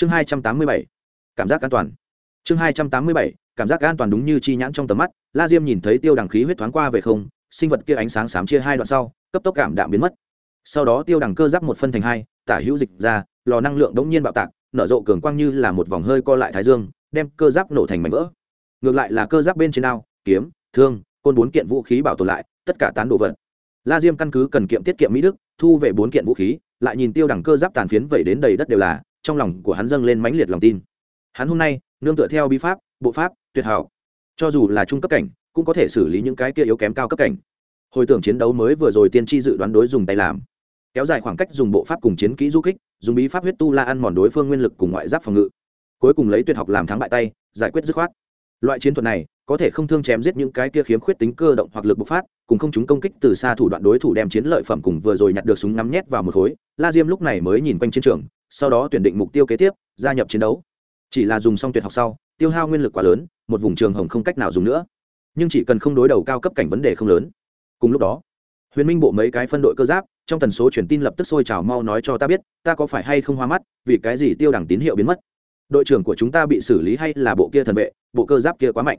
chương hai trăm tám mươi bảy, cảm giác an toàn. Chương hai trăm tám mươi bảy, cảm giác an toàn đúng như chi nhãn trong tầm mắt, la diêm nhìn thấy tiêu đằng khí huyết thoáng qua về không, sinh vật kia ánh sáng xám chia hai đoạn sau, cấp tốc cảm đạm biến mất. Sau đó tiêu đằng cơ giáp một phân thành hai, tả hữu dịch ra, lò năng lượng đống nhiên bạo tạc, nở rộ cường quang như là một vòng hơi co lại thái dương, đem cơ giáp nổ thành mảnh vỡ. Ngược lại là cơ giáp bên trên ao, kiếm, thương, côn bốn kiện vũ khí bảo tồn lại, tất cả tán đồ vật. La diêm căn cứ cần kiệm tiết kiệm mỹ đức, thu về bốn kiện vũ khí, lại nhìn tiêu đẳng cơ giáp tàn phiến vẩy đến đầy đất đều là trong lòng của hắn dâng lên mãnh liệt lòng tin. Hắn hôm nay, nương tựa theo bí pháp, bộ pháp, tuyệt hảo. Cho dù là trung cấp cảnh, cũng có thể xử lý những cái kia yếu kém cao cấp cảnh. Hồi tưởng chiến đấu mới vừa rồi tiên tri dự đoán đối dùng tay làm. Kéo dài khoảng cách dùng bộ pháp cùng chiến kỹ du kích, dùng bí pháp huyết tu la ăn mòn đối phương nguyên lực cùng ngoại giáp phòng ngự. Cuối cùng lấy tuyệt học làm thắng bại tay, giải quyết dứt khoát. Loại chiến thuật này, có thể không thương chém giết những cái kia khiếm khuyết tính cơ động hoặc lực bộc phát, cùng không chúng công kích từ xa thủ đoạn đối thủ đem chiến lợi phẩm cùng vừa rồi nhặt được súng ngắm nhét vào một khối la diêm lúc này mới nhìn quanh chiến trường sau đó tuyển định mục tiêu kế tiếp, gia nhập chiến đấu. Chỉ là dùng xong tuyệt học sau, tiêu hao nguyên lực quá lớn, một vùng trường hồng không cách nào dùng nữa. Nhưng chỉ cần không đối đầu cao cấp cảnh vấn đề không lớn. Cùng lúc đó, huyền minh bộ mấy cái phân đội cơ giáp, trong tần số truyền tin lập tức sôi trào mau nói cho ta biết, ta có phải hay không hoa mắt, vì cái gì tiêu đẳng tín hiệu biến mất? Đội trưởng của chúng ta bị xử lý hay là bộ kia thần vệ, bộ cơ giáp kia quá mạnh?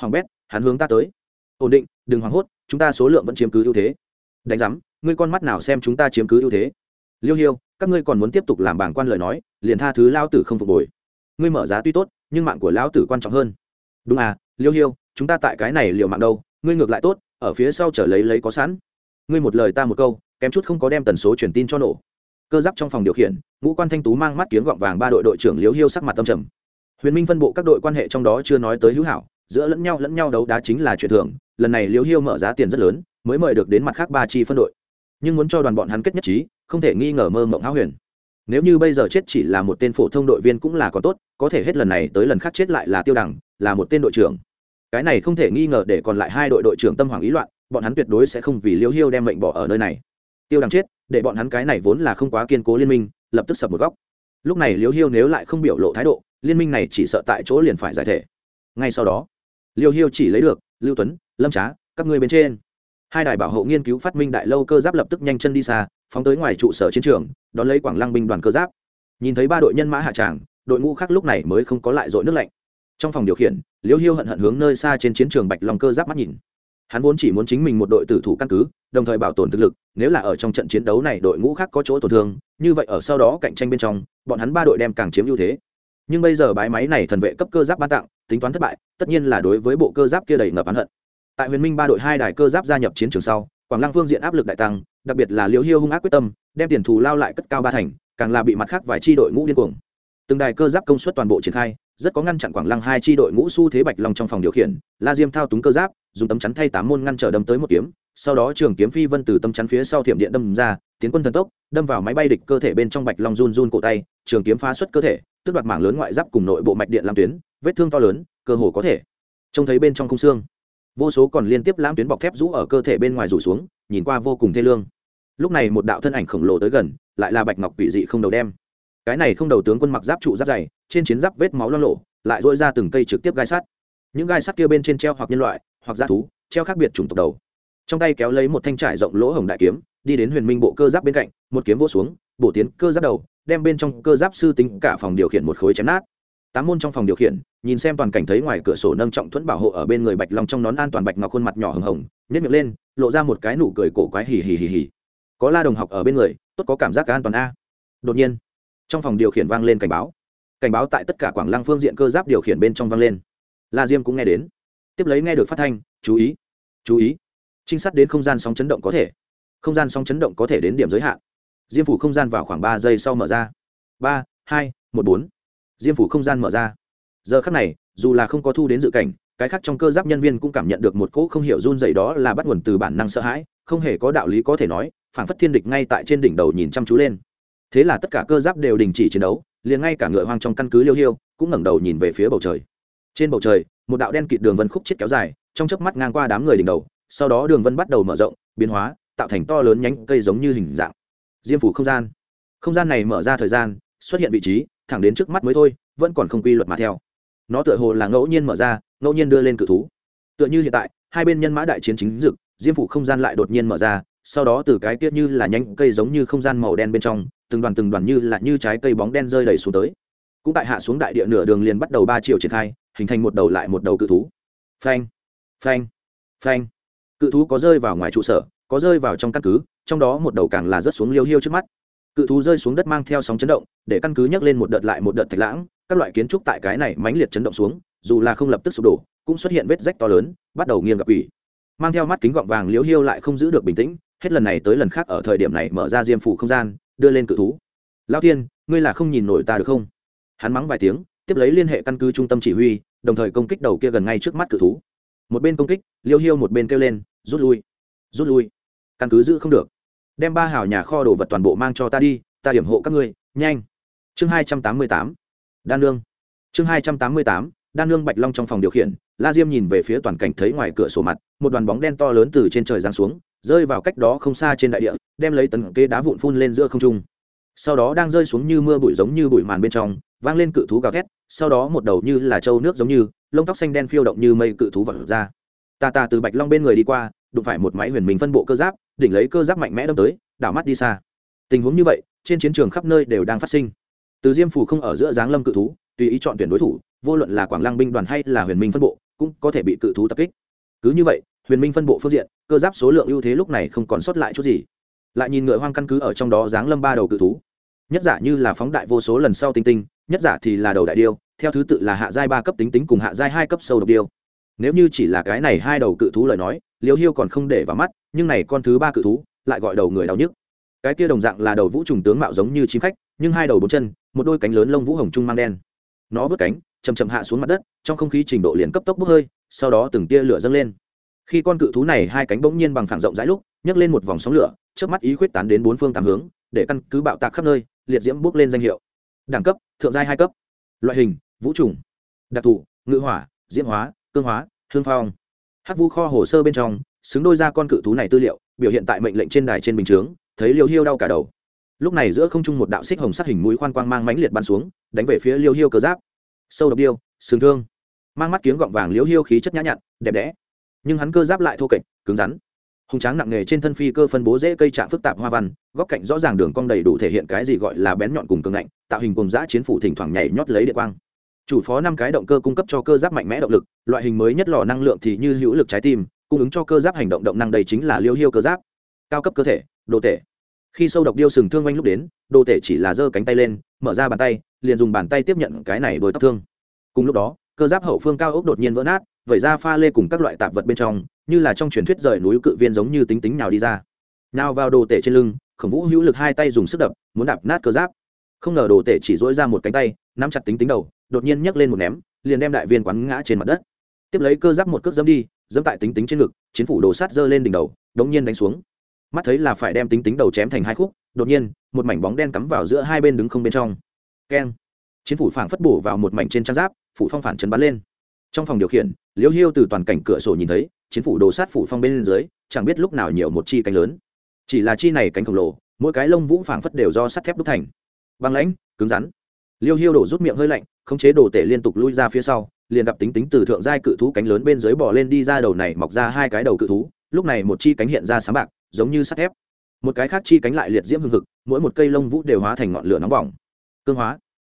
Hoàng bét, hắn hướng ta tới. Ổn định, đừng hoảng hốt, chúng ta số lượng vẫn chiếm cứ ưu thế. Đánh giám, ngươi con mắt nào xem chúng ta chiếm cứ ưu thế? Liêu hiêu, các ngươi còn muốn tiếp tục làm bảng quan lời nói, liền tha thứ lao tử không phục hồi ngươi mở giá tuy tốt, nhưng mạng của lão tử quan trọng hơn. Đúng à liêu hiêu, chúng ta tại cái này liều mạng đâu, ngươi ngược lại tốt, ở phía sau trở lấy lấy có sẵn. Ngươi một lời ta một câu, kém chút không có đem tần số truyền tin cho nổ. Cơ giáp trong phòng điều khiển, ngũ quan thanh tú mang mắt kiếng gọng vàng ba đội đội trưởng liêu hiêu sắc mặt tâm trầm. Huyền minh phân bộ các đội quan hệ trong đó chưa nói tới hữu hảo, giữa lẫn nhau lẫn nhau đấu đá chính là chuyện thường, lần này liêu hiêu mở giá tiền rất lớn, mới mời được đến mặt khác ba chi phân đội. Nhưng muốn cho đoàn bọn hắn kết nhất trí không thể nghi ngờ mơ mộng háo huyền. Nếu như bây giờ chết chỉ là một tên phổ thông đội viên cũng là có tốt, có thể hết lần này tới lần khác chết lại là tiêu đẳng là một tên đội trưởng. Cái này không thể nghi ngờ để còn lại hai đội đội trưởng tâm hoàng ý loạn, bọn hắn tuyệt đối sẽ không vì liêu hiêu đem mệnh bỏ ở nơi này. Tiêu đằng chết, để bọn hắn cái này vốn là không quá kiên cố liên minh, lập tức sập một góc. Lúc này liêu hiêu nếu lại không biểu lộ thái độ, liên minh này chỉ sợ tại chỗ liền phải giải thể. Ngay sau đó, liêu hiêu chỉ lấy được, lưu tuấn, lâm trá, các ngươi bên trên hai đài bảo hộ nghiên cứu phát minh đại lâu cơ giáp lập tức nhanh chân đi xa, phóng tới ngoài trụ sở chiến trường, đón lấy quảng lăng binh đoàn cơ giáp. Nhìn thấy ba đội nhân mã hạ tràng, đội ngũ khác lúc này mới không có lại dội nước lạnh. Trong phòng điều khiển, liêu hiêu hận hận hướng nơi xa trên chiến trường bạch long cơ giáp mắt nhìn. Hắn vốn chỉ muốn chính mình một đội tử thủ căn cứ, đồng thời bảo tồn thực lực, nếu là ở trong trận chiến đấu này đội ngũ khác có chỗ tổn thương, như vậy ở sau đó cạnh tranh bên trong, bọn hắn ba đội đem càng chiếm ưu thế. Nhưng bây giờ bái máy này thần vệ cấp cơ giáp ban tặng, tính toán thất bại, tất nhiên là đối với bộ cơ giáp kia đầy ngập hắn hận tại huyền minh ba đội hai đài cơ giáp gia nhập chiến trường sau, quảng lăng phương diện áp lực đại tăng, đặc biệt là liễu hiêu hung ác quyết tâm, đem tiền thù lao lại cất cao ba thành, càng là bị mặt khác vài tri đội ngũ điên cuồng. Từng đài cơ giáp công suất toàn bộ triển khai, rất có ngăn chặn quảng lăng hai tri đội ngũ xu thế bạch long trong phòng điều khiển, la diêm thao túng cơ giáp, dùng tấm chắn thay tám môn ngăn trở đâm tới một kiếm, sau đó trường kiếm phi vân từ tấm chắn phía sau thiểm điện đâm ra, tiến quân thần tốc, đâm vào máy bay địch cơ thể bên trong bạch long run run cổ tay, trường kiếm phá xuất cơ thể, tước đoạt mảng lớn ngoại giáp cùng nội bộ mạch điện làm tuyến, vết thương to lớn, cơ hồ có thể trông thấy bên trong khung xương vô số còn liên tiếp lãm tuyến bọc thép rũ ở cơ thể bên ngoài rủ xuống, nhìn qua vô cùng thê lương. Lúc này một đạo thân ảnh khổng lồ tới gần, lại là bạch ngọc quỷ dị không đầu đem. Cái này không đầu tướng quân mặc giáp trụ giáp dày, trên chiến giáp vết máu lo lộ lại dội ra từng cây trực tiếp gai sắt. Những gai sắt kia bên trên treo hoặc nhân loại, hoặc g thú, treo khác biệt chủng tộc đầu. Trong tay kéo lấy một thanh trải rộng lỗ hồng đại kiếm, đi đến huyền minh bộ cơ giáp bên cạnh, một kiếm vô xuống, bổ tiến cơ giáp đầu, đem bên trong cơ giáp sư tính cả phòng điều khiển một khối chém nát tám môn trong phòng điều khiển, nhìn xem toàn cảnh thấy ngoài cửa sổ nâng trọng thuẫn bảo hộ ở bên người bạch long trong nón an toàn bạch ngọc khuôn mặt nhỏ hồng hồng nhét miệng lên, lộ ra một cái nụ cười cổ quái hì hì hì hì. Có la đồng học ở bên người, tốt có cảm giác an toàn a. Đột nhiên, trong phòng điều khiển vang lên cảnh báo. Cảnh báo tại tất cả quảng lăng phương diện cơ giáp điều khiển bên trong vang lên. La diêm cũng nghe đến. Tiếp lấy nghe được phát thanh, chú ý chú ý, trinh sát đến không gian sóng chấn động có thể, không gian sóng chấn động có thể đến điểm giới hạn. Diêm phủ không gian vào khoảng ba giây sau mở ra. Ba, hai, một, bốn diêm phủ không gian mở ra. Giờ khắc này, dù là không có thu đến dự cảnh, cái khác trong cơ giáp nhân viên cũng cảm nhận được một cỗ không hiểu run dày đó là bắt nguồn từ bản năng sợ hãi, không hề có đạo lý có thể nói phản phất thiên địch ngay tại trên đỉnh đầu nhìn chăm chú lên. Thế là tất cả cơ giáp đều đình chỉ chiến đấu, liền ngay cả ngựa hoang trong căn cứ liêu hiêu cũng ngẩng đầu nhìn về phía bầu trời. Trên bầu trời, một đạo đen kịt đường vân khúc chết kéo dài, trong chớp mắt ngang qua đám người đỉnh đầu, sau đó đường vân bắt đầu mở rộng, biến hóa, tạo thành to lớn nhánh cây giống như hình dạng. Diêm phủ không gian. Không gian này mở ra thời gian, xuất hiện vị trí thẳng đến trước mắt mới thôi, vẫn còn không quy luật mà theo. Nó tựa hồ là ngẫu nhiên mở ra, ngẫu nhiên đưa lên cự thú. Tựa như hiện tại, hai bên nhân mã đại chiến chính dực diêm phủ không gian lại đột nhiên mở ra, sau đó từ cái tiết như là nhánh cây giống như không gian màu đen bên trong, từng đoàn từng đoàn như là như trái cây bóng đen rơi đầy xuống tới. Cũng tại hạ xuống đại địa nửa đường liền bắt đầu ba chiều triển khai, hình thành một đầu lại một đầu cự thú. Phanh phanh phanh. Cự thú có rơi vào ngoài trụ sở, có rơi vào trong căn cứ, trong đó một đầu càng là rớt xuống liêu hiêu trước mắt cự thú rơi xuống đất mang theo sóng chấn động, để căn cứ nhấc lên một đợt lại một đợt thạch lãng, các loại kiến trúc tại cái này mãnh liệt chấn động xuống, dù là không lập tức sụp đổ, cũng xuất hiện vết rách to lớn, bắt đầu nghiêng gặp ủy mang theo mắt kính gọng vàng liễu hiêu lại không giữ được bình tĩnh, hết lần này tới lần khác ở thời điểm này mở ra diêm phủ không gian, đưa lên cự thú. Lao tiên ngươi là không nhìn nổi ta được không? Hắn mắng vài tiếng, tiếp lấy liên hệ căn cứ trung tâm chỉ huy, đồng thời công kích đầu kia gần ngay trước mắt cự thú. Một bên công kích liêu hiêu một bên kêu lên, rút lui rút lui, căn cứ giữ không được đem ba hào nhà kho đồ vật toàn bộ mang cho ta đi, ta điểm hộ các ngươi, nhanh. Chương hai trăm tám mươi tám, đan lương chương hai trăm tám mươi tám, đan lương bạch long trong phòng điều khiển, la diêm nhìn về phía toàn cảnh thấy ngoài cửa sổ mặt, một đoàn bóng đen to lớn từ trên trời giáng xuống, rơi vào cách đó không xa trên đại địa, đem lấy tấn kê đá vụn phun lên giữa không trung. Sau đó đang rơi xuống như mưa bụi giống như bụi màn bên trong, vang lên cự thú gào thét, sau đó một đầu như là trâu nước giống như, lông tóc xanh đen phiêu động như mây cự thú vật ra. Tà tà từ bạch long bên người đi qua đụng phải một máy huyền mình phân bộ cơ giáp, đỉnh lấy cơ giáp mạnh mẽ đâm tới, đảo mắt đi xa. Tình huống như vậy, trên chiến trường khắp nơi đều đang phát sinh. Từ diêm phủ không ở giữa giáng lâm cự thú, tùy ý chọn tuyển đối thủ, vô luận là quảng lăng binh đoàn hay là huyền minh phân bộ, cũng có thể bị cự thú tập kích. Cứ như vậy, huyền minh phân bộ phương diện, cơ giáp số lượng ưu thế lúc này không còn sót lại chút gì. Lại nhìn ngựa hoang căn cứ ở trong đó giáng lâm ba đầu cự thú. Nhất giả như là phóng đại vô số lần sau tinh tinh, nhất giả thì là đầu đại điêu, theo thứ tự là hạ giai ba cấp tính tính cùng hạ giai hai cấp sâu độc điêu. Nếu như chỉ là cái này hai đầu cự thú lời nói liêu hiêu còn không để vào mắt, nhưng này con thứ ba cự thú lại gọi đầu người đau nhức. Cái kia đồng dạng là đầu vũ trùng tướng mạo giống như chim khách, nhưng hai đầu bốn chân, một đôi cánh lớn lông vũ hồng trung mang đen. Nó vớt cánh chầm chậm hạ xuống mặt đất, trong không khí trình độ liền cấp tốc bốc hơi, sau đó từng tia lửa dâng lên. Khi con cự thú này hai cánh bỗng nhiên bằng phẳng rộng rãi lúc, nhấc lên một vòng sóng lửa trước mắt ý khuyết tán đến bốn phương tám hướng, để căn cứ bạo tạc khắp nơi, liệt diễm bước lên danh hiệu. Đẳng cấp, thượng giai hai cấp. Loại hình, vũ trùng. Đặc thù, ngự hỏa, diễm hóa, cương hóa, hương phong hắc vu kho hồ sơ bên trong, xứng đôi ra con cự thú này tư liệu, biểu hiện tại mệnh lệnh trên đài trên bình chướng, thấy liêu hiêu đau cả đầu. Lúc này giữa không trung một đạo xích hồng sắc hình mũi khoan quang mang mãnh liệt bắn xuống, đánh về phía liêu hiêu cờ giáp. Sâu độc điêu, sừng thương. Mang mắt kiếng gọng vàng liêu hiêu khí chất nhã nhặn, đẹp đẽ. Nhưng hắn cơ giáp lại thô kệch, cứng rắn. Hùng tráng nặng nghề trên thân phi cơ phân bố dễ cây trạng phức tạp hoa văn, góc cạnh rõ ràng đường cong đầy đủ thể hiện cái gì gọi là bén nhọn cùng cường ngạnh, tạo hình cùng giã chiến phủ thỉnh thoảng nhảy nhót lấy địa quang chủ phó năm cái động cơ cung cấp cho cơ giáp mạnh mẽ động lực, loại hình mới nhất lò năng lượng thì như hữu lực trái tim, cung ứng cho cơ giáp hành động động năng đây chính là liêu hiêu cơ giáp. Cao cấp cơ thể, đồ tể. Khi sâu độc điêu sừng thương oanh lúc đến, đồ tể chỉ là giơ cánh tay lên, mở ra bàn tay, liền dùng bàn tay tiếp nhận cái này đôi tóc thương. Cùng lúc đó, cơ giáp hậu phương cao ốc đột nhiên vỡ nát, vẩy ra pha lê cùng các loại tạp vật bên trong, như là trong truyền thuyết rời núi cự viên giống như tính tính nào đi ra. Nào vào đồ tể trên lưng, khổng vũ hữu lực hai tay dùng sức đập, muốn đạp nát cơ giáp. Không ngờ đồ tể chỉ dỗi ra một cánh tay nắm chặt tính tính đầu, đột nhiên nhấc lên một ném, liền đem đại viên quắn ngã trên mặt đất. Tiếp lấy cơ giáp một cước dẫm đi, dẫm tại tính tính trên ngực, chiến phủ đồ sát giơ lên đỉnh đầu, đống nhiên đánh xuống. Mắt thấy là phải đem tính tính đầu chém thành hai khúc, đột nhiên, một mảnh bóng đen cắm vào giữa hai bên đứng không bên trong. Keng. Chiến phủ phảng phất bổ vào một mảnh trên trang giáp, phủ phong phản chấn bắn lên. Trong phòng điều khiển liễu hiêu từ toàn cảnh cửa sổ nhìn thấy, chiến phủ đồ sát phủ phong bên dưới, chẳng biết lúc nào nhiều một chi cánh lớn. Chỉ là chi này cánh khổng lồ, mỗi cái lông vũ phảng phất đều do sắt thép đúc thành. Băng lãnh, cứng rắn liêu hiêu đổ rút miệng hơi lạnh, khống chế đồ tể liên tục lui ra phía sau, liền gặp tính tính từ thượng giai cự thú cánh lớn bên dưới bỏ lên đi ra đầu này mọc ra hai cái đầu cự thú, lúc này một chi cánh hiện ra sáng bạc, giống như sắt thép. Một cái khác chi cánh lại liệt diễm hưng hực, mỗi một cây lông vũ đều hóa thành ngọn lửa nóng bỏng. Cương hóa,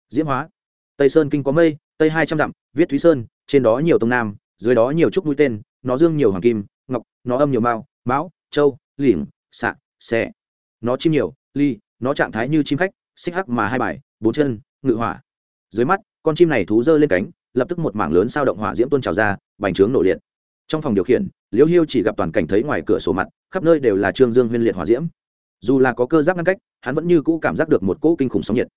diễm hóa. Tây sơn kinh có mây, tây hai trăm dặm, viết thúy sơn, trên đó nhiều tông nam, dưới đó nhiều trúc mũi tên, nó dương nhiều hoàng kim, ngọc, nó âm nhiều mao, mão châu lỉm, sạ xe nó chim nhiều, ly, nó trạng thái như chim khách, xích hắc mà hai bài, bốn chân ngự hỏa. Dưới mắt, con chim này thú dơ lên cánh, lập tức một mảng lớn sao động hỏa diễm tôn trào ra, bành trướng nổ liệt. Trong phòng điều khiển, liễu hiêu chỉ gặp toàn cảnh thấy ngoài cửa sổ mặt, khắp nơi đều là trương dương huyên liệt hỏa diễm. Dù là có cơ giáp ngăn cách, hắn vẫn như cũ cảm giác được một cỗ kinh khủng sóng nhiệt.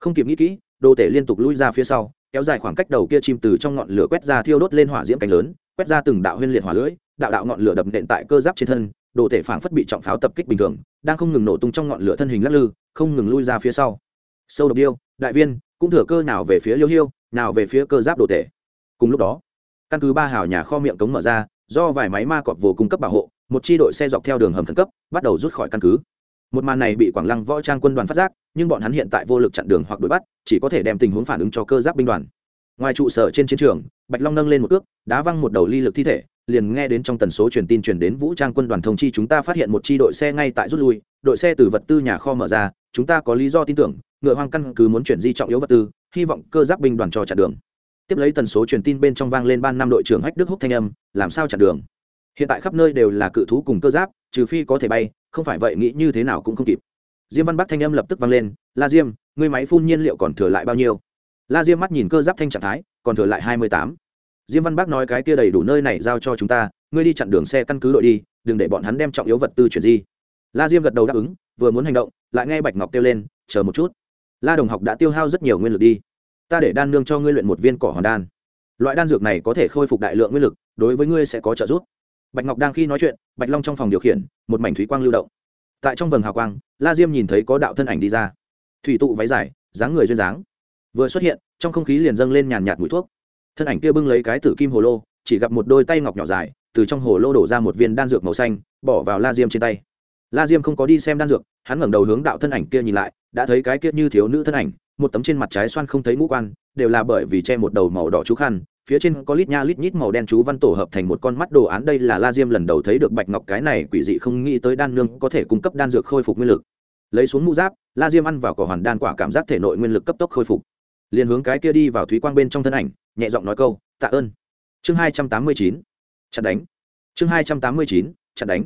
Không kịp nghĩ kỹ, đồ tể liên tục lui ra phía sau, kéo dài khoảng cách đầu kia chim từ trong ngọn lửa quét ra thiêu đốt lên hỏa diễm cánh lớn, quét ra từng đạo huyên liệt hỏa lưỡi, đạo đạo ngọn lửa đập nện tại cơ giáp trên thân, đồ tể phảng phất bị trọng pháo tập kích bình thường, đang không ngừng nổ tung trong ngọn lửa thân hình lắc lư, không ngừng lui ra phía sau sâu độc điêu, đại viên, cũng thừa cơ nào về phía liêu hiêu, nào về phía cơ giáp đồ tể. Cùng lúc đó, căn cứ ba hào nhà kho miệng cống mở ra, do vài máy ma cọp vô cung cấp bảo hộ, một chi đội xe dọc theo đường hầm khẩn cấp, bắt đầu rút khỏi căn cứ. Một màn này bị quảng lăng võ trang quân đoàn phát giác, nhưng bọn hắn hiện tại vô lực chặn đường hoặc đuổi bắt, chỉ có thể đem tình huống phản ứng cho cơ giáp binh đoàn. Ngoài trụ sở trên chiến trường, bạch long nâng lên một ước đá văng một đầu ly lực thi thể, liền nghe đến trong tần số truyền tin truyền đến vũ trang quân đoàn thông chi chúng ta phát hiện một chi đội xe ngay tại rút lui, đội xe từ vật tư nhà kho mở ra, chúng ta có lý do tin tưởng ngựa hoang căn cứ muốn chuyển di trọng yếu vật tư, hy vọng cơ giáp binh đoàn cho chặn đường. Tiếp lấy tần số truyền tin bên trong vang lên ban năm đội trưởng hách đức húc thanh âm, làm sao chặn đường? Hiện tại khắp nơi đều là cự thú cùng cơ giáp, trừ phi có thể bay, không phải vậy nghĩ như thế nào cũng không kịp. Diêm văn bắc thanh âm lập tức vang lên, la diêm người máy phun nhiên liệu còn thừa lại bao nhiêu? La diêm mắt nhìn cơ giáp thanh trạng thái, còn thừa lại hai mươi tám. Diêm văn bắc nói, cái kia đầy đủ nơi này giao cho chúng ta, ngươi đi chặn đường xe căn cứ đội đi, đừng để bọn hắn đem trọng yếu vật tư chuyển di. La diêm gật đầu đáp ứng, vừa muốn hành động, lại nghe bạch ngọc kêu lên, chờ một chút la đồng học đã tiêu hao rất nhiều nguyên lực đi. Ta để đan nương cho ngươi luyện một viên cỏ hòn đan. Loại đan dược này có thể khôi phục đại lượng nguyên lực, đối với ngươi sẽ có trợ giúp. Bạch ngọc đang khi nói chuyện, bạch long trong phòng điều khiển, một mảnh thủy quang lưu động. Tại trong vầng hào quang, la diêm nhìn thấy có đạo thân ảnh đi ra. Thủy tụ váy dài, dáng người duyên dáng. Vừa xuất hiện, trong không khí liền dâng lên nhàn nhạt mũi thuốc. Thân ảnh kia bưng lấy cái tử kim hồ lô, chỉ gặp một đôi tay ngọc nhỏ dài, từ trong hồ lô đổ ra một viên đan dược màu xanh, bỏ vào la diêm trên tay la diêm không có đi xem đan dược, hắn ngẩng đầu hướng đạo thân ảnh kia nhìn lại, đã thấy cái kia như thiếu nữ thân ảnh, một tấm trên mặt trái xoan không thấy ngũ quan, đều là bởi vì che một đầu màu đỏ chú khăn, phía trên có lít nha lít nhít màu đen chú văn tổ hợp thành một con mắt đồ án. Đây là la diêm lần đầu thấy được bạch ngọc, cái này quỷ dị không nghĩ tới đan nương có thể cung cấp đan dược khôi phục nguyên lực. Lấy xuống mũ giáp, la diêm ăn vào cỏ hoàn đan quả cảm giác thể nội nguyên lực cấp tốc khôi phục. Liền hướng cái kia đi vào thúy quang bên trong thân ảnh, nhẹ giọng nói câu, tạ ơn. Chương hai trăm tám mươi chín chặn đánh. Chương hai trăm tám mươi chín chặn đánh.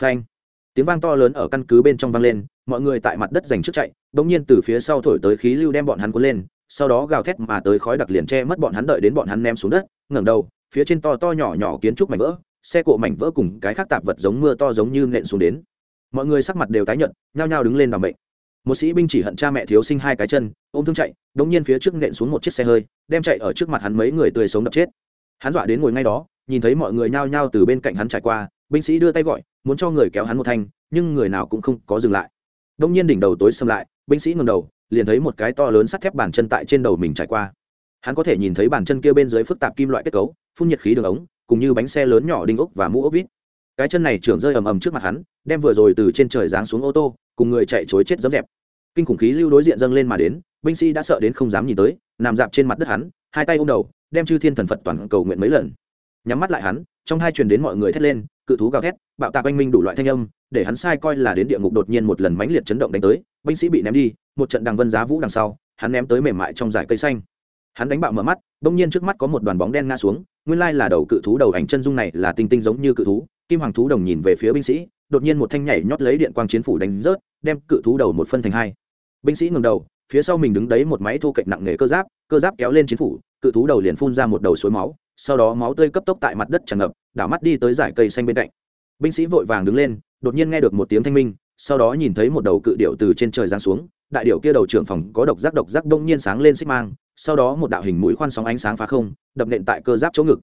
Phanh tiếng vang to lớn ở căn cứ bên trong vang lên, mọi người tại mặt đất giành trước chạy đ ỗ n g nhiên từ phía sau thổi tới khí lưu đem bọn hắn cuốn lên, sau đó gào thét mà tới khói đặc liền che mất bọn hắn đợi đến bọn hắn ném xuống đất, ngẩng đầu, phía trên to to nhỏ nhỏ kiến trúc mảnh vỡ, xe cộ mảnh vỡ cùng cái khác tạp vật giống mưa to giống như nện xuống đến. Mọi người sắc mặt đều tái nhợt, nhao nhao đứng lên đ ò bệnh một sĩ binh chỉ hận cha mẹ thiếu sinh hai cái chân, ôm thương chạy đ ỗ n g nhiên phía trước nện xuống một chiếc xe hơi, đem chạy ở trước mặt hắn mấy người tươi sống đập chết. Hắn dọa đến ngồi ngay đó, nhìn thấy mọi người nhao nhao từ bên cạnh hắn trải qua, binh sĩ đưa tay gọi muốn cho người kéo hắn một thanh, nhưng người nào cũng không có dừng lại. Đông nhiên đỉnh đầu tối xâm lại, binh sĩ ngầm đầu, liền thấy một cái to lớn sắt thép bàn chân tại trên đầu mình trải qua. Hắn có thể nhìn thấy bàn chân kia bên dưới phức tạp kim loại kết cấu, phun nhiệt khí đường ống, cùng như bánh xe lớn nhỏ đinh ốc và mũ ốc vít. Cái chân này trưởng rơi ầm ầm trước mặt hắn, đem vừa rồi từ trên trời giáng xuống ô tô, cùng người chạy chối chết dấm dẹp. Kinh khủng khí lưu đối diện dâng lên mà đến, binh sĩ đã sợ đến không dám nhìn tới, nằm dạp trên mặt đất hắn, hai tay ôm đầu, đem chư thiên thần phật toàn cầu nguyện mấy lần. Nhắm mắt lại hắn, trong hai truyền đến mọi người thét lên cự thú gào thét, bạo tạc oanh minh đủ loại thanh âm, để hắn sai coi là đến địa ngục đột nhiên một lần mãnh liệt chấn động đánh tới, binh sĩ bị ném đi, một trận đằng vân giá vũ đằng sau, hắn ném tới mềm mại trong dải cây xanh. Hắn đánh bạo mở mắt bỗng nhiên trước mắt có một đoàn bóng đen ngã xuống, nguyên lai là đầu cự thú đầu ảnh chân dung này là tinh tinh giống như cự thú, kim hoàng thú đồng nhìn về phía binh sĩ, đột nhiên một thanh nhảy nhót lấy điện quang chiến phủ đánh rớt, đem cự thú đầu một phân thành hai. Binh sĩ ngừng đầu, phía sau mình đứng đấy một máy thô cạnh nặng nghề cơ giáp cơ giáp kéo lên chiến phủ, cự thú đầu liền phun ra một đầu suối máu sau đó máu tươi cấp tốc tại mặt đất tràn ngập, đảo mắt đi tới giải cây xanh bên cạnh. Binh sĩ vội vàng đứng lên, đột nhiên nghe được một tiếng thanh minh, sau đó nhìn thấy một đầu cự điệu từ trên trời giáng xuống, đại điệu kia đầu trưởng phòng có độc giác độc giác đông nhiên sáng lên xích mang, sau đó một đạo hình mũi khoan sóng ánh sáng phá không, đập nện tại cơ giáp chỗ ngực.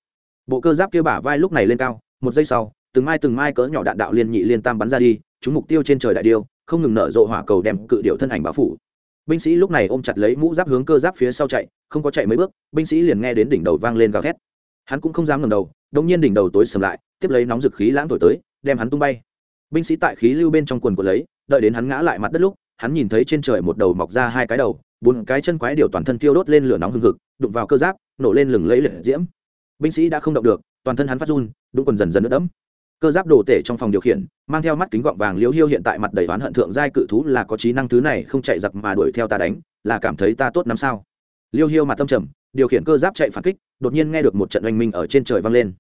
Bộ cơ giáp kia bả vai lúc này lên cao, một giây sau, từng mai từng mai cỡ nhỏ đạn đạo liên nhị liên tam bắn ra đi, chúng mục tiêu trên trời đại điêu, không ngừng nở rộ hỏa cầu đem cự điệu thân ảnh bao phủ. Binh sĩ lúc này ôm chặt lấy mũ giáp hướng cơ giáp phía sau chạy, không có chạy mấy bước, binh sĩ liền nghe đến đỉnh đầu vang lên gào thét hắn cũng không dám ngẩng đầu đông nhiên đỉnh đầu tối sầm lại, tiếp lấy nóng dực khí lãng thổi tới, đem hắn tung bay. Binh sĩ tại khí lưu bên trong quần của lấy, đợi đến hắn ngã lại mặt đất lúc, hắn nhìn thấy trên trời một đầu mọc ra hai cái đầu, bốn cái chân quái điều toàn thân tiêu đốt lên lửa nóng hừng hực, đụng vào cơ giáp, nổ lên lừng lấy liệt diễm. Binh sĩ đã không động được, toàn thân hắn phát run, đúng quần dần dần ướt đẫm. Cơ giáp đồ tể trong phòng điều khiển, mang theo mắt kính gọng vàng liêu hiêu hiện tại mặt đầy oán hận thượng giai cự thú là có trí năng thứ này không chạy giặc mà đuổi theo ta đánh, là cảm thấy ta tốt năm sao? Liêu hiêu mặt tâm trầm điều khiển cơ giáp chạy phản kích, đột nhiên nghe được một trận oanh minh ở trên trời vang lên.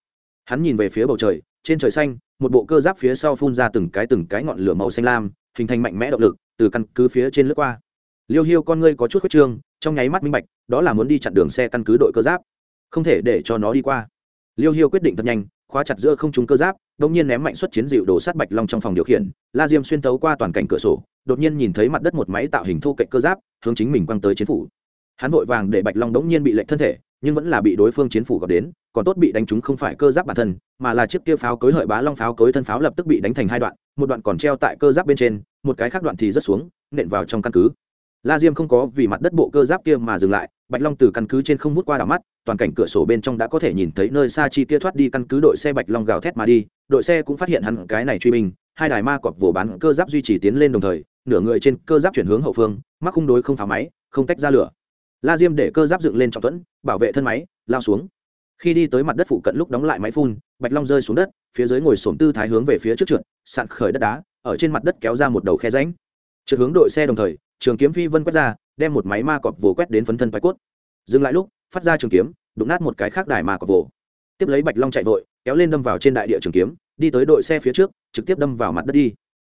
Hắn nhìn về phía bầu trời, trên trời xanh, một bộ cơ giáp phía sau phun ra từng cái từng cái ngọn lửa màu xanh lam, hình thành mạnh mẽ động lực, từ căn cứ phía trên lướt qua. Liêu hiêu con ngươi có chút khuyết trương, trong nháy mắt minh bạch, đó là muốn đi chặn đường xe căn cứ đội cơ giáp. Không thể để cho nó đi qua. Liêu hiêu quyết định thật nhanh, khóa chặt giữa không trung cơ giáp, đột nhiên ném mạnh xuất chiến dịu đổ sát bạch long trong phòng điều khiển, la diêm xuyên tấu qua toàn cảnh cửa sổ, đột nhiên nhìn thấy mặt đất một máy tạo hình thô cạnh cơ giáp, hướng chính mình quăng tới chiến phủ hắn vội vàng để bạch long đống nhiên bị lệnh thân thể nhưng vẫn là bị đối phương chiến phủ gặp đến còn tốt bị đánh trúng không phải cơ giáp bản thân mà là chiếc kia pháo cối hợi bá long pháo cối thân pháo lập tức bị đánh thành hai đoạn một đoạn còn treo tại cơ giáp bên trên một cái khác đoạn thì rớt xuống nện vào trong căn cứ. La diêm không có vì mặt đất bộ cơ giáp kia mà dừng lại bạch long từ căn cứ trên không vút qua đảo mắt toàn cảnh cửa sổ bên trong đã có thể nhìn thấy nơi xa chi kia thoát đi căn cứ đội xe bạch long gào thét mà đi đội xe cũng phát hiện hắn cái này truy mình, hai đài ma cọp vồ bán cơ giáp duy trì tiến lên đồng thời nửa người trên cơ giáp chuyển hướng hậu phương mắc khung đối không phá máy không tách ra lửa la diêm để cơ giáp dựng lên trọng thuẫn, bảo vệ thân máy, lao xuống. Khi đi tới mặt đất phụ cận lúc đóng lại máy phun, bạch long rơi xuống đất, phía dưới ngồi sổm tư thái hướng về phía trước trượt, sạn khởi đất đá, ở trên mặt đất kéo ra một đầu khe ránh trượt hướng đội xe đồng thời, trường kiếm phi vân quét ra, đem một máy ma cọp vồ quét đến phấn thân bạch cốt. Dừng lại lúc, phát ra trường kiếm, đụng nát một cái khác đài ma cọp vồ. Tiếp lấy bạch long chạy vội, kéo lên đâm vào trên đại địa trường kiếm, đi tới đội xe phía trước, trực tiếp đâm vào mặt đất đi.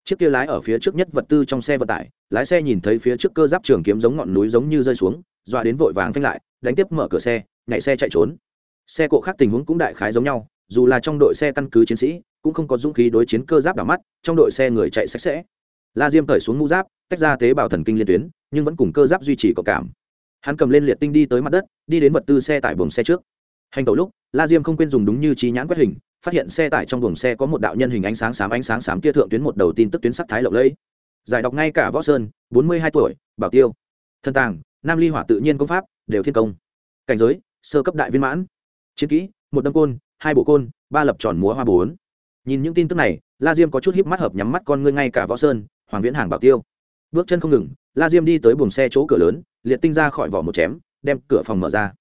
Chiếc kia lái ở phía trước nhất vật tư trong xe vận tải, lái xe nhìn thấy phía trước cơ giáp trường kiếm giống ngọn núi giống như rơi xuống dọa đến vội vàng phanh lại, đánh tiếp mở cửa xe, nhảy xe chạy trốn. Xe cộ khác tình huống cũng đại khái giống nhau, dù là trong đội xe căn cứ chiến sĩ, cũng không có dũng khí đối chiến cơ giáp đảo mắt, trong đội xe người chạy sạch sẽ. La diêm cởi xuống mũ giáp, tách ra tế bào thần kinh liên tuyến, nhưng vẫn cùng cơ giáp duy trì cộng cảm. Hắn cầm lên liệt tinh đi tới mặt đất, đi đến vật tư xe tải buồng xe trước. Hành tẩu lúc, la diêm không quên dùng đúng như trí nhãn quét hình, phát hiện xe tải trong buồng xe có một đạo nhân hình ánh sáng xám, ánh sáng xám kia thượng tuyến một đầu tin tức tuyến sắc thái lộng lẫy. Giải đọc ngay cả võ sơn, bốn mươi hai tuổi, bảo tiêu. Thân tàng nam ly hỏa tự nhiên công pháp, đều thiên công. Cảnh giới, sơ cấp đại viên mãn. Chiến kỹ, một đâm côn, hai bộ côn, ba lập tròn múa hoa bốn. Nhìn những tin tức này, la diêm có chút híp mắt hợp nhắm mắt con ngươi ngay cả võ sơn, hoàng viễn hàng bảo tiêu. Bước chân không ngừng, la diêm đi tới buồng xe chỗ cửa lớn, liệt tinh ra khỏi vỏ một chém, đem cửa phòng mở ra.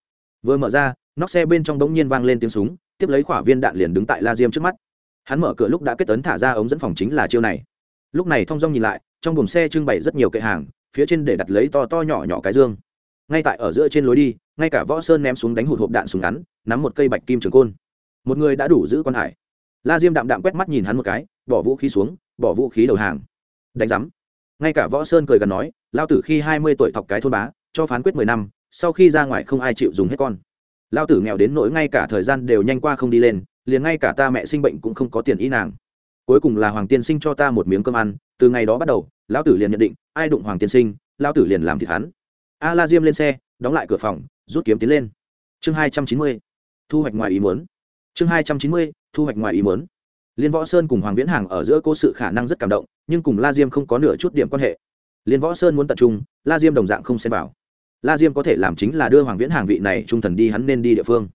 Vừa mở ra, nóc xe bên trong đống nhiên vang lên tiếng súng, tiếp lấy khỏa viên đạn liền đứng tại la diêm trước mắt. Hắn mở cửa lúc đã kết tấn thả ra ống dẫn phòng chính là chiêu này. Lúc này thong dong nhìn lại, trong buồng xe trưng bày rất nhiều kệ hàng phía trên để đặt lấy to to nhỏ nhỏ cái dương. Ngay tại ở giữa trên lối đi, ngay cả võ sơn ném xuống đánh hụt hộp đạn súng ngắn, nắm một cây bạch kim trường côn. Một người đã đủ giữ con hải. La diêm đạm đạm quét mắt nhìn hắn một cái, bỏ vũ khí xuống, bỏ vũ khí đầu hàng. Đánh giám ngay cả võ sơn cười gần nói lao tử khi hai mươi tuổi thọc cái thôn bá, cho phán quyết mười năm, sau khi ra ngoài không ai chịu dùng hết con. Lao tử nghèo đến nỗi ngay cả thời gian đều nhanh qua không đi lên, liền ngay cả ta mẹ sinh bệnh cũng không có tiền ý nàng cuối cùng là hoàng tiên sinh cho ta một miếng cơm ăn, từ ngày đó bắt đầu, lão tử liền nhận định, ai đụng hoàng tiên sinh, lão tử liền làm thịt hắn. A la diêm lên xe, đóng lại cửa phòng, rút kiếm tiến lên. Chương hai trăm chín mươi, thu hoạch ngoài ý muốn. Chương hai trăm chín mươi, thu hoạch ngoài ý muốn. Liên võ sơn cùng hoàng viễn hàng ở giữa cô sự khả năng rất cảm động, nhưng cùng la diêm không có nửa chút điểm quan hệ. Liên võ sơn muốn tập trung, la diêm đồng dạng không xem vào. La diêm có thể làm chính là đưa hoàng viễn hàng vị này trung thần đi hắn nên đi địa phương.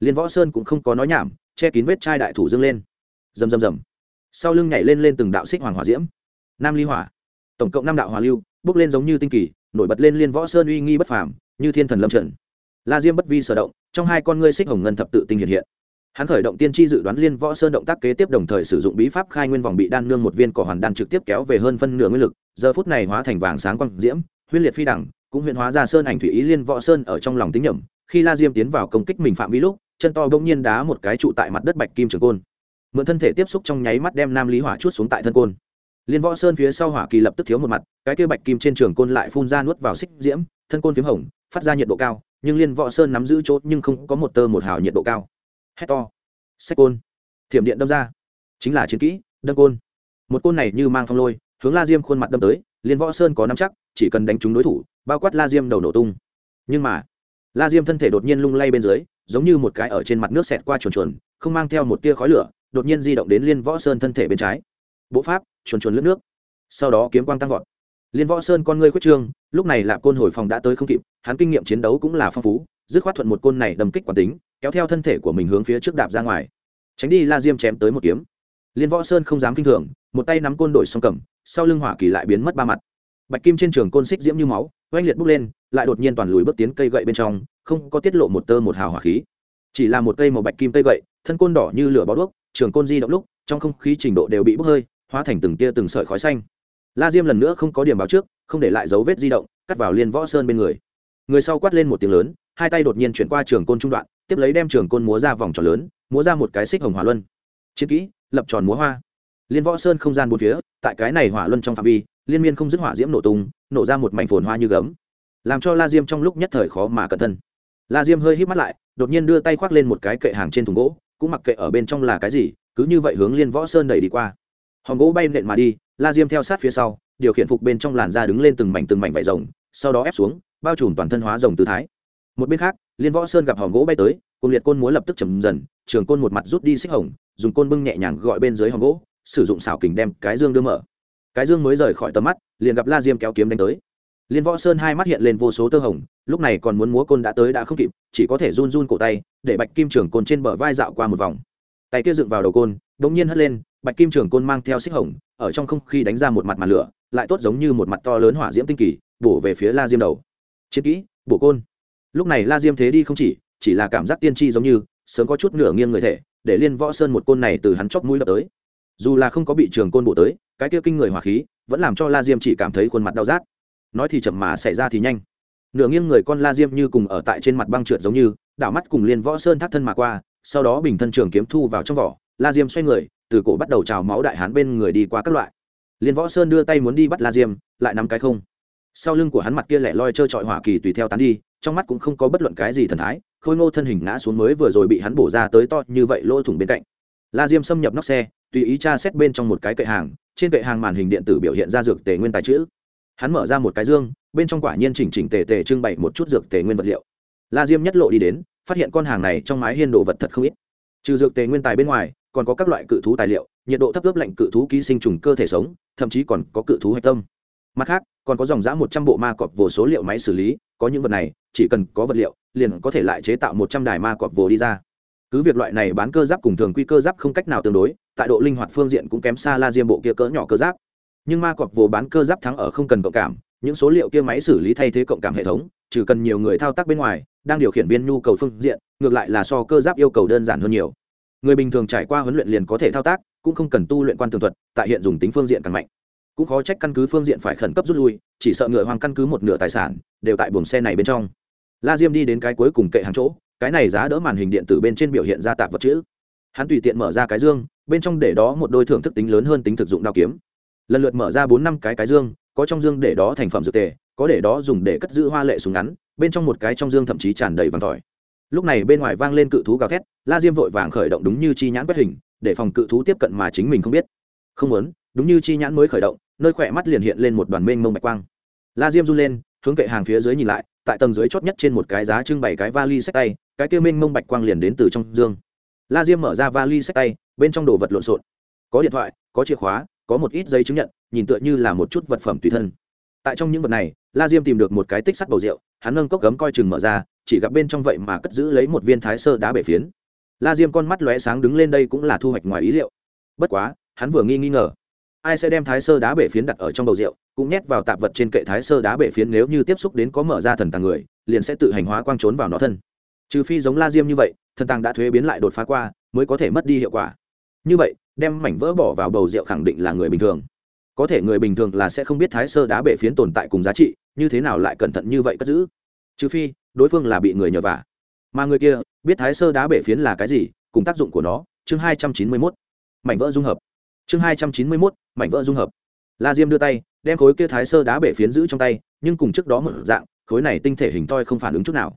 Liên võ sơn cũng không có nói nhảm, che kín vết chai đại thủ dâng lên. Rầm rầm rầm sau lưng nhảy lên lên từng đạo xích hoàng hỏa diễm. Nam ly hỏa. Tổng cộng năm đạo hòa lưu, bước lên giống như tinh kỳ, nổi bật lên liên võ sơn uy nghi bất phàm, như thiên thần lâm trận. La diêm bất vi sở động, trong hai con ngươi xích hồng ngân thập tự tinh hiện hiện. Hắn khởi động tiên tri dự đoán liên võ sơn động tác kế tiếp đồng thời sử dụng bí pháp khai nguyên vòng bị đan nương một viên cỏ hoàn đan trực tiếp kéo về hơn phân nửa nguyên lực, giờ phút này hóa thành vàng sáng quang diễm huyên liệt phi đẳng, cũng huyện hóa ra sơn ảnh thủy ý liên võ sơn ở trong lòng tính nhẩm. Khi la diêm tiến vào công kích mình phạm vi lúc, chân to bỗng nhiên đá một cái trụ tại mặt đất bạch kim trường côn mượn thân thể tiếp xúc trong nháy mắt đem nam lý hỏa chút xuống tại thân côn. Liên võ sơn phía sau hỏa kỳ lập tức thiếu một mặt, cái kia bạch kim trên trường côn lại phun ra nuốt vào xích diễm, thân côn p h í m hồng, phát ra nhiệt độ cao, nhưng liên võ sơn nắm giữ chốt nhưng không có một tơ một hào nhiệt độ cao. Hét to. Sách côn. Thiểm điện đâm ra. Chính là chiến kỹ, đâm côn. Một côn này như mang phong lôi, hướng la diêm khuôn mặt đâm tới, liên võ sơn có nắm chắc, chỉ cần đánh trúng đối thủ, bao quát la diêm đầu nổ tung. Nhưng mà, la diêm thân thể đột nhiên lung lay bên dưới, giống như một cái ở trên mặt nước xẹt qua chuồn chuồn, không mang theo một tia khói lửa đột nhiên di động đến liên võ sơn thân thể bên trái. Bộ pháp, chuồn chuồn lướt nước. Sau đó kiếm quang tăng vọt. Liên võ sơn con ngươi khuyết trương, lúc này lạp côn hồi phòng đã tới không kịp, hắn kinh nghiệm chiến đấu cũng là phong phú, dứt khoát thuận một côn này đâm kích quản tính, kéo theo thân thể của mình hướng phía trước đạp ra ngoài. Tránh đi, la diêm chém tới một kiếm. Liên võ sơn không dám kinh thường, một tay nắm côn đổi song cầm, sau lưng hỏa kỳ lại biến mất ba mặt. Bạch kim trên trường côn xích diễm như máu, oanh liệt bốc lên, lại đột nhiên toàn lùi bước tiến cây gậy bên trong, không có tiết lộ một tơ một hào hỏa khí. Chỉ là một cây màu bạch kim cây gậy thân côn đỏ như lửa bó đuốc, trường côn di động lúc, trong không khí trình độ đều bị bốc hơi, hóa thành từng tia từng sợi khói xanh. La diêm lần nữa không có điểm báo trước, không để lại dấu vết di động, cắt vào liên võ sơn bên người. Người sau quát lên một tiếng lớn, hai tay đột nhiên chuyển qua trường côn trung đoạn, tiếp lấy đem trường côn múa ra vòng tròn lớn, múa ra một cái xích hồng hỏa luân. Chiến kỹ, lập tròn múa hoa. Liên võ sơn không gian bốn phía, tại cái này hỏa luân trong phạm vi, liên miên không dứt hỏa diễm nổ tung, nổ ra một mảnh phồn hoa như gấm. Làm cho la diêm trong lúc nhất thời khó mà cẩn thân la diêm hơi hít mắt lại, đột nhiên đưa tay khoác lên một cái kệ hàng trên thùng gỗ cũng mặc kệ ở bên trong là cái gì, cứ như vậy hướng liên võ sơn đẩy đi qua. Hòn gỗ bay nện mà đi, la diêm theo sát phía sau, điều khiển phục bên trong làn da đứng lên từng mảnh từng mảnh vải rồng, sau đó ép xuống, bao trùm toàn thân hóa rồng tư thái. Một bên khác, liên võ sơn gặp hòn gỗ bay tới cùng liệt côn múa lập tức chầm dần, trường côn một mặt rút đi xích hồng, dùng côn bưng nhẹ nhàng gọi bên dưới hòn gỗ, sử dụng xảo kình đem cái dương đưa mở. Cái dương mới rời khỏi tầm mắt, liền gặp la diêm kéo kiếm đánh tới liên võ sơn hai mắt hiện lên vô số tơ hồng, lúc này còn muốn múa côn đã tới đã không kịp, chỉ có thể run run cổ tay, để bạch kim trường côn trên bờ vai dạo qua một vòng. Tay kia dựng vào đầu côn đ ỗ n g nhiên hất lên, bạch kim trường côn mang theo xích hồng, ở trong không khí đánh ra một mặt màn lửa, lại tốt giống như một mặt to lớn hỏa diễm tinh kỳ, bổ về phía la diêm đầu. Chiến kỹ, bổ côn. Lúc này la diêm thế đi không chỉ chỉ là cảm giác tiên tri giống như, sớm có chút nửa nghiêng người thể, để liên võ sơn một côn này từ hắn chóp mũi đập tới. Dù là không có bị trường côn bổ tới, cái kia kinh người hỏa khí, vẫn làm cho la diêm chỉ cảm thấy khuôn mặt đau rát nói thì chậm mà xảy ra thì nhanh. Nửa nghiêng người con la diêm như cùng ở tại trên mặt băng trượt giống như, đảo mắt cùng liên võ sơn thác thân mà qua, sau đó bình thân trường kiếm thu vào trong vỏ. La diêm xoay người, từ cổ bắt đầu trào máu đại hán bên người đi qua các loại. Liên võ sơn đưa tay muốn đi bắt la diêm, lại nắm cái không. Sau lưng của hắn mặt kia lẻ loi trơ trọi hỏa kỳ tùy theo tán đi, trong mắt cũng không có bất luận cái gì thần thái, khôi ngô thân hình ngã xuống mới vừa rồi bị hắn bổ ra tới to như vậy lỗ thủng bên cạnh. La diêm xâm nhập nóc xe, tùy ý tra xét bên trong một cái kệ hàng, trên kệ hàng màn hình điện tử biểu hiện ra dược tề nguyên tài chữ hắn mở ra một cái dương, bên trong quả nhiên chỉnh chỉnh tề tề trưng bày một chút dược tề nguyên vật liệu. La diêm nhất lộ đi đến, phát hiện con hàng này trong mái hiên đồ vật thật không ít. Trừ dược tề nguyên tài bên ngoài, còn có các loại cự thú tài liệu, nhiệt độ thấp ướp lạnh cự thú ký sinh trùng cơ thể sống, thậm chí còn có cự thú hạch tâm. Mặt khác, còn có dòng giã một trăm bộ ma cọp vồ số liệu máy xử lý, có những vật này, chỉ cần có vật liệu, liền có thể lại chế tạo một trăm đài ma cọp vồ đi ra. Cứ việc loại này bán cơ giáp cùng thường quy cơ giáp không cách nào tương đối, tại độ linh hoạt phương diện cũng kém xa la diêm bộ kia cỡ nhỏ cơ giáp nhưng ma cọp vô bán cơ giáp thắng ở không cần cộng cảm, những số liệu kia máy xử lý thay thế cộng cảm hệ thống chỉ cần nhiều người thao tác bên ngoài, đang điều khiển viên nhu cầu phương diện, ngược lại là so cơ giáp yêu cầu đơn giản hơn nhiều. Người bình thường trải qua huấn luyện liền có thể thao tác, cũng không cần tu luyện quan tường thuật, tại hiện dùng tính phương diện càng mạnh. Cũng khó trách căn cứ phương diện phải khẩn cấp rút lui, chỉ sợ ngựa hoang căn cứ một nửa tài sản, đều tại buồng xe này bên trong. La diêm đi đến cái cuối cùng kệ hàng chỗ, cái này giá đỡ màn hình điện tử bên trên biểu hiện ra tạp vật chữ. Hắn tùy tiện mở ra cái dương, bên trong để đó một đôi thưởng thức tính lớn hơn tính thực dụng đao kiếm lần lượt mở ra bốn năm cái cái dương, có trong dương để đó thành phẩm dược tề, có để đó dùng để cất giữ hoa lệ súng ngắn, bên trong một cái trong dương thậm chí tràn đầy vàng tỏi lúc này bên ngoài vang lên cự thú gào thét, la diêm vội vàng khởi động đúng như chi nhãn quét hình, để phòng cự thú tiếp cận mà chính mình không biết. Không muốn, đúng như chi nhãn mới khởi động, nơi khỏe mắt liền hiện lên một đoàn mênh mông bạch quang. La diêm run lên, hướng kệ hàng phía dưới nhìn lại, tại tầng dưới chót nhất trên một cái giá trưng bày cái vali sách tay, cái kia mênh mông bạch quang liền đến từ trong dương. La diêm mở ra vali sách tay, bên trong đồ vật lộn xộn. Có điện thoại, có chìa khóa có một ít giấy chứng nhận, nhìn tựa như là một chút vật phẩm tùy thân. Tại trong những vật này, la diêm tìm được một cái tích sắt bầu rượu, hắn nâng cốc gấm coi chừng mở ra, chỉ gặp bên trong vậy mà cất giữ lấy một viên thái sơ đá bể phiến. La diêm con mắt lóe sáng đứng lên đây cũng là thu hoạch ngoài ý liệu. Bất quá, hắn vừa nghi nghi ngờ. Ai sẽ đem thái sơ đá bể phiến đặt ở trong bầu rượu, cũng nhét vào tạp vật trên kệ thái sơ đá bể phiến nếu như tiếp xúc đến có mở ra thần tàng người, liền sẽ tự hành hóa quang trốn vào nó thân. Trừ phi giống la diêm như vậy, thần tàng đã thuế biến lại đột phá qua, mới có thể mất đi hiệu quả. Như vậy đem mảnh vỡ bỏ vào bầu rượu khẳng định là người bình thường. Có thể người bình thường là sẽ không biết thái sơ đá bể phiến tồn tại cùng giá trị, như thế nào lại cẩn thận như vậy cất giữ? Trừ phi, đối phương là bị người nhờ vả. Mà người kia, biết thái sơ đá bể phiến là cái gì, cùng tác dụng của nó, chương hai trăm chín mươi mốt. Mảnh vỡ dung hợp. Chương hai trăm chín mươi mốt, mảnh vỡ dung hợp. La diêm đưa tay, đem khối kia thái sơ đá bể phiến giữ trong tay, nhưng cùng trước đó một dạng, khối này tinh thể hình toi không phản ứng chút nào.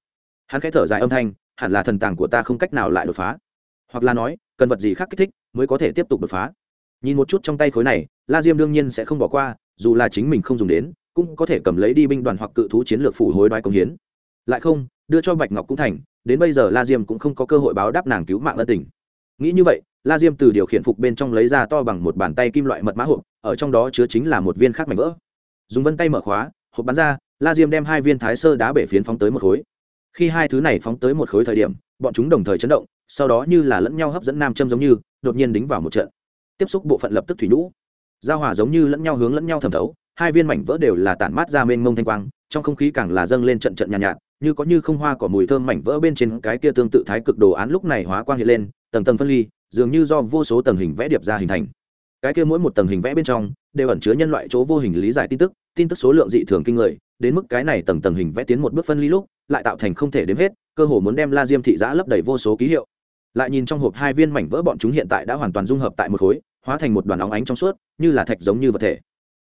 Hắn khẽ thở dài âm thanh, hẳn là thần tàng của ta không cách nào lại đột phá hoặc là nói, cần vật gì khác kích thích mới có thể tiếp tục đột phá. Nhìn một chút trong tay khối này, la diêm đương nhiên sẽ không bỏ qua, dù là chính mình không dùng đến, cũng có thể cầm lấy đi binh đoàn hoặc cự thú chiến lược phủ hối đoái công hiến. Lại không, đưa cho bạch ngọc cũng thành, đến bây giờ la diêm cũng không có cơ hội báo đáp nàng cứu mạng ân tình. Nghĩ như vậy, la diêm từ điều khiển phục bên trong lấy ra to bằng một bàn tay kim loại mật mã hộp, ở trong đó chứa chính là một viên khác mảnh vỡ. Dùng vân tay mở khóa, hộp bắn ra, la diêm đem hai viên thái sơ đá bể phiến phóng tới một khối. Khi hai thứ này phóng tới một khối thời điểm, bọn chúng đồng thời chấn động sau đó như là lẫn nhau hấp dẫn nam châm giống như đột nhiên đính vào một trận. Tiếp xúc bộ phận lập tức thủy nhũ. Giao hòa giống như lẫn nhau hướng lẫn nhau thẩm thấu hai viên mảnh vỡ đều là tản mát ra mênh mông thanh quang trong không khí càng là dâng lên trận trận nhàn nhạt, nhạt như có như không hoa cỏ mùi thơm mảnh vỡ bên trên cái kia tương tự thái cực đồ án lúc này hóa quang hiện lên tầng tầng phân ly dường như do vô số tầng hình vẽ điệp ra hình thành. Cái kia mỗi một tầng hình vẽ bên trong đều ẩn chứa nhân loại chỗ vô hình lý giải tin tức tin tức số lượng dị thường kinh người đến mức cái này tầng tầng hình vẽ tiến một bước phân ly lúc lại tạo thành không thể đếm hết cơ hồ muốn đem la diêm thị giã lấp đầy vô số ký hiệu lại nhìn trong hộp hai viên mảnh vỡ bọn chúng hiện tại đã hoàn toàn dung hợp tại một khối, hóa thành một đoàn óng ánh trong suốt, như là thạch giống như vật thể.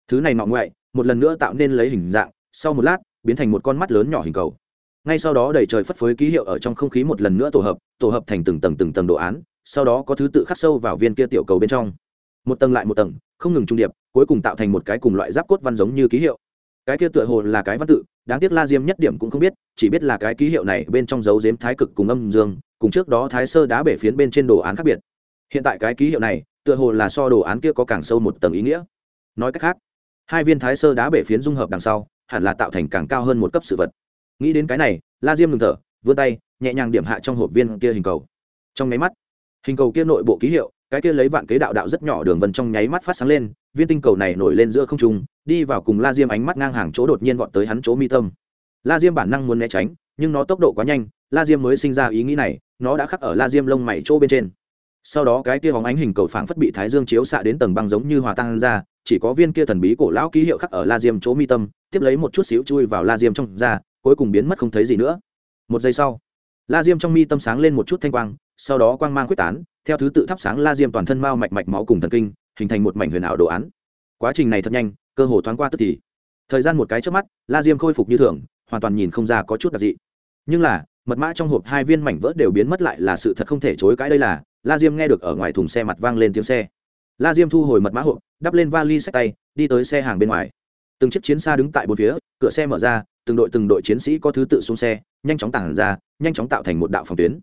Thứ này nọ ngoại, một lần nữa tạo nên lấy hình dạng, sau một lát, biến thành một con mắt lớn nhỏ hình cầu. Ngay sau đó đầy trời phất phới ký hiệu ở trong không khí một lần nữa tổ hợp tổ hợp thành từng tầng từng tầng đồ án, sau đó có thứ tự khắc sâu vào viên kia tiểu cầu bên trong. Một tầng lại một tầng, không ngừng trung điệp, cuối cùng tạo thành một cái cùng loại giáp cốt văn giống như ký hiệu. Cái kia tựa hồ là cái văn tự, đáng tiếc la diêm nhất điểm cũng không biết, chỉ biết là cái ký hiệu này bên trong dấu dếm thái cực cùng âm dương cùng trước đó thái sơ đá bể phiến bên trên đồ án khác biệt. Hiện tại cái ký hiệu này, tựa hồ là so đồ án kia có càng sâu một tầng ý nghĩa. Nói cách khác, hai viên thái sơ đá bể phiến dung hợp đằng sau, hẳn là tạo thành càng cao hơn một cấp sự vật. Nghĩ đến cái này, la diêm ngừng thở, vươn tay, nhẹ nhàng điểm hạ trong hộp viên kia hình cầu. Trong nháy mắt, hình cầu kia nội bộ ký hiệu, cái kia lấy vạn kế đạo đạo rất nhỏ đường vân trong nháy mắt phát sáng lên, viên tinh cầu này nổi lên giữa không trung, đi vào cùng la diêm ánh mắt ngang hàng chỗ đột nhiên vọt tới hắn chỗ mi tâm. La diêm bản năng muốn né tránh, nhưng nó tốc độ quá nhanh la diêm mới sinh ra ý nghĩ này, nó đã khắc ở la diêm lông mày chỗ bên trên. Sau đó cái kia hóng ánh hình cầu phảng phất bị thái dương chiếu xạ đến tầng băng giống như hòa tan ra, chỉ có viên kia thần bí cổ lão ký hiệu khắc ở la diêm chỗ mi tâm, tiếp lấy một chút xíu chui vào la diêm trong da cuối cùng biến mất không thấy gì nữa. Một giây sau, la diêm trong mi tâm sáng lên một chút thanh quang, sau đó quang mang quyết tán, theo thứ tự thắp sáng la diêm toàn thân mao mạch mạch máu cùng thần kinh, hình thành một mảnh huyền ảo đồ án. Quá trình này thật nhanh, cơ hồ thoáng qua tức thì. Thời gian một cái trước mắt, la diêm khôi phục như thường, hoàn toàn nhìn không ra có chút đặc dị. Nhưng là mật mã trong hộp hai viên mảnh vỡ đều biến mất lại là sự thật không thể chối cãi đây là, la diêm nghe được ở ngoài thùng xe mặt vang lên tiếng xe. La diêm thu hồi mật mã hộp, đắp lên vali sách tay, đi tới xe hàng bên ngoài. Từng chiếc chiến xa đứng tại bốn phía, cửa xe mở ra, từng đội từng đội chiến sĩ có thứ tự xuống xe, nhanh chóng tản ra, nhanh chóng tạo thành một đạo phòng tuyến.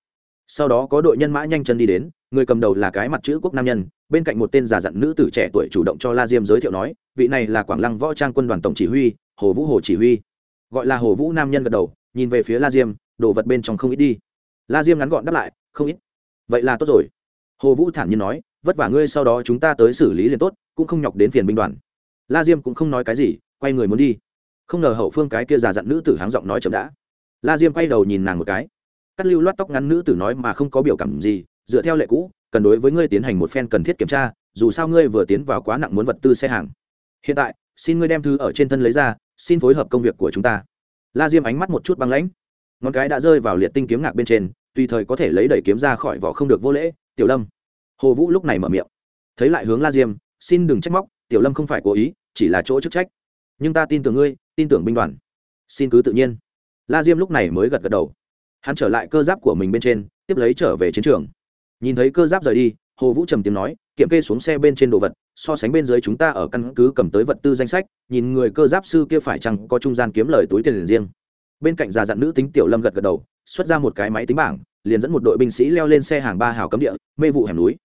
Sau đó có đội nhân mã nhanh chân đi đến, người cầm đầu là cái mặt chữ quốc nam nhân, bên cạnh một tên già dặn nữ tử trẻ tuổi chủ động cho la diêm giới thiệu nói, vị này là quảng lăng võ trang quân đoàn tổng chỉ huy, hồ vũ hồ chỉ huy. Gọi là hồ vũ nam nhân gật đầu, nhìn về phía la diêm đồ vật bên trong không ít đi. La diêm ngắn gọn đáp lại, không ít. Vậy là tốt rồi. Hồ vũ thản nhiên nói, vất vả ngươi sau đó chúng ta tới xử lý liền tốt, cũng không nhọc đến phiền binh đoàn. La diêm cũng không nói cái gì, quay người muốn đi. Không ngờ hậu phương cái kia già dặn nữ tử háng giọng nói chậm đã. La diêm quay đầu nhìn nàng một cái. Cắt lưu loát tóc ngắn nữ tử nói mà không có biểu cảm gì, dựa theo lệ cũ, cần đối với ngươi tiến hành một phen cần thiết kiểm tra, dù sao ngươi vừa tiến vào quá nặng muốn vật tư xe hàng. Hiện tại, xin ngươi đem thư ở trên thân lấy ra, xin phối hợp công việc của chúng ta. La diêm ánh mắt một chút băng lãnh ngón cái đã rơi vào liệt tinh kiếm ngạc bên trên, tùy thời có thể lấy đẩy kiếm ra khỏi vỏ không được vô lễ, tiểu lâm. Hồ vũ lúc này mở miệng. Thấy lại hướng la diêm, xin đừng trách móc, tiểu lâm không phải cố ý, chỉ là chỗ chức trách. Nhưng ta tin tưởng ngươi, tin tưởng binh đoàn. Xin cứ tự nhiên. La diêm lúc này mới gật gật đầu. Hắn trở lại cơ giáp của mình bên trên, tiếp lấy trở về chiến trường. Nhìn thấy cơ giáp rời đi, hồ vũ trầm tiếng nói, kiểm kê xuống xe bên trên đồ vật, so sánh bên dưới chúng ta ở căn cứ cầm tới vật tư danh sách, nhìn người cơ giáp sư kia phải chăng có trung gian kiếm lời túi tiền riêng bên cạnh già dặn nữ tính tiểu lâm gật gật đầu, xuất ra một cái máy tính bảng, liền dẫn một đội binh sĩ leo lên xe hàng ba hào cấm địa, mê vụ hẻm núi.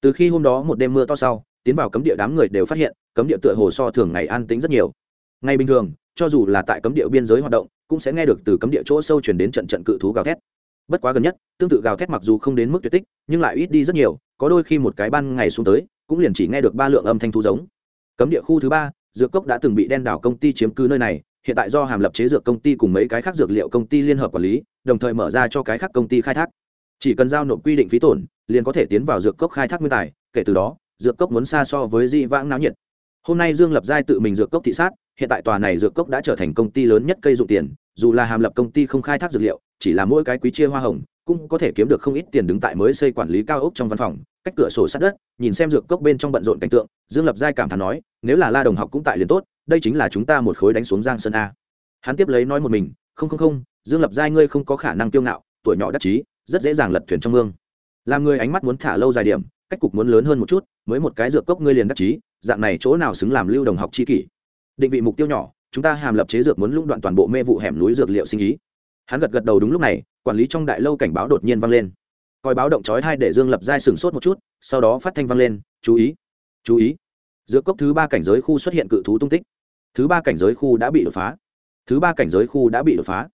Từ khi hôm đó một đêm mưa to sau, tiến vào cấm địa đám người đều phát hiện, cấm địa tựa hồ so thường ngày an tính rất nhiều. Ngày bình thường, cho dù là tại cấm địa biên giới hoạt động, cũng sẽ nghe được từ cấm địa chỗ sâu chuyển đến trận trận cự thú gào thét. Bất quá gần nhất, tương tự gào thét mặc dù không đến mức tuyệt tích, nhưng lại ít đi rất nhiều, có đôi khi một cái ban ngày xuống tới, cũng liền chỉ nghe được ba lượng âm thanh thu giống. Cấm địa khu thứ ba, dược cốc đã từng bị đen đảo công ty chiếm cư nơi này hiện tại do hàm lập chế dược công ty cùng mấy cái khác dược liệu công ty liên hợp quản lý, đồng thời mở ra cho cái khác công ty khai thác. Chỉ cần giao nộp quy định phí tổn, liền có thể tiến vào dược cốc khai thác nguyên tài, kể từ đó, dược cốc muốn xa so với di vãng náo nhiệt. Hôm nay dương lập giai tự mình dược cốc thị sát, hiện tại tòa này dược cốc đã trở thành công ty lớn nhất cây dụng tiền, dù là hàm lập công ty không khai thác dược liệu, chỉ là mỗi cái quý chia hoa hồng, cũng có thể kiếm được không ít tiền đứng tại mới xây quản lý cao ốc trong văn phòng, cách cửa sổ sát đất, nhìn xem dược cốc bên trong bận rộn cảnh tượng, dương lập giai cảm thán nói, nếu là la đồng học cũng tại liền tốt đây chính là chúng ta một khối đánh xuống giang sơn a. Hắn tiếp lấy nói một mình, không không không, dương lập giai ngươi không có khả năng kiêu ngạo, tuổi nhỏ đắc chí, rất dễ dàng lật thuyền trong mương. Làm người ánh mắt muốn thả lâu dài điểm, cách cục muốn lớn hơn một chút, mới một cái dược cốc ngươi liền đắc chí, dạng này chỗ nào xứng làm lưu đồng học chi kỷ. Định vị mục tiêu nhỏ, chúng ta hàm lập chế dược muốn lũng đoạn toàn bộ mê vụ hẻm núi dược liệu sinh ý. Hắn gật gật đầu đúng lúc này, quản lý trong đại lâu cảnh báo đột nhiên vang lên. Coi báo động chói thai để dương lập giai sừng sốt một chút, sau đó phát thanh vang lên, chú ý chú ý dược cốc thứ ba cảnh giới khu xuất hiện cự thú tung tích. Thứ ba cảnh giới khu đã bị đột phá. Thứ ba cảnh giới khu đã bị đột phá.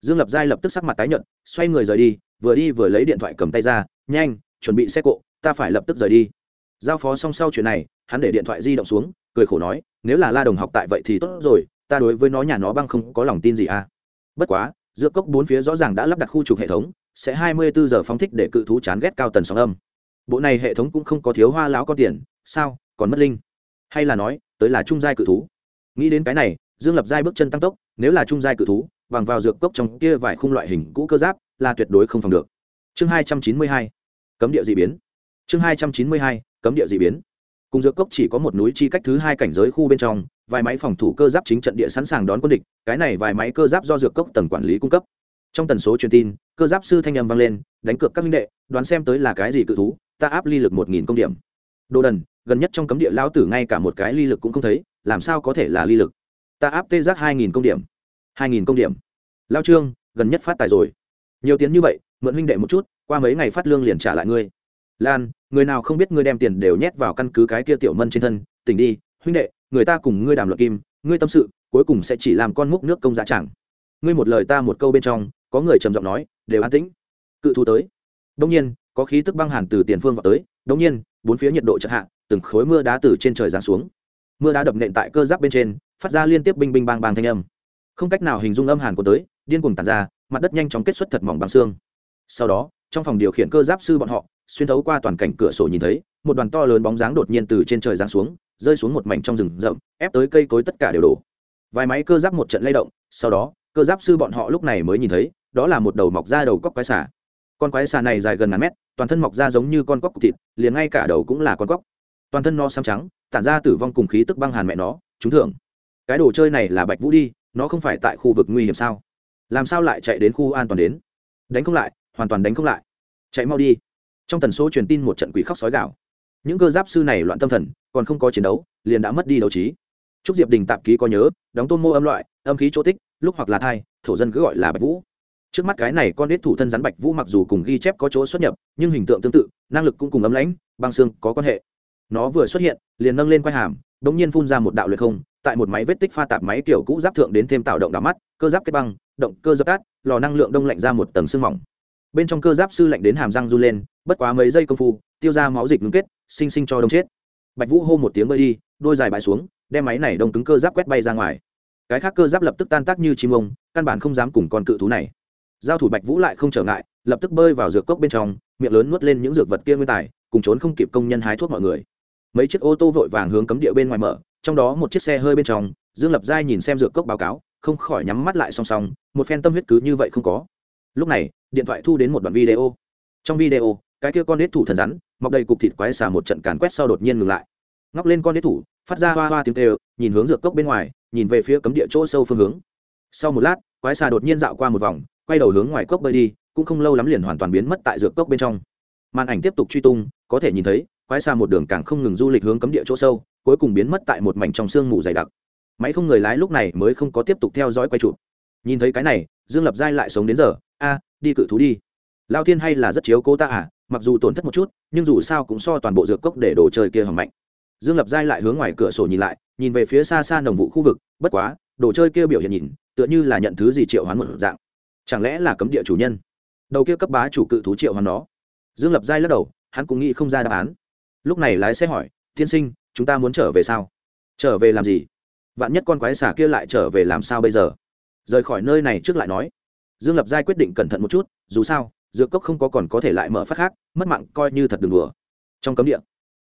Dương lập giai lập tức sắc mặt tái nhợt, xoay người rời đi, vừa đi vừa lấy điện thoại cầm tay ra, nhanh, chuẩn bị xe cộ, ta phải lập tức rời đi. Giao phó xong sau chuyện này, hắn để điện thoại di động xuống, cười khổ nói, nếu là la đồng học tại vậy thì tốt rồi, ta đối với nó nhà nó băng không có lòng tin gì à? Bất quá giữa cốc bốn phía rõ ràng đã lắp đặt khu trục hệ thống, sẽ hai mươi bốn giờ phóng thích để cự thú chán ghét cao tần sóng âm. Bộ này hệ thống cũng không có thiếu hoa láo có tiền, sao, còn mất linh? Hay là nói, tới là trung giai cự thú. Nghĩ đến cái này, dương lập giai bước chân tăng tốc, nếu là trung giai cự thú, bằng vào dược cốc trong kia vài khung loại hình cũ cơ giáp, là tuyệt đối không phòng được. Chương hai trăm chín mươi hai, cấm địa d ị biến. Chương hai trăm chín mươi hai, cấm địa d ị biến. Cùng dược cốc chỉ có một núi chi cách thứ hai cảnh giới khu bên trong, vài máy phòng thủ cơ giáp chính trận địa sẵn sàng đón quân địch, cái này vài máy cơ giáp do dược cốc tầng quản lý cung cấp. Trong tần số truyền tin, cơ giáp sư thanh âm vang lên, đánh cược các minh đệ, đoán xem tới là cái gì cự thú, ta áp ly lực một nghìn công điểm. Đồ đần gần nhất trong cấm địa lão tử ngay cả một cái ly lực cũng không thấy, làm sao có thể là ly lực? Ta áp tê giác hai nghìn công điểm. hai nghìn công điểm. Lao trương, gần nhất phát tài rồi. Nhiều tiền như vậy, mượn huynh đệ một chút, qua mấy ngày phát lương liền trả lại ngươi. Lan, người nào không biết ngươi đem tiền đều nhét vào căn cứ cái kia tiểu mân trên thân, tỉnh đi, huynh đệ, người ta cùng ngươi đàm luận kim, ngươi tâm sự, cuối cùng sẽ chỉ làm con múc nước công giá chẳng. Ngươi một lời ta một câu bên trong, có người trầm giọng nói, đều an tĩnh. Cự thu tới. Đông nhiên, có khí tức băng hàn từ tiền phương vào tới. Đông nhiên, bốn phía nhiệt độ chật hạ từng khối mưa đá từ trên trời giáng xuống. Mưa đá đập nện tại cơ giáp bên trên, phát ra liên tiếp binh binh bang bang thanh âm. Không cách nào hình dung âm hàn của tới, điên cuồng tàn ra, mặt đất nhanh chóng kết xuất thật mỏng bằng xương. Sau đó, trong phòng điều khiển cơ giáp sư bọn họ, xuyên thấu qua toàn cảnh cửa sổ nhìn thấy, một đoàn to lớn bóng dáng đột nhiên từ trên trời giáng xuống, rơi xuống một mảnh trong rừng rậm, ép tới cây cối tất cả đều đổ. Vài máy cơ giáp một trận lay động, sau đó, cơ giáp sư bọn họ lúc này mới nhìn thấy, đó là một đầu mọc ra đầu cóc quái xà. Con quái xà này dài gần ngàn mét, toàn thân mọc ra giống như con cóc cục thịt, liền ngay cả đầu cũng là con cóc toàn thân no xám trắng, tản ra tử vong cùng khí tức băng hàn mẹ nó, trúng thưởng. Cái đồ chơi này là bạch vũ đi, nó không phải tại khu vực nguy hiểm sao? Làm sao lại chạy đến khu an toàn đến? Đánh không lại, hoàn toàn đánh không lại. Chạy mau đi. Trong tần số truyền tin một trận quỷ khóc sói gạo những cơ giáp sư này loạn tâm thần, còn không có chiến đấu, liền đã mất đi đấu trí. Trúc diệp đình tạp ký có nhớ, đóng tôn mô âm loại, âm khí chỗ tích, lúc hoặc là thai, thổ dân cứ gọi là bạch vũ. Trước mắt cái này con đết thủ thân rắn bạch vũ mặc dù cùng ghi chép có chỗ xuất nhập, nhưng hình tượng tương tự, năng lực cũng cùng ấm lãnh, băng xương có quan hệ nó vừa xuất hiện, liền nâng lên quai hàm đ ỗ n g nhiên phun ra một đạo luyện không, tại một máy vết tích pha tạp máy kiểu cũ giáp thượng đến thêm tạo động đỏ mắt, cơ giáp kết băng, động cơ giáp cát lò năng lượng đông lạnh ra một tầng sương mỏng. Bên trong cơ giáp sư lạnh đến hàm răng run lên, bất quá mấy giây công phu, tiêu ra máu dịch ngưng kết, sinh sinh cho đông chết. Bạch vũ hô một tiếng bơi đi, đôi dài bãi xuống, đem máy này đông cứng cơ giáp quét bay ra ngoài. Cái khác cơ giáp lập tức tan tác như chim ông, căn bản không dám cùng con cự thú này. Giao thủ bạch vũ lại không trở ngại, lập tức bơi vào dược cốc bên trong, miệng lớn nuốt lên những dược vật kia nguyên tài, cùng trốn không kịp công nhân hái thuốc mọi người mấy chiếc ô tô vội vàng hướng cấm địa bên ngoài mở, trong đó một chiếc xe hơi bên trong, dương lập giai nhìn xem dược cốc báo cáo, không khỏi nhắm mắt lại song song, một phen tâm huyết cứ như vậy không có. Lúc này, điện thoại thu đến một đoạn video. Trong video, cái kia con đế thủ thần rắn, mọc đầy cục thịt quái xà một trận càn quét sau đột nhiên ngừng lại. Ngóc lên con đế thủ, phát ra hoa hoa tiếng kêu, nhìn hướng dược cốc bên ngoài, nhìn về phía cấm địa chỗ sâu phương hướng. Sau một lát, quái xà đột nhiên dạo qua một vòng, quay đầu hướng ngoài cốc bơi đi, cũng không lâu lắm liền hoàn toàn biến mất tại dược cốc bên trong. Màn ảnh tiếp tục truy tung, có thể nhìn thấy quái xa một đường càng không ngừng du lịch hướng cấm địa chỗ sâu, cuối cùng biến mất tại một mảnh trong sương mù dày đặc. Máy không người lái lúc này mới không có tiếp tục theo dõi quay chụp. Nhìn thấy cái này, dương lập giai lại sống đến giờ. A, đi cự thú đi. Lao thiên hay là rất chiếu cô ta à? Mặc dù tổn thất một chút, nhưng dù sao cũng so toàn bộ dược cốc để đồ chơi kia hầm mạnh. Dương lập giai lại hướng ngoài cửa sổ nhìn lại, nhìn về phía xa xa nồng vụ khu vực, bất quá, đồ chơi kia biểu hiện nhìn, tựa như là nhận thứ gì triệu hoán một dạng. Chẳng lẽ là cấm địa chủ nhân? Đầu kia cấp bá chủ cự thú triệu hoán nó? Dương lập giai lắc đầu, hắn cũng nghĩ không ra đáp án lúc này lái xe hỏi, tiên sinh, chúng ta muốn trở về sao? Trở về làm gì? Vạn nhất con quái xả kia lại trở về làm sao bây giờ? Rời khỏi nơi này trước lại nói. Dương lập giai quyết định cẩn thận một chút, dù sao, dược cốc không có còn có thể lại mở phát khác, mất mạng coi như thật đừng đùa. Trong cấm địa,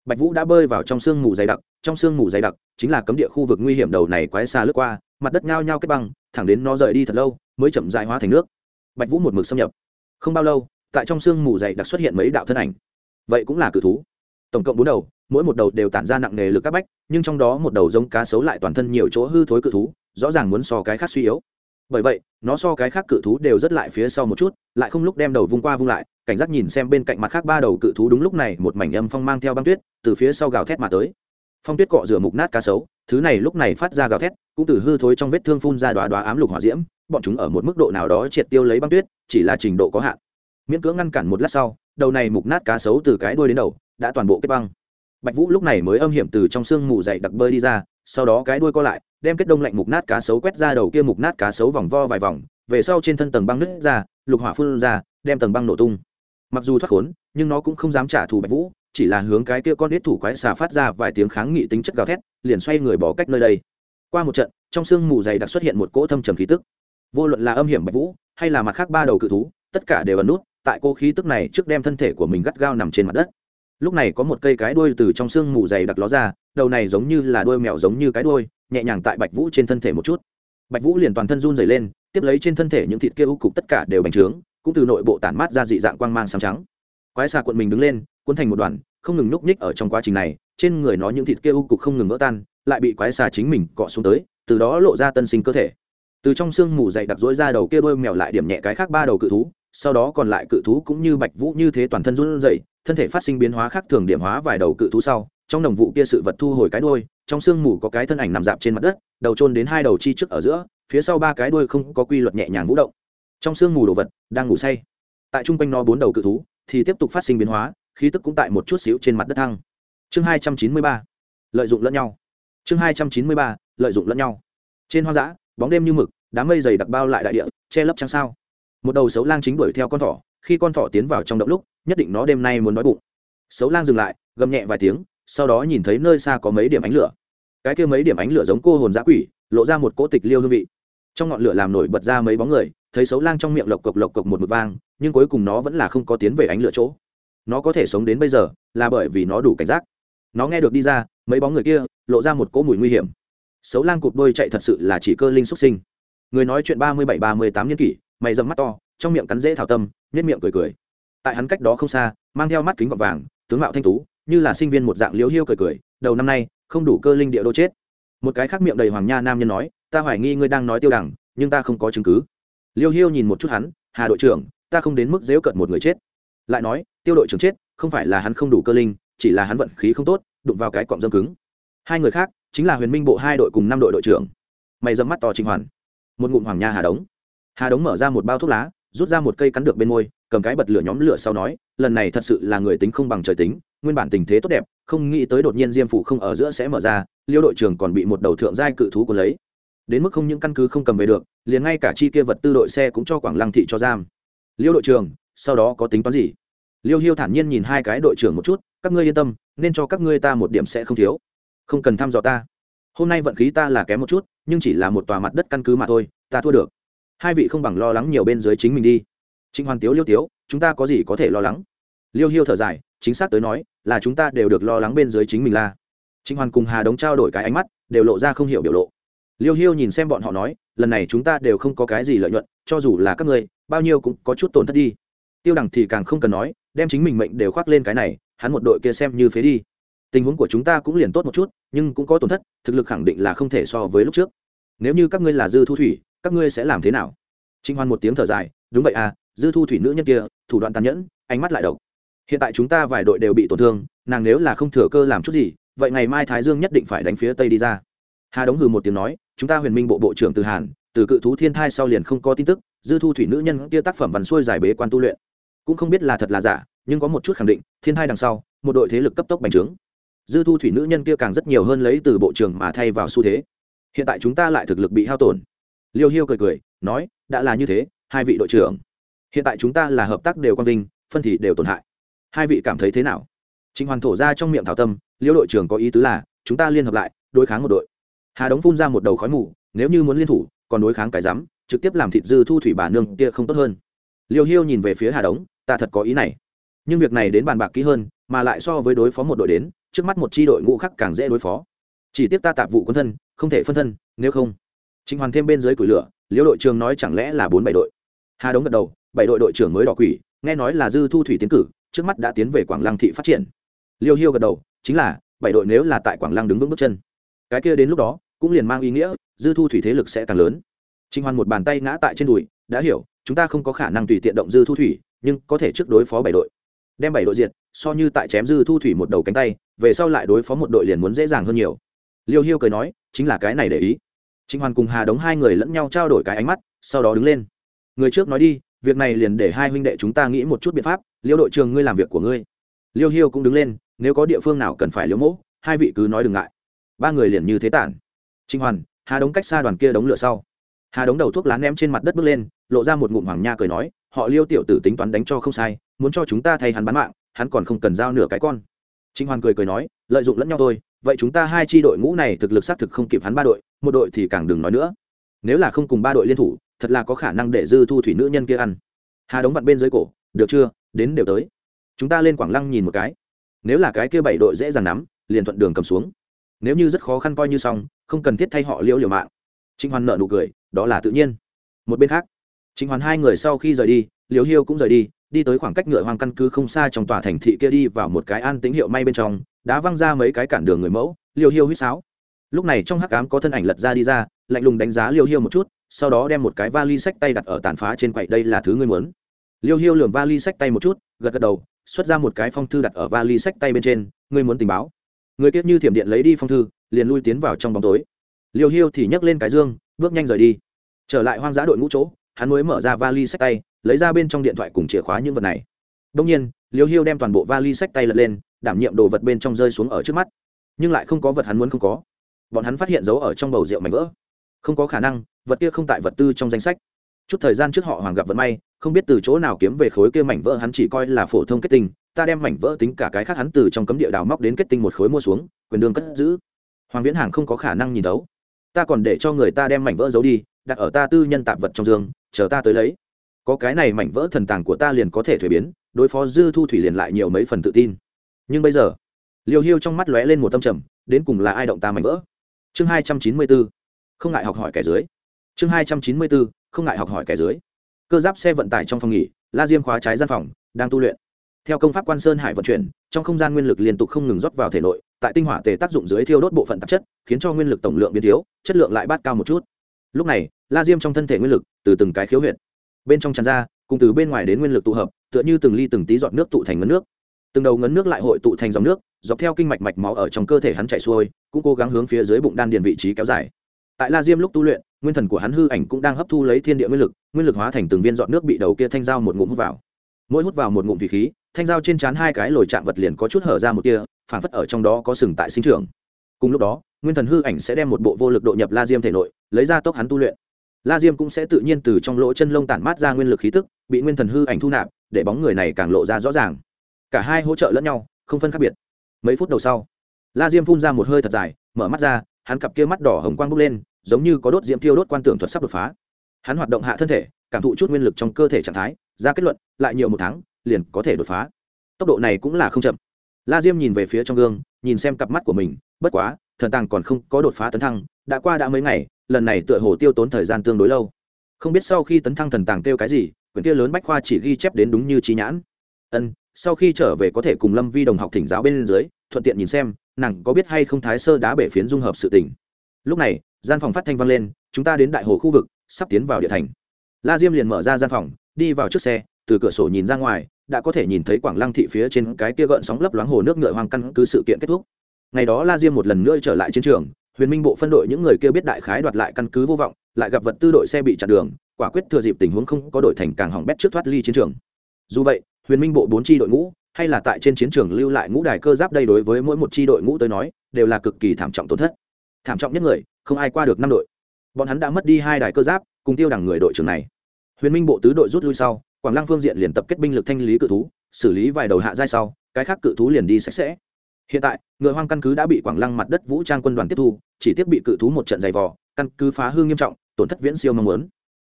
bạch vũ đã bơi vào trong sương mù dày đặc, trong sương mù dày đặc chính là cấm địa khu vực nguy hiểm đầu này quái xa lướt qua, mặt đất nhao nhao kết băng, thẳng đến nó rời đi thật lâu, mới chậm dại hóa thành nước. Bạch vũ một mực xâm nhập. Không bao lâu, tại trong sương mù dày đặc xuất hiện mấy đạo thân ảnh. Vậy cũng là cự thú tổng cộng bốn đầu, mỗi một đầu đều tản ra nặng nề lực các bách, nhưng trong đó một đầu giống cá sấu lại toàn thân nhiều chỗ hư thối cự thú, rõ ràng muốn so cái khác suy yếu. Bởi vậy, nó so cái khác cự thú đều rất lại phía sau một chút, lại không lúc đem đầu vung qua vung lại, cảnh giác nhìn xem bên cạnh mặt khác ba đầu cự thú đúng lúc này một mảnh âm phong mang theo băng tuyết, từ phía sau gào thét mà tới. Phong tuyết cọ rửa mục nát cá sấu, thứ này lúc này phát ra gào thét, cũng từ hư thối trong vết thương phun ra đoá đoá ám lục hỏa diễm, bọn chúng ở một mức độ nào đó triệt tiêu lấy băng tuyết, chỉ là trình độ có hạn. Miễn cưỡng ngăn cản một lát sau đầu này mục nát cá sấu từ cái đuôi đến đầu, đã toàn bộ kết băng. Bạch vũ lúc này mới âm hiểm từ trong sương mù dậy đặc bơi đi ra, sau đó cái đuôi co lại, đem kết đông lạnh mục nát cá sấu quét ra đầu kia mục nát cá sấu vòng vo vài vòng, về sau trên thân tầng băng nứt ra, lục hỏa phun ra, đem tầng băng nổ tung. Mặc dù thoát khốn, nhưng nó cũng không dám trả thù bạch vũ, chỉ là hướng cái kia con đít thủ quái xà phát ra vài tiếng kháng nghị tính chất gào thét, liền xoay người bỏ cách nơi đây. Qua một trận, trong sương mù dày đặc xuất hiện một cỗ thâm trầm khí tức. Vô luận là âm hiểm bạch vũ, hay là mặt khác ba đầu cự thú, tất cả đều ẩn nút tại cô khí tức này trước đem thân thể của mình gắt gao nằm trên mặt đất. Lúc này có một cây cái đuôi từ trong xương mù dày đặc ló ra, đầu này giống như là đuôi mèo giống như cái đuôi, nhẹ nhàng tại bạch vũ trên thân thể một chút. Bạch vũ liền toàn thân run dày lên, tiếp lấy trên thân thể những thịt kia u cục tất cả đều bành trướng, cũng từ nội bộ tản mát ra dị dạng quang mang sáng trắng. Quái xà cuộn mình đứng lên, cuốn thành một đoàn, không ngừng nhúc nhích ở trong quá trình này, trên người nó những thịt kia u cục không ngừng vỡ tan, lại bị quái xà chính mình cọ xuống tới, từ đó lộ ra tân sinh cơ thể. Từ trong xương mù dày đặc dối ra đầu kia đôi mèo lại điểm nhẹ cái khác ba đầu cự thú sau đó còn lại cự thú cũng như bạch vũ như thế toàn thân run rẩy, thân thể phát sinh biến hóa khác thường điểm hóa vài đầu cự thú sau, trong đồng vụ kia sự vật thu hồi cái đuôi, trong sương mù có cái thân ảnh nằm dạp trên mặt đất, đầu trôn đến hai đầu chi trước ở giữa, phía sau ba cái đuôi không có quy luật nhẹ nhàng vũ động. Trong sương mù đồ vật đang ngủ say. Tại trung quanh nó bốn đầu cự thú thì tiếp tục phát sinh biến hóa, khí tức cũng tại một chút xíu trên mặt đất thăng. Chương hai trăm chín mươi ba, lợi dụng lẫn nhau. Chương hai trăm chín mươi ba, lợi dụng lẫn nhau. Trên hoang dã, bóng đêm như mực, đám mây dày đặc bao lại đại địa, che lấp trăng sao một đầu xấu lang chính đuổi theo con thỏ, khi con thỏ tiến vào trong động lúc, nhất định nó đêm nay muốn đói bụng. Xấu lang dừng lại, gầm nhẹ vài tiếng, sau đó nhìn thấy nơi xa có mấy điểm ánh lửa. Cái kia mấy điểm ánh lửa giống cô hồn giã quỷ, lộ ra một cỗ tịch liêu hương vị. Trong ngọn lửa làm nổi bật ra mấy bóng người, thấy xấu lang trong miệng lộc cộc lộc cộc một mực vang, nhưng cuối cùng nó vẫn là không có tiến về ánh lửa chỗ. Nó có thể sống đến bây giờ, là bởi vì nó đủ cảnh giác. Nó nghe được đi ra, mấy bóng người kia, lộ ra một cỗ mùi nguy hiểm. Xấu lang cụt đôi chạy thật sự là chỉ cơ linh xuất sinh. Người nói chuyện ba mươi bảy ba mươi tám niên kỷ mày dầm mắt to, trong miệng cắn dễ thảo tâm nhất miệng cười cười. Tại hắn cách đó không xa, mang theo mắt kính gọt vàng, tướng mạo thanh tú, như là sinh viên một dạng liễu hiêu cười cười, đầu năm nay, không đủ cơ linh địa đô chết. Một cái khác miệng đầy hoàng nha nam nhân nói, ta hoài nghi ngươi đang nói tiêu đẳng, nhưng ta không có chứng cứ. Liêu hiêu nhìn một chút hắn, hà đội trưởng, ta không đến mức dễu cận một người chết. Lại nói, tiêu đội trưởng chết, không phải là hắn không đủ cơ linh, chỉ là hắn vận khí không tốt, đụng vào cái cọng dâm cứng. Hai người khác, chính là huyền minh bộ hai đội cùng năm đội đội trưởng. Mày dâm mắt to trinh hoàn. Một ngụm hoàng nha hà đống hà đống mở ra một bao thuốc lá, rút ra một cây cắn được bên môi, cầm cái bật lửa nhóm lửa sau nói, lần này thật sự là người tính không bằng trời tính, nguyên bản tình thế tốt đẹp, không nghĩ tới đột nhiên diêm phụ không ở giữa sẽ mở ra, liêu đội trưởng còn bị một đầu thượng giai cự thú của lấy. Đến mức không những căn cứ không cầm về được, liền ngay cả chi kia vật tư đội xe cũng cho quảng lăng thị cho giam. Liêu đội trưởng, sau đó có tính toán gì? Liêu hiêu thản nhiên nhìn hai cái đội trưởng một chút, các ngươi yên tâm, nên cho các ngươi ta một điểm sẽ không thiếu. Không cần thăm dò ta. Hôm nay vận khí ta là kém một chút, nhưng chỉ là một tòa mặt đất căn cứ mà thôi, ta thua được hai vị không bằng lo lắng nhiều bên dưới chính mình đi. Trịnh hoàn tiếu liêu tiếu, chúng ta có gì có thể lo lắng? Liêu hiêu thở dài, chính xác tới nói, là chúng ta đều được lo lắng bên dưới chính mình la trịnh hoàn cùng hà đống trao đổi cái ánh mắt, đều lộ ra không hiểu biểu lộ. Liêu hiêu nhìn xem bọn họ nói, lần này chúng ta đều không có cái gì lợi nhuận, cho dù là các người bao nhiêu cũng có chút tổn thất đi. Tiêu đẳng thì càng không cần nói, đem chính mình mệnh đều khoác lên cái này, hắn một đội kia xem như phế đi. Tình huống của chúng ta cũng liền tốt một chút, nhưng cũng có tổn thất, thực lực khẳng định là không thể so với lúc trước. Nếu như các ngươi là dư thu thủy các ngươi sẽ làm thế nào? Trịnh hoan một tiếng thở dài, đúng vậy à dư thu thủy nữ nhân kia, thủ đoạn tàn nhẫn, ánh mắt lại độc. Hiện tại chúng ta vài đội đều bị tổn thương, nàng nếu là không thừa cơ làm chút gì, vậy ngày mai thái dương nhất định phải đánh phía tây đi ra. Hà đống hừ một tiếng nói, chúng ta huyền minh bộ bộ trưởng từ hàn, từ cự thú thiên thai sau liền không có tin tức, dư thu thủy nữ nhân kia tác phẩm văn xuôi giải bế quan tu luyện. Cũng không biết là thật là giả, nhưng có một chút khẳng định, thiên thai đằng sau, một đội thế lực cấp tốc bành trướng. Dư thu thủy nữ nhân kia càng rất nhiều hơn lấy từ bộ trưởng mà thay vào xu thế. Hiện tại chúng ta lại thực lực bị hao tổn liêu hiêu cười cười, nói, đã là như thế, hai vị đội trưởng, hiện tại chúng ta là hợp tác đều quang vinh, phân thì đều tổn hại. Hai vị cảm thấy thế nào? Trịnh hoàn thổ ra trong miệng thảo tâm, liêu đội trưởng có ý tứ là, chúng ta liên hợp lại, đối kháng một đội. Hà đống phun ra một đầu khói mù, nếu như muốn liên thủ, còn đối kháng cái rắm, trực tiếp làm thịt dư thu thủy bà nương kia không tốt hơn. Liêu hiêu nhìn về phía hà đống, ta thật có ý này. Nhưng việc này đến bàn bạc kỹ hơn, mà lại so với đối phó một đội đến, trước mắt một c h i đội ngũ khác càng dễ đối phó. Chỉ tiếp ta tạp vụ quân thân, không thể phân thân, nếu không trịnh hoàn thêm bên dưới củi lửa liêu đội trưởng nói chẳng lẽ là bốn bảy đội? Hà đống gật đầu, bảy đội đội trưởng mới đỏ quỷ, nghe nói là dư thu thủy tiến cử, trước mắt đã tiến về quảng lăng thị phát triển. Liêu hiêu gật đầu, chính là, bảy đội nếu là tại quảng lăng đứng vững bước chân, cái kia đến lúc đó, cũng liền mang ý nghĩa, dư thu thủy thế lực sẽ càng lớn. Trịnh Hoàn một bàn tay ngã tại trên đùi, đã hiểu, chúng ta không có khả năng tùy tiện động dư thu thủy, nhưng có thể trước đối phó bảy đội. Đem bảy đội diệt, so như tại chém dư thu thủy một đầu cánh tay, về sau lại đối phó một đội liền muốn dễ dàng hơn nhiều. Liêu hiêu cười nói, chính là cái này để ý trịnh hoàn cùng hà đống hai người lẫn nhau trao đổi cái ánh mắt, sau đó đứng lên. Người trước nói đi, việc này liền để hai huynh đệ chúng ta nghĩ một chút biện pháp, liêu đội trường ngươi làm việc của ngươi. Liêu hiêu cũng đứng lên, nếu có địa phương nào cần phải liễu mỗ, hai vị cứ nói đừng ngại. Ba người liền như thế tản. Trịnh hoàn, hà đống cách xa đoàn kia đống lửa sau. Hà đống đầu thuốc lá ném trên mặt đất bước lên, lộ ra một ngụm hoàng nha cười nói, họ liêu tiểu tử tính toán đánh cho không sai, muốn cho chúng ta thay hắn bán mạng, hắn còn không cần giao nửa cái con. Trịnh hoàn cười cười nói, lợi dụng lẫn nhau thôi vậy chúng ta hai tri đội ngũ này thực lực xác thực không kịp hắn ba đội, một đội thì càng đừng nói nữa. Nếu là không cùng ba đội liên thủ, thật là có khả năng để dư thu thủy nữ nhân kia ăn. Hà đống vặn bên dưới cổ, được chưa? Đến đều tới. Chúng ta lên quảng lăng nhìn một cái. Nếu là cái kia bảy đội dễ dàng nắm, liền thuận đường cầm xuống. Nếu như rất khó khăn coi như xong, không cần thiết thay họ liễu liều mạng. Trịnh hoàn nợ nụ cười, đó là tự nhiên. Một bên khác, trịnh hoàn hai người sau khi rời đi, liễu hiêu cũng rời đi đi tới khoảng cách ngựa hoang căn cứ không xa trong tòa thành thị kia đi vào một cái an tín hiệu may bên trong đã văng ra mấy cái cản đường người mẫu liêu hiêu huýt sáo. Lúc này trong hắc cám có thân ảnh lật ra đi ra, lạnh lùng đánh giá liêu hiêu một chút, sau đó đem một cái vali sách tay đặt ở tàn phá trên quậy, đây là thứ ngươi muốn. Liêu hiêu lường vali sách tay một chút, gật gật đầu, xuất ra một cái phong thư đặt ở vali sách tay bên trên, ngươi muốn tình báo. Người kiết như thiểm điện lấy đi phong thư, liền lui tiến vào trong bóng tối. Liêu hiêu thì nhấc lên cái dương, bước nhanh rời đi. Trở lại hoang dã đội ngũ chỗ, hắn mới mở ra vali sách tay lấy ra bên trong điện thoại cùng chìa khóa những vật này. Đông nhiên, liêu hiêu đem toàn bộ vali sách tay lật lên, đảm nhiệm đồ vật bên trong rơi xuống ở trước mắt. Nhưng lại không có vật hắn muốn không có. Bọn hắn phát hiện dấu ở trong bầu rượu mảnh vỡ. Không có khả năng, vật kia không tại vật tư trong danh sách. Chút thời gian trước họ hoàng gặp vận may, không biết từ chỗ nào kiếm về khối kia mảnh vỡ hắn chỉ coi là phổ thông kết tinh. Ta đem mảnh vỡ tính cả cái khác hắn từ trong cấm địa đào móc đến kết tinh một khối mua xuống, quyền đương cất giữ. Hoàng viễn hàng không có khả năng nhìn đấu ta còn để cho người ta đem mảnh vỡ giấu đi, đặt ở ta tư nhân tạp vật trong giường, chờ ta tới lấy có cái này mảnh vỡ thần tàng của ta liền có thể thuế biến, đối phó dư thu thủy liền lại nhiều mấy phần tự tin. Nhưng bây giờ liều hiêu trong mắt lóe lên một tâm trầm, đến cùng là ai động ta mảnh vỡ? Chương hai trăm chín mươi bốn không ngại học hỏi kẻ dưới. Chương hai trăm chín mươi bốn không ngại học hỏi kẻ dưới. Cơ giáp xe vận tải trong phòng nghỉ, la diêm khóa trái gian phòng, đang tu luyện. Theo công pháp quan sơn hải vận chuyển, trong không gian nguyên lực liên tục không ngừng rót vào thể nội, tại tinh hỏa tề tác dụng dưới thiêu đốt bộ phận tạp chất, khiến cho nguyên lực tổng lượng biến thiếu, chất lượng lại bát cao một chút. Lúc này, la diêm trong thân thể nguyên lực từ từng cái khiếu huyện bên trong tràn ra, cùng từ bên ngoài đến nguyên lực tụ hợp, tựa như từng ly từng tí giọt nước tụ thành ngấn nước. Từng đầu ngấn nước lại hội tụ thành dòng nước, dọc theo kinh mạch mạch máu ở trong cơ thể hắn chảy xuôi, cũng cố gắng hướng phía dưới bụng đan điền vị trí kéo dài. Tại la diêm lúc tu luyện, nguyên thần của hắn hư ảnh cũng đang hấp thu lấy thiên địa nguyên lực nguyên lực hóa thành từng viên dọn nước bị đầu kia thanh dao một ngụm hút vào. Mỗi hút vào một ngụm thủy khí, thanh dao trên trán hai cái lồi chạm vật liền có chút hở ra một kia phản phất ở trong đó có sừng tại sinh trưởng. Cùng lúc đó, nguyên thần hư ảnh sẽ đem một bộ vô lực độ nhập la diêm thể nội, lấy ra tốc hắn tu luyện la diêm cũng sẽ tự nhiên từ trong lỗ chân lông tản mát ra nguyên lực khí tức, bị nguyên thần hư ảnh thu nạp, để bóng người này càng lộ ra rõ ràng. Cả hai hỗ trợ lẫn nhau, không phân khác biệt. Mấy phút đầu sau, la diêm phun ra một hơi thật dài, mở mắt ra, hắn cặp kia mắt đỏ hồng quang bốc lên, giống như có đốt diễm tiêu đốt quan tưởng thuật sắp đột phá. Hắn hoạt động hạ thân thể, cảm thụ chút nguyên lực trong cơ thể trạng thái, ra kết luận, lại nhiều một tháng, liền có thể đột phá. Tốc độ này cũng là không chậm. La diêm nhìn về phía trong gương, nhìn xem cặp mắt của mình, bất quá, thần tàng còn không có đột phá tấn thăng, đã qua đã mấy ngày lần này tựa hồ tiêu tốn thời gian tương đối lâu. Không biết sau khi tấn thăng thần tàng kêu cái gì, quyển kia lớn bách khoa chỉ ghi chép đến đúng như trí nhãn. Ân, sau khi trở về có thể cùng lâm vi đồng học thỉnh giáo bên dưới, thuận tiện nhìn xem, nàng có biết hay không thái sơ đá bể phiến dung hợp sự tình. Lúc này, gian phòng phát thanh vang lên, chúng ta đến đại hồ khu vực, sắp tiến vào địa thành. La diêm liền mở ra gian phòng, đi vào trước xe, từ cửa sổ nhìn ra ngoài, đã có thể nhìn thấy quảng lăng thị phía trên cái kia gợn sóng lấp loáng hồ nước ngựa hoang căn cứ sự kiện kết thúc. Ngày đó la diêm một lần nữa trở lại chiến trường huyền minh bộ phân đội những người kia biết đại khái đoạt lại căn cứ vô vọng, lại gặp vật tư đội xe bị chặn đường, quả quyết thừa dịp tình huống không có đội thành càng hỏng bét trước thoát ly chiến trường. Dù vậy, huyền minh bộ bốn tri đội ngũ, hay là tại trên chiến trường lưu lại ngũ đài cơ giáp đây đối với mỗi một tri đội ngũ tới nói, đều là cực kỳ thảm trọng tổn thất. Thảm trọng nhất người, không ai qua được năm đội. Bọn hắn đã mất đi hai đài cơ giáp, cùng tiêu đẳng người đội trưởng này. Huyền minh bộ tứ đội rút lui sau, quảng lăng phương diện liền tập kết binh lực thanh lý cự thú, xử lý vài đầu hạ giai sau, cái khác cự thú liền đi sạch sẽ hiện tại, ngựa hoang căn cứ đã bị quảng lăng mặt đất vũ trang quân đoàn tiếp thu, chỉ tiếp bị cự thú một trận dày vò, căn cứ phá hư nghiêm trọng, tổn thất viễn siêu mong muốn.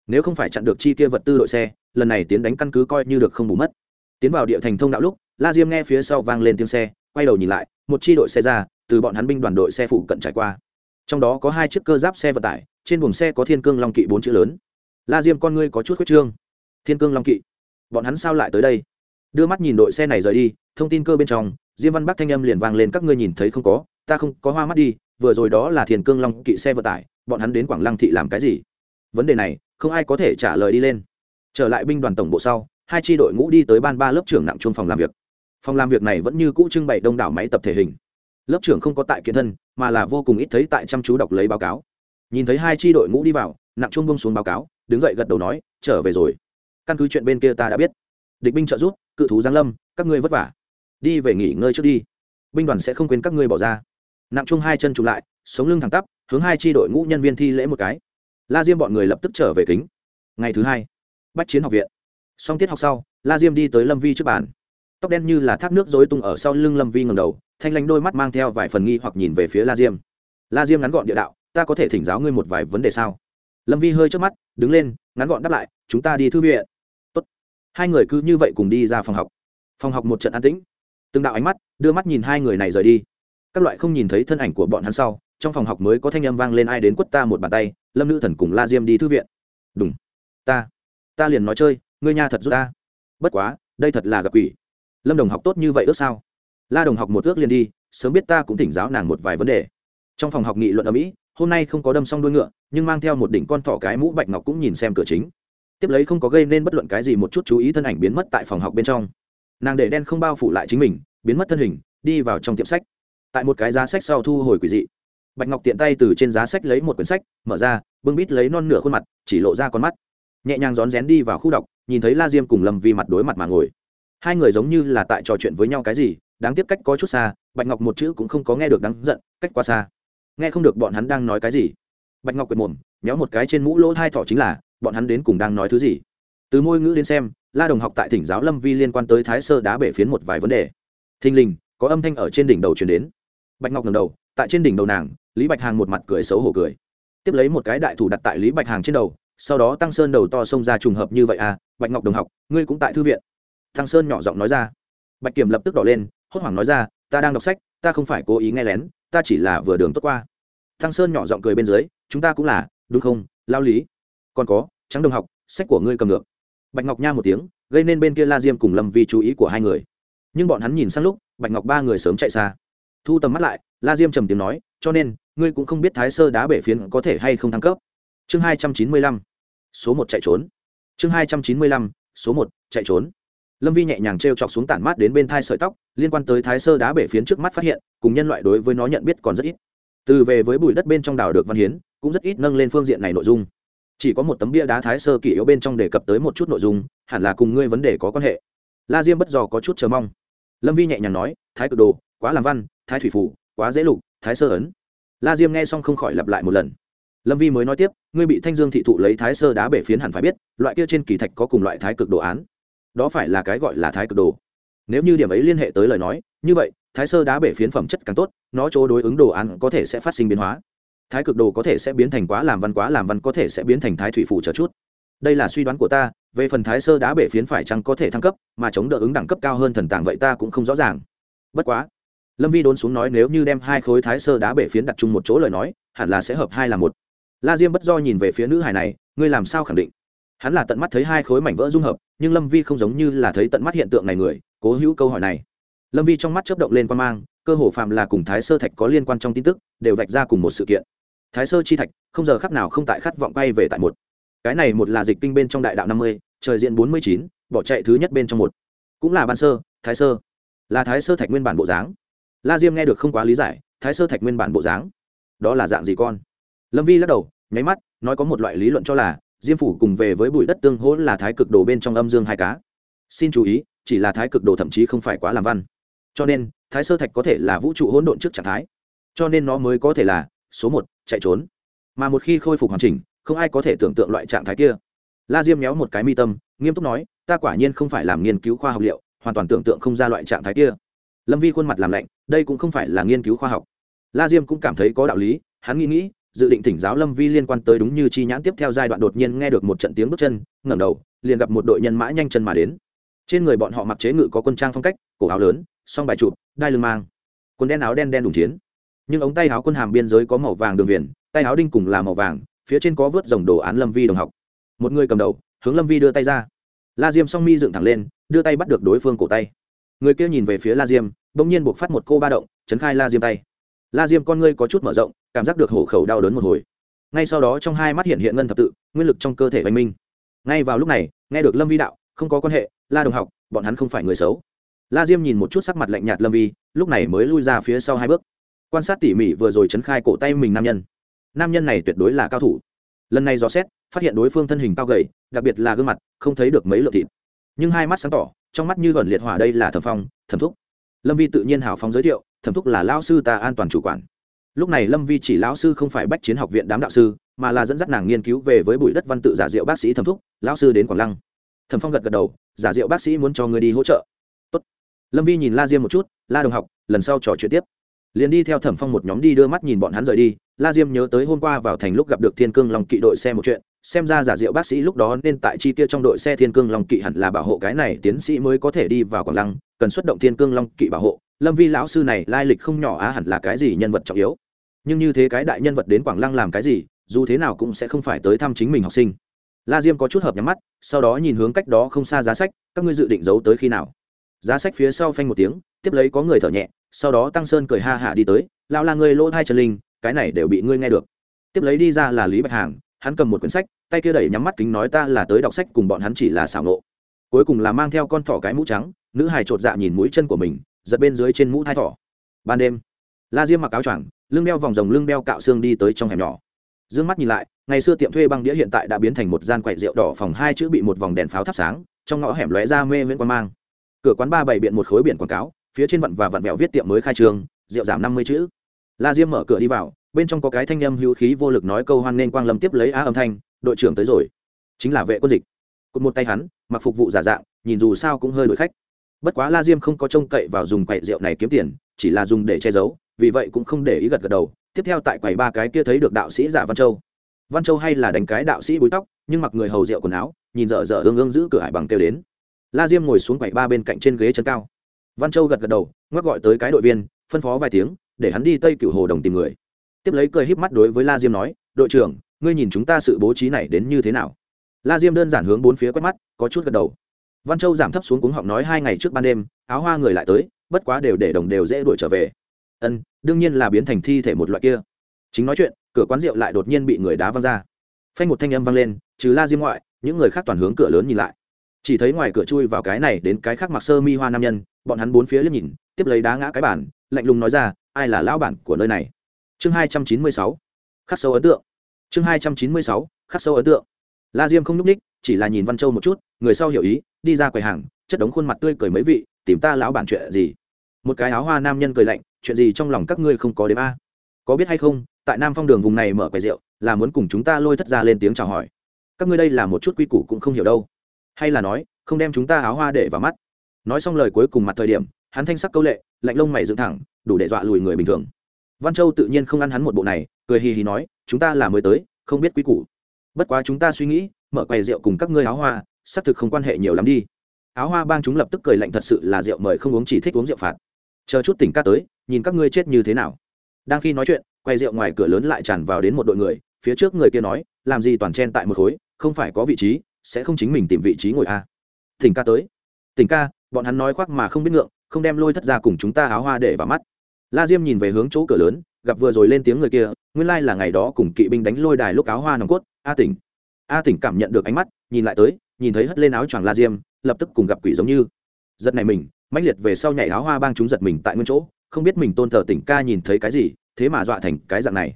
Nếu không phải chặn được chi kia vật tư đội xe, lần này tiến đánh căn cứ coi như được không bù mất. Tiến vào địa thành thông đạo lúc, la diêm nghe phía sau vang lên tiếng xe, quay đầu nhìn lại, một chi đội xe ra, từ bọn hắn binh đoàn đội xe phụ cận trải qua. Trong đó có hai chiếc cơ giáp xe vận tải, trên buồng xe có thiên cương long kỵ bốn chữ lớn. La diêm con ngươi có chút khuyết trương. Thiên cương long kỵ, bọn hắn sao lại tới đây? Đưa mắt nhìn đội xe này rời đi, thông tin cơ bên trong diêm văn bắc thanh âm liền vang lên, các ngươi nhìn thấy không có? Ta không, có hoa mắt đi, vừa rồi đó là thiên cương long kỵ xe vận tải, bọn hắn đến quảng lăng thị làm cái gì? Vấn đề này, không ai có thể trả lời đi lên. Trở lại binh đoàn tổng bộ sau, hai tri đội ngũ đi tới ban ba lớp trưởng nặng chuông phòng làm việc. Phòng làm việc này vẫn như cũ trưng bày đông đảo máy tập thể hình. Lớp trưởng không có tại kiến thân, mà là vô cùng ít thấy tại chăm chú đọc lấy báo cáo. Nhìn thấy hai tri đội ngũ đi vào, nặng chuông bông xuống báo cáo, đứng dậy gật đầu nói, trở về rồi. Căn cứ chuyện bên kia ta đã biết. Địch binh trợ giúp, cự thú giáng lâm, các ngươi vất vả đi về nghỉ ngơi trước đi. Binh đoàn sẽ không quên các ngươi bỏ ra. Nặng chung hai chân chụp lại, sống lưng thẳng tắp, hướng hai tri đội ngũ nhân viên thi lễ một cái. La diêm bọn người lập tức trở về kính. Ngày thứ hai, bách chiến học viện. Xong tiết học sau, la diêm đi tới lâm vi trước bàn. Tóc đen như là thác nước dối tung ở sau lưng lâm vi ngầm đầu, thanh lánh đôi mắt mang theo vài phần nghi hoặc nhìn về phía la diêm. La diêm ngắn gọn địa đạo, ta có thể thỉnh giáo ngươi một vài vấn đề sao? Lâm vi hơi trước mắt, đứng lên, ngắn gọn đáp lại, chúng ta đi thư viện. Tốt. hai người cứ như vậy cùng đi ra phòng học. Phòng học một trận an tĩnh từng đạo ánh mắt, đưa mắt nhìn hai người này rời đi. Các loại không nhìn thấy thân ảnh của bọn hắn sau, trong phòng học mới có thanh âm vang lên ai đến quất ta một bàn tay, lâm nữ thần cùng la diêm đi thư viện. Đúng ta ta liền nói chơi, ngươi nha thật giúp ta. Bất quá, đây thật là gặp quỷ. Lâm đồng học tốt như vậy ước sao? La đồng học một ước liền đi, sớm biết ta cũng thỉnh giáo nàng một vài vấn đề. Trong phòng học nghị luận ở mỹ, hôm nay không có đâm xong đuôi ngựa, nhưng mang theo một đỉnh con thỏ cái mũ bạch ngọc cũng nhìn xem cửa chính. Tiếp lấy không có gây nên bất luận cái gì một chút chú ý thân ảnh biến mất tại phòng học bên trong. Nàng để đen không bao phủ lại chính mình biến mất thân hình, đi vào trong tiệm sách. Tại một cái giá sách sau thu hồi quỷ dị, bạch ngọc tiện tay từ trên giá sách lấy một quyển sách, mở ra, bưng bít lấy non nửa khuôn mặt, chỉ lộ ra con mắt. Nhẹ nhàng rón rén đi vào khu đọc, nhìn thấy la diêm cùng lâm vi mặt đối mặt mà ngồi. Hai người giống như là tại trò chuyện với nhau cái gì, đáng tiếc cách có chút xa, bạch ngọc một chữ cũng không có nghe được đáng giận, cách quá xa. Nghe không được bọn hắn đang nói cái gì. Bạch ngọc quệt mồm nhéo một cái trên mũ lỗ hai thỏ chính là, bọn hắn đến cùng đang nói thứ gì? Từ môi ngữ đến xem, la đồng học tại thỉnh giáo lâm vi liên quan tới thái sơ đá bể phiến một vài vấn đề thình lình, có âm thanh ở trên đỉnh đầu truyền đến. Bạch ngọc ngầm đầu, tại trên đỉnh đầu nàng, lý bạch hàng một mặt cười xấu hổ cười. Tiếp lấy một cái đại thủ đặt tại lý bạch hàng trên đầu, sau đó tăng sơn đầu to xông ra trùng hợp như vậy à bạch ngọc đồng học, ngươi cũng tại thư viện. Tăng sơn nhỏ giọng nói ra. Bạch kiểm lập tức đỏ lên, hốt hoảng nói ra, ta đang đọc sách, ta không phải cố ý nghe lén, ta chỉ là vừa đường tốt qua. Thăng sơn nhỏ giọng cười bên dưới, chúng ta cũng là, đúng không, lao lý? Còn có, trắng đồng học, sách của ngươi cầm được bạch ngọc nha một tiếng, gây nên bên kia la diêm cùng lâm vi chú ý của hai người nhưng bọn hắn nhìn sang lúc, bạch ngọc ba người sớm chạy xa. Thu tầm mắt lại, la diêm trầm tiếng nói, cho nên, ngươi cũng không biết thái sơ đá bể phiến có thể hay không thăng cấp. Chương hai trăm chín mươi lăm, số một chạy trốn. Chương hai trăm chín mươi lăm, số một chạy trốn. Lâm vi nhẹ nhàng t r e o chọc xuống tản mát đến bên thai sợi tóc, liên quan tới thái sơ đá bể phiến trước mắt phát hiện, cùng nhân loại đối với nó nhận biết còn rất ít. Từ về với bụi đất bên trong đảo được văn hiến, cũng rất ít nâng lên phương diện này nội dung. Chỉ có một tấm bia đá thái sơ kỷ yếu bên trong đề cập tới một chút nội dung, hẳn là cùng ngươi vấn đề có quan hệ. La diêm bất dò có chút chờ mong lâm vi nhẹ nhàng nói, thái cực đồ, quá làm văn, thái thủy phủ, quá dễ lục, thái sơ ấn. La diêm nghe xong không khỏi lặp lại một lần. Lâm vi mới nói tiếp, ngươi bị thanh dương thị thụ lấy thái sơ đá bể phiến hẳn phải biết, loại kia trên kỳ thạch có cùng loại thái cực đồ án. Đó phải là cái gọi là thái cực đồ. Nếu như điểm ấy liên hệ tới lời nói, như vậy, thái sơ đá bể phiến phẩm chất càng tốt, nó chỗ đối ứng đồ án có thể sẽ phát sinh biến hóa. Thái cực đồ có thể sẽ biến thành quá làm văn, quá làm văn có thể sẽ biến thành thái thủy phủ chờ chút đây là suy đoán của ta, về phần thái sơ đá bể phiến phải chăng có thể thăng cấp, mà chống đỡ ứng đẳng cấp cao hơn thần tàng vậy ta cũng không rõ ràng. Bất quá, lâm vi đốn xuống nói nếu như đem hai khối thái sơ đá bể phiến đặt chung một chỗ lời nói, hẳn là sẽ hợp hai là một. La diêm bất do nhìn về phía nữ hải này, ngươi làm sao khẳng định? Hắn là tận mắt thấy hai khối mảnh vỡ dung hợp, nhưng lâm vi không giống như là thấy tận mắt hiện tượng này người, cố hữu câu hỏi này. Lâm vi trong mắt chấp động lên quan mang, cơ hồ phạm là cùng thái sơ thạch có liên quan trong tin tức, đều vạch ra cùng một sự kiện. Thái sơ chi thạch, không giờ khắc nào không tại khát vọng bay về tại một cái này một là dịch kinh bên trong đại đạo năm mươi, trời diện bốn mươi chín, bỏ chạy thứ nhất bên trong một. Cũng là ban sơ, thái sơ. Là thái sơ thạch nguyên bản bộ dáng. La diêm nghe được không quá lý giải, thái sơ thạch nguyên bản bộ dáng. Đó là dạng gì con? Lâm vi lắc đầu, nháy mắt, nói có một loại lý luận cho là, diêm phủ cùng về với bụi đất tương hỗ là thái cực đồ bên trong âm dương hai cá. Xin chú ý, chỉ là thái cực đồ thậm chí không phải quá làm văn. Cho nên, thái sơ thạch có thể là vũ trụ hỗn độn trước trạng thái. Cho nên nó mới có thể là số một, chạy trốn. Mà một khi khôi phục hoàn chỉnh không ai có thể tưởng tượng loại trạng thái kia. La diêm méo một cái mi tâm, nghiêm túc nói, ta quả nhiên không phải làm nghiên cứu khoa học liệu, hoàn toàn tưởng tượng không ra loại trạng thái kia. Lâm vi khuôn mặt làm lạnh, đây cũng không phải là nghiên cứu khoa học. La diêm cũng cảm thấy có đạo lý, hắn nghĩ nghĩ, dự định thỉnh giáo lâm vi liên quan tới đúng như chi nhãn tiếp theo giai đoạn đột nhiên nghe được một trận tiếng bước chân, ngẩng đầu, liền gặp một đội nhân mã nhanh chân mà đến. Trên người bọn họ mặc chế ngự có quân trang phong cách, cổ áo lớn, song bài trụ đai lưng mang, quần đen áo đen đen đùng chiến. Nhưng ống tay áo quân hàm biên giới có màu vàng đường viền, tay áo đinh cùng là màu vàng phía trên có vớt dòng đồ án lâm vi đồng học. Một người cầm đầu, hướng lâm vi đưa tay ra. La diêm song mi dựng thẳng lên, đưa tay bắt được đối phương cổ tay. Người kia nhìn về phía la diêm, bỗng nhiên buộc phát một cô ba động, chấn khai la diêm tay. La diêm con ngươi có chút mở rộng, cảm giác được hổ khẩu đau đớn một hồi. Ngay sau đó trong hai mắt hiện hiện ngân thập tự, nguyên lực trong cơ thể oanh minh. Ngay vào lúc này, nghe được lâm vi đạo, không có quan hệ, la đồng học, bọn hắn không phải người xấu. La diêm nhìn một chút sắc mặt lạnh nhạt lâm vi, lúc này mới lui ra phía sau hai bước. Quan sát tỉ mỉ vừa rồi chấn khai cổ tay mình nam nhân nam nhân này tuyệt đối là cao thủ. Lần này dò xét, phát hiện đối phương thân hình cao gầy, đặc biệt là gương mặt, không thấy được mấy lượng thịt. Nhưng hai mắt sáng tỏ, trong mắt như gần liệt hỏa đây là thẩm phong, thẩm thúc. Lâm vi tự nhiên hào phóng giới thiệu, thẩm thúc là lão sư ta an toàn chủ quản. Lúc này lâm vi chỉ lão sư không phải bách chiến học viện đám đạo sư, mà là dẫn dắt nàng nghiên cứu về với bụi đất văn tự giả diệu bác sĩ thẩm thúc, lão sư đến quảng lăng. Thẩm phong gật gật đầu, giả diệu bác sĩ muốn cho người đi hỗ trợ. Tốt. lâm vi nhìn la diêm một chút, la đồng học, lần sau trò chuyện tiếp liền đi theo thẩm phong một nhóm đi đưa mắt nhìn bọn hắn rời đi la diêm nhớ tới hôm qua vào thành lúc gặp được thiên cương lòng kỵ đội xe một chuyện xem ra giả diệu bác sĩ lúc đó nên tại chi kia trong đội xe thiên cương long kỵ hẳn là bảo hộ cái này tiến sĩ mới có thể đi vào quảng lăng cần xuất động thiên cương long kỵ bảo hộ lâm vi lão sư này lai lịch không nhỏ á hẳn là cái gì nhân vật trọng yếu nhưng như thế cái đại nhân vật đến quảng lăng làm cái gì dù thế nào cũng sẽ không phải tới thăm chính mình học sinh la diêm có chút hợp nhắm mắt sau đó nhìn hướng cách đó không xa giá sách các ngươi dự định giấu tới khi nào giá sách phía sau phanh một tiếng tiếp lấy có người thở nhẹ sau đó tăng sơn cười ha hả đi tới, lao là ngươi lỗ hai chân linh, cái này đều bị ngươi nghe được. Tiếp lấy đi ra là lý bạch hàng, hắn cầm một quyển sách, tay kia đẩy nhắm mắt kính nói ta là tới đọc sách cùng bọn hắn chỉ là xảo nộ. Cuối cùng là mang theo con thỏ cái mũ trắng, nữ hài chột dạ nhìn mũi chân của mình, giật bên dưới trên mũ thai thỏ. Ban đêm, la diêm mặc áo choàng, lưng đeo vòng rồng lưng đeo cạo xương đi tới trong hẻm nhỏ. D ư ơ n g mắt nhìn lại, ngày xưa tiệm thuê băng đĩa hiện tại đã biến thành một gian quậy rượu đỏ phòng hai chữ bị một vòng đèn pháo thắp sáng, trong ngõ hẻm lóe ra mê viễn quan mang. Cửa quán ba bày biện một khối biển quảng cáo phía trên vặn và vặn vẹo viết tiệm mới khai trương, rượu giảm năm mươi chữ. La diêm mở cửa đi vào, bên trong có cái thanh â m hữu khí vô lực nói câu hoan nên quang lâm tiếp lấy á âm thanh, đội trưởng tới rồi. Chính là vệ quân dịch. Cụt một tay hắn, mặc phục vụ giả dạng, nhìn dù sao cũng hơi đội khách. Bất quá la diêm không có trông cậy vào dùng quậy rượu này kiếm tiền, chỉ là dùng để che giấu, vì vậy cũng không để ý gật gật đầu. Tiếp theo tại quầy ba cái kia thấy được đạo sĩ giả văn châu. Văn châu hay là đánh cái đạo sĩ búi tóc, nhưng mặc người hầu rượu quần áo, nhìn dở dở ương ương giữ cửa hải bằng kêu đến. La diêm ngồi xuống quầy ba bên cạnh trên ghế chân cao văn châu gật gật đầu, ngoắc gọi tới cái đội viên, phân phó vài tiếng, để hắn đi tây cựu hồ đồng tìm người. Tiếp lấy cười híp mắt đối với la diêm nói, đội trưởng, ngươi nhìn chúng ta sự bố trí này đến như thế nào? La diêm đơn giản hướng bốn phía quét mắt, có chút gật đầu. Văn châu giảm thấp xuống cuống họng nói hai ngày trước ban đêm, áo hoa người lại tới, bất quá đều để đồng đều dễ đuổi trở về. Ân, đương nhiên là biến thành thi thể một loại kia. Chính nói chuyện, cửa quán rượu lại đột nhiên bị người đá văng ra. Phanh một thanh âm vang lên, trừ la diêm ngoại, những người khác toàn hướng cửa lớn nhìn lại chỉ thấy ngoài cửa chui vào cái này đến cái khác mặc sơ mi hoa nam nhân, bọn hắn bốn phía liếc nhìn, tiếp lấy đá ngã cái bản lạnh lùng nói ra, ai là lão bản của nơi này? Chương hai trăm chín mươi sáu, khắc sâu ấn tượng. Chương hai trăm chín mươi sáu, khắc sâu ấn tượng. La diêm không n ú c ních chỉ là nhìn văn châu một chút, người sau hiểu ý, đi ra quầy hàng, chất đống khuôn mặt tươi cười mấy vị, tìm ta lão bản chuyện gì? Một cái áo hoa nam nhân cười lạnh, chuyện gì trong lòng các ngươi không có đếm a? Có biết hay không, tại nam phong đường vùng này mở quầy rượu, là muốn cùng chúng ta lôi thất ra lên tiếng chào hỏi. Các ngươi đây là một chút quy củ cũng không hiểu đâu hay là nói, không đem chúng ta áo hoa để vào mắt. Nói xong lời cuối cùng mặt thời điểm, hắn thanh sắc câu lệ, lạnh lông mày dựng thẳng, đủ để dọa lùi người bình thường. Văn châu tự nhiên không ăn hắn một bộ này, cười hì hì nói, chúng ta là mới tới, không biết quý củ. Bất quá chúng ta suy nghĩ, mở quầy rượu cùng các ngươi áo hoa, xác thực không quan hệ nhiều lắm đi. Áo hoa bang chúng lập tức cười lạnh thật sự là rượu mời không uống chỉ thích uống rượu phạt. Chờ chút tỉnh ca tới, nhìn các ngươi chết như thế nào. Đang khi nói chuyện quay rượu ngoài cửa lớn lại tràn vào đến một đội người, phía trước người kia nói, làm gì toàn chen tại một khối, không phải có vị trí sẽ không chính mình tìm vị trí ngồi a à. tỉnh ca tới. Tỉnh ca, bọn hắn nói khoác mà không biết ngượng, không đem lôi thất ra cùng chúng ta áo hoa để vào mắt. La diêm nhìn về hướng chỗ cửa lớn, gặp vừa rồi lên tiếng người kia, nguyên lai là ngày đó cùng kỵ binh đánh lôi đài lúc áo hoa nòng cốt, a tỉnh. A tỉnh cảm nhận được ánh mắt, nhìn lại tới, nhìn thấy hất lên áo choàng la diêm, lập tức cùng gặp quỷ giống như. Giật này mình, mãnh liệt về sau nhảy áo hoa bang chúng giật mình tại nguyên chỗ, không biết mình tôn thờ tỉnh ca nhìn thấy cái gì, thế mà dọa thành cái dạng này.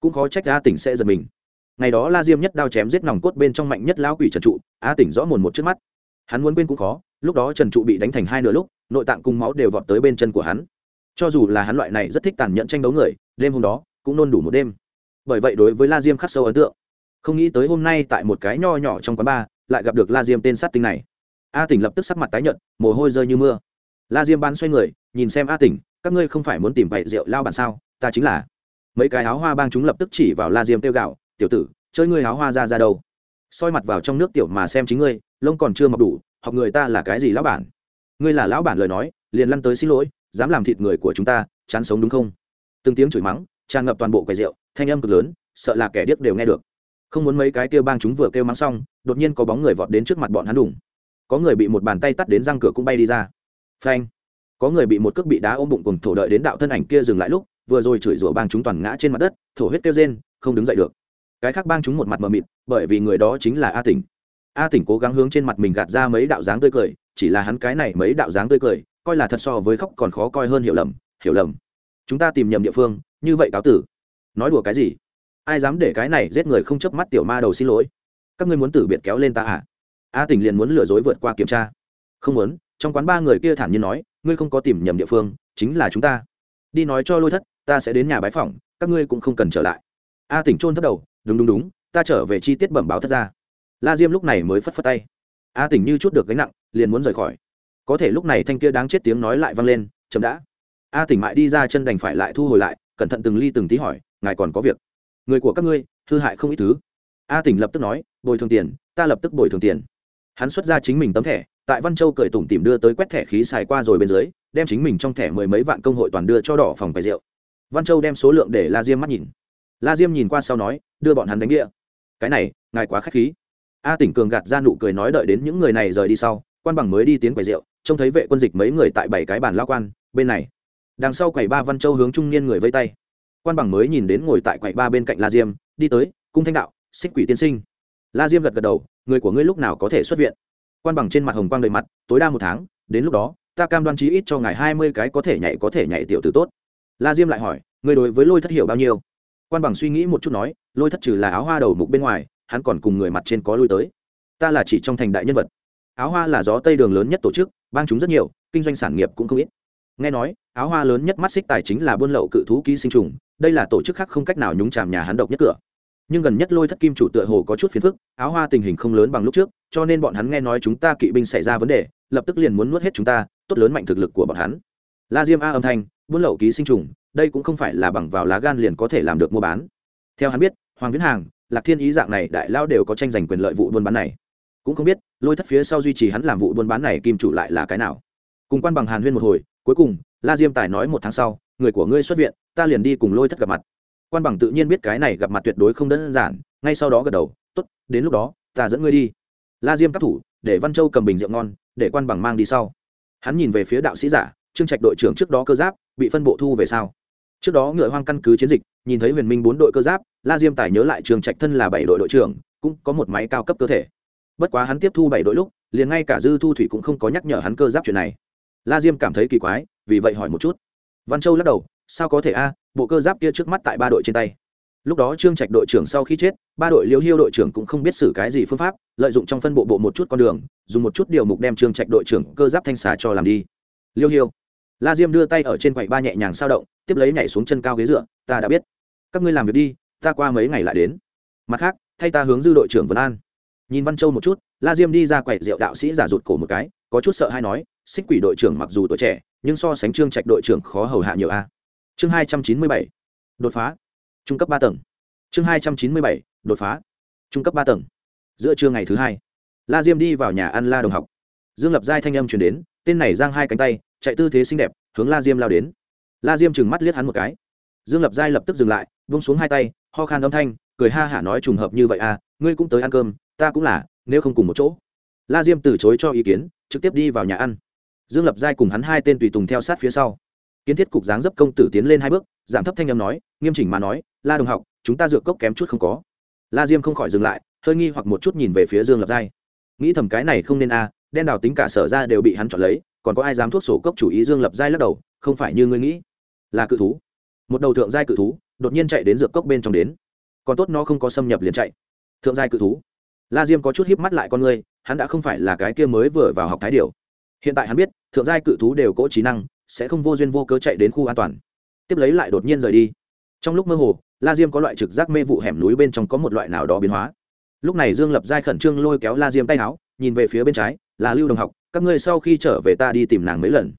Cũng khó trách a tỉnh sẽ giật mình ngày đó la diêm nhất đao chém giết nòng cốt bên trong mạnh nhất lão quỷ trần trụ, a tỉnh rõ mồn một trước mắt. Hắn muốn quên cũng khó, lúc đó trần trụ bị đánh thành hai nửa lúc, nội tạng cùng máu đều vọt tới bên chân của hắn. Cho dù là hắn loại này rất thích tàn nhẫn tranh đấu người, đêm hôm đó cũng nôn đủ một đêm. Bởi vậy đối với la diêm khắc sâu ấn tượng. Không nghĩ tới hôm nay tại một cái nho nhỏ trong quán bar, lại gặp được la diêm tên sát tinh này. A tỉnh lập tức sắc mặt tái nhợt, mồ hôi rơi như mưa. La diêm ban xoay người, nhìn xem a tỉnh, các ngươi không phải muốn tìm bậy rượu lao bản sao? Ta chính là. Mấy cái áo hoa bang chúng lập tức chỉ vào la diêm tiêu gạo tiểu tử, chơi ngươi háo hoa ra ra đâu? Soi mặt vào trong nước tiểu mà xem chính ngươi, lông còn chưa mọc đủ, học người ta là cái gì lão bản? Ngươi là lão bản lời nói, liền lăn tới xin lỗi, dám làm thịt người của chúng ta, chán sống đúng không? Từng tiếng chửi mắng, tràn ngập toàn bộ quầy rượu, thanh âm cực lớn, sợ là kẻ điếc đều nghe được. Không muốn mấy cái kêu bang chúng vừa kêu mắng xong, đột nhiên có bóng người vọt đến trước mặt bọn hắn đủng có người bị một bàn tay tắt đến răng cửa cũng bay đi ra. Phanh! Có người bị một cước bị đá ôm bụng cùng thổ đợi đến đạo thân ảnh kia dừng lại lúc, vừa rồi chửi rủa bang chúng toàn ngã trên mặt đất, thổ huyết kêu rên, không đứng dậy được cái khác bang chúng một mặt mờ mịt, bởi vì người đó chính là a tỉnh. A tỉnh cố gắng hướng trên mặt mình gạt ra mấy đạo dáng tươi cười, chỉ là hắn cái này mấy đạo dáng tươi cười, coi là thật so với khóc còn khó coi hơn hiểu lầm hiểu lầm. Chúng ta tìm nhầm địa phương, như vậy cáo tử. Nói đùa cái gì? Ai dám để cái này giết người không chớp mắt tiểu ma đầu xin lỗi? Các ngươi muốn tử biệt kéo lên ta à? A tỉnh liền muốn lừa dối vượt qua kiểm tra. Không muốn, trong quán ba người kia thản nhiên nói, ngươi không có tìm nhầm địa phương, chính là chúng ta. Đi nói cho lôi thất, ta sẽ đến nhà bái phỏng, các ngươi cũng không cần trở lại. A tỉnh trôn thất đầu đúng đúng đúng, ta trở về chi tiết bẩm báo thất ra la diêm lúc này mới phất phất tay. A tỉnh như chút được gánh nặng, liền muốn rời khỏi. Có thể lúc này thanh kia đáng chết tiếng nói lại vang lên, chậm đã. A tỉnh mại đi ra chân đành phải lại thu hồi lại, cẩn thận từng ly từng tí hỏi, ngài còn có việc? Người của các ngươi, hư hại không ít thứ. A tỉnh lập tức nói, bồi thường tiền, ta lập tức bồi thường tiền. Hắn xuất ra chính mình tấm thẻ, tại văn châu cởi tủm tìm đưa tới quét thẻ khí xài qua rồi bên dưới, đem chính mình trong thẻ mười mấy vạn công hội toàn đưa cho đỏ phòng bài rượu. Văn châu đem số lượng để la diêm mắt nhìn la diêm nhìn qua sau nói, đưa bọn hắn đánh địa. Cái này, ngài quá k h á c h khí. A tỉnh cường gạt ra nụ cười nói đợi đến những người này rời đi sau, quan bằng mới đi tiến quầy rượu, trông thấy vệ quân dịch mấy người tại bảy cái bàn lao quan, bên này. Đằng sau quầy ba văn châu hướng trung niên người vây tay. Quan bằng mới nhìn đến ngồi tại quầy ba bên cạnh la diêm, đi tới, cung thanh đạo, xích quỷ tiên sinh. La diêm gật gật đầu, người của ngươi lúc nào có thể xuất viện? Quan bằng trên mặt hồng quang đầy mặt, tối đa một tháng, đến lúc đó, ta cam đoan chí ít cho ngài hai mươi cái có thể nhảy có thể nhảy tiểu tử tốt. La diêm lại hỏi, người đối với lôi thất hiểu bao nhiêu? Quan bằng suy nghĩ một chút nói, lôi thất trừ là áo hoa đầu mục bên ngoài, hắn còn cùng người mặt trên có lui tới. Ta là chỉ trong thành đại nhân vật. Áo hoa là gió tây đường lớn nhất tổ chức, bang chúng rất nhiều, kinh doanh sản nghiệp cũng không ít. Nghe nói, áo hoa lớn nhất mắt xích tài chính là buôn lậu cự thú ký sinh trùng, đây là tổ chức khác không cách nào nhúng chàm nhà hắn độc nhất cửa. Nhưng gần nhất lôi thất kim chủ tựa hồ có chút phiền phức, áo hoa tình hình không lớn bằng lúc trước, cho nên bọn hắn nghe nói chúng ta kỵ binh xảy ra vấn đề, lập tức liền muốn nuốt hết chúng ta, tốt lớn mạnh thực lực của bọn hắn. La diêm a âm thanh, buôn lậu ký sinh trùng đây cũng không phải là bằng vào lá gan liền có thể làm được mua bán. Theo hắn biết, hoàng viễn hàng, lạc thiên ý dạng này đại lao đều có tranh giành quyền lợi vụ buôn bán này. Cũng không biết, lôi thất phía sau duy trì hắn làm vụ buôn bán này kim chủ lại là cái nào. Cùng quan bằng hàn huyên một hồi, cuối cùng, la diêm tài nói một tháng sau, người của ngươi xuất viện, ta liền đi cùng lôi thất gặp mặt. Quan bằng tự nhiên biết cái này gặp mặt tuyệt đối không đơn giản, ngay sau đó gật đầu, tốt, đến lúc đó, ta dẫn ngươi đi. La diêm các thủ, để văn châu cầm bình rượu ngon, để quan bằng mang đi sau. Hắn nhìn về phía đạo sĩ giả, trương trạch đội trưởng trước đó cơ giáp, bị phân bộ thu về sau trước đó ngựa hoang căn cứ chiến dịch, nhìn thấy huyền minh bốn đội cơ giáp, la diêm tài nhớ lại trường trạch thân là bảy đội đội trưởng, cũng có một máy cao cấp cơ thể. Bất quá hắn tiếp thu bảy đội lúc, liền ngay cả dư thu thủy cũng không có nhắc nhở hắn cơ giáp chuyện này. La diêm cảm thấy kỳ quái, vì vậy hỏi một chút. Văn châu lắc đầu, sao có thể a, bộ cơ giáp kia trước mắt tại ba đội trên tay? Lúc đó trương trạch đội trưởng sau khi chết, ba đội liêu hiêu đội trưởng cũng không biết xử cái gì phương pháp, lợi dụng trong phân bộ bộ một chút con đường, dùng một chút điều mục đem trương trạch đội trưởng cơ giáp thanh xà cho làm đi. Liêu hiêu la diêm đưa tay ở trên quầy ba nhẹ nhàng sao động, tiếp lấy nhảy xuống chân cao ghế dựa, ta đã biết. Các ngươi làm việc đi, ta qua mấy ngày lại đến. Mặt khác, thay ta hướng dư đội trưởng vân an. Nhìn văn châu một chút, la diêm đi ra quầy rượu đạo sĩ giả rụt cổ một cái, có chút sợ hay nói, xích quỷ đội trưởng mặc dù tuổi trẻ, nhưng so sánh trương trạch đội trưởng khó hầu hạ nhiều a. Chương hai trăm chín mươi bảy, đột phá. Trung cấp ba tầng. Chương hai trăm chín mươi bảy, đột phá. Trung cấp ba tầng. Giữa trưa ngày thứ hai, la diêm đi vào nhà ăn la đồng học. Dương lập giai thanh âm chuyển đến, tên này giang hai cánh tay chạy tư thế xinh đẹp hướng la diêm lao đến. La diêm chừng mắt liếc hắn một cái. Dương lập giai lập tức dừng lại vung xuống hai tay ho khan âm thanh cười ha hả nói trùng hợp như vậy à ngươi cũng tới ăn cơm ta cũng là nếu không cùng một chỗ. La diêm từ chối cho ý kiến trực tiếp đi vào nhà ăn. Dương lập giai cùng hắn hai tên tùy tùng theo sát phía sau. Kiến thiết cục dáng dấp công tử tiến lên hai bước giảm thấp thanh âm nói nghiêm chỉnh mà nói la đồng học chúng ta dựa cốc kém chút không có. La diêm không khỏi dừng lại hơi nghi hoặc một chút nhìn về phía dương lập giai. Nghĩ thầm cái này không nên a à, đen đào tính cả sở ra đều bị hắn chọn lấy còn có ai dám thuốc sổ cốc chủ ý dương lập giai lắc đầu, không phải như ngươi nghĩ. Là cự thú. Một đầu thượng giai cự thú, đột nhiên chạy đến dược cốc bên trong đến. Còn tốt nó không có xâm nhập liền chạy. Thượng giai cự thú. La diêm có chút híp mắt lại con ngươi, hắn đã không phải là cái kia mới vừa vào học thái điều. Hiện tại hắn biết, thượng giai cự thú đều cỗ trí năng, sẽ không vô duyên vô cớ chạy đến khu an toàn. Tiếp lấy lại đột nhiên rời đi. Trong lúc mơ hồ, la diêm có loại trực giác mê vụ hẻm núi bên trong có một loại nào đó biến hóa. Lúc này dương lập giai khẩn trương lôi kéo la diêm tay áo, nhìn về phía bên trái, là lưu đồng học các ngươi sau khi trở về ta đi tìm nàng mấy lần.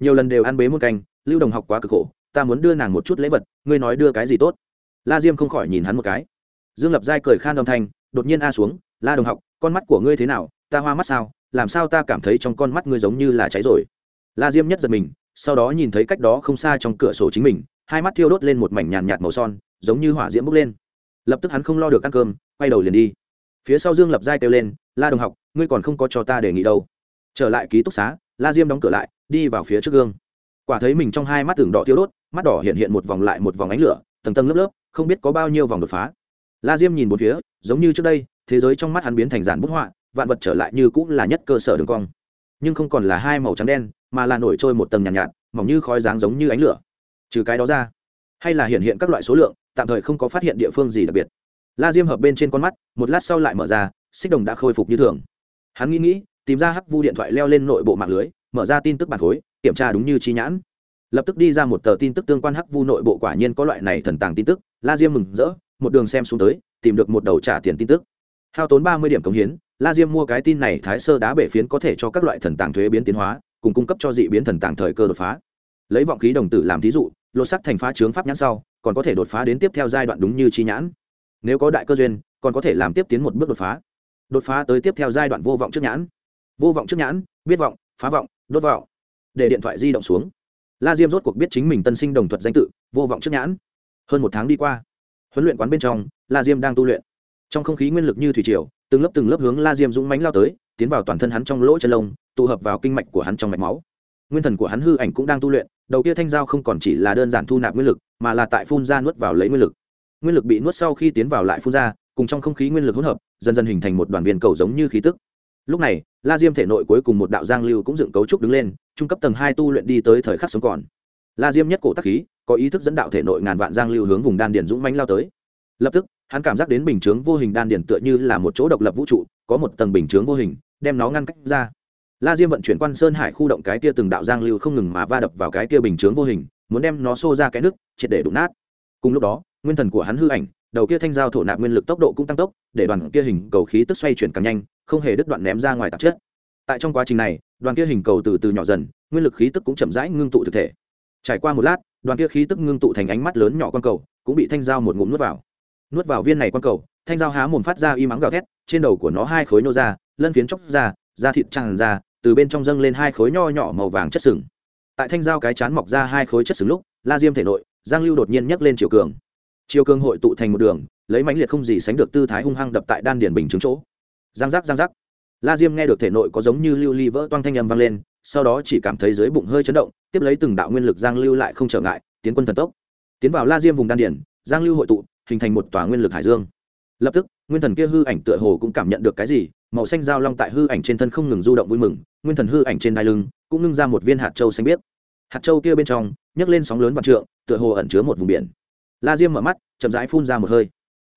Nhiều lần đều ăn bế một canh, lưu đồng học quá cực khổ, ta muốn đưa nàng một chút lễ vật, ngươi nói đưa cái gì tốt? La diêm không khỏi nhìn hắn một cái. Dương lập giai cười khan âm thanh, đột nhiên a xuống, la đồng học, con mắt của ngươi thế nào? Ta hoa mắt sao? Làm sao ta cảm thấy trong con mắt ngươi giống như là cháy rồi? La diêm nhất giật mình, sau đó nhìn thấy cách đó không xa trong cửa sổ chính mình, hai mắt thiêu đốt lên một mảnh nhàn nhạt màu son, giống như hỏa diễm bốc lên. Lập tức hắn không lo được ăn cơm, quay đầu liền đi. Phía sau dương lập giai kêu lên, la đồng học, ngươi còn không có cho ta đề nghị đâu trở lại ký túc xá la diêm đóng cửa lại đi vào phía trước gương. Quả thấy mình trong hai mắt tường đỏ tiêu đốt mắt đỏ hiện hiện một vòng lại một vòng ánh lửa tầng tầng lớp lớp không biết có bao nhiêu vòng đột phá. La diêm nhìn một phía giống như trước đây thế giới trong mắt hắn biến thành giản bút họa vạn vật trở lại như cũng là nhất cơ sở đường cong. Nhưng không còn là hai màu trắng đen mà là nổi trôi một tầng nhàn nhạt, nhạt mỏng như khói dáng giống như ánh lửa. Trừ cái đó ra hay là hiện hiện các loại số lượng tạm thời không có phát hiện địa phương gì đặc biệt. La diêm hợp bên trên con mắt một lát sau lại mở ra xích đồng đã khôi phục như thường. Hắn nghĩ nghĩ tìm ra hắc vu điện thoại leo lên nội bộ mạng lưới, mở ra tin tức bản khối, kiểm tra đúng như chi nhãn. Lập tức đi ra một tờ tin tức tương quan hắc vu nội bộ quả nhiên có loại này thần tàng tin tức, la diêm mừng rỡ, một đường xem xuống tới, tìm được một đầu trả tiền tin tức. Hao tốn ba mươi điểm cống hiến, la diêm mua cái tin này thái sơ đá bể phiến có thể cho các loại thần tàng thuế biến tiến hóa, cùng cung cấp cho dị biến thần tàng thời cơ đột phá. Lấy vọng khí đồng tử làm thí dụ, lột sắc thành phá trướng pháp nhãn sau, còn có thể đột phá đến tiếp theo giai đoạn đúng như chi nhãn. Nếu có đại cơ duyên, còn có thể làm tiếp tiến một bước đột phá. Đột phá tới tiếp theo giai đoạn vô vọng trước nhãn vô vọng trước nhãn, biết vọng, phá vọng, đốt vọng. Để điện thoại di động xuống. La diêm rốt cuộc biết chính mình tân sinh đồng thuật danh tự, vô vọng trước nhãn. Hơn một tháng đi qua, huấn luyện quán bên trong, la diêm đang tu luyện. Trong không khí nguyên lực như thủy triều, từng lớp từng lớp hướng la diêm dũng mánh lao tới, tiến vào toàn thân hắn trong lỗ chân lông, tụ hợp vào kinh mạch của hắn trong mạch máu. Nguyên thần của hắn hư ảnh cũng đang tu luyện, đầu kia thanh dao không còn chỉ là đơn giản thu nạp nguyên lực, mà là tại phun ra nuốt vào lấy nguyên lực. Nguyên lực bị nuốt sau khi tiến vào lại phun ra, cùng trong không khí nguyên lực hỗn hợp, dần dần hình thành một đoàn viên cầu giống như khí tức lúc này, la diêm thể nội cuối cùng một đạo giang lưu cũng dựng cấu trúc đứng lên, trung cấp tầng hai tu luyện đi tới thời khắc sống còn. La diêm nhất cổ tắc khí, có ý thức dẫn đạo thể nội ngàn vạn giang lưu hướng vùng đan điền dũng mánh lao tới. Lập tức, hắn cảm giác đến bình chướng vô hình đan điền tựa như là một chỗ độc lập vũ trụ, có một tầng bình chướng vô hình, đem nó ngăn cách ra. La diêm vận chuyển quan sơn hải khu động cái kia từng đạo giang lưu không ngừng mà va đập vào cái kia bình chướng vô hình, muốn đem nó xô ra cái nước, triệt để đụng nát. Cùng lúc đó, nguyên thần của hắn hư ảnh, đầu kia thanh giao thổ nạp nguyên lực tốc độ cũng tăng tốc, để đoàn kia hình cầu khí tức xoay chuyển càng nhanh không hề đứt đoạn ném ra ngoài tạp chất. Tại trong quá trình này, đoàn kia hình cầu từ từ nhỏ dần, nguyên lực khí tức cũng chậm rãi ngưng tụ thực thể. Trải qua một lát, đoàn kia khí tức ngưng tụ thành ánh mắt lớn nhỏ quan cầu, cũng bị thanh giao một ngụm nuốt vào. Nuốt vào viên này quan cầu, thanh giao há mồm phát ra y mắng gào thét, trên đầu của nó hai khối nô ra, lân phiến chóc ra, da thịt tràn ra, từ bên trong dâng lên hai khối nho nhỏ màu vàng chất sừng. Tại thanh giao cái chán mọc ra hai khối chất sừng lúc, la diêm thể nội, giang lưu đột nhiên nhấc lên chiều cường. Chiều cường hội tụ thành một đường, lấy mãnh liệt không gì sánh được tư thái hung hăng đập tại đan điển bình chứng chỗ giang giác giang giác. La diêm nghe được thể nội có giống như lưu ly vỡ toang thanh âm vang lên, sau đó chỉ cảm thấy dưới bụng hơi chấn động, tiếp lấy từng đạo nguyên lực giang lưu lại không trở ngại, tiến quân thần tốc. Tiến vào la diêm vùng đan điển giang lưu hội tụ, hình thành một tòa nguyên lực hải dương. Lập tức, nguyên thần kia hư ảnh tựa hồ cũng cảm nhận được cái gì, màu xanh dao long tại hư ảnh trên thân không ngừng du động vui mừng, nguyên thần hư ảnh trên đai lưng cũng ngưng ra một viên hạt châu xanh biếc. Hạt châu kia bên trong, nhấc lên sóng lớn vạn trượng, tựa hồ ẩn chứa một vùng biển. La diêm mở mắt, chậm rãi phun ra một hơi.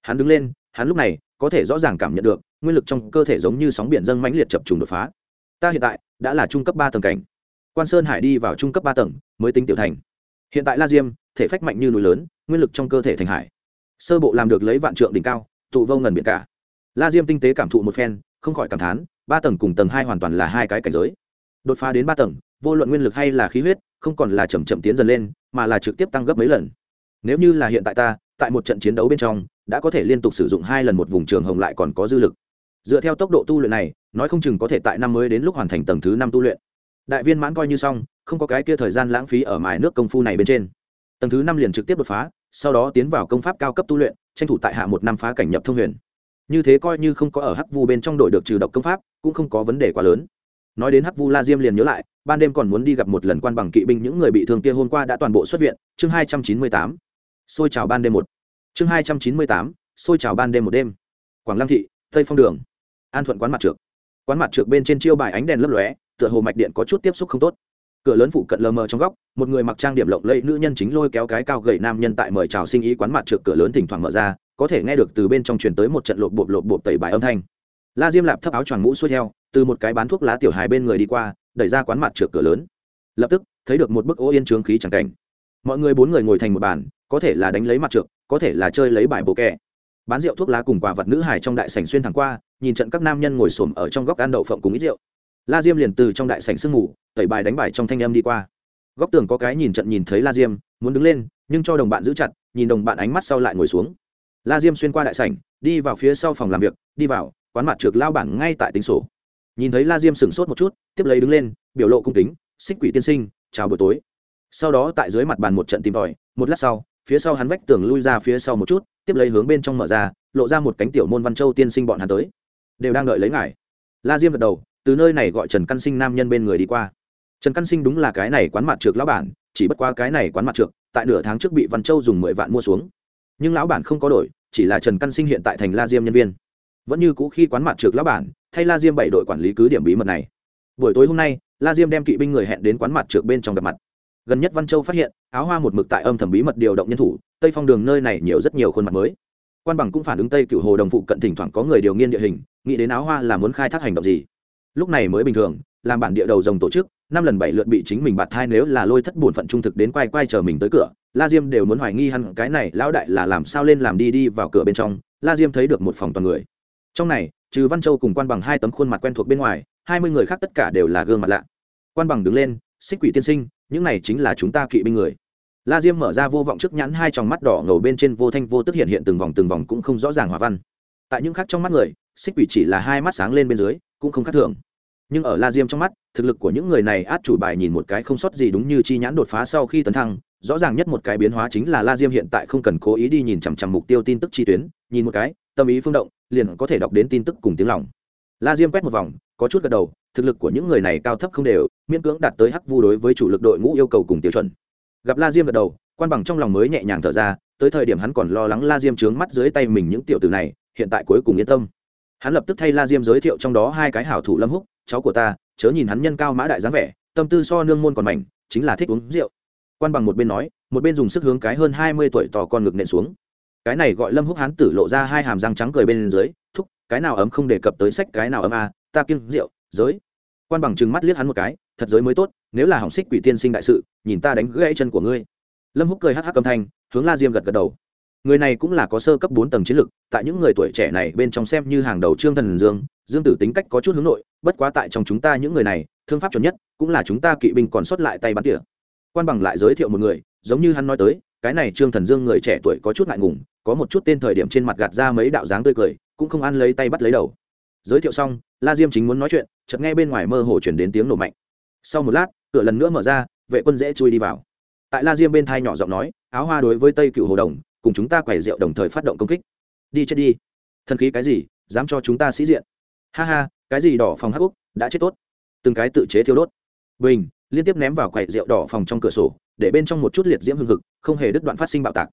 Hắn đứng lên hắn lúc này có thể rõ ràng cảm nhận được, nguyên lực trong cơ thể giống như sóng biển dâng mãnh liệt chập trùng đột phá. Ta hiện tại đã là trung cấp ba tầng cảnh. Quan sơn hải đi vào trung cấp ba tầng, mới tính tiểu thành. Hiện tại la diêm, thể phách mạnh như núi lớn, nguyên lực trong cơ thể thành hải. Sơ bộ làm được lấy vạn trượng đỉnh cao, tụ vô ngần biển cả. La diêm tinh tế cảm thụ một phen, không khỏi cảm thán, ba tầng cùng tầng hai hoàn toàn là hai cái cảnh giới. Đột phá đến ba tầng, vô luận nguyên lực hay là khí huyết, không còn là chậm chậm tiến dần lên, mà là trực tiếp tăng gấp mấy lần. Nếu như là hiện tại ta, tại một trận chiến đấu bên trong đã có thể liên tục sử dụng hai lần một vùng trường hồng lại còn có dư lực. Dựa theo tốc độ tu luyện này, nói không chừng có thể tại năm mới đến lúc hoàn thành tầng thứ năm tu luyện. Đại viên mãn coi như xong, không có cái kia thời gian lãng phí ở mài nước công phu này bên trên. Tầng thứ năm liền trực tiếp đột phá, sau đó tiến vào công pháp cao cấp tu luyện, tranh thủ tại hạ một năm phá cảnh nhập thông huyền. Như thế coi như không có ở hắc vu bên trong đội được trừ độc công pháp, cũng không có vấn đề quá lớn. Nói đến hắc vu la diêm liền nhớ lại, ban đêm còn muốn đi gặp một lần quan bằng kỵ binh, những người bị thương kia hôm qua đã toàn bộ xuất viện. Chương hai trăm chín mươi tám. Xôi chào ban đêm một chương hai trăm chín mươi tám, xôi trào ban đêm một đêm. Quảng lăng thị, tây phong đường. An thuận quán mặt trượt quán mặt trượt bên trên chiêu bài ánh đèn lấp lóe, tựa hồ mạch điện có chút tiếp xúc không tốt. Cửa lớn phụ cận lờ mờ trong góc, một người mặc trang điểm lộng lẫy nữ nhân chính lôi kéo cái cao gầy nam nhân tại mời chào sinh ý quán mặt trượt cửa lớn thỉnh thoảng mở ra, có thể nghe được từ bên trong truyền tới một trận lộp bộp lộp bộp tẩy bài âm thanh. La diêm lạp thấp áo choàng mũ xuôi theo, từ một cái bán thuốc lá tiểu hài bên người đi qua, đẩy ra quán mặt trượt cửa lớn. Lập tức, thấy được một bức ô yên trướng khí chẳng cảnh. Mọi người bốn người ngồi thành một bàn, có thể là đánh lấy mặt trượt có thể là chơi lấy bài bộ kẹ. Bán rượu thuốc lá cùng quả vật nữ hải trong đại sảnh xuyên thẳng qua, nhìn trận các nam nhân ngồi xổm ở trong góc ăn đậu phộng cùng ít rượu. La diêm liền từ trong đại sảnh sương ngủ, tẩy bài đánh bài trong thanh âm đi qua. Góc tường có cái nhìn trận nhìn thấy la diêm, muốn đứng lên, nhưng cho đồng bạn giữ chặt, nhìn đồng bạn ánh mắt sau lại ngồi xuống. La diêm xuyên qua đại sảnh, đi vào phía sau phòng làm việc, đi vào, quán mặt trượt lao bản ngay tại tính sổ. Nhìn thấy la diêm sửng sốt một chút, tiếp lấy đứng lên, biểu lộ cung kính, xích quỷ tiên sinh, chào buổi tối. Sau đó tại dưới mặt bàn một trận tìm tòi, một lát sau phía sau hắn vách tường lui ra phía sau một chút, tiếp lấy hướng bên trong mở ra, lộ ra một cánh tiểu môn văn châu tiên sinh bọn hắn tới. Đều đang đợi lấy ngài. La diêm gật đầu, từ nơi này gọi trần căn sinh nam nhân bên người đi qua. Trần căn sinh đúng là cái này quán mặt trượt lão bản, chỉ bất qua cái này quán mặt trượt tại nửa tháng trước bị văn châu dùng mười vạn mua xuống. Nhưng lão bản không có đổi, chỉ là trần căn sinh hiện tại thành la diêm nhân viên. Vẫn như cũ khi quán mặt trượt lão bản, thay la diêm bảy đội quản lý cứ điểm bí mật này. Buổi tối hôm nay, la diêm đem kỵ binh người hẹn đến quán mặt trượt bên trong gặp mặt gần nhất văn châu phát hiện, áo hoa một mực tại âm thầm bí mật điều động nhân thủ, tây phong đường nơi này nhiều rất nhiều khuôn mặt mới. Quan bằng cũng phản ứng tây cựu hồ đồng phụ cận thỉnh thoảng có người điều nghiên địa hình, nghĩ đến áo hoa là muốn khai thác hành động gì. Lúc này mới bình thường, làm bản địa đầu dòng tổ chức, năm lần bảy lượt bị chính mình bạt thai nếu là lôi thất bổn phận trung thực đến quay quay chờ mình tới cửa, la diêm đều muốn hoài nghi hẳn cái này lão đại là làm sao lên làm đi đi vào cửa bên trong, la diêm thấy được một phòng toàn người. Trong này, trừ văn châu cùng quan bằng hai tấm khuôn mặt quen thuộc bên ngoài, hai mươi người khác tất cả đều là gương mặt lạ. Quan bằng đứng lên xích quỷ tiên sinh, những này chính là chúng ta kỵ binh người. La diêm mở ra vô vọng trước nhãn hai tròng mắt đỏ ngầu bên trên vô thanh vô tức hiện hiện từng vòng từng vòng cũng không rõ ràng hòa văn. Tại những khác trong mắt người, xích quỷ chỉ là hai mắt sáng lên bên dưới, cũng không khác thường. Nhưng ở la diêm trong mắt, thực lực của những người này át chủ bài nhìn một cái không sót gì đúng như chi nhãn đột phá sau khi tấn thăng, rõ ràng nhất một cái biến hóa chính là la diêm hiện tại không cần cố ý đi nhìn chằm chằm mục tiêu tin tức chi tuyến, nhìn một cái, tâm ý phương động, liền có thể đọc đến tin tức cùng tiếng lòng. La diêm quét một vòng, có chút gật đầu thực lực của những người này cao thấp không đều, miễn cưỡng đạt tới hắc vu đối với chủ lực đội ngũ yêu cầu cùng tiêu chuẩn. Gặp la diêm gật đầu, quan bằng trong lòng mới nhẹ nhàng thở ra, tới thời điểm hắn còn lo lắng la diêm trướng mắt dưới tay mình những tiểu tử này, hiện tại cuối cùng yên tâm. Hắn lập tức thay la diêm giới thiệu trong đó hai cái hảo thủ lâm húc, cháu của ta, chớ nhìn hắn nhân cao mã đại dáng vẻ, tâm tư so nương môn còn mảnh chính là thích uống rượu. Quan bằng một bên nói, một bên dùng sức hướng cái hơn hai mươi tuổi tò con ngực nện xuống. Cái này gọi lâm húc hắn tử lộ ra hai hàm răng trắng cười bên dưới, thúc, cái nào ấm không đề cập tới sách, cái nào ấm a ta kiêng rượu giới. Quan bằng trừng mắt liếc hắn một cái, thật giới mới tốt, nếu là hỏng xích quỷ tiên sinh đại sự, nhìn ta đánh gãy chân của ngươi. Lâm húc cười hắc hắc âm thanh, hướng la diêm gật gật đầu. Người này cũng là có sơ cấp bốn tầng chiến lực, tại những người tuổi trẻ này bên trong xem như hàng đầu trương thần dương dương tử tính cách có chút hướng nội, bất quá tại trong chúng ta những người này, thương pháp chuẩn nhất, cũng là chúng ta kỵ binh còn sót lại tay bắn tỉa. Quan bằng lại giới thiệu một người, giống như hắn nói tới, cái này trương thần dương người trẻ tuổi có chút ngại ngùng, có một chút tên thời điểm trên mặt gạt ra mấy đạo dáng tươi cười, cũng không ăn lấy tay bắt lấy đầu giới thiệu xong, la diêm chính muốn nói chuyện, chợt nghe bên ngoài mơ hồ chuyển đến tiếng nổ mạnh. Sau một lát, cửa lần nữa mở ra, vệ quân dễ chui đi vào. Tại la diêm bên thai nhỏ giọng nói, áo hoa đối với tây cựu hồ đồng, cùng chúng ta quẻ rượu đồng thời phát động công kích. Đi chết đi. Thần khí cái gì, dám cho chúng ta sĩ diện? Ha ha, cái gì đỏ phòng hắc úc, đã chết tốt. Từng cái tự chế thiêu đốt. Bình, liên tiếp ném vào quầy rượu đỏ phòng trong cửa sổ, để bên trong một chút liệt diễm hương hực, không hề đứt đoạn phát sinh bạo tạc.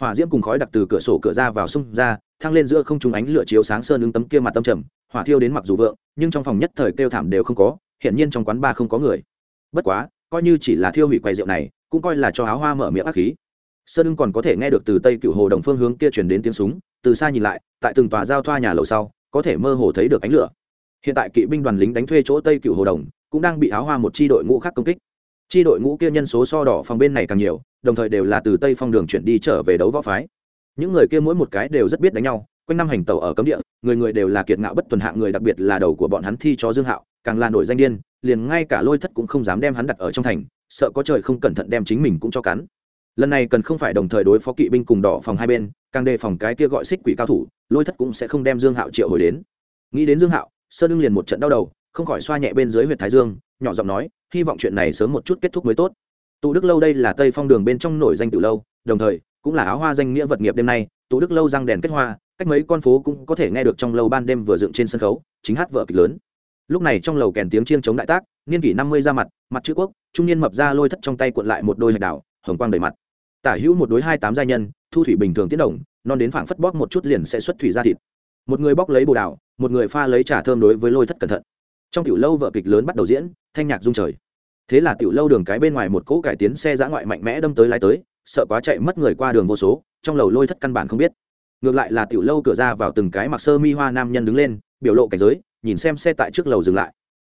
Hỏa diễm cùng khói đặc từ cửa sổ cửa ra vào sông ra thăng lên giữa không trung ánh lửa chiếu sáng sơn ứng tấm kia mặt tâm trầm, hỏa thiêu đến mặc dù vượng, nhưng trong phòng nhất thời kêu thảm đều không có, hiển nhiên trong quán ba không có người. Bất quá, coi như chỉ là thiêu hủy quầy rượu này, cũng coi là cho áo hoa mở miệng ác khí. Sơn ưng còn có thể nghe được từ tây cựu hồ đồng phương hướng kia chuyển đến tiếng súng, từ xa nhìn lại, tại từng tòa giao thoa nhà lầu sau, có thể mơ hồ thấy được ánh lửa. Hiện tại kỵ binh đoàn lính đánh thuê chỗ tây cựu hồ đồng, cũng đang bị áo hoa một chi đội ngũ khác công kích. Chi đội ngũ kia nhân số so đỏ phòng bên này càng nhiều, đồng thời đều là từ tây phong đường chuyển đi trở về đấu võ phái những người kia mỗi một cái đều rất biết đánh nhau, quanh năm hành tàu ở cấm địa, người người đều là kiệt ngạo bất tuần hạng người, đặc biệt là đầu của bọn hắn thi cho dương hạo, càng là nổi danh điên, liền ngay cả lôi thất cũng không dám đem hắn đặt ở trong thành, sợ có trời không cẩn thận đem chính mình cũng cho cắn. Lần này cần không phải đồng thời đối phó kỵ binh cùng đỏ phòng hai bên, càng đề phòng cái kia gọi xích quỷ cao thủ, lôi thất cũng sẽ không đem dương hạo triệu hồi đến. Nghĩ đến dương hạo, sơn ưng liền một trận đau đầu, không khỏi xoa nhẹ bên dưới huyệt thái dương, nhỏ giọng nói, hy vọng chuyện này sớm một chút kết thúc mới tốt. Tụ đức lâu đây là tây phong đường bên trong nổi danh từ lâu, đồng thời cũng là áo hoa danh nghĩa vật nghiệp đêm nay tú đức lâu răng đèn kết hoa, cách mấy con phố cũng có thể nghe được trong lâu ban đêm vừa dựng trên sân khấu, chính hát vợ kịch lớn. Lúc này trong lầu kèn tiếng chiêng chống đại tác, niên kỷ năm mươi ra mặt mặt chữ quốc, trung niên mập ra lôi thất trong tay cuộn lại một đôi hạch đảo, hồng quang đầy mặt. Tả hữu một đối hai tám gia nhân, thu thủy bình thường tiến đồng, non đến phảng phất bóp một chút liền sẽ xuất thủy ra thịt. Một người bóc lấy bồ đào, một người pha lấy trà thơm đối với lôi thất cẩn thận. Trong tiểu lâu vợ kịch lớn bắt đầu diễn, thanh nhạc rung trời. Thế là tiểu lâu đường cái bên ngoài một cỗ cải tiến xe giã ngoại mạnh mẽ đâm tới lái tới sợ quá chạy mất người qua đường vô số, trong lầu lôi thất căn bản không biết. Ngược lại là tiểu lâu cửa ra vào từng cái mặc sơ mi hoa nam nhân đứng lên, biểu lộ cảnh giới, nhìn xem xe tại trước lầu dừng lại.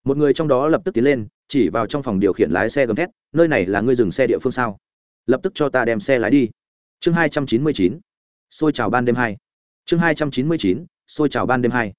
Một người trong đó lập tức tiến lên, chỉ vào trong phòng điều khiển lái xe gầm thét, nơi này là ngươi dừng xe địa phương sao? Lập tức cho ta đem xe lái đi. Chương hai trăm chín mươi chín, xôi chào ban đêm hai. Chương hai trăm chín mươi chín, xôi chào ban đêm hai.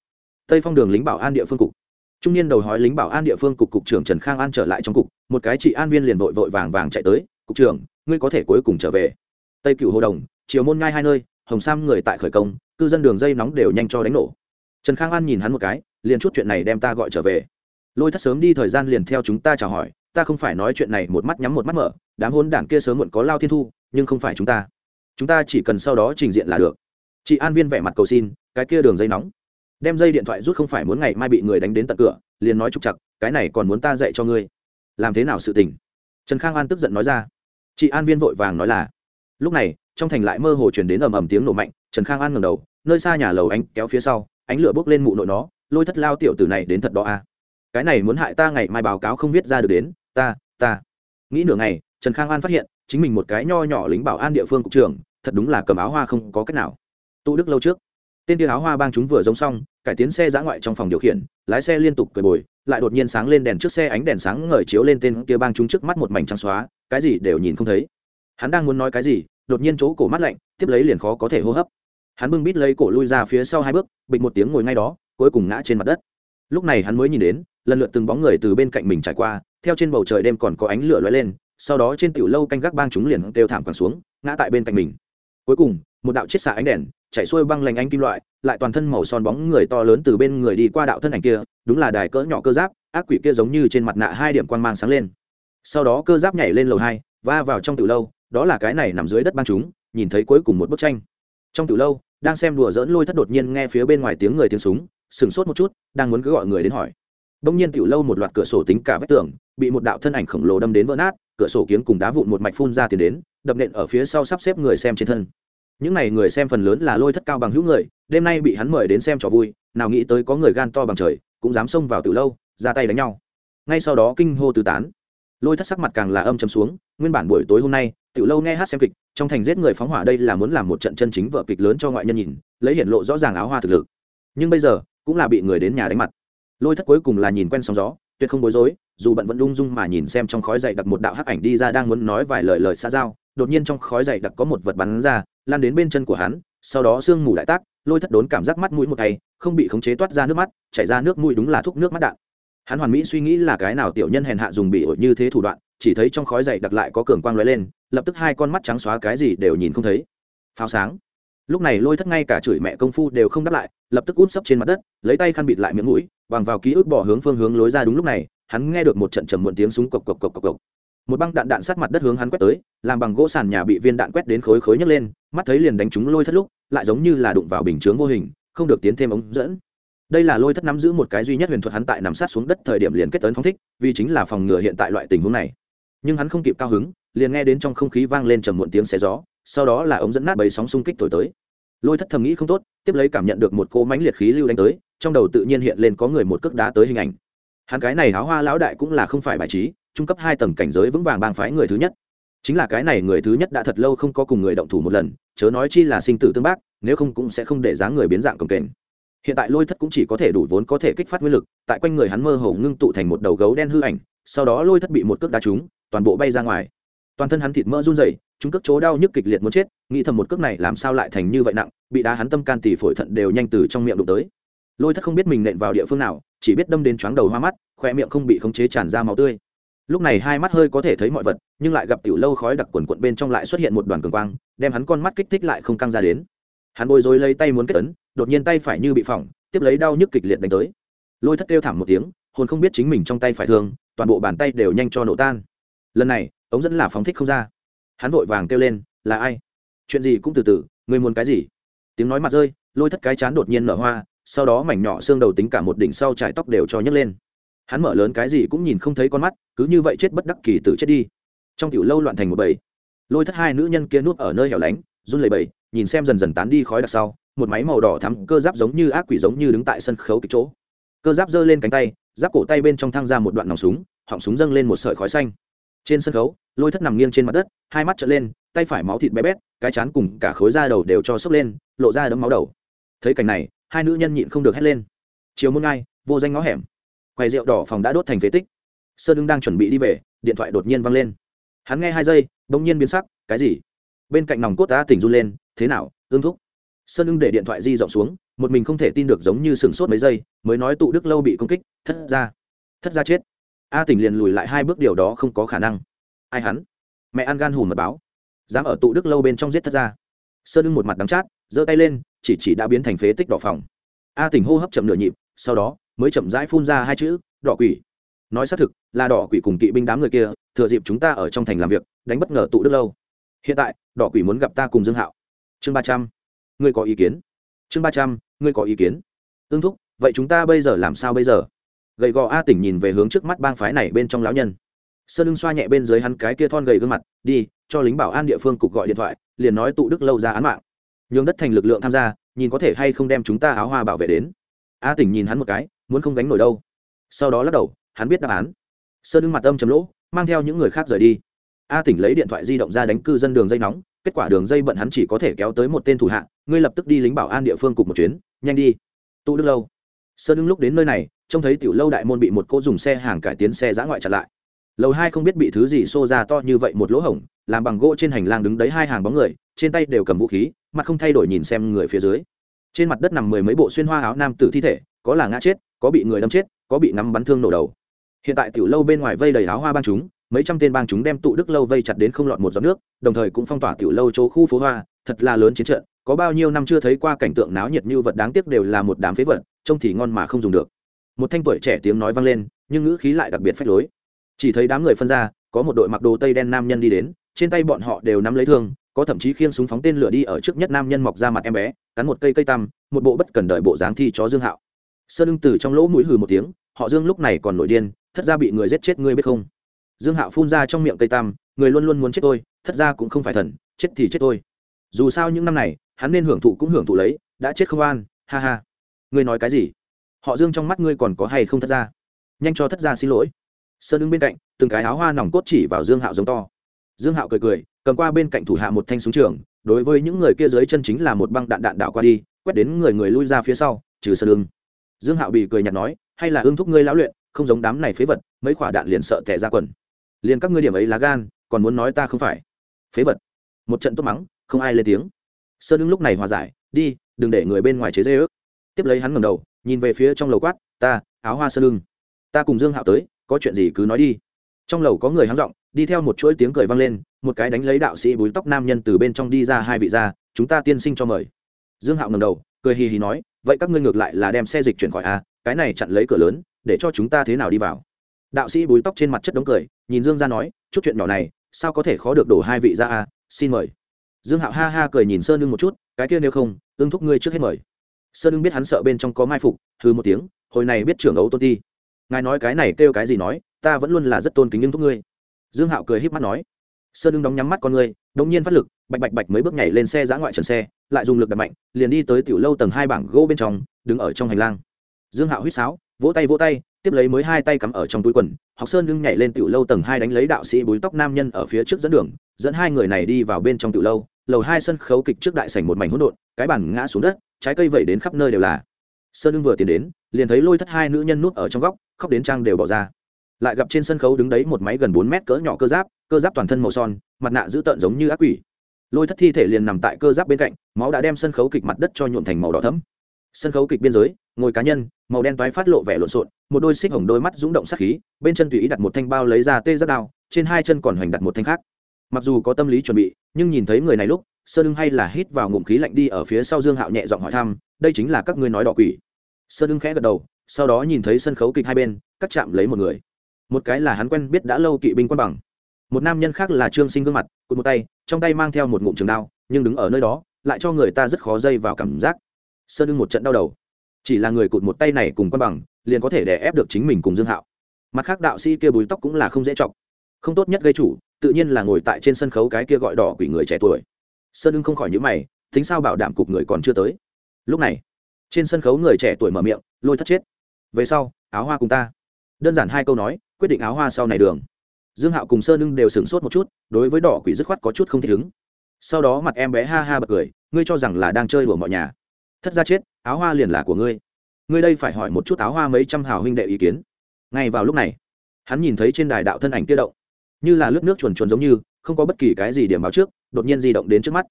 Tây phong đường lính bảo an địa phương cục. Trung niên đầu hói lính bảo an địa phương cục cục trưởng trần khang an trở lại trong cục, một cái chị an viên liền vội vội vàng vàng chạy tới, cục trưởng ngươi có thể cuối cùng trở về. Tây cựu hồ đồng chiều môn ngai hai nơi, hồng sam người tại khởi công, cư dân đường dây nóng đều nhanh cho đánh nổ. Trần khang an nhìn hắn một cái, liền chút chuyện này đem ta gọi trở về. Lôi thất sớm đi thời gian liền theo chúng ta chào hỏi, ta không phải nói chuyện này một mắt nhắm một mắt mở, đám hôn đảng kia sớm muộn có lao thiên thu, nhưng không phải chúng ta. Chúng ta chỉ cần sau đó trình diện là được. Chị an viên vẻ mặt cầu xin, cái kia đường dây nóng. Đem dây điện thoại rút không phải muốn ngày mai bị người đánh đến tận cửa, liền nói trục chặt cái này còn muốn ta dạy cho ngươi. Làm thế nào sự tình? Trần khang an tức giận nói ra chị an viên vội vàng nói là, lúc này, trong thành lại mơ hồ chuyển đến ầm ầm tiếng nổ mạnh, trần khang an ngầm đầu, nơi xa nhà lầu ánh kéo phía sau, ánh lửa bốc lên mụ nội nó, lôi thất lao tiểu tử này đến thật đó a à. cái này muốn hại ta ngày mai báo cáo không viết ra được đến, ta ta nghĩ nửa ngày, trần khang an phát hiện, chính mình một cái nho nhỏ lính bảo an địa phương cục trưởng, thật đúng là cầm áo hoa không có cách nào tụ đức lâu trước, tên tia áo hoa bang chúng vừa giống xong, cải tiến xe giã ngoại trong phòng điều khiển, lái xe liên tục cười bồi lại đột nhiên sáng lên đèn trước xe ánh đèn sáng ngời chiếu lên tên kia bang chúng trước mắt một mảnh trắng xóa, cái gì đều nhìn không thấy. Hắn đang muốn nói cái gì, đột nhiên chỗ cổ mắt lạnh, tiếp lấy liền khó có thể hô hấp. Hắn bưng bít lấy cổ lui ra phía sau hai bước, bịch một tiếng ngồi ngay đó, cuối cùng ngã trên mặt đất. Lúc này hắn mới nhìn đến, lần lượt từng bóng người từ bên cạnh mình trải qua, theo trên bầu trời đêm còn có ánh lửa lóe lên, sau đó trên tiểu lâu canh gác bang chúng liền đều thảm quẳng xuống, ngã tại bên cạnh mình. Cuối cùng, một đạo chiết xạ ánh đèn chạy xuôi băng lành anh kim loại, lại toàn thân màu son bóng người to lớn từ bên người đi qua đạo thân ảnh kia, đúng là đài cỡ nhỏ cơ giáp, ác quỷ kia giống như trên mặt nạ hai điểm quan mang sáng lên. Sau đó cơ giáp nhảy lên lầu hai, va vào trong từ lâu, đó là cái này nằm dưới đất băng chúng, nhìn thấy cuối cùng một bức tranh. Trong từ lâu, đang xem đùa dỡn lôi thất đột nhiên nghe phía bên ngoài tiếng người tiếng súng, sửng sốt một chút, đang muốn cứ gọi người đến hỏi. Đông nhiên tiểu lâu một loạt cửa sổ tính cả vách tường, bị một đạo thân ảnh khổng lồ đâm đến vỡ nát, cửa sổ kiếng cùng đá vụn một mạch phun ra tiền đến, đập nện ở phía sau sắp xếp người xem trên thân những n à y người xem phần lớn là lôi thất cao bằng hữu người, đêm nay bị hắn mời đến xem trò vui, nào nghĩ tới có người gan to bằng trời, cũng dám xông vào từ lâu, ra tay đánh nhau. Ngay sau đó kinh hô tứ tán. Lôi thất sắc mặt càng là âm chấm xuống, nguyên bản buổi tối hôm nay, tiểu lâu nghe hát xem kịch, trong thành giết người phóng hỏa đây là muốn làm một trận chân chính vợ kịch lớn cho ngoại nhân nhìn, lấy hiện lộ rõ ràng áo hoa thực lực. Nhưng bây giờ, cũng là bị người đến nhà đánh mặt. Lôi thất cuối cùng là nhìn quen sóng gió, tuyệt không bối rối, dù bận vẫn lung dung mà nhìn xem trong khói dày đặc một đạo hắc ảnh đi ra đang muốn nói vài lời lời xa giao, đột nhiên trong khói dày đặc có một vật bắn ra lan đến bên chân của hắn, sau đó sương mù đại tác, lôi thất đốn cảm giác mắt mũi một ngày không bị khống chế toát ra nước mắt, chảy ra nước mũi đúng là thuốc nước mắt đạn. Hắn hoàn mỹ suy nghĩ là cái nào tiểu nhân hèn hạ dùng bị ổi như thế thủ đoạn, chỉ thấy trong khói dày đặc lại có cường quang lóe lên, lập tức hai con mắt trắng xóa cái gì đều nhìn không thấy. Pháo sáng. Lúc này lôi thất ngay cả chửi mẹ công phu đều không đáp lại, lập tức út sấp trên mặt đất, lấy tay khăn bịt lại miệng mũi, bằng vào ký ức bỏ hướng phương hướng lối ra đúng lúc này, hắn nghe được một trận trầm muộn tiếng súng cộc cộc cộc cộc cộc một băng đạn đạn sát mặt đất hướng hắn quét tới, làm bằng gỗ sàn nhà bị viên đạn quét đến khối khối nhấc lên, mắt thấy liền đánh chúng lôi thất lúc, lại giống như là đụng vào bình chướng vô hình, không được tiến thêm ống dẫn. Đây là lôi thất nắm giữ một cái duy nhất huyền thuật hắn tại nằm sát xuống đất thời điểm liền kết tấn phong thích, vì chính là phòng ngừa hiện tại loại tình huống này. Nhưng hắn không kịp cao hứng, liền nghe đến trong không khí vang lên trầm muộn tiếng xé gió, sau đó là ống dẫn nát bầy sóng xung kích thổi tới. Lôi thất thầm nghĩ không tốt, tiếp lấy cảm nhận được một cô mánh liệt khí lưu đánh tới, trong đầu tự nhiên hiện lên có người một cước đá tới hình ảnh hắn cái này háo hoa lão đại cũng là không phải bài trí, trung cấp hai tầng cảnh giới vững vàng bang phái người thứ nhất. Chính là cái này người thứ nhất đã thật lâu không có cùng người động thủ một lần, chớ nói chi là sinh tử tương bác, nếu không cũng sẽ không để dáng người biến dạng cồng kềnh. Hiện tại lôi thất cũng chỉ có thể đủ vốn có thể kích phát nguyên lực, tại quanh người hắn mơ hồ ngưng tụ thành một đầu gấu đen hư ảnh, sau đó lôi thất bị một cước đá trúng, toàn bộ bay ra ngoài. Toàn thân hắn thịt mỡ run rẩy, chúng cước chỗ đau nhức kịch liệt muốn chết, nghĩ thầm một cước này làm sao lại thành như vậy nặng, bị đá hắn tâm can tỳ phổi thận đều nhanh từ trong miệng đụng tới. Lôi thất không biết mình nện vào địa phương nào chỉ biết đâm đến chóng đầu hoa mắt, khoe miệng không bị khống chế tràn ra máu tươi. Lúc này hai mắt hơi có thể thấy mọi vật, nhưng lại gặp tiểu lâu khói đặc quần quận bên trong lại xuất hiện một đoàn cường quang, đem hắn con mắt kích thích lại không căng ra đến. Hắn bồi dối lấy tay muốn kết tấn đột nhiên tay phải như bị phỏng, tiếp lấy đau nhức kịch liệt đánh tới. Lôi thất kêu thảm một tiếng, hồn không biết chính mình trong tay phải thương, toàn bộ bàn tay đều nhanh cho nổ tan. Lần này, ống dẫn là phóng thích không ra. Hắn vội vàng kêu lên, là ai? Chuyện gì cũng từ từ người muốn cái gì? Tiếng nói mặt rơi, lôi thất cái chán đột nhiên nở hoa sau đó mảnh nhỏ xương đầu tính cả một đỉnh sau trải tóc đều cho nhấc lên. Hắn mở lớn cái gì cũng nhìn không thấy con mắt, cứ như vậy chết bất đắc kỳ tử chết đi. Trong tiểu lâu loạn thành một bầy. Lôi thất hai nữ nhân kia nuốt ở nơi hẻo lánh, run lẩy bẩy, nhìn xem dần dần tán đi khói đặc sau, một máy màu đỏ thắm cơ giáp giống như ác quỷ giống như đứng tại sân khấu kịch chỗ. Cơ giáp giơ lên cánh tay, giáp cổ tay bên trong thang ra một đoạn nòng súng, họng súng dâng lên một sợi khói xanh. Trên sân khấu, lôi thất nằm nghiêng trên mặt đất, hai mắt trở lên, tay phải máu thịt bé bét, cái chán cùng cả khối da đầu đều cho sốc lên, lộ ra đấm máu đầu. Thấy cảnh này hai nữ nhân nhịn không được hét lên. Chiều môn ngai, vô danh ngõ hẻm. Quầy rượu đỏ phòng đã đốt thành phế tích. Sơn ưng đang chuẩn bị đi về, điện thoại đột nhiên văng lên. Hắn nghe hai giây đ ỗ n g nhiên biến sắc, cái gì? Bên cạnh nòng cốt ta tỉnh run lên, thế nào ương thúc? Sơn ưng để điện thoại di rộng xuống, một mình không thể tin được giống như sừng sốt mấy giây, mới nói tụ đức lâu bị công kích, thất ra thất ra chết. A tỉnh liền lùi lại hai bước, điều đó không có khả năng. Ai hắn? Mẹ ăn gan hùm mật báo. Dám ở tụ đức lâu bên trong giết thất ra. Sơn ưng một mặt đắng chát giơ tay lên, chỉ chỉ đã biến thành phế tích đỏ phòng a tỉnh hô hấp chậm nửa nhịp, sau đó mới chậm rãi phun ra hai chữ, đỏ quỷ. Nói xác thực, là đỏ quỷ cùng kỵ binh đám người kia, thừa dịp chúng ta ở trong thành làm việc, đánh bất ngờ tụ đức lâu. Hiện tại, đỏ quỷ muốn gặp ta cùng dương hạo. Chương ba trăm. Ngươi có ý kiến? Chương ba trăm, ngươi có ý kiến? Ương thúc, vậy chúng ta bây giờ làm sao bây giờ? Gầy gò a tỉnh nhìn về hướng trước mắt bang phái này bên trong lão nhân. Sơn lưng xoa nhẹ bên dưới hắn cái kia thon gầy gương mặt, đi, cho lính bảo an địa phương cục gọi điện thoại, liền nói tụ đức lâu ra án mạng nhường đất thành lực lượng tham gia, nhìn có thể hay không đem chúng ta áo hoa bảo vệ đến. A tỉnh nhìn hắn một cái, muốn không gánh nổi đâu. Sau đó lắc đầu, hắn biết đáp án. Sơn ưng mặt âm chấm lỗ, mang theo những người khác rời đi. A tỉnh lấy điện thoại di động ra đánh cư dân đường dây nóng, kết quả đường dây bận hắn chỉ có thể kéo tới một tên thủ hạ, ngươi lập tức đi lính bảo an địa phương cục một chuyến, nhanh đi. Tụ đức lâu. Sơn ưng lúc đến nơi này, trông thấy tiểu lâu đại môn bị một cô dùng xe hàng cải tiến xe giã ngoại chặn lại lầu hai không biết bị thứ gì xô ra to như vậy một lỗ hổng, làm bằng gỗ trên hành lang đứng đấy hai hàng bóng người, trên tay đều cầm vũ khí, mặt không thay đổi nhìn xem người phía dưới. Trên mặt đất nằm mười mấy bộ xuyên hoa áo nam tử thi thể, có là ngã chết, có bị người đâm chết, có bị ngắm bắn thương nổ đầu. Hiện tại tiểu lâu bên ngoài vây đầy áo hoa bang chúng, mấy trăm tên bang chúng đem tụ đức lâu vây chặt đến không lọt một giọt nước, đồng thời cũng phong tỏa tiểu lâu chỗ khu phố hoa, thật là lớn chiến trận, có bao nhiêu năm chưa thấy qua cảnh tượng náo nhiệt như vật đáng tiếc đều là một đám phế vật, trông thì ngon mà không dùng được. Một thanh tuổi trẻ tiếng nói vang lên, nhưng ngữ khí lại đặc biệt phách lối chỉ thấy đám người phân ra, có một đội mặc đồ tây đen nam nhân đi đến, trên tay bọn họ đều nắm lấy thương, có thậm chí khiêng súng phóng tên lửa đi ở trước nhất nam nhân mọc ra mặt em bé, cắn một cây cây tăm, một bộ bất cần đợi bộ dáng thi chó dương hạo. Sơ lưng từ trong lỗ mũi hừ một tiếng, họ dương lúc này còn nổi điên, thất ra bị người giết chết ngươi biết không? Dương hạo phun ra trong miệng cây tam người luôn luôn muốn chết tôi, thất ra cũng không phải thần, chết thì chết tôi. Dù sao những năm này, hắn nên hưởng thụ cũng hưởng thụ lấy, đã chết không an, ha ha. Ngươi nói cái gì? Họ dương trong mắt ngươi còn có hay không thất ra nhanh cho thất ra xin lỗi sơn đứng bên cạnh, từng cái áo hoa nòng cốt chỉ vào dương hạo giống to. Dương hạo cười cười, cầm qua bên cạnh thủ hạ một thanh súng trường, đối với những người kia dưới chân chính là một băng đạn đạn đạo qua đi, quét đến người người lui ra phía sau, trừ sơn lưng dương hạo bị cười nhạt nói, hay là ương thúc ngươi lão luyện, không giống đám này phế vật, mấy quả đạn liền sợ tẻ ra quần. Liền các ngươi điểm ấy lá gan, còn muốn nói ta không phải. Phế vật? Một trận tốt mắng, không ai lên tiếng. Sơn ưng lúc này hòa giải, đi, đừng để người bên ngoài chế dê ước tiếp lấy hắn ngầm đầu, nhìn về phía trong lầu quát, ta, áo hoa sơn ưng ta cùng dương hạo tới có chuyện gì cứ nói đi. Trong lầu có người háng giọng, đi theo một chuỗi tiếng cười vang lên, một cái đánh lấy đạo sĩ búi tóc nam nhân từ bên trong đi ra hai vị ra chúng ta tiên sinh cho mời. Dương hạo ngầm đầu, cười hì hì nói, vậy các ngươi ngược lại là đem xe dịch chuyển khỏi a, cái này chặn lấy cửa lớn, để cho chúng ta thế nào đi vào? Đạo sĩ búi tóc trên mặt chất đống cười, nhìn dương ra nói, chút chuyện nhỏ này, sao có thể khó được đổ hai vị ra à xin mời. Dương hạo ha ha cười nhìn sơn ưng một chút, cái kia nếu không, ưng thúc ngươi trước hết mời. Sơn ưng biết hắn sợ bên trong có mai phục hư một tiếng, hồi này biết trưởng ấu tôn ti ngài nói cái này kêu cái gì nói, ta vẫn luôn là rất tôn kính nhưng thúc ngươi. Dương hạo cười híp mắt nói. Sơn ưng đóng nhắm mắt con ngươi đống nhiên phát lực, bạch bạch bạch mấy bước nhảy lên xe giã ngoại trần xe, lại dùng lực đập mạnh, liền đi tới tiểu lâu tầng hai bảng gỗ bên trong, đứng ở trong hành lang. Dương hạo huýt sáo, vỗ tay vỗ tay, tiếp lấy mới hai tay cắm ở trong túi quần, học sơn ưng nhảy lên tiểu lâu tầng hai đánh lấy đạo sĩ búi tóc nam nhân ở phía trước dẫn đường, dẫn hai người này đi vào bên trong tiểu lâu, lầu hai sân khấu kịch trước đại sảnh một mảnh hỗn độn, cái bàn ngã xuống đất, trái cây vẩy đến khắp nơi đều là. Sơn ưng vừa tiến đến, liền thấy lôi thất hai nữ nhân núp ở trong góc khóc đến trang đều bỏ ra. Lại gặp trên sân khấu đứng đấy một máy gần bốn mét cỡ nhỏ cơ giáp cơ giáp toàn thân màu son, mặt nạ dữ tợn giống như ác quỷ. Lôi thất thi thể liền nằm tại cơ giáp bên cạnh, máu đã đem sân khấu kịch mặt đất cho nhuộm thành màu đỏ thấm sân khấu kịch biên giới, ngồi cá nhân, màu đen toái phát lộ vẻ lộn xộn, một đôi xích hồng đôi mắt rúng động sắc khí, bên chân tùy ý đặt một thanh bao lấy ra tê rất đao, trên hai chân còn hoành đặt một thanh khác. Mặc dù có tâm lý chuẩn bị, nhưng nhìn thấy người này lúc Sơ ưng hay là hít vào ngụm khí lạnh đi ở phía sau dương hạo nhẹ giọng hỏi thăm, đây chính là các ngươi nói đỏ quỷ. Sơ ưng khẽ gật đầu sau đó nhìn thấy sân khấu kịch hai bên, cắt chạm lấy một người. Một cái là hắn quen biết đã lâu kỵ binh quân bằng. Một nam nhân khác là trương sinh gương mặt, cụt một tay, trong tay mang theo một ngụm trường đao, nhưng đứng ở nơi đó, lại cho người ta rất khó dây vào cảm giác. Sơn ưng một trận đau đầu. Chỉ là người cụt một tay này cùng quân bằng, liền có thể đè ép được chính mình cùng dương hạo. Mặt khác đạo sĩ kia bùi tóc cũng là không dễ chọc. Không tốt nhất gây chủ, tự nhiên là ngồi tại trên sân khấu cái kia gọi đỏ quỷ người trẻ tuổi. Sơn ưng không khỏi nhữ mày, tính sao bảo đảm cục người còn chưa tới. Lúc này, trên sân khấu người trẻ tuổi mở miệng, lôi thất chết về sau, áo hoa cùng ta. Đơn giản hai câu nói, quyết định áo hoa sau này đường. Dương hạo cùng sơn ưng đều sửng sốt một chút, đối với đỏ quỷ dứt khoát có chút không thể ứng. Sau đó mặt em bé ha ha bật cười, ngươi cho rằng là đang chơi đùa mọi nhà. Thất ra chết, áo hoa liền là của ngươi. Ngươi đây phải hỏi một chút áo hoa mấy trăm hào huynh đệ ý kiến. Ngay vào lúc này, hắn nhìn thấy trên đài đạo thân ảnh kia động. Như là lướt nước chuồn chuồn giống như, không có bất kỳ cái gì điểm báo trước, đột nhiên di động đến trước mắt.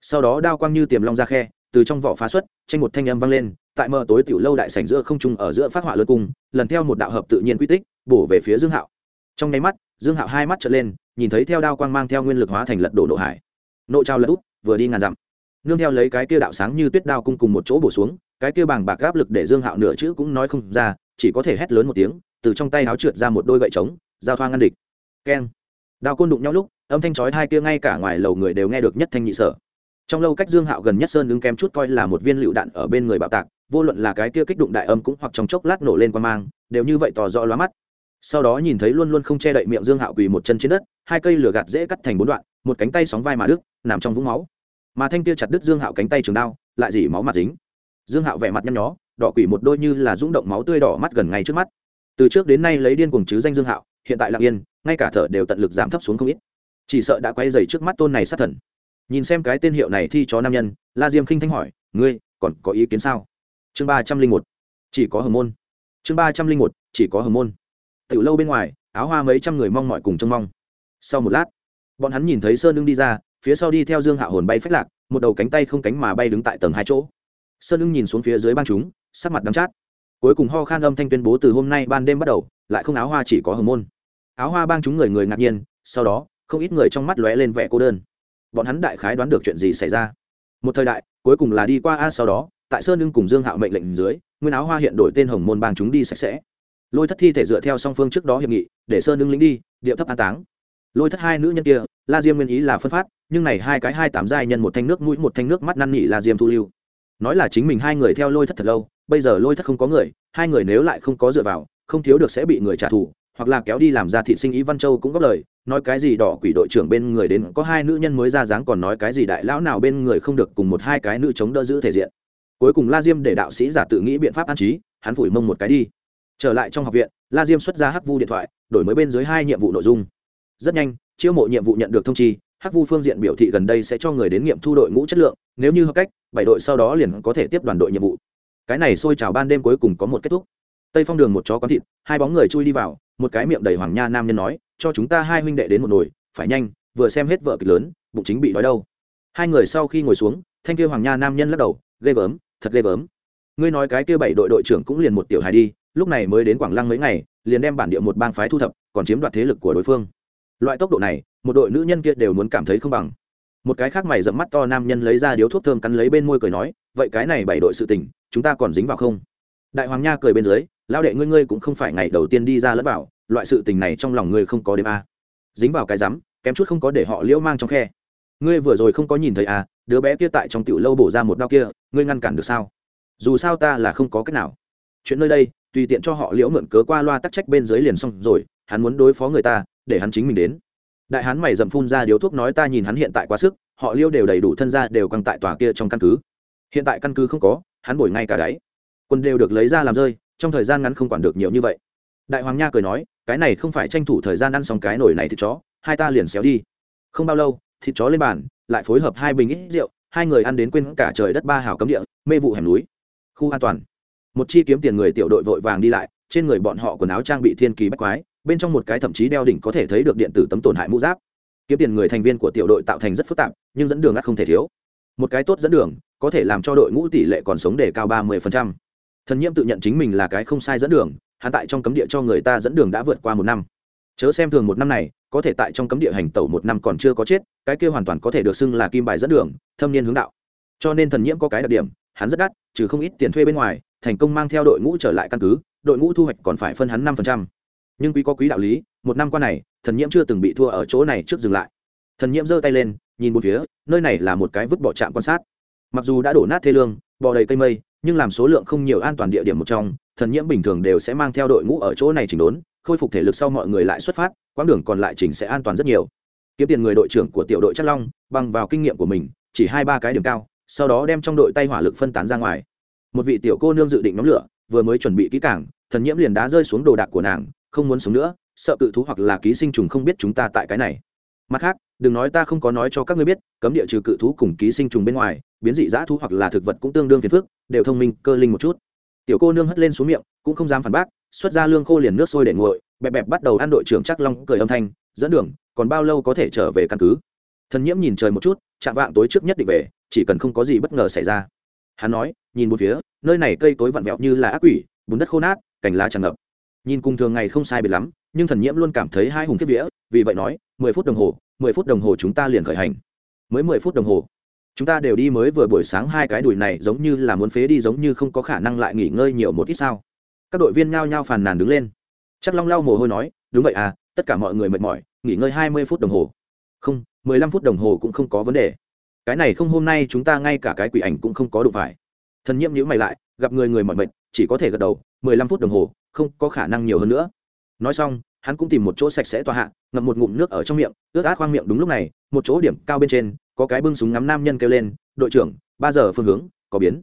Sau đó đao quang như tiềm long ra khe, từ trong vỏ phá xuất tranh một thanh âm vang lên tại mờ tối tiểu lâu đại sảnh giữa không trung ở giữa phát họa lơ cung, lần theo một đạo hợp tự nhiên quy tích, bổ về phía dương hạo. Trong nháy mắt, dương hạo hai mắt trở lên, nhìn thấy theo đao quang mang theo nguyên lực hóa thành lật đổ nộ hải. Nộ trao lật út vừa đi ngàn dặm. Nương theo lấy cái kia đạo sáng như tuyết đao cung cùng một chỗ bổ xuống, cái kia bàng bạc áp lực để dương hạo nửa chữ cũng nói không ra, chỉ có thể hét lớn một tiếng, từ trong tay áo trượt ra một đôi gậy trống, giao thoa ngăn địch. Keng. Đao côn đụng nhau lúc, âm thanh chói hai kia ngay cả ngoài lầu người đều nghe được nhất thanh nhị sở. Trong lâu cách dương hạo gần nhất sơn ứng kém chút coi là một viên lựu đạn ở bên người bạo tạc vô luận là cái kia kích đụng đại âm cũng hoặc trong chốc lát nổ lên qua mang, đều như vậy tỏ rõ lóa mắt. Sau đó nhìn thấy luôn luôn không che đậy miệng dương hạo quỳ một chân trên đất, hai cây lửa gạt dễ cắt thành bốn đoạn, một cánh tay sóng vai mà đứt, nằm trong vũng máu. Mà thanh kia chặt đứt dương hạo cánh tay trường đao, lại dỉ máu mặt dính. Dương hạo vẻ mặt nhăn nhó, đỏ quỷ một đôi như là rung động máu tươi đỏ mắt gần ngay trước mắt. Từ trước đến nay lấy điên cuồng chứ danh dương hạo, hiện tại lặng yên, ngay cả thở đều tận lực giảm thấp xuống không ít. Chỉ sợ đã quay dày trước mắt tôn này sát thần. Nhìn xem cái tên hiệu này thi chó nam nhân, la diêm khinh thanh hỏi, ngươi, còn có ý kiến sao? Chương ba trăm linh một, chỉ có hờ môn. Chương ba trăm linh một, chỉ có hờ môn. Từ lâu bên ngoài, áo hoa mấy trăm người mong mọi cùng trông mong. Sau một lát, bọn hắn nhìn thấy sơn ưng đi ra, phía sau đi theo dương hạ hồn bay phách lạc, một đầu cánh tay không cánh mà bay đứng tại tầng hai chỗ. Sơn ưng nhìn xuống phía dưới ban chúng, sắc mặt đắng chát. Cuối cùng ho khan âm thanh tuyên bố từ hôm nay ban đêm bắt đầu, lại không áo hoa chỉ có hờ môn. Áo hoa bang chúng người người ngạc nhiên, sau đó, không ít người trong mắt lóe lên vẻ cô đơn. Bọn hắn đại khái đoán được chuyện gì xảy ra. Một thời đại, cuối cùng là đi qua a sau đó tại sơn ưng cùng dương hạo mệnh lệnh dưới, nguyên áo hoa hiện đổi tên hồng môn bang chúng đi sạch sẽ. Lôi thất thi thể dựa theo song phương trước đó hiệp nghị, để sơn ưng lính đi, điệu thấp an táng. Lôi thất hai nữ nhân kia, la diêm nguyên ý là phân phát, nhưng này hai cái hai tám giai nhân một thanh nước mũi, một thanh nước mắt năn nỉ la diêm thu lưu. Nói là chính mình hai người theo lôi thất thật lâu, bây giờ lôi thất không có người, hai người nếu lại không có dựa vào, không thiếu được sẽ bị người trả thù, hoặc là kéo đi làm ra thị sinh ý văn châu cũng góp lời, nói cái gì đỏ quỷ đội trưởng bên người đến, có hai nữ nhân mới ra dáng còn nói cái gì đại lão nào bên người không được cùng một hai cái nữ chống đỡ giữ thể diện cuối cùng la diêm để đạo sĩ giả tự nghĩ biện pháp an trí, hắn phủi mông một cái đi. Trở lại trong học viện, la diêm xuất ra hắc vu điện thoại, đổi mới bên dưới hai nhiệm vụ nội dung. Rất nhanh, chiêu mộ nhiệm vụ nhận được thông chi, hắc vu phương diện biểu thị gần đây sẽ cho người đến nghiệm thu đội ngũ chất lượng, nếu như hợp cách, bảy đội sau đó liền có thể tiếp đoàn đội nhiệm vụ. Cái này xôi trào ban đêm cuối cùng có một kết thúc. Tây phong đường một chó con thịt, hai bóng người chui đi vào, một cái miệng đầy hoàng nha nam nhân nói, cho chúng ta hai huynh đệ đến một nồi, phải nhanh, vừa xem hết vợ kịch lớn, bụng chính bị đói đâu. Hai người sau khi ngồi xuống, thanh kia hoàng nha nam nhân lắc đầu, ghê gớm thật ghê gớm. Ngươi nói cái kia bảy đội đội trưởng cũng liền một tiểu hài đi, lúc này mới đến quảng lăng mấy ngày, liền đem bản địa một bang phái thu thập, còn chiếm đoạt thế lực của đối phương. Loại tốc độ này, một đội nữ nhân kia đều muốn cảm thấy không bằng. Một cái khác mày dẫm mắt to nam nhân lấy ra điếu thuốc thơm cắn lấy bên môi cười nói, vậy cái này bảy đội sự tình, chúng ta còn dính vào không? Đại hoàng nha cười bên dưới lao đệ ngươi ngươi cũng không phải ngày đầu tiên đi ra lẫn vào, loại sự tình này trong lòng ngươi không có đêm a. Dính vào cái rắm, kém chút không có để họ liễu mang trong khe ngươi vừa rồi không có nhìn thấy à đứa bé kia tại trong tiểu lâu bổ ra một đau kia, ngươi ngăn cản được sao? Dù sao ta là không có cách nào. Chuyện nơi đây, tùy tiện cho họ liễu mượn cớ qua loa tắc trách bên dưới liền xong rồi, hắn muốn đối phó người ta, để hắn chính mình đến. Đại hắn mày dậm phun ra điếu thuốc nói ta nhìn hắn hiện tại quá sức, họ liêu đều đầy đủ thân ra đều căng tại tòa kia trong căn cứ. Hiện tại căn cứ không có, hắn bồi ngay cả đáy. Quân đều được lấy ra làm rơi, trong thời gian ngắn không quản được nhiều như vậy. Đại hoàng nha cười nói, cái này không phải tranh thủ thời gian ăn xong cái nổi này thì chó, hai ta liền xéo đi. Không bao lâu thịt chó lên bàn, lại phối hợp hai bình ít rượu, hai người ăn đến quên cả trời đất ba hào cấm địa, mê vụ hẻm núi. Khu an toàn. Một chi kiếm tiền người tiểu đội vội vàng đi lại, trên người bọn họ quần áo trang bị thiên kỳ bách quái, bên trong một cái thậm chí đeo đỉnh có thể thấy được điện tử tấm tổn hại mũ giáp. Kiếm tiền người thành viên của tiểu đội tạo thành rất phức tạp, nhưng dẫn đường ắt không thể thiếu. Một cái tốt dẫn đường, có thể làm cho đội ngũ tỷ lệ còn sống để cao ba mươi thần nhiễm tự nhận chính mình là cái không sai dẫn đường, hắn tại trong cấm địa cho người ta dẫn đường đã vượt qua một năm chớ xem thường một năm này, có thể tại trong cấm địa hành tẩu một năm còn chưa có chết, cái kia hoàn toàn có thể được xưng là kim bài dẫn đường, thâm niên hướng đạo. Cho nên thần nhiễm có cái đặc điểm, hắn rất đắt, trừ không ít tiền thuê bên ngoài, thành công mang theo đội ngũ trở lại căn cứ, đội ngũ thu hoạch còn phải phân hắn năm phần trăm. Nhưng quý có quý đạo lý, một năm qua này, thần nhiễm chưa từng bị thua ở chỗ này trước dừng lại. Thần nhiễm giơ tay lên, nhìn một phía, nơi này là một cái vứt bỏ trạm quan sát. Mặc dù đã đổ nát thê lương, bò đầy cây mây, nhưng làm số lượng không nhiều an toàn địa điểm một trong, thần nhiễm bình thường đều sẽ mang theo đội ngũ ở chỗ này chỉnh đốn khôi phục thể lực sau mọi người lại xuất phát, quãng đường còn lại chỉnh sẽ an toàn rất nhiều. Kiếm tiền người đội trưởng của tiểu đội chắc long, bằng vào kinh nghiệm của mình, chỉ hai ba cái điểm cao, sau đó đem trong đội tay hỏa lực phân tán ra ngoài. Một vị tiểu cô nương dự định nhóm lửa, vừa mới chuẩn bị kỹ cảng thần nhiễm liền đá rơi xuống đồ đạc của nàng, không muốn sống nữa, sợ cự thú hoặc là ký sinh trùng không biết chúng ta tại cái này. Mặt khác, đừng nói ta không có nói cho các ngươi biết, cấm địa trừ cự thú cùng ký sinh trùng bên ngoài, biến dị dã thú hoặc là thực vật cũng tương đương phiền phức, đều thông minh, cơ linh một chút. Tiểu cô nương hất lên xuống miệng, cũng không dám phản bác xuất ra lương khô liền nước sôi để nguội, bẹp bẹp bắt đầu ăn đội trưởng chắc long cười âm thanh, dẫn đường, còn bao lâu có thể trở về căn cứ? Thần nhiễm nhìn trời một chút, chạm vạng tối trước nhất định về, chỉ cần không có gì bất ngờ xảy ra. Hắn nói, nhìn một phía, nơi này cây cối vặn vẹo như là ác quỷ, bùn đất khô nát, cành lá tràn ngập. Nhìn cùng thường ngày không sai biệt lắm, nhưng thần nhiễm luôn cảm thấy hai hùng kiếp vía, vì vậy nói, mười phút đồng hồ, mười phút đồng hồ chúng ta liền khởi hành. Mới mười phút đồng hồ, chúng ta đều đi mới vừa buổi sáng hai cái đùi này giống như là muốn phế đi, giống như không có khả năng lại nghỉ ngơi nhiều một ít sao các đội viên nhao nhao phàn nàn đứng lên. Chắc long lau mồ hôi nói, đúng vậy à tất cả mọi người mệt mỏi, nghỉ ngơi hai mươi phút đồng hồ. Không, mười lăm phút đồng hồ cũng không có vấn đề. Cái này không hôm nay chúng ta ngay cả cái quỷ ảnh cũng không có đủ phải. Thần nhiễm nhữ mày lại, gặp người người mỏi mệt, chỉ có thể gật đầu, mười lăm phút đồng hồ, không có khả năng nhiều hơn nữa. Nói xong, hắn cũng tìm một chỗ sạch sẽ tòa hạ, ngậm một ngụm nước ở trong miệng, ướt át khoang miệng đúng lúc này, một chỗ điểm cao bên trên, có cái bưng súng ngắm nam nhân kêu lên, đội trưởng, ba giờ phương hướng, có biến.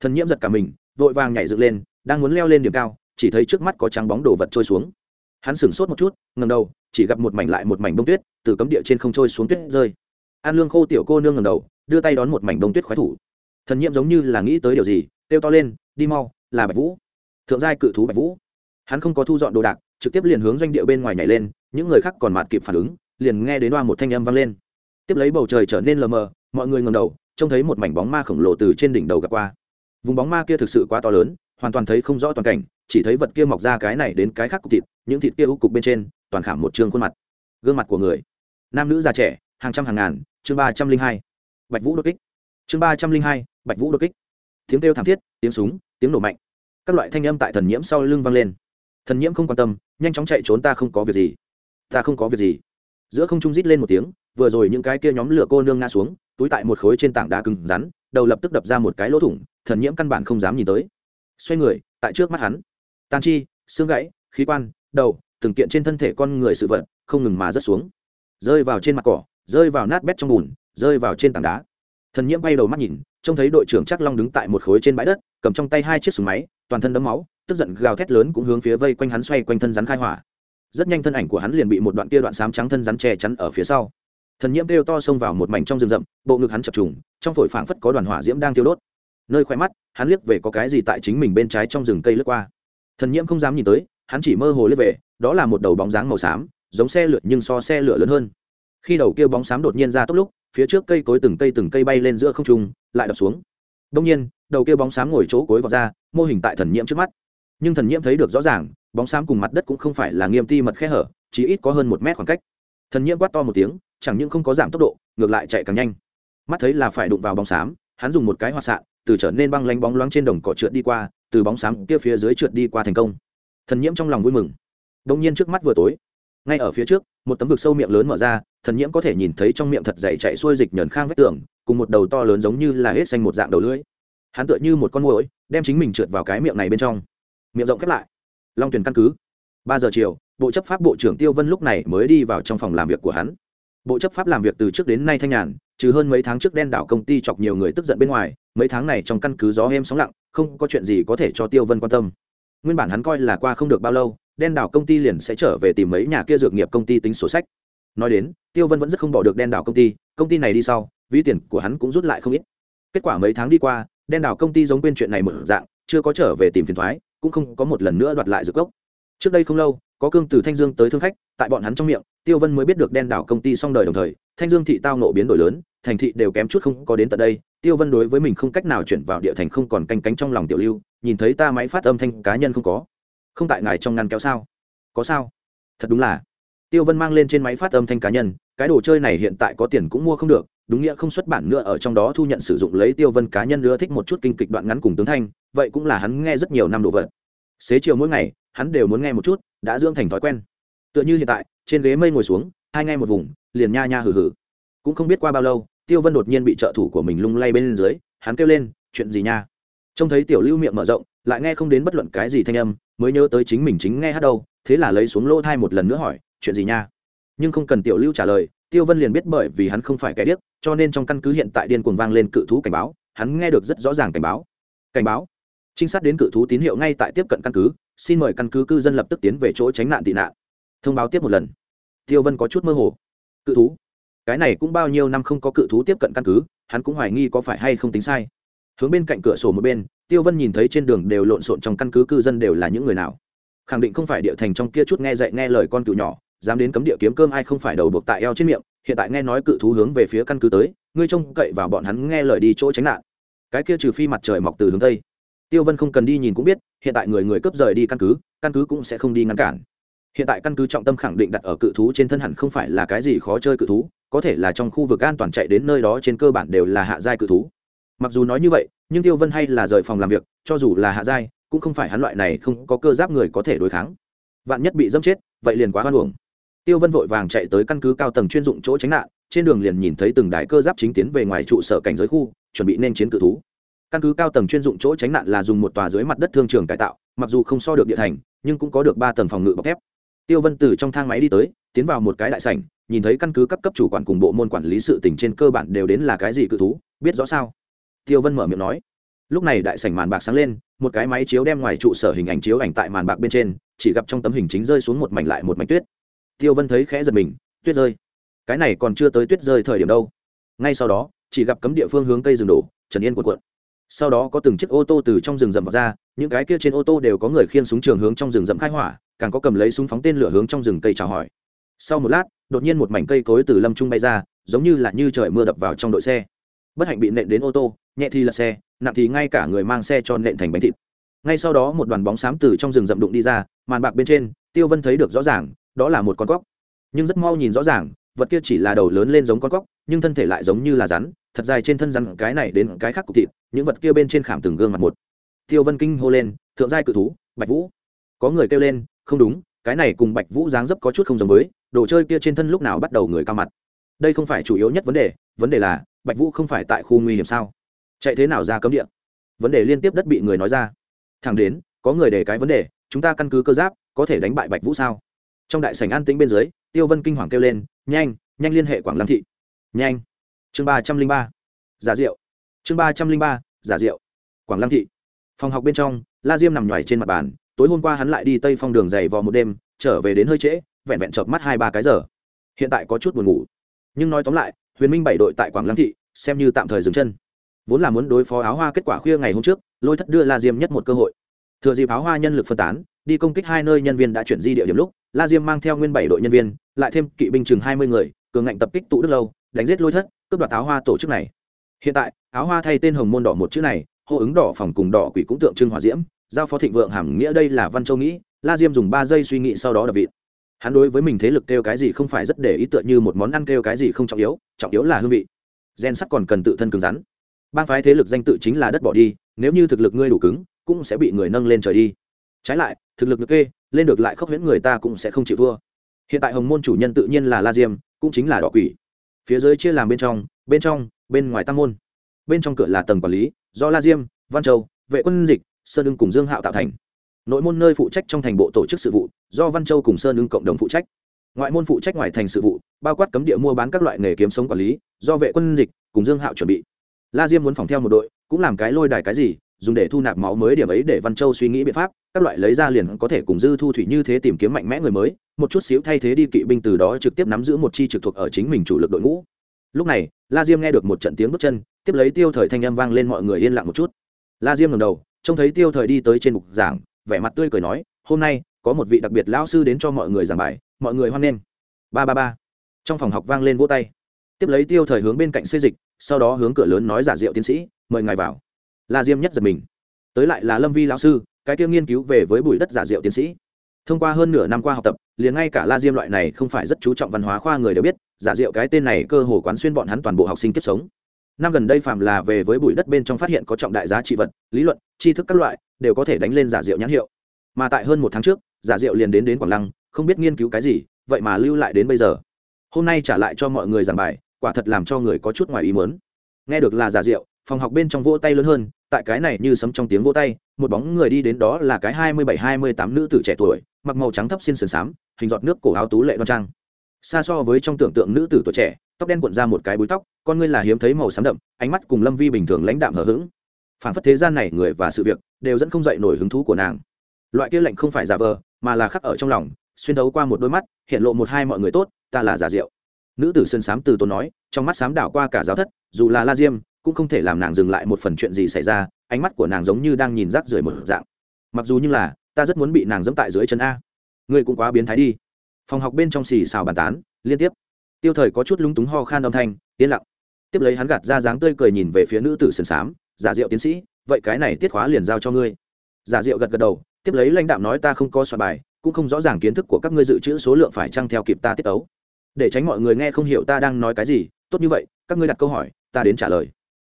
Thần nhiễm giật cả mình, vội vàng nhảy dựng lên đang muốn leo lên điểm cao, chỉ thấy trước mắt có trắng bóng đồ vật trôi xuống. Hắn sửng sốt một chút ngầm đầu, chỉ gặp một mảnh lại một mảnh bông tuyết từ cấm địa trên không trôi xuống tuyết rơi. An lương khô tiểu cô nương ngầm đầu, đưa tay đón một mảnh bông tuyết khoái thủ. Thần nhiễm giống như là nghĩ tới điều gì, kêu to lên, đi mau, là bạch vũ. Thượng giai cự thú bạch vũ. Hắn không có thu dọn đồ đạc, trực tiếp liền hướng doanh địa bên ngoài nhảy lên, những người khác còn mạt kịp phản ứng, liền nghe đến đoa một thanh âm vang lên. Tiếp lấy bầu trời trở nên lờ mờ, mọi người ngầm đầu, trông thấy một mảnh bóng ma khổng lồ từ trên đỉnh đầu gặp qua. Vùng bóng ma kia thực sự quá to lớn hoàn toàn thấy không rõ toàn cảnh, chỉ thấy vật kia mọc ra cái này đến cái khác cục thịt, những thịt kia u cục bên trên, toàn khảm một trường khuôn mặt. Gương mặt của người. Nam nữ già trẻ, hàng trăm hàng ngàn, chương ba trăm linh hai. Bạch vũ đột kích. Chương ba trăm linh hai, bạch vũ đột kích. Tiếng kêu thảm thiết, tiếng súng, tiếng nổ mạnh. Các loại thanh âm tại thần nhiễm sau lưng vang lên. Thần nhiễm không quan tâm, nhanh chóng chạy trốn ta không có việc gì. Ta không có việc gì. Giữa không trung rít lên một tiếng, vừa rồi những cái kia nhóm lửa cô nương ngã xuống, túi tại một khối trên tảng đá cứng rắn, đầu lập tức đập ra một cái lỗ thủng, thần nhiễm căn bản không dám nhìn tới xoay người, tại trước mắt hắn. Tàn chi, xương gãy, khí quan, đầu, từng kiện trên thân thể con người sự vật, không ngừng mà rớt xuống. Rơi vào trên mặt cỏ, rơi vào nát bét trong bùn, rơi vào trên tảng đá. Thần nhiễm bay đầu mắt nhìn, trông thấy đội trưởng chắc long đứng tại một khối trên bãi đất, cầm trong tay hai chiếc súng máy, toàn thân đấm máu, tức giận gào thét lớn cũng hướng phía vây quanh hắn xoay quanh thân rắn khai hỏa. Rất nhanh thân ảnh của hắn liền bị một đoạn kia đoạn sám trắng thân rắn che chắn ở phía sau. Thần nhiễm kêu to xông vào một mảnh trong rừng rậm, bộ ngực hắn chập trùng, trong phổi phảng phất có đoàn hỏa diễm đang tiêu đốt nơi khoe mắt, hắn liếc về có cái gì tại chính mình bên trái trong rừng cây lướt qua. Thần nhiễm không dám nhìn tới, hắn chỉ mơ hồ liếc về, đó là một đầu bóng dáng màu xám, giống xe lửa nhưng so xe lửa lớn hơn. Khi đầu kia bóng xám đột nhiên ra tốc lúc, phía trước cây cối từng cây từng cây bay lên giữa không trung, lại đập xuống. Đông nhiên, đầu kia bóng xám ngồi chỗ cối vào ra, mô hình tại thần nhiễm trước mắt. Nhưng thần nhiễm thấy được rõ ràng, bóng xám cùng mặt đất cũng không phải là nghiêm ti mật khe hở, chỉ ít có hơn một mét khoảng cách. Thần nhiễm quát to một tiếng, chẳng những không có giảm tốc độ, ngược lại chạy càng nhanh. Mắt thấy là phải đụng vào bóng xám, hắn dùng một cái hoạt sạn từ trở nên băng lánh bóng loáng trên đồng cỏ trượt đi qua, từ bóng sáng kia phía dưới trượt đi qua thành công. Thần nhiễm trong lòng vui mừng. Đông nhiên trước mắt vừa tối, ngay ở phía trước, một tấm vực sâu miệng lớn mở ra, thần nhiễm có thể nhìn thấy trong miệng thật dày chạy xuôi dịch nhờn khang vách tường, cùng một đầu to lớn giống như là hết xanh một dạng đầu lưỡi. Hắn tựa như một con muỗi, đem chính mình trượt vào cái miệng này bên trong. Miệng rộng khép lại. Long tuyển căn cứ. Ba giờ chiều, bộ chấp pháp bộ trưởng tiêu vân lúc này mới đi vào trong phòng làm việc của hắn. Bộ chấp pháp làm việc từ trước đến nay thanh nhàn trừ hơn mấy tháng trước đen đảo công ty chọc nhiều người tức giận bên ngoài, mấy tháng này trong căn cứ gió êm sóng lặng, không có chuyện gì có thể cho tiêu vân quan tâm. Nguyên bản hắn coi là qua không được bao lâu, đen đảo công ty liền sẽ trở về tìm mấy nhà kia dược nghiệp công ty tính sổ sách. Nói đến, tiêu vân vẫn rất không bỏ được đen đảo công ty công ty này đi sau, ví tiền của hắn cũng rút lại không ít. Kết quả mấy tháng đi qua, đen đảo công ty giống quên chuyện này một dạng, chưa có trở về tìm phiền thoái, cũng không có một lần nữa đoạt lại dược gốc. Trước đây không lâu có cương từ thanh dương tới thương khách, tại bọn hắn trong miệng, tiêu vân mới biết được đen đảo công ty xong đời đồng thời, thanh dương thị tao nộ biến đổi lớn, thành thị đều kém chút không có đến tận đây, tiêu vân đối với mình không cách nào chuyển vào địa thành không còn canh cánh trong lòng tiểu lưu, nhìn thấy ta máy phát âm thanh cá nhân không có. Không tại ngài trong ngăn kéo sao? Có sao? Thật đúng là. Tiêu vân mang lên trên máy phát âm thanh cá nhân, cái đồ chơi này hiện tại có tiền cũng mua không được, đúng nghĩa không xuất bản nữa ở trong đó thu nhận sử dụng lấy tiêu vân cá nhân nữa thích một chút kinh kịch đoạn ngắn cùng tướng thanh, vậy cũng là hắn nghe rất nhiều năm đồ vật. Xế chiều mỗi ngày, hắn đều muốn nghe một chút đã dưỡng thành thói quen. Tựa như hiện tại, trên ghế mây ngồi xuống, hai ngay một vùng, liền nha nha hừ hừ. Cũng không biết qua bao lâu, tiêu vân đột nhiên bị trợ thủ của mình lung lay bên dưới, hắn kêu lên, chuyện gì nha? Trông thấy tiểu lưu miệng mở rộng, lại nghe không đến bất luận cái gì thanh âm, mới nhớ tới chính mình chính nghe hát đâu, thế là lấy xuống lỗ thai một lần nữa hỏi, chuyện gì nha? Nhưng không cần tiểu lưu trả lời, tiêu vân liền biết bởi vì hắn không phải kẻ điếc, cho nên trong căn cứ hiện tại điên cuồng vang lên cự thú cảnh báo, hắn nghe được rất rõ ràng cảnh báo. Cảnh báo? Trinh sát đến cự thú tín hiệu ngay tại tiếp cận căn cứ xin mời căn cứ cư dân lập tức tiến về chỗ tránh nạn tị nạn. Thông báo tiếp một lần. Tiêu vân có chút mơ hồ. Cự thú? Cái này cũng bao nhiêu năm không có cự thú tiếp cận căn cứ, hắn cũng hoài nghi có phải hay không tính sai. Hướng bên cạnh cửa sổ một bên, tiêu vân nhìn thấy trên đường đều lộn xộn trong căn cứ cư dân đều là những người nào. Khẳng định không phải địa thành trong kia chút nghe dạy nghe lời con cựu nhỏ, dám đến cấm địa kiếm cơm ai không phải đầu buộc tại eo trên miệng, hiện tại nghe nói cự thú hướng về phía căn cứ tới, ngươi trông cậy vào bọn hắn nghe lời đi chỗ tránh nạn. Cái kia trừ phi mặt trời mọc từ hướng tây tiêu vân không cần đi nhìn cũng biết, hiện tại người người cướp rời đi căn cứ căn cứ cũng sẽ không đi ngăn cản. Hiện tại căn cứ trọng tâm khẳng định đặt ở cự thú trên thân hẳn không phải là cái gì khó chơi cự thú, có thể là trong khu vực an toàn chạy đến nơi đó trên cơ bản đều là hạ giai cự thú. Mặc dù nói như vậy, nhưng tiêu vân hay là rời phòng làm việc, cho dù là hạ giai, cũng không phải hắn loại này không có cơ giáp người có thể đối kháng. Vạn nhất bị dâm chết, vậy liền quá hoan hưởng tiêu vân vội vàng chạy tới căn cứ cao tầng chuyên dụng chỗ tránh nạn, trên đường liền nhìn thấy từng đại cơ giáp chính tiến về ngoài trụ sở cảnh giới khu, chuẩn bị nên chiến cự thú căn cứ cao tầng chuyên dụng chỗ tránh nạn là dùng một tòa dưới mặt đất thương trường cải tạo, mặc dù không so được địa thành, nhưng cũng có được ba tầng phòng ngự bọc thép. Tiêu vân từ trong thang máy đi tới, tiến vào một cái đại sảnh, nhìn thấy căn cứ các cấp chủ quản cùng bộ môn quản lý sự tỉnh trên cơ bản đều đến là cái gì cự thú, biết rõ sao? Tiêu vân mở miệng nói. Lúc này đại sảnh màn bạc sáng lên, một cái máy chiếu đem ngoài trụ sở hình ảnh chiếu ảnh tại màn bạc bên trên, chỉ gặp trong tấm hình chính rơi xuống một mảnh lại một mảnh tuyết. Tiêu vân thấy khẽ giật mình, tuyết rơi. Cái này còn chưa tới tuyết rơi thời điểm đâu. Ngay sau đó, chỉ gặp cấm địa phương hướng cây rừng đổ, trần yên cuộn cuộn sau đó có từng chiếc ô tô từ trong rừng rậm vào ra, những cái kia trên ô tô đều có người khiêng súng trường hướng trong rừng rậm khai hỏa, càng có cầm lấy súng phóng tên lửa hướng trong rừng cây chào hỏi. Sau một lát, đột nhiên một mảnh cây cối từ lâm trung bay ra, giống như là như trời mưa đập vào trong đội xe. Bất hạnh bị nện đến ô tô, nhẹ thì lật xe, nặng thì ngay cả người mang xe cho nện thành bánh thịt. Ngay sau đó một đoàn bóng xám từ trong rừng rậm đụng đi ra, màn bạc bên trên, tiêu vân thấy được rõ ràng, đó là một con cóc. Nhưng rất mau nhìn rõ ràng, vật kia chỉ là đầu lớn lên giống con cóc nhưng thân thể lại giống như là rắn, thật dài trên thân rắn, cái này đến cái khác cục thịt, những vật kia bên trên khảm từng gương mặt một. Tiêu vân kinh hô lên, thượng giai cự thú, bạch vũ. Có người kêu lên, không đúng, cái này cùng bạch vũ dáng dấp có chút không giống với, đồ chơi kia trên thân lúc nào bắt đầu người cao mặt. Đây không phải chủ yếu nhất vấn đề vấn đề là, bạch vũ không phải tại khu nguy hiểm sao? Chạy thế nào ra cấm địa? Vấn đề liên tiếp đất bị người nói ra. Thẳng đến, có người để cái vấn đề, chúng ta căn cứ cơ giáp, có thể đánh bại bạch vũ sao? Trong đại sảnh an tĩnh bên dưới, tiêu vân kinh hoàng kêu lên, nhanh nhanh liên hệ quảng lăng thị nhanh. Chương ba trăm linh ba. Giả rượu chương ba trăm linh ba, giả rượu quảng lăng thị. Phòng học bên trong, la diêm nằm nhoài trên mặt bàn, tối hôm qua hắn lại đi tây phong đường dày vò một đêm, trở về đến hơi trễ, vẹn vẹn chợp mắt hai ba cái giờ. Hiện tại có chút buồn ngủ. Nhưng nói tóm lại, huyền minh bảy đội tại quảng lăng thị, xem như tạm thời dừng chân. Vốn là muốn đối phó áo hoa kết quả khuya ngày hôm trước, lôi thất đưa la diêm nhất một cơ hội. Thừa dịp áo hoa nhân lực phân tán, đi công kích hai nơi nhân viên đã chuyển di địa điểm lúc, la diêm mang theo nguyên bảy đội nhân viên, lại thêm kỵ binh chừng hai mươi người, cường ngạnh tập kích tụ đức lâu đánh giết lôi thất, cướp đoạt áo hoa tổ chức này. Hiện tại, áo hoa thay tên hồng môn đỏ một chữ này, hô ứng đỏ phòng cùng đỏ quỷ cũng tượng trưng hòa diễm, giao phó thịnh vượng hàm nghĩa đây là văn châu nghĩ, la diêm dùng ba giây suy nghĩ sau đó đập vị hắn đối với mình thế lực kêu cái gì không phải rất để ý tựa như một món ăn kêu cái gì không trọng yếu trọng yếu là hương vị. Gen sắt còn cần tự thân cứng rắn. Bang phái thế lực danh tự chính là đất bỏ đi, nếu như thực lực ngươi đủ cứng, cũng sẽ bị người nâng lên trời đi. Trái lại, thực lực được kê, lên được lại khốc huyễn người ta cũng sẽ không chịu thua. Hiện tại hồng môn chủ nhân tự nhiên là la diêm, cũng chính là đỏ quỷ phía dưới chia làm bên trong bên trong, bên ngoài tam môn. Bên trong cửa là tầng quản lý, do la diêm, văn châu, vệ quân dịch, sơn ưng cùng dương hạo tạo thành. Nội môn nơi phụ trách trong thành bộ tổ chức sự vụ, do văn châu cùng sơn ưng cộng đồng phụ trách. Ngoại môn phụ trách ngoài thành sự vụ, bao quát cấm địa mua bán các loại nghề kiếm sống quản lý, do vệ quân dịch cùng dương hạo chuẩn bị. La diêm muốn phòng theo một đội, cũng làm cái lôi đài cái gì, dùng để thu nạp máu mới điểm ấy để văn châu suy nghĩ biện pháp, các loại lấy ra liền có thể cùng dư thu thủy như thế tìm kiếm mạnh mẽ người mới một chút xíu thay thế đi kỵ binh từ đó trực tiếp nắm giữ một chi trực thuộc ở chính mình chủ lực đội ngũ. Lúc này, la diêm nghe được một trận tiếng bước chân, tiếp lấy tiêu thời thanh âm vang lên mọi người yên lặng một chút. La diêm ngầm đầu, trông thấy tiêu thời đi tới trên mục giảng, vẻ mặt tươi cười nói, hôm nay, có một vị đặc biệt lão sư đến cho mọi người giảng bài, mọi người hoan nghênh. Ba ba ba. Trong phòng học vang lên vỗ tay. Tiếp lấy tiêu thời hướng bên cạnh xây dịch, sau đó hướng cửa lớn nói giả diệu tiến sĩ, mời ngài vào. La diêm nhất giật mình. Tới lại là lâm vi lão sư, cái kia nghiên cứu về với bụi đất giả diệu tiến sĩ thông qua hơn nửa năm qua học tập, liền ngay cả la diêm loại này không phải rất chú trọng văn hóa khoa người đều biết, giả diệu cái tên này cơ hồ quán xuyên bọn hắn toàn bộ học sinh kiếp sống. Năm gần đây phạm là về với bụi đất bên trong phát hiện có trọng đại giá trị vật, lý luận, tri thức các loại, đều có thể đánh lên giả diệu nhãn hiệu. Mà tại hơn một tháng trước, giả diệu liền đến đến quảng lăng, không biết nghiên cứu cái gì, vậy mà lưu lại đến bây giờ. Hôm nay trả lại cho mọi người giảng bài, quả thật làm cho người có chút ngoài ý mớn nghe được là giả diệu, phòng học bên trong vỗ tay lớn hơn, tại cái này như sấm trong tiếng vỗ tay, một bóng người đi đến đó là cái hai mươi bảy, hai mươi tám nữ tử trẻ tuổi mặc màu trắng thấp xin sườn xám, hình giọt nước cổ áo tú lệ đoan trang. Xa so với trong tưởng tượng nữ tử tuổi trẻ, tóc đen cuộn ra một cái búi tóc, con ngươi là hiếm thấy màu xám đậm, ánh mắt cùng lâm vi bình thường lãnh đạm hờ hững. Phản phất thế gian này người và sự việc, đều dẫn không dậy nổi hứng thú của nàng. Loại kia lệnh không phải giả vờ, mà là khắc ở trong lòng, xuyên đấu qua một đôi mắt, hiện lộ một hai mọi người tốt, ta là giả diệu. Nữ tử sơn xám từ tốn nói, trong mắt xám đảo qua cả giáo thất, dù là la diêm, cũng không thể làm nàng dừng lại một phần chuyện gì xảy ra, ánh mắt của nàng giống như đang nhìn rác rưởi một dạng. Mặc dù như là ta rất muốn bị nàng dẫm tại dưới chân a. Ngươi cũng quá biến thái đi. Phòng học bên trong xì xào bàn tán, liên tiếp. Tiêu thời có chút lúng túng ho khan âm thanh, yên lặng. Tiếp lấy hắn gạt ra dáng tươi cười nhìn về phía nữ tử sườn xám, giả diệu tiến sĩ, vậy cái này tiết khóa liền giao cho ngươi. Giả diệu gật gật đầu, tiếp lấy lãnh đạm nói, ta không có soạn bài, cũng không rõ ràng kiến thức của các ngươi dự trữ số lượng phải trăng theo kịp ta tiết ấu để tránh mọi người nghe không hiểu ta đang nói cái gì, tốt như vậy, các ngươi đặt câu hỏi, ta đến trả lời.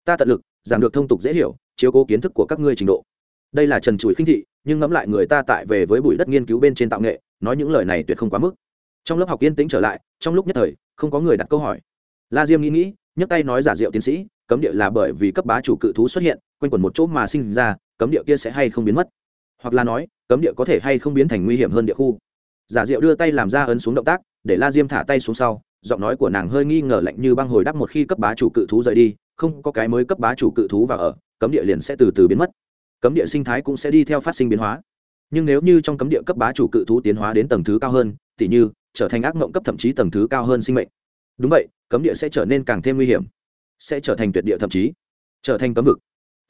Ta tận lực giảng được thông tục dễ hiểu, chiếu cố kiến thức của các ngươi trình độ. Đây là trần trụi khinh thị nhưng ngẫm lại người ta tại về với bụi đất nghiên cứu bên trên tạo nghệ, nói những lời này tuyệt không quá mức. Trong lớp học yên tĩnh trở lại, trong lúc nhất thời, không có người đặt câu hỏi. La diêm nghĩ nghĩ, nhấc tay nói giả diệu tiến sĩ, cấm địa là bởi vì cấp bá chủ cự thú xuất hiện, quanh quẩn một chỗ mà sinh ra, cấm địa kia sẽ hay không biến mất? Hoặc là nói, cấm địa có thể hay không biến thành nguy hiểm hơn địa khu? Giả diệu đưa tay làm ra ấn xuống động tác, để la diêm thả tay xuống sau, giọng nói của nàng hơi nghi ngờ lạnh như băng hồi đáp một khi cấp bá chủ cự thú rời đi, không có cái mới cấp bá chủ cự thú vào ở, cấm địa liền sẽ từ từ biến mất cấm địa sinh thái cũng sẽ đi theo phát sinh biến hóa. Nhưng nếu như trong cấm địa cấp bá chủ cự thú tiến hóa đến tầng thứ cao hơn, tỉ như, trở thành ác mộng cấp thậm chí tầng thứ cao hơn sinh mệnh. Đúng vậy, cấm địa sẽ trở nên càng thêm nguy hiểm, sẽ trở thành tuyệt địa thậm chí trở thành cấm vực.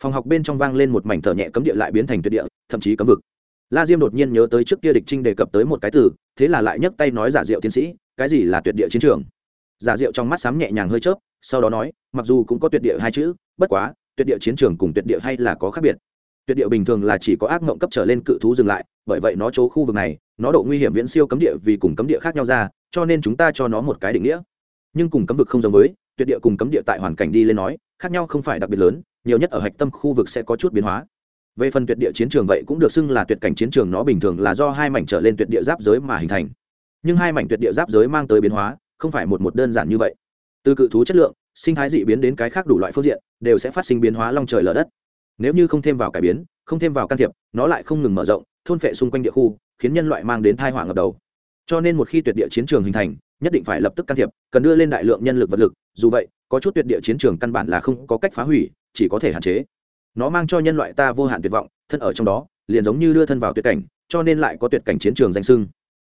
Phòng học bên trong vang lên một mảnh thở nhẹ, cấm địa lại biến thành tuyệt địa, thậm chí cấm vực. La diêm đột nhiên nhớ tới trước kia địch trinh đề cập tới một cái từ, thế là lại nhấc tay nói giả diệu tiến sĩ, cái gì là tuyệt địa chiến trường? Giả diệu trong mắt sám nhẹ nhàng hơi chớp, sau đó nói, mặc dù cũng có tuyệt địa hai chữ, bất quá, tuyệt địa chiến trường cùng tuyệt địa hay là có khác biệt tuyệt địa bình thường là chỉ có ác mộng cấp trở lên cự thú dừng lại, bởi vậy nó chỗ khu vực này, nó độ nguy hiểm viễn siêu cấm địa vì cùng cấm địa khác nhau ra, cho nên chúng ta cho nó một cái định nghĩa. Nhưng cùng cấm vực không giống với, tuyệt địa cùng cấm địa tại hoàn cảnh đi lên nói, khác nhau không phải đặc biệt lớn, nhiều nhất ở hạch tâm khu vực sẽ có chút biến hóa. Về phần tuyệt địa chiến trường vậy cũng được xưng là tuyệt cảnh chiến trường nó bình thường là do hai mảnh trở lên tuyệt địa giáp giới mà hình thành. Nhưng hai mảnh tuyệt địa giáp giới mang tới biến hóa, không phải một một đơn giản như vậy. Từ cự thú chất lượng, sinh thái dị biến đến cái khác đủ loại phương diện, đều sẽ phát sinh biến hóa long trời lở đất nếu như không thêm vào cải biến, không thêm vào can thiệp, nó lại không ngừng mở rộng, thôn phệ xung quanh địa khu, khiến nhân loại mang đến thai họa ngập đầu. Cho nên một khi tuyệt địa chiến trường hình thành, nhất định phải lập tức can thiệp, cần đưa lên đại lượng nhân lực vật lực, dù vậy, có chút tuyệt địa chiến trường căn bản là không có cách phá hủy, chỉ có thể hạn chế. Nó mang cho nhân loại ta vô hạn tuyệt vọng, thân ở trong đó, liền giống như đưa thân vào tuyệt cảnh, cho nên lại có tuyệt cảnh chiến trường danh sưng.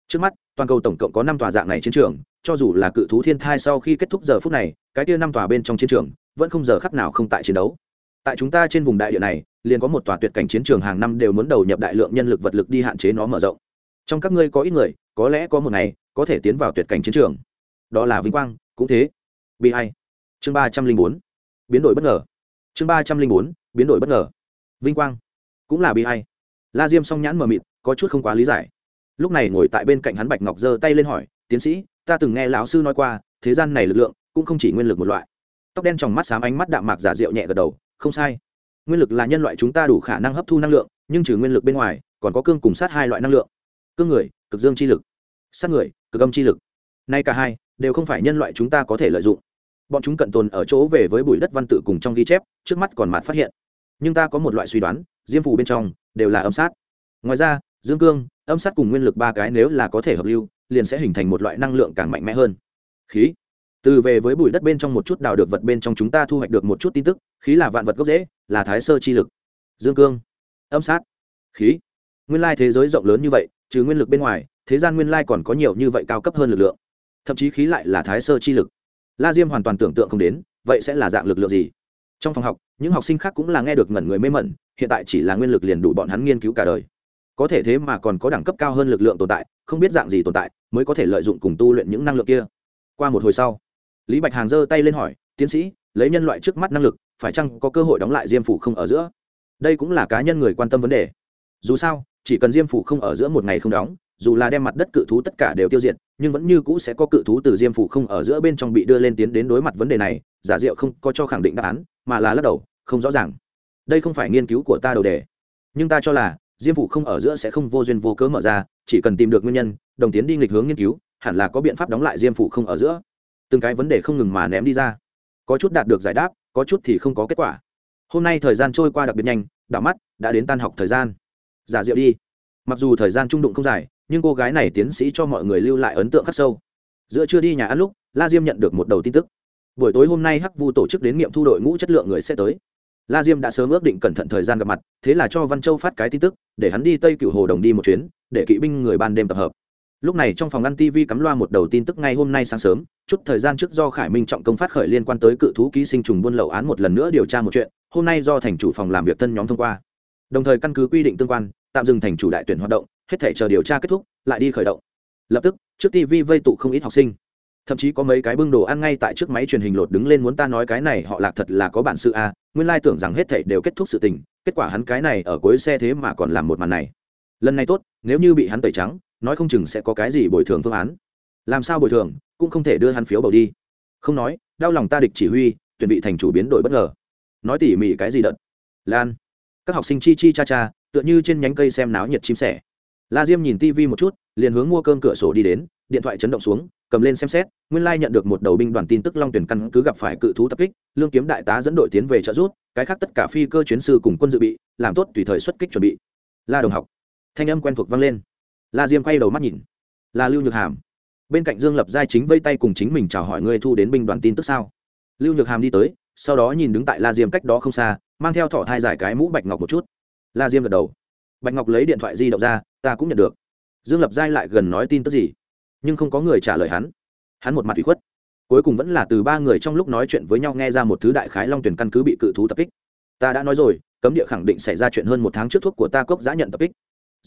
Trước mắt, toàn cầu tổng cộng có năm tòa dạng này chiến trường, cho dù là cự thú thiên thai sau khi kết thúc giờ phút này, cái tia năm tòa bên trong chiến trường, vẫn không giờ khắc nào không tại chiến đấu tại chúng ta trên vùng đại địa này, liền có một tòa tuyệt cảnh chiến trường hàng năm đều muốn đầu nhập đại lượng nhân lực vật lực đi hạn chế nó mở rộng. Trong các ngươi có ít người, có lẽ có một ngày, có thể tiến vào tuyệt cảnh chiến trường. Đó là vinh quang, cũng thế. Bi hay chương ba trăm linh bốn. Biến đổi bất ngờ. Chương ba trăm linh bốn, biến đổi bất ngờ. Vinh quang, cũng là bi hay la diêm song nhãn mờ mịt, có chút không quá lý giải. Lúc này ngồi tại bên cạnh hắn bạch ngọc giơ tay lên hỏi, tiến sĩ, ta từng nghe lão sư nói qua, thế gian này lực lượng cũng không chỉ nguyên lực một loại. Tóc đen trong mắt xám ánh mắt đạm mạc giả rượu nhẹ gật đầu không sai. Nguyên lực là nhân loại chúng ta đủ khả năng hấp thu năng lượng, nhưng trừ nguyên lực bên ngoài, còn có cương cùng sát hai loại năng lượng. Cương người, cực dương chi lực. Sát người, cực âm chi lực. Nay cả hai đều không phải nhân loại chúng ta có thể lợi dụng. Bọn chúng cận tồn ở chỗ về với bụi đất văn tự cùng trong ghi chép, trước mắt còn mạt phát hiện. Nhưng ta có một loại suy đoán, diêm phù bên trong đều là âm sát. Ngoài ra, dương cương, âm sát cùng nguyên lực ba cái nếu là có thể hợp lưu, liền sẽ hình thành một loại năng lượng càng mạnh mẽ hơn. Khí từ về với bụi đất bên trong một chút đào được vật bên trong chúng ta thu hoạch được một chút tin tức, khí là vạn vật gốc dễ là thái sơ chi lực. Dương cương. Âm sát. Khí. Nguyên lai thế giới rộng lớn như vậy, trừ nguyên lực bên ngoài, thế gian nguyên lai còn có nhiều như vậy cao cấp hơn lực lượng. Thậm chí khí lại là thái sơ chi lực. La diêm hoàn toàn tưởng tượng không đến, vậy sẽ là dạng lực lượng gì? Trong phòng học, những học sinh khác cũng là nghe được ngẩn người mê mẩn, hiện tại chỉ là nguyên lực liền đủ bọn hắn nghiên cứu cả đời. Có thể thế mà còn có đẳng cấp cao hơn lực lượng tồn tại, không biết dạng gì tồn tại, mới có thể lợi dụng cùng tu luyện những năng lượng kia. Qua một hồi sau lý bạch hàng giơ tay lên hỏi, tiến sĩ, lấy nhân loại trước mắt năng lực, phải chăng có cơ hội đóng lại diêm phủ không ở giữa? Đây cũng là cá nhân người quan tâm vấn đề. Dù sao, chỉ cần diêm phủ không ở giữa một ngày không đóng, dù là đem mặt đất cự thú tất cả đều tiêu diệt, nhưng vẫn như cũ sẽ có cự thú từ diêm phủ không ở giữa bên trong bị đưa lên tiến đến đối mặt vấn đề này, giả diệu không có cho khẳng định đáp án, mà là lắc đầu, không rõ ràng. Đây không phải nghiên cứu của ta đầu đề. Nhưng ta cho là, diêm phủ không ở giữa sẽ không vô duyên vô cớ mở ra, chỉ cần tìm được nguyên nhân, đồng tiến đi nghịch hướng nghiên cứu, hẳn là có biện pháp đóng lại diêm phủ không ở giữa từng cái vấn đề không ngừng mà ném đi ra. Có chút đạt được giải đáp, có chút thì không có kết quả. Hôm nay thời gian trôi qua đặc biệt nhanh, đảo mắt, đã đến tan học thời gian. Giả diệu đi. Mặc dù thời gian trung đụng không dài, nhưng cô gái này tiến sĩ cho mọi người lưu lại ấn tượng khắc sâu. Giữa chưa đi nhà ăn lúc, la diêm nhận được một đầu tin tức. Buổi tối hôm nay hắc vu tổ chức đến nghiệm thu đội ngũ chất lượng người sẽ tới. La diêm đã sớm ước định cẩn thận thời gian gặp mặt, thế là cho văn châu phát cái tin tức, để hắn đi tây cựu hồ đồng đi một chuyến, để kỵ binh người ban đêm tập hợp lúc này trong phòng ăn tv cắm loa một đầu tin tức ngay hôm nay sáng sớm, chút thời gian trước do khải minh trọng công phát khởi liên quan tới cự thú ký sinh trùng buôn lậu án một lần nữa điều tra một chuyện, hôm nay do thành chủ phòng làm việc tân nhóm thông qua. Đồng thời căn cứ quy định tương quan, tạm dừng thành chủ đại tuyển hoạt động, hết thể chờ điều tra kết thúc, lại đi khởi động. Lập tức, trước tv vây tụ không ít học sinh. Thậm chí có mấy cái bưng đồ ăn ngay tại trước máy truyền hình lột đứng lên muốn ta nói cái này, họ lạc thật là có bản sự a, nguyên lai tưởng rằng hết thảy đều kết thúc sự tình, kết quả hắn cái này ở cuối xe thế mà còn làm một màn này. Lần này tốt, nếu như bị hắn tẩy trắng nói không chừng sẽ có cái gì bồi thường phương án. Làm sao bồi thường, cũng không thể đưa hắn phiếu bầu đi. Không nói, đau lòng ta địch chỉ huy, tuyển vị thành chủ biến đổi bất ngờ. Nói tỉ mỉ cái gì đợt? Lan. Các học sinh chi chi cha cha, tựa như trên nhánh cây xem náo nhiệt chim sẻ. La diêm nhìn tv một chút, liền hướng mua cơm cửa sổ đi đến, điện thoại chấn động xuống, cầm lên xem xét, nguyên lai nhận được một đầu binh đoàn tin tức long tuyển căn cứ gặp phải cự thú tập kích, lương kiếm đại tá dẫn đội tiến về trợ rút cái khác tất cả phi cơ chuyến sư cùng quân dự bị, làm tốt tùy thời xuất kích chuẩn bị. La đồng học. Thanh âm quen thuộc vang lên la diêm quay đầu mắt nhìn. Là lưu nhược hàm. Bên cạnh dương lập giai chính vây tay cùng chính mình chào hỏi ngươi thu đến binh đoàn tin tức sao? Lưu nhược hàm đi tới, sau đó nhìn đứng tại la diêm cách đó không xa, mang theo thỏ thai giải cái mũ bạch ngọc một chút. La diêm gật đầu. Bạch ngọc lấy điện thoại di động ra, ta cũng nhận được. Dương lập giai lại gần nói tin tức gì? Nhưng không có người trả lời hắn. Hắn một mặt ủy khuất. Cuối cùng vẫn là từ ba người trong lúc nói chuyện với nhau nghe ra một thứ đại khái long tuyển căn cứ bị cự thú tập kích. Ta đã nói rồi, cấm địa khẳng định xảy ra chuyện hơn một tháng trước thuốc của ta cốc giã nhận tập kích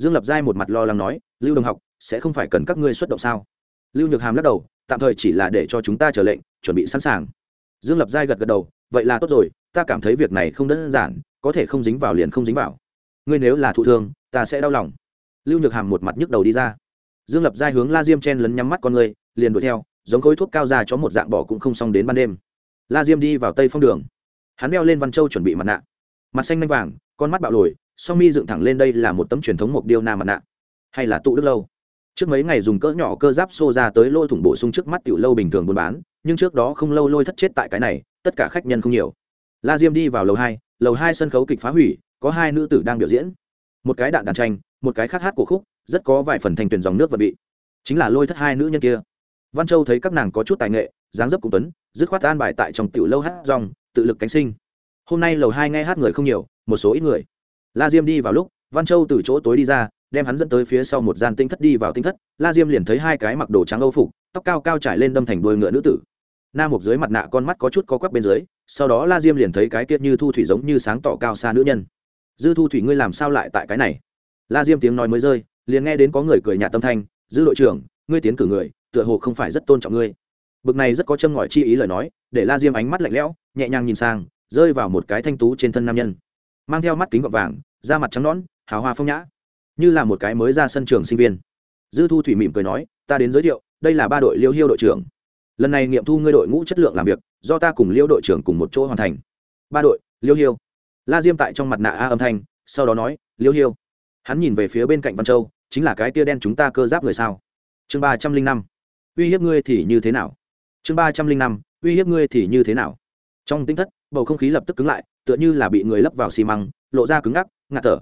dương lập giai một mặt lo lắng nói, lưu đồng học, sẽ không phải cần các ngươi xuất động sao? Lưu nhược hàm lắc đầu, tạm thời chỉ là để cho chúng ta chờ lệnh, chuẩn bị sẵn sàng. Dương lập giai gật gật đầu, vậy là tốt rồi, ta cảm thấy việc này không đơn giản, có thể không dính vào liền không dính vào. Ngươi nếu là thụ thương, ta sẽ đau lòng. Lưu nhược hàm một mặt nhức đầu đi ra. Dương lập giai hướng la diêm chen lấn nhắm mắt con người, liền đuổi theo, giống khối thuốc cao ra cho một dạng bỏ cũng không xong đến ban đêm. La diêm đi vào tây phong đường. Hắn đeo lên văn châu chuẩn bị mặt nạ. Mặt xanh nanh vàng, con mắt bạo lồi song mi dựng thẳng lên đây là một tấm truyền thống mộc điêu nam mặt nạ. Hay là tụ đức lâu. Trước mấy ngày dùng cỡ nhỏ cơ giáp xô ra tới lôi thủng bổ sung trước mắt tiểu lâu bình thường buôn bán, nhưng trước đó không lâu lôi thất chết tại cái này, tất cả khách nhân không nhiều. La diêm đi vào lầu hai lầu hai sân khấu kịch phá hủy, có hai nữ tử đang biểu diễn. Một cái đạn đàn tranh, một cái khác hát của khúc, rất có vài phần thành tuyển dòng nước vật bị. chính là lôi thất hai nữ nhân kia. Văn châu thấy các nàng có chút tài nghệ, dáng dấp cũng tuấn, dứt khoát an bài tại trong tiểu lâu hát rong tự lực cánh sinh. Hôm nay lầu hai nghe hát người không nhiều, một số ít người la diêm đi vào lúc, văn châu từ chỗ tối đi ra, đem hắn dẫn tới phía sau một gian tinh thất đi vào tinh thất, la diêm liền thấy hai cái mặc đồ trắng âu phục, tóc cao cao trải lên đâm thành đuôi ngựa nữ tử. Nam một dưới mặt nạ con mắt có chút có quắp bên dưới, sau đó la diêm liền thấy cái kiệt như thu thủy giống như sáng tỏ cao xa nữ nhân. Dư thu thủy, ngươi làm sao lại tại cái này? La diêm tiếng nói mới rơi, liền nghe đến có người cười nhạt tâm thanh, dư đội trưởng, ngươi tiến cử người, tựa hồ không phải rất tôn trọng ngươi. Bực này rất có châm ngòi chi ý lời nói, để la diêm ánh mắt lạnh lẽo, nhẹ nhàng nhìn sang, rơi vào một cái thanh tú trên thân nam nhân mang theo mắt kính gọt vàng, da mặt trắng nón hào hoa phong nhã. Như là một cái mới ra sân trường sinh viên. Dư thu thủy mỉm cười nói, ta đến giới thiệu, đây là ba đội liêu hiêu đội trưởng. Lần này nghiệm thu ngươi đội ngũ chất lượng làm việc, do ta cùng liêu đội trưởng cùng một chỗ hoàn thành. Ba đội, liêu hiêu. La diêm tại trong mặt nạ a âm thanh, sau đó nói, liêu hiêu. Hắn nhìn về phía bên cạnh văn châu, chính là cái kia đen chúng ta cơ giáp người sao? Chương ba trăm linh năm. Uy hiếp ngươi thì như thế nào? Chương ba trăm linh năm. Uy hiếp ngươi thì như thế nào? Trong tinh thất, bầu không khí lập tức cứng lại tựa như là bị người lấp vào xi măng, lộ ra cứng ngắc, ngạt thở.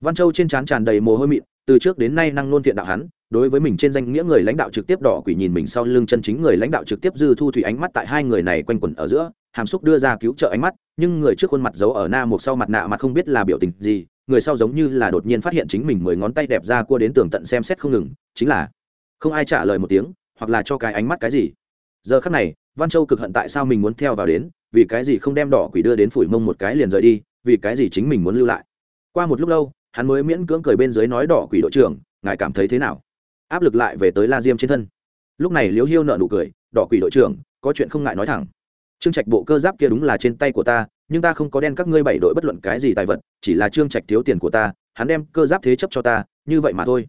Văn châu trên trán tràn đầy mồ hôi mịn, từ trước đến nay năng nôn thiện đạo hắn, đối với mình trên danh nghĩa người lãnh đạo trực tiếp đỏ quỷ nhìn mình sau lưng chân chính người lãnh đạo trực tiếp dư thu thủy ánh mắt tại hai người này quanh quẩn ở giữa, hàm xúc đưa ra cứu trợ ánh mắt, nhưng người trước khuôn mặt giấu ở na một sau mặt nạ mặt không biết là biểu tình gì, người sau giống như là đột nhiên phát hiện chính mình mười ngón tay đẹp ra cua đến tường tận xem xét không ngừng, chính là không ai trả lời một tiếng, hoặc là cho cái ánh mắt cái gì. Giờ khắc này, văn châu cực hận tại sao mình muốn theo vào đến vì cái gì không đem đỏ quỷ đưa đến phủi mông một cái liền rời đi, vì cái gì chính mình muốn lưu lại? Qua một lúc lâu, hắn mới miễn cưỡng cười bên dưới nói, đỏ quỷ đội trưởng, ngài cảm thấy thế nào? Áp lực lại về tới la diêm trên thân. Lúc này liếu hiêu nợ nụ cười, đỏ quỷ đội trưởng, có chuyện không ngại nói thẳng. Trương trạch bộ cơ giáp kia đúng là trên tay của ta, nhưng ta không có đen các ngươi bảy đội bất luận cái gì tài vật, chỉ là trương trạch thiếu tiền của ta, hắn đem cơ giáp thế chấp cho ta, như vậy mà thôi.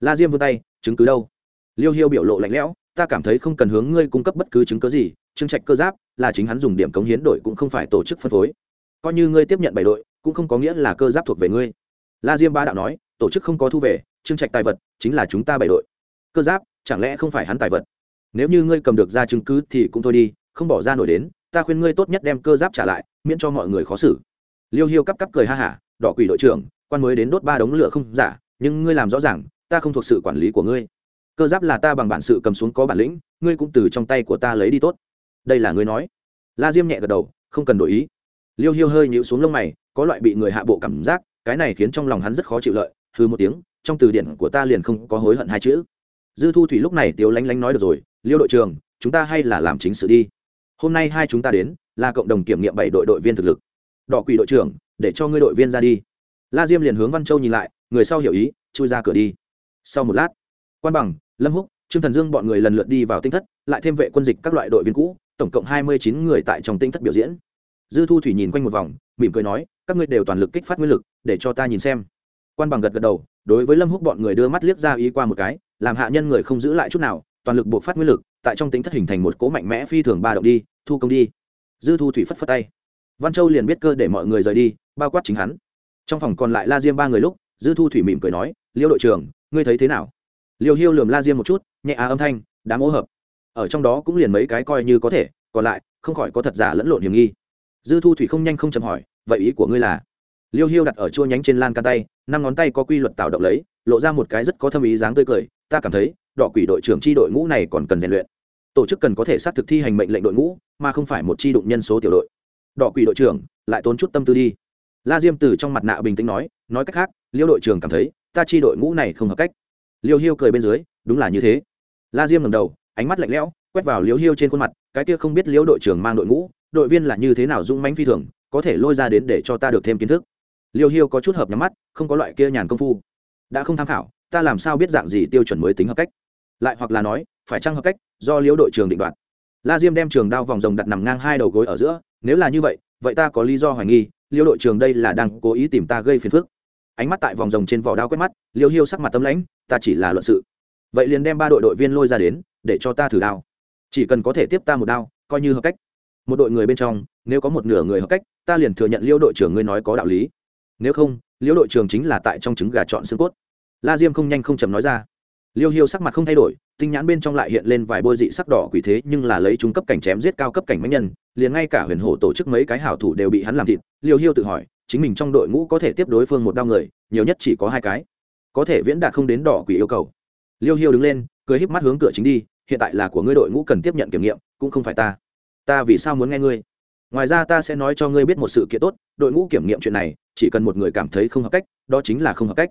La diêm vươn tay, chứng cứ đâu? Liêu hiêu biểu lộ lạnh lẽo, ta cảm thấy không cần hướng ngươi cung cấp bất cứ chứng cứ gì trương trạch cơ giáp là chính hắn dùng điểm cống hiến đổi cũng không phải tổ chức phân phối. Coi như ngươi tiếp nhận bảy đội, cũng không có nghĩa là cơ giáp thuộc về ngươi. La diêm ba đạo nói, tổ chức không có thu về, trương trạch tài vật chính là chúng ta bảy đội. Cơ giáp, chẳng lẽ không phải hắn tài vật? Nếu như ngươi cầm được ra chứng cứ thì cũng thôi đi, không bỏ ra nổi đến, ta khuyên ngươi tốt nhất đem cơ giáp trả lại, miễn cho mọi người khó xử. Liêu hiêu cắp cắp cười ha hả, đỏ quỷ đội trưởng, quan mới đến đốt ba đống lửa không giả, nhưng ngươi làm rõ ràng, ta không thuộc sự quản lý của ngươi. Cơ giáp là ta bằng bản sự cầm xuống có bản lĩnh, ngươi cũng từ trong tay của ta lấy đi tốt đây là ngươi nói. La diêm nhẹ gật đầu, không cần đổi ý. Liêu hiêu hơi nhịu xuống lông mày, có loại bị người hạ bộ cảm giác, cái này khiến trong lòng hắn rất khó chịu lợi hư một tiếng, trong từ điển của ta liền không có hối hận hai chữ. Dư thu thủy lúc này tiếu lánh lánh nói được rồi, liêu đội trường chúng ta hay là làm chính sự đi. Hôm nay hai chúng ta đến, là cộng đồng kiểm nghiệm bảy đội đội viên thực lực. Đỏ quỷ đội trưởng, để cho ngươi đội viên ra đi. La diêm liền hướng văn châu nhìn lại, người sau hiểu ý, chui ra cửa đi. Sau một lát, quan bằng, lâm húc, trương thần dương bọn người lần lượt đi vào tinh thất lại thêm vệ quân dịch các loại đội viên cũ, tổng cộng hai mươi chín người tại trong tinh thất biểu diễn. Dư thu thủy nhìn quanh một vòng, mỉm cười nói, các ngươi đều toàn lực kích phát nguyên lực, để cho ta nhìn xem. Quan bằng gật gật đầu, đối với lâm húc bọn người đưa mắt liếc ra ý qua một cái, làm hạ nhân người không giữ lại chút nào, toàn lực buộc phát nguyên lực, tại trong tính thất hình thành một cỗ mạnh mẽ phi thường ba động đi, thu công đi. Dư thu thủy phất phất tay. Văn châu liền biết cơ để mọi người rời đi, bao quát chính hắn. Trong phòng còn lại la diêm ba người lúc, dư thu thủy mỉm cười nói, liêu đội trưởng, ngươi thấy thế nào? Liêu hiêu lườm la diêm một chút, nhẹ á âm thanh, đám ô hợp ở trong đó cũng liền mấy cái coi như có thể, còn lại, không khỏi có thật giả lẫn lộn hiểm nghi. Dư thu thủy không nhanh không chậm hỏi, vậy ý của ngươi là? Liêu hiêu đặt ở chua nhánh trên lan can tay, năm ngón tay có quy luật tạo động lấy, lộ ra một cái rất có thâm ý dáng tươi cười, ta cảm thấy, đỏ quỷ đội trưởng tri đội ngũ này còn cần rèn luyện. Tổ chức cần có thể xác thực thi hành mệnh lệnh đội ngũ, mà không phải một tri đụng nhân số tiểu đội. Đỏ quỷ đội trưởng, lại tốn chút tâm tư đi. La diêm từ trong mặt nạ bình tĩnh nói nói cách khác, liêu đội trưởng cảm thấy, ta tri đội ngũ này không hợp cách. Liêu hiêu cười bên dưới, đúng là như thế. La diêm ngầm đầu ánh mắt lạnh lẽo, quét vào liếu hiêu trên khuôn mặt, cái kia không biết liếu đội trưởng mang đội ngũ, đội viên là như thế nào dũng mãnh phi thường, có thể lôi ra đến để cho ta được thêm kiến thức. Liêu hiêu có chút hợp nhắm mắt, không có loại kia nhàn công phu. Đã không tham khảo, ta làm sao biết dạng gì tiêu chuẩn mới tính hợp cách? Lại hoặc là nói, phải chăng hợp cách, do liễu đội trường định đoạt. La diêm đem trường đao vòng rồng đặt nằm ngang hai đầu gối ở giữa, nếu là như vậy vậy ta có lý do hoài nghi, liễu đội trường đây là đang cố ý tìm ta gây phiền phức. Ánh mắt tại vòng rồng trên vỏ đao quét mắt liêu hiêu sắc mặt tâm lãnh, ta chỉ là luận sự vậy liền đem ba đội đội viên lôi ra đến, để cho ta thử đao. Chỉ cần có thể tiếp ta một đao, coi như hợp cách. Một đội người bên trong, nếu có một nửa người hợp cách, ta liền thừa nhận liêu đội trưởng ngươi nói có đạo lý. Nếu không, liêu đội trưởng chính là tại trong trứng gà chọn xương cốt. La diêm không nhanh không chầm nói ra. Liêu hiêu sắc mặt không thay đổi, tinh nhãn bên trong lại hiện lên vài bôi dị sắc đỏ quỷ thế, nhưng là lấy trung cấp cảnh chém giết cao cấp cảnh máy nhân, liền ngay cả huyền hổ tổ chức mấy cái hảo thủ đều bị hắn làm thịt. Liêu hiêu tự hỏi, chính mình trong đội ngũ có thể tiếp đối phương một đao người, nhiều nhất chỉ có hai cái. Có thể viễn đạt không đến đỏ quỷ yêu cầu liêu hiêu đứng lên, cười híp mắt hướng cửa chính đi, hiện tại là của ngươi đội ngũ cần tiếp nhận kiểm nghiệm, cũng không phải ta. Ta vì sao muốn nghe ngươi? Ngoài ra ta sẽ nói cho ngươi biết một sự kiện tốt, đội ngũ kiểm nghiệm chuyện này, chỉ cần một người cảm thấy không hợp cách, đó chính là không hợp cách.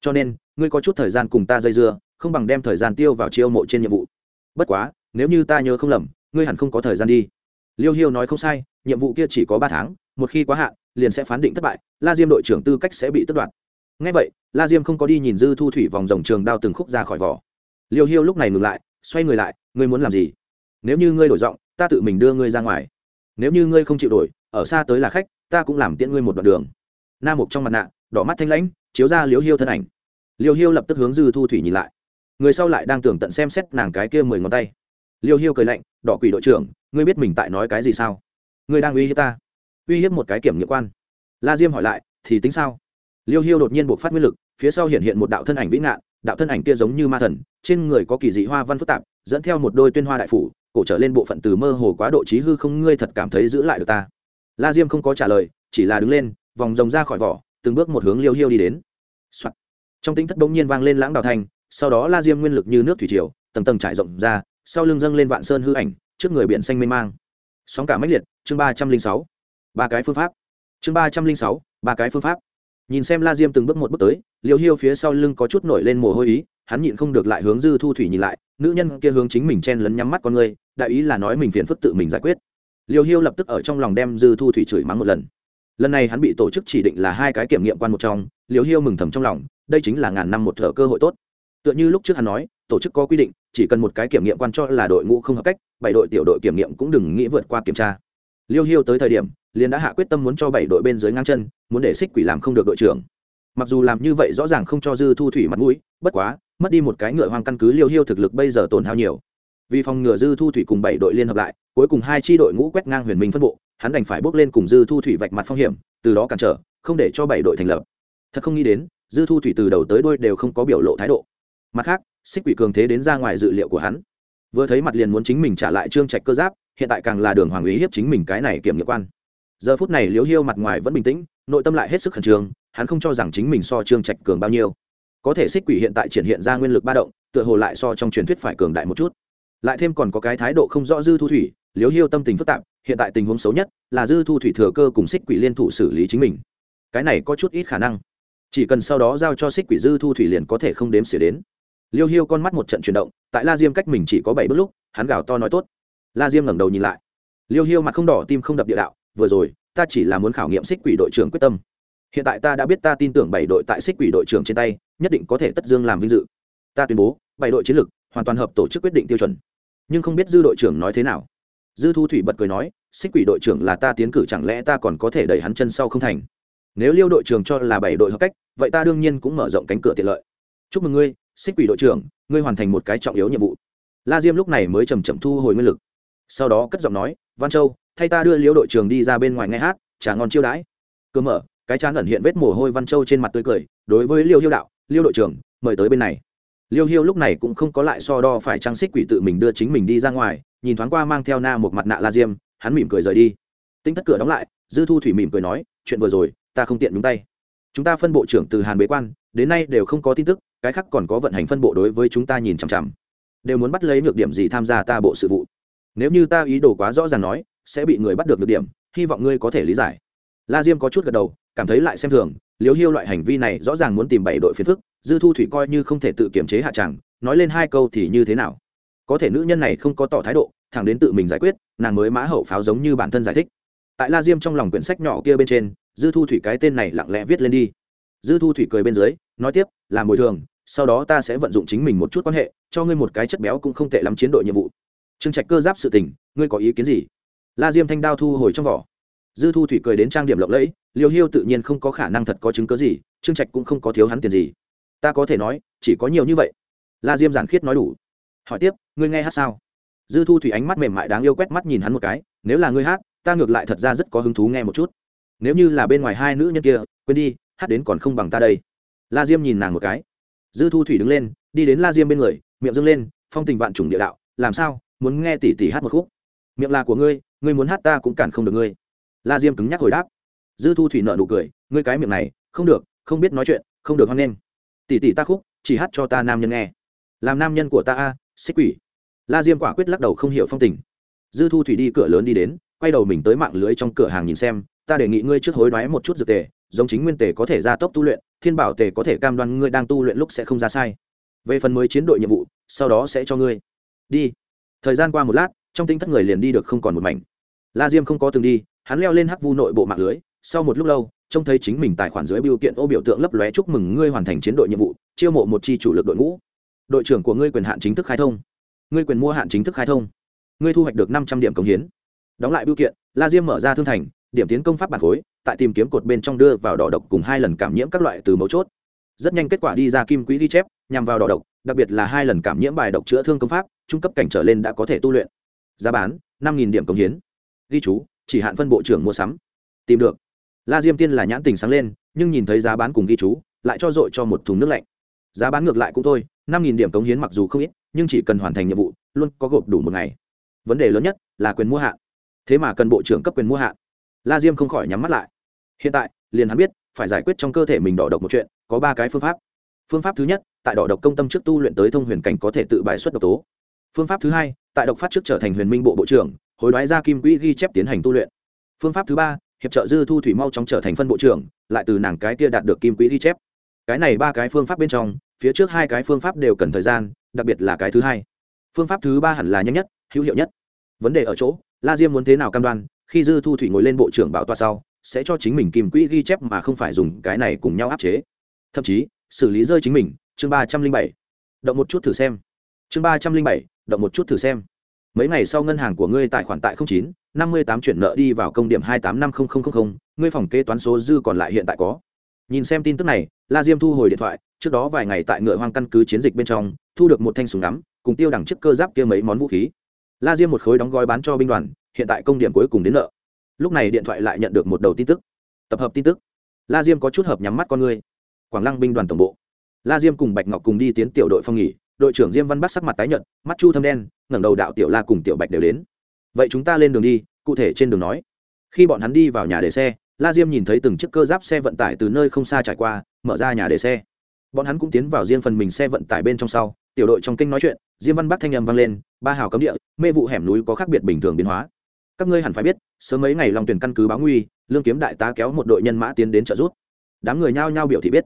Cho nên, ngươi có chút thời gian cùng ta dây dưa, không bằng đem thời gian tiêu vào chiêu mộ trên nhiệm vụ. Bất quá, nếu như ta nhớ không lầm, ngươi hẳn không có thời gian đi. Liêu hiêu nói không sai, nhiệm vụ kia chỉ có ba tháng, một khi quá hạn, liền sẽ phán định thất bại, la diêm đội trưởng tư cách sẽ bị tất đoạt ngay vậy, la diêm không có đi nhìn dư thu thủy vòng rồng trường đao từng khúc ra khỏi vỏ. Liêu hiêu lúc này ngừng lại, xoay người lại, ngươi muốn làm gì? Nếu như ngươi đổi giọng, ta tự mình đưa ngươi ra ngoài. Nếu như ngươi không chịu đổi, ở xa tới là khách, ta cũng làm tiễn ngươi một đoạn đường. Nam mục trong mặt nạ, đỏ mắt thanh lãnh, chiếu ra liêu hiêu thân ảnh. Liêu hiêu lập tức hướng dư thu thủy nhìn lại. Người sau lại đang tưởng tận xem xét nàng cái kia mười ngón tay. Liêu hiêu cười lạnh, đỏ quỷ đội trưởng, ngươi biết mình tại nói cái gì sao? Ngươi đang uy hiếp ta. Uy hiếp một cái kiểm nghiệm quan. La diêm hỏi lại, thì tính sao? Liêu hiêu đột nhiên buộc phát nguyên lực, phía sau hiện hiện một đạo thân ảnh vĩ ngạn, đạo thân ảnh kia giống như ma thần, trên người có kỳ dị hoa văn phức tạp, dẫn theo một đôi tuyên hoa đại phủ, cổ trở lên bộ phận từ mơ hồ quá độ trí hư không ngươi thật cảm thấy giữ lại được ta. La diêm không có trả lời, chỉ là đứng lên, vòng rồng ra khỏi vỏ, từng bước một hướng liêu hiêu đi đến、Soạn. trong tính thất bỗng nhiên vang lên lãng đào thanh, sau đó la diêm nguyên lực như nước thủy triều, tầng tầng trải rộng ra, sau lưng dâng lên vạn sơn hư ảnh, trước người biển xanh mênh mang. Sóng cả mách liệt, chương ba trăm linh sáu. Ba cái phương pháp. Chương ba trăm linh sáu, ba cái phương pháp nhìn xem la diêm từng bước một bước tới, liêu hiêu phía sau lưng có chút nổi lên mồ hôi ý, hắn nhịn không được lại hướng dư thu thủy nhìn lại, nữ nhân kia hướng chính mình chen lấn nhắm mắt con người, đại ý là nói mình phiền phức tự mình giải quyết. Liêu hiêu lập tức ở trong lòng đem dư thu thủy chửi mắng một lần. Lần này hắn bị tổ chức chỉ định là hai cái kiểm nghiệm quan một trong, liêu hiêu mừng thầm trong lòng, đây chính là ngàn năm một thở cơ hội tốt. Tựa như lúc trước hắn nói, tổ chức có quy định, chỉ cần một cái kiểm nghiệm quan cho là đội ngũ không hợp cách, bảy đội tiểu đội kiểm nghiệm cũng đừng nghĩ vượt qua kiểm tra liêu hiêu tới thời điểm, liền đã hạ quyết tâm muốn cho bảy đội bên dưới ngang chân, muốn để xích quỷ làm không được đội trưởng. Mặc dù làm như vậy rõ ràng không cho dư thu thủy mặt mũi, bất quá, mất đi một cái ngựa hoang căn cứ liêu hiêu thực lực bây giờ tổn hao nhiều. Vì phòng ngừa dư thu thủy cùng bảy đội liên hợp lại, cuối cùng hai tri đội ngũ quét ngang huyền minh phân bộ, hắn đành phải bước lên cùng dư thu thủy vạch mặt phong hiểm, từ đó cản trở, không để cho bảy đội thành lập. Thật không nghĩ đến, dư thu thủy từ đầu tới đôi đều không có biểu lộ thái độ. Mặt khác xích quỷ cường thế đến ra ngoài dự liệu của hắn. Vừa thấy mặt liền muốn chính mình trả lại trương trạch cơ giáp hiện tại càng là đường hoàng ý hiếp chính mình cái này kiểm nghiệm quan. Giờ phút này liễu hiêu mặt ngoài vẫn bình tĩnh, nội tâm lại hết sức khẩn trương, hắn không cho rằng chính mình so trương trạch cường bao nhiêu. Có thể xích quỷ hiện tại triển hiện ra nguyên lực ba động, tựa hồ lại so trong truyền thuyết phải cường đại một chút. Lại thêm còn có cái thái độ không rõ dư thu thủy, liễu hiêu tâm tình phức tạp, hiện tại tình huống xấu nhất là dư thu thủy thừa cơ cùng xích quỷ liên thủ xử lý chính mình. Cái này có chút ít khả năng. Chỉ cần sau đó giao cho xích quỷ dư thu thủy liền có thể không đếm xỉa đến. Liêu hiêu con mắt một trận chuyển động, tại la diêm cách mình chỉ có bảy bước lúc, hắn gào to nói tốt la diêm ngẩng đầu nhìn lại. Liêu hiêu mặt không đỏ, tim không đập địa đạo, vừa rồi, ta chỉ là muốn khảo nghiệm xích quỷ đội trưởng quyết tâm. Hiện tại ta đã biết ta tin tưởng bảy đội tại xích quỷ đội trưởng trên tay, nhất định có thể tất dương làm vinh dự. Ta tuyên bố, bảy đội chiến lược hoàn toàn hợp tổ chức quyết định tiêu chuẩn. Nhưng không biết dư đội trưởng nói thế nào. Dư thu thủy bật cười nói xích quỷ đội trưởng là ta tiến cử, chẳng lẽ ta còn có thể đẩy hắn chân sau không thành? Nếu liêu đội trưởng cho là bảy đội hợp cách, vậy ta đương nhiên cũng mở rộng cánh cửa tiện lợi. Chúc mừng ngươi xích quỷ đội trưởng, ngươi hoàn thành một cái trọng yếu nhiệm vụ. La diêm lúc này mới chầm chậm thu hồi nguyên lực sau đó cất giọng nói, văn châu, thay ta đưa liêu đội trưởng đi ra bên ngoài nghe hát trà ngon chiêu đãi. Cơ mở, cái chán ẩn hiện vết mồ hôi văn châu trên mặt tươi cười, đối với liêu hiêu đạo, liêu đội trưởng, mời tới bên này. Liêu hiêu lúc này cũng không có lại so đo phải trang xích quỷ tự mình đưa chính mình đi ra ngoài, nhìn thoáng qua mang theo na một mặt nạ la diêm, hắn mỉm cười rời đi. Tinh thất cửa đóng lại, dư thu thủy mỉm cười nói, chuyện vừa rồi, ta không tiện đúng tay. Chúng ta phân bộ trưởng từ hàn bế quan, đến nay đều không có tin tức, cái khác còn có vận hành phân bộ đối với chúng ta nhìn chằm chằm. Đều muốn bắt lấy nhược điểm gì tham gia ta bộ sự vụ nếu như ta ý đồ quá rõ ràng nói, sẽ bị người bắt được được điểm, hy vọng ngươi có thể lý giải. La diêm có chút gật đầu, cảm thấy lại xem thường liếu hiêu loại hành vi này rõ ràng muốn tìm bảy đội phiền phức, dư thu thủy coi như không thể tự kiểm chế hạ tràng nói lên hai câu thì như thế nào? Có thể nữ nhân này không có tỏ thái độ, thẳng đến tự mình giải quyết, nàng mới mã hậu pháo giống như bản thân giải thích. Tại la diêm trong lòng quyển sách nhỏ kia bên trên, dư thu thủy cái tên này lặng lẽ viết lên đi. Dư thu thủy cười bên dưới, nói tiếp, làm bồi thường, sau đó ta sẽ vận dụng chính mình một chút quan hệ, cho ngươi một cái chất béo cũng không tệ lắm chiến đội nhiệm vụ trương trạch cơ giáp sự tình, ngươi có ý kiến gì? La diêm thanh đao thu hồi trong vỏ. Dư thu thủy cười đến trang điểm lộng lẫy, liêu hiêu tự nhiên không có khả năng thật có chứng cớ gì, trương trạch cũng không có thiếu hắn tiền gì. Ta có thể nói, chỉ có nhiều như vậy. La diêm giản khiết nói đủ. Hỏi tiếp, ngươi nghe hát sao? Dư thu thủy ánh mắt mềm mại đáng yêu quét mắt nhìn hắn một cái, nếu là ngươi hát, ta ngược lại thật ra rất có hứng thú nghe một chút. Nếu như là bên ngoài hai nữ nhân kia, quên đi, hát đến còn không bằng ta đây. La diêm nhìn nàng một cái. Dư thu thủy đứng lên, đi đến la diêm bên người, miệng dâng lên, phong tình vạn trùng địa đạo, làm sao? Muốn nghe tỷ tỷ hát một khúc. Miệng là của ngươi ngươi muốn hát ta cũng cản không được ngươi. La diêm cứng nhắc hồi đáp. Dư thu thủy nợ nụ cười, ngươi cái miệng này, không được, không biết nói chuyện, không được hoan nghênh. Tỷ tỷ ta khúc, chỉ hát cho ta nam nhân nghe. Làm nam nhân của ta a, xích quỷ. La diêm quả quyết lắc đầu không hiểu phong tình. Dư thu thủy đi cửa lớn đi đến, quay đầu mình tới mạng lưới trong cửa hàng nhìn xem, ta đề nghị ngươi trước hối đoái một chút dược tề, giống chính nguyên tề có thể gia tốc tu luyện, thiên bảo tề có thể cam đoan ngươi đang tu luyện lúc sẽ không ra sai. Về phần mới chiến đội nhiệm vụ, sau đó sẽ cho ngươi. Đi thời gian qua một lát, trong tinh thất người liền đi được không còn một mảnh. La diêm không có từng đi, hắn leo lên hắc vu nội bộ mạng lưới, sau một lúc lâu, trông thấy chính mình tài khoản dưới biểu kiện ô biểu tượng lấp lóe chúc mừng ngươi hoàn thành chiến đội nhiệm vụ, chiêu mộ một chi chủ lực đội ngũ. Đội trưởng của ngươi quyền hạn chính thức khai thông. Ngươi quyền mua hạn chính thức khai thông. Ngươi thu hoạch được năm trăm điểm cống hiến. Đóng lại biểu kiện, la diêm mở ra thương thành, điểm tiến công pháp bản khối, tại tìm kiếm cột bên trong đưa vào đỏ độc cùng hai lần cảm nhiễm các loại từ mấu chốt. Rất nhanh kết quả đi ra kim quỹ ghi chép, nhằm vào đỏ độc đặc biệt là hai lần cảm nhiễm bài độc chữa thương công pháp, trung cấp cảnh trở lên đã có thể tu luyện. Giá bán, năm điểm cống hiến. Ghi chú, chỉ hạn phân bộ trưởng mua sắm. Tìm được. La diêm tiên là nhãn tình sáng lên, nhưng nhìn thấy giá bán cùng ghi chú, lại cho dội cho một thùng nước lạnh. Giá bán ngược lại cũng thôi, năm nghìn điểm cống hiến mặc dù không ít, nhưng chỉ cần hoàn thành nhiệm vụ, luôn có gộp đủ một ngày. Vấn đề lớn nhất là quyền mua hạn. Thế mà cần bộ trưởng cấp quyền mua hạn. La diêm không khỏi nhắm mắt lại. Hiện tại, liền hắn biết, phải giải quyết trong cơ thể mình đỏ độc một chuyện, có ba cái phương pháp phương pháp thứ nhất, tại đỏ độc công tâm trước tu luyện tới thông huyền cảnh có thể tự bài xuất độc tố. Phương pháp thứ hai, tại độc phát trước trở thành huyền minh bộ bộ trưởng, hối đoái ra kim quỹ ghi chép tiến hành tu luyện. Phương pháp thứ ba, hiệp trợ dư thu thủy mau chóng trở thành phân bộ trưởng, lại từ nàng cái kia đạt được kim quỹ ghi chép. Cái này ba cái phương pháp bên trong, phía trước hai cái phương pháp đều cần thời gian, đặc biệt là cái thứ hai. Phương pháp thứ ba hẳn là nhanh nhất, hữu hiệu nhất. Vấn đề ở chỗ, la diêm muốn thế nào cam đoan, khi dư thu thủy ngồi lên bộ trưởng bảo tọa sau, sẽ cho chính mình kim quỹ ghi chép mà không phải dùng cái này cùng nhau áp chế. Thậm chí xử lý rơi chính mình, chương ba trăm linh bảy. Động một chút thử xem. Chương ba trăm linh bảy, động một chút thử xem. Mấy ngày sau ngân hàng của ngươi tài khoản tại chín, năm mươi tám chuyển nợ đi vào công điểm hai tám năm ngươi phòng kế toán số dư còn lại hiện tại có. Nhìn xem tin tức này, la diêm thu hồi điện thoại, trước đó vài ngày tại ngựa hoang căn cứ chiến dịch bên trong, thu được một thanh súng ngắm, cùng tiêu đẳng chiếc cơ giáp kia mấy món vũ khí. La diêm một khối đóng gói bán cho binh đoàn, hiện tại công điểm cuối cùng đến nợ. Lúc này điện thoại lại nhận được một đầu tin tức. Tập hợp tin tức. La diêm có chút hợp nhắm mắt con người quảng lăng binh đoàn tổng bộ. La diêm cùng bạch ngọc cùng đi tiến tiểu đội phong nghỉ, đội trưởng diêm văn bắc sắc mặt tái nhợt, mắt chu thâm đen, ngẩng đầu đạo tiểu la cùng tiểu bạch đều đến. Vậy chúng ta lên đường đi, cụ thể trên đường nói. Khi bọn hắn đi vào nhà để xe, la diêm nhìn thấy từng chiếc cơ giáp xe vận tải từ nơi không xa trải qua, mở ra nhà để xe. Bọn hắn cũng tiến vào riêng phần mình xe vận tải bên trong sau, tiểu đội trong kinh nói chuyện, diêm văn bắc thanh âm vang lên, ba hào cấm địa, mê vụ hẻm núi có khác biệt bình thường biến hóa. Các ngươi hẳn phải biết, sớm mấy ngày lòng tuyển căn cứ báo nguy, lương kiếm đại tá kéo một đội nhân mã tiến đến trợ giúp. Đám người nhao nhao biểu thị biết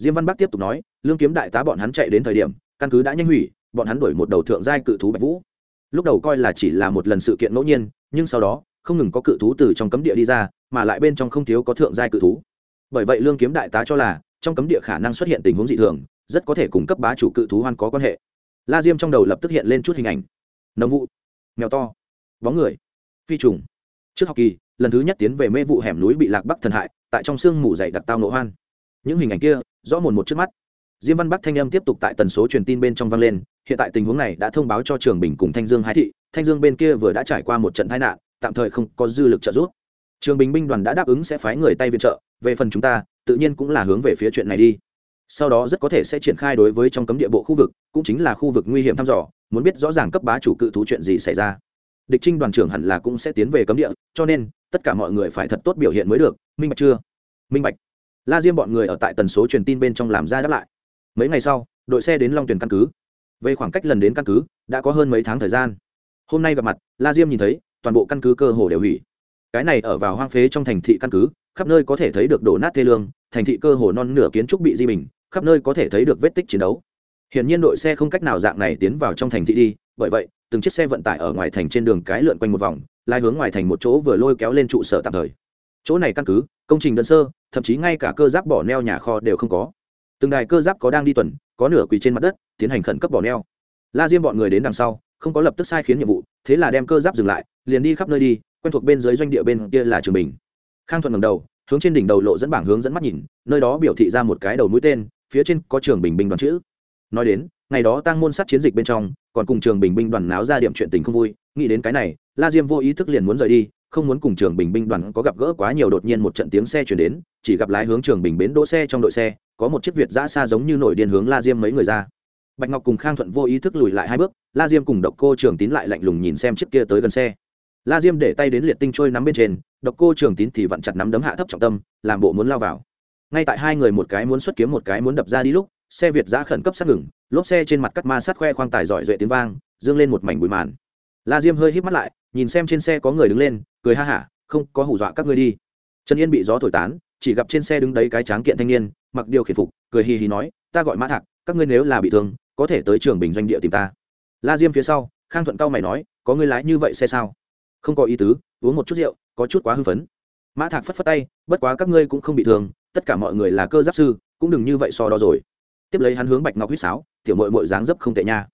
diêm văn bắc tiếp tục nói, lương kiếm đại tá bọn hắn chạy đến thời điểm, căn cứ đã nhanh hủy, bọn hắn đuổi một đầu thượng giai cự thú bạch vũ. Lúc đầu coi là chỉ là một lần sự kiện ngẫu nhiên, nhưng sau đó, không ngừng có cự thú từ trong cấm địa đi ra, mà lại bên trong không thiếu có thượng giai cự thú. Bởi vậy lương kiếm đại tá cho là, trong cấm địa khả năng xuất hiện tình huống dị thường, rất có thể cùng cấp bá chủ cự thú hoan có quan hệ. La diêm trong đầu lập tức hiện lên chút hình ảnh. Nông vụ, mèo to, bóng người, phi trùng. Trước học kỳ, lần thứ nhất tiến về mê vụ hẻm núi bị lạc bắc thần hại, tại trong sương mù dày đặc tao nổ hoan. Những hình ảnh kia rõ mồn một trước mắt. Diêm văn bắc thanh âm tiếp tục tại tần số truyền tin bên trong vang lên, hiện tại tình huống này đã thông báo cho trường bình cùng thanh dương hai thị, thanh dương bên kia vừa đã trải qua một trận tai nạn, tạm thời không có dư lực trợ giúp. Trường bình binh đoàn đã đáp ứng sẽ phái người tay viện trợ, về phần chúng ta, tự nhiên cũng là hướng về phía chuyện này đi. Sau đó rất có thể sẽ triển khai đối với trong cấm địa bộ khu vực, cũng chính là khu vực nguy hiểm thăm dò, muốn biết rõ ràng cấp bá chủ cự thú chuyện gì xảy ra. Địch trinh đoàn trưởng hẳn là cũng sẽ tiến về cấm địa, cho nên, tất cả mọi người phải thật tốt biểu hiện mới được, minh bạch chưa? Minh bạch la diêm bọn người ở tại tần số truyền tin bên trong làm ra đáp lại. Mấy ngày sau, đội xe đến long tuyển căn cứ. Về khoảng cách lần đến căn cứ, đã có hơn mấy tháng thời gian. Hôm nay gặp mặt, la diêm nhìn thấy, toàn bộ căn cứ cơ hồ đều hủy. Cái này ở vào hoang phế trong thành thị căn cứ, khắp nơi có thể thấy được đổ nát thê lương, thành thị cơ hồ non nửa kiến trúc bị di bình, khắp nơi có thể thấy được vết tích chiến đấu. Hiển nhiên đội xe không cách nào dạng này tiến vào trong thành thị đi, bởi vậy, từng chiếc xe vận tải ở ngoài thành trên đường cái lượn quanh một vòng lai hướng ngoài thành một chỗ vừa lôi kéo lên trụ sở tạm thời chỗ này căn cứ, công trình đơn sơ, thậm chí ngay cả cơ giáp bỏ neo nhà kho đều không có. Từng đài cơ giáp có đang đi tuần, có nửa quỳ trên mặt đất, tiến hành khẩn cấp bỏ neo. La diêm bọn người đến đằng sau, không có lập tức sai khiến nhiệm vụ, thế là đem cơ giáp dừng lại, liền đi khắp nơi đi, quen thuộc bên dưới doanh địa bên kia là trường bình. Khang thuận ngầm đầu, hướng trên đỉnh đầu lộ dẫn bảng hướng dẫn mắt nhìn, nơi đó biểu thị ra một cái đầu mũi tên, phía trên có trường bình binh đoàn chữ. Nói đến, ngày đó tăng môn sát chiến dịch bên trong, còn cùng trường bình binh đoàn náo ra điểm chuyện tình không vui, nghĩ đến cái này, la diêm vô ý thức liền muốn rời đi không muốn cùng trường bình binh đoàn có gặp gỡ quá nhiều, đột nhiên một trận tiếng xe chuyển đến, chỉ gặp lái hướng trường bình bến đỗ xe trong đội xe, có một chiếc việt giã xa giống như nổi điên hướng la diêm mấy người ra. Bạch ngọc cùng khang thuận vô ý thức lùi lại hai bước, la diêm cùng độc cô trường tín lại lạnh lùng nhìn xem chiếc kia tới gần xe. La diêm để tay đến liệt tinh trôi nắm bên trên, độc cô trường tín thì vặn chặt nắm đấm hạ thấp trọng tâm, làm bộ muốn lao vào. Ngay tại hai người một cái muốn xuất kiếm một cái muốn đập ra đi lúc, xe việt giã khẩn cấp sát ngừng, lốp xe trên mặt cắt ma sát khoe khoang tài giỏi duệ tiếng vang, dương lên một mảnh bụi màn la diêm hơi hít mắt lại, nhìn xem trên xe có người đứng lên, cười ha hả, không, có hù dọa các ngươi đi. Trần yên bị gió thổi tán, chỉ gặp trên xe đứng đấy cái tráng kiện thanh niên, mặc điều khiển phục, cười hì hì nói, ta gọi mã thạc, các ngươi nếu là bị thương, có thể tới trường bình doanh địa tìm ta. La diêm phía sau, khang thuận cao mày nói, có ngươi lái như vậy xe sao? Không có ý tứ, uống một chút rượu, có chút quá hưng phấn. Mã thạc phất phất tay, bất quá các ngươi cũng không bị thương, tất cả mọi người là cơ giáp sư, cũng đừng như vậy so đó rồi. Tiếp lấy hắn hướng bạch ngọc huýt sáo, tiểu mội mội dáng dấp không tệ nha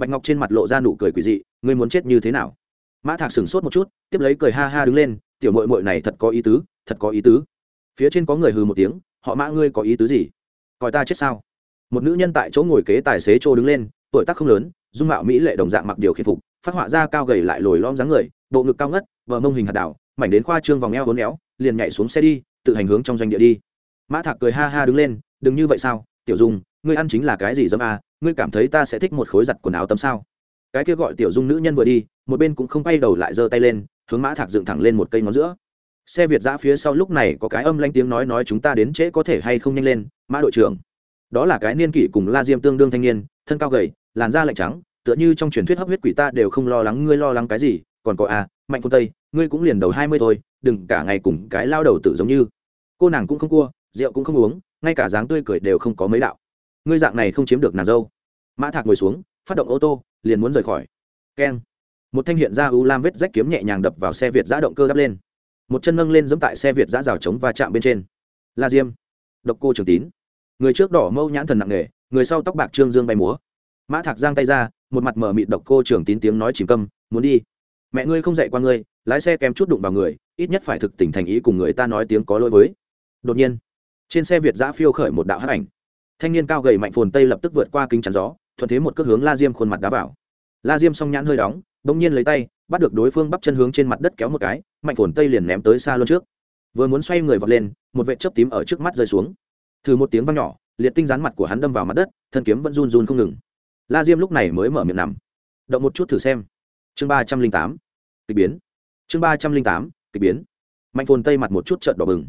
bạch ngọc trên mặt lộ ra nụ cười quỷ dị ngươi muốn chết như thế nào? Mã thạc sửng sốt một chút tiếp lấy cười ha ha đứng lên tiểu mội mội này thật có ý tứ thật có ý tứ. Phía trên có người hừ một tiếng họ mã ngươi có ý tứ gì? Coi ta chết sao? Một nữ nhân tại chỗ ngồi kế tài xế trô đứng lên tuổi tác không lớn dung mạo mỹ lệ đồng dạng mặc điều khiển phục phát họa ra cao gầy lại lồi lom dáng người bộ ngực cao ngất vợ mông hình hạt đảo mảnh đến khoa trương vòng eo hốn éo liền nhảy xuống xe đi tự hành hướng trong doanh địa đi. Mã thạc cười ha ha đứng lên đừng như vậy sao? Tiểu dung ngươi ăn chính là cái gì dâm à, ngươi cảm thấy ta sẽ thích một khối giặt quần áo tấm sao? Cái kia gọi tiểu dung nữ nhân vừa đi, một bên cũng không quay đầu lại giơ tay lên, hướng mã thạc dựng thẳng lên một cây ngón giữa. Xe việt giã phía sau lúc này có cái âm lanh tiếng nói nói chúng ta đến trễ có thể hay không nhanh lên, mã đội trưởng. Đó là cái niên kỷ cùng la diêm tương đương thanh niên, thân cao gầy, làn da lạnh trắng, tựa như trong truyền thuyết hấp huyết quỷ ta đều không lo lắng ngươi lo lắng cái gì, còn có à mạnh phương tây, ngươi cũng liền đầu hai mươi thôi, đừng cả ngày cùng cái lao đầu tự giống như. Cô nàng cũng không cua, rượu cũng không uống, ngay cả dáng tươi cười đều không có mấy đạo ngươi dạng này không chiếm được nàng dâu. Mã thạc ngồi xuống, phát động ô tô, liền muốn rời khỏi. Keng. Một thanh hiện ra u lam vết rách kiếm nhẹ nhàng đập vào xe việt giã động cơ đắp lên. Một chân nâng lên giẫm tại xe việt giã rào trống và chạm bên trên. La diêm. Độc cô trường tín. Người trước đỏ mâu nhãn thần nặng nề, người sau tóc bạc trương dương bay múa. Mã thạc giang tay ra, một mặt mở mịt độc cô trường tín tiếng nói chìm câm, muốn đi. Mẹ ngươi không dạy qua ngươi, lái xe kém chút đụng vào người, ít nhất phải thực tình thành ý cùng người ta nói tiếng có lỗi với. Đột nhiên, trên xe việt giã phiêu khởi một đạo hắc ảnh thanh niên cao gầy mạnh phồn tây lập tức vượt qua kính chắn gió, thuận thế một cước hướng la diêm khuôn mặt đá vào. La diêm song nhãn hơi đóng, bỗng nhiên lấy tay, bắt được đối phương bắp chân hướng trên mặt đất kéo một cái, mạnh phồn tây liền ném tới xa luôn trước. Vừa muốn xoay người vọt lên, một vệ chớp tím ở trước mắt rơi xuống. Thử một tiếng vang nhỏ, liệt tinh rán mặt của hắn đâm vào mặt đất, thân kiếm vẫn run run không ngừng. La diêm lúc này mới mở miệng nằm. Động một chút thử xem. Chương ba trăm linh tám, kịch biến. Chương ba trăm linh tám, kịch biến. Mạnh phồn tây mặt một chút trợn đỏ bừng.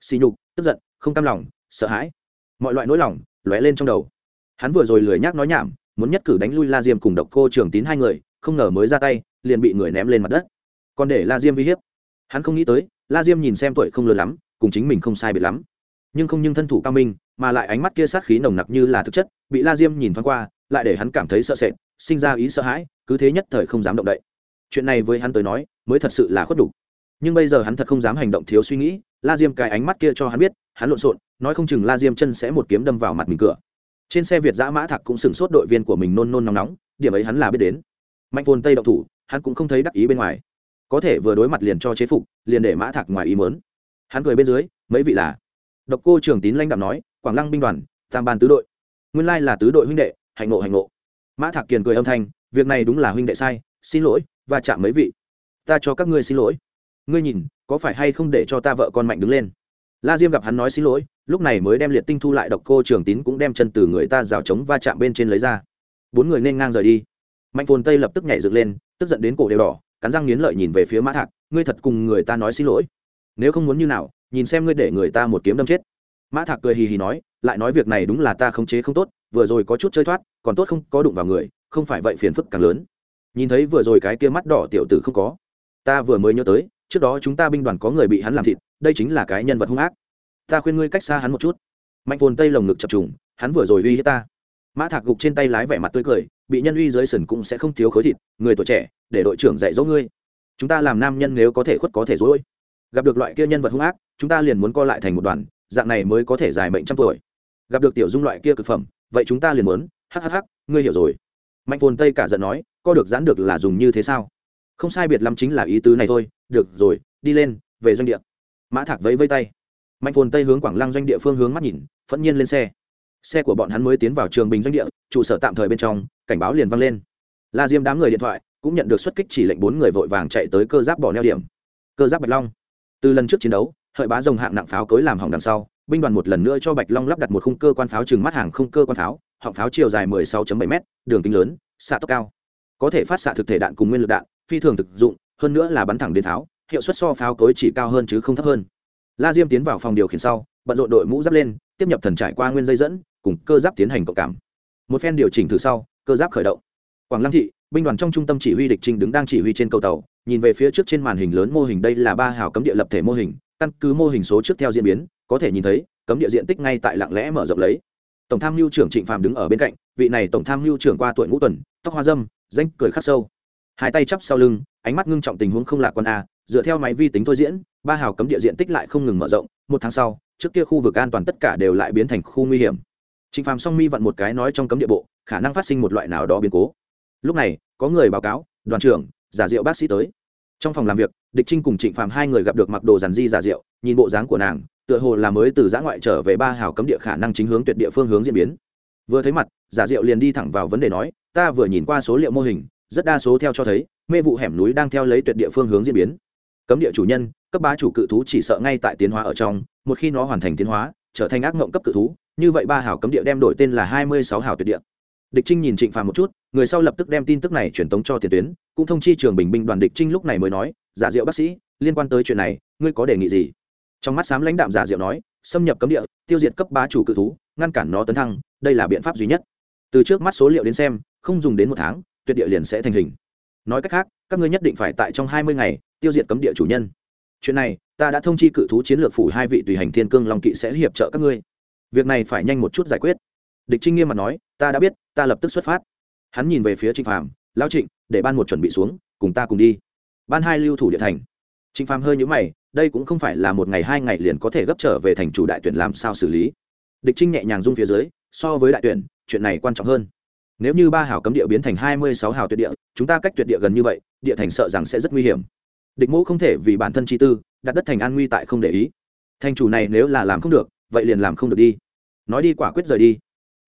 Xì nhục, tức giận, không cam lòng, sợ hãi. Mọi loại nỗi lòng lóe lên trong đầu. Hắn vừa rồi lười nhác nói nhảm, muốn nhất cử đánh lui la diêm cùng độc cô trường tín hai người, không ngờ mới ra tay, liền bị người ném lên mặt đất. Còn để la diêm uy hiếp. Hắn không nghĩ tới, la diêm nhìn xem tuổi không lớn lắm, cùng chính mình không sai biệt lắm. Nhưng không nhưng thân thủ cao minh, mà lại ánh mắt kia sát khí nồng nặc như là thực chất, bị la diêm nhìn thoáng qua, lại để hắn cảm thấy sợ sệt, sinh ra ý sợ hãi, cứ thế nhất thời không dám động đậy. Chuyện này với hắn tới nói, mới thật sự là khuất đủ. Nhưng bây giờ hắn thật không dám hành động thiếu suy nghĩ, la diêm cái ánh mắt kia cho hắn biết hắn lộn xộn, nói không chừng la diêm chân sẽ một kiếm đâm vào mặt mình cửa. Trên xe việt giã mã thạc cũng sửng sốt đội viên của mình nôn nôn nóng nóng, điểm ấy hắn là biết đến. Mạnh phồn tây đậu thủ, hắn cũng không thấy đắc ý bên ngoài. Có thể vừa đối mặt liền cho chế phục, liền để mã thạc ngoài ý mớn hắn cười bên dưới, mấy vị là? Độc cô trường tín lãnh đạo nói, quảng lăng binh đoàn, tam ban tứ đội. Nguyên lai là tứ đội huynh đệ hành ngộ hành ngộ. Mã thạc kiền cười âm thanh, việc này đúng là huynh đệ sai, xin lỗi và chạm mấy vị. Ta cho các ngươi xin lỗi. Ngươi nhìn, có phải hay không để cho ta vợ con mạnh đứng lên? La diêm gặp hắn nói xin lỗi, lúc này mới đem liệt tinh thu lại độc cô trường tín cũng đem chân từ người ta rào trống va chạm bên trên lấy ra. Bốn người nên ngang rời đi. Mạnh phồn tây lập tức nhảy dựng lên, tức giận đến cổ đều đỏ, cắn răng nghiến lợi nhìn về phía mã thạc, ngươi thật cùng người ta nói xin lỗi. Nếu không muốn như nào, nhìn xem ngươi để người ta một kiếm đâm chết. Mã thạc cười hì hì nói, lại nói việc này đúng là ta khống chế không tốt, vừa rồi có chút chơi thoát, còn tốt không có đụng vào người, không phải vậy phiền phức càng lớn. Nhìn thấy vừa rồi cái kia mắt đỏ tiểu tử không có, ta vừa mới nhớ tới, trước đó chúng ta binh đoàn có người bị hắn làm thịt đây chính là cái nhân vật hung ác. Ta khuyên ngươi cách xa hắn một chút. Mạnh phồn tây lồng ngực chập trùng, hắn vừa rồi uy hiếp ta. Mã thạc gục trên tay lái vẻ mặt tươi cười, bị nhân uy dưới sườn cũng sẽ không thiếu khối thịt, người tuổi trẻ, để đội trưởng dạy dỗ ngươi. Chúng ta làm nam nhân nếu có thể khuất có thể dối gặp được loại kia nhân vật hung ác, chúng ta liền muốn co lại thành một đoàn, dạng này mới có thể dài mệnh trăm tuổi. Gặp được tiểu dung loại kia cực phẩm, vậy chúng ta liền muốn hhh ngươi hiểu rồi. Mạnh phồn tây cả giận nói, co được giãn được là dùng như thế sao? Không sai biệt lắm chính là ý tứ này thôi, được rồi, đi lên, về doanh địa mã thạc vẫy vây tay. Mạnh phồn tây hướng quảng lăng doanh địa phương hướng mắt nhìn, phẫn nhiên lên xe. Xe của bọn hắn mới tiến vào trường bình doanh địa, trụ sở tạm thời bên trong, cảnh báo liền vang lên. La diêm đám người điện thoại cũng nhận được xuất kích chỉ lệnh bốn người vội vàng chạy tới cơ giáp bỏ neo điểm. Cơ giáp bạch long. Từ lần trước chiến đấu, hợi bá rồng hạng nặng pháo cối làm hỏng đằng sau, binh đoàn một lần nữa cho bạch long lắp đặt một khung cơ quan pháo trừng mắt hàng không cơ quan pháo, họng pháo chiều dài 16.7 m đường kính lớn, xạ tốc cao. Có thể phát xạ thực thể đạn cùng nguyên lực đạn, phi thường thực dụng, hơn nữa là bắn thẳng đến pháo hiệu suất so pháo cối chỉ cao hơn chứ không thấp hơn. La diêm tiến vào phòng điều khiển sau, bận rộn đội mũ giáp lên, tiếp nhập thần trải qua nguyên dây dẫn, cùng cơ giáp tiến hành cộng cảm. Một phen điều chỉnh từ sau, cơ giáp khởi động. Quảng lăng thị, binh đoàn trong trung tâm chỉ huy địch trình đứng đang chỉ huy trên cầu tàu, nhìn về phía trước trên màn hình lớn mô hình đây là ba hào cấm địa lập thể mô hình, căn cứ mô hình số trước theo diễn biến, có thể nhìn thấy, cấm địa diện tích ngay tại lặng lẽ mở rộng lấy. Tổng tham mưu trưởng trịnh phạm đứng ở bên cạnh, vị này tổng tham mưu trưởng qua tuổi ngũ tuần, tóc hoa dâm, danh cười khắc sâu. Hai tay chắp sau lưng, ánh mắt ngưng trọng tình huống không lạc quan a dựa theo máy vi tính thôi diễn, ba hào cấm địa diện tích lại không ngừng mở rộng, một tháng sau, trước kia khu vực an toàn tất cả đều lại biến thành khu nguy hiểm. Trịnh phàm song mi vặn một cái nói trong cấm địa bộ, khả năng phát sinh một loại nào đó biến cố. Lúc này, có người báo cáo, đoàn trưởng, giả diệu bác sĩ tới. Trong phòng làm việc, địch trinh cùng trịnh phàm hai người gặp được mặc đồ dàn di giả diệu nhìn bộ dáng của nàng, tựa hồ là mới từ giã ngoại trở về ba hào cấm địa khả năng chính hướng tuyệt địa phương hướng diễn biến. Vừa thấy mặt, giả diệu liền đi thẳng vào vấn đề nói, ta vừa nhìn qua số liệu mô hình, rất đa số theo cho thấy, mê vụ hẻm núi đang theo lấy tuyệt địa phương hướng diễn biến cấm địa chủ nhân, cấp bá chủ cự thú chỉ sợ ngay tại tiến hóa ở trong, một khi nó hoàn thành tiến hóa, trở thành ác mộng cấp cự thú, như vậy ba hảo cấm địa đem đổi tên là hai mươi sáu hảo tuyệt địa. Địch trinh nhìn trịnh phàm một chút, người sau lập tức đem tin tức này truyền tống cho tiền tuyến, cũng thông chi trường bình binh đoàn địch trinh lúc này mới nói, giả diệu bác sĩ, liên quan tới chuyện này, ngươi có đề nghị gì? Trong mắt xám lãnh đạm giả diệu nói, xâm nhập cấm địa, tiêu diệt cấp bá chủ cự thú, ngăn cản nó tấn thăng, đây là biện pháp duy nhất. Từ trước mắt số liệu đến xem, không dùng đến một tháng, tuyệt địa liền sẽ thành hình. Nói cách khác, các ngươi nhất định phải tại trong hai mươi ngày tiêu diệt cấm địa chủ nhân. Chuyện này, ta đã thông chi cự thú chiến lược phủ hai vị tùy hành thiên cương long kỵ sẽ hiệp trợ các ngươi. Việc này phải nhanh một chút giải quyết. Địch trinh nghiêm mặt nói, ta đã biết, ta lập tức xuất phát. Hắn nhìn về phía trịnh phàm lao trịnh, để ban một chuẩn bị xuống, cùng ta cùng đi. Ban hai lưu thủ địa thành. Trịnh phàm hơi nhũ mày, đây cũng không phải là một ngày hai ngày liền có thể gấp trở về thành chủ đại tuyển làm sao xử lý. Địch trinh nhẹ nhàng rung phía dưới, so với đại tuyển, chuyện này quan trọng hơn. Nếu như ba hào cấm địa biến thành hai mươi sáu hào tuyệt địa, chúng ta cách tuyệt địa gần như vậy, địa thành sợ rằng sẽ rất nguy hiểm địch mẫu không thể vì bản thân chi tư, đặt đất thành an nguy tại không để ý. Thành chủ này nếu là làm không được, vậy liền làm không được đi. Nói đi quả quyết rời đi.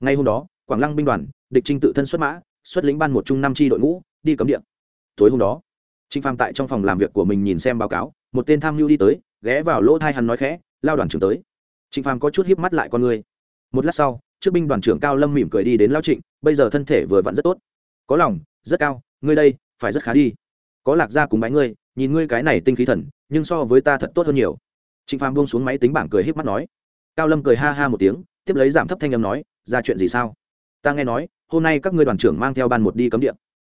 Ngay hôm đó, quảng lăng binh đoàn, địch trinh tự thân xuất mã, xuất lĩnh ban một trung năm tri đội ngũ, đi cấm điện tối hôm đó, trinh phàm tại trong phòng làm việc của mình nhìn xem báo cáo, một tên tham mưu đi tới, ghé vào lỗ thai hắn nói khẽ, lao đoàn trưởng tới. Trịnh phàm có chút híp mắt lại con người. Một lát sau, trước binh đoàn trưởng cao lâm mỉm cười đi đến lao trịnh, bây giờ thân thể vừa vặn rất tốt. Có lòng, rất cao, ngươi đây, phải rất khá đi. Có lạc gia cùng bái ngươi nhìn ngươi cái này tinh khí thần, nhưng so với ta thật tốt hơn nhiều. Trịnh phàm buông xuống máy tính bảng cười híp mắt nói. Cao lâm cười ha ha một tiếng, tiếp lấy giảm thấp thanh âm nói, ra chuyện gì sao? Ta nghe nói, hôm nay các ngươi đoàn trưởng mang theo ban một đi cấm địa.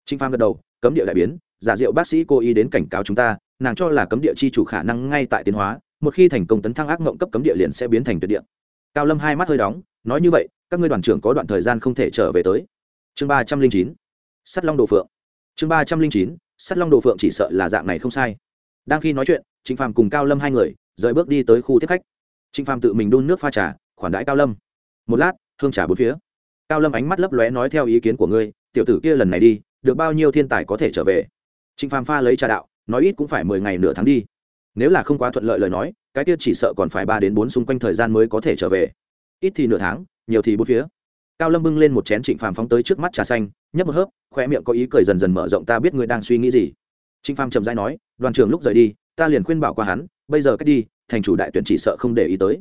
Trịnh phàm gật đầu, cấm địa đại biến, giả diệu bác sĩ cô ý đến cảnh cáo chúng ta, nàng cho là cấm địa chi chủ khả năng ngay tại tiến hóa, một khi thành công tấn thăng ác mộng cấp cấm địa liền sẽ biến thành tuyệt địa. Cao lâm hai mắt hơi đóng, nói như vậy, các ngươi đoàn trưởng có đoạn thời gian không thể trở về tới. Chương ba trăm linh chín, sắt long đồ phượng. Chương ba trăm linh chín sắt long đồ phượng chỉ sợ là dạng này không sai. Đang khi nói chuyện, trịnh phàm cùng cao lâm hai người rời bước đi tới khu tiếp khách. Trịnh phàm tự mình đun nước pha trà, khoản đãi cao lâm. Một lát, hương trà bốn phía. Cao lâm ánh mắt lấp lóe nói theo ý kiến của ngươi, tiểu tử kia lần này đi, được bao nhiêu thiên tài có thể trở về? Trịnh phàm pha lấy trà đạo, nói ít cũng phải mười ngày nửa tháng đi. Nếu là không quá thuận lợi lời nói, cái kia chỉ sợ còn phải ba đến bốn xung quanh thời gian mới có thể trở về. Ít thì nửa tháng, nhiều thì bốn phía. Cao lâm bưng lên một chén trịnh phàm phóng tới trước mắt trà xanh nhấp một hớp, khoe miệng có ý cười dần dần mở rộng, ta biết ngươi đang suy nghĩ gì. Trịnh pham trầm dai nói, đoàn trưởng lúc rời đi, ta liền khuyên bảo qua hắn, bây giờ cách đi, thành chủ đại tuyển chỉ sợ không để ý tới.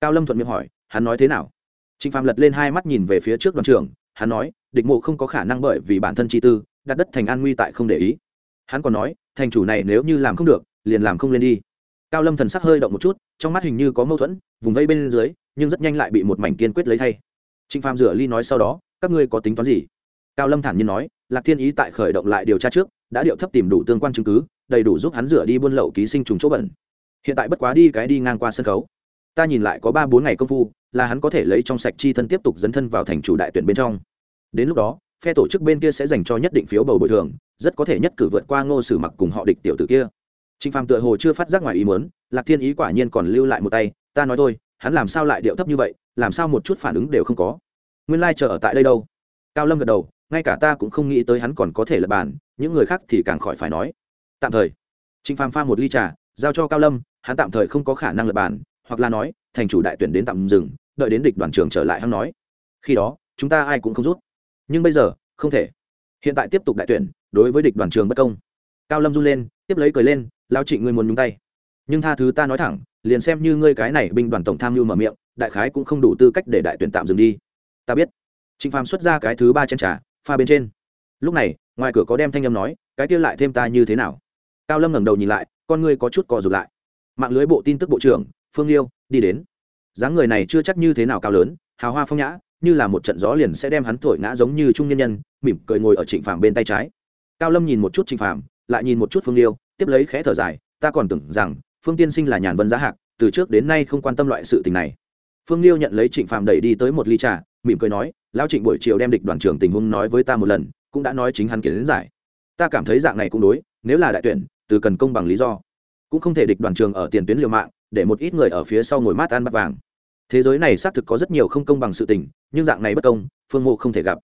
Cao lâm thuận miệng hỏi, hắn nói thế nào? Trịnh pham lật lên hai mắt nhìn về phía trước đoàn trưởng, hắn nói, địch mộ không có khả năng bởi vì bản thân chi tư, đặt đất thành an nguy tại không để ý. Hắn còn nói, thành chủ này nếu như làm không được, liền làm không lên đi. Cao lâm thần sắc hơi động một chút, trong mắt hình như có mâu thuẫn, vùng vây bên dưới, nhưng rất nhanh lại bị một mảnh kiên quyết lấy thay. Trịnh pham rửa ly nói sau đó, các ngươi có tính toán gì? Cao lâm thản nhiên nói, lạc thiên ý tại khởi động lại điều tra trước, đã điệu thấp tìm đủ tương quan chứng cứ, đầy đủ giúp hắn rửa đi buôn lậu ký sinh trùng chỗ bẩn. Hiện tại bất quá đi cái đi ngang qua sân khấu. Ta nhìn lại có ba bốn ngày công phu, là hắn có thể lấy trong sạch chi thân tiếp tục dấn thân vào thành chủ đại tuyển bên trong. Đến lúc đó, phe tổ chức bên kia sẽ dành cho nhất định phiếu bầu bồi thường, rất có thể nhất cử vượt qua ngô sử mặc cùng họ địch tiểu tử kia. Trịnh phàm tựa hồ chưa phát giác ngoài ý muốn, lạc thiên ý quả nhiên còn lưu lại một tay, ta nói thôi, hắn làm sao lại điệu thấp như vậy, làm sao một chút phản ứng đều không có. Nguyên lai chờ ở tại đây đâu? Cao lâm gật đầu ngay cả ta cũng không nghĩ tới hắn còn có thể lập bàn, những người khác thì càng khỏi phải nói. Tạm thời, trịnh phàm pha một ly trà, giao cho cao lâm, hắn tạm thời không có khả năng lập bàn, hoặc là nói, thành chủ đại tuyển đến tạm dừng, đợi đến địch đoàn trưởng trở lại hắn nói. Khi đó, chúng ta ai cũng không rút. Nhưng bây giờ, không thể. Hiện tại tiếp tục đại tuyển, đối với địch đoàn trường bất công. Cao lâm run lên, tiếp lấy cười lên lao trịnh ngươi muốn nhúng tay. Nhưng tha thứ ta nói thẳng, liền xem như ngươi cái này binh đoàn tổng tham mưu mở miệng, đại khái cũng không đủ tư cách để đại tuyển tạm dừng đi. Ta biết. Trịnh phàm xuất ra cái thứ ba chân trà pha bên trên. Lúc này, ngoài cửa có đem thanh âm nói, cái kia lại thêm ta như thế nào? Cao lâm ngẩng đầu nhìn lại, con ngươi có chút cò rụt lại. Mạng lưới bộ tin tức bộ trưởng, phương liêu, đi đến. Dáng người này chưa chắc như thế nào cao lớn, hào hoa phong nhã, như là một trận gió liền sẽ đem hắn thổi ngã giống như trung nhân nhân, mỉm cười ngồi ở trịnh phàm bên tay trái. Cao lâm nhìn một chút trịnh phàm, lại nhìn một chút phương liêu, tiếp lấy khẽ thở dài, ta còn tưởng rằng, phương tiên sinh là nhàn vân giá hạc, từ trước đến nay không quan tâm loại sự tình này. Phương liêu nhận lấy trịnh phàm đẩy đi tới một ly trà, mỉm cười nói lão trịnh buổi chiều đem địch đoàn trưởng tình huống nói với ta một lần, cũng đã nói chính hắn kiến giải. Ta cảm thấy dạng này cũng đối, nếu là đại tuyển, từ cần công bằng lý do, cũng không thể địch đoàn trường ở tiền tuyến liều mạng, để một ít người ở phía sau ngồi mát ăn bắt vàng. Thế giới này xác thực có rất nhiều không công bằng sự tình, nhưng dạng này bất công, phương mộ không thể gặp.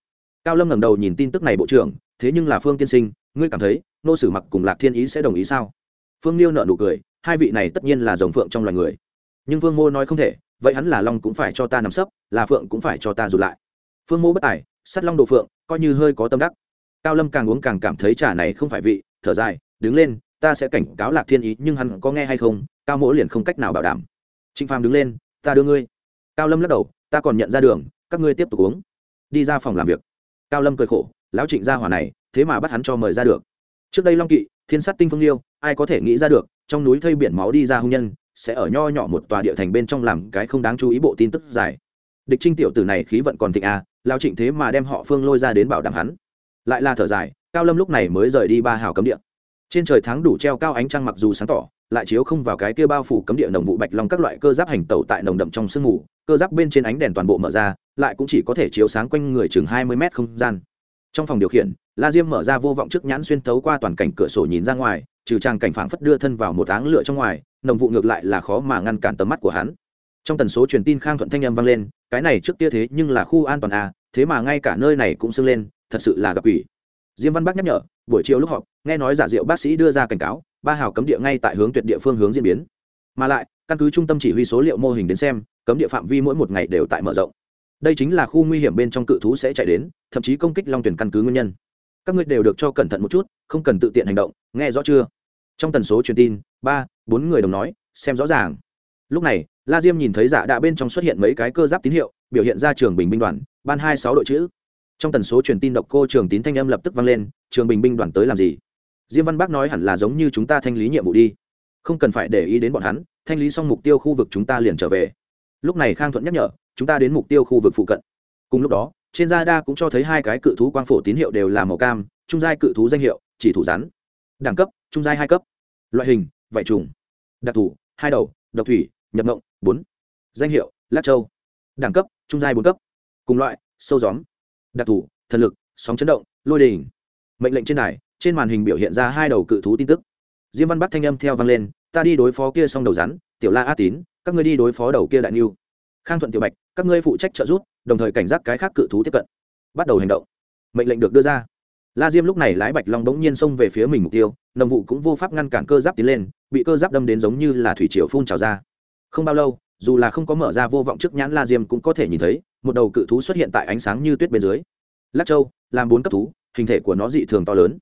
Cao lâm ngẩng đầu nhìn tin tức này bộ trưởng, thế nhưng là phương tiên sinh, ngươi cảm thấy, nô sử mặc cùng lạc thiên ý sẽ đồng ý sao? Phương liêu nợ nụ cười, hai vị này tất nhiên là dòng phượng trong loài người. Nhưng phương mô nói không thể, vậy hắn là long cũng phải cho ta nằm sấp, là phượng cũng phải cho ta rụt lại phương mô bất tài, sắt long đồ phượng, coi như hơi có tâm đắc. Cao lâm càng uống càng cảm thấy trà này không phải vị, thở dài, đứng lên, ta sẽ cảnh cáo lạc thiên ý, nhưng hắn có nghe hay không, cao mỗ liền không cách nào bảo đảm. Trịnh phàm đứng lên, ta đưa ngươi. Cao lâm lắc đầu, ta còn nhận ra đường, các ngươi tiếp tục uống. Đi ra phòng làm việc. Cao lâm cười khổ, lão trịnh gia hỏa này, thế mà bắt hắn cho mời ra được. Trước đây long kỵ, thiên sát tinh phương liêu, ai có thể nghĩ ra được, trong núi thây biển máu đi ra hung nhân, sẽ ở nho nhỏ một tòa địa thành bên trong làm cái không đáng chú ý bộ tin tức dài địch trinh tiểu tử này khí vận còn thịnh à, lao trịnh thế mà đem họ phương lôi ra đến bảo đảm hắn. Lại là thở dài cao lâm lúc này mới rời đi ba hào cấm địa. Trên trời tháng đủ treo cao ánh trăng mặc dù sáng tỏ lại chiếu không vào cái kia bao phủ cấm địa nồng vụ bạch long các loại cơ giáp hành tẩu tại nồng đậm trong sương mù cơ giáp bên trên ánh đèn toàn bộ mở ra lại cũng chỉ có thể chiếu sáng quanh người chừng hai mươi mét không gian. Trong phòng điều khiển la diêm mở ra vô vọng trước nhãn xuyên tấu qua toàn cảnh cửa sổ nhìn ra ngoài trừ trang cảnh phảng phất đưa thân vào một áng lửa trong ngoài nồng vụ ngược lại là khó mà ngăn cản tầm mắt của hắn trong tần số truyền tin khang thuận thanh âm vang lên, cái này trước kia thế nhưng là khu an toàn à thế mà ngay cả nơi này cũng sưng lên, thật sự là gặp quỷ. Diêm văn bắc nhắc nhở, buổi chiều lúc họp, nghe nói giả diệu bác sĩ đưa ra cảnh cáo, ba hào cấm địa ngay tại hướng tuyệt địa phương hướng diễn biến. Mà lại, căn cứ trung tâm chỉ huy số liệu mô hình đến xem, cấm địa phạm vi mỗi một ngày đều tại mở rộng. Đây chính là khu nguy hiểm bên trong cự thú sẽ chạy đến, thậm chí công kích long tuyển căn cứ nguyên nhân. Các ngươi đều được cho cẩn thận một chút, không cần tự tiện hành động, nghe rõ chưa? Trong tần số truyền tin, ba, bốn người đồng nói, xem rõ ràng. Lúc này la diêm nhìn thấy giả đạ bên trong xuất hiện mấy cái cơ giáp tín hiệu, biểu hiện ra trường bình binh đoàn, ban hai sáu đội chữ. Trong tần số truyền tin độc cô trường tín thanh âm lập tức vang lên, trường bình binh đoàn tới làm gì? Diêm văn bác nói hẳn là giống như chúng ta thanh lý nhiệm vụ đi. Không cần phải để ý đến bọn hắn, thanh lý xong mục tiêu khu vực chúng ta liền trở về. Lúc này khang thuận nhắc nhở, chúng ta đến mục tiêu khu vực phụ cận. Cùng lúc đó, trên radar cũng cho thấy hai cái cự thú quang phổ tín hiệu đều là màu cam, trung giai cự thú danh hiệu, chỉ thủ rắn. Đẳng cấp, trung giai hai cấp. Loại hình, vải trùng. Đặc thù, hai đầu, độc thủy, nhập mộng bốn. Danh hiệu, lát châu. Đẳng cấp, trung giai bốn cấp. Cùng loại, sâu gióm. Đặc thù, thần lực, sóng chấn động, lôi đình. Mệnh lệnh trên đài, trên màn hình biểu hiện ra hai đầu cự thú tin tức. Diêm văn bắc thanh âm theo vang lên, ta đi đối phó kia xong đầu rắn, tiểu la a tín, các ngươi đi đối phó đầu kia đại niu khang thuận tiểu bạch, các ngươi phụ trách trợ giúp, đồng thời cảnh giác cái khác cự thú tiếp cận. Bắt đầu hành động. Mệnh lệnh được đưa ra. La diêm lúc này lái bạch long bỗng nhiên xông về phía mình mục tiêu, nồng vụ cũng vô pháp ngăn cản cơ giáp tiến lên, bị cơ giáp đâm đến giống như là thủy triều phun trào ra không bao lâu, dù là không có mở ra vô vọng trước nhãn la diêm cũng có thể nhìn thấy, một đầu cự thú xuất hiện tại ánh sáng như tuyết bên dưới. Lắc châu, làm bốn cấp thú, hình thể của nó dị thường to lớn.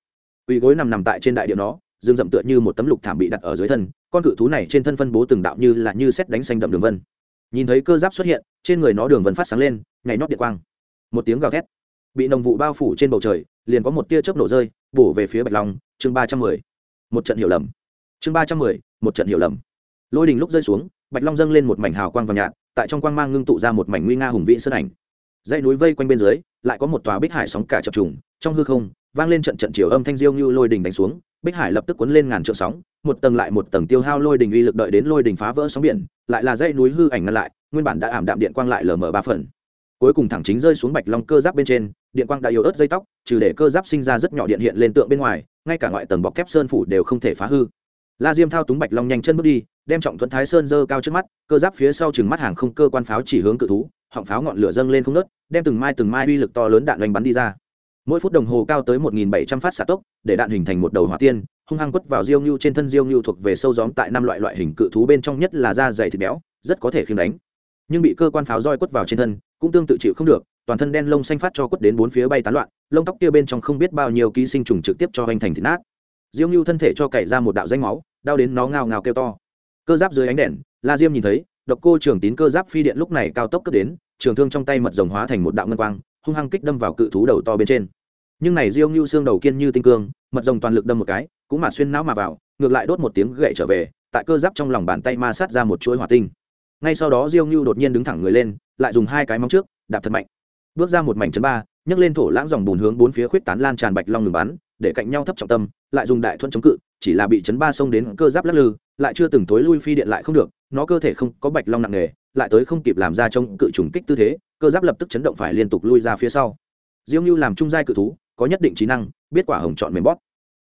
Quỳ gối nằm nằm tại trên đại điện nó dương dậm tựa như một tấm lục thảm bị đặt ở dưới thân, con cự thú này trên thân phân bố từng đạo như là như xét đánh xanh đậm đường vân. Nhìn thấy cơ giáp xuất hiện, trên người nó đường vân phát sáng lên ngày nót điện quang. Một tiếng gào thét. Bị nồng vụ bao phủ trên bầu trời, liền có một tia chớp nổ rơi, bổ về phía bạch long, chương ba trăm mười. Một trận hiểu lầm. Chương ba trăm mười, một trận hiểu lầm. Lôi đình lúc rơi xuống bạch long dâng lên một mảnh hào quang vàng nhạt, tại trong quang mang ngưng tụ ra một mảnh nguy nga hùng vĩ sơn ảnh. Dãy núi vây quanh bên dưới, lại có một tòa bích hải sóng cả chập trùng, trong hư không, vang lên trận trận chiều âm thanh diêu như lôi đình đánh xuống, bích hải lập tức cuốn lên ngàn trượng sóng, một tầng lại một tầng tiêu hao lôi đình uy lực đợi đến lôi đình phá vỡ sóng biển, lại là dãy núi hư ảnh ngăn lại, nguyên bản đã ảm đạm điện quang lại lờ mờ ba phần. Cuối cùng thẳng chính rơi xuống bạch long cơ giáp bên trên, điện quang đã yếu ớt dây tóc, trừ để cơ giáp sinh ra rất nhỏ điện hiện lên tượng bên ngoài, ngay cả ngoại tầng bọc thép sơn phủ đều không thể phá hư. La diêm thao túng bạch long nhanh chân bước đi đem trọng thuận thái sơn dơ cao trước mắt, cơ giáp phía sau chừng mắt hàng không cơ quan pháo chỉ hướng cự thú, họng pháo ngọn lửa dâng lên không nớt đem từng mai từng mai uy lực to lớn đạn oanh bắn đi ra. Mỗi phút đồng hồ cao tới một nghìn bảy trăm phát xạ tốc, để đạn hình thành một đầu hỏa tiên, hung hăng quất vào diêu ngưu trên thân diêu ngưu thuộc về sâu gióm tại năm loại loại hình cự thú bên trong nhất là da dày thịt béo, rất có thể khiêm đánh. Nhưng bị cơ quan pháo roi quất vào trên thân, cũng tương tự chịu không được, toàn thân đen lông xanh phát cho quất đến bốn phía bay tán loạn, lông tóc kia bên trong không biết bao nhiêu ký sinh trùng trực tiếp cho hoành thành thịt nát. Diêu ngưu thân thể cho cày ra một đạo danh máu, đau đến nó ngao ngao kêu to cơ giáp dưới ánh đèn, la diêm nhìn thấy, độc cô trường tín cơ giáp phi điện lúc này cao tốc cấp đến, trường thương trong tay mật rồng hóa thành một đạo ngân quang, hung hăng kích đâm vào cự thú đầu to bên trên. Nhưng này diêu ngưu xương đầu kiên như tinh cương, mật rồng toàn lực đâm một cái, cũng mà xuyên não mà vào, ngược lại đốt một tiếng gậy trở về, tại cơ giáp trong lòng bàn tay ma sát ra một chuỗi hỏa tinh. Ngay sau đó diêu ngưu đột nhiên đứng thẳng người lên, lại dùng hai cái móng trước, đạp thật mạnh. Bước ra một mảnh chấn ba, nhấc lên thổ lãng dòng bùn hướng bốn phía khuyết tán lan tràn bạch long ngừng bắn, để cạnh nhau thấp trọng tâm, lại dùng đại thuận chống cự, chỉ là bị chấn ba xông đến cơ giáp lắc lư lại chưa từng tối lui phi điện lại không được, nó cơ thể không có bạch long nặng nề, lại tới không kịp làm ra trông cự trùng kích tư thế, cơ giáp lập tức chấn động phải liên tục lui ra phía sau. Diêu ngưu làm trung giai cự thú, có nhất định trí năng, biết quả hồng chọn mềm bóp.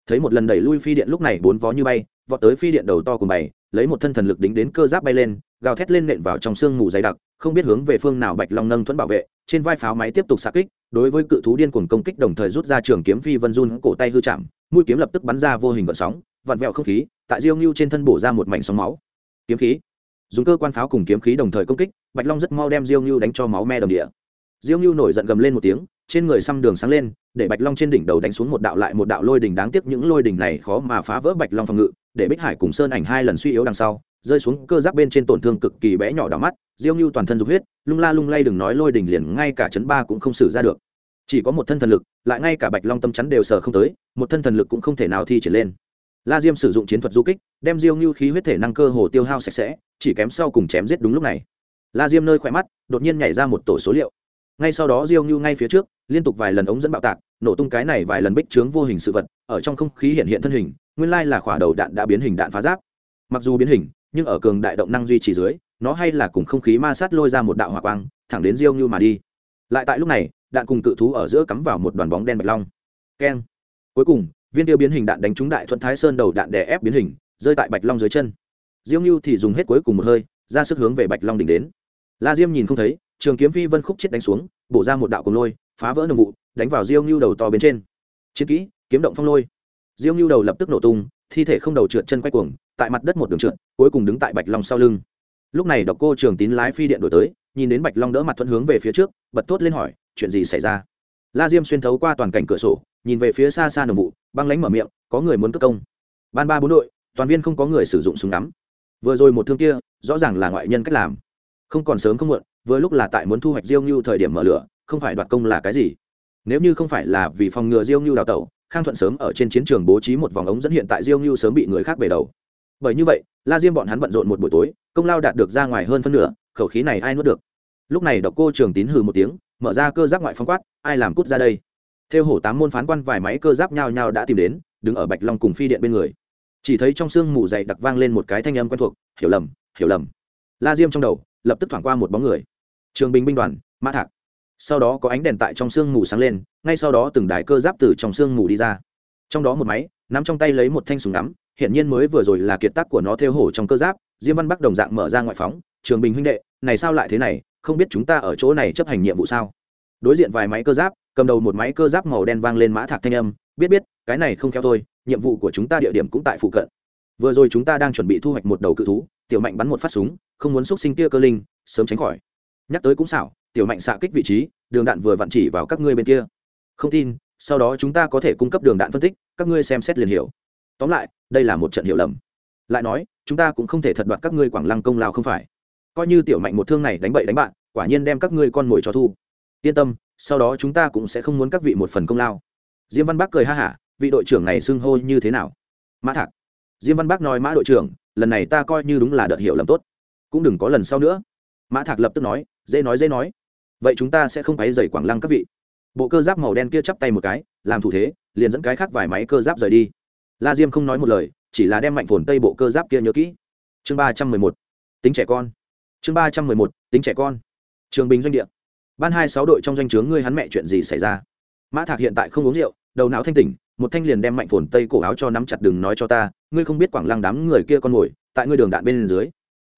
Thấy một lần đẩy lui phi điện lúc này bốn vó như bay, vọt tới phi điện đầu to cùng bày, lấy một thân thần lực đính đến cơ giáp bay lên, gào thét lên nện vào trong sương mù dày đặc, không biết hướng về phương nào bạch long nâng thuẫn bảo vệ, trên vai pháo máy tiếp tục xạ kích, đối với cự thú điên cuồng công kích đồng thời rút ra trường kiếm phi vân run cổ tay hư chạm, mũi kiếm lập tức bắn ra vô hình gợn sóng, vặn vẹo không khí tại diêu ngưu trên thân bổ ra một mảnh sóng máu. Kiếm khí. Dùng cơ quan pháo cùng kiếm khí đồng thời công kích, bạch long rất mau đem diêu ngưu đánh cho máu me đồng địa. Diêu ngưu nổi giận gầm lên một tiếng, trên người xăm đường sáng lên, để bạch long trên đỉnh đầu đánh xuống một đạo lại một đạo lôi đỉnh đáng tiếc những lôi đỉnh này khó mà phá vỡ bạch long phòng ngự, để bích hải cùng sơn ảnh hai lần suy yếu đằng sau, rơi xuống cơ giáp bên trên tổn thương cực kỳ bé nhỏ đỏ mắt, diêu ngưu toàn thân dục huyết, lung la lung lay đừng nói lôi đỉnh liền ngay cả chấn ba cũng không xử ra được. Chỉ có một thân thần lực, lại ngay cả bạch long tâm chắn đều sờ không tới, một thân thần lực cũng không thể nào thi triển lên la diêm sử dụng chiến thuật du kích, đem diêu như khí huyết thể năng cơ hồ tiêu hao sạch sẽ, chỉ kém sau cùng chém giết đúng lúc này. La diêm nơi khỏe mắt, đột nhiên nhảy ra một tổ số liệu. Ngay sau đó diêu như ngay phía trước, liên tục vài lần ống dẫn bạo tạc, nổ tung cái này vài lần bích trướng vô hình sự vật, ở trong không khí hiện hiện thân hình, nguyên lai là khỏa đầu đạn đã biến hình đạn phá giáp. Mặc dù biến hình, nhưng ở cường đại động năng duy trì dưới, nó hay là cùng không khí ma sát lôi ra một đạo hỏa quang, thẳng đến diêu như mà đi. Lại tại lúc này, đạn cùng cự thú ở giữa cắm vào một đoàn bóng đen bạch long. Keng. Cuối cùng viên tiêu biến hình đạn đánh trúng đại thuận thái sơn đầu đạn đè ép biến hình, rơi tại bạch long dưới chân. Diêu ngưu thì dùng hết cuối cùng một hơi, ra sức hướng về bạch long đỉnh đến. La diêm nhìn không thấy, trường kiếm phi vân khúc chết đánh xuống, bổ ra một đạo cùng lôi, phá vỡ nồng vụ, đánh vào diêu ngưu đầu to bên trên. Chiến kỹ, kiếm động phong lôi. Diêu ngưu đầu lập tức nổ tung, thi thể không đầu trượt chân quay cuồng, tại mặt đất một đường trượt, cuối cùng đứng tại bạch long sau lưng. Lúc này độc cô trường tín lái phi điện đổi tới, nhìn đến bạch long đỡ mặt thuận hướng về phía trước, bật thốt lên hỏi, chuyện gì xảy ra? La diêm xuyên thấu qua toàn cảnh cửa sổ, nhìn về phía xa xa nồng vụ băng lánh mở miệng, có người muốn cất công. Ban ba bốn đội, toàn viên không có người sử dụng súng ngắm. Vừa rồi một thương kia, rõ ràng là ngoại nhân cách làm. Không còn sớm không muộn, vừa lúc là tại muốn thu hoạch diêu như thời điểm mở lửa, không phải đoạt công là cái gì? Nếu như không phải là vì phòng ngừa diêu như đào tẩu, khang thuận sớm ở trên chiến trường bố trí một vòng ống dẫn hiện tại diêu như sớm bị người khác bể đầu. Bởi như vậy, la diêm bọn hắn bận rộn một buổi tối, công lao đạt được ra ngoài hơn phân nửa, khẩu khí này ai nuốt được? Lúc này độc cô trường tín hừ một tiếng, mở ra cơ giác ngoại phong quát, ai làm cút ra đây? Theo hổ tám môn phán quan vài máy cơ giáp nhao nhao đã tìm đến, đứng ở bạch long cùng phi điện bên người. Chỉ thấy trong sương mù dày đặc vang lên một cái thanh âm quen thuộc, hiểu lầm hiểu lầm. La diêm trong đầu lập tức thoảng qua một bóng người. Trường bình binh đoàn, mã thạc. Sau đó có ánh đèn tại trong sương mù sáng lên, ngay sau đó từng đài cơ giáp từ trong sương mù đi ra. Trong đó một máy, nắm trong tay lấy một thanh súng ngắm, hiển nhiên mới vừa rồi là kiệt tác của nó theo hổ trong cơ giáp, diêm văn bắc đồng dạng mở ra ngoại phóng, trường bình huynh đệ, này sao lại thế này, không biết chúng ta ở chỗ này chấp hành nhiệm vụ sao? Đối diện vài máy cơ giáp cầm đầu một máy cơ giáp màu đen vang lên mã thạc thanh âm, biết biết, cái này không theo thôi, nhiệm vụ của chúng ta địa điểm cũng tại phụ cận. Vừa rồi chúng ta đang chuẩn bị thu hoạch một đầu cự thú, tiểu mạnh bắn một phát súng, không muốn xúc sinh kia cơ linh, sớm tránh khỏi. Nhắc tới cũng xảo, tiểu mạnh xạ kích vị trí, đường đạn vừa vặn chỉ vào các ngươi bên kia. Không tin, sau đó chúng ta có thể cung cấp đường đạn phân tích, các ngươi xem xét liền hiểu. Tóm lại, đây là một trận hiểu lầm. Lại nói, chúng ta cũng không thể thật đoạt các ngươi quảng lăng công lao không phải. Coi như tiểu mạnh một thương này đánh bậy đánh bạn, quả nhiên đem các ngươi con mồi cho thu. Yên tâm sau đó chúng ta cũng sẽ không muốn các vị một phần công lao. Diêm văn bắc cười ha hả, vị đội trưởng này xưng hô như thế nào? Mã thạc. Diêm văn bắc nói mã đội trưởng, lần này ta coi như đúng là đợt hiểu lầm tốt. Cũng đừng có lần sau nữa. Mã thạc lập tức nói, dễ nói dễ nói. Vậy chúng ta sẽ không phải dày quảng lăng các vị. Bộ cơ giáp màu đen kia chắp tay một cái, làm thủ thế, liền dẫn cái khác vài máy cơ giáp rời đi. La diêm không nói một lời, chỉ là đem mạnh phồn tây bộ cơ giáp kia nhớ kỹ. Chương ba trăm mười một. Tính trẻ con. Chương ba trăm mười một. Tính trẻ con. Trường bình doanh địa ban hai sáu đội trong doanh trướng ngươi hắn mẹ chuyện gì xảy ra? Mã thạc hiện tại không uống rượu, đầu não thanh tỉnh, một thanh liền đem mạnh phồn tây cổ áo cho nắm chặt đừng nói cho ta, ngươi không biết quảng lăng đám người kia con ngồi, tại ngươi đường đạn bên dưới.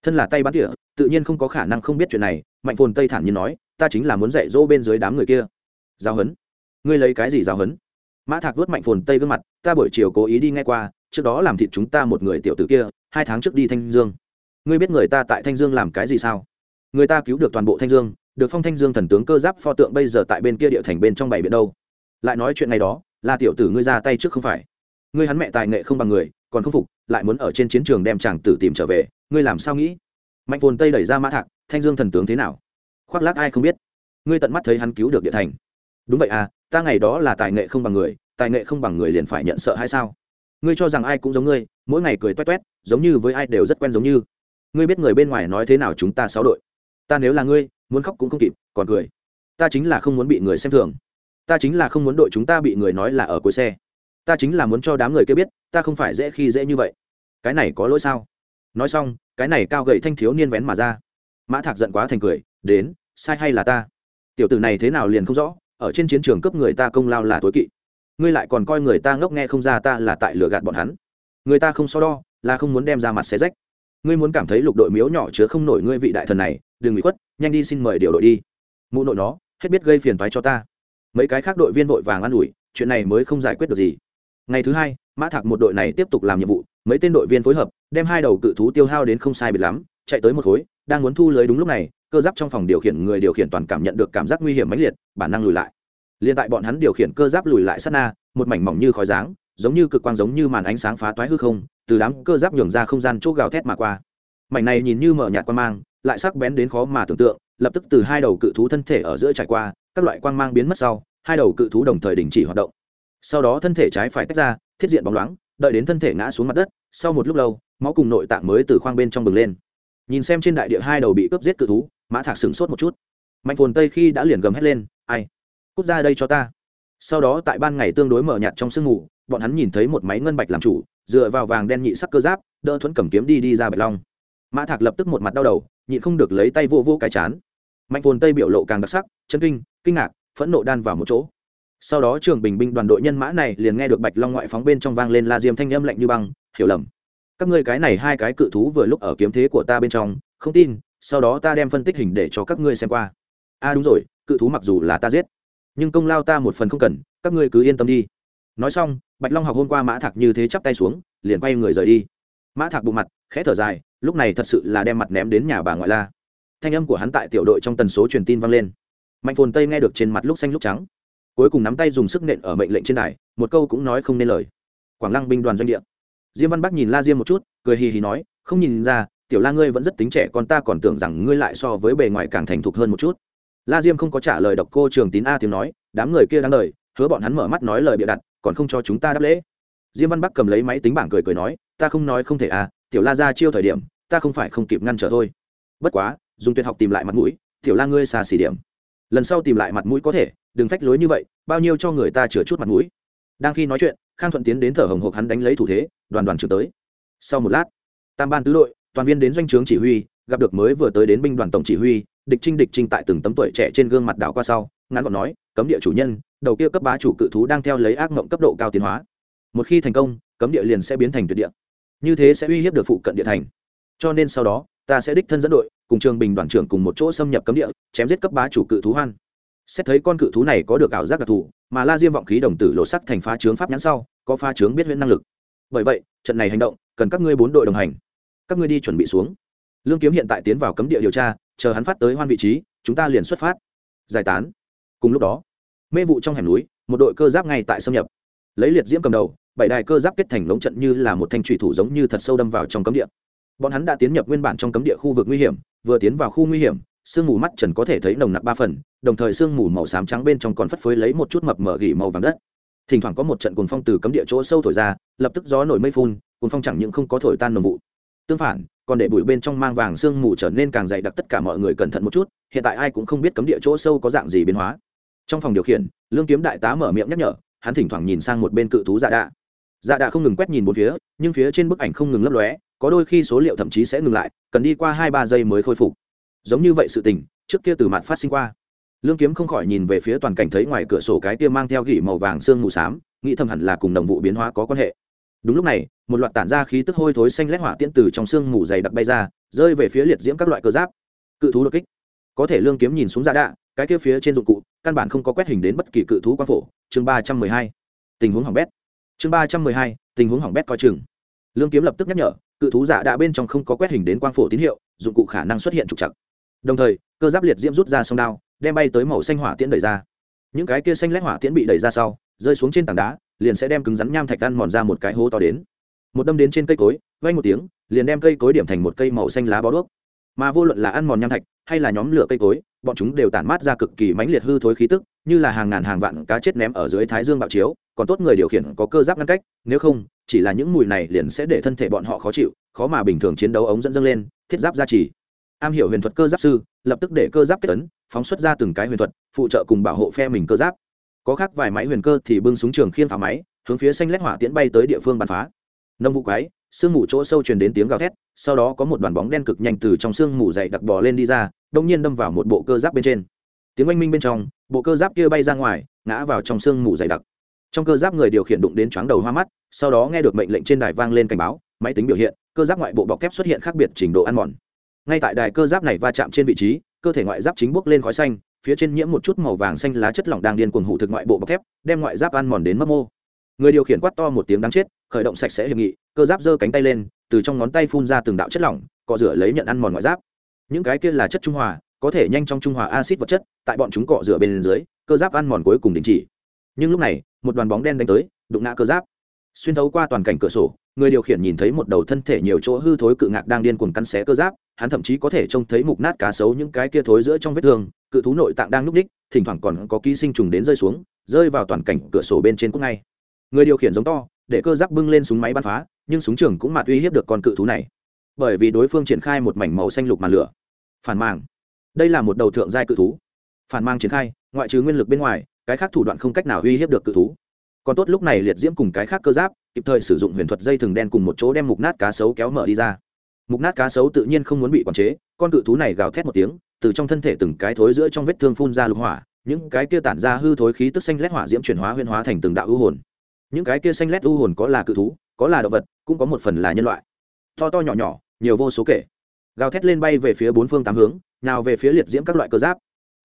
Thân là tay bắn tỉa, tự nhiên không có khả năng không biết chuyện này, mạnh phồn tây thản nhiên nói, ta chính là muốn dạy dỗ bên dưới đám người kia. Giáo huấn ngươi lấy cái gì giáo huấn mã thạc vớt mạnh phồn tây gương mặt, ta buổi chiều cố ý đi ngay qua, trước đó làm thịt chúng ta một người tiểu tử kia, hai tháng trước đi thanh dương. Ngươi biết người ta tại thanh dương làm cái gì sao? Người ta cứu được toàn bộ thanh dương được phong thanh dương thần tướng cơ giáp pho tượng bây giờ tại bên kia địa thành bên trong bảy biển đâu? Lại nói chuyện này đó là tiểu tử ngươi ra tay trước không phải? Ngươi hắn mẹ tài nghệ không bằng người, còn không phục, lại muốn ở trên chiến trường đem chàng tử tìm trở về, ngươi làm sao nghĩ? Mạnh phồn tây đẩy ra mã thạc, thanh dương thần tướng thế nào? Khoác lác ai không biết? Ngươi tận mắt thấy hắn cứu được địa thành. Đúng vậy à ta ngày đó là tài nghệ không bằng người, tài nghệ không bằng người liền phải nhận sợ hay sao? Ngươi cho rằng ai cũng giống ngươi, mỗi ngày cười toét toét, giống như với ai đều rất quen giống như. Ngươi biết người bên ngoài nói thế nào chúng ta sáu đội. Ta nếu là ngươi muốn khóc cũng không kịp, còn cười. Ta chính là không muốn bị người xem thường. Ta chính là không muốn đội chúng ta bị người nói là ở cuối xe. Ta chính là muốn cho đám người kia biết, ta không phải dễ khi dễ như vậy. Cái này có lỗi sao? Nói xong, cái này cao gậy thanh thiếu niên vén mà ra. Mã thạc giận quá thành cười, đến, sai hay là ta? Tiểu tử này thế nào liền không rõ, ở trên chiến trường cấp người ta công lao là tối kỵ. Ngươi lại còn coi người ta ngốc nghe không ra ta là tại lừa gạt bọn hắn. Người ta không so đo, là không muốn đem ra mặt xé rách ngươi muốn cảm thấy lục đội miếu nhỏ chứa không nổi ngươi vị đại thần này, đừng bị khuất, nhanh đi xin mời điều đội đi. Mụ nội nó, hết biết gây phiền toái cho ta. Mấy cái khác đội viên vội vàng an ủi, chuyện này mới không giải quyết được gì. Ngày thứ hai, mã thạc một đội này tiếp tục làm nhiệm vụ, mấy tên đội viên phối hợp, đem hai đầu cự thú tiêu hao đến không sai biệt lắm, chạy tới một khối, đang muốn thu lưới đúng lúc này, cơ giáp trong phòng điều khiển người điều khiển toàn cảm nhận được cảm giác nguy hiểm mãnh liệt, bản năng lùi lại. Liền tại bọn hắn điều khiển cơ giáp lùi lại sát na, một mảnh mỏng như khói dáng, giống như cực quang giống như màn ánh sáng phá toái hư không từ đám cơ giáp nhường ra không gian chỗ gào thét mà qua. Mảnh này nhìn như mở nhạt quan mang, lại sắc bén đến khó mà tưởng tượng, lập tức từ hai đầu cự thú thân thể ở giữa trải qua, các loại quang mang biến mất sau, hai đầu cự thú đồng thời đình chỉ hoạt động. Sau đó thân thể trái phải tách ra, thiết diện bóng loáng, đợi đến thân thể ngã xuống mặt đất, sau một lúc lâu, máu cùng nội tạng mới từ khoang bên trong bừng lên. Nhìn xem trên đại địa hai đầu bị cướp giết cự thú, mã thạc sửng sốt một chút. Mạnh phồn tây khi đã liền gầm hét lên, ai? Cút ra đây cho ta. Sau đó tại ban ngày tương đối mở nhạt trong sương ngủ bọn hắn nhìn thấy một máy ngân bạch làm chủ, dựa vào vàng đen nhị sắc cơ giáp, đỡ thuẫn cầm kiếm đi đi ra bạch long. Mã thạc lập tức một mặt đau đầu, nhịn không được lấy tay vô vô cái chán. Mạnh phồn tây biểu lộ càng đặc sắc, chân kinh kinh ngạc, phẫn nộ đan vào một chỗ. Sau đó trường bình binh đoàn đội nhân mã này liền nghe được bạch long ngoại phóng bên trong vang lên la diêm thanh âm lạnh như băng, hiểu lầm. Các ngươi cái này hai cái cự thú vừa lúc ở kiếm thế của ta bên trong, không tin, sau đó ta đem phân tích hình để cho các ngươi xem qua. A à đúng rồi, cự thú mặc dù là ta giết, nhưng công lao ta một phần không cần, các ngươi cứ yên tâm đi nói xong, bạch long học hôm qua mã thạc như thế chắp tay xuống, liền quay người rời đi. Mã thạc bụng mặt, khẽ thở dài, lúc này thật sự là đem mặt ném đến nhà bà ngoại la. Thanh âm của hắn tại tiểu đội trong tần số truyền tin vang lên. Mạnh phồn tây nghe được trên mặt lúc xanh lúc trắng. Cuối cùng nắm tay dùng sức nện ở mệnh lệnh trên đài, một câu cũng nói không nên lời. Quảng lăng binh đoàn doanh địa. Diêm văn bắc nhìn la diêm một chút, cười hì hì nói, không nhìn ra, tiểu la ngươi vẫn rất tính trẻ, còn ta còn tưởng rằng ngươi lại so với bề ngoài càng thành thục hơn một chút. La diêm không có trả lời độc cô trường tín a tiếng nói, đám người kia đang lời hứa bọn hắn mở mắt nói lời bịa đặt còn không cho chúng ta đáp lễ. Diêm văn bắc cầm lấy máy tính bảng cười cười nói, ta không nói không thể à tiểu la ra chiêu thời điểm, ta không phải không kịp ngăn trở thôi. Bất quá, dùng tuyệt học tìm lại mặt mũi, tiểu la ngươi xa xỉ điểm. Lần sau tìm lại mặt mũi có thể, đừng phách lối như vậy, bao nhiêu cho người ta chừa chút mặt mũi. Đang khi nói chuyện, khang thuận tiến đến thở hồng hộc hắn đánh lấy thủ thế, đoàn đoàn trưởng tới. Sau một lát, tam ban tứ đội, toàn viên đến doanh trướng chỉ huy, gặp được mới vừa tới đến binh đoàn tổng chỉ huy, địch trinh địch trinh tại từng tấm tuổi trẻ trên gương mặt đảo qua sau, ngắn gọn nói, cấm địa chủ nhân đầu kia cấp bá chủ cự thú đang theo lấy ác mộng cấp độ cao tiến hóa. Một khi thành công, cấm địa liền sẽ biến thành tuyệt địa. Như thế sẽ uy hiếp được phụ cận địa thành. Cho nên sau đó, ta sẽ đích thân dẫn đội, cùng trường bình đoàn trưởng cùng một chỗ xâm nhập cấm địa, chém giết cấp bá chủ cự thú hoan. Xét thấy con cự thú này có được ảo giác đặc thù, mà la diêm vọng khí đồng tử lộ sắc thành phá trướng pháp nhãn sau, có phá trướng biết huyễn năng lực. Bởi vậy, trận này hành động, cần các ngươi bốn đội đồng hành. Các ngươi đi chuẩn bị xuống. Lương kiếm hiện tại tiến vào cấm địa điều tra, chờ hắn phát tới hoan vị trí, chúng ta liền xuất phát. Giải tán. Cùng lúc đó mê vụ trong hẻm núi, một đội cơ giáp ngay tại xâm nhập. Lấy liệt diễm cầm đầu, bảy đài cơ giáp kết thành lống trận như là một thanh trùy thủ giống như thật sâu đâm vào trong cấm địa. Bọn hắn đã tiến nhập nguyên bản trong cấm địa khu vực nguy hiểm, vừa tiến vào khu nguy hiểm, sương mù mắt trần có thể thấy nồng nặc ba phần, đồng thời sương mù màu xám trắng bên trong còn phất phới lấy một chút mập mờ gỉ màu vàng đất. Thỉnh thoảng có một trận cuồng phong từ cấm địa chỗ sâu thổi ra, lập tức gió nổi mây phun, cuồng phong chẳng những không có thổi tan nồng vụ. Tương phản, còn để bụi bên trong mang vàng sương mù trở nên càng dày đặc tất cả mọi người cẩn thận một chút, hiện tại ai cũng không biết cấm địa chỗ sâu có dạng gì biến hóa trong phòng điều khiển, lương kiếm đại tá mở miệng nhắc nhở, hắn thỉnh thoảng nhìn sang một bên cự thú dạ đạ. Dạ đạ không ngừng quét nhìn một phía, nhưng phía trên bức ảnh không ngừng lấp lóe, có đôi khi số liệu thậm chí sẽ ngừng lại, cần đi qua hai ba giây mới khôi phục. Giống như vậy sự tình, trước kia từ mặt phát sinh qua. Lương kiếm không khỏi nhìn về phía toàn cảnh thấy ngoài cửa sổ cái kia mang theo gỉ màu vàng sương mù xám, nghĩ thầm hẳn là cùng đồng vụ biến hóa có quan hệ. Đúng lúc này, một loạt tản ra khí tức hôi thối xanh lét hỏa tiễn từ trong sương mù dày đặc bay ra, rơi về phía liệt diễm các loại cơ giáp. Cự thú đột kích. Có thể lương kiếm nhìn xuống ra đạ, cái kia phía trên dụng cụ căn bản không có quét hình đến bất kỳ cự thú quang phổ. Chương ba trăm mười hai, tình huống hỏng bét. Chương ba trăm mười hai, tình huống hỏng bét coi chừng. Lương kiếm lập tức nhắc nhở, cự thú giả đã bên trong không có quét hình đến quang phổ tín hiệu, dụng cụ khả năng xuất hiện trục chặt đồng thời, cơ giáp liệt diễm rút ra sông đao, đem bay tới màu xanh hỏa tiễn đẩy ra. Những cái kia xanh lét hỏa tiễn bị đẩy ra sau, rơi xuống trên tảng đá, liền sẽ đem cứng rắn nham thạch ăn mòn ra một cái hố to đến. Một đâm đến trên cây cối vay một tiếng, liền đem cây cối điểm thành một cây màu xanh lá bó đuốc. Mà vô luận là ăn mòn nham thạch hay là nhóm lửa cây cối, bọn chúng đều tản mát ra cực kỳ mãnh liệt hư thối khí tức, như là hàng ngàn hàng vạn cá chết ném ở dưới thái dương bạo chiếu, còn tốt người điều khiển có cơ giáp ngăn cách, nếu không, chỉ là những mùi này liền sẽ để thân thể bọn họ khó chịu, khó mà bình thường chiến đấu ống dẫn dâng lên, thiết giáp gia trì. Am hiểu huyền thuật cơ giáp sư, lập tức để cơ giáp kết tấn phóng xuất ra từng cái huyền thuật, phụ trợ cùng bảo hộ phe mình cơ giáp. Có khác vài máy huyền cơ thì bưng súng trường khiên phá máy, hướng phía xanh lét hỏa tiễn bay tới địa phương bắn phá. Nông vụ quái, sương mù chỗ sâu truyền đến tiếng gào thét, sau đó có một đoàn bóng đen cực nhanh từ trong sương mù dày đặc bò lên đi ra đông nhiên đâm vào một bộ cơ giáp bên trên. Tiếng oanh minh bên trong, bộ cơ giáp kia bay ra ngoài, ngã vào trong sương mù dày đặc. Trong cơ giáp người điều khiển đụng đến chóng đầu hoa mắt, sau đó nghe được mệnh lệnh trên đài vang lên cảnh báo, máy tính biểu hiện, cơ giáp ngoại bộ bọc thép xuất hiện khác biệt trình độ ăn mòn. Ngay tại đài cơ giáp này va chạm trên vị trí, cơ thể ngoại giáp chính bốc lên khói xanh, phía trên nhiễm một chút màu vàng xanh lá chất lỏng đang điên cuồng hụ thực ngoại bộ bọc thép, đem ngoại giáp ăn mòn đến mất mô. Người điều khiển quát to một tiếng đáng chết, khởi động sạch sẽ hiệp nghị, cơ giáp giơ cánh tay lên, từ trong ngón tay phun ra từng đạo chất lỏng cọ rửa lấy nhận ăn mòn ngoại giáp những cái kia là chất trung hòa có thể nhanh trong trung hòa acid vật chất tại bọn chúng cọ rửa bên dưới cơ giáp ăn mòn cuối cùng đình chỉ. Nhưng lúc này một đoàn bóng đen đánh tới đụng ngã cơ giáp. Xuyên thấu qua toàn cảnh cửa sổ người điều khiển nhìn thấy một đầu thân thể nhiều chỗ hư thối cự ngạc đang điên cuồng cắn xé cơ giáp hắn thậm chí có thể trông thấy mục nát cá sấu những cái kia thối giữa trong vết thương cự thú nội tạng đang núp ních, thỉnh thoảng còn có ký sinh trùng đến rơi xuống rơi vào toàn cảnh cửa sổ bên trên cũng ngay. Người điều khiển giống to để cơ giáp bưng lên súng máy bắn phá nhưng súng trường cũng mạt uy hiếp được con cự thú này bởi vì đối phương triển khai một mảnh màu xanh lục màn lửa. Phản màng. Đây là một đầu thượng giai cự thú. Phản mang triển khai, ngoại trừ nguyên lực bên ngoài, cái khác thủ đoạn không cách nào uy hiếp được cự thú. Còn tốt lúc này liệt diễm cùng cái khác cơ giáp, kịp thời sử dụng huyền thuật dây thừng đen cùng một chỗ đem mục nát cá sấu kéo mở đi ra. Mục nát cá sấu tự nhiên không muốn bị quản chế, con cự thú này gào thét một tiếng, từ trong thân thể từng cái thối giữa trong vết thương phun ra lục hỏa, những cái kia tản ra hư thối khí tức xanh lét hỏa diễm chuyển hóa huyên hóa thành từng đạo ưu hồn. Những cái kia xanh lét ưu hồn có là cự thú, có là động vật, cũng có một phần là nhân loại. To to nhỏ nhỏ nhiều vô số kể. Gào thét lên bay về phía bốn phương tám hướng, nào về phía liệt diễm các loại cơ giáp.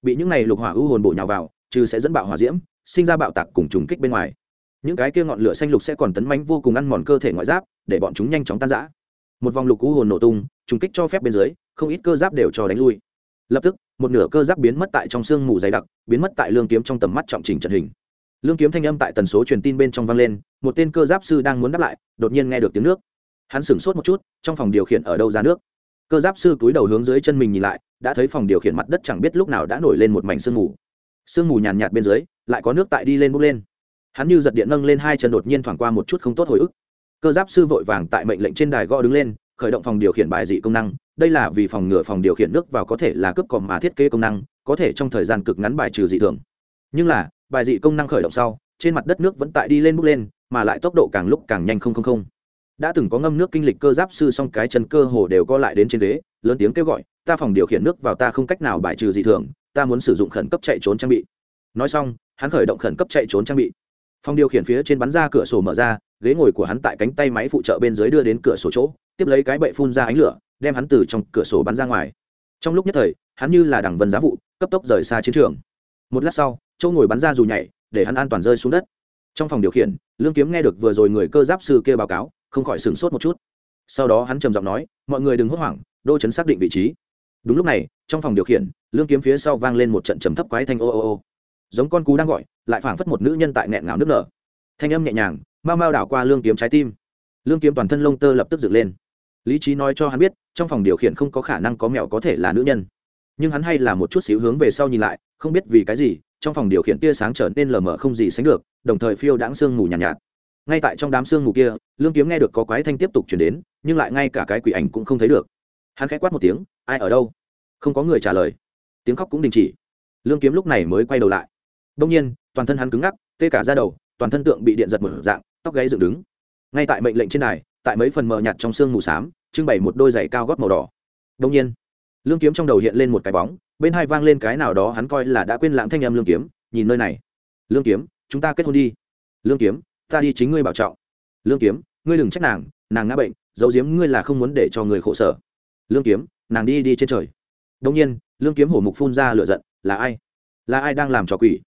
Bị những này lục hỏa ưu hồn bổ nhào vào, trừ sẽ dẫn bạo hỏa diễm, sinh ra bạo tạc cùng trùng kích bên ngoài. Những cái kia ngọn lửa xanh lục sẽ còn tấn mánh vô cùng ăn mòn cơ thể ngoại giáp, để bọn chúng nhanh chóng tan rã. Một vòng lục ưu hồn nổ tung, trùng kích cho phép bên dưới, không ít cơ giáp đều cho đánh lui. Lập tức, một nửa cơ giáp biến mất tại trong sương mù dày đặc, biến mất tại lương kiếm trong tầm mắt trọng trình trận hình. Lương kiếm thanh âm tại tần số truyền tin bên trong vang lên, một tên cơ giáp sư đang muốn đáp lại, đột nhiên nghe được tiếng nước hắn sửng sốt một chút, trong phòng điều khiển ở đâu ra nước. Cơ giáp sư cúi đầu hướng dưới chân mình nhìn lại, đã thấy phòng điều khiển mặt đất chẳng biết lúc nào đã nổi lên một mảnh sương mù. Sương mù nhàn nhạt bên dưới, lại có nước tại đi lên bốc lên. Hắn như giật điện nâng lên hai chân đột nhiên thoảng qua một chút không tốt hồi ức. Cơ giáp sư vội vàng tại mệnh lệnh trên đài gõ đứng lên, khởi động phòng điều khiển bài dị công năng, đây là vì phòng ngừa phòng điều khiển nước vào có thể là cướp còm mà thiết kế công năng, có thể trong thời gian cực ngắn bài trừ dị thường. Nhưng là, bài dị công năng khởi động sau, trên mặt đất nước vẫn tại đi lên bốc lên, mà lại tốc độ càng lúc càng nhanh không không không đã từng có ngâm nước kinh lịch cơ giáp sư xong cái chân cơ hồ đều co lại đến trên ghế, lớn tiếng kêu gọi, ta phòng điều khiển nước vào ta không cách nào bài trừ dị thường, ta muốn sử dụng khẩn cấp chạy trốn trang bị. Nói xong, hắn khởi động khẩn cấp chạy trốn trang bị. Phòng điều khiển phía trên bắn ra cửa sổ mở ra, ghế ngồi của hắn tại cánh tay máy phụ trợ bên dưới đưa đến cửa sổ chỗ, tiếp lấy cái bệ phun ra ánh lửa, đem hắn từ trong cửa sổ bắn ra ngoài. Trong lúc nhất thời, hắn như là đằng vân giá vụ, cấp tốc rời xa chiến trường. Một lát sau, chỗ ngồi bắn ra dù nhảy, để hắn an toàn rơi xuống đất. Trong phòng điều khiển, lương kiếm nghe được vừa rồi người cơ giáp sư kia báo cáo không khỏi sửng sốt một chút. Sau đó hắn trầm giọng nói mọi người đừng hốt hoảng đô chấn xác định vị trí. Đúng lúc này trong phòng điều khiển lương kiếm phía sau vang lên một trận trầm thấp quái thanh ô ô ô. Giống con cú đang gọi lại phảng phất một nữ nhân tại nghẹn ngào nước nở. Thanh âm nhẹ nhàng mau mau đảo qua lương kiếm trái tim. Lương kiếm toàn thân lông tơ lập tức dựng lên. Lý trí nói cho hắn biết trong phòng điều khiển không có khả năng có mẹo có thể là nữ nhân. Nhưng hắn hay là một chút xíu hướng về sau nhìn lại không biết vì cái gì trong phòng điều khiển tia sáng trở nên lờ mờ không gì sánh được đồng thời phiêu đãng sương mù nhàn nhạt, nhạt ngay tại trong đám sương mù kia lương kiếm nghe được có quái thanh tiếp tục chuyển đến nhưng lại ngay cả cái quỷ ảnh cũng không thấy được. Hắn khẽ quát một tiếng ai ở đâu? Không có người trả lời. Tiếng khóc cũng đình chỉ. Lương kiếm lúc này mới quay đầu lại. Đông nhiên toàn thân hắn cứng ngắc tê cả ra đầu toàn thân tượng bị điện giật một dạng tóc gáy dựng đứng. Ngay tại mệnh lệnh trên này, tại mấy phần mờ nhạt trong sương mù xám trưng bày một đôi giày cao gót màu đỏ. Đông nhiên lương kiếm trong đầu hiện lên một cái bóng bên hai vang lên cái nào đó hắn coi là đã quên lãng thanh em lương kiếm nhìn nơi này. Lương kiếm chúng ta kết hôn đi. Lương kiếm ta đi chính ngươi bảo trọng. Lương kiếm, ngươi đừng trách nàng nàng ngã bệnh, giấu giếm ngươi là không muốn để cho người khổ sở. Lương kiếm, nàng đi đi trên trời. Đông nhiên, lương kiếm hổ mục phun ra lửa giận, là ai? Là ai đang làm trò quỷ?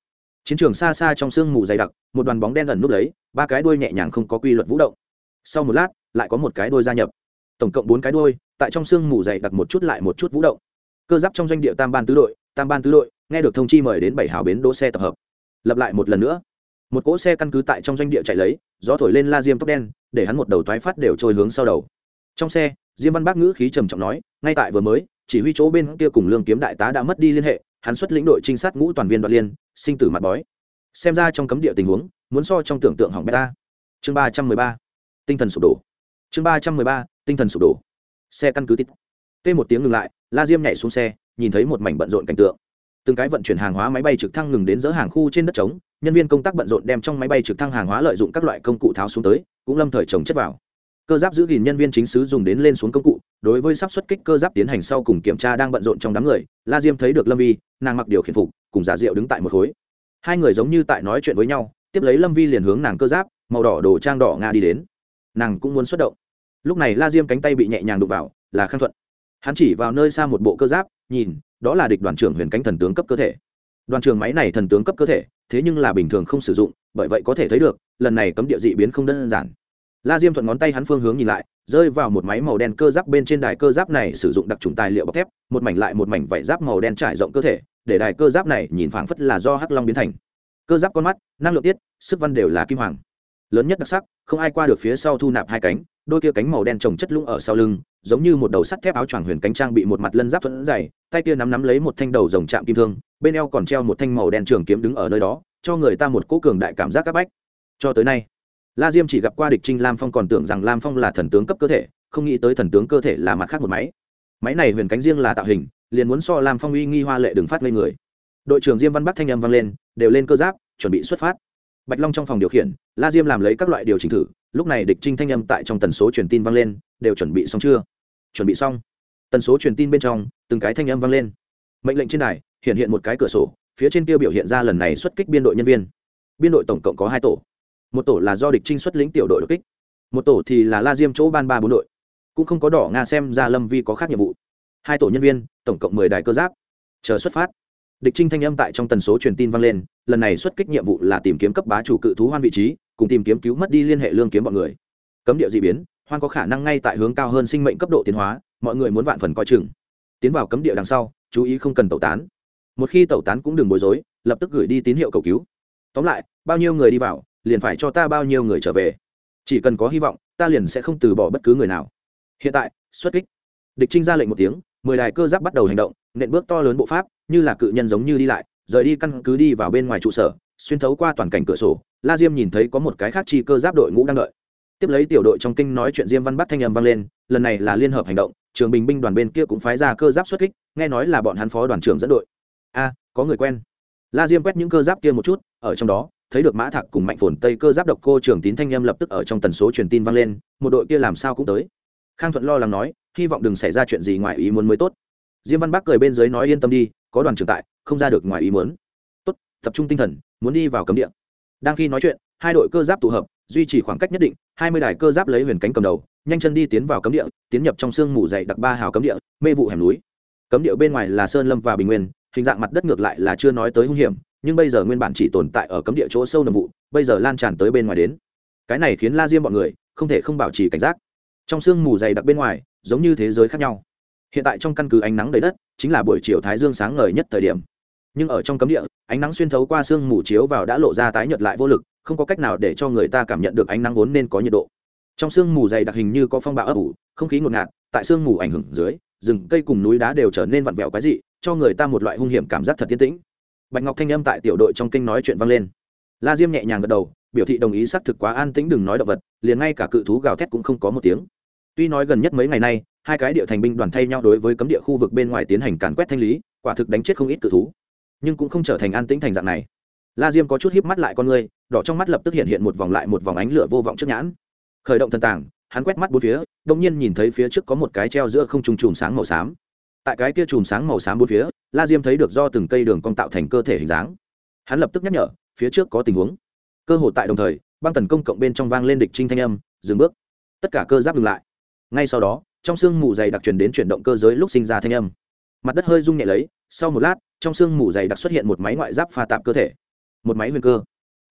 Chiến trường xa xa trong sương mù dày đặc, một đoàn bóng đen ẩn núp lấy, ba cái đuôi nhẹ nhàng không có quy luật vũ động. Sau một lát, lại có một cái đuôi gia nhập. Tổng cộng bốn cái đuôi, tại trong sương mù dày đặc một chút lại một chút vũ động. Cơ giáp trong doanh địa tam ban tứ đội, tam ban tứ đội, nghe được thông chi mời đến bảy hào bến đỗ xe tập hợp. Lập lại một lần nữa một cỗ xe căn cứ tại trong doanh địa chạy lấy, gió thổi lên la diêm tóc đen, để hắn một đầu toái phát đều trôi hướng sau đầu. Trong xe, diêm văn bác ngữ khí trầm trọng nói, ngay tại vừa mới, chỉ huy chỗ bên kia cùng lương kiếm đại tá đã mất đi liên hệ, hắn xuất lĩnh đội trinh sát ngũ toàn viên đoạn liên, sinh tử mặt bói. Xem ra trong cấm địa tình huống, muốn so trong tưởng tượng hỏng beta chương ba trăm mười ba, tinh thần sụp đổ. Chương ba trăm mười ba, tinh thần sụp đổ. Xe căn cứ tít. T một tiếng ngừng lại, la diêm nhảy xuống xe, nhìn thấy một mảnh bận rộn cảnh tượng. Từng cái vận chuyển hàng hóa máy bay trực thăng ngừng đến dỡ hàng khu trên đất trống nhân viên công tác bận rộn đem trong máy bay trực thăng hàng hóa lợi dụng các loại công cụ tháo xuống tới, cũng lâm thời trồng chất vào. Cơ giáp giữ gìn nhân viên chính xứ dùng đến lên xuống công cụ, đối với sắp xuất kích cơ giáp tiến hành sau cùng kiểm tra đang bận rộn trong đám người, la diêm thấy được lâm vi, nàng mặc điều khiển phục, cùng giả diệu đứng tại một khối. Hai người giống như tại nói chuyện với nhau, tiếp lấy lâm vi liền hướng nàng cơ giáp, màu đỏ đồ trang đỏ nga đi đến. Nàng cũng muốn xuất động. Lúc này la diêm cánh tay bị nhẹ nhàng đụng vào, là khang thuận. Hắn chỉ vào nơi xa một bộ cơ giáp, nhìn, đó là địch đoàn trưởng huyền cánh thần tướng cấp cơ thể đoàn trường máy này thần tướng cấp cơ thể, thế nhưng là bình thường không sử dụng, bởi vậy có thể thấy được, lần này cấm địa dị biến không đơn giản. La diêm thuận ngón tay hắn phương hướng nhìn lại, rơi vào một máy màu đen cơ giáp bên trên đài cơ giáp này sử dụng đặc trùng tài liệu bọc thép, một mảnh lại một mảnh vải giáp màu đen trải rộng cơ thể, để đài cơ giáp này nhìn phảng phất là do hắc long biến thành. Cơ giáp con mắt, năng lượng tiết, sức văn đều là kim hoàng. Lớn nhất đặc sắc, không ai qua được phía sau thu nạp hai cánh đôi kia cánh màu đen trồng chất lũng ở sau lưng, giống như một đầu sắt thép áo choàng huyền cánh trang bị một mặt lân giáp thuẫn dày, tay kia nắm nắm lấy một thanh đầu rồng chạm kim thương, bên eo còn treo một thanh màu đen trường kiếm đứng ở nơi đó, cho người ta một cỗ cường đại cảm giác c áp bách. Cho tới nay, la diêm chỉ gặp qua địch trinh lam phong còn tưởng rằng lam phong là thần tướng cấp cơ thể, không nghĩ tới thần tướng cơ thể là mặt khác một máy. Máy này huyền cánh riêng là tạo hình, liền muốn so lam phong uy nghi hoa lệ đừng phát lên người. Đội trưởng diêm văn bắc thanh âm vang lên, đều lên cơ giáp, chuẩn bị xuất phát bạch long trong phòng điều khiển, la diêm làm lấy các loại điều chỉnh thử, lúc này địch trinh thanh âm tại trong tần số truyền tin vang lên, đều chuẩn bị xong chưa? Chuẩn bị xong. Tần số truyền tin bên trong, từng cái thanh âm vang lên. Mệnh lệnh trên đài, hiện hiện một cái cửa sổ, phía trên kia biểu hiện ra lần này xuất kích biên đội nhân viên. Biên đội tổng cộng có hai tổ. Một tổ là do địch trinh xuất lĩnh tiểu đội đột kích, một tổ thì là la diêm chỗ ban ba bốn đội. Cũng không có đỏ nga xem ra lâm vi có khác nhiệm vụ. Hai tổ nhân viên, tổng cộng mười đài cơ giáp. Chờ xuất phát địch trinh thanh âm tại trong tần số truyền tin vang lên, lần này xuất kích nhiệm vụ là tìm kiếm cấp bá chủ cự thú hoan vị trí, cùng tìm kiếm cứu mất đi liên hệ lương kiếm bọn người. Cấm địa d ị biến, hoan có khả năng ngay tại hướng cao hơn sinh mệnh cấp độ tiến hóa, mọi người muốn vạn phần coi chừng. Tiến vào cấm địa đằng sau, chú ý không cần tẩu tán. Một khi tẩu tán cũng đừng bối rối, lập tức gửi đi tín hiệu cầu cứu. Tóm lại, bao nhiêu người đi vào, liền phải cho ta bao nhiêu người trở về. Chỉ cần có hy vọng, ta liền sẽ không từ bỏ bất cứ người nào. Hiện tại, xuất kích. Địch trinh ra lệnh một tiếng, mười đài cơ giáp bắt đầu hành động, nện bước to lớn bộ pháp như là cự nhân giống như đi lại, rời đi căn cứ đi vào bên ngoài trụ sở, xuyên thấu qua toàn cảnh cửa sổ, la diêm nhìn thấy có một cái khác chi cơ giáp đội ngũ đang đợi. Tiếp lấy tiểu đội trong kinh nói chuyện diêm văn bắt thanh âm vang lên, lần này là liên hợp hành động, trường bình binh đoàn bên kia cũng phái ra cơ giáp xuất kích, nghe nói là bọn hắn phó đoàn trưởng dẫn đội. A, có người quen. La diêm quét những cơ giáp kia một chút, ở trong đó, thấy được mã thạc cùng mạnh phồn tây cơ giáp độc cô trường tín thanh âm lập tức ở trong tần số truyền tin vang lên, một đội kia làm sao cũng tới. Khang thuận lo lắng nói, hy vọng đừng xảy ra chuyện gì ngoài ý muốn mới tốt. Diêm văn bắc cười bên dưới nói yên tâm đi có đoàn trưởng tại, không ra được ngoài ý muốn. Tốt, tập trung tinh thần, muốn đi vào cấm địa. Đang khi nói chuyện, hai đội cơ giáp tụ hợp, duy trì khoảng cách nhất định, hai mươi đài cơ giáp lấy huyền cánh cầm đầu, nhanh chân đi tiến vào cấm địa, tiến nhập trong sương mù dày đặc ba hào cấm địa, mê vụ hẻm núi. Cấm địa bên ngoài là sơn lâm và bình nguyên, hình dạng mặt đất ngược lại là chưa nói tới hung hiểm, nhưng bây giờ nguyên bản chỉ tồn tại ở cấm địa chỗ sâu nầm vụ, bây giờ lan tràn tới bên ngoài đến. Cái này khiến la diêm bọn người không thể không bảo trì cảnh giác. Trong sương mù dày đặc bên ngoài, giống như thế giới khác nhau hiện tại trong căn cứ ánh nắng đầy đất, chính là buổi chiều thái dương sáng ngời nhất thời điểm. Nhưng ở trong cấm địa, ánh nắng xuyên thấu qua sương mù chiếu vào đã lộ ra tái nhợt lại vô lực, không có cách nào để cho người ta cảm nhận được ánh nắng vốn nên có nhiệt độ. Trong sương mù dày đặc hình như có phong bạo ấp ủ, không khí ngột ngạt, tại sương mù ảnh hưởng dưới, rừng, cây cùng núi đá đều trở nên vặn vẹo quái dị, cho người ta một loại hung hiểm cảm giác thật tiến tĩnh. Bạch ngọc thanh âm tại tiểu đội trong kinh nói chuyện vang lên. La diêm nhẹ nhàng gật đầu, biểu thị đồng ý xác thực quá an tĩnh đừng nói động vật, liền ngay cả cự thú gào thét cũng không có một tiếng. Tuy nói gần nhất mấy ngày nay hai cái địa thành binh đoàn thay nhau đối với cấm địa khu vực bên ngoài tiến hành càn quét thanh lý, quả thực đánh chết không ít cự thú. Nhưng cũng không trở thành an tĩnh thành dạng này. La diêm có chút híp mắt lại con người, đỏ trong mắt lập tức hiện hiện một vòng lại một vòng ánh lửa vô vọng trước nhãn. Khởi động thần tàng, hắn quét mắt bốn phía đông nhiên nhìn thấy phía trước có một cái treo giữa không trùng chùm sáng màu xám. Tại cái kia chùm sáng màu xám bốn phía, la diêm thấy được do từng cây đường cong tạo thành cơ thể hình dáng. Hắn lập tức nhắc nhở, phía trước có tình huống. Cơ hội tại đồng thời, băng tần công cộng bên trong vang lên địch trinh thanh âm, dừng bước. Tất cả cơ giáp ngừng lại. Ngay sau đó trong sương mù dày đặc truyền đến chuyển động cơ giới lúc sinh ra thanh âm. Mặt đất hơi rung nhẹ lấy, sau một lát, trong sương mù dày đặc xuất hiện một máy ngoại giáp pha tạp cơ thể. Một máy huyền cơ.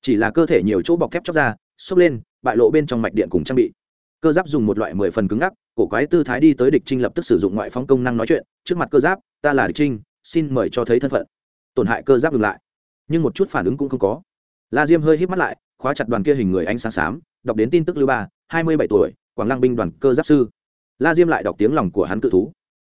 Chỉ là cơ thể nhiều chỗ bọc thép chóc ra, xốc lên, bại lộ bên trong mạch điện cùng trang bị. Cơ giáp dùng một loại mười phần cứng ngắc, cổ quái tư thái đi tới địch trinh lập tức sử dụng ngoại phóng công năng nói chuyện, trước mặt cơ giáp, ta là địch trinh, xin mời cho thấy thân phận. Tổn hại cơ giáp ngừng lại. Nhưng một chút phản ứng cũng không có. La diêm hơi hít mắt lại, khóa chặt đoàn kia hình người ánh sáng xám, đọc đến tin tức lưu ba, hai mươi bảy tuổi, quảng lăng binh đoàn cơ giáp sư la diêm lại đọc tiếng lòng của hắn cự thú.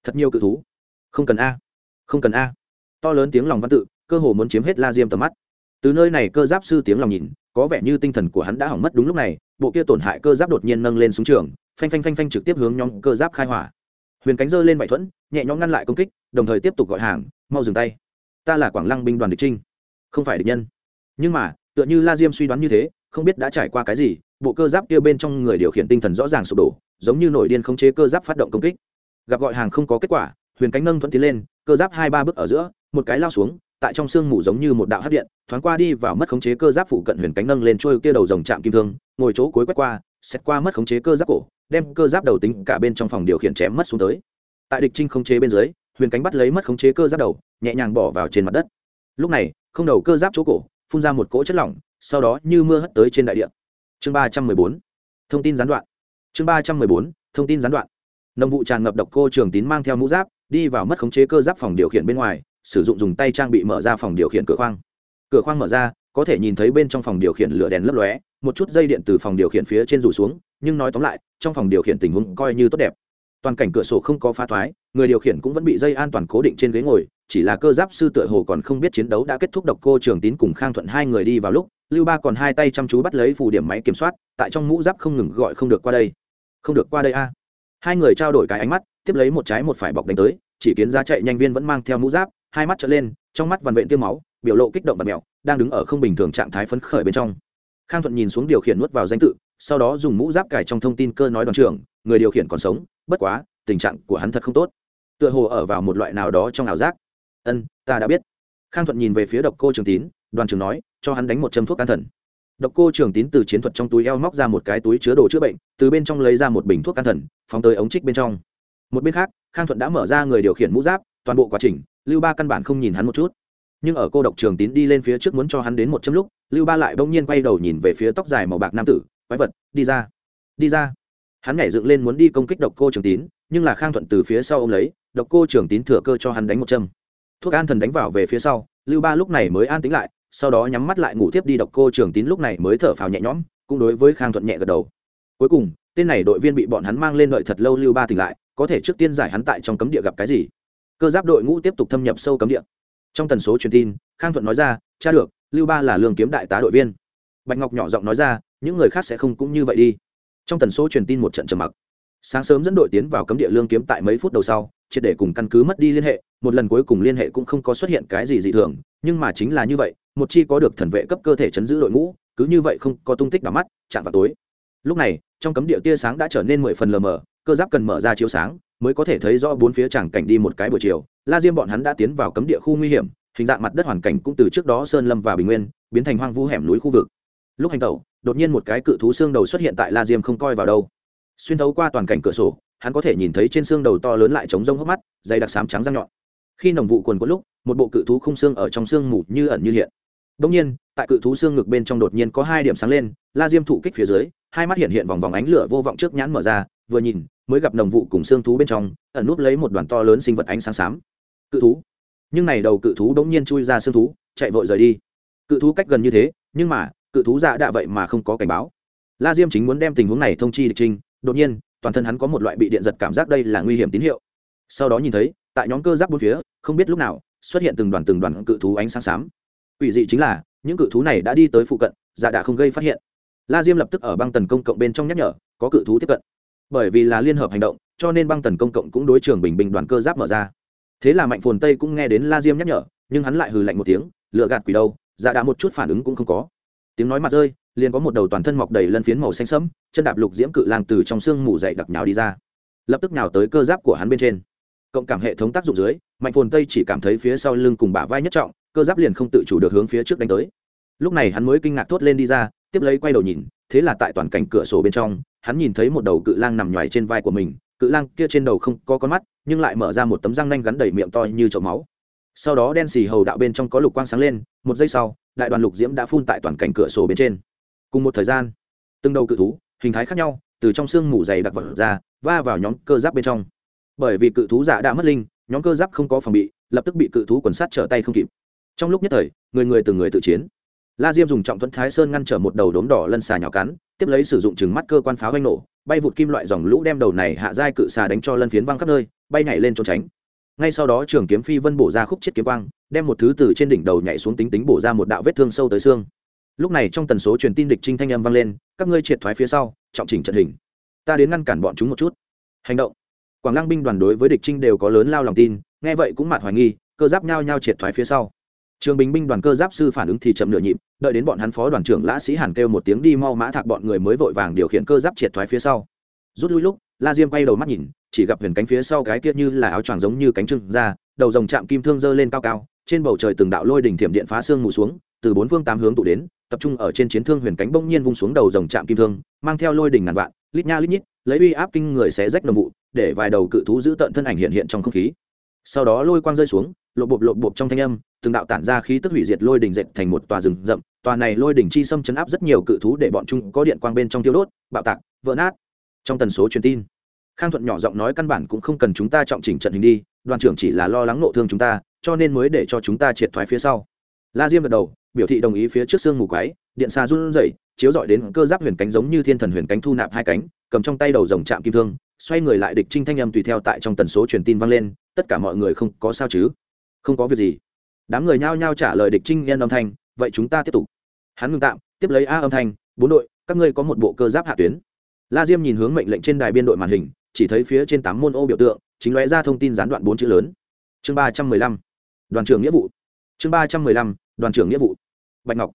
Thật nhiều cự thú. Không cần a. Không cần a. To lớn tiếng lòng văn tự, cơ hồ muốn chiếm hết la diêm tầm mắt. Từ nơi này cơ giáp sư tiếng lòng nhìn, có vẻ như tinh thần của hắn đã hỏng mất đúng lúc này, bộ kia tổn hại cơ giáp đột nhiên nâng lên súng trường, phanh phanh phanh phanh trực tiếp hướng nhóm cơ giáp khai hỏa. Huyền cánh giơ lên bại thuẫn, nhẹ nhõm ngăn lại công kích, đồng thời tiếp tục gọi hàng, mau dừng tay. Ta là quảng lăng binh đoàn địch trinh. Không phải địch nhân. Nhưng mà, tựa như la diêm suy đoán như thế, không biết đã trải qua cái gì bộ cơ giáp kia bên trong người điều khiển tinh thần rõ ràng sụp đổ, giống như nổi điên không chế cơ giáp phát động công kích. Gặp gọi hàng không có kết quả, huyền cánh nâng thuận tiến lên, cơ giáp hai ba bước ở giữa, một cái lao xuống, tại trong sương mù giống như một đạo hát điện, thoáng qua đi vào mất khống chế cơ giáp phụ cận huyền cánh nâng lên trôi kia đầu dòng chạm kim thương, ngồi chỗ cuối quét qua, xét qua mất khống chế cơ giáp cổ, đem cơ giáp đầu tính cả bên trong phòng điều khiển chém mất xuống tới. Tại địch trinh khống chế bên dưới, huyền cánh bắt lấy mất khống chế cơ giáp đầu, nhẹ nhàng bỏ vào trên mặt đất. Lúc này, không đầu cơ giáp chỗ cổ, phun ra một cỗ chất lỏng, sau đó như mưa hất tới trên đại địa chương ba trăm mười bốn. Thông tin gián đoạn. Chương ba trăm mười bốn, thông tin gián đoạn. Nông vụ tràn ngập độc cô trường tín mang theo mũ giáp, đi vào mất khống chế cơ giáp phòng điều khiển bên ngoài, sử dụng dùng tay trang bị mở ra phòng điều khiển cửa khoang. Cửa khoang mở ra, có thể nhìn thấy bên trong phòng điều khiển lửa đèn lấp lóe, một chút dây điện từ phòng điều khiển phía trên rủ xuống, nhưng nói tóm lại, trong phòng điều khiển tình huống coi như tốt đẹp. Toàn cảnh cửa sổ không có phá thoái, người điều khiển cũng vẫn bị dây an toàn cố định trên ghế ngồi chỉ là cơ giáp sư tựa hồ còn không biết chiến đấu đã kết thúc độc cô trường tín cùng khang thuận hai người đi vào lúc, lưu ba còn hai tay chăm chú bắt lấy phù điểm máy kiểm soát, tại trong mũ giáp không ngừng gọi không được qua đây. Không được qua đây a. Hai người trao đổi cái ánh mắt, tiếp lấy một trái một phải bọc đánh tới, chỉ kiến ra chạy nhanh viên vẫn mang theo mũ giáp, hai mắt trở lên, trong mắt vằn vện tiêu máu, biểu lộ kích động và mẹo, đang đứng ở không bình thường trạng thái phấn khởi bên trong. Khang thuận nhìn xuống điều khiển nuốt vào danh tự, sau đó dùng mũ giáp cài trong thông tin cơ nói đoàn trưởng, người điều khiển còn sống, bất quá, tình trạng của hắn thật không tốt. Tựa hồ ở vào một loại nào đó trong ảo giác ân, ta đã biết. Khang thuận nhìn về phía độc cô trường tín, đoàn trưởng nói, cho hắn đánh một châm thuốc an thần. Độc cô trường tín từ chiến thuật trong túi eo móc ra một cái túi chứa đồ chữa bệnh, từ bên trong lấy ra một bình thuốc an thần, phóng tới ống trích bên trong. Một bên khác, khang thuận đã mở ra người điều khiển mũ giáp, toàn bộ quá trình, lưu ba căn bản không nhìn hắn một chút. Nhưng ở cô độc trường tín đi lên phía trước muốn cho hắn đến một châm lúc, lưu ba lại bỗng nhiên quay đầu nhìn về phía tóc dài màu bạc nam tử, quái vật, đi ra đi ra. Hắn nhảy dựng lên muốn đi công kích độc cô trường tín, nhưng là khang thuận từ phía sau ô m lấy, độc cô trường tín thừa cơ cho hắn đánh một châm thuốc an thần đánh vào về phía sau, lưu ba lúc này mới an tính lại, sau đó nhắm mắt lại ngủ tiếp đi độc cô trường tín lúc này mới thở phào nhẹ nhõm, cũng đối với khang thuận nhẹ gật đầu. Cuối cùng, tên này đội viên bị bọn hắn mang lên đợi thật lâu lưu ba tỉnh lại, có thể trước tiên giải hắn tại trong cấm địa gặp cái gì? Cơ giáp đội ngũ tiếp tục thâm nhập sâu cấm địa. Trong tần số truyền tin, khang thuận nói ra, cha được, lưu ba là lương kiếm đại tá đội viên. Bạch ngọc nhỏ giọng nói ra, những người khác sẽ không cũng như vậy đi. Trong tần số truyền tin một trận trầm mặc sáng sớm dẫn đội tiến vào cấm địa lương kiếm tại mấy phút đầu sau, triệt để cùng căn cứ mất đi liên hệ, một lần cuối cùng liên hệ cũng không có xuất hiện cái gì dị thường, nhưng mà chính là như vậy, một chi có được thần vệ cấp cơ thể chấn giữ đội ngũ, cứ như vậy không có tung tích đ mắt, chạm vào tối. Lúc này, trong cấm địa tia sáng đã trở nên mười phần lờ mờ, cơ giáp cần mở ra chiếu sáng, mới có thể thấy rõ bốn phía chẳng cảnh đi một cái buổi chiều. La diêm bọn hắn đã tiến vào cấm địa khu nguy hiểm, hình dạng mặt đất hoàn cảnh cũng từ trước đó sơn lâm và bình nguyên, biến thành hoang vu hẻm núi khu vực. Lúc hành tẩu, đột nhiên một cái cự thú xương đầu xuất hiện tại la diêm không coi vào đâu xuyên thấu qua toàn cảnh cửa sổ, hắn có thể nhìn thấy trên xương đầu to lớn lại trống rông hốc mắt, dày đặc sám trắng răng nhọn. Khi nồng vụ quần có lúc, một bộ cự thú khung xương ở trong xương mù như ẩn như hiện. Đông nhiên, tại cự thú xương ngực bên trong đột nhiên có hai điểm sáng lên, la diêm thụ kích phía dưới, hai mắt hiện hiện vòng vòng ánh lửa vô vọng trước nhãn mở ra, vừa nhìn, mới gặp nồng vụ cùng xương thú bên trong, ẩn núp lấy một đoàn to lớn sinh vật ánh sáng xám cự thú. Nhưng này đầu cự thú đống nhiên chui ra xương thú, chạy vội rời đi. Cự thú cách gần như thế, nhưng mà, cự thú dạ đạ vậy mà không có cảnh báo. La diêm chính muốn đem tình huống này thông chi địch trinh đột nhiên, toàn thân hắn có một loại bị điện giật cảm giác đây là nguy hiểm tín hiệu. Sau đó nhìn thấy, tại nhóm cơ giáp bốn phía, không biết lúc nào, xuất hiện từng đoàn từng đoàn cự thú ánh sáng xám. Ủy dị chính là, những cự thú này đã đi tới phụ cận dạ đã không gây phát hiện. La diêm lập tức ở băng tần công cộng bên trong nhắc nhở, có cự thú tiếp cận. Bởi vì là liên hợp hành động, cho nên băng tần công cộng cũng đối trường bình bình đoàn cơ giáp mở ra. Thế là mạnh phồn tây cũng nghe đến la diêm nhắc nhở, nhưng hắn lại hừ lạnh một tiếng, lựa gạt quỷ đâu dạ đã một chút phản ứng cũng không có. Tiếng nói mặt rơi liền có một đầu toàn thân mọc đầy lân phiến màu xanh sẫm, chân đạp lục diễm cự lang từ trong xương mù dậy đặc nhào đi ra. Lập tức nhào tới cơ giáp của hắn bên trên. Cộng cảm hệ thống tác dụng dưới, mạnh phồn tây chỉ cảm thấy phía sau lưng cùng bả vai nhất trọng, cơ giáp liền không tự chủ được hướng phía trước đánh tới. Lúc này hắn mới kinh ngạc thốt lên đi ra, tiếp lấy quay đầu nhìn, thế là tại toàn cảnh cửa sổ bên trong, hắn nhìn thấy một đầu cự lang nằm nhoài trên vai của mình, cự lang kia trên đầu không có con mắt, nhưng lại mở ra một tấm răng nanh gắn đầy miệng to như chậu máu. Sau đó đen xì hầu đạo bên trong có lục quang sáng lên, một giây sau, đại đoàn lục diễm đã phun tại toàn cảnh cửa sổ bên trên cùng một thời gian, từng đầu cự thú, hình thái khác nhau, từ trong xương mù dày đặc vật ra, va vào nhóm cơ giáp bên trong. Bởi vì cự thú giả đã mất linh, nhóm cơ giáp không có phòng bị, lập tức bị cự thú quần sát trở tay không kịp. Trong lúc nhất thời, người người từng người tự chiến. La diêm dùng trọng thuẫn thái sơn ngăn trở một đầu đốm đỏ lân xà nhỏ cắn, tiếp lấy sử dụng chừng mắt cơ quan pháo ganh nổ, bay vụt kim loại dòng lũ đem đầu này hạ giai cự xà đánh cho lân phiến văng khắp nơi, bay nhảy lên trốn tránh. Ngay sau đó, trường kiếm phi vân bổ ra khúc chiết kiếm quang, đem một thứ từ trên đỉnh đầu nhảy xuống tính tính bổ ra một đạo vết thương sâu tới xương lúc này trong tần số truyền tin địch trinh thanh âm vang lên, các ngươi triệt thoái phía sau, trọng chỉnh trận hình. Ta đến ngăn cản bọn chúng một chút. Hành động. Quảng lăng binh đoàn đối với địch trinh đều có lớn lao lòng tin, nghe vậy cũng mặt hoài nghi, cơ giáp nhao nhao triệt thoái phía sau. Trường bình binh đoàn cơ giáp sư phản ứng thì chậm nửa nhịp, đợi đến bọn hắn phó đoàn trưởng lã sĩ hàn kêu một tiếng đi mau mã thạc bọn người mới vội vàng điều khiển cơ giáp triệt thoái phía sau. Rút lui lúc, la diêm quay đầu mắt nhìn, chỉ gặp huyền cánh phía sau cái kia như là áo choàng giống như cánh trưng ra đầu dòng chạm kim thương dơ lên cao cao, trên bầu trời từng đạo lôi đỉnh thiểm điện phá xương mù xuống từ bốn phương tám hướng tụ đến, tập trung ở trên chiến thương huyền cánh bỗng nhiên vung xuống đầu dòng chạm kim thương, mang theo lôi đỉnh ngàn vạn, lít nha lít nhít, lấy uy áp kinh người xé rách đồng vụ, để vài đầu cự thú giữ tận thân ảnh hiện hiện trong không khí. Sau đó lôi quang rơi xuống lộ bộp lộ bộp trong thanh âm, từng đạo tản ra khí tức hủy diệt lôi đỉnh dệt thành một tòa rừng rậm, tòa này lôi đỉnh chi xâm chấn áp rất nhiều cự thú để bọn chúng có điện quang bên trong tiêu đốt, bạo tạc, vỡ nát. Trong tần số truyền tin, khang thuận nhỏ giọng nói căn bản cũng không cần chúng ta trọng chỉnh trận hình đi, đoàn trưởng chỉ là lo lắng nộ thương chúng ta, cho nên mới để cho chúng ta triệt thoái phía sau. La diêm gật đầu biểu thị đồng ý phía trước xương mù quái, điện xa run rẩy, chiếu dọi đến cơ giáp huyền cánh giống như thiên thần huyền cánh thu nạp hai cánh, cầm trong tay đầu dòng chạm kim thương, xoay người lại địch trinh thanh âm tùy theo tại trong tần số truyền tin vang lên, tất cả mọi người không có sao chứ? Không có việc gì. Đám người nhao nhao trả lời địch trinh nhân âm thanh, vậy chúng ta tiếp tục. Hắn ngừng tạm, tiếp lấy a âm thanh, bốn đội, các ngươi có một bộ cơ giáp hạ tuyến. La diêm nhìn hướng mệnh lệnh trên đài biên đội màn hình, chỉ thấy phía trên tám môn ô biểu tượng, chính lóe ra thông tin gián đoạn bốn chữ lớn. Chương ba trăm mười lăm. Đoàn trưởng nghĩa vụ. Chương ba trăm mười lăm, đoàn trưởng nghĩa vụ bạch ngọc.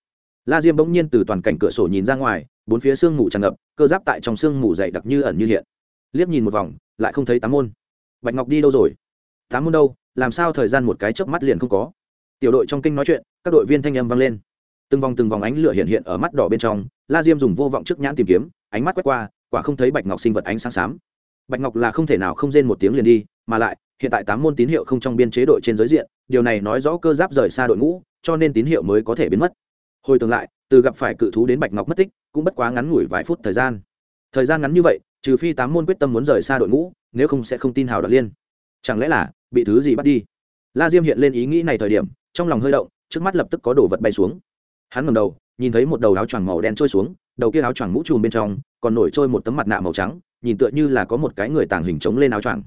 La diêm bỗng nhiên từ toàn cảnh cửa sổ nhìn ra ngoài, bốn phía sương mù tràn ngập, cơ giáp tại trong sương mù dày đặc như ẩn như hiện. Liếc nhìn một vòng, lại không thấy tám môn. Bạch ngọc đi đâu rồi? Tám môn đâu? Làm sao thời gian một cái chớp mắt liền không có? Tiểu đội trong kinh nói chuyện, các đội viên thanh âm vang lên. Từng vòng từng vòng ánh lửa hiện hiện ở mắt đỏ bên trong, la diêm dùng vô vọng trước nhãn tìm kiếm, ánh mắt quét qua, quả không thấy bạch ngọc sinh vật ánh sáng xám. Bạch ngọc là không thể nào không rên một tiếng liền đi, mà lại, hiện tại tám môn tín hiệu không trong biên chế đội trên giới diện, điều này nói rõ cơ giáp rời xa đội ngũ, cho nên tín hiệu mới có thể biến mất hồi tương lại, từ gặp phải cự thú đến bạch ngọc mất tích, cũng bất quá ngắn ngủi vài phút thời gian. Thời gian ngắn như vậy, trừ phi tám môn quyết tâm muốn rời xa đội ngũ, nếu không sẽ không tin hào đoạt liên. Chẳng lẽ là bị thứ gì bắt đi? La diêm hiện lên ý nghĩ này thời điểm, trong lòng hơi động, trước mắt lập tức có đồ vật bay xuống. Hắn ngầm đầu, nhìn thấy một đầu áo choàng màu đen trôi xuống, đầu kia áo choàng mũ trùm bên trong, còn nổi trôi một tấm mặt nạ màu trắng, nhìn tựa như là có một cái người tàng hình trống lên áo choàng.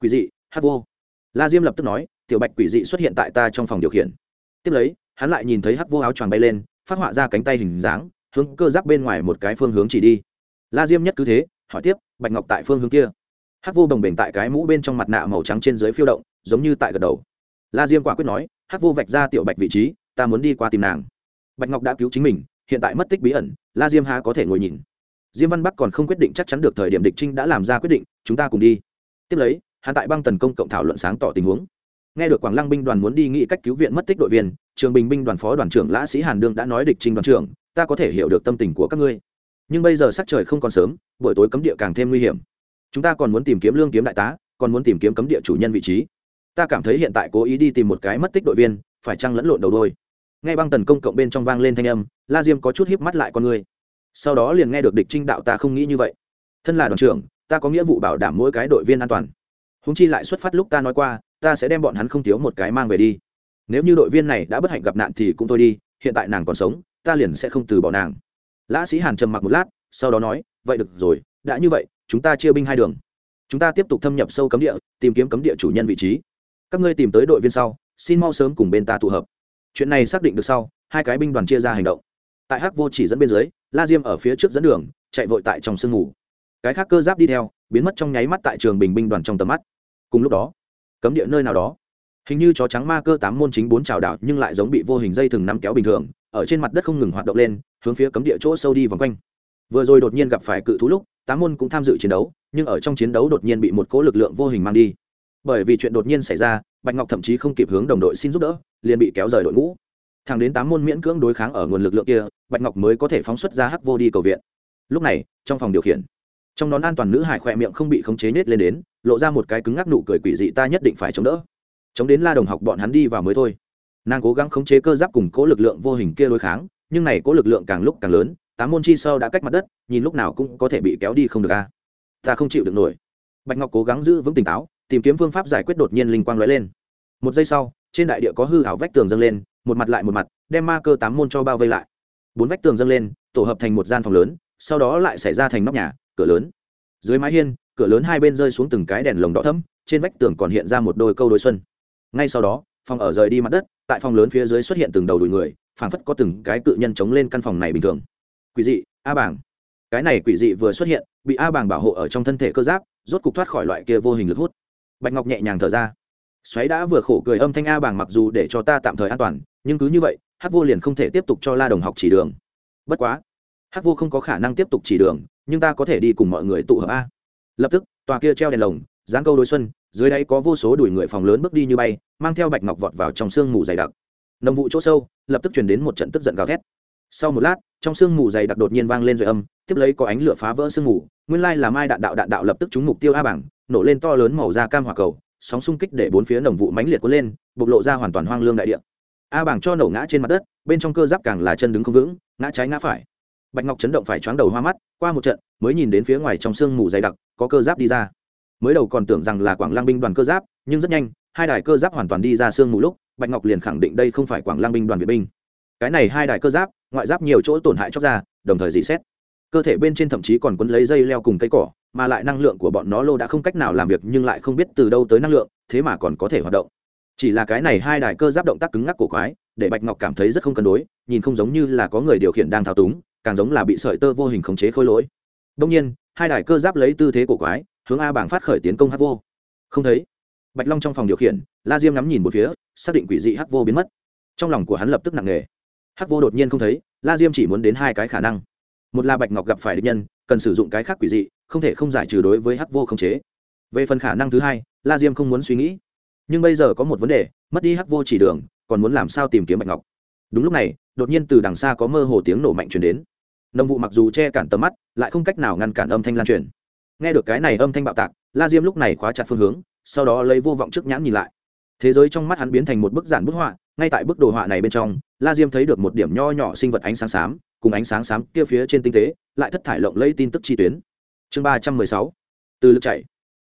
Quỷ dị, hát vô. La diêm lập tức nói, tiểu bạch quỷ dị xuất hiện tại ta trong phòng điều khiển. Tiếp lấy, hắn lại nhìn thấy hắc vô áo choàng bay lên phát họa ra cánh tay hình dáng, hướng cơ giáp bên ngoài một cái phương hướng chỉ đi. La diêm nhất cứ thế, hỏi tiếp, bạch ngọc tại phương hướng kia? Hắc vô đồng bình tại cái mũ bên trong mặt nạ màu trắng trên dưới phiêu động, giống như tại gật đầu. La diêm quả quyết nói, hắc vô vạch ra tiểu bạch vị trí, ta muốn đi qua tìm nàng. Bạch ngọc đã cứu chính mình, hiện tại mất tích bí ẩn, la diêm há có thể ngồi nhìn. Diêm văn bắc còn không quyết định chắc chắn được thời điểm địch trinh đã làm ra quyết định, chúng ta cùng đi. Tiếp lấy, hắn tại băng tần công cộng thảo luận sáng tỏ tình huống nghe được quảng lăng binh đoàn muốn đi nghĩ cách cứu viện mất tích đội viên, trường bình binh đoàn phó đoàn trưởng lã sĩ hàn đương đã nói địch trinh đoàn trưởng, ta có thể hiểu được tâm tình của các ngươi. Nhưng bây giờ sắc trời không còn sớm, buổi tối cấm địa càng thêm nguy hiểm. Chúng ta còn muốn tìm kiếm lương kiếm đại tá, còn muốn tìm kiếm cấm địa chủ nhân vị trí. Ta cảm thấy hiện tại cố ý đi tìm một cái mất tích đội viên, phải chăng lẫn lộn đầu đôi? Nghe băng tần công cộng bên trong vang lên thanh âm, la diêm có chút híp mắt lại con người. Sau đó liền nghe được địch trinh đạo, ta không nghĩ như vậy. Thân là đoàn trưởng, ta có nghĩa vụ bảo đảm mỗi cái đội viên an toàn. Húng chi lại xuất phát lúc ta nói qua ta sẽ đem bọn hắn không thiếu một cái mang về đi. Nếu như đội viên này đã bất hạnh gặp nạn thì cũng thôi đi, hiện tại nàng còn sống, ta liền sẽ không từ bỏ nàng. Lã sĩ hàn trầm mặc một lát, sau đó nói, vậy được rồi, đã như vậy, chúng ta chia binh hai đường. Chúng ta tiếp tục thâm nhập sâu cấm địa, tìm kiếm cấm địa chủ nhân vị trí. Các ngươi tìm tới đội viên sau, xin mau sớm cùng bên ta tụ hợp. Chuyện này xác định được sau, hai cái binh đoàn chia ra hành động. Tại hắc vô chỉ dẫn bên dưới, la diêm ở phía trước dẫn đường, chạy vội tại trong sương mù cái khác cơ giáp đi theo, biến mất trong nháy mắt tại trường bình binh đoàn trong tầm mắt. Cùng lúc đó cấm địa nơi nào đó. Hình như chó trắng ma cơ tám môn chính bốn trào đảo nhưng lại giống bị vô hình dây thừng nắm kéo bình thường, ở trên mặt đất không ngừng hoạt động lên, hướng phía cấm địa chỗ sâu đi vòng quanh. Vừa rồi đột nhiên gặp phải cự thú lúc, tám môn cũng tham dự chiến đấu, nhưng ở trong chiến đấu đột nhiên bị một cỗ lực lượng vô hình mang đi. Bởi vì chuyện đột nhiên xảy ra, bạch ngọc thậm chí không kịp hướng đồng đội xin giúp đỡ, liền bị kéo rời đội ngũ. Thẳng đến tám môn miễn cưỡng đối kháng ở nguồn lực lượng kia, bạch ngọc mới có thể phóng xuất ra hắc vô đi cầu viện. Lúc này, trong phòng điều khiển trong nón an toàn nữ hải khỏe miệng không bị khống chế nết lên đến, lộ ra một cái cứng ngắc nụ cười quỷ dị ta nhất định phải chống đỡ. Chống đến la đồng học bọn hắn đi vào mới thôi. Nàng cố gắng khống chế cơ giáp cùng cố lực lượng vô hình kia đối kháng, nhưng này cố lực lượng càng lúc càng lớn, tám môn chi sâu đã cách mặt đất, nhìn lúc nào cũng có thể bị kéo đi không được a. Ta không chịu được nổi. Bạch ngọc cố gắng giữ vững tỉnh táo, tìm kiếm phương pháp giải quyết đột nhiên linh quang lóe lên. Một giây sau, trên đại địa có hư hảo vách tường dâng lên, một mặt lại một mặt, đem ma cơ tám môn cho bao vây lại. Bốn vách tường dâng lên, tổ hợp thành một gian phòng lớn, sau đó lại xảy ra thành nóc nhà cửa lớn. Dưới mái hiên, cửa lớn hai bên rơi xuống từng cái đèn lồng đỏ thấm trên vách tường còn hiện ra một đôi câu đôi xuân. Ngay sau đó, phòng ở rời đi mặt đất, tại phòng lớn phía dưới xuất hiện từng đầu đùi người, phảng phất có từng cái cự nhân chống lên căn phòng này bình thường. Quỷ dị, a bảng cái này quỷ dị vừa xuất hiện, bị a bảng bảo hộ ở trong thân thể cơ giáp, rốt cục thoát khỏi loại kia vô hình lực hút. Bạch ngọc nhẹ nhàng thở ra. Xoáy đã vừa khổ cười âm thanh a bảng mặc dù để cho ta tạm thời an toàn, nhưng cứ như vậy hát vô liền không thể tiếp tục cho la đồng học chỉ đường. Bất quá hát vô không có khả năng tiếp tục chỉ đường nhưng ta có thể đi cùng mọi người tụ hợp a. Lập tức, tòa kia treo đèn lồng dán câu đối xuân, dưới đáy có vô số đuổi người phòng lớn bước đi như bay, mang theo bạch ngọc vọt vào trong sương mù dày đặc. Nồng vụ chỗ sâu, lập tức chuyển đến một trận tức giận gào thét. Sau một lát, trong sương mù dày đặc đột nhiên vang lên rồi âm, tiếp lấy có ánh lửa phá vỡ sương mù, nguyên lai là mai đạn đạo đạn đạo lập tức trúng mục tiêu a bảng, nổ lên to lớn màu da cam hỏa cầu, sóng xung kích để bốn phía nồng vụ mãnh liệt cuốn lên, bộc lộ ra hoàn toàn hoang lương đại địa. A bảng cho nổ ngã trên mặt đất, bên trong cơ giáp càng là chân đứng không vững, ngã trái ngã phải bạch ngọc chấn động phải choáng đầu hoa mắt, qua một trận, mới nhìn đến phía ngoài trong sương mù dày đặc, có cơ giáp đi ra. Mới đầu còn tưởng rằng là quảng lang binh đoàn cơ giáp, nhưng rất nhanh, hai đài cơ giáp hoàn toàn đi ra sương mù lúc, bạch ngọc liền khẳng định đây không phải quảng lang binh đoàn vệ binh. Cái này hai đài cơ giáp, ngoại giáp nhiều chỗ tổn hại chóc ra, đồng thời dị xét. Cơ thể bên trên thậm chí còn quấn lấy dây leo cùng cây cỏ, mà lại năng lượng của bọn nó lô đã không cách nào làm việc nhưng lại không biết từ đâu tới năng lượng, thế mà còn có thể hoạt động. Chỉ là cái này hai đài cơ giáp động tác cứng ngắc của quái, để bạch ngọc cảm thấy rất không cân đối, nhìn không giống như là có người điều khiển đang thao túng càng giống là bị sợi tơ vô hình khống chế khôi lỗi. Đông nhiên, hai đài cơ giáp lấy tư thế của quái, hướng a bảng phát khởi tiến công hắc vô. Không thấy. Bạch long trong phòng điều khiển, la diêm ngắm nhìn một phía, xác định quỷ dị hắc vô biến mất. Trong lòng của hắn lập tức nặng nề. Hắc vô đột nhiên không thấy, la diêm chỉ muốn đến hai cái khả năng. Một là bạch ngọc gặp phải địch nhân, cần sử dụng cái khác quỷ dị, không thể không giải trừ đối với hắc vô khống chế. Về phần khả năng thứ hai, la diêm không muốn suy nghĩ. Nhưng bây giờ có một vấn đề, mất đi hắc vô chỉ đường, còn muốn làm sao tìm kiếm bạch ngọc? Đúng lúc này, đột nhiên từ đằng xa có mơ hồ tiếng nổ mạnh chuyển đến nông vụ mặc dù che cản tầm mắt, lại không cách nào ngăn cản âm thanh lan truyền. Nghe được cái này âm thanh bạo tạc, la diêm lúc này khóa chặt phương hướng, sau đó lấy vô vọng trước nhãn nhìn lại. Thế giới trong mắt hắn biến thành một bức giản bức họa, ngay tại bức đồ họa này bên trong, la diêm thấy được một điểm nho nhỏ sinh vật ánh sáng xám, cùng ánh sáng xám kia phía trên tinh tế, lại thất thải lộng lấy tin tức chi tuyến. Chương ba trăm mười sáu, từ lực chạy.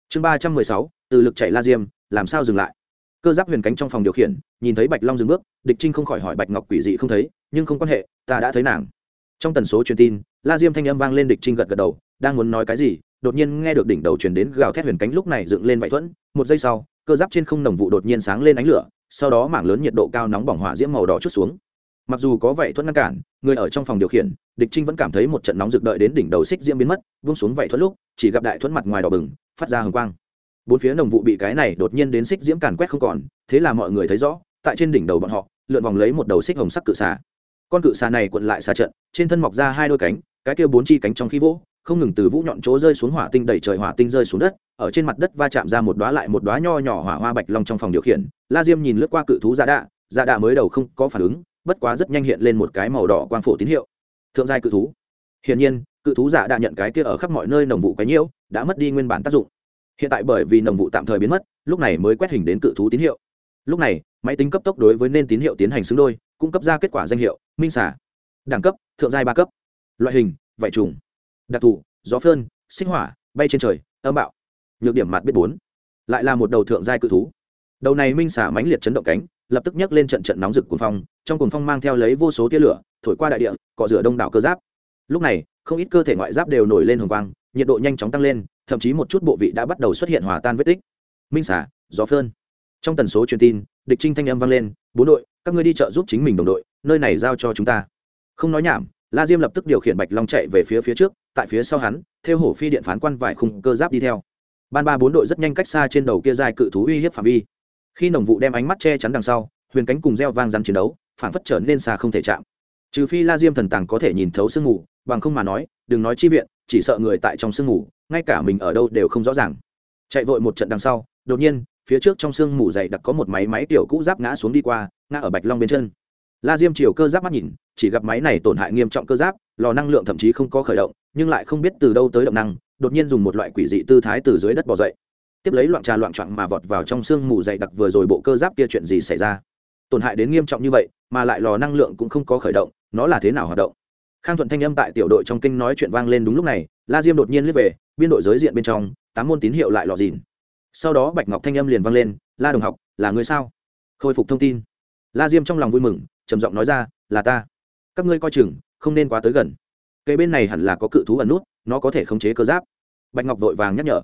Chương ba trăm mười sáu, từ lực chạy la diêm, làm sao dừng lại? Cơ giáp huyền cánh trong phòng điều khiển, nhìn thấy bạch long dừng bước, địch trinh không khỏi hỏi bạch ngọc quỷ dị không thấy, nhưng không quan hệ, ta đã thấy nàng trong tần số truyền tin, la diêm thanh âm vang lên địch trinh gật gật đầu, đang muốn nói cái gì, đột nhiên nghe được đỉnh đầu truyền đến gào thét huyền cánh lúc này dựng lên vạy thuẫn, một giây sau, cơ giáp trên không nồng vụ đột nhiên sáng lên ánh lửa, sau đó mảng lớn nhiệt độ cao nóng bỏng hỏa diễm màu đỏ chút xuống. Mặc dù có vậy thuẫn ngăn cản, người ở trong phòng điều khiển, địch trinh vẫn cảm thấy một trận nóng rực đợi đến đỉnh đầu xích diễm biến mất vung xuống vậy thuẫn lúc, chỉ gặp đại thuẫn mặt ngoài đỏ bừng, phát ra hồng quang. Bốn phía nồng vụ bị cái này đột nhiên đến xích diễm càn quét không còn, thế là mọi người thấy rõ, tại trên đỉnh đầu bọn họ, lượn vòng lấy một đầu xích hồng sắc cự xả con cự xà này quận lại xà trận, trên thân mọc ra hai đôi cánh, cái kia bốn chi cánh trong khí vỗ, không ngừng từ vũ nhọn chỗ rơi xuống hỏa tinh đẩy trời hỏa tinh rơi xuống đất, ở trên mặt đất va chạm ra một đoá lại một đoá nho nhỏ hỏa hoa bạch long trong phòng điều khiển. La diêm nhìn lướt qua cự thú giả đạ giả đạ mới đầu không có phản ứng, bất quá rất nhanh hiện lên một cái màu đỏ quang phổ tín hiệu. Thượng giai cự thú. Hiển nhiên, cự thú giả đạ nhận cái kia ở khắp mọi nơi nồng vụ cái nhiễu, đã mất đi nguyên bản tác dụng. Hiện tại bởi vì nồng vụ tạm thời biến mất, lúc này mới quét hình đến cự thú tín hiệu. Lúc này máy tính cấp tốc đối với nên tín hiệu tiến hành xứng đôi, cung cấp ra kết quả danh hiệu, minh xả đẳng cấp, thượng giai ba cấp. Loại hình, vải trùng, đặc thù, gió phơn, sinh hỏa, bay trên trời, âm bạo, nhược điểm mặt biết bốn. Lại là một đầu thượng giai cự thú. Đầu này minh xả mãnh liệt chấn động cánh, lập tức nhấc lên trận trận nóng rực cuồng phong, trong cuồng phong mang theo lấy vô số tia lửa, thổi qua đại địa, cọ rửa đông đảo cơ giáp. Lúc này, không ít cơ thể ngoại giáp đều nổi lên hồng quang, nhiệt độ nhanh chóng tăng lên, thậm chí một chút bộ vị đã bắt đầu xuất hiện hòa tan vết tích. Minh xả gió phơn. Trong tần số truyền tin địch trinh thanh âm vang lên, bốn đội, các ngươi đi chợ giúp chính mình đồng đội, nơi này giao cho chúng ta. Không nói nhảm, la diêm lập tức điều khiển bạch long chạy về phía phía trước, tại phía sau hắn, theo hổ phi điện phán quan vài khung cơ giáp đi theo. Ban ba bốn đội rất nhanh cách xa trên đầu kia dài cự thú uy hiếp phạm vi. Khi nồng vụ đem ánh mắt che chắn đằng sau, huyền cánh cùng gieo vang rắn chiến đấu, phản phất trở nên xa không thể chạm. Trừ phi la diêm thần tàng có thể nhìn thấu sương mù, bằng không mà nói, đừng nói chi viện, chỉ sợ người tại trong sương mù, ngay cả mình ở đâu đều không rõ ràng. Chạy vội một trận đằng sau, đột nhiên phía trước trong sương mù dày đặc có một máy máy tiểu cũ giáp ngã xuống đi qua, ngã ở bạch long bên chân. La diêm chiều cơ giáp mắt nhìn, chỉ gặp máy này tổn hại nghiêm trọng cơ giáp, lò năng lượng thậm chí không có khởi động, nhưng lại không biết từ đâu tới động năng, đột nhiên dùng một loại quỷ dị tư thái từ dưới đất bỏ dậy. Tiếp lấy loạn trà loạn trọn mà vọt vào trong sương mù dày đặc vừa rồi bộ cơ giáp kia chuyện gì xảy ra? Tổn hại đến nghiêm trọng như vậy, mà lại lò năng lượng cũng không có khởi động, nó là thế nào hoạt động? Khang thuận thanh âm tại tiểu đội trong kinh nói chuyện vang lên đúng lúc này, la diêm đột nhiên liếc về, biên đội giới diện bên trong, tám môn tín hiệu lại lò dìn sau đó bạch ngọc thanh âm liền vang lên la đồng học là người sao? Khôi phục thông tin. La diêm trong lòng vui mừng trầm giọng nói ra là ta. Các ngươi coi chừng không nên quá tới gần. Cây bên này hẳn là có cự thú ẩn nút nó có thể khống chế cơ giáp. Bạch ngọc vội vàng nhắc nhở.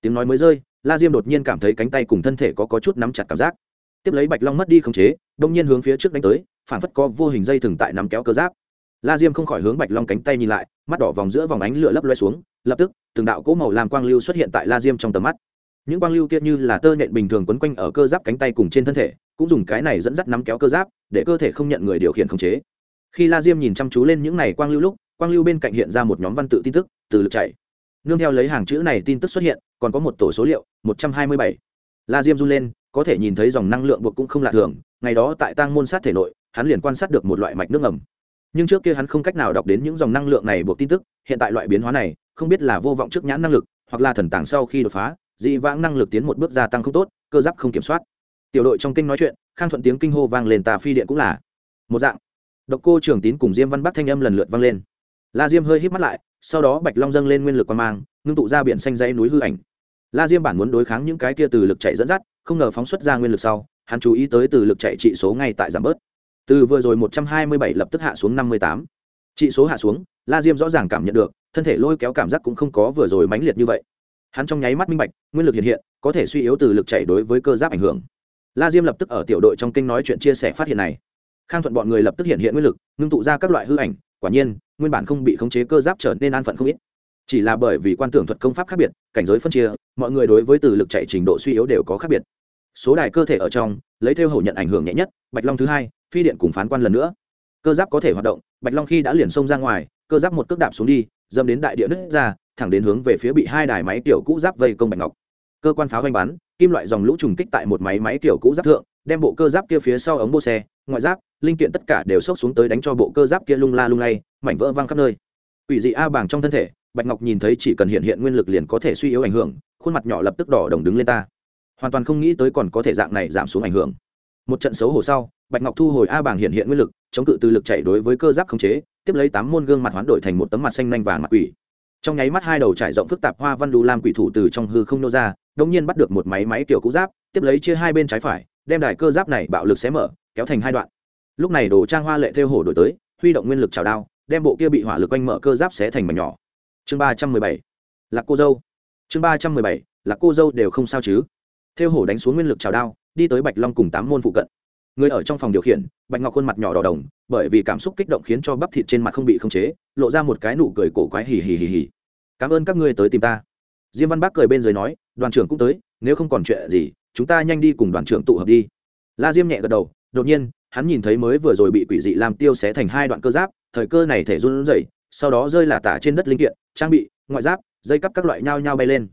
Tiếng nói mới rơi la diêm đột nhiên cảm thấy cánh tay cùng thân thể có, có chút nắm chặt cảm giác. Tiếp lấy bạch long mất đi khống chế đông nhiên hướng phía trước đánh tới phản phất có vô hình dây thừng tại nắm kéo cơ giáp. La diêm không khỏi hướng bạch long cánh tay nhìn lại mắt đỏ vòng giữa vòng ánh lửa lấp loe xuống lập tức từng đạo cỗ màu làm quang lưu xuất hiện tại la diêm trong tầm mắt những quang lưu kia như là tơ nhện bình thường quấn quanh ở cơ giáp cánh tay cùng trên thân thể, cũng dùng cái này dẫn dắt nắm kéo cơ giáp, để cơ thể không nhận người điều khiển khống chế. Khi la diêm nhìn chăm chú lên những này quang lưu lúc, quang lưu bên cạnh hiện ra một nhóm văn tự tin tức, từ lực chạy. Nương theo lấy hàng chữ này tin tức xuất hiện, còn có một tổ số liệu, một trăm hai mươi bảy. La diêm run lên, có thể nhìn thấy dòng năng lượng buộc cũng không lạ thường, ngày đó tại tang môn sát thể nội, hắn liền quan sát được một loại mạch nước ngầm. Nhưng trước kia hắn không cách nào đọc đến những dòng năng lượng này buộc tin tức, hiện tại loại biến hóa này, không biết là vô vọng trước nhãn năng lực, hoặc là thần tàng sau khi đột phá dị vãng năng lực tiến một bước gia tăng không tốt, cơ giáp không kiểm soát. Tiểu đội trong kinh nói chuyện, khang thuận tiếng kinh hô vang lên tà phi điện cũng là. Một dạng. Độc cô trưởng tín cùng diêm văn bắc thanh âm lần lượt vang lên. La diêm hơi hít mắt lại, sau đó bạch long dâng lên nguyên lực quan mang, ngưng tụ ra biển xanh dãy núi hư ảnh. La diêm bản muốn đối kháng những cái kia từ lực chạy dẫn dắt, không ngờ phóng xuất ra nguyên lực sau, hắn chú ý tới từ lực chạy trị số ngay tại giảm bớt. Từ vừa rồi một trăm hai mươi bảy lập tức hạ xuống năm mươi tám. Trị số hạ xuống, la diêm rõ ràng cảm nhận được, thân thể lôi kéo cảm giác cũng không có vừa rồi mãnh liệt như vậy hắn trong nháy mắt minh bạch, nguyên lực hiện hiện, có thể suy yếu từ lực chảy đối với cơ giáp ảnh hưởng. La diêm lập tức ở tiểu đội trong kênh nói chuyện chia sẻ phát hiện này. Khang thuận bọn người lập tức hiện hiện nguyên lực, ngưng tụ ra các loại hư ảnh, quả nhiên, nguyên bản không bị khống chế cơ giáp trở nên an phận không ít. Chỉ là bởi vì quan tưởng thuật công pháp khác biệt, cảnh giới phân chia, mọi người đối với từ lực chạy trình độ suy yếu đều có khác biệt. Số đài cơ thể ở trong, lấy theo hậu nhận ảnh hưởng nhẹ nhất, bạch long thứ hai, phi điện cùng phán quan lần nữa. Cơ giáp có thể hoạt động, bạch long khi đã liền xông ra ngoài, cơ giáp một cước đạp xuống đi dâm đến đại địa nứt ra thẳng đến hướng về phía bị hai đài máy tiểu cũ giáp vây công bạch ngọc. Cơ quan pháo vanh bắn, kim loại dòng lũ trùng kích tại một máy máy tiểu cũ giáp thượng, đem bộ cơ giáp kia phía sau ống bô xe, ngoại giáp, linh kiện tất cả đều xốc xuống tới đánh cho bộ cơ giáp kia lung la lung lay, mảnh vỡ văng khắp nơi. Quỷ dị a bàng trong thân thể, bạch ngọc nhìn thấy chỉ cần hiện hiện nguyên lực liền có thể suy yếu ảnh hưởng, khuôn mặt nhỏ lập tức đỏ đồng đứng lên ta. Hoàn toàn không nghĩ tới còn có thể dạng này giảm xuống ảnh hưởng. Một trận xấu hổ sau, bạch ngọc thu hồi a bàng hiện hiện nguyên lực, chống cự từ lực chạy đối với cơ giáp khống chế, tiếp lấy tám môn gương mặt hoán đổi thành một tấm mặt xanh nanh vàng mặt quỷ trong nháy mắt hai đầu trải rộng phức tạp hoa văn đu lam quỷ thủ từ trong hư không nô ra đông nhiên bắt được một máy máy kiểu cũ giáp, tiếp lấy chia hai bên trái phải, đem đài cơ giáp này bạo lực xé mở, kéo thành hai đoạn. Lúc này đồ trang hoa lệ theo hổ đổi tới, huy động nguyên lực trào đao, đem bộ kia bị hỏa lực quanh mở cơ giáp xé thành mảnh nhỏ. Chương ba trăm mười bảy là cô dâu. Chương ba trăm mười bảy là cô dâu đều không sao chứ? Theo hổ đánh xuống nguyên lực trào đao, đi tới bạch long cùng tám môn phụ cận. Người ở trong phòng điều khiển, bạch ngọc khuôn mặt nhỏ đỏ đồng, bởi vì cảm xúc kích động khiến cho bắp thịt trên mặt không bị khống chế, lộ ra một cái nụ cười cổ quái hì hì hì hì cảm ơn các ngươi tới tìm ta. Diêm văn bác cười bên dưới nói, đoàn trưởng cũng tới, nếu không còn chuyện gì, chúng ta nhanh đi cùng đoàn trưởng tụ hợp đi. La diêm nhẹ gật đầu, đột nhiên, hắn nhìn thấy mới vừa rồi bị quỷ dị làm tiêu xé thành hai đoạn cơ giáp, thời cơ này thể run rẩy, sau đó rơi là tả trên đất linh kiện, trang bị, ngoại giáp, dây cắp các loại nhao nhao bay lên.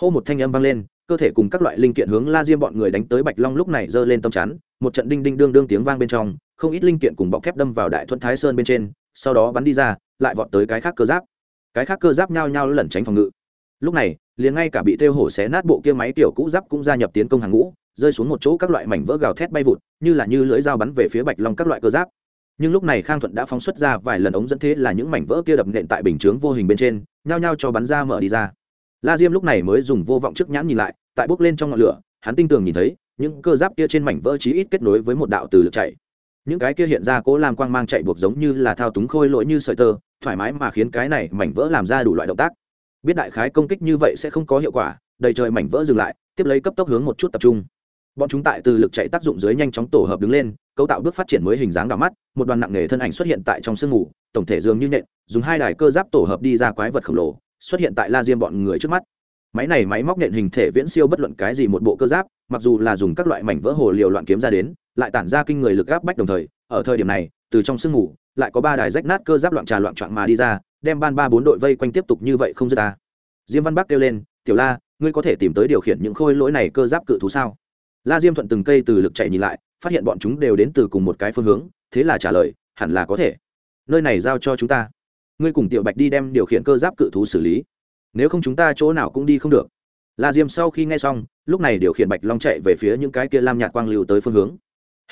Hô một thanh âm vang lên, cơ thể cùng các loại linh kiện hướng la diêm bọn người đánh tới bạch long lúc này giơ lên tâm chắn, một trận đinh đinh đương đương tiếng vang bên trong, không ít linh kiện cùng bọc thép đâm vào đại thuận thái sơn bên trên, sau đó bắn đi ra, lại vọt tới cái khác cơ giáp cái khác cơ giáp nhao nhao lẩn tránh phòng ngự. Lúc này, liền ngay cả bị tiêu hổ xé nát bộ kia máy tiểu cũ giáp cũng gia nhập tiến công hàng ngũ, rơi xuống một chỗ các loại mảnh vỡ gào thét bay vụt, như là như lưỡi dao bắn về phía bạch long các loại cơ giáp. Nhưng lúc này khang thuận đã phóng xuất ra vài lần ống dẫn thế là những mảnh vỡ kia đập nện tại bình chướng vô hình bên trên, nhao nhao cho bắn ra mở đi ra. La diêm lúc này mới dùng vô vọng trước nhãn nhìn lại, tại bốc lên trong ngọn lửa, hắn tinh tường nhìn thấy, những cơ giáp kia trên mảnh vỡ chí ít kết nối với một đạo từ lực chạy những cái kia hiện ra cố làm quang mang chạy buộc giống như là thao túng khôi lỗi như sợi tơ, thoải mái mà khiến cái này mảnh vỡ làm ra đủ loại động tác. Biết đại khái công kích như vậy sẽ không có hiệu quả, đầy trời mảnh vỡ dừng lại, tiếp lấy cấp tốc hướng một chút tập trung. Bọn chúng tại từ lực chạy tác dụng dưới nhanh chóng tổ hợp đứng lên, cấu tạo bước phát triển mới hình dáng đỏ mắt, một đoàn nặng nề thân ảnh xuất hiện tại trong sương mù tổng thể dường như nhện dùng hai đài cơ giáp tổ hợp đi ra quái vật khổng lồ, xuất hiện tại la diêm bọn người trước mắt. Máy này máy móc nện hình thể viễn siêu bất luận cái gì một bộ cơ giáp, mặc dù là dùng các loại mảnh vỡ hồ liều loạn kiếm ra đến lại tản ra kinh người lực gáp bách đồng thời, ở thời điểm này, từ trong sương ngủ lại có ba đài rách nát cơ giáp loạn trà loạn trọn mà đi ra, đem ban ba bốn đội vây quanh tiếp tục như vậy không dứt ta diêm văn bắc kêu lên, tiểu la, ngươi có thể tìm tới điều khiển những khôi lỗi này cơ giáp cự thú sao? La diêm thuận từng cây từ lực chạy nhìn lại, phát hiện bọn chúng đều đến từ cùng một cái phương hướng, thế là trả lời, hẳn là có thể. Nơi này giao cho chúng ta. Ngươi cùng tiểu bạch đi đem điều khiển cơ giáp cự thú xử lý. Nếu không chúng ta chỗ nào cũng đi không được. La diêm sau khi nghe xong, lúc này điều khiển bạch long chạy về phía những cái kia lam nhạt quang lưu tới phương hướng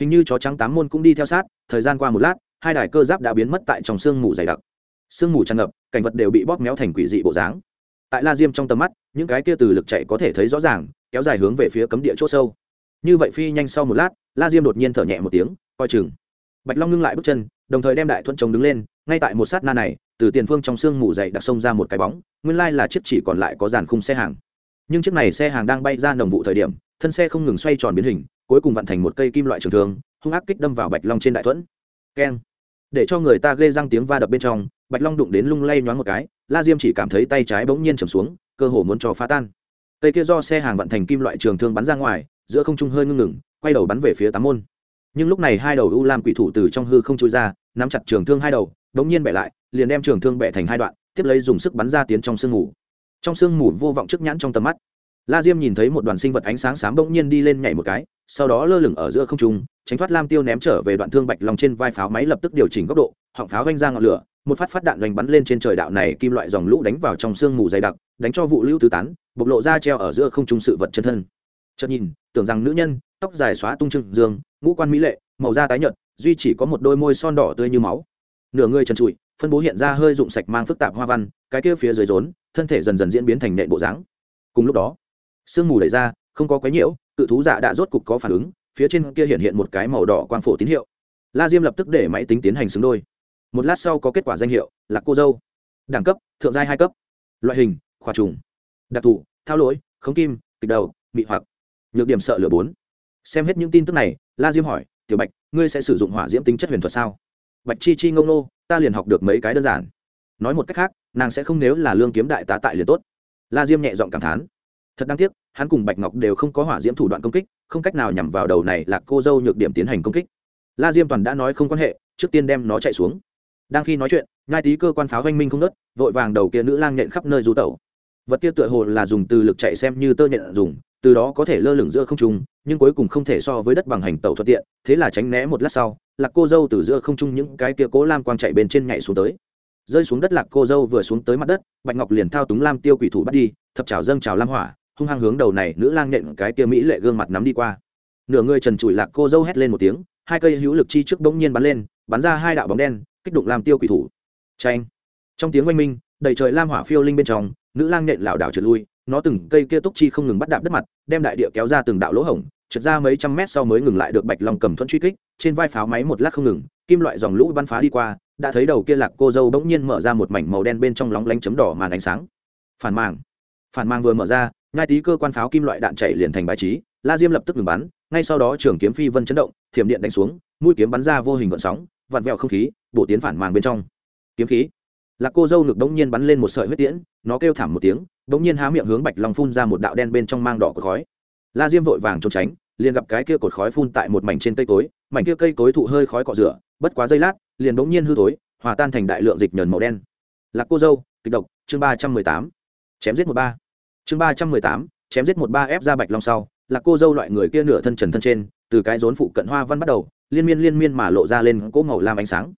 hình như chó trắng tám môn cũng đi theo sát, thời gian qua một lát, hai đài cơ giáp đã biến mất tại trong sương mù dày đặc. Sương mù tràn ngập, cảnh vật đều bị bóp méo thành quỷ dị bộ dáng. Tại la diêm trong tầm mắt, những cái kia từ lực chạy có thể thấy rõ ràng, kéo dài hướng về phía cấm địa c h ỗ sâu. Như vậy phi nhanh sau một lát, la diêm đột nhiên thở nhẹ một tiếng, coi chừng. Bạch long ngưng lại bước chân, đồng thời đem đại thuận chồng đứng lên, ngay tại một sát na này, từ tiền phương trong sương mù dậy đặc xông ra một cái bóng, nguyên lai là chiếc chỉ còn lại có dàn khung xe hàng. Nhưng chiếc này xe hàng đang bay ra nồng vụ thời điểm thân xe không ngừng xoay tròn biến hình, cuối cùng vặn thành một cây kim loại trường thường hung ác kích đâm vào bạch long trên đại thuẫn. Keng. Để cho người ta ghê răng tiếng va đập bên trong, bạch long đụng đến lung lay nhoáng một cái, la diêm chỉ cảm thấy tay trái bỗng nhiên chầm xuống, cơ hồ muốn cho phá tan. Cây kia do xe hàng vận thành kim loại trường thương bắn ra ngoài, giữa không trung hơi ngưng ngừng, quay đầu bắn về phía tám môn. Nhưng lúc này hai đầu u lam quỷ thủ từ trong hư không trôi ra, nắm chặt trường thương hai đầu, bỗng nhiên bẻ lại, liền đem trường thương bẻ thành hai đoạn, tiếp lấy dùng sức bắn ra tiến trong sương mù. Trong sương mù vô vọng trước nhãn trong tầm mắt la diêm nhìn thấy một đoàn sinh vật ánh sáng xám bỗng nhiên đi lên nhảy một cái, sau đó lơ lửng ở giữa không trung, tránh thoát lam tiêu ném trở về đoạn thương bạch lòng trên vai pháo máy lập tức điều chỉnh góc độ, họng pháo vanh ra ngọn lửa, một phát phát đạn doanh bắn lên trên trời đạo này kim loại dòng lũ đánh vào trong sương mù dày đặc, đánh cho vụ lưu tứ tán, bộc lộ ra treo ở giữa không trung sự vật chân thân. Chợt nhìn, tưởng rằng nữ nhân, tóc dài xóa tung trưng dương, ngũ quan mỹ lệ, màu da tái nhợt, duy chỉ có một đôi môi son đỏ tươi như máu. Nửa người trần trụi, phân bố hiện ra hơi rụng sạch mang phức tạp hoa văn, cái kia phía dưới rốn, thân thể dần dần diễn biến thành nện bộ dáng. Cùng lúc đó sương mù đẩy ra, không có quấy nhiễu, cự thú dạ đã rốt cục có phản ứng, phía trên kia hiện hiện một cái màu đỏ quang phổ tín hiệu. La diêm lập tức để máy tính tiến hành xứng đôi. Một lát sau có kết quả danh hiệu, là cô dâu. Đẳng cấp, thượng giai hai cấp. Loại hình khoa trùng. Đặc thù, thao lỗi, khống kim, kịch đầu bị hoặc. Nhược điểm sợ lửa bốn. Xem hết những tin tức này, la diêm hỏi, tiểu bạch, ngươi sẽ sử dụng hỏa diễm tính chất huyền thuật sao? Bạch chi chi ngông nô, ta liền học được mấy cái đơn giản. Nói một cách khác, nàng sẽ không nếu là lương kiếm đại tá tại liền tốt. La diêm nhẹ giọng cảm thán thật đáng tiếc, hắn cùng bạch ngọc đều không có hỏa diễm thủ đoạn công kích, không cách nào nhằm vào đầu này là cô dâu nhược điểm tiến hành công kích. La diêm toàn đã nói không quan hệ, trước tiên đem nó chạy xuống. Đang khi nói chuyện ngai tí cơ quan pháo oanh minh không nớt vội vàng đầu kia nữ lang nhện khắp nơi du tẩu. Vật kia tựa hồ là dùng từ lực chạy xem như tơ nhện dùng, từ đó có thể lơ lửng giữa không trung, nhưng cuối cùng không thể so với đất bằng hành tàu thuận tiện, thế là tránh né một lát sau lạc cô dâu từ giữa không trung những cái kia cố lam quang chạy bên trên nhảy xuống tới. Rơi xuống đất lạc cô dâu vừa xuống tới mặt đất, bạch ngọc liền thao túng lam tiêu quỷ thủ bắt đi, thập trào dâng trào lam hỏa hung hăng hướng đầu này nữ lang nện cái kia mỹ lệ gương mặt nắm đi qua. Nửa người trần trụi lạc cô dâu hét lên một tiếng, hai cây hữu lực chi trước bỗng nhiên bắn lên, bắn ra hai đạo bóng đen, kích đụng làm tiêu quỷ thủ. Tranh trong tiếng oanh minh, đầy trời lam hỏa phiêu linh bên trong, nữ lang nện lảo đảo trượt lui, nó từng cây kia túc chi không ngừng bắt đạp đất mặt, đem đại địa kéo ra từng đạo lỗ hổng, trượt ra mấy trăm mét sau mới ngừng lại được bạch long cầm thuẫn truy kích, trên vai pháo máy một lát không ngừng, kim loại dòng lũ bắn phá đi qua, đã thấy đầu kia lạc cô dâu bỗng nhiên mở ra một mảnh màu đen bên trong lóng lánh chấm đỏ màn ánh sáng. Phản màng. Phản màng vừa mở ra ngai tí cơ quan pháo kim loại đạn chạy liền thành bài trí, la diêm lập tức ngừng bắn, ngay sau đó trường kiếm phi vân chấn động, thiểm điện đánh xuống, mũi kiếm bắn ra vô hình gợn sóng, vặn vẹo không khí, bổ tiến phản màng bên trong. Kiếm khí. Lạc cô dâu ngực đống nhiên bắn lên một sợi huyết tiễn, nó kêu thảm một tiếng, đống nhiên há miệng hướng bạch long phun ra một đạo đen bên trong mang đỏ của khói. La diêm vội vàng trốn tránh, liền gặp cái kia cột khói phun tại một mảnh trên cây cối, mảnh kia cây cối thụ hơi khói cọ rửa, bất quá giây lát, liền đống nhiên hư thối, hòa tan thành đại lượng dịch nhờn màu đen. Lạc cô dâu, kịch độc, chương ba trăm mười tám. Chém giết một ba chương ba trăm mười tám, chém giết một ba ép ra bạch long sau lạc cô dâu loại người kia nửa thân trần thân trên, từ cái rốn phụ cận hoa văn bắt đầu, liên miên liên miên mà lộ ra lên cỗ màu lam ánh sáng.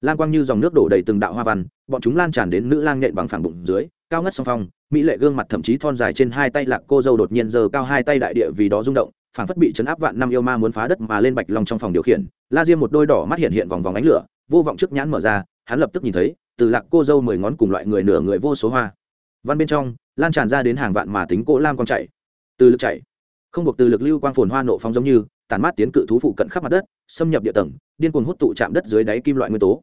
Lan quang như dòng nước đổ đầy từng đạo hoa văn, bọn chúng lan tràn đến nữ lang nhện bằng phẳng bụng dưới, cao ngất song phong, mỹ lệ gương mặt thậm chí thon dài trên hai tay lạc cô dâu đột nhiên giơ cao hai tay đại địa vì đó rung động, phảng phất bị chấn áp vạn năm yêu ma muốn phá đất mà lên bạch long trong phòng điều khiển, la diêm một đôi đỏ mắt hiện hiện vòng vòng ánh lửa, vô vọng trước nhãn mở ra, hắn lập tức nhìn thấy, từ lạc cô dâu mười ngón cùng loại người nửa người vô số hoa văn bên trong, lan tràn ra đến hàng vạn mà tính cỗ lam quang chạy. Từ lực chạy. Không buộc từ lực lưu quang phồn hoa nộ phong giống như tàn mát tiến cự thú phụ cận khắp mặt đất, xâm nhập địa tầng, điên cuồng hút tụ chạm đất dưới đáy kim loại nguyên tố.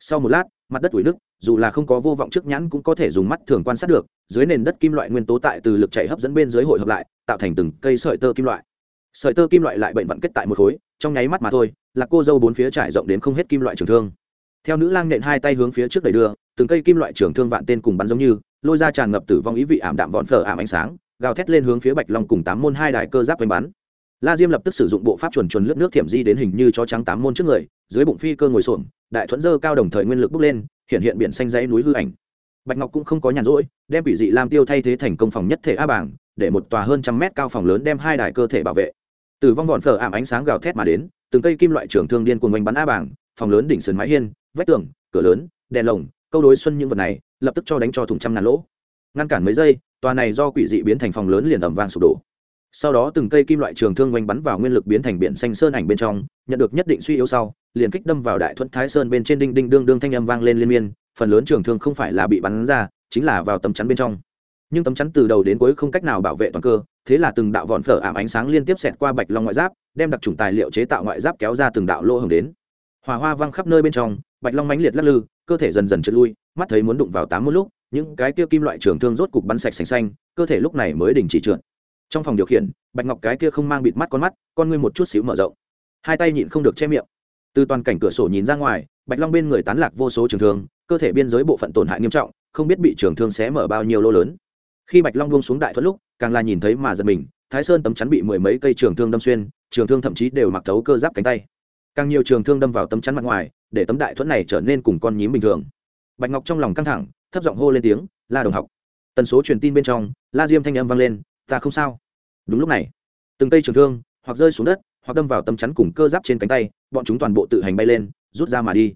Sau một lát, mặt đất ủi nước dù là không có vô vọng trước nhãn cũng có thể dùng mắt thường quan sát được, dưới nền đất kim loại nguyên tố tại từ lực chạy hấp dẫn bên dưới hội hợp lại, tạo thành từng cây sợi tơ kim loại. Sợi tơ kim loại lại bệnh vận kết tại một khối, trong nháy mắt mà thôi là cô dâu bốn phía trải rộng đến không hết kim loại trường thương. Theo nữ lang nện hai tay hướng phía trước đẩy đưa, từng cây kim loại trường thương vạn tên cùng bắn giống như lôi ra tràn ngập tử vong ý vị ảm đạm vọn phở ảm ánh sáng, gào thét lên hướng phía bạch long cùng tám môn hai đài cơ giáp đánh bắn. La diêm lập tức sử dụng bộ pháp chuẩn chuẩn lướt nước thiểm di đến hình như chó trắng tám môn trước người, dưới bụng phi cơ ngồi xổm, đại thuẫn dơ cao đồng thời nguyên lực bốc lên, hiện hiện biển xanh dãy núi hư ảnh. Bạch ngọc cũng không có nhàn rỗi, đem quỷ dị lam tiêu thay thế thành công phòng nhất thể a bảng để một tòa hơn trăm mét cao phòng lớn đem hai đài cơ thể bảo vệ. Từ vong vọn phở ảm ánh sáng gào thét mà đến, từng cây kim loại trưởng thương điên cuồng oanh bắn a bảng phòng lớn đỉnh sườn mái hiên, vách tường, cửa lớn, đèn lồng, câu đối xuân những vật này lập tức cho đánh cho thùng trăm ngàn lỗ. Ngăn cản mấy giây, tòa này do quỷ dị biến thành phòng lớn liền ẩm vang sụp đổ. Sau đó từng cây kim loại trường thương oanh bắn vào nguyên lực biến thành biển xanh sơn ảnh bên trong, nhận được nhất định suy yếu sau, liền kích đâm vào đại thuận thái sơn bên trên đinh đinh đương đương thanh âm vang lên liên miên, phần lớn trường thương không phải là bị bắn ra, chính là vào tấm chắn bên trong. Nhưng tấm chắn từ đầu đến cuối không cách nào bảo vệ toàn cơ, thế là từng đạo vòn phở ảm ánh sáng liên tiếp xẹt qua bạch long ngoại giáp, đem đặc trùng tài liệu chế tạo ngoại giáp kéo ra từng đạo lỗ hồng đến. Hòa hoa văng khắp nơi bên trong, bạch long mãnh liệt lắc lư, cơ thể dần dần trượt lui mắt thấy muốn đụng vào tám một lúc, những cái kia kim loại trường thương rốt cục bắn sạch sành xanh, cơ thể lúc này mới đình chỉ trượt. Trong phòng điều khiển, bạch ngọc cái kia không mang bịt mắt con mắt, con ngươi một chút xíu mở rộng. Hai tay nhịn không được che miệng. Từ toàn cảnh cửa sổ nhìn ra ngoài, bạch long bên người tán lạc vô số trường thương, cơ thể biên giới bộ phận tổn hại nghiêm trọng, không biết bị trường thương xé mở bao nhiêu lô lớn. Khi bạch long buông xuống đại thuận lúc, càng là nhìn thấy mà giật mình, thái sơn tấm chắn bị mười mấy cây trường thương đâm xuyên, trường thương thậm chí đều mặc thấu cơ giáp cánh tay. Càng nhiều trường thương đâm vào tấm chắn mặt ngoài, để tấm đại thuẫn này trở nên cùng con nhím bình thường bạch ngọc trong lòng căng thẳng, thấp giọng hô lên tiếng, la đồng học. Tần số truyền tin bên trong, la diêm thanh âm vang lên, ta không sao. Đúng lúc này, từng cây trường thương hoặc rơi xuống đất, hoặc đâm vào tấm chắn cùng cơ giáp trên cánh tay, bọn chúng toàn bộ tự hành bay lên, rút ra mà đi.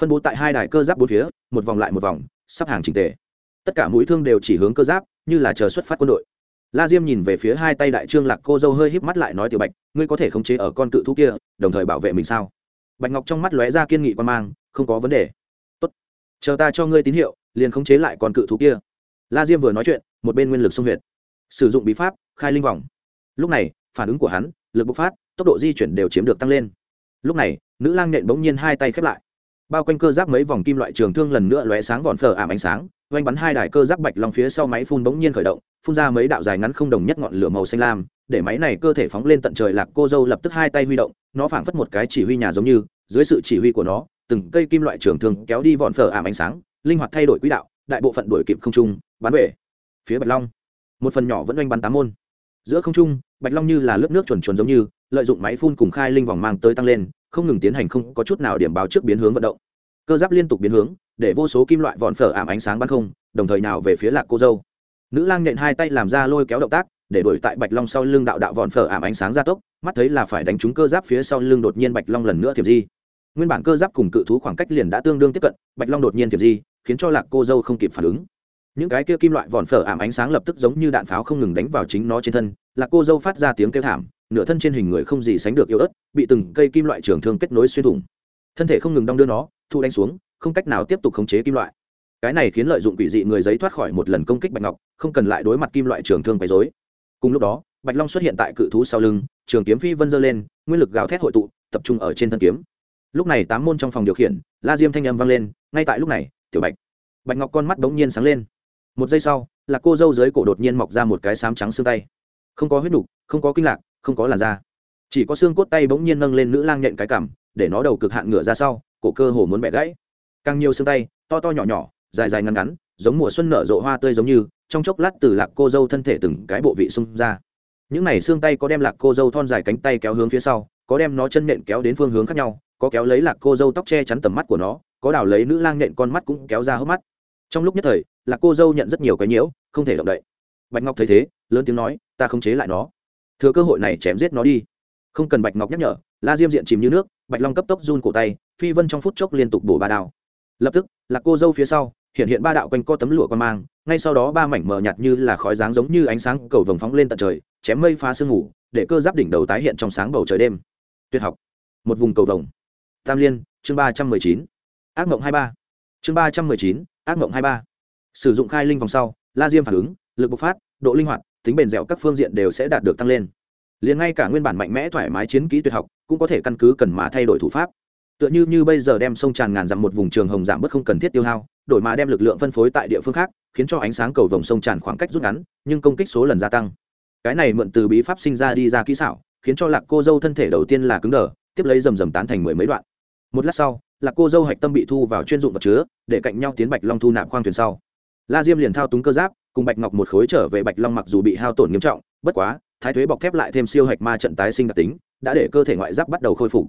Phân bố tại hai đài cơ giáp bốn phía, một vòng lại một vòng, sắp hàng trình tề. Tất cả mũi thương đều chỉ hướng cơ giáp, như là chờ xuất phát quân đội. La diêm nhìn về phía hai tay đại trương lạc cô dâu hơi híp mắt lại nói tiểu bạch, ngươi có thể khống chế ở con cự thú kia, đồng thời bảo vệ mình sao? Bạch ngọc trong mắt lóe ra kiên nghị quan mang, không có vấn đề chờ ta cho ngươi tín hiệu, liền khống chế lại con cự thú kia. La diêm vừa nói chuyện, một bên nguyên lực xung huyệt. Sử dụng bí pháp, khai linh vòng. Lúc này, phản ứng của hắn, lực bộc phát, tốc độ di chuyển đều chiếm được tăng lên. Lúc này, nữ lang nện bỗng nhiên hai tay khép lại. Bao quanh cơ giáp mấy vòng kim loại trường thương lần nữa lóe sáng vòn phở ảm ánh sáng, oanh bắn hai đài cơ giáp bạch long phía sau máy phun bỗng nhiên khởi động, phun ra mấy đạo dài ngắn không đồng nhất ngọn lửa màu xanh lam, để máy này cơ thể phóng lên tận trời lạc cô dâu lập tức hai tay huy động, nó phảng phất một cái chỉ huy nhà giống như, dưới sự chỉ huy của nó từng cây kim loại trường thương kéo đi vòn phở ảm ánh sáng, linh hoạt thay đổi quỹ đạo, đại bộ phận đuổi kịp không trung, bắn về phía bạch long. Một phần nhỏ vẫn oanh bắn tám môn. Giữa không trung, bạch long như là lớp nước chuẩn chuẩn giống như, lợi dụng máy phun cùng khai linh vòng mang tới tăng lên, không ngừng tiến hành không có chút nào điểm báo trước biến hướng vận động. Cơ giáp liên tục biến hướng, để vô số kim loại vòn phở ảm ánh sáng bắn không, đồng thời nào về phía lạc cô dâu. Nữ lang nện hai tay làm ra lôi kéo động tác, để đuổi tại bạch long sau lưng đạo đạo vòn phở ảm ánh sáng gia tốc, mắt thấy là phải đánh trúng cơ giáp phía sau lưng đột nhiên bạch long lần nữa thiệp di nguyên bản cơ giáp cùng cự thú khoảng cách liền đã tương đương tiếp cận, bạch long đột nhiên thiệp di, khiến cho lạc cô dâu không kịp phản ứng. Những cái kia kim loại vòn phở ảm ánh sáng lập tức giống như đạn pháo không ngừng đánh vào chính nó trên thân, lạc cô dâu phát ra tiếng kêu thảm, nửa thân trên hình người không gì sánh được yếu ớt, bị từng cây kim loại trường thương kết nối xuyên thủng. Thân thể không ngừng đong đưa nó, thu đánh xuống, không cách nào tiếp tục khống chế kim loại. Cái này khiến lợi dụng quỷ dị người giấy thoát khỏi một lần công kích bạch ngọc, không cần lại đối mặt kim loại trường thương quấy dối cùng lúc đó, bạch long xuất hiện tại cự thú sau lưng, trường kiếm phi vân dơ lên, nguyên lực gào thét hội tụ, tập trung ở trên thân kiếm lúc này tám môn trong phòng điều khiển, la diêm thanh âm vang lên, ngay tại lúc này, tiểu bạch. Bạch ngọc con mắt bỗng nhiên sáng lên. Một giây sau, là cô dâu dưới cổ đột nhiên mọc ra một cái sám trắng xương tay. Không có huyết đục không có kinh lạc, không có làn da. Chỉ có xương cốt tay bỗng nhiên nâng lên nữ lang nhện cái cảm, để nó đầu cực hạn ngửa ra sau, cổ cơ hồ muốn bẻ gãy. Càng nhiều xương tay, to to nhỏ nhỏ, dài dài ngắn ngắn, giống mùa xuân nở rộ hoa tươi giống như, trong chốc lát từ lạc cô dâu thân thể từng cái bộ vị xung ra. Những này xương tay có đem lạc cô dâu thon dài cánh tay kéo hướng phía sau, có đem nó chân nện kéo đến phương hướng khác nhau có kéo lấy lạc cô dâu tóc che chắn tầm mắt của nó, có đào lấy nữ lang nện con mắt cũng kéo ra hốc mắt. Trong lúc nhất thời, lạc cô dâu nhận rất nhiều cái nhiễu, không thể động đậy. Bạch ngọc thấy thế, lớn tiếng nói, ta không chế lại nó. Thừa cơ hội này chém giết nó đi. Không cần bạch ngọc nhắc nhở, la diêm diện chìm như nước, bạch long cấp tốc run cổ tay, phi vân trong phút chốc liên tục bổ ba đao. Lập tức là cô dâu phía sau, hiện hiện ba đạo quanh co tấm lụa con mang, ngay sau đó ba mảnh mờ nhạt như là khói dáng giống như ánh sáng cầu vồng phóng lên tận trời, chém mây phá sương ngủ để cơ giáp đỉnh đầu tái hiện trong sáng bầu trời đêm. Tuyệt học. Một vùng cầu vồng tam liên, chương ba trăm mười chín. Ác mộng hai ba. Chương ba trăm mười chín, ác mộng hai ba. Sử dụng khai linh vòng sau, la diêm phản ứng, lực bộc phát, độ linh hoạt, tính bền dẻo các phương diện đều sẽ đạt được tăng lên. Liền ngay cả nguyên bản mạnh mẽ thoải mái chiến kỹ tuyệt học, cũng có thể căn cứ cần mà thay đổi thủ pháp. Tựa như như bây giờ đem sông tràn ngàn dặm một vùng trường hồng giảm bớt không cần thiết tiêu hao, đổi mà đem lực lượng phân phối tại địa phương khác, khiến cho ánh sáng cầu vòng sông tràn khoảng cách rút ngắn, nhưng công kích số lần gia tăng. Cái này mượn từ bí pháp sinh ra đi ra kỹ xảo, khiến cho lạc cô dâu thân thể đầu tiên là cứng đờ, tiếp lấy rầm rầm tán thành mười mấy đoạn một lát sau, lạc cô dâu hạch tâm bị thu vào chuyên dụng vật chứa, để cạnh nhau tiến bạch long thu nạp khoang thuyền sau. La diêm liền thao túng cơ giáp, cùng bạch ngọc một khối trở về bạch long mặc dù bị hao tổn nghiêm trọng, bất quá, thái thuế bọc thép lại thêm siêu hạch ma trận tái sinh đặc tính, đã để cơ thể ngoại giáp bắt đầu khôi phục.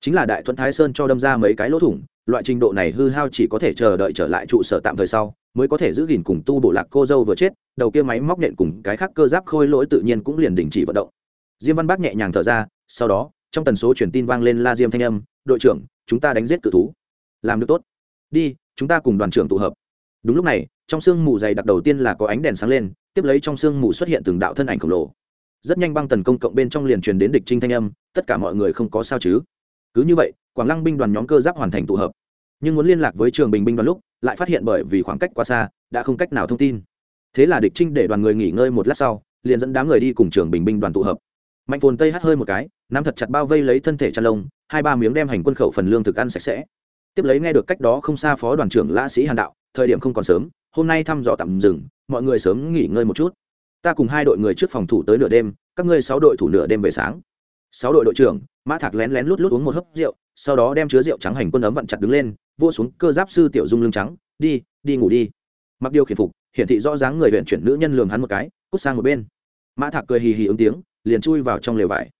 Chính là đại thuận thái sơn cho đâm ra mấy cái lỗ thủng, loại trình độ này hư hao chỉ có thể chờ đợi trở lại trụ sở tạm thời sau, mới có thể giữ gìn cùng tu bổ lạc cô dâu vừa chết, đầu kia máy móc nện cùng cái khác cơ giáp khôi lỗi tự nhiên cũng liền đình chỉ vận động. Diêm văn bác nhẹ nhàng thở ra, sau đó trong tần số truyền tin vang lên la diêm thanh âm, đội trưởng, chúng ta đánh giết cự thú. Làm được tốt. Đi, chúng ta cùng đoàn trưởng tụ hợp. Đúng lúc này, trong sương mù dày đặc đầu tiên là có ánh đèn sáng lên, tiếp lấy trong sương mù xuất hiện từng đạo thân ảnh khổng lồ. Rất nhanh băng tần công cộng bên trong liền truyền đến địch trinh thanh âm, tất cả mọi người không có sao chứ? Cứ như vậy, quảng lăng binh đoàn nhóm cơ giáp hoàn thành tụ hợp. Nhưng muốn liên lạc với trường bình binh đoàn lúc, lại phát hiện bởi vì khoảng cách quá xa, đã không cách nào thông tin. Thế là địch trinh để đoàn người nghỉ ngơi một lát sau, liền dẫn đám người đi cùng trường bình binh đoàn tụ hợp. Mạnh phồn tây hắt hơi một cái nắm thật chặt bao vây lấy thân thể chăn lông hai ba miếng đem hành quân khẩu phần lương thực ăn sạch sẽ. Tiếp lấy nghe được cách đó không xa phó đoàn trưởng lã sĩ hàn đạo, thời điểm không còn sớm, hôm nay thăm dò tạm dừng, mọi người sớm nghỉ ngơi một chút. Ta cùng hai đội người trước phòng thủ tới nửa đêm, các ngươi sáu đội thủ nửa đêm về sáng. Sáu đội đội trưởng, mã thạc lén lén lút lút uống một hớp rượu, sau đó đem chứa rượu trắng hành quân ấm vặn chặt đứng lên vô xuống cơ giáp sư tiểu dung lưng trắng, đi đi ngủ đi. Mặc điều khiển phục, hiển thị rõ dáng người huyện chuyển nữ nhân lường hắn một cái, cút sang một bên. Mã thạc cười hì hì ứng tiếng, liền chui vào trong lều vải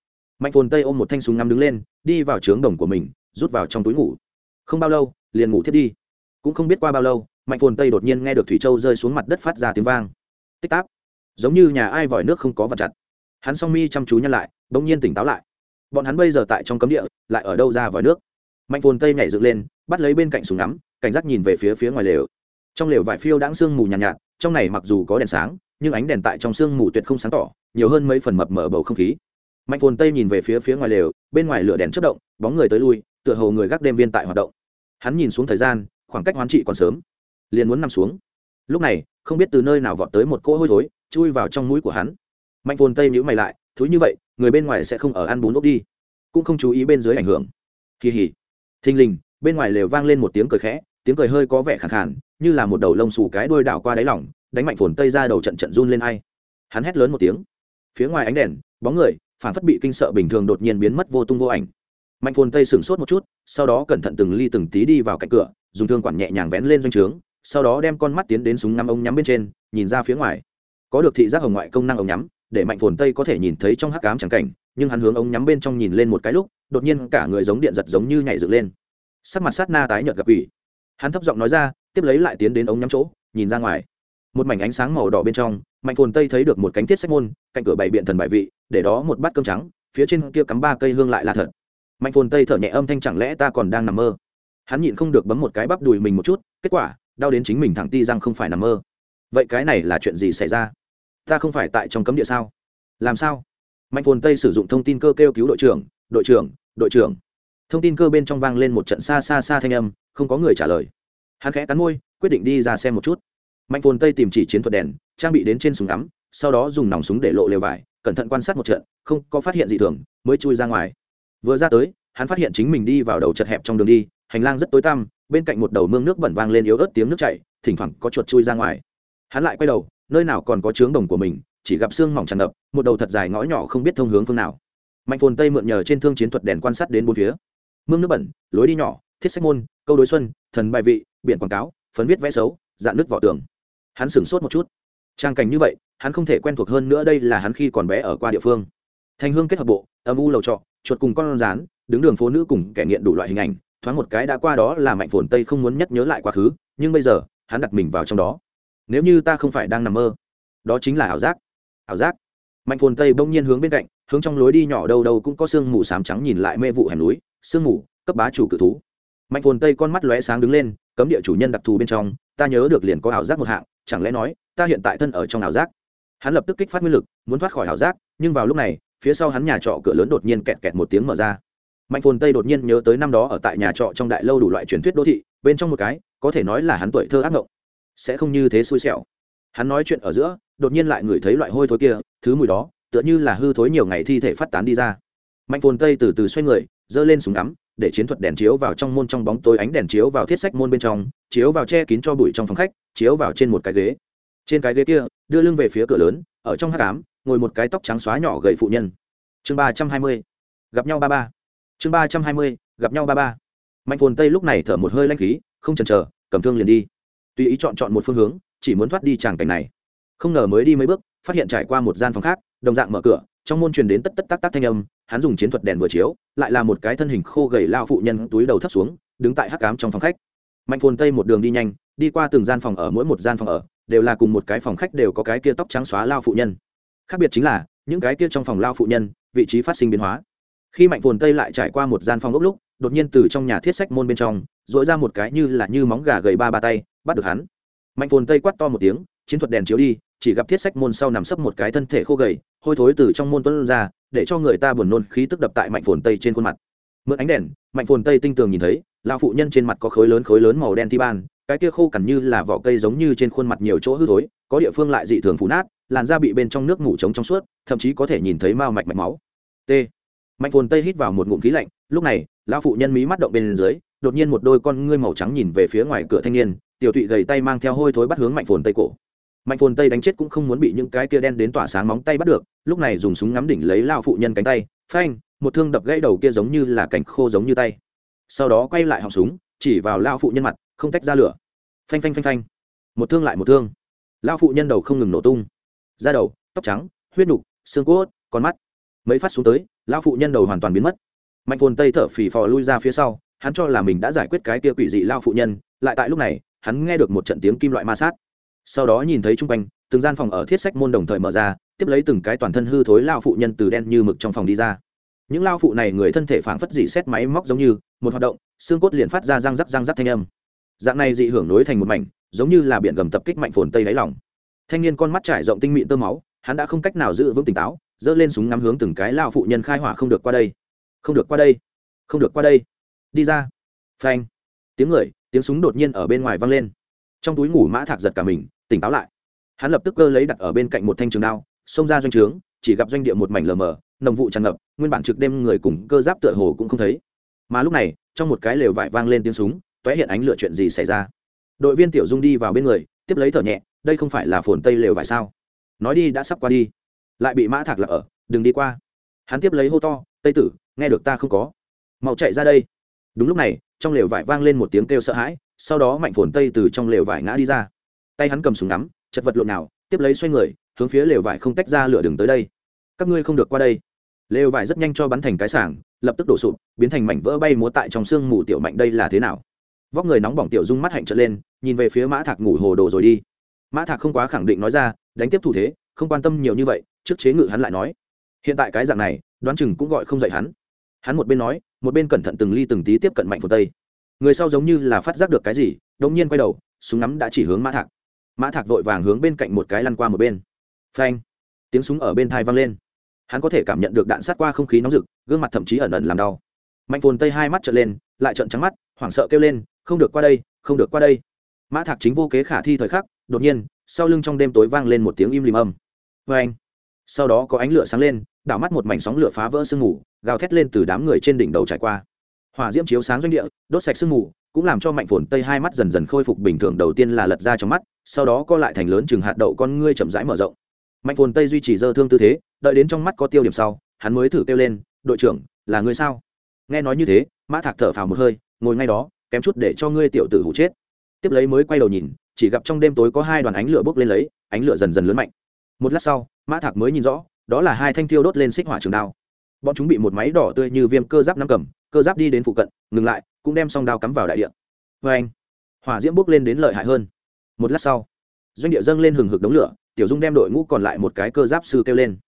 mạnh phồn tây ôm một thanh súng ngắm đứng lên đi vào trướng đồng của mình rút vào trong túi ngủ. Không bao lâu liền ngủ thiết đi. Cũng không biết qua bao lâu mạnh phồn tây đột nhiên nghe được thủy châu rơi xuống mặt đất phát ra tiếng vang. Tích táp. Giống như nhà ai vòi nước không có vật chặt. Hắn song mi chăm chú nhăn lại đ ỗ n g nhiên tỉnh táo lại. Bọn hắn bây giờ tại trong cấm địa lại ở đâu ra vòi nước? Mạnh phồn tây nhảy dựng lên bắt lấy bên cạnh súng ngắm cảnh giác nhìn về phía phía ngoài lều. Trong lều vải phiêu đãng sương mù nhàn nhạt, nhạt trong này mặc dù có đèn sáng nhưng ánh đèn tại trong sương mù tuyệt không sáng tỏ nhiều hơn mấy phần mập mở bầu không khí mạnh phồn tây nhìn về phía phía ngoài lều, bên ngoài lửa đèn chất động, bóng người tới lui, tựa hồ người gác đêm viên tại hoạt động. Hắn nhìn xuống thời gian, khoảng cách hoán trị còn sớm. Liền muốn nằm xuống. Lúc này, không biết từ nơi nào vọt tới một cỗ hôi thối, chui vào trong mũi của hắn. Mạnh phồn tây nhữ mày lại thú như vậy, người bên ngoài sẽ không ở ăn bún ốc đi. Cũng không chú ý bên dưới ảnh hưởng. Kỳ hỉ. Thình lình, bên ngoài lều vang lên một tiếng cười khẽ, tiếng cười hơi có vẻ khẳng khàn, như là một đầu lông xù cái đuôi đảo qua đáy lỏng, đánh mạnh phồn tây ra đầu trận trận run lên ai. Hắn hét lớn một tiếng. Phía ngoài ánh đèn, bóng người phản phất bị kinh sợ bình thường đột nhiên biến mất vô tung vô ảnh. Mạnh phồn tây sửng sốt một chút, sau đó cẩn thận từng ly từng tí đi vào cạnh cửa, dùng thương quản nhẹ nhàng vén lên doanh trướng, sau đó đem con mắt tiến đến súng ngắm ống nhắm bên trên, nhìn ra phía ngoài. Có được thị giác hồng ngoại công năng ống nhắm, để mạnh phồn tây có thể nhìn thấy trong hắc cám chẳng cảnh, nhưng hắn hướng ống nhắm bên trong nhìn lên một cái lúc, đột nhiên cả người giống điện giật giống như nhảy dựng lên. Sắc mặt sát na tái nhợt gặp ủy. Hắn thấp giọng nói ra, tiếp lấy lại tiến đến ống nhắm chỗ, nhìn ra ngoài. Một mảnh ánh sáng màu đỏ bên trong mạnh phồn tây thấy được một cánh thiết sách môn, cạnh cửa bảy biện thần bài vị, để đó một bát cơm trắng, phía trên kia cắm ba cây hương lại là thật. Mạnh phồn tây thở nhẹ âm thanh chẳng lẽ ta còn đang nằm mơ? Hắn nhịn không được bấm một cái bắp đùi mình một chút, kết quả, đau đến chính mình thẳng ti rằng không phải nằm mơ. Vậy cái này là chuyện gì xảy ra? Ta không phải tại trong cấm địa sao? Làm sao? Mạnh phồn tây sử dụng thông tin cơ kêu cứu đội trưởng đội trưởng đội trưởng. Thông tin cơ bên trong vang lên một trận xa xa xa thanh âm, không có người trả lời. Hắn khẽ cắn môi, quyết định đi ra xem một chút. Mạnh phồn tây tìm chỉ chiến thuật đèn trang bị đến trên súng ngắm, sau đó dùng nòng súng để lộ lều vải, cẩn thận quan sát một trận, không có phát hiện gì thường, mới chui ra ngoài. Vừa ra tới, hắn phát hiện chính mình đi vào đầu chật hẹp trong đường đi, hành lang rất tối tăm, bên cạnh một đầu mương nước bẩn vang lên yếu ớt tiếng nước chảy, thỉnh thoảng có chuột chui ra ngoài. Hắn lại quay đầu, nơi nào còn có trướng đồng của mình, chỉ gặp xương mỏng tràn ngập, một đầu thật dài ngõ nhỏ không biết thông hướng phương nào. Mạnh phồn tây mượn nhờ trên thương chiến thuật đèn quan sát đến bốn phía. Mương nước bẩn, lối đi nhỏ, thiết sách môn, câu đối xuân, thần bài vị, biển quảng cáo, phấn viết vẽ xấu dạn nước vỏ tường. Hắn sửng sốt một chút trang cảnh như vậy, hắn không thể quen thuộc hơn nữa đây là hắn khi còn bé ở qua địa phương. Thành hương kết hợp bộ, âm u lầu trọ, chuột cùng con rán, đứng đường phố nữ cùng kẻ nghiện đủ loại hình ảnh, thoáng một cái đã qua đó là mạnh phồn tây không muốn nhất nhớ lại quá khứ, nhưng bây giờ, hắn đặt mình vào trong đó. Nếu như ta không phải đang nằm mơ, đó chính là ảo giác. Ảo giác. Mạnh phồn tây bỗng nhiên hướng bên cạnh, hướng trong lối đi nhỏ đâu đâu cũng có sương mù sám trắng nhìn lại mê vụ hẻm núi, sương mù, cấp bá chủ cự thú. Mạnh phồn tây con mắt lóe sáng đứng lên, cấm địa chủ nhân đặc thù bên trong, ta nhớ được liền có ảo giác một hạng, chẳng lẽ nói ta hiện tại thân ở trong ảo giác. Hắn lập tức kích phát nguyên lực, muốn thoát khỏi ảo giác, nhưng vào lúc này, phía sau hắn nhà trọ cửa lớn đột nhiên kẹt kẹt một tiếng mở ra. Mạnh phồn tây đột nhiên nhớ tới năm đó ở tại nhà trọ trong đại lâu đủ loại truyền thuyết đô thị, bên trong một cái, có thể nói là hắn tuổi thơ ác ngộng. Sẽ không như thế xui xẻo. Hắn nói chuyện ở giữa, đột nhiên lại ngửi thấy loại hôi thối kia, thứ mùi đó, tựa như là hư thối nhiều ngày thi thể phát tán đi ra. Mạnh phồn tây từ từ xoay người, giơ lên súng ngắm, để chiến thuật đèn chiếu vào trong môn trong bóng tối ánh đèn chiếu vào thiết sách môn bên trong, chiếu vào che kín cho bụi trong phòng khách, chiếu vào trên một cái ghế trên cái ghế kia, đưa lưng về phía cửa lớn, ở trong hát cám ngồi một cái tóc trắng xóa nhỏ gầy phụ nhân. Chương ba trăm hai mươi. Gặp nhau ba ba. Chương ba trăm hai mươi, gặp nhau ba ba. Mạnh phồn tây lúc này thở một hơi lanh khí, không chần chờ, cầm thương liền đi. Tùy ý chọn chọn một phương hướng, chỉ muốn thoát đi tràng cảnh này. Không ngờ mới đi mấy bước, phát hiện trải qua một gian phòng khác, đồng dạng mở cửa, trong môn truyền đến tất tất tắc tắc thanh âm, hắn dùng chiến thuật đèn vừa chiếu, lại là một cái thân hình khô gầy lao phụ nhân túi đầu thấp xuống, đứng tại hắc cám trong phòng khách. Mạnh phồn tây một đường đi nhanh, đi qua từng gian phòng ở mỗi một gian phòng ở đều là cùng một cái phòng khách đều có cái kia tóc trắng xóa lao phụ nhân. Khác biệt chính là, những cái kia trong phòng lao phụ nhân, vị trí phát sinh biến hóa. Khi mạnh phồn tây lại trải qua một gian phòng ốc lúc, đột nhiên từ trong nhà thiết sách môn bên trong dội ra một cái như là như móng gà gầy ba ba tay, bắt được hắn. Mạnh phồn tây quát to một tiếng, chiến thuật đèn chiếu đi, chỉ gặp thiết sách môn sau nằm sấp một cái thân thể khô gầy, hôi thối từ trong môn tuấn ra, để cho người ta buồn nôn khí tức đập tại mạnh phồn tây trên khuôn mặt. Mượn ánh đèn, mạnh phồn tây tinh tường nhìn thấy, lao phụ nhân trên mặt có khối lớn khối lớn màu đen thi ban cái kia khô cằn như là vỏ cây giống như trên khuôn mặt nhiều chỗ hư thối, có địa phương lại dị thường phủ nát, làn da bị bên trong nước ngủ trống trong suốt, thậm chí có thể nhìn thấy mao mạch mạch máu. T. Mạnh phồn tây hít vào một ngụm khí lạnh, lúc này, lão phụ nhân mí mắt động bên dưới, đột nhiên một đôi con ngươi màu trắng nhìn về phía ngoài cửa thanh niên, tiểu tụy gầy tay mang theo hôi thối bắt hướng mạnh phồn tây cổ. Mạnh phồn tây đánh chết cũng không muốn bị những cái kia đen đến tỏa sáng móng tay bắt được, lúc này dùng súng ngắm đỉnh lấy lao phụ nhân cánh tay, phanh, một thương đập gãy đầu kia giống như là cảnh khô giống như tay. Sau đó quay lại họng súng, chỉ vào lao phụ nhân mặt, không tách ra lửa phanh phanh phanh phanh. Một thương lại một thương. Lao phụ nhân đầu không ngừng nổ tung. Da đầu, tóc trắng, huyết nục, xương cốt, con mắt. Mấy phát xuống tới lao phụ nhân đầu hoàn toàn biến mất. Mạnh phồn tây thở phì phò lui ra phía sau, hắn cho là mình đã giải quyết cái kia quỷ dị lao phụ nhân, lại tại lúc này, hắn nghe được một trận tiếng kim loại ma sát. Sau đó nhìn thấy chung quanh, từng gian phòng ở thiết sách môn đồng thời mở ra, tiếp lấy từng cái toàn thân hư thối lao phụ nhân từ đen như mực trong phòng đi ra. Những lao phụ này người thân thể phảng phất dị xét máy móc giống như, một hoạt động, xương cốt liền phát ra răng rắc răng rắc thanh âm dạng này dị hưởng nối thành một mảnh, giống như là biển gầm tập kích mạnh phồn tây đáy lòng. Thanh niên con mắt trải rộng tinh mịn tơ máu, hắn đã không cách nào giữ vững tỉnh táo, giơ lên súng ngắm hướng từng cái lao phụ nhân khai hỏa không được qua đây. Không được qua đây. Không được qua đây. Đi ra. Phanh. Tiếng người, tiếng súng đột nhiên ở bên ngoài vang lên. Trong túi ngủ mã thạc giật cả mình, tỉnh táo lại. Hắn lập tức cơ lấy đặt ở bên cạnh một thanh trường đao, xông ra doanh trướng, chỉ gặp doanh địa một mảnh lờ mờ, nồng vụ tràn ngập, nguyên bản trực đêm người cùng cơ giáp tựa hồ cũng không thấy. Mà lúc này, trong một cái lều vải vang lên tiếng súng tóe hiện ánh lửa chuyện gì xảy ra? Đội viên tiểu dung đi vào bên người, tiếp lấy thở nhẹ, đây không phải là phồn tây lều vải sao? Nói đi, đã sắp qua đi. Lại bị mã thạc lạc ở, đừng đi qua. Hắn tiếp lấy hô to, tây tử, nghe được ta không có. Mau chạy ra đây. Đúng lúc này, trong lều vải vang lên một tiếng kêu sợ hãi, sau đó mạnh phồn tây từ trong lều vải ngã đi ra. Tay hắn cầm súng nắm chật vật lộn nào, tiếp lấy xoay người, hướng phía lều vải không tách ra lửa đường tới đây. Các ngươi không được qua đây. Lều vải rất nhanh cho bắn thành cái sảng, lập tức đổ sụp, biến thành mảnh vỡ bay múa tại trong sương mù tiểu mạnh đây là thế nào? Vóc người nóng bỏng tiểu dung mắt hạnh trở lên, nhìn về phía mã thạc ngủ hồ đồ rồi đi. Mã thạc không quá khẳng định nói ra, đánh tiếp thủ thế, không quan tâm nhiều như vậy, trước chế ngự hắn lại nói. Hiện tại cái dạng này, đoán chừng cũng gọi không dạy hắn. Hắn một bên nói, một bên cẩn thận từng ly từng tí tiếp cận mạnh phồn tây. Người sau giống như là phát giác được cái gì đống nhiên quay đầu, súng ngắm đã chỉ hướng mã thạc. Mã thạc vội vàng hướng bên cạnh một cái lăn qua một bên. Phanh! Tiếng súng ở bên thai vang lên. Hắn có thể cảm nhận được đạn sát qua không khí nóng rực, gương mặt thậm chí ẩn ẩn làm đau. Mạnh phồn tây hai mắt trợn lên, lại trợn trắng mắt, hoảng sợ kêu lên không được qua đây, không được qua đây. Mã thạc chính vô kế khả thi thời khắc, đột nhiên, sau lưng trong đêm tối vang lên một tiếng im lìm âm. Vê anh, sau đó có ánh lửa sáng lên, đảo mắt một mảnh sóng lửa phá vỡ sương mù, gào thét lên từ đám người trên đỉnh đầu trải qua. Hỏa diễm chiếu sáng doanh địa, đốt sạch sương mù, cũng làm cho mạnh phồn tây hai mắt dần dần khôi phục bình thường đầu tiên là lật ra trong mắt, sau đó co lại thành lớn chừng hạt đậu con ngươi chậm rãi mở rộng. Mạnh phồn tây duy trì dơ thương tư thế, đợi đến trong mắt có tiêu điểm sau, hắn mới thử kêu lên, đội trưởng, là ngươi sao? Nghe nói như thế, mã thạc thở phào một hơi, ngồi ngay đó kém chút để cho ngươi tiểu tử hụ chết. Tiếp lấy mới quay đầu nhìn, chỉ gặp trong đêm tối có hai đoàn ánh lửa bốc lên lấy, ánh lửa dần dần lớn mạnh. Một lát sau, mã thạc mới nhìn rõ, đó là hai thanh thiêu đốt lên xích hỏa trường đao. Bọn chúng bị một máy đỏ tươi như viêm cơ giáp nắm cầm, cơ giáp đi đến phụ cận, ngừng lại, cũng đem song đao cắm vào đại địa. Vê anh, hỏa diễm bốc lên đến lợi hại hơn. Một lát sau, doanh địa dâng lên hừng hực đống lửa, tiểu dung đem đội ngũ còn lại một cái cơ giáp sư kêu lên.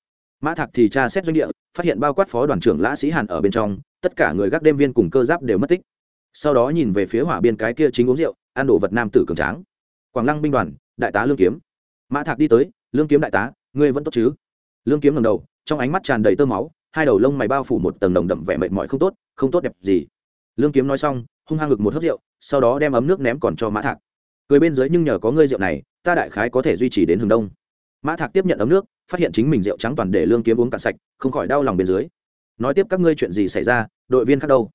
Mã thạc thì tra xét doanh địa, phát hiện bao quát phó đoàn trưởng lã sĩ hàn ở bên trong, tất cả người gác đêm viên cùng cơ giáp đều mất tích sau đó nhìn về phía hỏa biên cái kia chính uống rượu, ăn đồ vật nam tử cường tráng. Quảng lăng binh đoàn, đại tá lương kiếm. Mã thạc đi tới, lương kiếm đại tá, ngươi vẫn tốt chứ? Lương kiếm ngầm đầu, trong ánh mắt tràn đầy tơ máu, hai đầu lông mày bao phủ một tầng đồng đậm vẻ mệt mỏi không tốt không tốt đẹp gì. Lương kiếm nói xong, hung hăng ngực một hớp rượu, sau đó đem ấm nước ném còn cho mã thạc. Cười bên dưới nhưng nhờ có ngươi rượu này, ta đại khái có thể duy trì đến hướng đông. Mã thạc tiếp nhận ấm nước, phát hiện chính mình rượu trắng toàn để lương kiếm uống cạn sạch, không khỏi đau lòng bên dưới. Nói tiếp các ngươi chuyện gì xảy ra, đội viên khác đâu?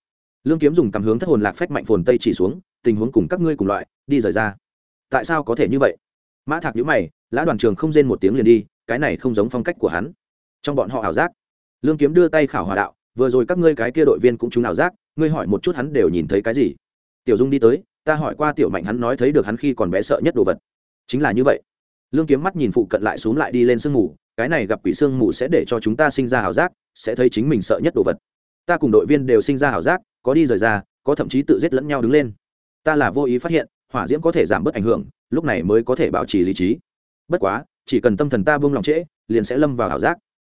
Lương kiếm dùng cầm hướng thất hồn lạc phách mạnh phồn tây chỉ xuống, tình huống cùng các ngươi cùng loại, đi rời ra. Tại sao có thể như vậy? Mã thạc nhíu mày, lã đoàn trường không rên một tiếng liền đi, cái này không giống phong cách của hắn. Trong bọn họ ảo giác, lương kiếm đưa tay khảo hòa đạo, vừa rồi các ngươi cái kia đội viên cũng chúng ảo giác, ngươi hỏi một chút hắn đều nhìn thấy cái gì? Tiểu dung đi tới, ta hỏi qua tiểu mạnh hắn nói thấy được hắn khi còn bé sợ nhất đồ vật. Chính là như vậy. Lương kiếm mắt nhìn phụ cận lại xuống lại đi lên sương mù, cái này gặp quỷ sương mù sẽ để cho chúng ta sinh ra ảo giác, sẽ thấy chính mình sợ nhất đồ vật. Ta cùng đội viên đều sinh ra ảo giác có đi rời ra, có thậm chí tự giết lẫn nhau đứng lên. Ta là vô ý phát hiện, hỏa diễm có thể giảm bớt ảnh hưởng, lúc này mới có thể bảo trì lý trí. Bất quá, chỉ cần tâm thần ta buông lòng trễ, liền sẽ lâm vào ảo giác.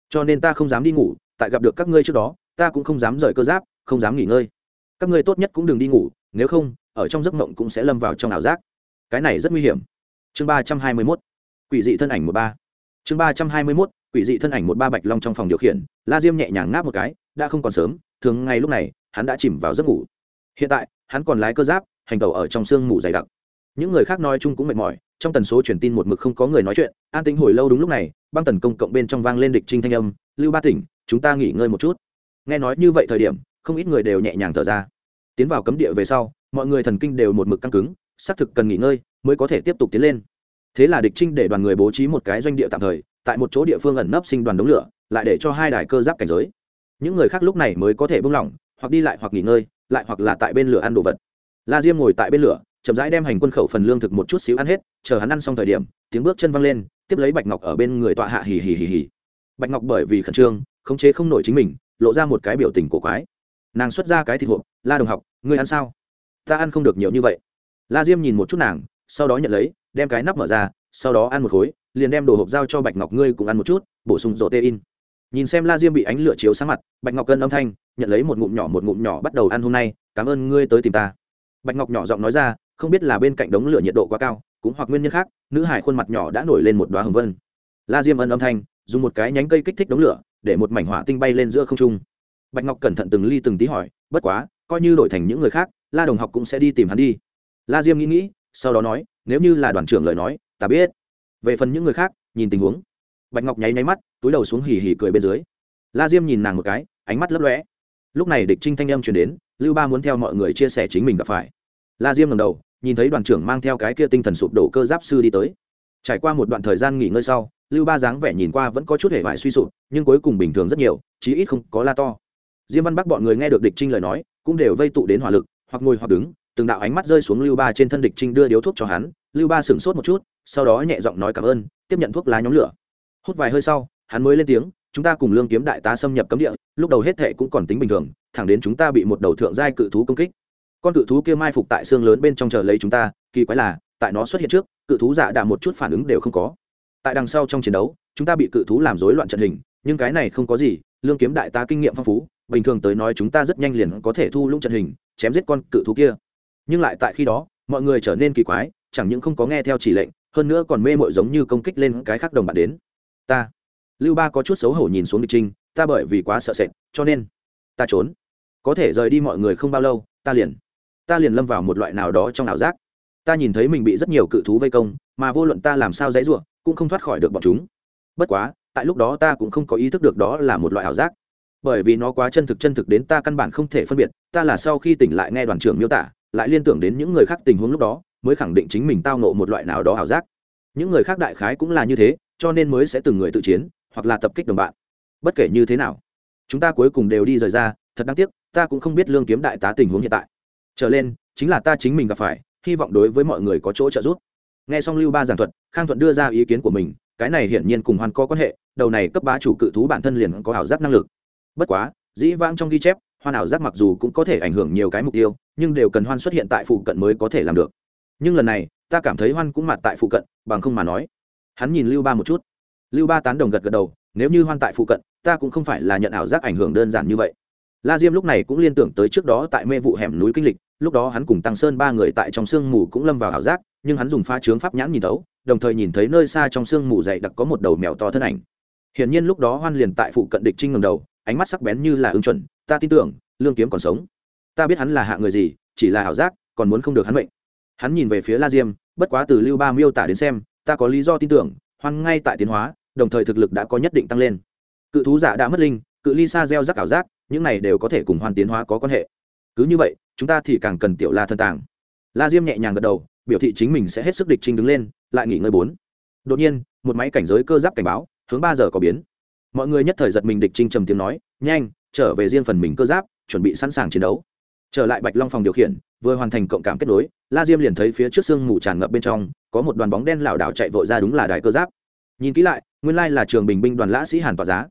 Cho nên ta không dám đi ngủ, tại gặp được các ngươi trước đó, ta cũng không dám rời cơ giáp, không dám nghỉ ngơi. Các ngươi tốt nhất cũng đừng đi ngủ, nếu không, ở trong giấc mộng cũng sẽ lâm vào trong ảo giác. Cái này rất nguy hiểm. Chương ba trăm hai mươi mốt. Quỷ dị thân ảnh một ba. Chương ba trăm hai mươi mốt. Quỷ dị thân ảnh một ba bạch long trong phòng điều khiển, la diêm nhẹ nhàng ngáp một cái, đã không còn sớm, thường ngay lúc này hắn đã chìm vào giấc ngủ. Hiện tại, hắn còn lái cơ giáp, hành tàu ở trong sương mù dày đặc. Những người khác nói chung cũng mệt mỏi, trong tần số truyền tin một mực không có người nói chuyện. An tĩnh hồi lâu đúng lúc này, băng tần công cộng bên trong vang lên địch trinh thanh âm, lưu ba tỉnh, chúng ta nghỉ ngơi một chút. Nghe nói như vậy thời điểm, không ít người đều nhẹ nhàng thở ra. Tiến vào cấm địa về sau, mọi người thần kinh đều một mực căng cứng, xác thực cần nghỉ ngơi mới có thể tiếp tục tiến lên. Thế là địch trinh để đoàn người bố trí một cái doanh địa tạm thời, tại một chỗ địa phương ẩn nấp sinh đoàn đống lửa, lại để cho hai đài cơ giáp cảnh giới. Những người khác lúc này mới có thể buông lỏng hoặc đi lại hoặc nghỉ ngơi, lại hoặc là tại bên lửa ăn đồ vật. La diêm ngồi tại bên lửa, chậm rãi đem hành quân khẩu phần lương thực một chút xíu ăn hết, chờ hắn ăn xong thời điểm, tiếng bước chân văng lên, tiếp lấy bạch ngọc ở bên người tọa hạ hì hì hì hì. Bạch ngọc bởi vì khẩn trương, khống chế không nổi chính mình, lộ ra một cái biểu tình cổ quái. Nàng xuất ra cái thịt hộp, la đồng học, ngươi ăn sao? Ta ăn không được nhiều như vậy. La diêm nhìn một chút nàng, sau đó nhận lấy, đem cái nắp mở ra, sau đó ăn một khối, liền đem đồ hộp giao cho bạch ngọc, ngươi cùng ăn một chút, bổ sung rổ tê in nhìn xem la diêm bị ánh lửa chiếu sáng mặt, bạch ngọc cân âm thanh, nhận lấy một ngụm nhỏ một ngụm nhỏ bắt đầu ăn hôm nay, cảm ơn ngươi tới tìm ta. Bạch ngọc nhỏ giọng nói ra, không biết là bên cạnh đống lửa nhiệt độ quá cao, cũng hoặc nguyên nhân khác, nữ hải khuôn mặt nhỏ đã nổi lên một đoá hồng vân. La diêm ân âm thanh, dùng một cái nhánh cây kích thích đống lửa, để một mảnh hỏa tinh bay lên giữa không trung. Bạch ngọc cẩn thận từng ly từng tí hỏi, bất quá, coi như đổi thành những người khác, la đồng học cũng sẽ đi tìm hắn đi. La diêm nghĩ nghĩ, sau đó nói, nếu như là đoàn trưởng lời nói, ta biết. Về phần những người khác, nhìn tình huống. Bạch ngọc nháy nháy mắt túi đầu xuống hì hì cười bên dưới. La diêm nhìn nàng một cái, ánh mắt lấp lóe. Lúc này địch trinh thanh âm chuyển đến, lưu ba muốn theo mọi người chia sẻ chính mình gặp phải. La diêm ngầm đầu, nhìn thấy đoàn trưởng mang theo cái kia tinh thần sụp đổ cơ giáp sư đi tới. Trải qua một đoạn thời gian nghỉ ngơi sau, lưu ba dáng vẻ nhìn qua vẫn có chút hệ vải suy sụp, nhưng cuối cùng bình thường rất nhiều, chí ít không có la to. Diêm văn bắc bọn người nghe được địch trinh lời nói, cũng đều vây tụ đến hỏa lực, hoặc ngồi hoặc đứng, từng đạo ánh mắt rơi xuống lưu ba trên thân địch trinh đưa điếu thuốc cho hắn. Lưu ba sửng sốt một chút, sau đó nhẹ giọng nói cảm ơn, tiếp nhận thuốc lá nhóm lửa. Hút vài hơi sau hắn mới lên tiếng, chúng ta cùng lương kiếm đại tá xâm nhập cấm địa, lúc đầu hết thệ cũng còn tính bình thường, thẳng đến chúng ta bị một đầu thượng giai cự thú công kích. Con cự thú kia mai phục tại xương lớn bên trong chờ lấy chúng ta, kỳ quái là, tại nó xuất hiện trước, cự thú dạ giả đạ một chút phản ứng đều không có. Tại đằng sau trong chiến đấu, chúng ta bị cự thú làm rối loạn trận hình, nhưng cái này không có gì, lương kiếm đại tá kinh nghiệm phong phú, bình thường tới nói chúng ta rất nhanh liền có thể thu lũng trận hình, chém giết con cự thú kia. Nhưng lại tại khi đó, mọi người trở nên kỳ quái, chẳng những không có nghe theo chỉ lệnh, hơn nữa còn mê mội giống như công kích lên cái khác đồng bạn đến. Ta lưu ba có chút xấu hổ nhìn xuống địch trinh, ta bởi vì quá sợ sệt, cho nên ta trốn. Có thể rời đi mọi người không bao lâu, ta liền ta liền lâm vào một loại nào đó trong ảo giác. Ta nhìn thấy mình bị rất nhiều cự thú vây công, mà vô luận ta làm sao dãy ruộng cũng không thoát khỏi được bọn chúng. Bất quá, tại lúc đó ta cũng không có ý thức được đó là một loại ảo giác. Bởi vì nó quá chân thực chân thực đến ta căn bản không thể phân biệt, ta là sau khi tỉnh lại nghe đoàn trưởng miêu tả, lại liên tưởng đến những người khác tình huống lúc đó, mới khẳng định chính mình tao nộ một loại nào đó ảo giác. Những người khác đại khái cũng là như thế, cho nên mới sẽ từng người tự chiến hoặc là tập kích đồng bạn. Bất kể như thế nào, chúng ta cuối cùng đều đi rời ra, thật đáng tiếc, ta cũng không biết lương kiếm đại tá tình huống hiện tại. Trở lên, chính là ta chính mình gặp phải, hy vọng đối với mọi người có chỗ trợ giúp. Nghe xong lưu ba giảng thuật, khang thuận đưa ra ý kiến của mình, cái này hiển nhiên cùng hoan có quan hệ, đầu này cấp bá chủ cự thú bản thân liền có ảo giác năng lực. Bất quá, dĩ vãng trong ghi chép, hoan ảo giác mặc dù cũng có thể ảnh hưởng nhiều cái mục tiêu, nhưng đều cần hoan xuất hiện tại phụ cận mới có thể làm được. Nhưng lần này, ta cảm thấy hoan cũng mặt tại phụ cận, bằng không mà nói. Hắn nhìn lưu ba một chút lưu ba tán đồng gật gật đầu, nếu như hoan tại phụ cận, ta cũng không phải là nhận ảo giác ảnh hưởng đơn giản như vậy. La diêm lúc này cũng liên tưởng tới trước đó tại mê vụ hẻm núi kinh lịch, lúc đó hắn cùng tăng sơn ba người tại trong sương mù cũng lâm vào ảo giác, nhưng hắn dùng pha trướng pháp nhãn nhìn tấu đồng thời nhìn thấy nơi xa trong sương mù dày đặc có một đầu mèo to thân ảnh. Hiển nhiên lúc đó hoan liền tại phụ cận địch trinh ngầm đầu, ánh mắt sắc bén như là ưng chuẩn, ta tin tưởng, lương kiếm còn sống. Ta biết hắn là hạ người gì, chỉ là ảo giác, còn muốn không được hắn mệnh. Hắn nhìn về phía la diêm, bất quá từ lưu ba miêu tả đến xem, ta có lý do tin tưởng, hoan ngay tại tiến hóa đồng thời thực lực đã có nhất định tăng lên. Cự thú giả đã mất linh, cự ly xa gieo rắc ảo giác, những này đều có thể cùng hoàn tiến hóa có quan hệ. Cứ như vậy, chúng ta thì càng cần tiểu la thân tàng. La diêm nhẹ nhàng gật đầu, biểu thị chính mình sẽ hết sức địch trinh đứng lên, lại nghỉ ngơi bốn. Đột nhiên, một máy cảnh giới cơ giáp cảnh báo, hướng ba giờ có biến. Mọi người nhất thời giật mình địch trinh trầm tiếng nói, nhanh, trở về riêng phần mình cơ giáp, chuẩn bị sẵn sàng chiến đấu. Trở lại bạch long phòng điều khiển, vừa hoàn thành cộng cảm kết nối, la diêm liền thấy phía trước sương mù tràn ngập bên trong, có một đoàn bóng đen lảo đảo chạy vội ra đúng là đài cơ giáp. Nhìn kỹ lại nguyên lai là trường bình binh đoàn lã sĩ hàn tỏa giá.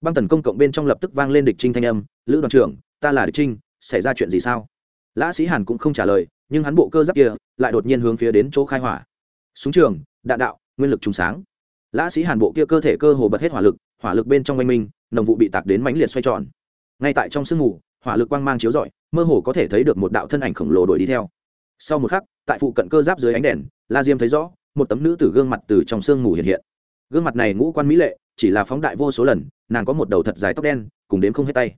Băng tần công cộng bên trong lập tức vang lên địch trinh thanh âm, lữ đoàn trưởng, ta là địch trinh, xảy ra chuyện gì sao? Lã sĩ hàn cũng không trả lời, nhưng hắn bộ cơ giáp kia lại đột nhiên hướng phía đến chỗ khai hỏa. Súng trường, đạn đạo, nguyên lực trùng sáng. Lã sĩ hàn bộ kia cơ thể cơ hồ bật hết hỏa lực hỏa lực bên trong oanh minh, nồng vụ bị tạc đến mãnh liệt xoay tròn. Ngay tại trong sương mù, hỏa lực quang mang chiếu rọi, mơ hồ có thể thấy được một đạo thân ảnh khổng lồ đuổi đi theo. Sau một khắc, tại phụ cận cơ giáp dưới ánh đèn, la diêm thấy rõ, một tấm nữ tử gương mặt từ trong sương mù hiện hiện gương mặt này ngũ quan mỹ lệ, chỉ là phóng đại vô số lần, nàng có một đầu thật dài tóc đen, cùng đếm không hết tay.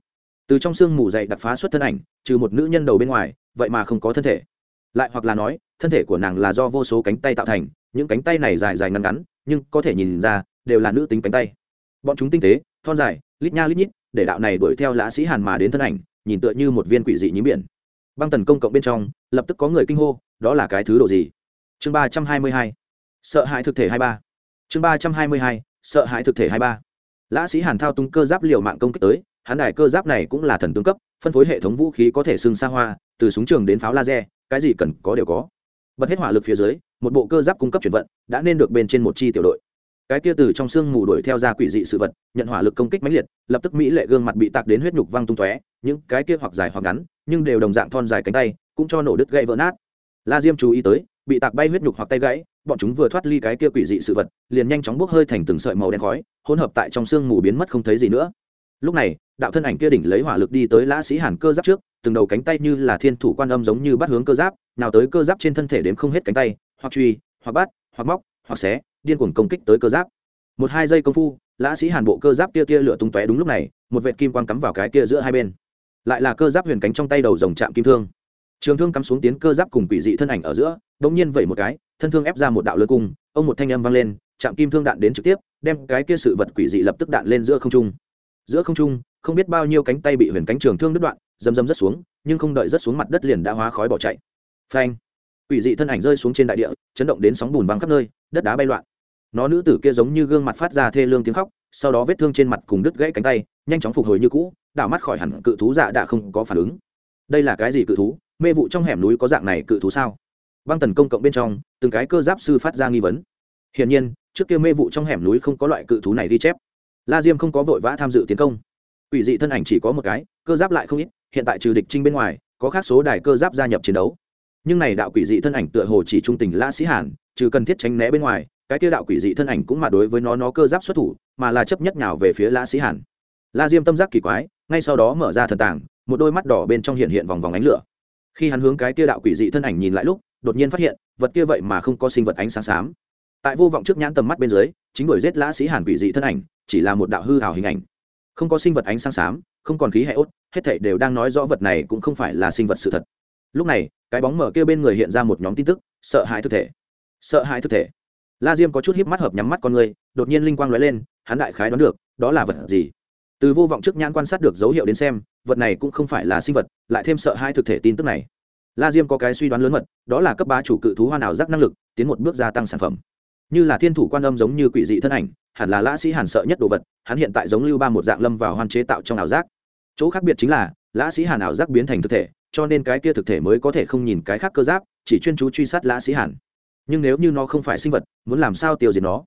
Từ trong sương mù dậy đặc phá xuất thân ảnh, trừ một nữ nhân đầu bên ngoài, vậy mà không có thân thể. Lại hoặc là nói, thân thể của nàng là do vô số cánh tay tạo thành, những cánh tay này dài dài ngắn ngắn, nhưng có thể nhìn ra, đều là nữ tính cánh tay. Bọn chúng tinh tế, thon dài, lít nha lít nhít, để đạo này đuổi theo lã sĩ hàn mà đến thân ảnh, nhìn tựa như một viên quỷ dị nhím biển. Băng tần công cộng bên trong, lập tức có người kinh hô, đó là cái thứ độ gì? Chương ba trăm hai mươi hai. Sợ hãi thực thể hai ba chương ba trăm hai mươi hai, sợ hãi thực thể hai ba. Lã sĩ hàn thao túng cơ giáp liều mạng công kích tới, hắn đài cơ giáp này cũng là thần tướng cấp, phân phối hệ thống vũ khí có thể xưng xa hoa, từ súng trường đến pháo laser, cái gì cần có đều có. Bật hết hỏa lực phía dưới, một bộ cơ giáp cung cấp chuyển vận, đã nên được bên trên một chi tiểu đội. Cái kia từ trong xương mù đuổi theo ra quỷ dị sự vật, nhận hỏa lực công kích mãnh liệt, lập tức mỹ lệ gương mặt bị tạc đến huyết nhục văng tung tóe, những cái kia hoặc dài hoặc ngắn, nhưng đều đồng dạng thon dài cánh tay, cũng cho nổ đứt gãy vỡ nát. La diêm chú ý tới bị tạc bay huyết nhục hoặc tay gãy, bọn chúng vừa thoát ly cái kia quỷ dị sự vật, liền nhanh chóng bốc hơi thành từng sợi màu đen khói, hỗn hợp tại trong xương mù biến mất không thấy gì nữa. Lúc này, đạo thân ảnh kia đỉnh lấy hỏa lực đi tới lã sĩ hàn cơ giáp trước, từng đầu cánh tay như là thiên thủ quan âm giống như bắt hướng cơ giáp, nào tới cơ giáp trên thân thể đếm không hết cánh tay, hoặc truy, hoặc bắt, hoặc móc, hoặc xé, điên cuồng công kích tới cơ giáp. Một hai giây công phu, lã sĩ hàn bộ cơ giáp kia tia lửa tung tóe đúng lúc này, một vệt kim quang cắm vào cái kia giữa hai bên. Lại là cơ giáp huyền cánh trong tay đầu dòng chạm kim thương trường thương cắm xuống tiến cơ giáp cùng quỷ dị thân ảnh ở giữa bỗng nhiên vẩy một cái, thân thương ép ra một đạo lơ cung, ông một thanh âm vang lên chạm kim thương đạn đến trực tiếp, đem cái kia sự vật quỷ dị lập tức đạn lên giữa không trung. Giữa không trung, không biết bao nhiêu cánh tay bị huyền cánh trường thương đứt đoạn dầm dầm rất xuống, nhưng không đợi rất xuống mặt đất liền đã hóa khói bỏ chạy. Phanh! Quỷ dị thân ảnh rơi xuống trên đại địa, chấn động đến sóng bùn văng khắp nơi, đất đá bay loạn. Nó nữ tử kia giống như gương mặt phát ra thê lương tiếng khóc, sau đó vết thương trên mặt cùng đứt gãy cánh tay, nhanh chóng phục hồi như cũ, đảo mắt khỏi hẳn cự thú dạ đã không có phản ứng. Đây là cái gì cự thú? Mê vụ trong hẻm núi có dạng này cự thú sao? Băng tần công cộng bên trong, từng cái cơ giáp sư phát ra nghi vấn. Hiển nhiên, trước kia mê vụ trong hẻm núi không có loại cự thú này ghi chép. La diêm không có vội vã tham dự tiến công. Ủy dị thân ảnh chỉ có một cái, cơ giáp lại không ít, hiện tại trừ địch trinh bên ngoài, có khác số đài cơ giáp gia nhập chiến đấu. Nhưng này đạo quỷ dị thân ảnh tựa hồ chỉ trung tình lã sĩ hàn, trừ cần thiết tránh né bên ngoài, cái kia đạo quỷ dị thân ảnh cũng mà đối với nó nó cơ giáp xuất thủ, mà là chấp nhất nhào về phía lã sĩ hàn. La diêm tâm giác kỳ quái, ngay sau đó mở ra thần tàng một đôi mắt đỏ bên trong hiện hiện vòng vòng ánh lửa khi hắn hướng cái kia đạo quỷ dị thân ảnh nhìn lại lúc, đột nhiên phát hiện, vật kia vậy mà không có sinh vật ánh sáng xám. Tại vô vọng trước nhãn tầm mắt bên dưới, chính đuổi giết lã sĩ hàn quỷ dị thân ảnh, chỉ là một đạo hư hào hình ảnh. Không có sinh vật ánh sáng xám, không còn khí hệ ốt, hết thảy đều đang nói rõ vật này cũng không phải là sinh vật sự thật. Lúc này, cái bóng mở kia bên người hiện ra một nhóm tin tức, sợ hãi thực thể. Sợ hãi thực thể. La diêm có chút híp mắt hợp nhắm mắt con người, đột nhiên linh quang lóe lên, hắn đại khái đoán được, đó là vật gì? Từ vô vọng trước nhãn quan sát được dấu hiệu đến xem, vật này cũng không phải là sinh vật, lại thêm sợ hai thực thể tin tức này. La diêm có cái suy đoán lớn mật, đó là cấp ba chủ cự thú hoa nào giác năng lực, tiến một bước gia tăng sản phẩm. Như là thiên thủ quan âm giống như quỷ dị thân ảnh, hẳn là lã sĩ hàn sợ nhất đồ vật, hắn hiện tại giống lưu ba một dạng lâm vào hoan chế tạo trong ảo giác. Chỗ khác biệt chính là, lã sĩ hàn ảo giác biến thành thực thể, cho nên cái kia thực thể mới có thể không nhìn cái khác cơ giáp, chỉ chuyên chú truy sát lã sĩ hàn. Nhưng nếu như nó không phải sinh vật, muốn làm sao tiêu diệt nó?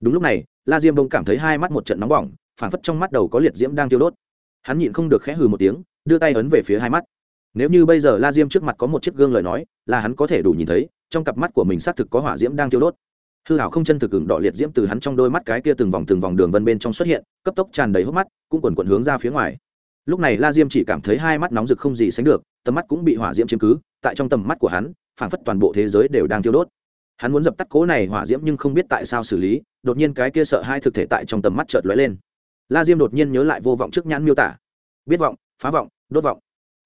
Đúng lúc này, la diêm bông cảm thấy hai mắt một trận nóng bỏng phảng phất trong mắt đầu có liệt diễm đang tiêu đốt. Hắn nhịn không được khẽ hừ một tiếng, đưa tay ấn về phía hai mắt. Nếu như bây giờ la diêm trước mặt có một chiếc gương lời nói, là hắn có thể đủ nhìn thấy, trong cặp mắt của mình xác thực có hỏa diễm đang tiêu đốt. Hư hảo không chân thực cứng đỏ liệt diễm từ hắn trong đôi mắt cái kia từng vòng từng vòng đường vân bên trong xuất hiện, cấp tốc tràn đầy hốc mắt, cũng quần quần hướng ra phía ngoài. Lúc này la diêm chỉ cảm thấy hai mắt nóng rực không gì sánh được, tầm mắt cũng bị hỏa diễm chiếm cứ, tại trong tầm mắt của hắn, phảng phất toàn bộ thế giới đều đang tiêu đốt. Hắn muốn dập tắt cố này hỏa diễm nhưng không biết tại sao xử lý, đột nhiên cái kia sợ hai thực thể tại trong tầm mắt chợt lóe lên la diêm đột nhiên nhớ lại vô vọng trước nhãn miêu tả. Biết vọng, phá vọng, đốt vọng.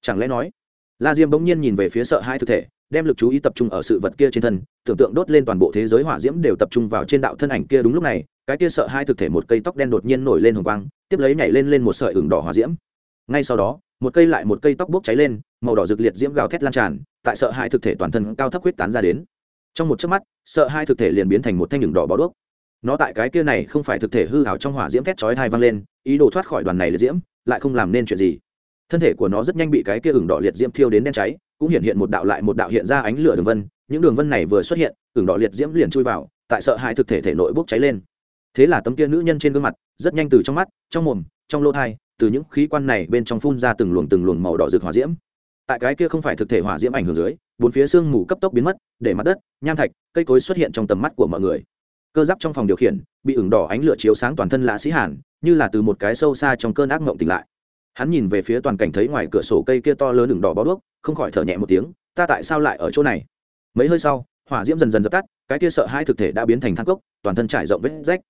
Chẳng lẽ nói, la diêm bỗng nhiên nhìn về phía sợ hai thực thể, đem lực chú ý tập trung ở sự vật kia trên thân, tưởng tượng đốt lên toàn bộ thế giới hỏa diễm đều tập trung vào trên đạo thân ảnh kia đúng lúc này, cái kia sợ hai thực thể một cây tóc đen đột nhiên nổi lên hồng quang, tiếp lấy nhảy lên lên một sợi ửng đỏ hỏa diễm. Ngay sau đó, một cây lại một cây tóc bốc cháy lên, màu đỏ rực liệt diễm gào thét lan tràn, tại sợ hai thực thể toàn thân cao thấp huyết tán ra đến. Trong một chớp mắt, sợ hai thực thể liền biến thành một thanh đường đỏ bó đuốc nó tại cái kia này không phải thực thể hư hảo trong hỏa diễm thét chói thai văng lên, ý đồ thoát khỏi đoàn này liệt diễm, lại không làm nên chuyện gì. Thân thể của nó rất nhanh bị cái kia ửng đỏ liệt diễm thiêu đến đen cháy, cũng hiện hiện một đạo lại một đạo hiện ra ánh lửa đường vân, những đường vân này vừa xuất hiện, ửng đỏ liệt diễm liền chui vào, tại sợ hãi thực thể thể nội bốc cháy lên. Thế là tấm kia nữ nhân trên gương mặt, rất nhanh từ trong mắt, trong mồm, trong lỗ thai từ những khí quan này bên trong phun ra từng luồng từng luồng màu đỏ rực hỏa diễm. Tại cái kia không phải thực thể hỏa diễm ảnh hưởng dưới, bốn phía sương mù cấp tốc biến mất, để mặt đất, nham thạch, cây cối xuất hiện trong tầm mắt của mọi người cơ giáp trong phòng điều khiển, bị ửng đỏ ánh lửa chiếu sáng toàn thân lạ sĩ hàn, như là từ một cái sâu xa trong cơn ác mộng tỉnh lại. Hắn nhìn về phía toàn cảnh thấy ngoài cửa sổ cây kia to lớn ửng đỏ bó đuốc, không khỏi thở nhẹ một tiếng, ta tại sao lại ở chỗ này? Mấy hơi sau, hỏa diễm dần dần dập tắt, cái kia sợ hai thực thể đã biến thành thang cốc, toàn thân trải rộng vết rách.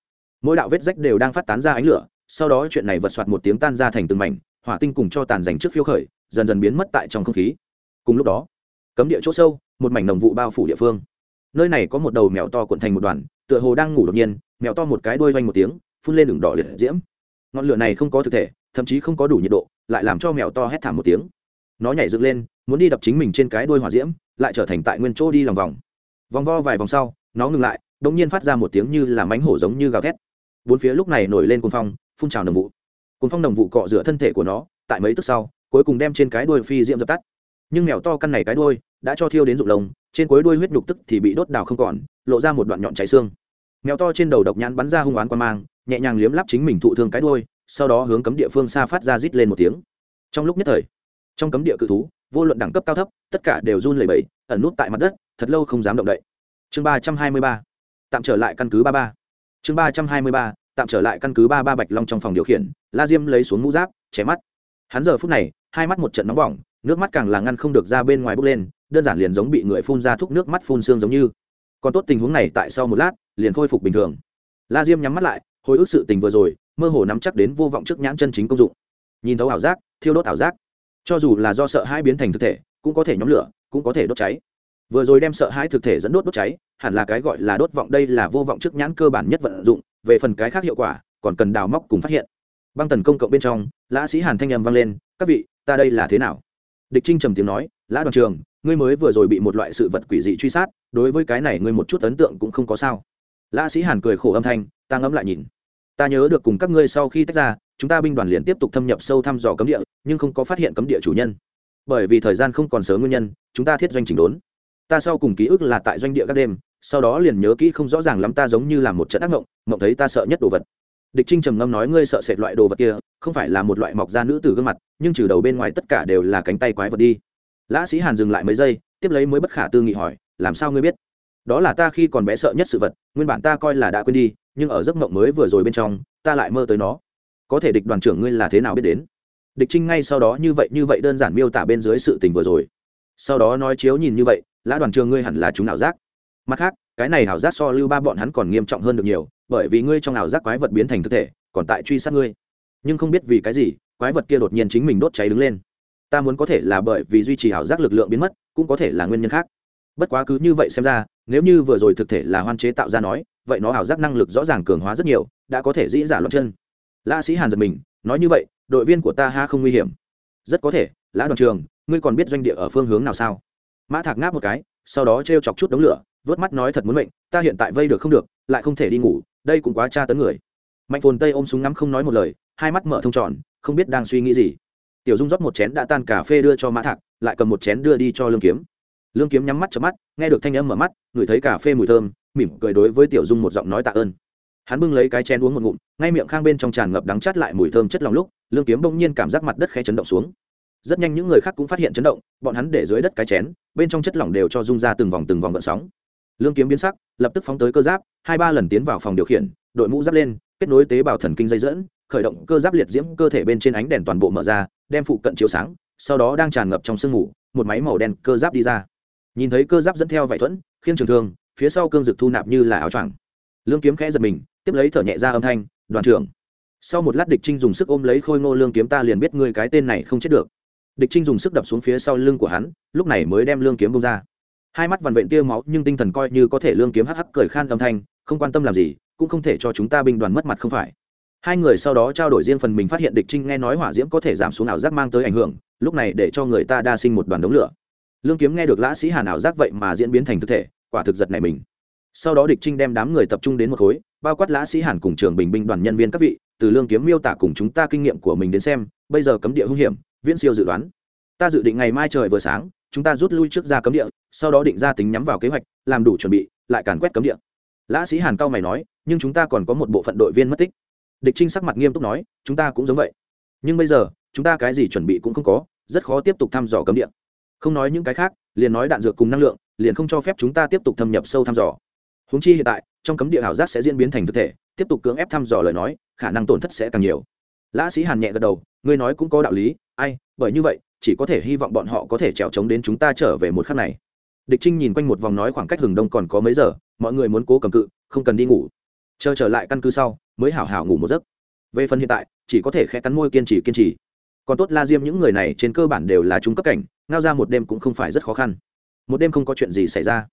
Mỗi đạo vết rách đều đang phát tán ra ánh lửa, sau đó chuyện này vật soạt một tiếng tan ra thành từng mảnh, hỏa tinh cùng cho tàn dành trước phiêu khởi, dần dần biến mất tại trong không khí. Cùng lúc đó, cấm địa chỗ sâu, một mảnh đồng vụ bao phủ địa phương. Nơi này có một đầu mèo to cuộn thành một đoàn tựa hồ đang ngủ đột nhiên, mèo to một cái đuôi vanh một tiếng, phun lên đường đỏ liệt diễm. Ngọn lửa này không có thực thể, thậm chí không có đủ nhiệt độ, lại làm cho mèo to hét thảm một tiếng. Nó nhảy dựng lên, muốn đi đập chính mình trên cái đuôi hỏa diễm, lại trở thành tại nguyên chỗ đi lòng vòng. Vòng vo vài vòng sau, nó ngừng lại đ ỗ n g nhiên phát ra một tiếng như là mánh hổ giống như gào thét. Bốn phía lúc này nổi lên cồn phong, phun trào nồng vụ. Cồn phong nồng vụ cọ rửa thân thể của nó, tại mấy tức sau, cuối cùng đem trên cái đuôi phi diễm dập tắt. Nhưng mèo to căn này cái đuôi, đã cho thiêu đến rụng lông trên cuối đuôi huyết nhục tức thì bị đốt đào không còn, lộ ra một đoạn nhọn cháy xương. Mèo to trên đầu độc nhãn bắn ra hung oán quan mang, nhẹ nhàng liếm lắp chính mình thụ thương cái đuôi, sau đó hướng cấm địa phương xa phát ra rít lên một tiếng. Trong lúc nhất thời, trong cấm địa cự thú, vô luận đẳng cấp cao thấp, tất cả đều run lẩy bẩy, ẩn nút tại mặt đất, thật lâu không dám động đậy. Chương ba trăm hai mươi ba, tạm trở lại căn cứ ba ba. Chương ba trăm hai mươi ba, tạm trở lại căn cứ ba ba bạch long trong phòng điều khiển, la diêm lấy xuống mũ giáp chém mắt. Hắn giờ phút này, hai mắt một trận nóng bỏng, nước mắt càng là ngăn không được ra bên ngoài bốc lên đơn giản liền giống bị người phun ra thúc nước mắt phun xương giống như. Còn tốt tình huống này tại sau một lát, liền khôi phục bình thường. La diêm nhắm mắt lại, hồi ức sự tình vừa rồi, mơ hồ nắm chắc đến vô vọng trước nhãn chân chính công dụng. Nhìn thấu ảo giác, thiêu đốt ảo giác. Cho dù là do sợ hãi biến thành thực thể, cũng có thể nhóm lửa, cũng có thể đốt cháy. Vừa rồi đem sợ hãi thực thể dẫn đốt đốt cháy, hẳn là cái gọi là đốt vọng đây là vô vọng trước nhãn cơ bản nhất vận dụng, về phần cái khác hiệu quả, còn cần đào móc cùng phát hiện. Băng tần công cộng bên trong, lã sĩ hàn thanh âm vang lên, các vị, ta đây là thế nào? Địch trinh trầm tiếng nói, lã đoàn trường ngươi mới vừa rồi bị một loại sự vật quỷ dị truy sát, đối với cái này ngươi một chút ấn tượng cũng không có sao. Lã sĩ hàn cười khổ âm thanh, ta ngẫm lại nhìn. Ta nhớ được cùng các ngươi sau khi tách ra, chúng ta binh đoàn liền tiếp tục thâm nhập sâu thăm dò cấm địa, nhưng không có phát hiện cấm địa chủ nhân. Bởi vì thời gian không còn sớm nguyên nhân, chúng ta thiết doanh chỉnh đốn. Ta sau cùng ký ức là tại doanh địa các đêm, sau đó liền nhớ kỹ không rõ ràng lắm ta giống như là một trận ác mộng mộng thấy ta sợ nhất đồ vật. Địch trinh trầm ngâm nói ngươi sợ sệt loại đồ vật kia, không phải là một loại mọc da nữ từ gương mặt, nhưng trừ đầu bên ngoài tất cả đều là cánh tay quái vật đi lã sĩ hàn dừng lại mấy giây, tiếp lấy mới bất khả tư nghị hỏi, làm sao ngươi biết? Đó là ta khi còn bé sợ nhất sự vật, nguyên bản ta coi là đã quên đi, nhưng ở giấc mộng mới vừa rồi bên trong, ta lại mơ tới nó. Có thể địch đoàn trưởng ngươi là thế nào biết đến? Địch trinh ngay sau đó như vậy như vậy đơn giản miêu tả bên dưới sự tình vừa rồi. Sau đó nói chiếu nhìn như vậy, lã đoàn trường ngươi hẳn là chúng ảo giác. Mặt khác, cái này ảo giác so lưu ba bọn hắn còn nghiêm trọng hơn được nhiều, bởi vì ngươi trong ảo giác quái vật biến thành thực thể, còn tại truy sát ngươi. Nhưng không biết vì cái gì, quái vật kia đột nhiên chính mình đốt cháy đứng lên ta muốn có thể là bởi vì duy trì ảo giác lực lượng biến mất, cũng có thể là nguyên nhân khác. Bất quá cứ như vậy xem ra, nếu như vừa rồi thực thể là hoan chế tạo ra nói, vậy nó ảo giác năng lực rõ ràng cường hóa rất nhiều, đã có thể dĩ giả loạn chân. Lã sĩ hàn giật mình, nói như vậy, đội viên của ta ha không nguy hiểm. Rất có thể, lã đoàn trường, ngươi còn biết doanh địa ở phương hướng nào sao? Mã thạc ngáp một cái, sau đó t r e o chọc chút đống lửa, vớt mắt nói thật muốn mệnh, ta hiện tại vây được không được, lại không thể đi ngủ, đây cũng quá tra tấn người. Mạnh phồn tây ôm súng ngắm không nói một lời, hai mắt mở thông tròn, không biết đang suy nghĩ gì tiểu dung rót một chén đã tan cà phê đưa cho mã thạc, lại cầm một chén đưa đi cho lương kiếm. Lương kiếm nhắm mắt chớp mắt, nghe được thanh âm mở mắt, ngửi thấy cà phê mùi thơm, mỉm cười đối với tiểu dung một giọng nói tạ ơn. Hắn bưng lấy cái chén uống một ngụm, ngay miệng khang bên trong tràn ngập đắng chát lại mùi thơm chất lòng lúc, lương kiếm bỗng nhiên cảm giác mặt đất khẽ chấn động xuống. Rất nhanh những người khác cũng phát hiện chấn động, bọn hắn để dưới đất cái chén, bên trong chất lỏng đều cho rung ra từng vòng từng vòng gợn sóng. Lương kiếm biến sắc, lập tức phóng tới cơ giáp, hai ba lần tiến vào phòng điều khiển, đội mũ giáp lên, kết nối tế bào thần kinh dây dẫn, khởi động cơ giáp liệt diễm cơ thể bên trên ánh đèn toàn bộ mở ra đem phụ cận chiếu sáng, sau đó đang tràn ngập trong sương mù, một máy màu đen cơ giáp đi ra. Nhìn thấy cơ giáp dẫn theo vải thuẫn, khiên trường thương, phía sau cương dực thu nạp như là áo choàng. Lương kiếm khẽ giật mình, tiếp lấy thở nhẹ ra âm thanh, đoàn trưởng. Sau một lát địch trinh dùng sức ôm lấy khôi ngô lương kiếm ta liền biết ngươi cái tên này không chết được. Địch trinh dùng sức đập xuống phía sau lưng của hắn, lúc này mới đem lương kiếm bông ra. Hai mắt vằn vện tia máu, nhưng tinh thần coi như có thể lương kiếm hắc hắc cười khan âm thanh, không quan tâm làm gì, cũng không thể cho chúng ta binh đoàn mất mặt không phải hai người sau đó trao đổi riêng phần mình phát hiện địch trinh nghe nói hỏa diễm có thể giảm xuống ảo giác mang tới ảnh hưởng, lúc này để cho người ta đa sinh một đoàn đống lửa. Lương kiếm nghe được lã sĩ hàn ảo giác vậy mà diễn biến thành thực thể, quả thực giật này mình. Sau đó địch trinh đem đám người tập trung đến một khối, bao quát lã sĩ hàn cùng trường bình binh đoàn nhân viên các vị, từ lương kiếm miêu tả cùng chúng ta kinh nghiệm của mình đến xem, bây giờ cấm địa hung hiểm, viễn siêu dự đoán. Ta dự định ngày mai trời vừa sáng, chúng ta rút lui trước ra cấm địa, sau đó định ra tính nhắm vào kế hoạch, làm đủ chuẩn bị, lại càn quét cấm địa. Lã sĩ hàn cao mày nói, nhưng chúng ta còn có một bộ phận đội viên mất tích địch trinh sắc mặt nghiêm túc nói, chúng ta cũng giống vậy. Nhưng bây giờ, chúng ta cái gì chuẩn bị cũng không có, rất khó tiếp tục thăm dò cấm địa. Không nói những cái khác, liền nói đạn dược cùng năng lượng, liền không cho phép chúng ta tiếp tục thâm nhập sâu thăm dò. Húng chi hiện tại, trong cấm địa ảo giác sẽ diễn biến thành thực thể, tiếp tục cưỡng ép thăm dò lời nói, khả năng tổn thất sẽ càng nhiều. Lã sĩ hàn nhẹ gật đầu, ngươi nói cũng có đạo lý, ai, bởi như vậy, chỉ có thể hy vọng bọn họ có thể trèo trống đến chúng ta trở về một khắc này. Địch trinh nhìn quanh một vòng nói khoảng cách hừng đông còn có mấy giờ, mọi người muốn cố cầm cự, không cần đi ngủ. Chờ trở lại căn cứ sau mới hảo hảo ngủ một giấc. Về phần hiện tại, chỉ có thể khẽ cắn môi kiên trì kiên trì. Còn tốt la diêm những người này trên cơ bản đều là trung cấp cảnh, ngao ra một đêm cũng không phải rất khó khăn. Một đêm không có chuyện gì xảy ra.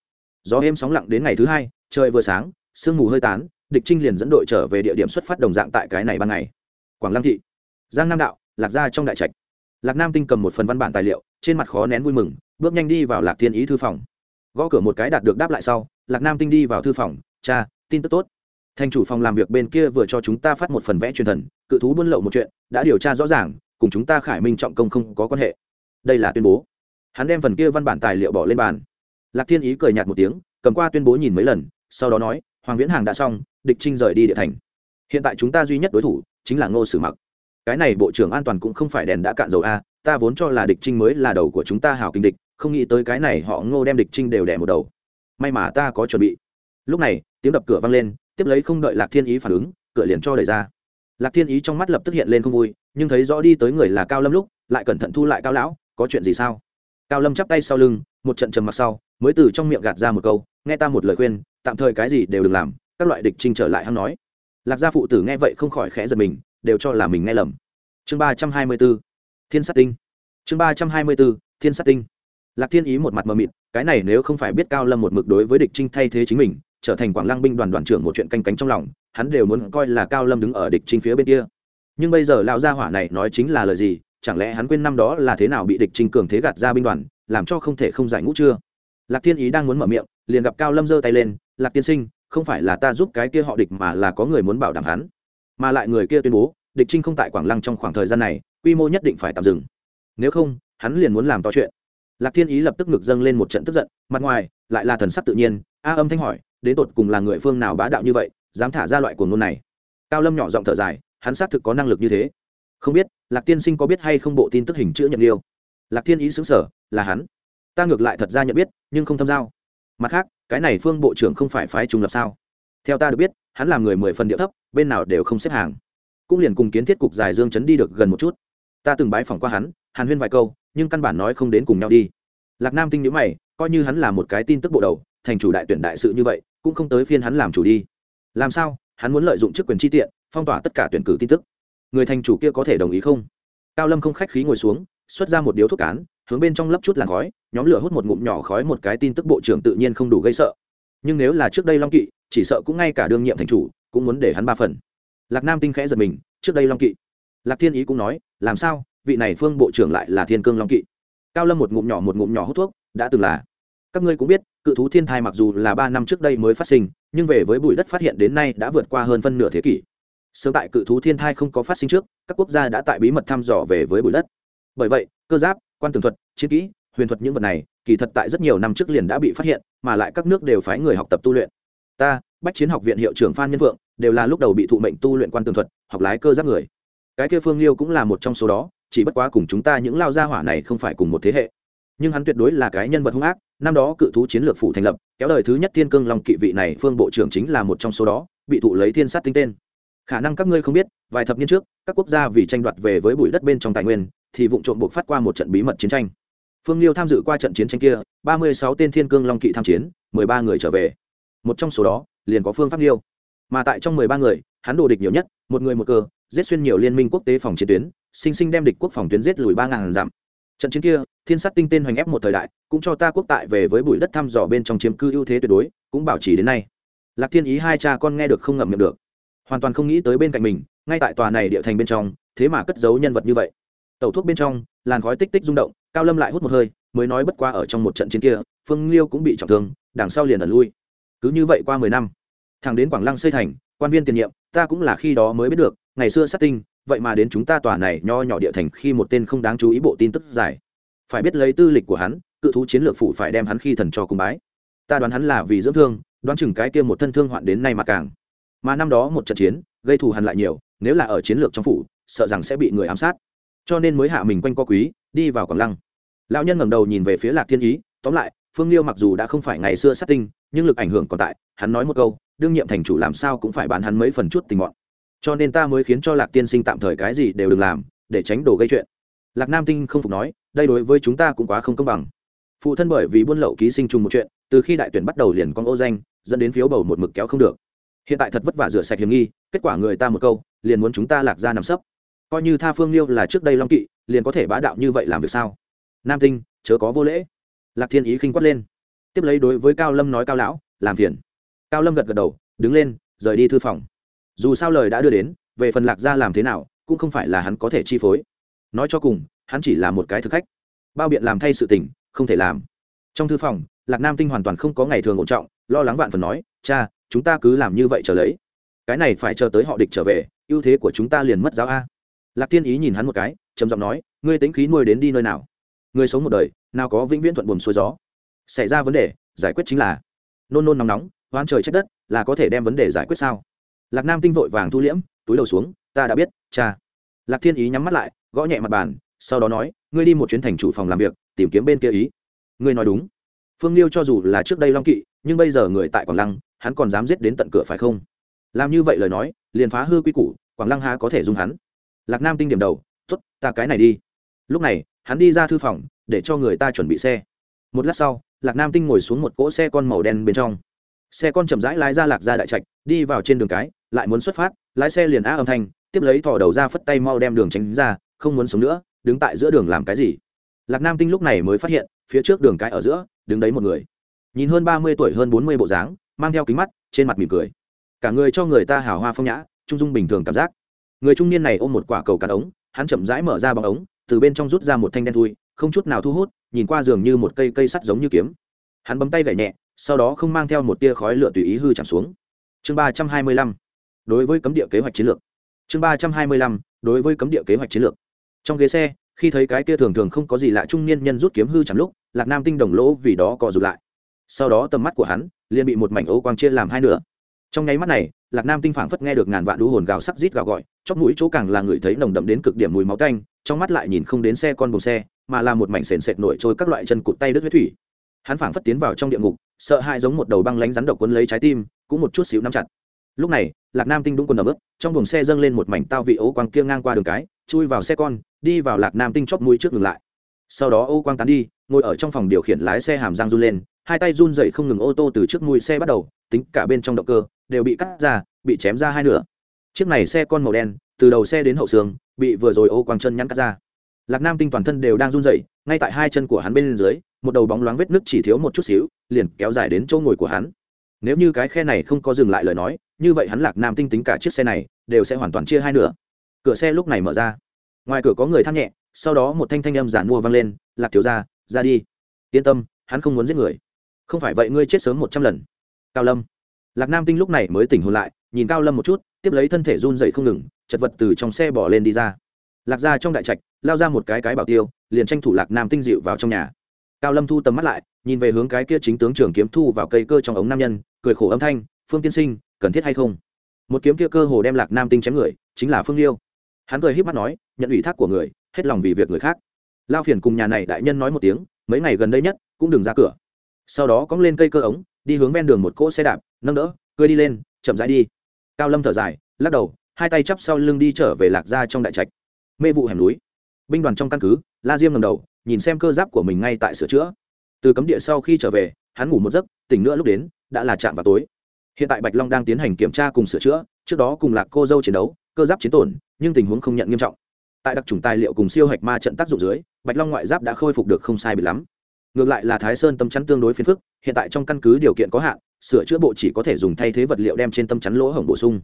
Gió êm sóng lặng đến ngày thứ hai, trời vừa sáng, sương mù hơi tán, địch trinh liền dẫn đội trở về địa điểm xuất phát đồng dạng tại cái này ban ngày. Quảng lăng thị, giang nam đạo, lạc gia trong đại trạch. Lạc nam tinh cầm một phần văn bản tài liệu, trên mặt khó nén vui mừng, bước nhanh đi vào lạc thiên ý thư phòng. Gõ cửa một cái đạt được đáp lại sau, lạc nam tinh đi vào thư phòng, cha, tin tức tốt thành chủ phòng làm việc bên kia vừa cho chúng ta phát một phần vẽ truyền thần, cự thú buôn lậu một chuyện, đã điều tra rõ ràng, cùng chúng ta khải minh trọng công không có quan hệ. Đây là tuyên bố. Hắn đem phần kia văn bản tài liệu bỏ lên bàn. Lạc thiên ý cười nhạt một tiếng, cầm qua tuyên bố nhìn mấy lần, sau đó nói, hoàng viễn hàng đã xong, địch trinh rời đi địa thành. Hiện tại chúng ta duy nhất đối thủ, chính là ngô sử mặc. Cái này bộ trưởng an toàn cũng không phải đèn đã cạn dầu a, ta vốn cho là địch trinh mới là đầu của chúng ta hảo kinh địch, không nghĩ tới cái này họ ngô đem địch trinh đều đẻ một đầu. May mà ta có chuẩn bị. Lúc này, tiếng đập cửa vang lên tiếp lấy không đợi lạc thiên ý phản ứng, cửa liền cho đẩy ra. Lạc thiên ý trong mắt lập tức hiện lên không vui, nhưng thấy rõ đi tới người là cao lâm lúc, lại cẩn thận thu lại cao lão, có chuyện gì sao? Cao lâm chắp tay sau lưng, một trận trầm mặc sau, mới từ trong miệng gạt ra một câu, nghe ta một lời khuyên, tạm thời cái gì đều đừng làm, các loại địch trinh trở lại hắn nói. Lạc gia phụ tử nghe vậy không khỏi khẽ giật mình, đều cho là mình nghe lầm. Chương ba trăm hai mươi b ố thiên sát tinh. Chương ba trăm hai mươi b ố thiên sát tinh. Lạc thiên ý một mặt mờ mịt, cái này nếu không phải biết cao lâm một mực đối với địch trinh thay thế chính mình trở thành quảng lăng binh đoàn đoàn trưởng một chuyện canh cánh trong lòng, hắn đều muốn coi là cao lâm đứng ở địch trinh phía bên kia. Nhưng bây giờ lão gia hỏa này nói chính là lời gì, chẳng lẽ hắn quên năm đó là thế nào bị địch trinh cường thế gạt ra binh đoàn, làm cho không thể không giải ngũ chưa? Lạc thiên ý đang muốn mở miệng, liền gặp cao lâm giơ tay lên, lạc tiên sinh, không phải là ta giúp cái kia họ địch mà là có người muốn bảo đảm hắn. Mà lại người kia tuyên bố, địch trinh không tại quảng lăng trong khoảng thời gian này, quy mô nhất định phải tạm dừng. Nếu không, hắn liền muốn làm to chuyện. Lạc thiên ý lập tức ngực dâng lên một trận tức giận, mặt ngoài, lại là thần sắc tự nhiên, a âm thanh hỏi đến tột cùng là người phương nào bá đạo như vậy, dám thả ra loại cuồng ngôn này. Cao lâm nhỏ giọng thở dài, hắn xác thực có năng lực như thế. Không biết, lạc tiên sinh có biết hay không bộ tin tức hình chữ nhận liêu? Lạc thiên ý xứng sở, là hắn. Ta ngược lại thật ra nhận biết, nhưng không tham giao. Mặt khác, cái này phương bộ trưởng không phải phái trung lập sao? Theo ta được biết, hắn làm người mười phần địa thấp, bên nào đều không xếp hàng. Cũng liền cùng kiến thiết cục dài dương chấn đi được gần một chút. Ta từng bái phỏng qua hắn, hàn huyên vài câu, nhưng căn bản nói không đến cùng nhau đi. Lạc nam tinh nhữ mày, coi như hắn là một cái tin tức bộ đầu thành chủ đại tuyển đại sự như vậy, cũng không tới phiên hắn làm chủ đi. Làm sao? Hắn muốn lợi dụng chức quyền chi tiện, phong tỏa tất cả tuyển cử tin tức. Người thành chủ kia có thể đồng ý không? Cao lâm không khách khí ngồi xuống, xuất ra một điếu thuốc cán, hướng bên trong lấp chút làn khói, nhóm lửa hút một ngụm nhỏ khói một cái tin tức bộ trưởng tự nhiên không đủ gây sợ. Nhưng nếu là trước đây long kỵ, chỉ sợ cũng ngay cả đương nhiệm thành chủ, cũng muốn để hắn ba phần. Lạc nam tinh khẽ giật mình, trước đây long kỵ. Lạc thiên ý cũng nói, làm sao? Vị này phương bộ trưởng lại là thiên cương long kỵ. Cao lâm một ngụm nhỏ một ngụm nhỏ hút thuốc, đã từng là các ngươi cũng biết, cự thú thiên thai mặc dù là ba năm trước đây mới phát sinh, nhưng về với bụi đất phát hiện đến nay đã vượt qua hơn phân nửa thế kỷ. Sớm tại cự thú thiên thai không có phát sinh trước, các quốc gia đã tại bí mật thăm dò về với bụi đất. Bởi vậy, cơ giáp, quan tường thuật, chiến kỹ, huyền thuật những vật này, kỳ thật tại rất nhiều năm trước liền đã bị phát hiện, mà lại các nước đều phái người học tập tu luyện. Ta, bách chiến học viện hiệu trưởng phan nhân vượng đều là lúc đầu bị thụ mệnh tu luyện quan tường thuật, học lái cơ giáp người. Cái kia phương liêu cũng là một trong số đó, chỉ bất quá cùng chúng ta những lao gia hỏa này không phải cùng một thế hệ nhưng hắn tuyệt đối là cái nhân vật hung ác, năm đó cự thú chiến lược phủ thành lập, kéo đời thứ nhất thiên cương long kỵ vị này phương bộ trưởng chính là một trong số đó, bị thụ lấy thiên sát tinh tên. Khả năng các ngươi không biết, vài thập niên trước, các quốc gia vì tranh đoạt về với bụi đất bên trong tài nguyên, thì vụ trộm buộc phát qua một trận bí mật chiến tranh. Phương liêu tham dự qua trận chiến tranh kia, ba mươi sáu tên thiên cương long kỵ tham chiến, mười ba người trở về. Một trong số đó, liền có phương pháp liêu. Mà tại trong mười ba người, hắn đồ địch nhiều nhất, một người một cơ, giết xuyên nhiều liên minh quốc tế phòng chiến tuyến, sinh sinh đem địch quốc phòng tuyến giết lùi ba ngàn dặm. Trận chiến kia thiên sát tinh tên hoành ép một thời đại, cũng cho ta quốc tại về với bụi đất thăm dò bên trong chiếm cư ưu thế tuyệt đối, cũng bảo trì đến nay. Lạc thiên ý hai cha con nghe được không ngậm miệng được. Hoàn toàn không nghĩ tới bên cạnh mình, ngay tại tòa này địa thành bên trong, thế mà cất giấu nhân vật như vậy. Tẩu thuốc bên trong, làn khói tích tích rung động, cao lâm lại hút một hơi, mới nói bất qua ở trong một trận chiến kia, phương liêu cũng bị trọng thương, đằng sau liền ẩn lui. Cứ như vậy qua mười năm thằng đến quảng lăng xây thành, quan viên tiền nhiệm, ta cũng là khi đó mới biết được, ngày xưa sát tinh, vậy mà đến chúng ta tòa này nho nhỏ địa thành khi một tên không đáng chú ý bộ tin tức dài phải biết lấy tư lịch của hắn, cự thú chiến lược phủ phải đem hắn khi thần cho cung bái. Ta đoán hắn là vì dưỡng thương, đoán chừng cái kia một thân thương hoạn đến nay mà càng. Mà năm đó một trận chiến, gây thù hằn lại nhiều, nếu là ở chiến lược trong phủ, sợ rằng sẽ bị người ám sát. Cho nên mới hạ mình quanh co quý, đi vào quảng lăng. Lão nhân ngẩng đầu nhìn về phía lạc thiên ý, tóm lại, phương liêu mặc dù đã không phải ngày xưa sát tinh, nhưng lực ảnh hưởng còn tại, hắn nói một câu, đương nhiệm thành chủ làm sao cũng phải bán hắn mấy phần chút tình mọn. Cho nên ta mới khiến cho lạc tiên sinh tạm thời cái gì đều đừng làm, để tránh đồ gây chuyện. Lạc nam tinh không phục nói đây đối với chúng ta cũng quá không công bằng. Phụ thân bởi vì buôn lậu ký sinh trùng một chuyện, từ khi đại tuyển bắt đầu liền con ô danh, dẫn đến phiếu bầu một mực kéo không được. Hiện tại thật vất vả rửa sạch hiểm nghi, kết quả người ta một câu, liền muốn chúng ta lạc ra nằm sấp. Coi như tha phương liêu là trước đây long kỵ, liền có thể bá đạo như vậy làm việc sao? Nam tinh, chớ có vô lễ. Lạc thiên ý khinh quát lên. Tiếp lấy đối với cao lâm nói cao lão, làm phiền. Cao lâm gật gật đầu, đứng lên, rời đi thư phòng. Dù sao lời đã đưa đến, về phần lạc gia làm thế nào, cũng không phải là hắn có thể chi phối. Nói cho cùng hắn chỉ là một cái thực khách. Bao biện làm thay sự tình, không thể làm. Trong thư phòng, lạc nam tinh hoàn toàn không có ngày thường ổn trọng, lo lắng vạn phần nói, cha, chúng ta cứ làm như vậy trở lấy. Cái này phải chờ tới họ địch trở về, ưu thế của chúng ta liền mất giáo a. Lạc tiên ý nhìn hắn một cái, trầm giọng nói, ngươi tính khí nuôi đến đi nơi nào? Ngươi sống một đời, nào có vĩnh viễn thuận buồm xuôi gió. Xảy ra vấn đề, giải quyết chính là nôn nôn nóng nóng hoan trời trách đất, là có thể đem vấn đề giải quyết sao? Lạc nam tinh vội vàng thu liễm, túi đầu xuống, ta đã biết, cha. Lạc thiên ý nhắm mắt lại, gõ nhẹ mặt bàn sau đó nói, ngươi đi một chuyến thành chủ phòng làm việc, tìm kiếm bên kia ý. Ngươi nói đúng. Phương liêu cho dù là trước đây long kỵ, nhưng bây giờ người tại quảng lăng, hắn còn dám giết đến tận cửa phải không? Làm như vậy lời nói, liền phá hư quy củ, quảng lăng há có thể dung hắn? Lạc nam tinh điểm đầu t ố t ta cái này đi. Lúc này, hắn đi ra thư phòng, để cho người ta chuẩn bị xe. Một lát sau, lạc nam tinh ngồi xuống một cỗ xe con màu đen bên trong. Xe con chậm rãi lái ra lạc ra đại trạch, đi vào trên đường cái, lại muốn xuất phát, lái xe liền á âm thanh, tiếp lấy thỏ đầu ra phất tay mau đem đường tránh ra, không muốn sống nữa đứng tại giữa đường làm cái gì? Lạc nam tinh lúc này mới phát hiện, phía trước đường cái ở giữa, đứng đấy một người. Nhìn hơn ba mươi tuổi hơn bốn mươi bộ dáng, mang theo kính mắt, trên mặt mỉm cười. Cả người cho người ta hào hoa phong nhã, trung dung bình thường cảm giác. Người trung niên này ôm một quả cầu cắn ống, hắn chậm rãi mở ra bằng ống, từ bên trong rút ra một thanh đen thui, không chút nào thu hút, nhìn qua giường như một cây cây sắt giống như kiếm. Hắn bấm tay gậy nhẹ, sau đó không mang theo một tia khói lửa tùy ý hư chạm xuống. Chương ba trăm hai mươi lăm, đối với cấm địa kế hoạch chiến lược. Chương ba trăm hai mươi lăm, đối với cấm địa kế hoạch chiến lược trong ghế xe, khi thấy cái kia thường thường không có gì lạ trung niên nhân rút kiếm hư chẳng lúc, lạc nam tinh đồng lỗ vì đó cò rụt lại. Sau đó tầm mắt của hắn liền bị một mảnh ấu quang chia làm hai nửa. Trong nháy mắt này, lạc nam tinh phảng phất nghe được ngàn vạn đũ hồn gào sắc rít gào gọi chóc mũi chỗ càng là người thấy nồng đậm đến cực điểm mùi máu tanh, trong mắt lại nhìn không đến xe con bồng xe, mà là một mảnh sền sệt nổi trôi các loại chân cụt tay đứt huyết thủy. Hắn phảng phất tiến vào trong địa ngục, sợ hãi giống một đầu băng lánh rắn độc quấn lấy trái tim, cũng một chút xíu nắm chặt. Lúc này, lạc nam tinh đúng quần ấm ướp trong buồng xe dâng lên một mảnh tao vị ấu quang kia ngang qua đường cái chui vào xe con, đi vào lạc nam tinh chóp mũi trước ngừng lại. Sau đó ô quang tán đi, ngồi ở trong phòng điều khiển lái xe hàm giang run lên, hai tay run dậy không ngừng ô tô từ trước mũi xe bắt đầu, tính cả bên trong động cơ, đều bị cắt ra, bị chém ra hai nửa. Chiếc này xe con màu đen, từ đầu xe đến hậu xương, bị vừa rồi ô quang chân nhắn cắt ra. Lạc nam tinh toàn thân đều đang run dậy ngay tại hai chân của hắn bên dưới, một đầu bóng loáng vết nước chỉ thiếu một chút xíu, liền kéo dài đến chỗ ngồi của hắn. Nếu như cái khe này không có dừng lại lời nói, như vậy hắn lạc nam tinh tính cả chiếc xe này, đều sẽ hoàn toàn chia hai nửa cửa xe lúc này mở ra. Ngoài cửa có người than nhẹ, sau đó một thanh thanh âm giản mua vang lên, lạc thiếu ra ra đi. Yên tâm, hắn không muốn giết người. Không phải vậy ngươi chết sớm một trăm lần. Cao lâm. Lạc nam tinh lúc này mới tỉnh hồn lại, nhìn cao lâm một chút, tiếp lấy thân thể run dậy không ngừng, chật vật từ trong xe bỏ lên đi ra. Lạc ra trong đại trạch, lao ra một cái cái bảo tiêu, liền tranh thủ lạc nam tinh dịu vào trong nhà. Cao lâm thu tầm mắt lại, nhìn về hướng cái kia chính tướng trưởng kiếm thu vào cây cơ trong ống nam nhân, cười khổ âm thanh, phương tiên sinh, cần thiết hay không? Một kiếm kia cơ hồ đem lạc nam tinh chém người, chính là phương liêu hắn cười híp mắt nói, nhận ủy thác của người, hết lòng vì việc người khác. Lao phiền cùng nhà này đại nhân nói một tiếng, mấy ngày gần đây nhất, cũng đừng ra cửa. Sau đó cóng lên cây cơ ống, đi hướng ven đường một cỗ xe đạp, nâng đỡ, cười đi lên, chậm rãi đi. Cao lâm thở dài, lắc đầu, hai tay chắp sau lưng đi trở về lạc ra trong đại trạch. Mê vụ hẻm núi. Binh đoàn trong căn cứ, la diêm ngầm đầu, nhìn xem cơ giáp của mình ngay tại sửa chữa. Từ cấm địa sau khi trở về, hắn ngủ một giấc, tỉnh nữa lúc đến, đã là chạm vào tối. Hiện tại bạch long đang tiến hành kiểm tra cùng sửa chữa, trước đó cùng lạc cô dâu chiến đấu cơ giáp chiến tổn, nhưng tình huống không nhận nghiêm trọng. Tại đặc trùng tài liệu cùng siêu hạch ma trận tác dụng dưới, bạch long ngoại giáp đã khôi phục được không sai bị lắm. Ngược lại là thái sơn tâm chắn tương đối phiền phức, hiện tại trong căn cứ điều kiện có hạn, sửa chữa bộ chỉ có thể dùng thay thế vật liệu đem trên tâm chắn lỗ hổng bổ sung.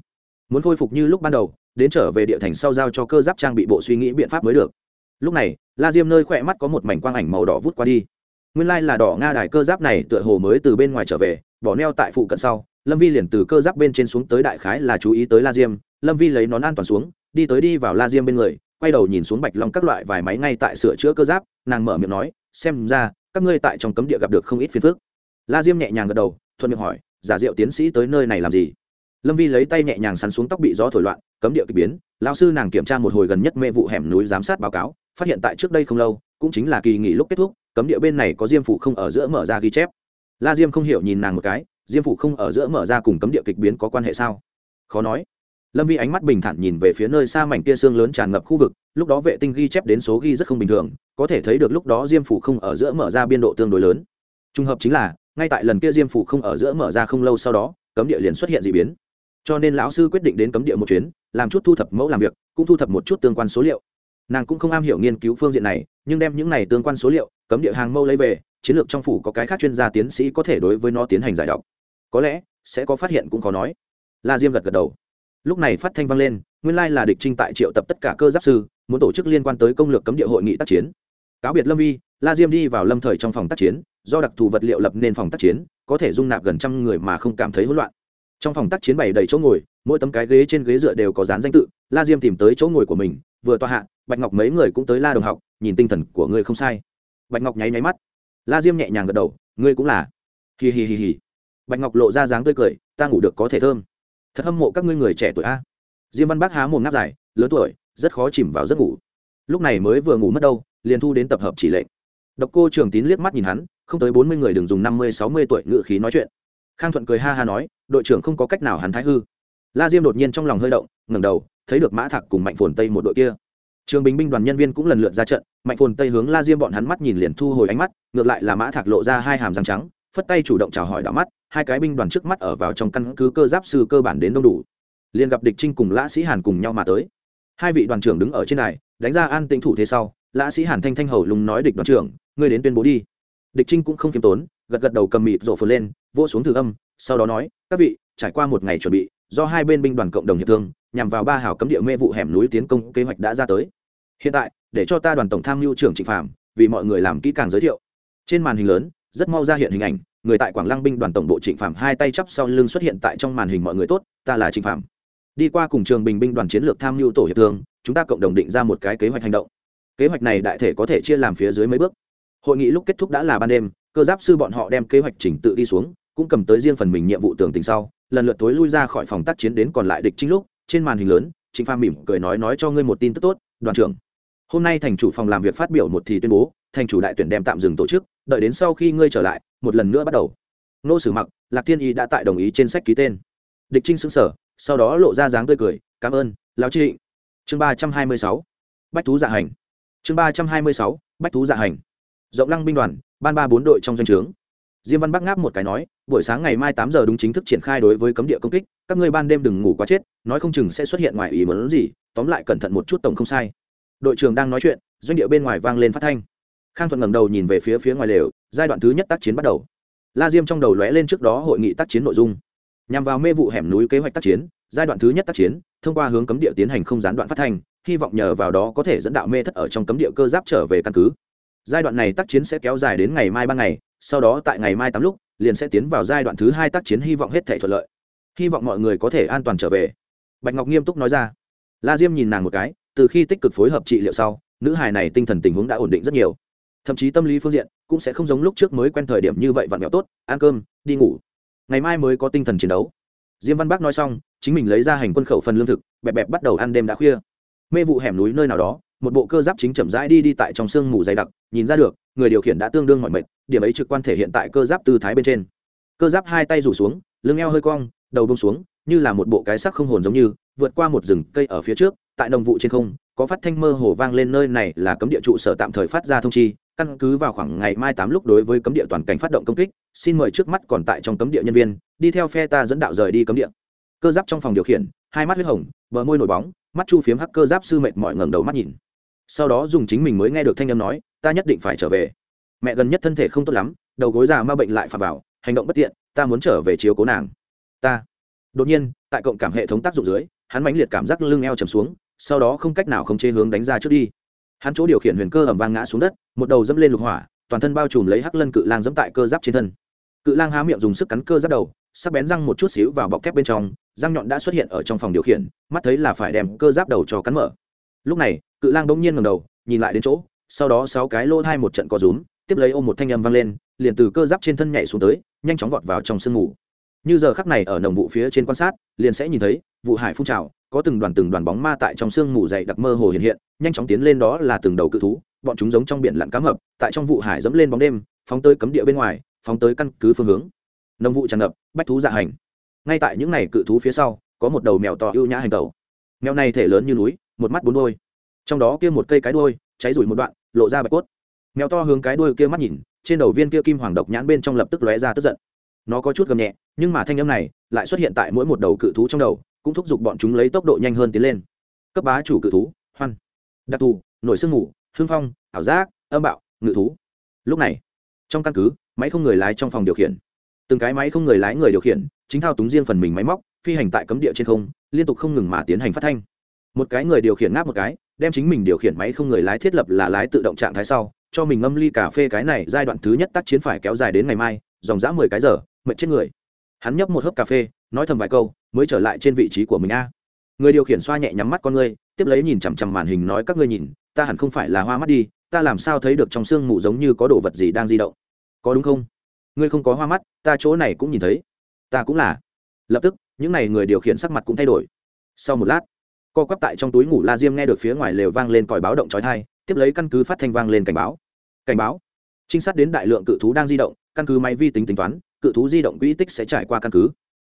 Muốn khôi phục như lúc ban đầu, đến trở về địa thành sau giao cho cơ giáp trang bị bộ suy nghĩ biện pháp mới được. Lúc này, la diêm nơi khỏe mắt có một mảnh quang ảnh màu đỏ vút qua đi. Nguyên lai là đỏ nga đài cơ giáp này tựa hồ mới từ bên ngoài trở về, bỏ neo tại phụ cận sau, lâm vi liền từ cơ giáp bên trên xuống tới đại khái là chú ý tới la diêm lâm vi lấy nón an toàn xuống, đi tới đi vào la diêm bên người, quay đầu nhìn xuống bạch long các loại vài máy ngay tại sửa chữa cơ giáp, nàng mở miệng nói, xem ra, các ngươi tại trong cấm địa gặp được không ít phiền phức. La diêm nhẹ nhàng gật đầu, thuận miệng hỏi, giả diệu tiến sĩ tới nơi này làm gì? Lâm vi lấy tay nhẹ nhàng sắn xuống tóc bị gió thổi loạn, cấm địa k ỳ biến lao sư nàng kiểm tra một hồi gần nhất mê vụ hẻm núi giám sát báo cáo, phát hiện tại trước đây không lâu, cũng chính là kỳ nghỉ lúc kết thúc, cấm địa bên này có diêm phụ không ở giữa mở ra ghi chép. La diêm không hiểu nhìn nàng một cái, diêm phụ không ở giữa mở ra cùng cấm địa kịch biến có quan hệ sao? Khó nói lâm vi ánh mắt bình thản nhìn về phía nơi xa mảnh tia xương lớn tràn ngập khu vực, lúc đó vệ tinh ghi chép đến số ghi rất không bình thường, có thể thấy được lúc đó diêm phủ không ở giữa mở ra biên độ tương đối lớn. Trùng hợp chính là, ngay tại lần kia diêm phủ không ở giữa mở ra không lâu sau đó, cấm địa liền xuất hiện d ị biến. Cho nên lão sư quyết định đến cấm địa một chuyến, làm chút thu thập mẫu làm việc, cũng thu thập một chút tương quan số liệu. Nàng cũng không am hiểu nghiên cứu phương diện này, nhưng đem những này tương quan số liệu, cấm địa hàng mâu lấy về, chiến lược trong phủ có cái khác chuyên gia tiến sĩ có thể đối với nó tiến hành giải đọc. có lẽ, sẽ có phát hiện cũng khó nói. La diêm gật gật đầu lúc này phát thanh vang lên, nguyên lai là địch trinh tại triệu tập tất cả cơ giáp sư, muốn tổ chức liên quan tới công lược cấm địa hội nghị tác chiến. Cáo biệt lâm vi, la diêm đi vào lâm thời trong phòng tác chiến, do đặc thù vật liệu lập nên phòng tác chiến, có thể dung nạp gần trăm người mà không cảm thấy hỗn loạn. Trong phòng tác chiến bày đầy chỗ ngồi, mỗi tấm cái ghế trên ghế dựa đều có dán danh tự, la diêm tìm tới chỗ ngồi của mình, vừa tòa hạ, bạch ngọc mấy người cũng tới la đồng học, nhìn tinh thần của ngươi không sai. Bạch ngọc nháy nháy mắt. La diêm nhẹ nhàng gật đầu, ngươi cũng là. Hì hì hì hì. Bạch ngọc lộ ra dáng tươi cười, ta ngủ được có thể thơm thật hâm mộ các ngươi người trẻ tuổi a. Diêm văn bác há mồm ngáp dài, lớn tuổi, rất khó chìm vào giấc ngủ. Lúc này mới vừa ngủ mất đâu, liền thu đến tập hợp chỉ lệnh. Độc cô trường tín liếc mắt nhìn hắn, không tới bốn mươi người đừng dùng năm mươi, sáu mươi tuổi ngự khí nói chuyện. Khang thuận cười ha ha nói, đội trưởng không có cách nào hắn thái hư. La diêm đột nhiên trong lòng hơi động, ngẩng đầu, thấy được mã thạc cùng mạnh phồn tây một đội kia. Trường bình binh đoàn nhân viên cũng lần lượt ra trận, mạnh phồn tây hướng la diêm bọn hắn mắt nhìn liền thu hồi ánh mắt, ngược lại là mã thạc lộ ra hai hàm răng trắng phất tay chủ động chào hỏi đảo mắt, hai cái binh đoàn trước mắt ở vào trong căn cứ cơ giáp sư cơ bản đến đông đủ. Liền gặp địch trinh cùng lã sĩ hàn cùng nhau mà tới. Hai vị đoàn trưởng đứng ở trên này đánh ra an tĩnh thủ thế sau, lã sĩ hàn thanh thanh hầu lùng nói địch đoàn trưởng, ngươi đến tuyên bố đi. Địch trinh cũng không k i ê m tốn, gật gật đầu cầm mịt rổ phờ lên, vỗ xuống thử âm, sau đó nói, các vị, trải qua một ngày chuẩn bị, do hai bên binh đoàn cộng đồng hiệp thương, nhằm vào ba hảo cấm địa mê vụ hẻm núi tiến công kế hoạch đã ra tới. Hiện tại, để cho ta đoàn tổng tham mưu trưởng trịnh phạm vì mọi người làm kỹ càng giới thiệu. Trên màn hình lớn rất mau ra hiện hình ảnh, người tại quảng lăng binh đoàn tổng bộ trịnh phạm hai tay chắp sau lưng xuất hiện tại trong màn hình mọi người tốt, ta là trịnh phạm đi qua cùng trường bình binh đoàn chiến lược tham mưu tổ hiệp thương, chúng ta cộng đồng định ra một cái kế hoạch hành động. Kế hoạch này đại thể có thể chia làm phía dưới mấy bước. Hội nghị lúc kết thúc đã là ban đêm, cơ giáp sư bọn họ đem kế hoạch chỉnh tự đi xuống, cũng cầm tới riêng phần mình nhiệm vụ tưởng tình sau, lần lượt tối lui ra khỏi phòng tác chiến đến còn lại địch chính lúc, trên màn hình lớn, trịnh pha mỉm cười nói nói cho ngươi một tin tức tốt, đoàn trưởng. Hôm nay thành chủ phòng làm việc phát biểu một thì tuyên bố thành chủ đại tuyển đem tạm dừng tổ chức, đợi đến sau khi ngươi trở lại, một lần nữa bắt đầu. Nô sử mặc, lạc thiên y đã tại đồng ý trên sách ký tên. Địch trinh xứng sở sau đó lộ ra dáng tươi cười, cảm ơn, lão trịnh. Chương ba trăm hai mươi sáu, bách thú dạ hành. Chương ba trăm hai mươi sáu, bách thú dạ hành. Rộng lăng binh đoàn, ban ba bốn đội trong doanh trướng. Diêm văn bắc ngáp một cái nói, buổi sáng ngày mai tám giờ đúng chính thức triển khai đối với cấm địa công kích, các ngươi ban đêm đừng ngủ quá chết, nói không chừng sẽ xuất hiện ngoài ý muốn gì, tóm lại cẩn thận một chút tổng không sai. Đội trưởng đang nói chuyện, doanh địa bên ngoài vang lên phát thanh khang thuận ngẩng đầu nhìn về phía phía ngoài lều, giai đoạn thứ nhất tác chiến bắt đầu. La diêm trong đầu lóe lên trước đó hội nghị tác chiến nội dung. Nhằm vào mê vụ hẻm núi kế hoạch tác chiến, giai đoạn thứ nhất tác chiến, thông qua hướng cấm địa tiến hành không gián đoạn phát thanh hy vọng nhờ vào đó có thể dẫn đạo mê thất ở trong cấm địa cơ giáp trở về căn cứ. Giai đoạn này tác chiến sẽ kéo dài đến ngày mai ban ngày, sau đó tại ngày mai tám lúc, liền sẽ tiến vào giai đoạn thứ hai tác chiến hy vọng hết thể thuận lợi. Hy vọng mọi người có thể an toàn trở về. Bạch ngọc nghiêm túc nói ra. La diêm nhìn nàng một cái, từ khi tích cực phối hợp trị liệu sau, nữ hài này tinh thần tình huống đã ổn định rất nhiều thậm chí tâm lý phương diện cũng sẽ không giống lúc trước mới quen thời điểm như vậy vặn vẹo tốt, ăn cơm, đi ngủ. Ngày mai mới có tinh thần chiến đấu. Diêm văn bác nói xong, chính mình lấy ra hành quân khẩu phần lương thực, bẹp bẹp bắt đầu ăn đêm đã khuya. Mê vụ hẻm núi nơi nào đó, một bộ cơ giáp chính chậm rãi đi đi tại trong sương mù dày đặc, nhìn ra được, người điều khiển đã tương đương mọi mệt, điểm ấy trực quan thể hiện tại cơ giáp tư thái bên trên. Cơ giáp hai tay rủ xuống, lưng eo hơi cong, đầu bông xuống, như là một bộ cái sắc không hồn giống như, vượt qua một rừng cây ở phía trước, tại nồng vụ trên không có phát thanh mơ hồ vang lên nơi này là cấm địa trụ sở tạm thời phát ra thông chi, căn cứ vào khoảng ngày mai tám lúc đối với cấm địa toàn cảnh phát động công kích, xin mời trước mắt còn tại trong cấm địa nhân viên, đi theo phe ta dẫn đạo rời đi cấm địa. Cơ giáp trong phòng điều khiển, hai mắt huyết hồng, bờ môi nổi bóng, mắt chu phiếm hắc cơ giáp sư mệt mỏi ngẩng đầu mắt nhìn. Sau đó dùng chính mình mới nghe được thanh âm nói, ta nhất định phải trở về. Mẹ gần nhất thân thể không tốt lắm, đầu gối già ma bệnh lại phạt vào, hành động bất tiện, ta muốn trở về chiếu cố nàng. Ta. Đột nhiên, tại cộng cảm hệ thống tác dụng dưới, hắn mãnh liệt cảm giác lưng eo chầm xuống sau đó không cách nào không chế hướng đánh ra trước đi. Hắn chỗ điều khiển huyền cơ ẩm vang ngã xuống đất, một đầu dẫm lên lục hỏa, toàn thân bao trùm lấy hắc lân cự lang dẫm tại cơ giáp trên thân. Cự lang há miệng dùng sức cắn cơ giáp đầu, sắc bén răng một chút xíu vào bọc thép bên trong, răng nhọn đã xuất hiện ở trong phòng điều khiển, mắt thấy là phải đem cơ giáp đầu cho cắn mở. Lúc này, cự lang bỗng nhiên ngầm đầu, nhìn lại đến chỗ, sau đó sáu cái lỗ thai một trận co rúm, tiếp lấy ôm một thanh âm vang lên, liền từ cơ giáp trên thân nhảy xuống tới, nhanh chóng vọt vào trong sương mù. Như giờ khắc này ở nồng vụ phía trên quan sát, liền sẽ nhìn thấy, vụ hải phun trào có từng đoàn từng đoàn bóng ma tại trong sương mù dày đặc mơ hồ hiện hiện, nhanh chóng tiến lên đó là từng đầu cự thú, bọn chúng giống trong biển lặn cá mập, tại trong vụ hải dẫm lên bóng đêm, phóng tới cấm địa bên ngoài, phóng tới căn cứ phương hướng. Nông vụ tràn ngập, bách thú dạ hành. Ngay tại những ngày cự thú phía sau, có một đầu mèo to ưu nhã hành tẩu. Mèo này thể lớn như núi, một mắt bốn đôi. Trong đó kia một cây cái đôi cháy rủi một đoạn, lộ ra bạch cốt. Mèo to hướng cái đôi kia mắt nhìn, trên đầu viên kia kim hoàng độc nhãn bên trong lập tức lóe ra tức giận. Nó có chút gầm nhẹ, nhưng mà thanh âm này lại xuất hiện tại mỗi một đầu cự thú trong đầu cũng thúc giục bọn chúng lấy tốc độ nhanh hơn tiến lên. Cấp bá chủ cự thú, hoan. Đặc thù, nổi sương mù, hương phong, ảo giác, âm bạo, ngự thú. Lúc này, trong căn cứ, máy không người lái trong phòng điều khiển. Từng cái máy không người lái người điều khiển, chính thao túng riêng phần mình máy móc, phi hành tại cấm địa trên không, liên tục không ngừng mà tiến hành phát thanh. Một cái người điều khiển ngáp một cái, đem chính mình điều khiển máy không người lái thiết lập là lái tự động trạng thái sau, cho mình ngâm ly cà phê cái này giai đoạn thứ nhất tác chiến phải kéo dài đến ngày mai, dòng dã mười cái giờ, mệt chết người. Hắn nhấp một hớp cà phê, nói thầm vài câu mới trở lại trên vị trí của mình a. Người điều khiển xoa nhẹ nhắm mắt con ngươi, tiếp lấy nhìn chằm chằm màn hình nói các ngươi nhìn, ta hẳn không phải là hoa mắt đi, ta làm sao thấy được trong sương mù giống như có đồ vật gì đang di động. Có đúng không? Ngươi không có hoa mắt, ta chỗ này cũng nhìn thấy. Ta cũng là. Lập tức, những n à y người điều khiển sắc mặt cũng thay đổi. Sau một lát, co quắp tại trong túi ngủ la diêm nghe được phía ngoài lều vang lên còi báo động trói thai tiếp lấy căn cứ phát thanh vang lên cảnh báo. Cảnh báo? Trinh sát đến đại lượng cự thú đang di động, căn cứ máy vi tính tính toán, cự thú di động quỹ tích sẽ trải qua căn cứ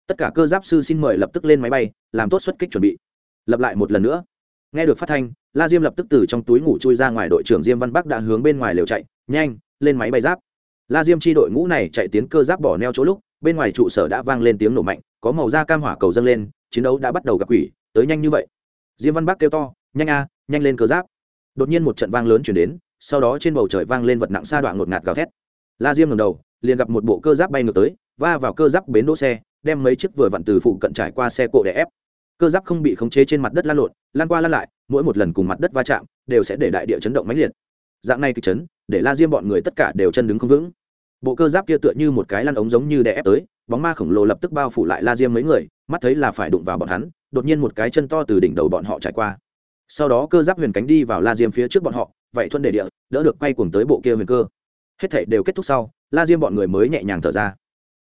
tất cả cơ giáp sư xin mời lập tức lên máy bay, làm tốt xuất kích chuẩn bị. Lập lại một lần nữa. Nghe được phát thanh, la diêm lập tức từ trong túi ngủ chui ra ngoài đội trưởng diêm văn bắc đã hướng bên ngoài lều chạy. Nhanh, lên máy bay giáp. La diêm chi đội ngũ này chạy tiến cơ giáp bỏ neo chỗ lúc, bên ngoài trụ sở đã vang lên tiếng nổ mạnh, có màu da cam hỏa cầu dâng lên, chiến đấu đã bắt đầu gặp quỷ, tới nhanh như vậy. Diêm văn bắc kêu to, nhanh a, nhanh lên cơ giáp. Đột nhiên một trận vang lớn chuyển đến, sau đó trên bầu trời vang lên vật nặng xa đoạn ngột ngạt gào thét. La diêm ngầm đầu, liền gặp một bộ cơ giáp bay ngược tới, va vào cơ giáp bến đỗ xe đem mấy chiếc vừa vặn từ phụ cận trải qua xe cộ để ép. Cơ giáp không bị khống chế trên mặt đất lan lộn, lan qua lan lại, mỗi một lần cùng mặt đất va chạm, đều sẽ để đại địa chấn động mãnh liệt. Dạng này kịch chấn, để la diêm bọn người tất cả đều chân đứng không vững. Bộ cơ giáp kia tựa như một cái lăn ống giống như đè ép tới, bóng ma khổng lồ lập tức bao phủ lại la diêm mấy người, mắt thấy là phải đụng vào bọn hắn, đột nhiên một cái chân to từ đỉnh đầu bọn họ trải qua. Sau đó cơ giáp huyền cánh đi vào la diêm phía trước bọn họ, vậy thuận đề địa, đỡ được quay cuồng tới bộ kia huyền cơ. Hết thảy đều kết thúc sau, la diêm bọn người mới nhẹ nhàng thở ra.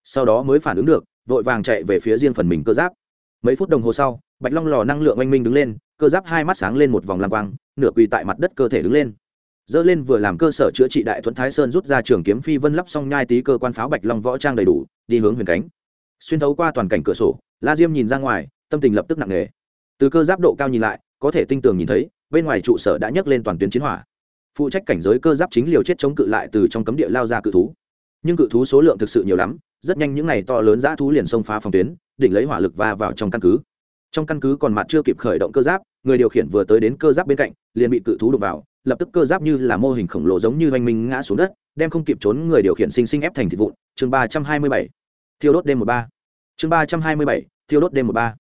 Sau đó mới phản ứng được vội vàng chạy về phía riêng phần mình cơ giáp. Mấy phút đồng hồ sau, bạch long lò năng lượng oanh minh đứng lên, cơ giáp hai mắt sáng lên một vòng lam quang, nửa quỳ tại mặt đất cơ thể đứng lên. Dơ lên vừa làm cơ sở chữa trị đại thuận thái sơn rút ra trường kiếm phi vân lắp xong nhai tí cơ quan pháo bạch long võ trang đầy đủ, đi hướng huyền cánh. Xuyên thấu qua toàn cảnh cửa sổ, la diêm nhìn ra ngoài, tâm tình lập tức nặng nề. Từ cơ giáp độ cao nhìn lại, có thể tinh tường nhìn thấy, bên ngoài trụ sở đã nhấc lên toàn tuyến chiến hỏa. Phụ trách cảnh giới cơ giáp chính liều chết chống cự lại từ trong cấm địa lao ra cự thú. Nhưng cự thú số lượng thực sự nhiều lắm rất nhanh những ngày to lớn dã thú liền xông phá phòng tuyến định lấy hỏa lực va vào trong căn cứ. Trong căn cứ còn mặt chưa kịp khởi động cơ giáp, người điều khiển vừa tới đến cơ giáp bên cạnh, liền bị cự thú đục vào, lập tức cơ giáp như là mô hình khổng lồ giống như oanh minh ngã xuống đất, đem không kịp trốn người điều khiển sinh sinh ép thành thịt vụn. Chương ba trăm hai mươi bảy. Thiêu đốt đêm một ba. Chương ba trăm hai mươi bảy. Thiêu đốt đêm một ba.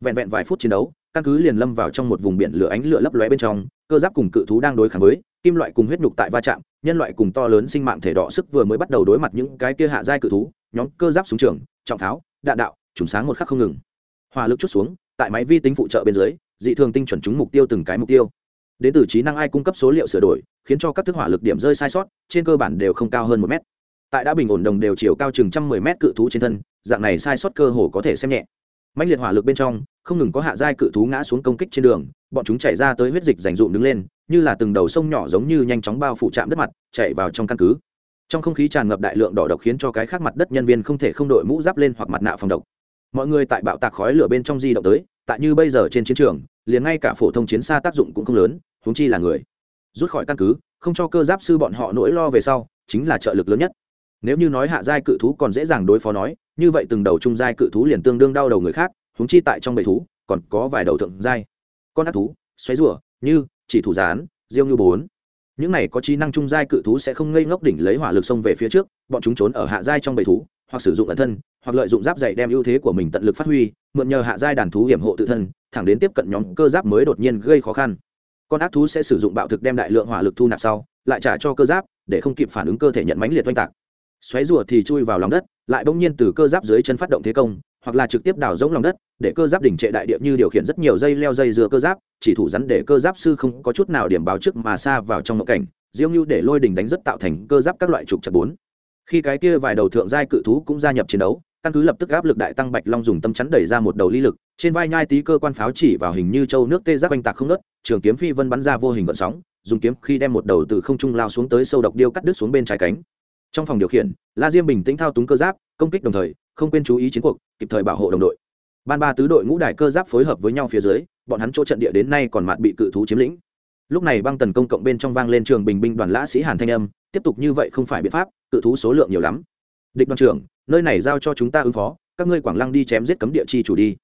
Vẹn vẹn vài phút chiến đấu, căn cứ liền lâm vào trong một vùng biển lửa ánh lửa lấp lóe bên trong, cơ giáp cùng cự thú đang đối kháng với, kim loại cùng huyết nhục tại va chạm, nhân loại cùng to lớn sinh mạng thể đỏ sức vừa mới bắt đầu đối mặt những cái kia hạ giai cự thú nhóm cơ giáp súng trường, trọng tháo đạn đạo, trùng sáng một khắc không ngừng. Hỏa lực chút xuống, tại máy vi tính phụ trợ bên dưới, dị thường tinh chuẩn chúng mục tiêu từng cái mục tiêu. Đến từ trí năng ai cung cấp số liệu sửa đổi, khiến cho các thức hỏa lực điểm rơi sai sót, trên cơ bản đều không cao hơn một mét. Tại đã bình ổn đồng đều chiều cao chừng trăm mười mét cự thú trên thân, dạng này sai sót cơ hồ có thể xem nhẹ. Mạnh liệt hỏa lực bên trong, không ngừng có hạ giai cự thú ngã xuống công kích trên đường, bọn chúng chạy ra tới huyết dịch dành dụm đứng lên, như là từng đầu sông nhỏ giống như nhanh chóng bao phủ chạm đất mặt, chạy vào trong căn cứ trong không khí tràn ngập đại lượng đỏ độc khiến cho cái khác mặt đất nhân viên không thể không đội mũ giáp lên hoặc mặt nạ phòng độc. Mọi người tại bạo tạc khói lửa bên trong di động tới, tại như bây giờ trên chiến trường, liền ngay cả phổ thông chiến xa tác dụng cũng không lớn, huống chi là người. Rút khỏi căn cứ, không cho cơ giáp sư bọn họ nỗi lo về sau, chính là trợ lực lớn nhất. Nếu như nói hạ giai cự thú còn dễ dàng đối phó nói, như vậy từng đầu trung giai cự thú liền tương đương đau đầu người khác, huống chi tại trong bầy thú, còn có vài đầu thượng giai. Con ác thú, xoáy rùa, như, chỉ thủ gián, diêu như bốn những này có trí năng trung giai cự thú sẽ không ngây ngốc đỉnh lấy hỏa lực xông về phía trước, bọn chúng trốn ở hạ giai trong bầy thú, hoặc sử dụng ẩn thân, hoặc lợi dụng giáp dày đem ưu thế của mình tận lực phát huy, mượn nhờ hạ giai đàn thú hiểm hộ tự thân, thẳng đến tiếp cận nhóm cơ giáp mới đột nhiên gây khó khăn. Con ác thú sẽ sử dụng bạo thực đem đại lượng hỏa lực thu nạp sau, lại trả cho cơ giáp, để không kịp phản ứng cơ thể nhận mãnh liệt oanh tạc. Xoáy rùa thì chui vào lòng đất, lại bỗng nhiên từ cơ giáp dưới chân phát động thế công hoặc là trực tiếp đào rỗng lòng đất, để cơ giáp đỉnh trệ đại địa như điều khiển rất nhiều dây leo dây dừa cơ giáp, chỉ thủ rắn để cơ giáp sư không có chút nào điểm báo trước mà xa vào trong ngộ cảnh, diêu như để lôi đỉnh đánh rất tạo thành cơ giáp các loại trục chặt bốn. Khi cái kia vài đầu thượng giai cự thú cũng gia nhập chiến đấu, căn cứ lập tức áp lực đại tăng bạch long dùng tâm chắn đẩy ra một đầu ly lực, trên vai nhai tí cơ quan pháo chỉ vào hình như châu nước tê giác oanh tạc không nớt trường kiếm phi vân bắn ra vô hình gợn sóng, dùng kiếm khi đem một đầu từ không trung lao xuống tới sâu độc điêu cắt đứt xuống bên trái cánh. Trong phòng điều khiển, la diêm bình tĩnh thao túng cơ giáp, công kích đồng thời không quên chú ý chiến cuộc, kịp thời bảo hộ đồng đội. Ban ba tứ đội ngũ đài cơ giáp phối hợp với nhau phía dưới, bọn hắn chỗ trận địa đến nay còn mạt bị cự thú chiếm lĩnh. Lúc này băng tần công cộng bên trong vang lên trường bình binh đoàn lã sĩ hàn thanh âm, tiếp tục như vậy không phải biện pháp, cự thú số lượng nhiều lắm. Địch đoàn trưởng, nơi này giao cho chúng ta ứng phó, các ngươi quảng lăng đi chém giết cấm địa chi chủ đi.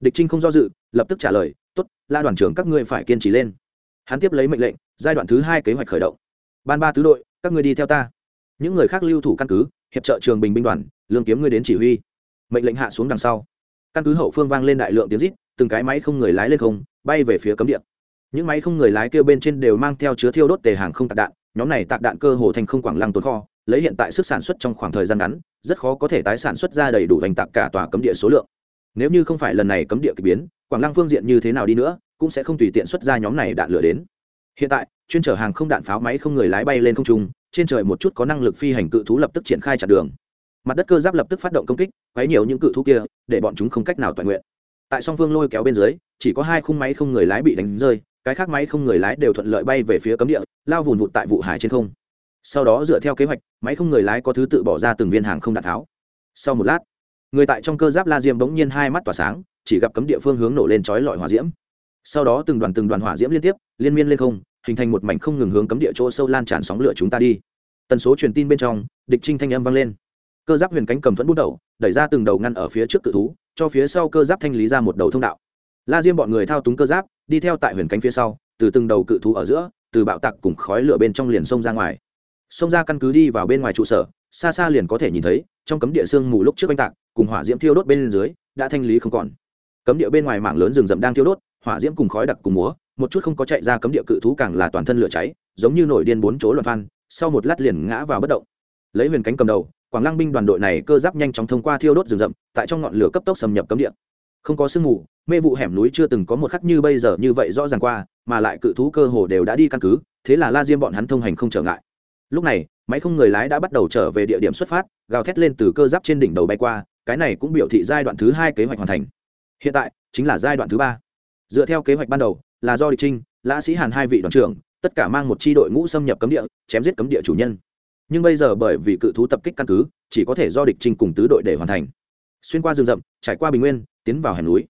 Địch trinh không do dự, lập tức trả lời t ố t la đoàn trưởng các ngươi phải kiên trì lên. Hắn tiếp lấy mệnh lệnh, giai đoạn thứ hai kế hoạch khởi động. Ban ba tứ đội, các ngươi đi theo ta. Những người khác lưu thủ căn cứ hiệp trợ trường bình binh đoàn, lương kiếm ngươi đến chỉ huy. Mệnh lệnh hạ xuống đằng sau. Căn cứ hậu phương vang lên đại lượng tiếng rít, từng cái máy không người lái lên không, bay về phía cấm địa. Những máy không người lái kêu bên trên đều mang theo chứa thiêu đốt tề hàng không tạc đạn, nhóm này tạc đạn cơ hồ thành không quảng lăng tồn kho, lấy hiện tại sức sản xuất trong khoảng thời gian ngắn, rất khó có thể tái sản xuất ra đầy đủ đánh tạc cả tòa cấm địa số lượng. Nếu như không phải lần này cấm địa k ỳ biến, quảng lăng phương diện như thế nào đi nữa, cũng sẽ không tùy tiện xuất ra nhóm này đạn lửa đến. Hiện tại, chuyên chở hàng không đạn pháo máy không người lái bay lên không trung trên trời một chút có năng lực phi hành cự thú lập tức triển khai chặn đường. Mặt đất cơ giáp lập tức phát động công kích, quấy nhiều những cự thú kia, để bọn chúng không cách nào toàn nguyện. Tại song phương lôi kéo bên dưới, chỉ có hai khung máy không người lái bị đánh rơi, cái khác máy không người lái đều thuận lợi bay về phía cấm địa, lao vùn vụt tại vụ hải trên không. Sau đó dựa theo kế hoạch, máy không người lái có thứ tự bỏ ra từng viên hàng không đạn tháo. Sau một lát, người tại trong cơ giáp la diêm bỗng nhiên hai mắt tỏa sáng, chỉ gặp cấm địa phương hướng nổ lên chói lọi hỏa diễm. Sau đó từng đoàn từng đoàn hỏa diễm liên tiếp, liên miên lên không hình thành một mảnh không ngừng hướng cấm địa chỗ sâu lan tràn sóng lửa chúng ta đi. Tần số truyền tin bên trong, địch trinh thanh âm vang lên. Cơ giáp huyền cánh cầm thuẫn bút đầu, đẩy ra từng đầu ngăn ở phía trước cự thú, cho phía sau cơ giáp thanh lý ra một đầu thông đạo. La diêm bọn người thao túng cơ giáp, đi theo tại huyền cánh phía sau, từ từng đầu cự thú ở giữa, từ bạo tặc cùng khói lửa bên trong liền sông ra ngoài. Xông ra căn cứ đi vào bên ngoài trụ sở, xa xa liền có thể nhìn thấy, trong cấm địa sương mù lúc trước oanh tạc, cùng hỏa diễm thiêu đốt bên dưới, đã thanh lý không còn. Cấm địa bên ngoài mảng lớn rừng rậm đang thiêu đốt, hỏa diễm cùng khói đặc cùng múa một chút không có chạy ra cấm địa cự thú càng là toàn thân lửa cháy, giống như nổi điên bốn chỗ loạn phan, sau một lát liền ngã vào bất động. Lấy huyền cánh cầm đầu, quảng lăng binh đoàn đội này cơ giáp nhanh chóng thông qua thiêu đốt rừng rậm, tại trong ngọn lửa cấp tốc xâm nhập cấm địa. Không có sương mù, mê vụ hẻm núi chưa từng có một khắc như bây giờ như vậy rõ ràng qua, mà lại cự thú cơ hồ đều đã đi căn cứ, thế là la diêm bọn hắn thông hành không trở ngại. Lúc này, máy không người lái đã bắt đầu trở về địa điểm xuất phát, gào thét lên từ cơ giáp trên đỉnh đầu bay qua, cái này cũng biểu thị giai đoạn thứ hai kế hoạch hoàn thành. Hiện tại, chính là giai đoạn thứ ba. Dựa theo kế hoạch ban đầu là do địch trinh, lã sĩ hàn hai vị đoàn trưởng, tất cả mang một c h i đội ngũ xâm nhập cấm địa, chém giết cấm địa chủ nhân. Nhưng bây giờ bởi vì cự thú tập kích căn cứ, chỉ có thể do địch trinh cùng tứ đội để hoàn thành. Xuyên qua rừng rậm, trải qua bình nguyên, tiến vào hẻm núi.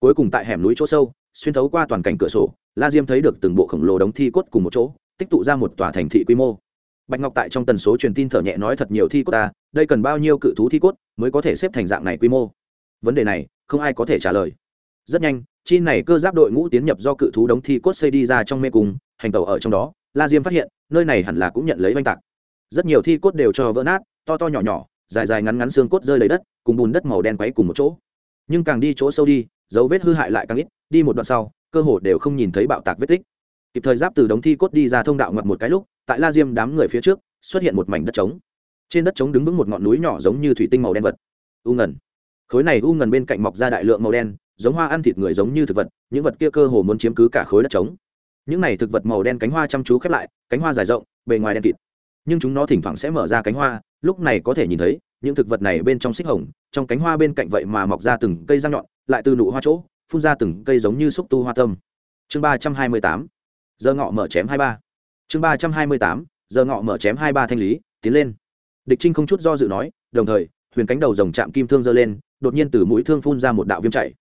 Cuối cùng tại hẻm núi chỗ sâu, xuyên thấu qua toàn cảnh cửa sổ, la diêm thấy được từng bộ khổng lồ đống thi cốt cùng một chỗ, tích tụ ra một tòa thành thị quy mô. Bạch ngọc tại trong tần số truyền tin thở nhẹ nói thật nhiều thi cốt ta, đây cần bao nhiêu cự thú thi cốt mới có thể xếp thành dạng này quy mô? Vấn đề này, không ai có thể trả lời. Rất nhanh chi này cơ giáp đội ngũ tiến nhập do cự thú đống thi cốt xây đi ra trong mê cung, hành tàu ở trong đó, la diêm phát hiện, nơi này hẳn là cũng nhận lấy oanh tạc. Rất nhiều thi cốt đều cho vỡ nát, to to nhỏ nhỏ, dài dài ngắn ngắn xương cốt rơi lấy đất, cùng bùn đất màu đen quấy cùng một chỗ. Nhưng càng đi chỗ sâu đi, dấu vết hư hại lại càng ít, đi một đoạn sau, cơ hồ đều không nhìn thấy bạo tạc vết tích. Kịp thời giáp từ đống thi cốt đi ra thông đạo ngập một cái lúc, tại la diêm đám người phía trước, xuất hiện một mảnh đất trống. Trên đất trống đứng vững một ngọn núi nhỏ giống như thủy tinh màu đen vật. U ngần. Khối này u ngần bên cạnh mọc ra đại lượng màu đen giống hoa ăn thịt người giống như thực vật, những vật kia cơ hồ muốn chiếm cứ cả khối đất trống. Những này thực vật màu đen cánh hoa chăm chú khép lại, cánh hoa dài rộng, bề ngoài đen kịt. Nhưng chúng nó thỉnh thoảng sẽ mở ra cánh hoa, lúc này có thể nhìn thấy, những thực vật này bên trong xích hồng, trong cánh hoa bên cạnh vậy mà mọc ra từng cây răng nhọn, lại từ nụ hoa chỗ, phun ra từng cây giống như xúc tu hoa tâm. Chương ba trăm hai mươi tám, giờ ngọ mở chém hai ba. Chương ba trăm hai mươi tám, giờ ngọ mở chém hai ba thanh lý, tiến lên. Địch trinh không chút do dự nói, đồng thời, huyền cánh đầu rồng chạm kim thương giơ lên, đột nhiên từ mũi thương phun ra một đạo viêm chảy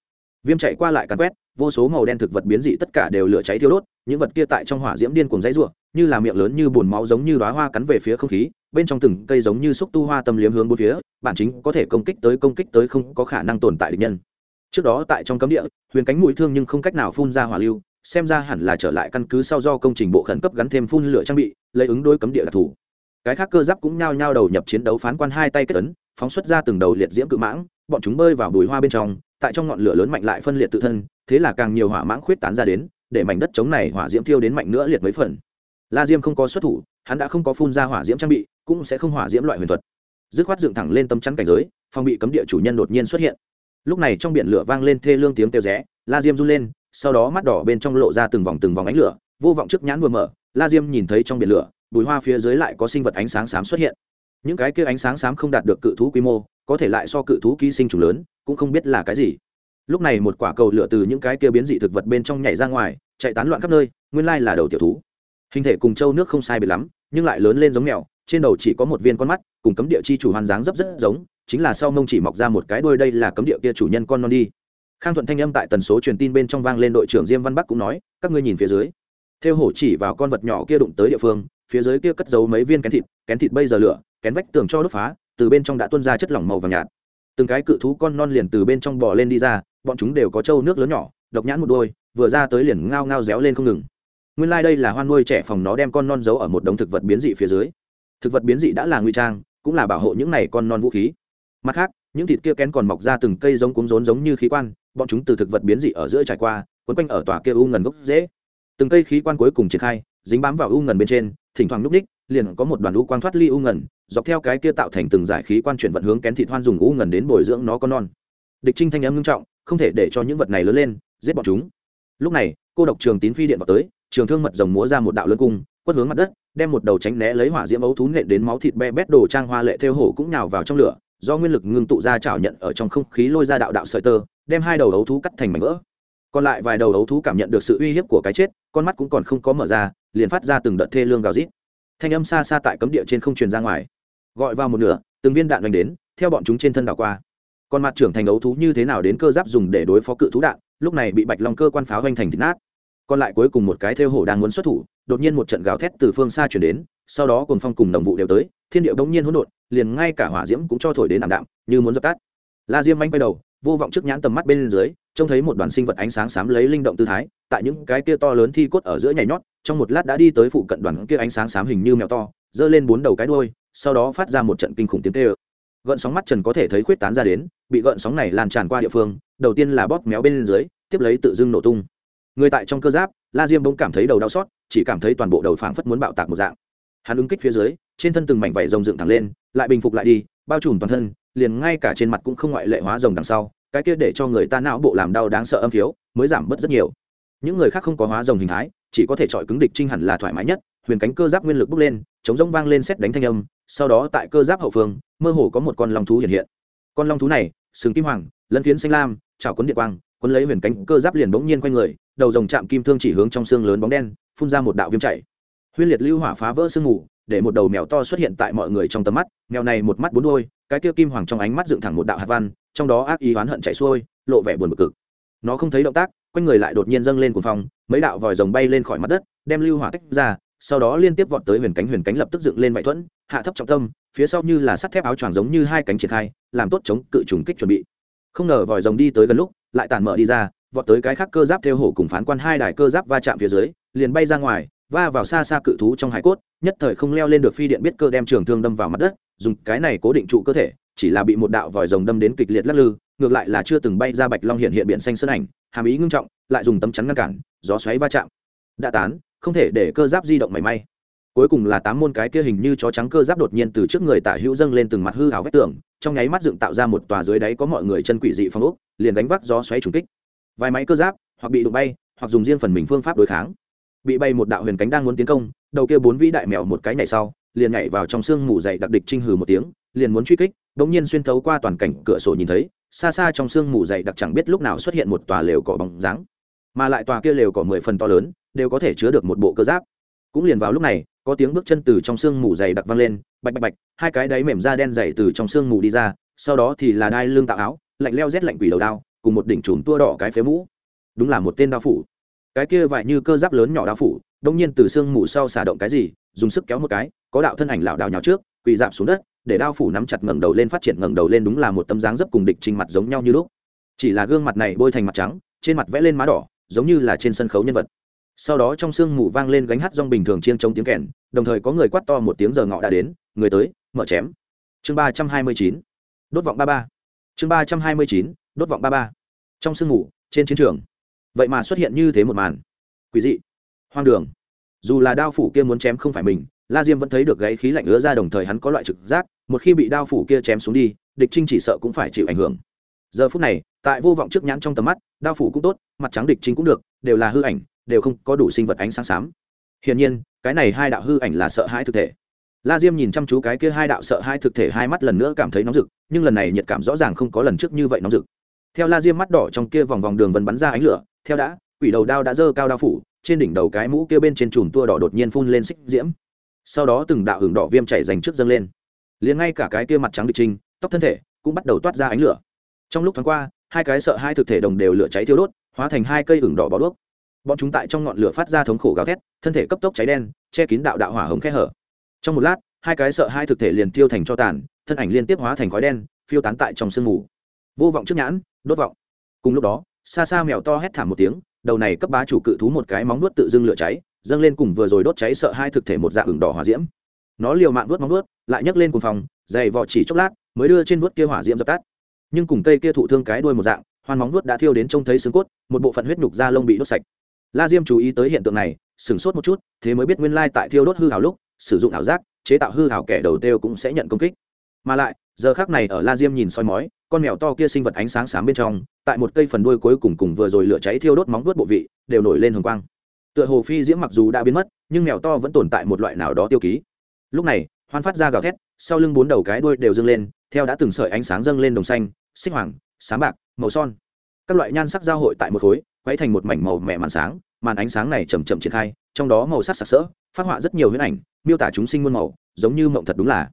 viêm chạy qua lại càn quét, vô số màu đen thực vật biến dị tất cả đều lửa cháy thiêu đốt, những vật kia tại trong hỏa diễm điên cuồng dãy ruộng như là miệng lớn như bùn máu giống như đoá hoa cắn về phía không khí, bên trong từng cây giống như xúc tu hoa tâm liếm hướng bốn phía, bản chính có thể công kích tới công kích tới không có khả năng tồn tại địch nhân. Trước đó tại trong cấm địa, huyền cánh mũi thương nhưng không cách nào phun ra hỏa lưu, xem ra hẳn là trở lại căn cứ sau do công trình bộ khẩn cấp gắn thêm phun lửa trang bị, lấy ứng đôi cấm địa đặc thù. Cái khác cơ giáp cũng nhao nhao đầu nhập chiến đấu phán quan hai tay kết tấn phóng xuất ra từng đầu liệt diễm cự mãng, bọn chúng bơi vào bùi hoa bên trong tại trong ngọn lửa lớn mạnh lại phân liệt tự thân, thế là càng nhiều hỏa mãng khuyết tán ra đến, để mảnh đất chống này hỏa diễm thiêu đến mạnh nữa liệt mấy phần. La diêm không có xuất thủ, hắn đã không có phun ra hỏa diễm trang bị, cũng sẽ không hỏa diễm loại huyền thuật. Dứt khoát dựng thẳng lên tâm chắn cảnh giới, phòng bị cấm địa chủ nhân đột nhiên xuất hiện. Lúc này trong biển lửa vang lên thê lương tiếng kêu rẽ, la diêm run lên, sau đó mắt đỏ bên trong lộ ra từng vòng từng vòng ánh lửa, vô vọng trước nhãn vừa mở, la diêm nhìn thấy trong biển lửa, bùi hoa phía dưới lại có sinh vật ánh sáng xám xuất hiện. Những cái kia ánh sáng xám không đạt được cự thú quy mô, có thể lại so cự thú ký sinh trùng lớn cũng không biết là cái gì. Lúc này một quả cầu lửa từ những cái kia biến dị thực vật bên trong nhảy ra ngoài, chạy tán loạn khắp nơi, nguyên lai là đầu tiểu thú. Hình thể cùng châu nước không sai biệt lắm, nhưng lại lớn lên giống mèo, trên đầu chỉ có một viên con mắt, cùng cấm địa chi chủ hoàn dáng rất rất giống, chính là sau mông chỉ mọc ra một cái đuôi đây là cấm địa kia chủ nhân con non đi. Khang thuận thanh âm tại tần số truyền tin bên trong vang lên đội trưởng diêm văn bắc cũng nói, các ngươi nhìn phía dưới. Theo hổ chỉ vào con vật nhỏ kia đụng tới địa phương, phía dưới kia cất giấu mấy viên kén thịt kén thịt bây giờ lửa, kén vách tường cho đốt phá, từ bên trong đã tuôn ra chất lỏng màu vàng nhạt từng cái cự thú con non liền từ bên trong bò lên đi ra, bọn chúng đều có trâu nước lớn nhỏ, độc nhãn một đôi, vừa ra tới liền ngao ngao réo lên không ngừng. Nguyên lai、like、đây là hoan nuôi trẻ phòng nó đem con non giấu ở một đống thực vật biến dị phía dưới. Thực vật biến dị đã là nguy trang, cũng là bảo hộ những này con non vũ khí. Mặt khác, những thịt kia kén còn mọc ra từng cây giống cuống rốn giống như khí quan, bọn chúng từ thực vật biến dị ở giữa trải qua, quấn quanh ở tòa kia u ngần gốc dễ. Từng cây khí quan cuối cùng triển khai, dính bám vào u ngần bên trên, thỉnh thoảng núp ních liền có một đoàn u quang thoát ly u ngần dọc theo cái kia tạo thành từng giải khí quan chuyển vận hướng kén thịt hoan dùng u ngần đến bồi dưỡng nó con non. Địch trinh thanh âm ngưng trọng, không thể để cho những vật này lớn lên, giết bọn chúng. Lúc này, cô độc trường tín phi điện vào tới, trường thương mật rồng múa ra một đạo lớn cung, quất hướng mặt đất, đem một đầu tránh né lấy hỏa diễm ấu thú nện đến máu thịt be bét đồ trang hoa lệ theo hổ cũng nhào vào trong lửa, do nguyên lực ngưng tụ ra chảo nhận ở trong không khí lôi ra đạo đạo sợi tơ, đem hai đầu ấu thú cắt thành mảnh vỡ. Còn lại vài đầu ấu thú cảm nhận được sự uy hiếp của cái chết, con mắt cũng còn không có mở ra, liền phát ra từng đợt thê lương gào rít. Thanh âm xa xa tại cấm địa trên không truyền ra ngoài gọi vào một nửa, từng viên đạn đánh đến, theo bọn chúng trên thân đảo qua. Còn mặt trưởng thành ấu thú như thế nào đến cơ giáp dùng để đối phó cự thú đạn, lúc này bị bạch long cơ quan pháo hoành thành thịt nát. Còn lại cuối cùng một cái theo hổ đang muốn xuất thủ, đột nhiên một trận gào thét từ phương xa chuyển đến, sau đó cùng phong cùng đồng vụ đều tới, thiên điệu đông nhiên hỗn độn, liền ngay cả hỏa diễm cũng cho thổi đến ảm đạm, như muốn dập tắt. La diêm manh quay đầu, vô vọng trước nhãn tầm mắt bên dưới, trông thấy một đoàn sinh vật ánh sáng xám lấy linh động tư thái, tại những cái kia to lớn thi cốt ở giữa nhảy nhót, trong một lát đã đi tới phụ cận đoàn kia ánh sáng xám hình như mèo to, giơ lên bốn đầu cái đuôi sau đó phát ra một trận kinh khủng tiếng tê ơ gợn sóng mắt trần có thể thấy khuyết tán ra đến, bị gợn sóng này lan tràn qua địa phương, đầu tiên là bóp méo bên dưới, tiếp lấy tự dưng nổ tung. Người tại trong cơ giáp, la diêm bỗng cảm thấy đầu đau xót, chỉ cảm thấy toàn bộ đầu phảng phất muốn bạo tạc một dạng. Hắn ứng kích phía dưới, trên thân từng mảnh vảy rồng dựng thẳng lên, lại bình phục lại đi, bao trùm toàn thân, liền ngay cả trên mặt cũng không ngoại lệ hóa rồng đằng sau, cái kia để cho người ta não bộ làm đau đáng sợ âm thiếu mới giảm bớt rất nhiều. Những người khác không có hóa rồng hình thái, chỉ có thể chọi cứng địch trinh hẳn là thoải mái nhất huyền cánh cơ giáp nguyên lực bốc lên, chống rông vang lên xét đánh thanh âm, sau đó tại cơ giáp hậu phương, mơ hồ có một con long thú hiện hiện. Con long thú này, sừng kim hoàng, lân phiến xanh lam trào quấn địa quang, cuốn lấy huyền cánh cơ giáp liền bỗng nhiên quanh người, đầu dòng chạm kim thương chỉ hướng trong xương lớn bóng đen, phun ra một đạo viêm chảy. Huyên liệt lưu hỏa phá vỡ sương mù, để một đầu mèo to xuất hiện tại mọi người trong tầm mắt, mèo này một mắt bốn đôi, cái kia kim hoàng trong ánh mắt dựng thẳng một đạo hạt văn, trong đó ác ý oán hận chạy xuôi, lộ vẻ buồn bực cực. Nó không thấy động tác, quanh người lại đột nhiên dâng lên cuồng phong, mấy đạo vòi rồng bay lên khỏi mặt đất, đem lưu hỏa tách ra sau đó liên tiếp vọt tới huyền cánh huyền cánh lập tức dựng lên vạy thuẫn, hạ thấp trọng tâm, phía sau như là sắt thép áo choàng giống như hai cánh triển khai, làm tốt chống cự trùng kích chuẩn bị. Không ngờ vòi rồng đi tới gần lúc, lại tản mở đi ra, vọt tới cái khác cơ giáp theo hổ cùng phán quan hai đài cơ giáp va chạm phía dưới, liền bay ra ngoài, va vào xa xa cự thú trong hải cốt, nhất thời không leo lên được phi điện biết cơ đem trường thương đâm vào mặt đất, dùng cái này cố định trụ cơ thể, chỉ là bị một đạo vòi rồng đâm đến kịch liệt lắc lư, ngược lại là chưa từng bay ra bạch long hiện hiện biển xanh sơn ảnh, hàm ý ngưng trọng, lại dùng tấm chắn ngăn cản, gió xoáy va chạm. Đã tán không thể để cơ giáp di động mảy may. Cuối cùng là tám môn cái kia hình như chó trắng cơ giáp đột nhiên từ trước người tả hữu dâng lên từng mặt hư hào vách tường, trong nháy mắt dựng tạo ra một tòa dưới đáy có mọi người chân quỷ dị phong ốc, liền đánh vác gió xoáy trùng kích. Vài máy cơ giáp, hoặc bị đụng bay, hoặc dùng riêng phần mình phương pháp đối kháng. Bị bay một đạo huyền cánh đang muốn tiến công, đầu kia bốn vĩ đại mèo một cái nhảy sau, liền nhảy vào trong sương mù dày đặc địch trinh hừ một tiếng, liền muốn truy kích bỗng nhiên xuyên thấu qua toàn cảnh cửa sổ nhìn thấy, xa xa trong sương mù dày đặc chẳng biết lúc nào xuất hiện một tòa lều cỏ bóng dáng. Mà lại tòa kia lều cỏ mười phần to lớn đều có thể chứa được một bộ cơ giáp. Cũng liền vào lúc này, có tiếng bước chân từ trong sương mù dày đặc vang lên, bạch bạch bạch, hai cái đáy mềm da đen dày từ trong sương mù đi ra, sau đó thì là đai lưng tạo áo, lạnh leo rét lạnh quỷ đầu đao, cùng một đỉnh chùm tua đỏ cái phế mũ. Đúng là một tên đao phủ. Cái kia vải như cơ giáp lớn nhỏ đao phủ, đông nhiên từ sương mù sau xả động cái gì, dùng sức kéo một cái, có đạo thân ảnh lảo đảo nhào trước, quỳ dạp xuống đất, để đao phủ nắm chặt ngẩng đầu lên phát triển ngẩng đầu lên đúng là một tấm dáng dấp cùng địch trinh mặt giống nhau như lúc. Chỉ là gương mặt này bôi thành mặt trắng, trên mặt vẽ lên má đỏ, giống như là trên sân khấu nhân vật sau đó trong sương mù vang lên gánh hát rong bình thường chiên trống tiếng kèn, đồng thời có người quát to một tiếng giờ ngọ đã đến, người tới, mở chém. Chương ba trăm hai mươi chín, đốt vọng ba ba. Chương ba trăm hai mươi chín, đốt vọng ba ba. Trong sương mù, trên chiến trường. Vậy mà xuất hiện như thế một màn. Quỷ dị. Hoang đường. Dù là đao phủ kia muốn chém không phải mình, la diêm vẫn thấy được gáy khí lạnh ứa ra đồng thời hắn có loại trực giác, một khi bị đao phủ kia chém xuống đi, địch trinh chỉ sợ cũng phải chịu ảnh hưởng. Giờ phút này, tại vô vọng trước nhãn trong tầm mắt, đao phủ cũng tốt, mặt trắng địch trinh cũng được, đều là hư ảnh đều không có đủ sinh vật ánh sáng xám. Hiển nhiên, cái này hai đạo hư ảnh là sợ hãi thực thể. La diêm nhìn chăm chú cái kia hai đạo sợ hãi thực thể hai mắt lần nữa cảm thấy nóng rực, nhưng lần này nhiệt cảm rõ ràng không có lần trước như vậy nóng rực. Theo la diêm mắt đỏ trong kia vòng vòng đường vân bắn ra ánh lửa, theo đã, quỷ đầu đao đã dơ cao đao phủ, trên đỉnh đầu cái mũ kia bên trên chùm tua đỏ đột nhiên phun lên xích diễm. Sau đó từng đạo hưởng đỏ viêm chảy dành trước dâng lên. Liền ngay cả cái kia mặt trắng địch trinh, tóc thân thể cũng bắt đầu toát ra ánh lửa. Trong lúc thoáng qua, hai cái sợ hai thực thể đồng đều lửa cháy thiêu đốt, hóa thành hai cây hưởng đỏ bó đuốc bọn chúng tại trong ngọn lửa phát ra thống khổ gào thét thân thể cấp tốc cháy đen che kín đạo đạo hỏa hồng khe hở. Trong một lát hai cái sợ hai thực thể liền tiêu thành cho tàn thân ảnh liên tiếp hóa thành khói đen phiêu tán tại trong sương mù. Vô vọng trước nhãn đốt vọng. Cùng lúc đó xa xa mèo to hét thảm một tiếng đầu này cấp bá chủ cự thú một cái móng nuốt tự dưng lửa cháy dâng lên cùng vừa rồi đốt cháy sợ hai thực thể một dạng ửng đỏ hỏa diễm. Nó liều mạng nuốt móng nuốt, lại nhấc lên cùng phòng dày vò chỉ chốc lát mới đưa trên vuốt kia hỏa diễm dập tắt. Nhưng cùng cây kia thụ thương cái đuôi một dạng hoan móng nuốt đã thiêu đến trông thấy xương cốt một bộ phận huyết nhục da lông bị đốt sạch la diêm chú ý tới hiện tượng này, sửng sốt một chút, thế mới biết nguyên lai tại thiêu đốt hư hào lúc, sử dụng ảo giác, chế tạo hư hào kẻ đầu tiêu cũng sẽ nhận công kích. Mà lại, giờ khác này ở la diêm nhìn soi mói, con mèo to kia sinh vật ánh sáng sáng bên trong, tại một cây phần đuôi cuối cùng cùng vừa rồi lửa cháy thiêu đốt móng vuốt bộ vị, đều nổi lên hồng quang. Tựa hồ phi diễm mặc dù đã biến mất, nhưng mèo to vẫn tồn tại một loại nào đó tiêu ký. Lúc này, hoan phát ra gào thét, sau lưng bốn đầu cái đuôi đều dâng lên, theo đã từng sợi ánh sáng dâng lên đồng xanh, xích hoàng sáng bạc, màu son các loại nhan sắc giao hội tại một khối, quấy thành một mảnh màu mẹ màn sáng, màn ánh sáng này chầm chậm triển khai, trong đó màu sắc sặc sỡ, phát họa rất nhiều huyễn ảnh, miêu tả chúng sinh muôn màu, giống như mộng thật đúng là.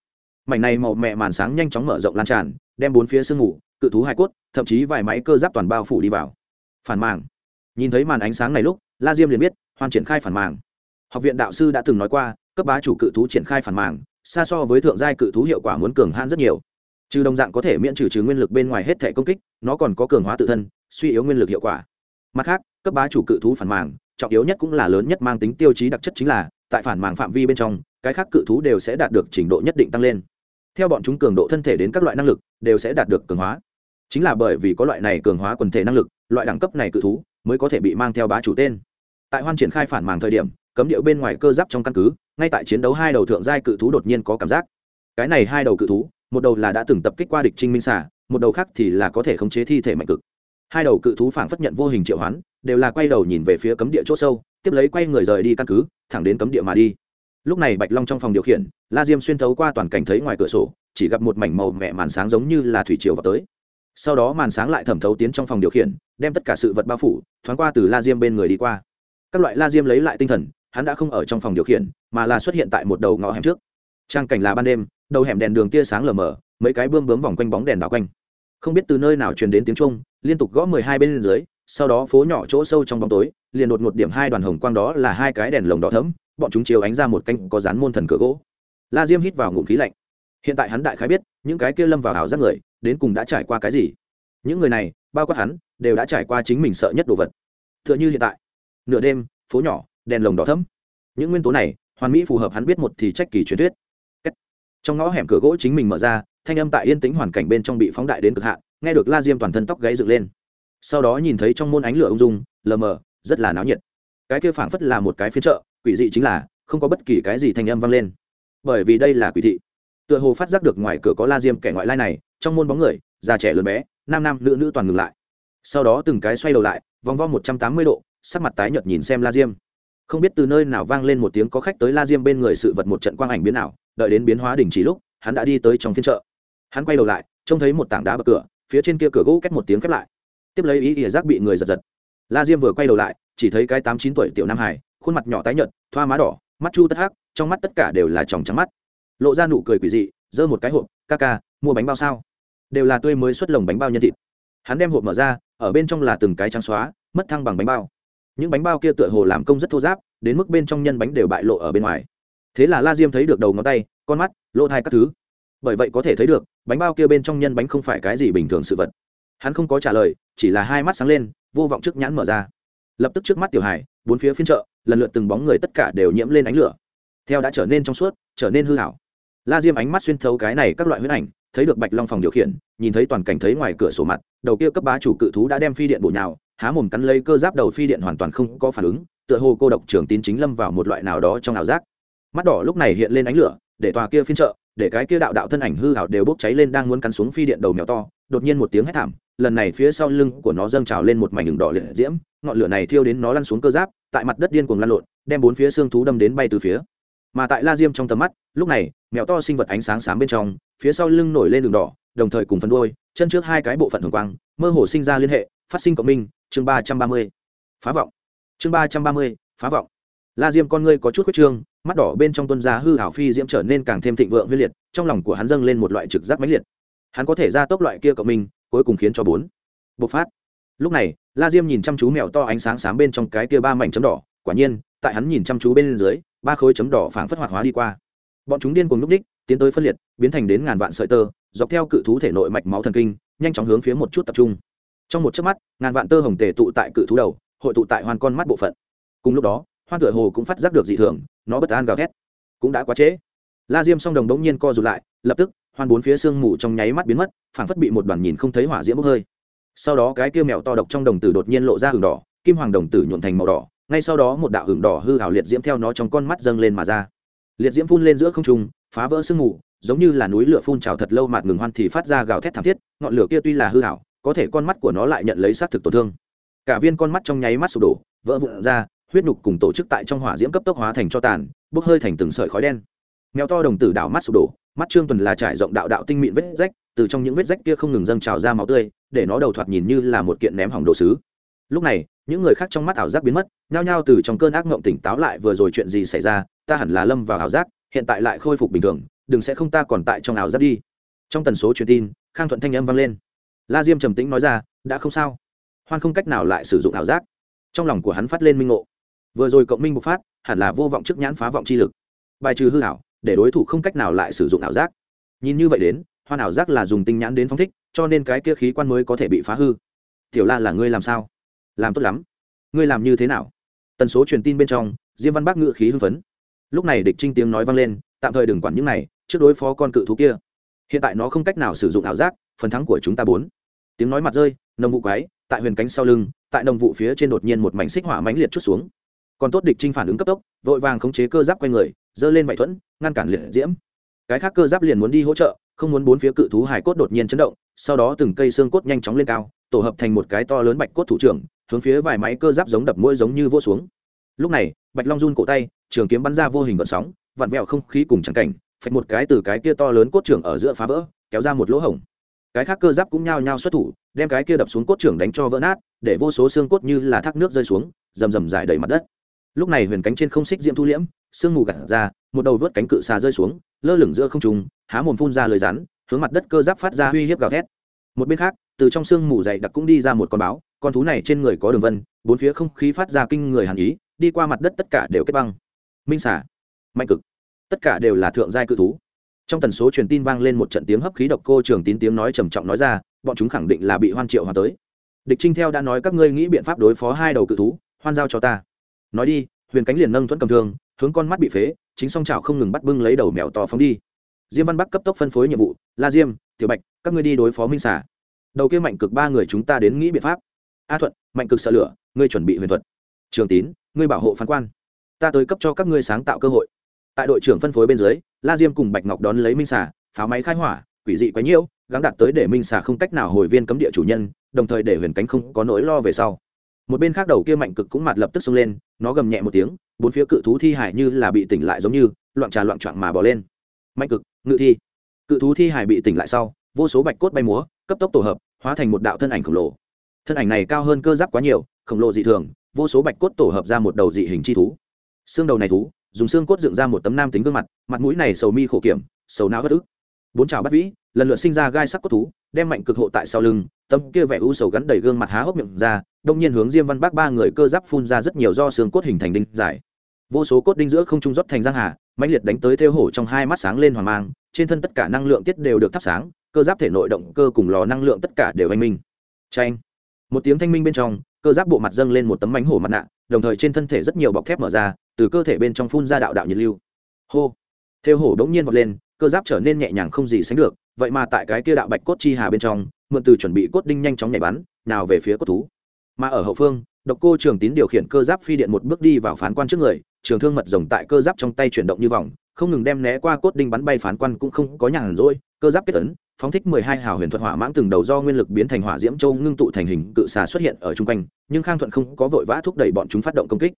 Mảnh này màu mẹ màn sáng nhanh chóng mở rộng lan tràn, đem bốn phía sương ngủ cự thú hai cốt, thậm chí vài máy cơ giáp toàn bao phủ đi vào. Phản màng. Nhìn thấy màn ánh sáng này lúc, la diêm liền biết, hoàn triển khai phản màng. Học viện đạo sư đã từng nói qua, cấp bá chủ cự thú triển khai phản màng, xa so với thượng giai cự thú hiệu quả muốn cường han rất nhiều. Trừ đồng dạng có thể miễn trừ trừ nguyên lực bên ngoài hết thể công kích, nó còn có cường hóa tự thân suy yếu nguyên lực hiệu quả. Mặt khác, cấp bá chủ cự thú phản màng, trọng yếu nhất cũng là lớn nhất mang tính tiêu chí đặc chất chính là, tại phản màng phạm vi bên trong, cái khác cự thú đều sẽ đạt được trình độ nhất định tăng lên. Theo bọn chúng cường độ thân thể đến các loại năng lực, đều sẽ đạt được cường hóa. Chính là bởi vì có loại này cường hóa quần thể năng lực, loại đẳng cấp này cự thú mới có thể bị mang theo bá chủ tên. Tại hoan triển khai phản màng thời điểm, cấm điệu bên ngoài cơ giáp trong căn cứ, ngay tại chiến đấu hai đầu thượng giai cự thú đột nhiên có cảm giác. Cái này hai đầu cự thú, một đầu là đã từng tập kích qua địch trinh minh xả một đầu khác thì là có thể khống chế thi thể mạnh cực hai đầu cự thú phảng phất nhận vô hình triệu hoán, đều là quay đầu nhìn về phía cấm địa chỗ sâu, tiếp lấy quay người rời đi căn cứ, thẳng đến cấm địa mà đi. Lúc này bạch long trong phòng điều khiển, la diêm xuyên thấu qua toàn cảnh thấy ngoài cửa sổ, chỉ gặp một mảnh màu mẹ màn sáng giống như là thủy triều vào tới. Sau đó màn sáng lại thẩm thấu tiến trong phòng điều khiển, đem tất cả sự vật bao phủ, thoáng qua từ la diêm bên người đi qua. Các loại la diêm lấy lại tinh thần, hắn đã không ở trong phòng điều khiển, mà là xuất hiện tại một đầu ngõ hẻm trước. Trang cảnh là ban đêm, đầu hẻm đèn đường tia sáng lờ mờ, mấy cái bươm bướm vòng quanh bóng đèn đảo quanh không biết từ nơi nào truyền đến tiếng trung, liên tục gõ mười hai bên dưới, sau đó phố nhỏ chỗ sâu trong bóng tối, liền đột một điểm hai đoàn hồng quang đó là hai cái đèn lồng đỏ thấm bọn chúng chiếu ánh ra một canh có dán môn thần cửa gỗ. La diêm hít vào ngụm khí lạnh. Hiện tại hắn đại khái biết, những cái kia lâm vào ảo giác người, đến cùng đã trải qua cái gì. Những người này, bao quát hắn, đều đã trải qua chính mình sợ nhất đồ vật. T h ư ợ n h ư hiện tại, nửa đêm, phố nhỏ, đèn lồng đỏ thấm những nguyên tố này, hoàn mỹ phù hợp hắn biết một thì trách kỳ truyền thuyết. Trong ngõ hẻm cửa gỗ chính mình mở ra thanh âm tại yên tĩnh hoàn cảnh bên trong bị phóng đại đến cực hạn, nghe được la diêm toàn thân tóc gáy dựng lên. Sau đó nhìn thấy trong môn ánh lửa ung dung, lờ mờ, rất là náo nhiệt. Cái kia phảng phất là một cái phiên chợ, quỷ dị chính là, không có bất kỳ cái gì thanh âm vang lên. Bởi vì đây là quỷ thị. Tựa hồ phát giác được ngoài cửa có la diêm kẻ ngoại lai này, trong môn bóng người, già trẻ lớn bé, nam nam, nữ nữ toàn ngừng lại. Sau đó từng cái xoay đầu lại, vòng vo một trăm tám mươi độ, sắc mặt tái nhợt nhìn xem la diêm. Không biết từ nơi nào vang lên một tiếng có khách tới la diêm bên người sự vật một trận quang ảnh biến ảo, đợi đến biến hóa đình chỉ lúc, hắn đã đi tới trong phiên chợ hắn quay đầu lại, trông thấy một tảng đá bậc cửa, phía trên kia cửa gỗ cách một tiếng khép lại. Tiếp lấy ý ỉa giác bị người giật giật. La diêm vừa quay đầu lại, chỉ thấy cái tám chín tuổi tiểu nam hải khuôn mặt nhỏ tái nhợt, thoa má đỏ, mắt chu tất hắc, trong mắt tất cả đều là tròng trắng mắt. Lộ ra nụ cười quỷ dị, giơ một cái hộp, ca ca, mua bánh bao sao? Đều là tươi mới xuất lồng bánh bao nhân thịt. Hắn đem hộp mở ra, ở bên trong là từng cái trắng xóa, mất thăng bằng bánh bao. Những bánh bao kia tựa hồ làm công rất thô giáp đến mức bên trong nhân bánh đều bại lộ ở bên ngoài. Thế là la diêm thấy được đầu ngón tay, con mắt lỗ thai các thứ bởi vậy có thể thấy được, bánh bao kia bên trong nhân bánh không phải cái gì bình thường sự vật. Hắn không có trả lời, chỉ là hai mắt sáng lên, vô vọng trước nhãn mở ra. Lập tức trước mắt tiểu hải bốn phía phiên chợ, lần lượt từng bóng người tất cả đều nhiễm lên ánh lửa. Theo đã trở nên trong suốt, trở nên hư hảo la diêm ánh mắt xuyên thấu cái này các loại huyết ảnh, thấy được bạch long phòng điều khiển, nhìn thấy toàn cảnh thấy ngoài cửa sổ mặt, đầu kia cấp bá chủ cự thú đã đem phi điện bổ nhào, há mồm cắn lấy cơ giáp đầu phi điện hoàn toàn không có phản ứng, tựa hồ cô độc trưởng tín chính lâm vào một loại nào đó trong ảo giác. Mắt đỏ lúc này hiện lên ánh lửa để tòa kia phiên trợ, để cái kia đạo đạo thân ảnh hư hảo đều bốc cháy lên đang muốn cắn xuống phi điện đầu mèo to đột nhiên một tiếng hét thảm lần này phía sau lưng của nó dâng trào lên một mảnh đường đỏ liệt diễm ngọn lửa này thiêu đến nó lăn xuống cơ giáp tại mặt đất điên cuồng lăn lộn đem bốn phía xương thú đâm đến bay từ phía. Mà tại la diêm trong tầm mắt lúc này mèo to sinh vật ánh sáng sáng bên trong phía sau lưng nổi lên đường đỏ đồng thời cùng phần đuôi chân trước hai cái bộ phận thường quang mơ hồ sinh ra liên hệ phát sinh cộng minh chương ba trăm ba mươi. Phá vọng. Chương ba trăm ba mươi phá vọng la diêm con ngươi có chút huyết trương, mắt đỏ bên trong tuân gia hư hảo phi diễm trở nên càng thêm thịnh vượng huyết liệt, trong lòng của hắn dâng lên một loại trực giác mãnh liệt. Hắn có thể ra tốc loại kia cộng minh, cuối cùng khiến cho bốn bộc phát. Lúc này, la diêm nhìn chăm chú mèo to ánh sáng sáng bên trong cái kia ba mảnh chấm đỏ, quả nhiên, tại hắn nhìn chăm chú bên dưới, ba khối chấm đỏ phảng phất hoạt hóa đi qua. Bọn chúng điên cùng lúc đích, tiến tới phân liệt, biến thành đến ngàn vạn sợi tơ, dọc theo cự thú thể nội mạch máu thần kinh, nhanh chóng hướng phía một chút tập trung. Trong một chớp mắt, ngàn vạn tơ hồng tề tụ tại cự thú đầu, hội tụ tại hoàn con mắt bộ phận. Cùng lúc đó hoan tựa hồ cũng phát giác được dị thường, nó bất an gào thét. Cũng đã quá trễ. La diêm song đồng đống nhiên co rụt lại, lập tức, hoan bốn phía sương mù trong nháy mắt biến mất, phảng phất bị một đoàn nhìn không thấy hỏa diễm bốc hơi. Sau đó cái kia mèo to độc trong đồng tử đột nhiên lộ ra hừng đỏ, kim hoàng đồng tử nhuộn thành màu đỏ, ngay sau đó một đạo hừng đỏ hư hảo liệt diễm theo nó trong con mắt dâng lên mà ra. Liệt diễm phun lên giữa không trung, phá vỡ sương mù, giống như là núi lửa phun trào thật lâu mạt ngừng hoan thì phát ra gào thét thảm thiết, ngọn lửa kia tuy là hư hảo có thể con mắt của nó lại nhận lấy xác thực tổn thương. Cả viên con mắt trong nháy mắt sụp đổ, vỡ vụn ra huyết nhục cùng tổ chức tại trong hỏa diễm cấp tốc hóa thành cho tàn, bốc hơi thành từng sợi khói đen. Mèo to đồng tử đảo mắt sụp đổ, mắt trương tuần là trải rộng đạo đạo tinh mịn vết rách, từ trong những vết rách kia không ngừng dâng trào ra máu tươi, để nó đầu thoạt nhìn như là một kiện ném hỏng đồ sứ. Lúc này, những người khác trong mắt ảo giác biến mất, nhao nhao từ trong cơn ác mộng tỉnh táo lại vừa rồi chuyện gì xảy ra, ta hẳn là lâm vào ảo giác, hiện tại lại khôi phục bình thường, đừng sẽ không ta còn tại trong ảo giác đi. Trong tần số truyền tin, khang thuận thanh âm vang lên. La diêm trầm tĩnh nói ra, đã không sao. Hoan không cách nào lại sử dụng ảo giác. Trong lòng của hắn phát lên minh ngộ vừa rồi cộng minh bộc phát, hẳn là vô vọng trước nhãn phá vọng chi lực. Bài trừ hư ảo, để đối thủ không cách nào lại sử dụng ảo giác. Nhìn như vậy đến, hoan ảo giác là dùng tinh nhãn đến phóng thích, cho nên cái kia khí quan mới có thể bị phá hư. Tiểu la là ngươi làm sao? Làm tốt lắm. Ngươi làm như thế nào? Tần số truyền tin bên trong, diêm văn bác ngự khí hưng phấn. Lúc này địch trinh tiếng nói vang lên, tạm thời đừng quản những này, trước đối phó con cự thú kia. Hiện tại nó không cách nào sử dụng ảo giác, phần thắng của chúng ta bốn. Tiếng nói mặt rơi, nồng vụ quái, tại huyền cánh sau lưng, tại nồng vụ phía trên đột nhiên một mảnh xích hỏa mãnh liệt chút xuống còn tốt địch trinh phản ứng cấp tốc, vội vàng khống chế cơ giáp quanh người, giơ lên vải thuẫn, ngăn cản liệt diễm. Cái khác cơ giáp liền muốn đi hỗ trợ, không muốn bốn phía cự thú hải cốt đột nhiên chấn động, sau đó từng cây xương cốt nhanh chóng lên cao, tổ hợp thành một cái to lớn bạch cốt thủ trưởng, hướng phía vài máy cơ giáp giống đập mũi giống như vô xuống. Lúc này, bạch long run cổ tay, trường kiếm bắn ra vô hình gợn sóng, vặn vẹo không khí cùng trắng cảnh phạch một cái từ cái kia to lớn cốt trưởng ở giữa phá vỡ, kéo ra một lỗ hổng. Cái khác cơ giáp cũng nhao nhao xuất thủ, đem cái kia đập xuống cốt trưởng đánh cho vỡ nát, để vô số xương cốt như là thác nước rơi xuống, rầm rầm dài đầy mặt đất lúc này huyền cánh trên không xích diễm thu liễm, sương mù gặt ra, một đầu vớt cánh cự xà rơi xuống, lơ lửng giữa không trùng há mồm phun ra lời rắn, hướng mặt đất cơ giáp phát ra uy hiếp gào thét. Một bên khác, từ trong sương mù dày đặc cũng đi ra một con báo, con thú này trên người có đường vân, bốn phía không khí phát ra kinh người hàn ý, đi qua mặt đất tất cả đều kết băng. Minh xả mạnh cực, tất cả đều là thượng giai cự thú. Trong tần số truyền tin vang lên một trận tiếng hấp khí độc cô trường tín tiếng nói trầm trọng nói ra, bọn chúng khẳng định là bị hoan triệu hòa tới. Địch trinh theo đã nói các ngươi nghĩ biện pháp đối phó hai đầu cự thú, hoan giao cho ta nói đi, huyền cánh liền nâng thuẫn cầm thương, hướng con mắt bị phế, chính song trào không ngừng bắt bưng lấy đầu mèo to phóng đi. Diêm văn bắc cấp tốc phân phối nhiệm vụ, la diêm, tiểu bạch, các ngươi đi đối phó minh xả đầu kia mạnh cực ba người chúng ta đến nghĩ biện pháp. A thuận, mạnh cực sợ lửa, ngươi chuẩn bị huyền thuật. Trường tín, ngươi bảo hộ phán quan. Ta tới cấp cho các ngươi sáng tạo cơ hội. Tại đội trưởng phân phối bên dưới, la diêm cùng bạch ngọc đón lấy minh xả pháo máy khai hỏa, quỷ dị quấy nhiễu, gắng đạt tới để minh xả không cách nào hồi viên cấm địa chủ nhân, đồng thời để huyền cánh không có nỗi lo về sau một bên khác đầu kia mạnh cực cũng mặt lập tức xông lên, nó gầm nhẹ một tiếng, bốn phía cự thú thi hải như là bị tỉnh lại giống như, loạn trà loạn trọn mà bỏ lên. Mạnh cực, ngự thi. Cự thú thi hải bị tỉnh lại sau, vô số bạch cốt bay múa, cấp tốc tổ hợp, hóa thành một đạo thân ảnh khổng lồ. Thân ảnh này cao hơn cơ giáp quá nhiều, khổng lồ dị thường, vô số bạch cốt tổ hợp ra một đầu dị hình chi thú. Xương đầu này thú, dùng xương cốt dựng ra một tấm nam tính gương mặt mặt mũi này sầu mi khổ kiểm, sầu não bất ức bốn trào bắt vĩ, lần lượt sinh ra gai sắc cốt thú, đem mạnh cực hộ tại sau lưng, tấm kia vẻ u sầu gắn đầy gương mặt há hốc miệng ra, đông nhiên hướng diêm văn bác ba người cơ giáp phun ra rất nhiều do xương cốt hình thành đinh dài vô số cốt đinh giữa không trung rót thành giang hà, mãnh liệt đánh tới theo hổ trong hai mắt sáng lên hoàng mang, trên thân tất cả năng lượng tiết đều được thắp sáng, cơ giáp thể nội động cơ cùng lò năng lượng tất cả đều anh minh. Tranh một tiếng thanh minh bên trong, cơ giáp bộ mặt dâng lên một tấm mánh hổ mặt nạ, đồng thời trên thân thể rất nhiều bọc thép mở ra, từ cơ thể bên trong phun ra đạo đạo nhiệt lưu. Hô! Theo hổ đống nhiên vọt lên cơ giáp trở nên nhẹ nhàng không gì sánh được, vậy mà tại cái kia đạo bạch cốt chi hà bên trong, mượn từ chuẩn bị cốt đinh nhanh chóng nhảy bắn, nào về phía cốt thú. Mà ở hậu phương, độc cô trường tín điều khiển cơ giáp phi điện một bước đi vào phán quan trước người, trường thương mật rồng tại cơ giáp trong tay chuyển động như vòng, không ngừng đem né qua cốt đinh bắn bay phán quan cũng không có nhàn rỗi, cơ giáp kết tấn phóng thích mười hai hào huyền thuật hỏa mãng từng đầu do nguyên lực biến thành hỏa diễm châu ngưng tụ thành hình cự xà xuất hiện ở chung quanh, nhưng khang thuận không có vội vã thúc đẩy bọn chúng phát động công kích.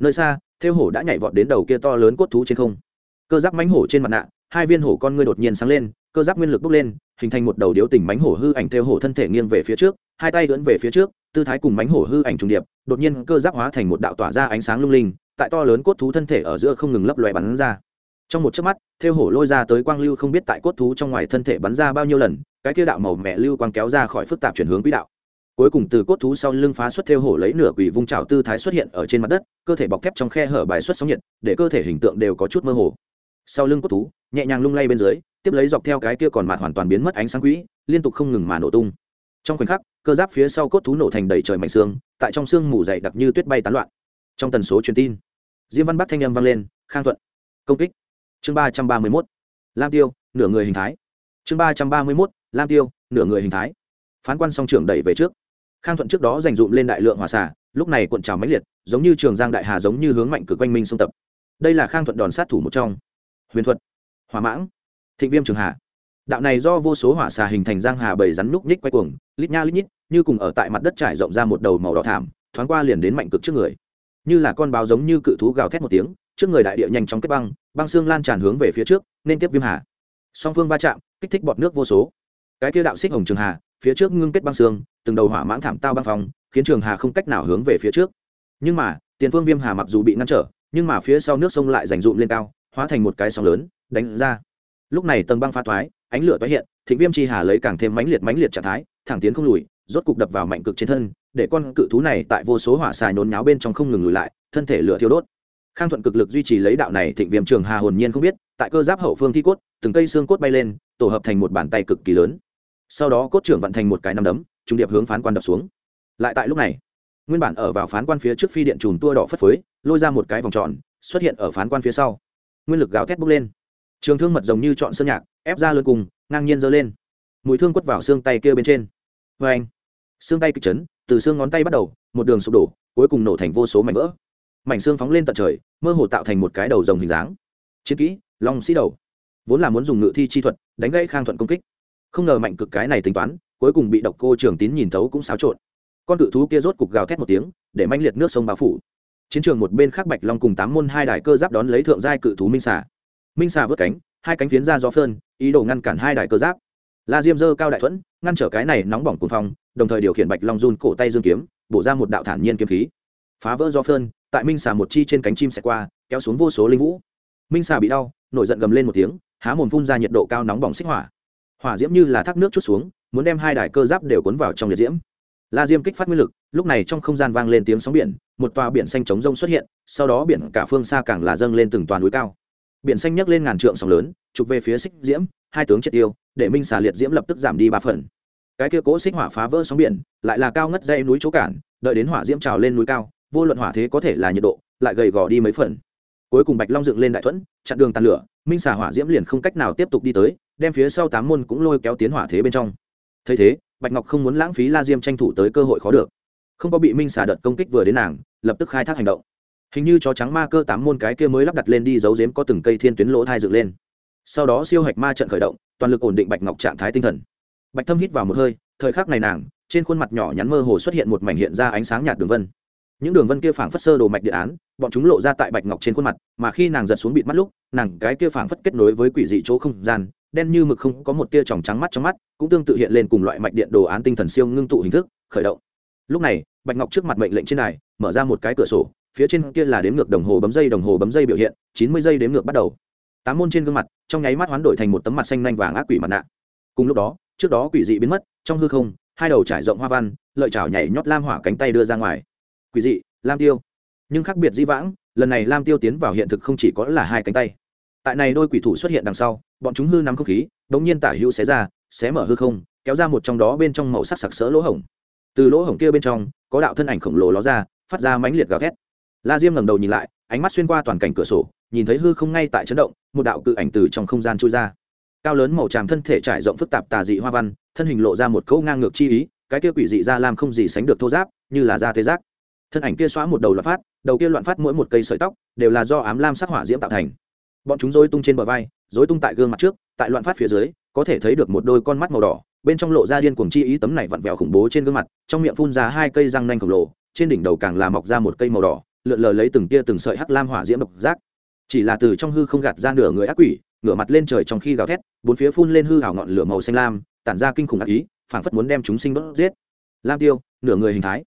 Nơi xa theo hổ đã nhảy vọt đến đầu kia to lớn cốt thú trên không. Cơ giáp mánh hổ trên mặt nạ hai viên hổ con ngươi đột nhiên sáng lên, cơ giáp nguyên lực bốc lên, hình thành một đầu điếu tình mánh hổ hư ảnh theo hổ thân thể nghiêng về phía trước, hai tay lưỡn về phía trước, tư thái cùng mánh hổ hư ảnh trùng điệp, đột nhiên cơ giáp hóa thành một đạo tỏa ra ánh sáng lung linh, tại to lớn cốt thú thân thể ở giữa không ngừng lấp loè bắn ra. Trong một chớp mắt, theo hổ lôi ra tới quang lưu không biết tại cốt thú trong ngoài thân thể bắn ra bao nhiêu lần, cái kia đạo màu mẹ lưu quang kéo ra khỏi phức tạp chuyển hướng quỹ đạo. Cuối cùng từ cốt thú sau lưng phá xuất theo hổ lấy nửa quỷ vung trào tư thái xuất hiện ở trên mặt đất, cơ thể bọc thép trong khe hở bài xuất sóng nhiệt, để cơ thể hình tượng đều có chút mơ hồ. Sau lưng cốt thú nhẹ nhàng lung lay bên dưới, tiếp lấy dọc theo cái kia còn mặt hoàn toàn biến mất ánh sáng quỹ, liên tục không ngừng mà nổ tung. Trong khoảnh khắc, cơ giáp phía sau cốt thú nổ thành đầy trời mảnh xương, tại trong xương mù dày đặc như tuyết bay tán loạn. Trong tần số truyền tin, diêm văn bắc thanh âm vang lên, khang thuận, công kích. Chương ba trăm ba mươi mốt, lam tiêu, nửa người hình thái. Chương ba trăm ba mươi mốt, lam tiêu, nửa người hình thái. Phán quan song trưởng đẩy về trước. Khang thuận trước đó dành dụm lên đại lượng hòa xả lúc này cuộn trào mãnh liệt, giống như trường giang đại hà giống như hướng mạnh cực quanh minh sông tập. Đây là khang thuận đòn sát thủ một trong. Huyền thuật hỏa mãng, thịnh viêm trường hà. Đạo này do vô số hỏa xà hình thành giang hà bầy rắn núc nhích quay cuồng, lít nha lít nhít, như cùng ở tại mặt đất trải rộng ra một đầu màu đỏ thảm, thoáng qua liền đến mạnh cực trước người. Như là con báo giống như cự thú gào thét một tiếng, trước người đại địa nhanh chóng kết băng băng xương lan tràn hướng về phía trước, nên tiếp viêm hà. Song phương va chạm, kích thích bọt nước vô số. Cái kia đạo xích hồng trường hà, phía trước ngưng kết băng xương, từng đầu hỏa mãng thảm tao băng phòng khiến trường hà không cách nào hướng về phía trước. Nhưng mà, tiền phương viêm hà mặc dù bị ngăn trở, nhưng mà phía sau nước sông lại dành dụm lên cao, hóa thành một cái sóng lớn đánh ra. Lúc này tầng băng phá thoái, ánh lửa tái hiện, thịnh viêm chi hà lấy càng thêm mãnh liệt mãnh liệt trạng thái, thẳng tiến không lùi, rốt cục đập vào mạnh cực trên thân, để con cự thú này tại vô số hỏa xài nôn nháo bên trong không ngừng lùi lại, thân thể lửa thiêu đốt. Khang thuận cực lực duy trì lấy đạo này thịnh viêm trường hà hồn nhiên không biết, tại cơ giáp hậu phương thi cốt, từng cây xương cốt bay lên, tổ hợp thành một bàn tay cực kỳ lớn. Sau đó cốt trưởng vận thành một cái năm đấm, trung điệp hướng phán quan đập xuống. Lại tại lúc này, nguyên bản ở vào phán quan phía trước phi điện chùm tua đỏ phất phới, lôi ra một cái vòng tròn, xuất hiện ở phán quan phía sau. Nguyên lực gào thét bốc lên trường thương mật giống như chọn sơn nhạc, ép ra lượt cùng, ngang nhiên giơ lên. Mũi thương quất vào xương tay kia bên trên. Vê anh, xương tay kịch chấn, từ xương ngón tay bắt đầu, một đường sụp đổ, cuối cùng nổ thành vô số mảnh vỡ. Mảnh xương phóng lên tận trời, mơ hồ tạo thành một cái đầu rồng hình dáng. Chiến kỹ, long sĩ đầu. Vốn là muốn dùng ngự thi chi thuật, đánh gãy khang thuận công kích. Không ngờ mạnh cực cái này tính toán, cuối cùng bị độc cô trường tín nhìn thấu cũng xáo trộn. Con cự thú kia rốt cục gào thét một tiếng, để manh liệt nước sông bao phủ. Chiến trường một bên khác bạch long cùng tám môn hai đài cơ giáp đón lấy thượng giai cự thú minh xà minh xà vớt cánh, hai cánh phiến ra gió phơn, ý đồ ngăn cản hai đài cơ giáp. La diêm dơ cao đại thuẫn, ngăn trở cái này nóng bỏng cuồng phong, đồng thời điều khiển bạch long run cổ tay dương kiếm, bổ ra một đạo thản nhiên kiếm khí. Phá vỡ gió phơn, tại minh xà một chi trên cánh chim xẹt qua, kéo xuống vô số linh vũ. Minh xà bị đau, nổi giận gầm lên một tiếng, há mồm phun ra nhiệt độ cao nóng bỏng xích hỏa. Hỏa diễm như là thác nước chút xuống, muốn đem hai đài cơ giáp đều cuốn vào trong liệt diễm. La diêm kích phát nguyên lực, lúc này trong không gian vang lên tiếng sóng biển, một tòa biển xanh trống rông xuất hiện, sau đó biển cả phương xa càng là dâng lên từng toàn núi cao biển xanh nhấc lên ngàn trượng sóng lớn, chụp về phía xích diễm, hai tướng triệt tiêu, để minh xà liệt diễm lập tức giảm đi ba phần. Cái kia cố xích hỏa phá vỡ sóng biển, lại là cao ngất dây núi chỗ cản, đợi đến hỏa diễm trào lên núi cao, vô luận hỏa thế có thể là nhiệt độ, lại gầy gò đi mấy phần. Cuối cùng bạch long dựng lên đại thuẫn, chặn đường tàn lửa, minh xà hỏa diễm liền không cách nào tiếp tục đi tới, đem phía sau tám môn cũng lôi kéo tiến hỏa thế bên trong. Thấy thế, bạch ngọc không muốn lãng phí la diêm tranh thủ tới cơ hội khó được. Không có bị minh xà đợt công kích vừa đến nàng, lập tức khai thác hành động hình như chó trắng ma cơ tám môn cái kia mới lắp đặt lên đi giấu giếm có từng cây thiên tuyến lỗ thai dựng lên. Sau đó siêu hạch ma trận khởi động, toàn lực ổn định bạch ngọc trạng thái tinh thần. Bạch thâm hít vào một hơi, thời khắc này nàng, trên khuôn mặt nhỏ nhắn mơ hồ xuất hiện một mảnh hiện ra ánh sáng nhạt đường vân. Những đường vân kia phảng phất sơ đồ mạch điện án, bọn chúng lộ ra tại bạch ngọc trên khuôn mặt, mà khi nàng giật xuống bịt mắt lúc, nàng cái kia phảng phất kết nối với quỷ dị chỗ không gian, đen như mực không có một tia tròng trắng mắt trong mắt, cũng tương tự hiện lên cùng loại mạch điện đồ án tinh thần siêu ngưng tụ hình thức, khởi động. Lúc này, bạch ngọc trước mặt mệnh lệnh trên này mở ra một cái cửa sổ phía trên kia là đếm ngược đồng hồ bấm dây, đồng hồ bấm dây biểu hiện, chín mươi giây đếm ngược bắt đầu. Tám môn trên gương mặt, trong nháy mắt hoán đổi thành một tấm mặt xanh nanh vàng ác quỷ mặt nạ. Cùng lúc đó, trước đó quỷ dị biến mất, trong hư không, hai đầu trải rộng hoa văn, lợi chảo nhảy nhót lam hỏa cánh tay đưa ra ngoài. Quỷ dị, lam tiêu. Nhưng khác biệt di vãng, lần này lam tiêu tiến vào hiện thực không chỉ có là hai cánh tay. Tại này đôi quỷ thủ xuất hiện đằng sau, bọn chúng hư nắm không khí, đống nhiên tả hữu xé ra, xé mở hư không, kéo ra một trong đó bên trong màu sắc sặc sỡ lỗ hổng. Từ lỗ hổng kia bên trong, có đạo thân ảnh khổng lồ ló ra, phát ra mãnh liệt gào thét la diêm ngẩng đầu nhìn lại, ánh mắt xuyên qua toàn cảnh cửa sổ, nhìn thấy hư không ngay tại chấn động, một đạo cự ảnh từ trong không gian trôi ra. Cao lớn màu tràm thân thể trải rộng phức tạp tà dị hoa văn, thân hình lộ ra một câu ngang ngược chi ý, cái kia quỷ dị ra làm không gì sánh được thô giáp, như là da thế giác. Thân ảnh kia xóa một đầu loạn phát, đầu kia loạn phát mỗi một cây sợi tóc, đều là do ám lam sắc hỏa diễm tạo thành. Bọn chúng dối tung trên bờ vai dối tung tại gương mặt trước, tại loạn phát phía dưới, có thể thấy được một đôi con mắt màu đỏ, bên trong lộ ra điên cuồng chi ý tấm này vặn vẹo khủng bố trên gương mặt, trong miệng phun ra hai cây răng nanh khổng lồ, trên đỉnh đầu càng là mọc ra một cây màu đỏ lượn lờ lấy từng tia từng sợi hắc lam hỏa diễm độc giác. Chỉ là từ trong hư không gạt ra nửa người ác quỷ, ngửa mặt lên trời trong khi gào thét, bốn phía phun lên hư hào ngọn lửa màu xanh lam, tản ra kinh khủng ác ý, phảng phất muốn đem chúng sinh đốt giết. Lam tiêu, nửa người hình thái.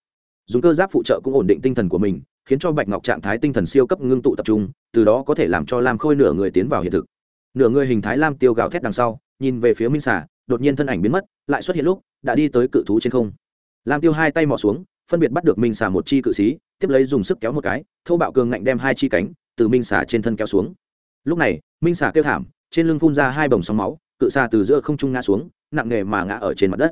Dùng cơ giáp phụ trợ cũng ổn định tinh thần của mình, khiến cho bạch ngọc trạng thái tinh thần siêu cấp ngưng tụ tập trung, từ đó có thể làm cho lam khôi nửa người tiến vào hiện thực. Nửa người hình thái lam tiêu gào thét đằng sau, nhìn về phía minh xả đột nhiên thân ảnh biến mất, lại xuất hiện lúc, đã đi tới cự thú trên không. Lam tiêu hai tay mò xuống, phân biệt bắt được minh xả một chi cự xí tiếp lấy dùng sức kéo một cái thâu bạo cường ngạnh đem hai chi cánh từ minh xà trên thân kéo xuống. Lúc này minh xà kêu thảm trên lưng phun ra hai bồng sóng máu cự xà từ giữa không trung ngã xuống nặng nề mà ngã ở trên mặt đất.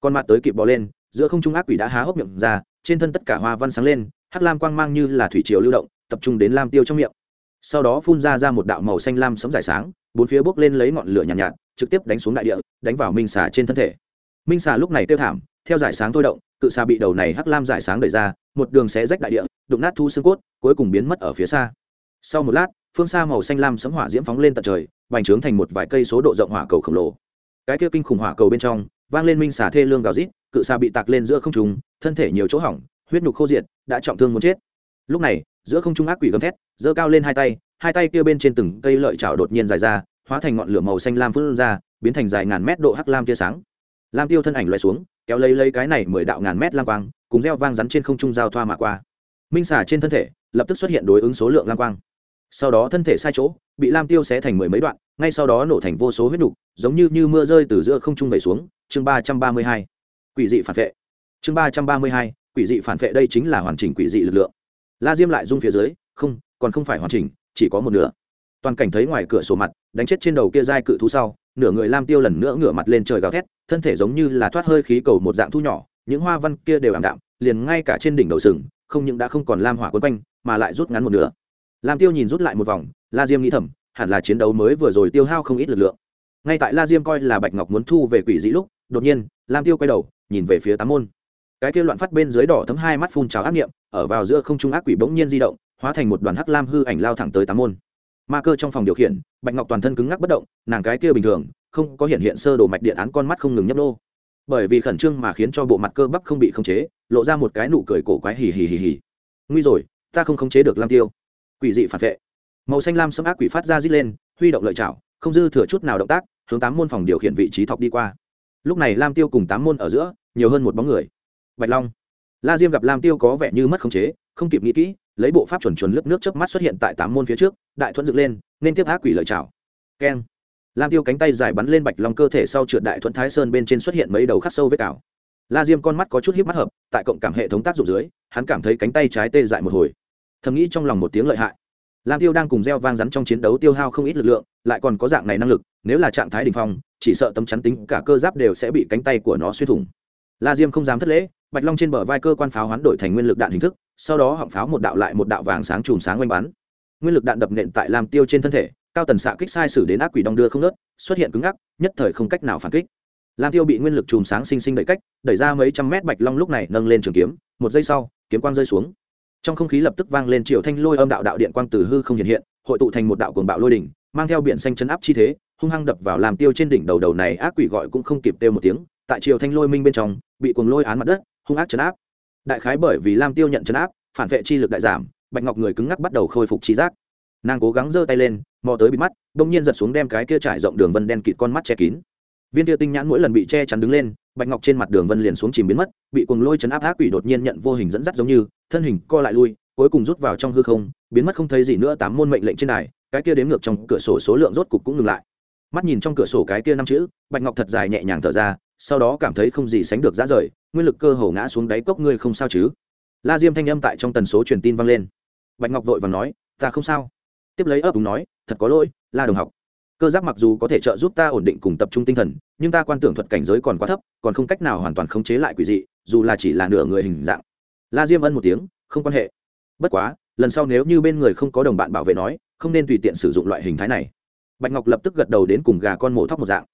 Con mặt tới kịp bò lên giữa không trung ác quỷ đã há hốc miệng ra trên thân tất cả hoa văn sáng lên hắc lam quang mang như là thủy triều lưu động tập trung đến lam tiêu trong miệng. Sau đó phun ra ra một đạo màu xanh lam sấm dài sáng bốn phía bốc lên lấy ngọn lửa nhàn nhạt, nhạt trực tiếp đánh xuống đại địa đánh vào minh xà trên thân thể. Minh xà lúc này tiêu thảm theo giải sáng thôi động cự xà bị đầu này hắc lam giải sáng đẩy ra, một đường xé rách đại địa, đụng nát thu xương cốt, cuối cùng biến mất ở phía xa. Sau một lát, phương xa màu xanh lam sấm hỏa diễm phóng lên tận trời, bành trướng thành một vài cây số độ rộng hỏa cầu khổng lồ. Cái kia kinh khủng hỏa cầu bên trong, vang lên minh xà thê lương gào rít, cự xà bị tạc lên giữa không trung, thân thể nhiều chỗ hỏng, huyết nhục khô diệt, đã trọng thương muốn chết. Lúc này, giữa không trung ác quỷ gầm thét, giơ cao lên hai tay hai tay kia bên trên từng cây lợi chảo đột nhiên dài ra, hóa thành ngọn lửa màu xanh lam phun ra, biến thành dài ngàn mét độ hắc lam tia sáng. Lam tiêu thân ảnh loại xuống kéo lấy lấy cái này mười đạo ngàn mét lam quang, cùng reo vang rắn trên không trung giao thoa mà qua. Minh xả trên thân thể lập tức xuất hiện đối ứng số lượng lam quang. Sau đó thân thể sai chỗ, bị lam tiêu xé thành mười mấy đoạn, ngay sau đó nổ thành vô số huyết đục, giống như như mưa rơi từ giữa không trung về xuống. Chương ba trăm ba mươi hai, quỷ dị phản vệ. Chương ba trăm ba mươi hai, quỷ dị phản vệ đây chính là hoàn chỉnh quỷ dị lực lượng. La diêm lại rung phía dưới, không, còn không phải hoàn chỉnh, chỉ có một nửa. Toàn cảnh thấy ngoài cửa sổ mặt, đánh chết trên đầu kia dai cự thú sau, nửa người lam tiêu lần nữa ngửa mặt lên trời gào thét thân thể giống như là thoát hơi khí cầu một dạng thu nhỏ, những hoa văn kia đều ảm đạm, liền ngay cả trên đỉnh đầu sừng, không những đã không còn lam hỏa quấn quanh, mà lại rút ngắn một nửa. Lam tiêu nhìn rút lại một vòng, la diêm nghĩ thầm, hẳn là chiến đấu mới vừa rồi tiêu hao không ít lực lượng. Ngay tại la diêm coi là bạch ngọc muốn thu về quỷ dĩ lúc, đột nhiên, lam tiêu quay đầu, nhìn về phía tám môn. Cái kia loạn phát bên dưới đỏ thấm hai mắt phun trào ác nghiệm ở vào giữa không trung ác quỷ bỗng nhiên di động, hóa thành một đoàn hắc lam hư ảnh lao thẳng tới tám môn. Ma cơ trong phòng điều khiển, bạch ngọc toàn thân cứng ngắc bất động, nàng cái kia bình thường không có hiện hiện sơ đồ mạch điện án con mắt không ngừng nhấp nô. Bởi vì khẩn trương mà khiến cho bộ mặt cơ bắp không bị khống chế, lộ ra một cái nụ cười cổ quái hì hì hì hì. Nguy rồi, ta không khống chế được lam tiêu. Quỷ dị phản vệ. Màu xanh lam xâm ác quỷ phát ra rít lên, huy động lợi chảo không dư thừa chút nào động tác, hướng tám môn phòng điều khiển vị trí thọc đi qua. Lúc này lam tiêu cùng tám môn ở giữa, nhiều hơn một bóng người. Bạch long. La diêm gặp lam tiêu có vẻ như mất khống chế, không kịp nghĩ kỹ, lấy bộ pháp chuẩn chuẩn lướt nước chớp mắt xuất hiện tại tám môn phía trước, đại thuận dựng lên, nên tiếp ác quỷ lợi chảo keng lam tiêu cánh tay dài bắn lên bạch long cơ thể sau trượt đại thuận thái sơn bên trên xuất hiện mấy đầu khắc sâu vết cào. La diêm con mắt có chút hiếp mắt hợp, tại cộng cảm hệ thống tác dụng dưới, hắn cảm thấy cánh tay trái tê dại một hồi. Thầm nghĩ trong lòng một tiếng lợi hại. Lam tiêu đang cùng gieo vang rắn trong chiến đấu tiêu hao không ít lực lượng, lại còn có dạng này năng lực, nếu là trạng thái đ ỉ n h phong, chỉ sợ tấm chắn tính cả cơ giáp đều sẽ bị cánh tay của nó xuyên thủng. La diêm không dám thất lễ, bạch long trên bờ vai cơ quan pháo hoán đổi thành nguyên lực đạn hình thức, sau đó họng pháo một đạo lại một đạo vàng sáng chùm sáng oanh bắn. Nguyên lực đạn đập nện tại lam tiêu trên thân thể cao tần xạ kích sai sử đến ác quỷ đong đưa không nớt, xuất hiện cứng ngắc, nhất thời không cách nào phản kích. Lam tiêu bị nguyên lực chùm sáng sinh sinh đẩy cách, đẩy ra mấy trăm mét bạch long lúc này nâng lên trường kiếm, một giây sau, kiếm quang rơi xuống. Trong không khí lập tức vang lên triệu thanh lôi âm đạo đạo điện quang từ hư không hiện hiện, hội tụ thành một đạo cuồng bạo lôi đỉnh, mang theo biển xanh chấn áp chi thế, hung hăng đập vào làm tiêu trên đỉnh đầu đầu này, ác quỷ gọi cũng không kịp kêu một tiếng, tại triều thanh lôi minh bên trong, bị cuồng lôi án mặt đất, hung ác chấn áp. Đại khái bởi vì lam tiêu nhận chấn áp, phản vệ chi lực đại giảm, bạch ngọc người cứng ngắc bắt đầu khôi phục chi giác nàng cố gắng giơ tay lên, mò tới bịt mắt bỗng nhiên giật xuống đem cái kia trải rộng đường vân đen kịt con mắt che kín. Viên tia tinh nhãn mỗi lần bị che chắn đứng lên, bạch ngọc trên mặt đường vân liền xuống chìm biến mất, bị cuồng lôi chấn áp ác quỷ đột nhiên nhận vô hình dẫn dắt giống như, thân hình co lại lui, cuối cùng rút vào trong hư không, biến mất không thấy gì nữa, tám môn mệnh lệnh trên này cái kia đếm ngược trong cửa sổ số lượng rốt cục cũng ngừng lại. Mắt nhìn trong cửa sổ cái kia năm chữ, bạch ngọc thật dài nhẹ nhàng thở ra, sau đó cảm thấy không gì sánh được ra rời, nguyên lực cơ hồ ngã xuống đáy cốc ngươi không sao chứ? La diêm thanh âm tại trong tần số truyền tin vang lên. Bạch ngọc vội và nói, ta không sao tiếp lấy ấp đúng nói, thật có lỗi, la đồng học. Cơ giáp mặc dù có thể trợ giúp ta ổn định cùng tập trung tinh thần, nhưng ta quan tưởng thuật cảnh giới còn quá thấp, còn không cách nào hoàn toàn khống chế lại quỷ dị, dù là chỉ là nửa người hình dạng. La diêm ân một tiếng, không quan hệ. Bất quá, lần sau nếu như bên người không có đồng bạn bảo vệ nói, không nên tùy tiện sử dụng loại hình thái này. Bạch ngọc lập tức gật đầu đến cùng gà con mổ thóc một dạng.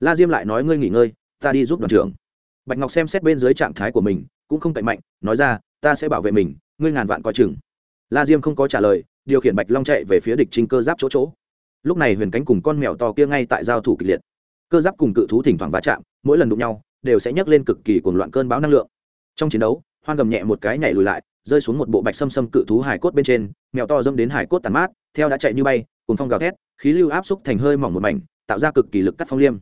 La diêm lại nói, ngươi nghỉ ngơi, ta đi giúp đoàn trưởng. Bạch ngọc xem xét bên dưới trạng thái của mình, cũng không cậy mạnh, nói ra, ta sẽ bảo vệ mình, ngươi ngàn vạn coi chừng. La diêm không có trả lời điều khiển bạch long chạy về phía địch trinh cơ giáp chỗ chỗ. Lúc này huyền cánh cùng con mèo to kia ngay tại giao thủ kịch liệt. Cơ giáp cùng cự thú thỉnh thoảng va chạm, mỗi lần đụng nhau, đều sẽ nhấc lên cực kỳ cuồng loạn cơn bão năng lượng. Trong chiến đấu hoan gầm nhẹ một cái nhảy lùi lại, rơi xuống một bộ bạch xâm xâm cự thú hải cốt bên trên, mèo to dâm đến hải cốt tàn mát, theo đã chạy như bay cùng phong gào thét, khí lưu áp xúc thành hơi mỏng một mảnh, tạo ra cực kỳ lực cắt phong liêm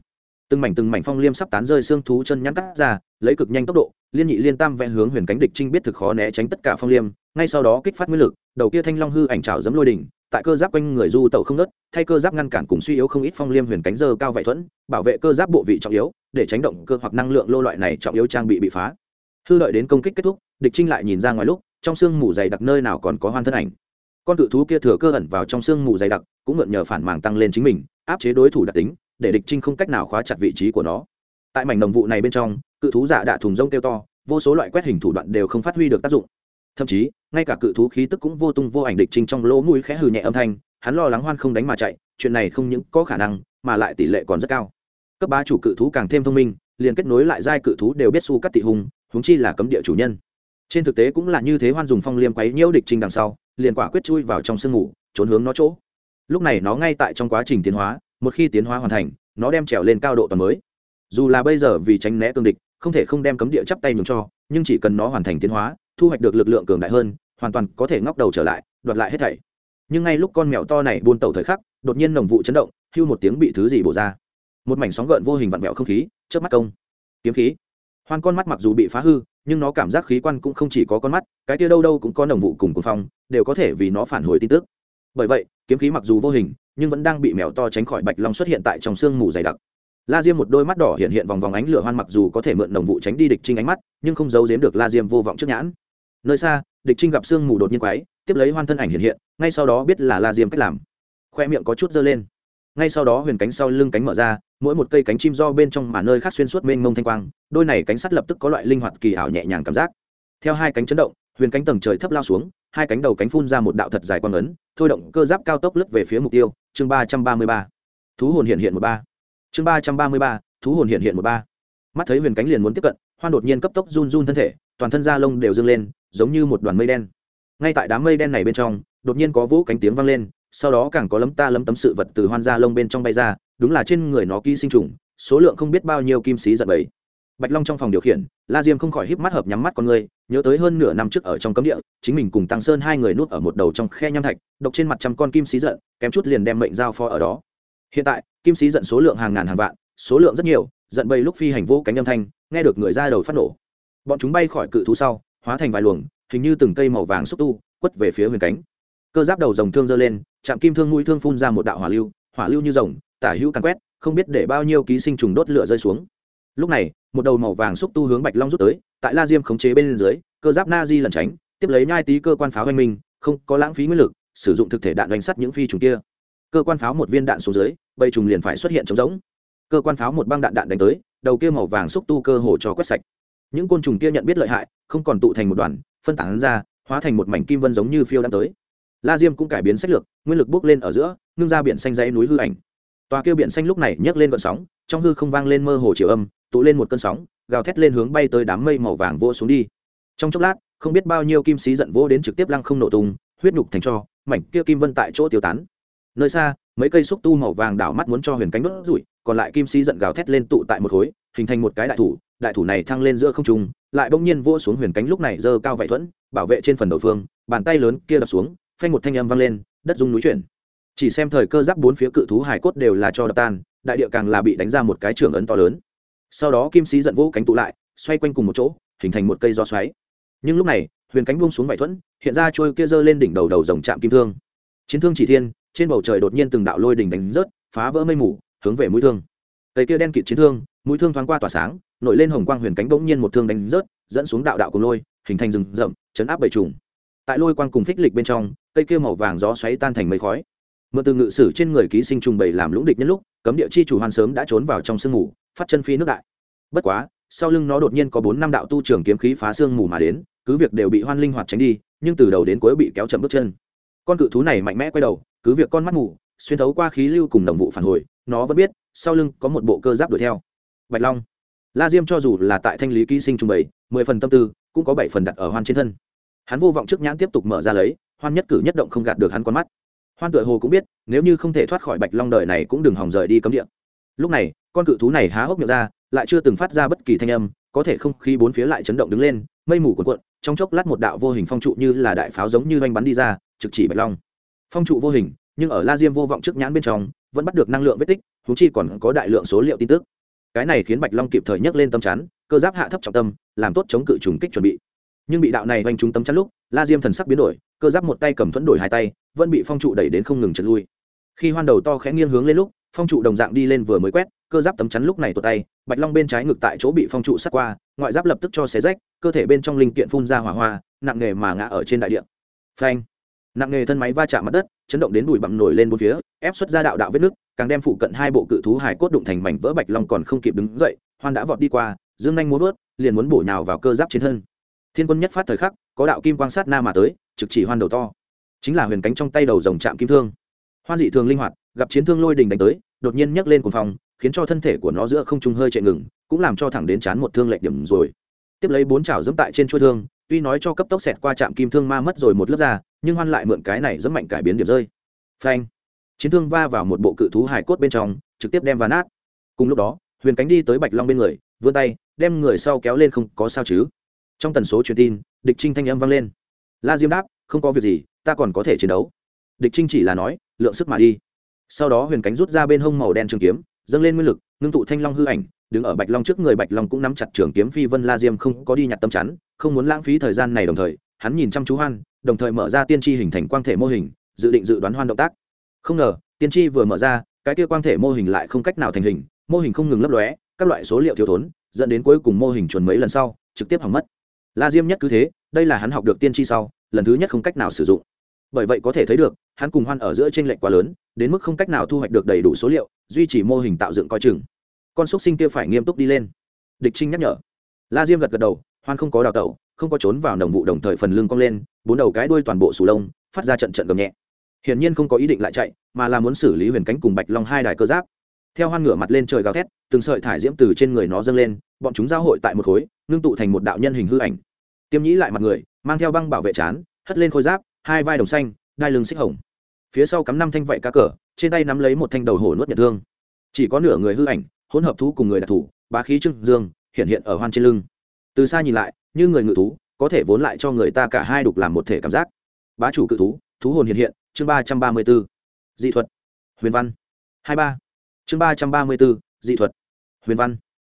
từng mảnh từng mảnh phong liêm sắp tán rơi xương thú chân nhắn cắt ra, lấy cực nhanh tốc độ, liên nhị liên tam vẽ hướng huyền cánh địch trinh biết thực khó né tránh tất cả phong liêm, ngay sau đó kích phát nguyên lực, đầu kia thanh long hư ảnh trào dấm lôi đỉnh, tại cơ giáp quanh người du tẩu không nớt, thay cơ giáp ngăn cản cùng suy yếu không ít phong liêm huyền cánh dơ cao vạy thuẫn, bảo vệ cơ giáp bộ vị trọng yếu, để tránh động cơ hoặc năng lượng lô loại này trọng yếu trang bị bị phá. Hư đợi đến công kích kết thúc, địch trinh lại nhìn ra ngoài lúc, trong sương mù dày đặc nơi nào còn có hoan thân ảnh. Con cự thú kia thừa cơ ẩn vào trong sương mù dày đặc, cũng mượn nhờ phản màng tăng lên chính mình, áp chế đối thủ đặc tính để địch trinh không cách nào khóa chặt vị trí của nó. Tại mảnh đồng vụ này bên trong, cự thú giả đạ thùng rông kêu to, vô số loại quét hình thủ đoạn đều không phát huy được tác dụng. Thậm chí, ngay cả cự thú khí tức cũng vô tung vô ảnh địch trinh trong lỗ mũi khẽ hừ nhẹ âm thanh, hắn lo lắng hoan không đánh mà chạy, chuyện này không những có khả năng, mà lại tỷ lệ còn rất cao. Cấp ba chủ cự thú càng thêm thông minh, liền kết nối lại giai cự thú đều biết su cắt tị hùng húng chi là cấm địa chủ nhân. Trên thực tế cũng là như thế hoan dùng phong liêm quấy nhiễu địch trinh đằng sau, liền quả quyết chui vào trong sương ngủ trốn hướng nó chỗ. Lúc này nó ngay tại trong quá trình tiến hóa một khi tiến hóa hoàn thành, nó đem trèo lên cao độ toàn mới. Dù là bây giờ vì tránh né cương địch, không thể không đem cấm địa chắp tay nhường cho, nhưng chỉ cần nó hoàn thành tiến hóa, thu hoạch được lực lượng cường đại hơn, hoàn toàn có thể ngóc đầu trở lại, đoạt lại hết thảy. Nhưng ngay lúc con mèo to này buôn tàu thời khắc, đột nhiên nồng vụ chấn động, hưu một tiếng bị thứ gì bổ ra. Một mảnh sóng gợn vô hình vặn vẹo không khí trước mắt công. Kiếm khí. Hoan con mắt mặc dù bị phá hư, nhưng nó cảm giác khí quan cũng không chỉ có con mắt, cái kia đâu đâu cũng có nồng vụ cùng cuồng phong, đều có thể vì nó phản hồi tin tức bởi vậy, kiếm khí mặc dù vô hình, nhưng vẫn đang bị mèo to tránh khỏi bạch long xuất hiện tại trong sương mù dày đặc. La diêm một đôi mắt đỏ hiện hiện vòng vòng ánh lửa hoan mặc dù có thể mượn đồng vụ tránh đi địch trinh ánh mắt, nhưng không giấu giếm được la diêm vô vọng trước nhãn. Nơi xa, địch trinh gặp sương mù đột nhiên quái tiếp lấy hoan thân ảnh hiện hiện, ngay sau đó biết là la diêm cách làm. Khoe miệng có chút dơ lên. Ngay sau đó huyền cánh sau lưng cánh mở ra, mỗi một cây cánh chim do bên trong mà nơi khác xuyên suốt mênh mông thanh quang, đôi này cánh sắt lập tức có loại linh hoạt kỳ ảo nhẹ nhàng cảm giác. Theo hai cánh chấn động huyền cánh tầng trời thấp lao xuống, hai cánh đầu cánh phun ra một đạo thật dài quang ấn, thôi động cơ giáp cao tốc lướt về phía mục tiêu. Chương ba trăm ba mươi ba. Thú hồn hiện hiện một ba. Chương ba trăm ba mươi ba. Thú hồn hiện hiện một ba. Mắt thấy huyền cánh liền muốn tiếp cận, hoan đột nhiên cấp tốc run run thân thể, toàn thân da lông đều dâng lên, giống như một đoàn mây đen. Ngay tại đám mây đen này bên trong, đột nhiên có vũ cánh tiếng vang lên, sau đó càng có lấm ta lấm tấm sự vật từ hoan da lông bên trong bay ra, đúng là trên người nó ký sinh trùng, số lượng không biết bao nhiêu kim sĩ giật bẫy. Bạch long trong phòng điều khiển, la diêm không khỏi híp mắt hợp nhắm mắt con người nhớ tới hơn nửa năm trước ở trong cấm địa, chính mình cùng tăng sơn hai người nuốt ở một đầu trong khe nham thạch, độc trên mặt trăm con kim sĩ giận, kém chút liền đem mệnh giao phó ở đó. Hiện tại, kim sĩ giận số lượng hàng ngàn hàng vạn, số lượng rất nhiều, giận bầy lúc phi hành vô cánh âm thanh, nghe được người ra đầu phát nổ. Bọn chúng bay khỏi cự thú sau, hóa thành vài luồng, hình như từng cây màu vàng xúc tu, quất về phía huyền cánh. Cơ giáp đầu rồng thương giơ lên chạm kim thương mũi thương phun ra một đạo hỏa lưu hỏa lưu như rồng, tả hữu càn quét, không biết để bao nhiêu ký sinh trùng đốt lửa rơi xuống lúc này, một đầu màu vàng xúc tu hướng bạch long rút tới, tại la diêm khống chế bên dưới, cơ giáp na di lẩn tránh, tiếp lấy nhai tí cơ quan pháo oanh minh, không có lãng phí nguyên lực, sử dụng thực thể đạn đánh sắt những phi trùng kia. Cơ quan pháo một viên đạn xuống dưới, bầy trùng liền phải xuất hiện trống rỗng. Cơ quan pháo một băng đạn đạn đánh tới, đầu kia màu vàng xúc tu cơ hồ cho quét sạch. Những côn trùng kia nhận biết lợi hại, không còn tụ thành một đoàn, phân tán ra, hóa thành một mảnh kim vân giống như phiêu đang tới. La diêm cũng cải biến sách lược, nguyên lực bước lên ở giữa, ngưng ra biển xanh dãy núi hư ảnh tòa kia biển xanh lúc này nhấc lên gợn sóng, trong hư không vang lên mơ hồ chiều âm, tụ lên một cơn sóng, gào thét lên hướng bay tới đám mây màu vàng vô xuống đi. Trong chốc lát, không biết bao nhiêu kim sĩ giận vô đến trực tiếp lăng không nổ tung, huyết nhục thành cho, mảnh kia kim vân tại chỗ tiêu tán. Nơi xa, mấy cây xúc tu màu vàng đảo mắt muốn cho huyền cánh đốt rủi, còn lại kim sĩ giận gào thét lên tụ tại một khối, hình thành một cái đại thủ đại thủ này thăng lên giữa không trung, lại bỗng nhiên vỗ xuống huyền cánh lúc này giơ cao vải thuẫn, bảo vệ trên phần đầu phương, bàn tay lớn kia đập xuống, phanh một thanh âm vang lên, đất rung núi chuyển chỉ xem thời cơ giáp bốn phía cự thú hải cốt đều là cho đập tan, đại địa càng là bị đánh ra một cái trường ấn to lớn. Sau đó kim sĩ giận vũ cánh tụ lại, xoay quanh cùng một chỗ, hình thành một cây gió xoáy. Nhưng lúc này, huyền cánh buông xuống vải thuẫn, hiện ra trôi kia giơ lên đỉnh đầu đầu dòng chạm kim thương. Chiến thương chỉ thiên, trên bầu trời đột nhiên từng đạo lôi đỉnh đánh rớt, phá vỡ mây mù, hướng về mũi thương. Cây kia đen kịt chiến thương, mũi thương thoáng qua tỏa sáng, nổi lên hồng quang huyền cánh bỗng nhiên một thương đánh rớt, dẫn xuống đạo đạo cùng lôi, hình thành rừng rậm, chấn áp bầy trùng. Tại lôi quang cùng phích lịch bên trong, cây kia màu vàng gió xoáy tan thành mây khói mượn từ ngự sử trên người ký sinh trùng bầy làm lũng địch nhân lúc, cấm địa chi chủ hoan sớm đã trốn vào trong sương mù, phát chân phi nước đại. Bất quá, sau lưng nó đột nhiên có bốn năm đạo tu trưởng kiếm khí phá xương mù mà đến, cứ việc đều bị hoan linh hoạt tránh đi, nhưng từ đầu đến cuối bị kéo chậm bước chân. Con cự thú này mạnh mẽ quay đầu, cứ việc con mắt mù, xuyên thấu qua khí lưu cùng đồng vụ phản hồi, nó vẫn biết, sau lưng có một bộ cơ giáp đuổi theo. Bạch long. La diêm cho dù là tại thanh lý ký sinh trùng bầy mười phần tâm tư, cũng có bảy phần đặt ở hoan trên thân. Hắn vô vọng trước nhãn tiếp tục mở ra lấy, hoan nhất cử nhất động không gạt được hắn con mắt hoan tựa hồ cũng biết, nếu như không thể thoát khỏi bạch long đời này cũng đừng hòng rời đi cấm địa. Lúc này, con cự thú này há hốc miệng ra, lại chưa từng phát ra bất kỳ thanh âm, có thể không khí bốn phía lại chấn động đứng lên, mây mù cuộn cuộn, trong chốc lát một đạo vô hình phong trụ như là đại pháo giống như oanh bắn đi ra, trực chỉ bạch long. Phong trụ vô hình, nhưng ở la diêm vô vọng trước nhãn bên trong, vẫn bắt được năng lượng vết tích thú chi còn có đại lượng số liệu tin tức. Cái này khiến bạch long kịp thời nhấc lên tâm chắn, cơ giáp hạ thấp trọng tâm, làm tốt chống cự trùng kích chuẩn bị. Nhưng bị đạo này oanh trúng tấm chắn lúc, la diêm thần sắc biến đổi, cơ giáp một tay cầm thuẫn đổi hai tay vẫn bị phong trụ đẩy đến không ngừng trượt lui. Khi hoan đầu to khẽ nghiêng hướng lên lúc, phong trụ đồng dạng đi lên vừa mới quét, cơ giáp tấm chắn lúc này tuột tay, bạch long bên trái ngực tại chỗ bị phong trụ sát qua, ngoại giáp lập tức cho xé rách, cơ thể bên trong linh kiện phun ra hỏa hoa, nặng nghề mà ngã ở trên đại địa. Phanh! Nặng nghề thân máy va chạm mặt đất, chấn động đến bụi bặm nổi lên bốn phía, ép xuất ra đạo đạo vết nước càng đem phụ cận hai bộ cự thú hải cốt đụng thành mảnh vỡ bạch long còn không kịp đứng dậy, hoan đã vọt đi qua, dương nhanh muốn vớt, liền muốn bổ nhào vào cơ giáp trên thân. Thiên quân nhất phát thời khắc, có đạo kim quan sát na mà tới, trực chỉ hoan đầu to chính là huyền cánh trong tay đầu dòng chạm kim thương. Hoan dị thường linh hoạt, gặp chiến thương lôi đình đánh tới, đột nhiên nhấc lên cuồng phòng khiến cho thân thể của nó giữa không trung hơi chạy ngừng, cũng làm cho thẳng đến chán một thương lệch điểm rồi. Tiếp lấy bốn chảo dẫm tại trên chuôi thương, tuy nói cho cấp tốc xẹt qua trạm kim thương ma mất rồi một lớp ra nhưng hoan lại mượn cái này dẫm mạnh cải biến điểm rơi. Phanh! Chiến thương va vào một bộ cự thú hải cốt bên trong, trực tiếp đem ván nát. Cùng lúc đó, huyền cánh đi tới bạch long bên người, vươn tay, đem người sau kéo lên không có sao chứ. Trong tần số truyền tin, địch trinh thanh âm vang lên. La diêm đáp, không có việc gì ta còn có thể chiến đấu. Địch trinh chỉ là nói, lượng sức mà đi. Sau đó huyền cánh rút ra bên hông màu đen trường kiếm, dâng lên nguyên lực, ngưng tụ thanh long hư ảnh, đứng ở bạch long trước người bạch long cũng nắm chặt trường kiếm phi vân la diêm không có đi nhặt tâm chắn, không muốn lãng phí thời gian này đồng thời, hắn nhìn chăm chú hoan, đồng thời mở ra tiên tri hình thành quang thể mô hình, dự định dự đoán hoan động tác. Không ngờ, tiên tri vừa mở ra, cái kia quang thể mô hình lại không cách nào thành hình, mô hình không ngừng lấp lóe, các loại số liệu thiếu thốn, dẫn đến cuối cùng mô hình chuẩn mấy lần sau, trực tiếp hỏng mất. La diêm nhất cứ thế, đây là hắn học được tiên tri sau, lần thứ nhất không cách nào sử dụng bởi vậy có thể thấy được, hắn cùng hoan ở giữa t r ê n lệch quá lớn, đến mức không cách nào thu hoạch được đầy đủ số liệu, duy trì mô hình tạo dựng coi chừng. Con xúc sinh kia phải nghiêm túc đi lên. Địch trinh nhắc nhở. La diêm gật gật đầu, hoan không có đào tẩu, không có trốn vào đồng vụ đồng thời phần lưng cong lên, bốn đầu cái đuôi toàn bộ sù lông, phát ra trận trận gầm nhẹ. Hiển nhiên không có ý định lại chạy, mà là muốn xử lý huyền cánh cùng bạch long hai đài cơ giáp. Theo hoan ngửa mặt lên trời gào thét, từng sợi thải diễm từ trên người nó dâng lên, bọn chúng giao hội tại một khối, ngưng tụ thành một đạo nhân hình hư ảnh. Tiêm nhĩ lại mặt người, mang theo băng bảo vệ chán, hất lên khôi giáp hai vai đồng xanh, đai lưng xích hồng. Phía sau cắm năm thanh vạy cá cờ, trên tay nắm lấy một thanh đầu hổ nuốt nhật thương. Chỉ có nửa người hư ảnh, hỗn hợp thú cùng người đặc thù, bá khí trưng dương, hiện hiện ở hoan trên lưng. Từ xa nhìn lại, như người ngự thú, có thể vốn lại cho người ta cả hai đục làm một thể cảm giác. Bá chủ cự thú thú hồn hiện hiện, chương ba trăm ba mươi b ố dị thuật. Huyền văn. Hai ba. Chương ba trăm ba mươi b ố dị thuật. Huyền văn.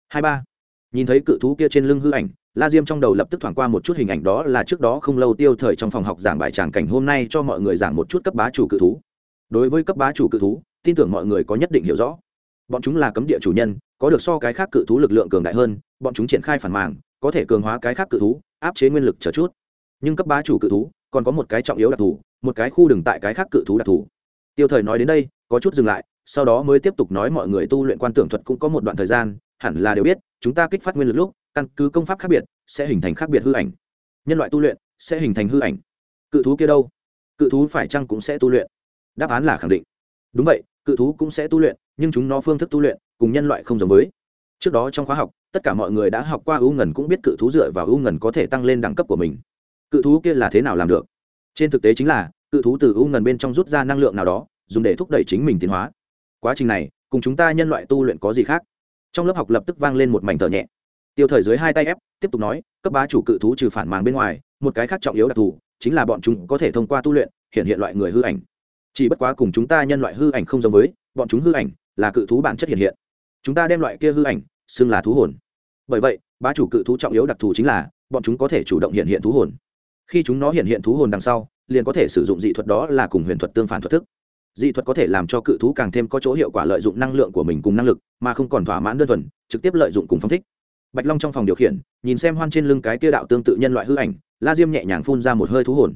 Hai ba. Nhìn thấy cự thú kia trên lưng hư ảnh la diêm trong đầu lập tức thoảng qua một chút hình ảnh đó là trước đó không lâu tiêu thời trong phòng học giảng bài tràng cảnh hôm nay cho mọi người giảng một chút cấp bá chủ cự thú. Đối với cấp bá chủ cự thú, tin tưởng mọi người có nhất định hiểu rõ. Bọn chúng là cấm địa chủ nhân, có được so cái khác cự thú lực lượng cường đại hơn, bọn chúng triển khai phản màng, có thể cường hóa cái khác cự thú, áp chế nguyên lực chờ chút. Nhưng cấp bá chủ cự thú, còn có một cái trọng yếu đặc thù, một cái khu đừng tại cái khác cự thú đặc thù. Tiêu thời nói đến đây, có chút dừng lại, sau đó mới tiếp tục nói mọi người tu luyện quan tưởng thuật cũng có một đoạn thời gian, hẳn là đều biết chúng ta kích phát nguyên lực lúc, căn cứ công pháp khác biệt, sẽ hình thành khác biệt hư ảnh. Nhân loại tu luyện sẽ hình thành hư ảnh. Cự thú kia đâu? Cự thú phải chăng cũng sẽ tu luyện? Đáp án là khẳng định. Đúng vậy, cự thú cũng sẽ tu luyện, nhưng chúng nó phương thức tu luyện cùng nhân loại không giống với. Trước đó trong khóa học, tất cả mọi người đã học qua ưu ngần cũng biết cự thú dựa vào ưu ngần có thể tăng lên đẳng cấp của mình. Cự thú kia là thế nào làm được? Trên thực tế chính là, cự thú từ ưu ngần bên trong rút ra năng lượng nào đó, dùng để thúc đẩy chính mình tiến hóa. Quá trình này, cùng chúng ta nhân loại tu luyện có gì khác? Trong lớp học lập tức vang lên một mảnh thở nhẹ. Tiêu thời dưới hai tay ép, tiếp tục nói, cấp bá chủ cự thú trừ phản màng bên ngoài, một cái khác trọng yếu đặc thù, chính là bọn chúng có thể thông qua tu luyện, hiện hiện loại người hư ảnh. Chỉ bất quá cùng chúng ta nhân loại hư ảnh không giống với, bọn chúng hư ảnh là cự thú bản chất hiện hiện. Chúng ta đem loại kia hư ảnh xưng là thú hồn. Bởi vậy, bá chủ cự thú trọng yếu đặc thù chính là, bọn chúng có thể chủ động hiện hiện thú hồn. Khi chúng nó hiện hiện thú hồn đằng sau, liền có thể sử dụng dị thuật đó là cùng huyền thuật tương phản thuật thức dị thuật có thể làm cho cự thú càng thêm có chỗ hiệu quả lợi dụng năng lượng của mình cùng năng lực, mà không còn thỏa mãn đơn thuần, trực tiếp lợi dụng cùng phong thích. Bạch long trong phòng điều khiển, nhìn xem hoan trên lưng cái kia đạo tương tự nhân loại hư ảnh, la diêm nhẹ nhàng phun ra một hơi thú hồn.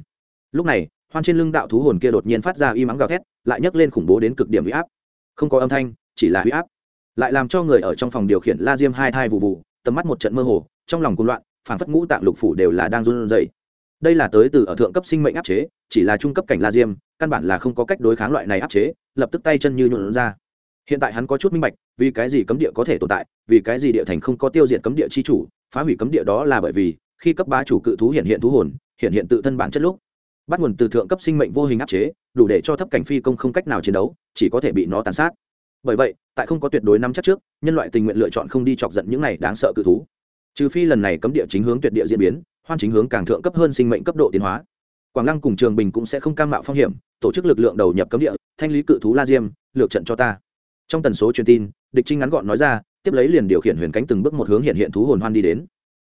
Lúc này, hoan trên lưng đạo thú hồn kia đột nhiên phát ra y mắng gào thét, lại nhấc lên khủng bố đến cực điểm huy áp. Không có âm thanh, chỉ là huy áp. Lại làm cho người ở trong phòng điều khiển la diêm hai thai vụ vụ, tầm mắt một trận mơ hồ, trong lòng cuồng loạn phản phất ngũ tạng lục phủ đều là đang run rẩy đây là tới từ ở thượng cấp sinh mệnh áp chế, chỉ là trung cấp cảnh la diêm, căn bản là không có cách đối kháng loại này áp chế, lập tức tay chân như nhuộn ra. Hiện tại hắn có chút minh bạch, vì cái gì cấm địa có thể tồn tại, vì cái gì địa thành không có tiêu diệt cấm địa chi chủ, phá hủy cấm địa đó là bởi vì, khi cấp bá chủ cự thú hiện hiện thú hồn, hiện hiện tự thân bản chất lúc, bắt nguồn từ thượng cấp sinh mệnh vô hình áp chế, đủ để cho thấp cảnh phi công không cách nào chiến đấu, chỉ có thể bị nó tàn sát. Bởi vậy, tại không có tuyệt đối nắm chắc trước, nhân loại tình nguyện lựa chọn không đi chọc giận những này đáng sợ cự thú trừ phi lần này cấm địa chính hướng tuyệt địa diễn biến, hoan chính hướng càng thượng cấp hơn sinh mệnh cấp độ tiến hóa. Quảng lăng cùng trường bình cũng sẽ không cam mạo phong hiểm, tổ chức lực lượng đầu nhập cấm địa, thanh lý cự thú la diêm, lược trận cho ta. Trong tần số truyền tin, địch trinh ngắn gọn nói ra, tiếp lấy liền điều khiển huyền cánh từng bước một hướng hiện hiện thú hồn hoan đi đến.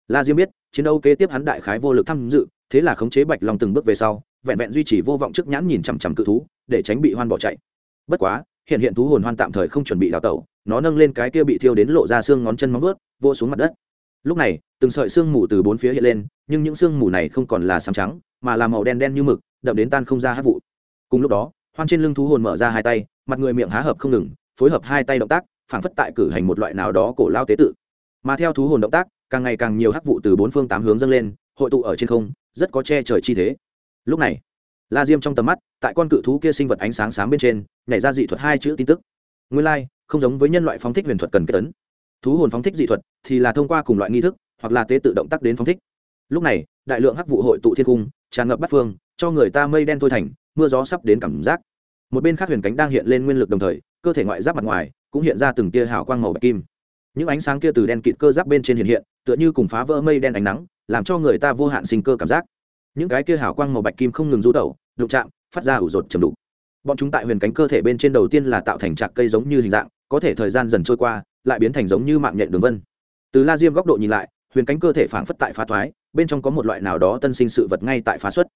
La diêm biết, chiến đấu kế tiếp hắn đại khái vô lực tham dự, thế là khống chế bạch long từng bước về sau, vẹn vẹn duy trì vô vọng trước nhãn nhìn chằm chằm cự thú, để tránh bị hoan bỏ chạy. Bất quá, hiện hiện thú hồn hoan tạm thời không chuẩn bị đào tẩu, nó nâng lên cái kia bị thiêu đến lộ ra xương ngón chân móng vớt vô xuống mặt đất lúc này từng sợi xương mù từ bốn phía hiện lên nhưng những xương mù này không còn là sáng trắng mà là màu đen đen như mực đậm đến tan không ra hát vụ. Cùng lúc đó hoan trên lưng thú hồn mở ra hai tay mặt người miệng há hợp không ngừng phối hợp hai tay động tác phảng phất tại cử hành một loại nào đó cổ lao tế tự. Mà theo thú hồn động tác càng ngày càng nhiều hắc vụ từ bốn phương tám hướng dâng lên hội tụ ở trên không rất có che trời chi thế. Lúc này la diêm trong tầm mắt tại con cự thú kia sinh vật ánh sáng sáng bên trên nhảy ra dị thuật hai chữ tin tức. Nguyên lai、like, không giống với nhân loại phóng thích huyền thuật cần kết tấn thú hồn phóng thích dị thuật thì là thông qua cùng loại nghi thức hoặc là tế tự động tác đến phóng thích. Lúc này, đại lượng hắc vụ hội tụ thiên cung, tràn ngập bắt phương, cho người ta mây đen thôi thành, mưa gió sắp đến cảm giác. Một bên khác huyền cánh đang hiện lên nguyên lực đồng thời, cơ thể ngoại giáp mặt ngoài cũng hiện ra từng tia hào quang màu bạch kim. Những ánh sáng kia từ đen kịt cơ giáp bên trên hiện hiện, tựa như cùng phá vỡ mây đen ánh nắng, làm cho người ta vô hạn sinh cơ cảm giác. Những cái kia hào quang màu bạch kim không ngừng rú tẩu, đụng chạm, phát ra ủ rột chầm đục. Bọn chúng tại huyền cánh cơ thể bên trên đầu tiên là tạo thành trạc cây giống như hình dạng, có thể thời gian dần trôi qua lại biến thành giống như mạng nhện đường vân. Từ la diêm góc độ nhìn lại, huyền cánh cơ thể phảng phất tại phá thoái, bên trong có một loại nào đó tân sinh sự vật ngay tại phá xuất.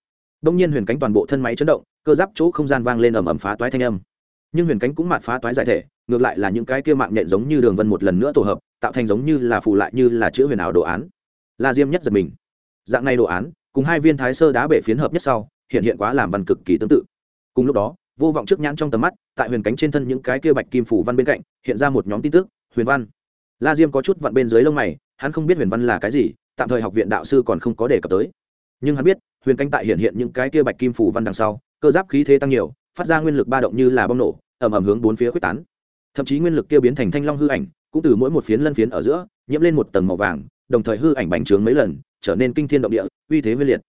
Đông nhiên huyền cánh toàn bộ thân máy chấn động, cơ giáp chỗ không gian vang lên ầm ầm phá toái thanh âm. Nhưng huyền cánh cũng mạt phá toái giải thể, ngược lại là những cái kia mạng nhện giống như đường vân một lần nữa tổ hợp, tạo thành giống như là phù lại như là chữ huyền ảo đồ án. La diêm nhất giật mình. Dạng này đồ án, cùng hai viên thái sơ đá bể phiến hợp nhất sau, hiện hiện quá làm văn cực kỳ tương tự. Cùng lúc đó, vô vọng trước nhãn trong tầm mắt, tại huyền cánh trên thân những cái kia bạch kim phủ văn bên cạnh, hiện ra một nhóm tin tức huyền văn. La diêm có chút vặn bên dưới lông mày, hắn không biết huyền văn là cái gì, tạm thời học viện đạo sư còn không có đề cập tới. Nhưng hắn biết, huyền cánh tại hiện hiện những cái kia bạch kim phủ văn đằng sau, cơ giáp khí thế tăng nhiều, phát ra nguyên lực ba động như là bom nổ, ầm ầm hướng bốn phía quyết tán. Thậm chí nguyên lực kia biến thành thanh long hư ảnh, cũng từ mỗi một phiến lân phiến ở giữa, nhiễm lên một tầng màu vàng, đồng thời hư ảnh bành trướng mấy lần, trở nên kinh thiên động địa, uy thế huy liệt.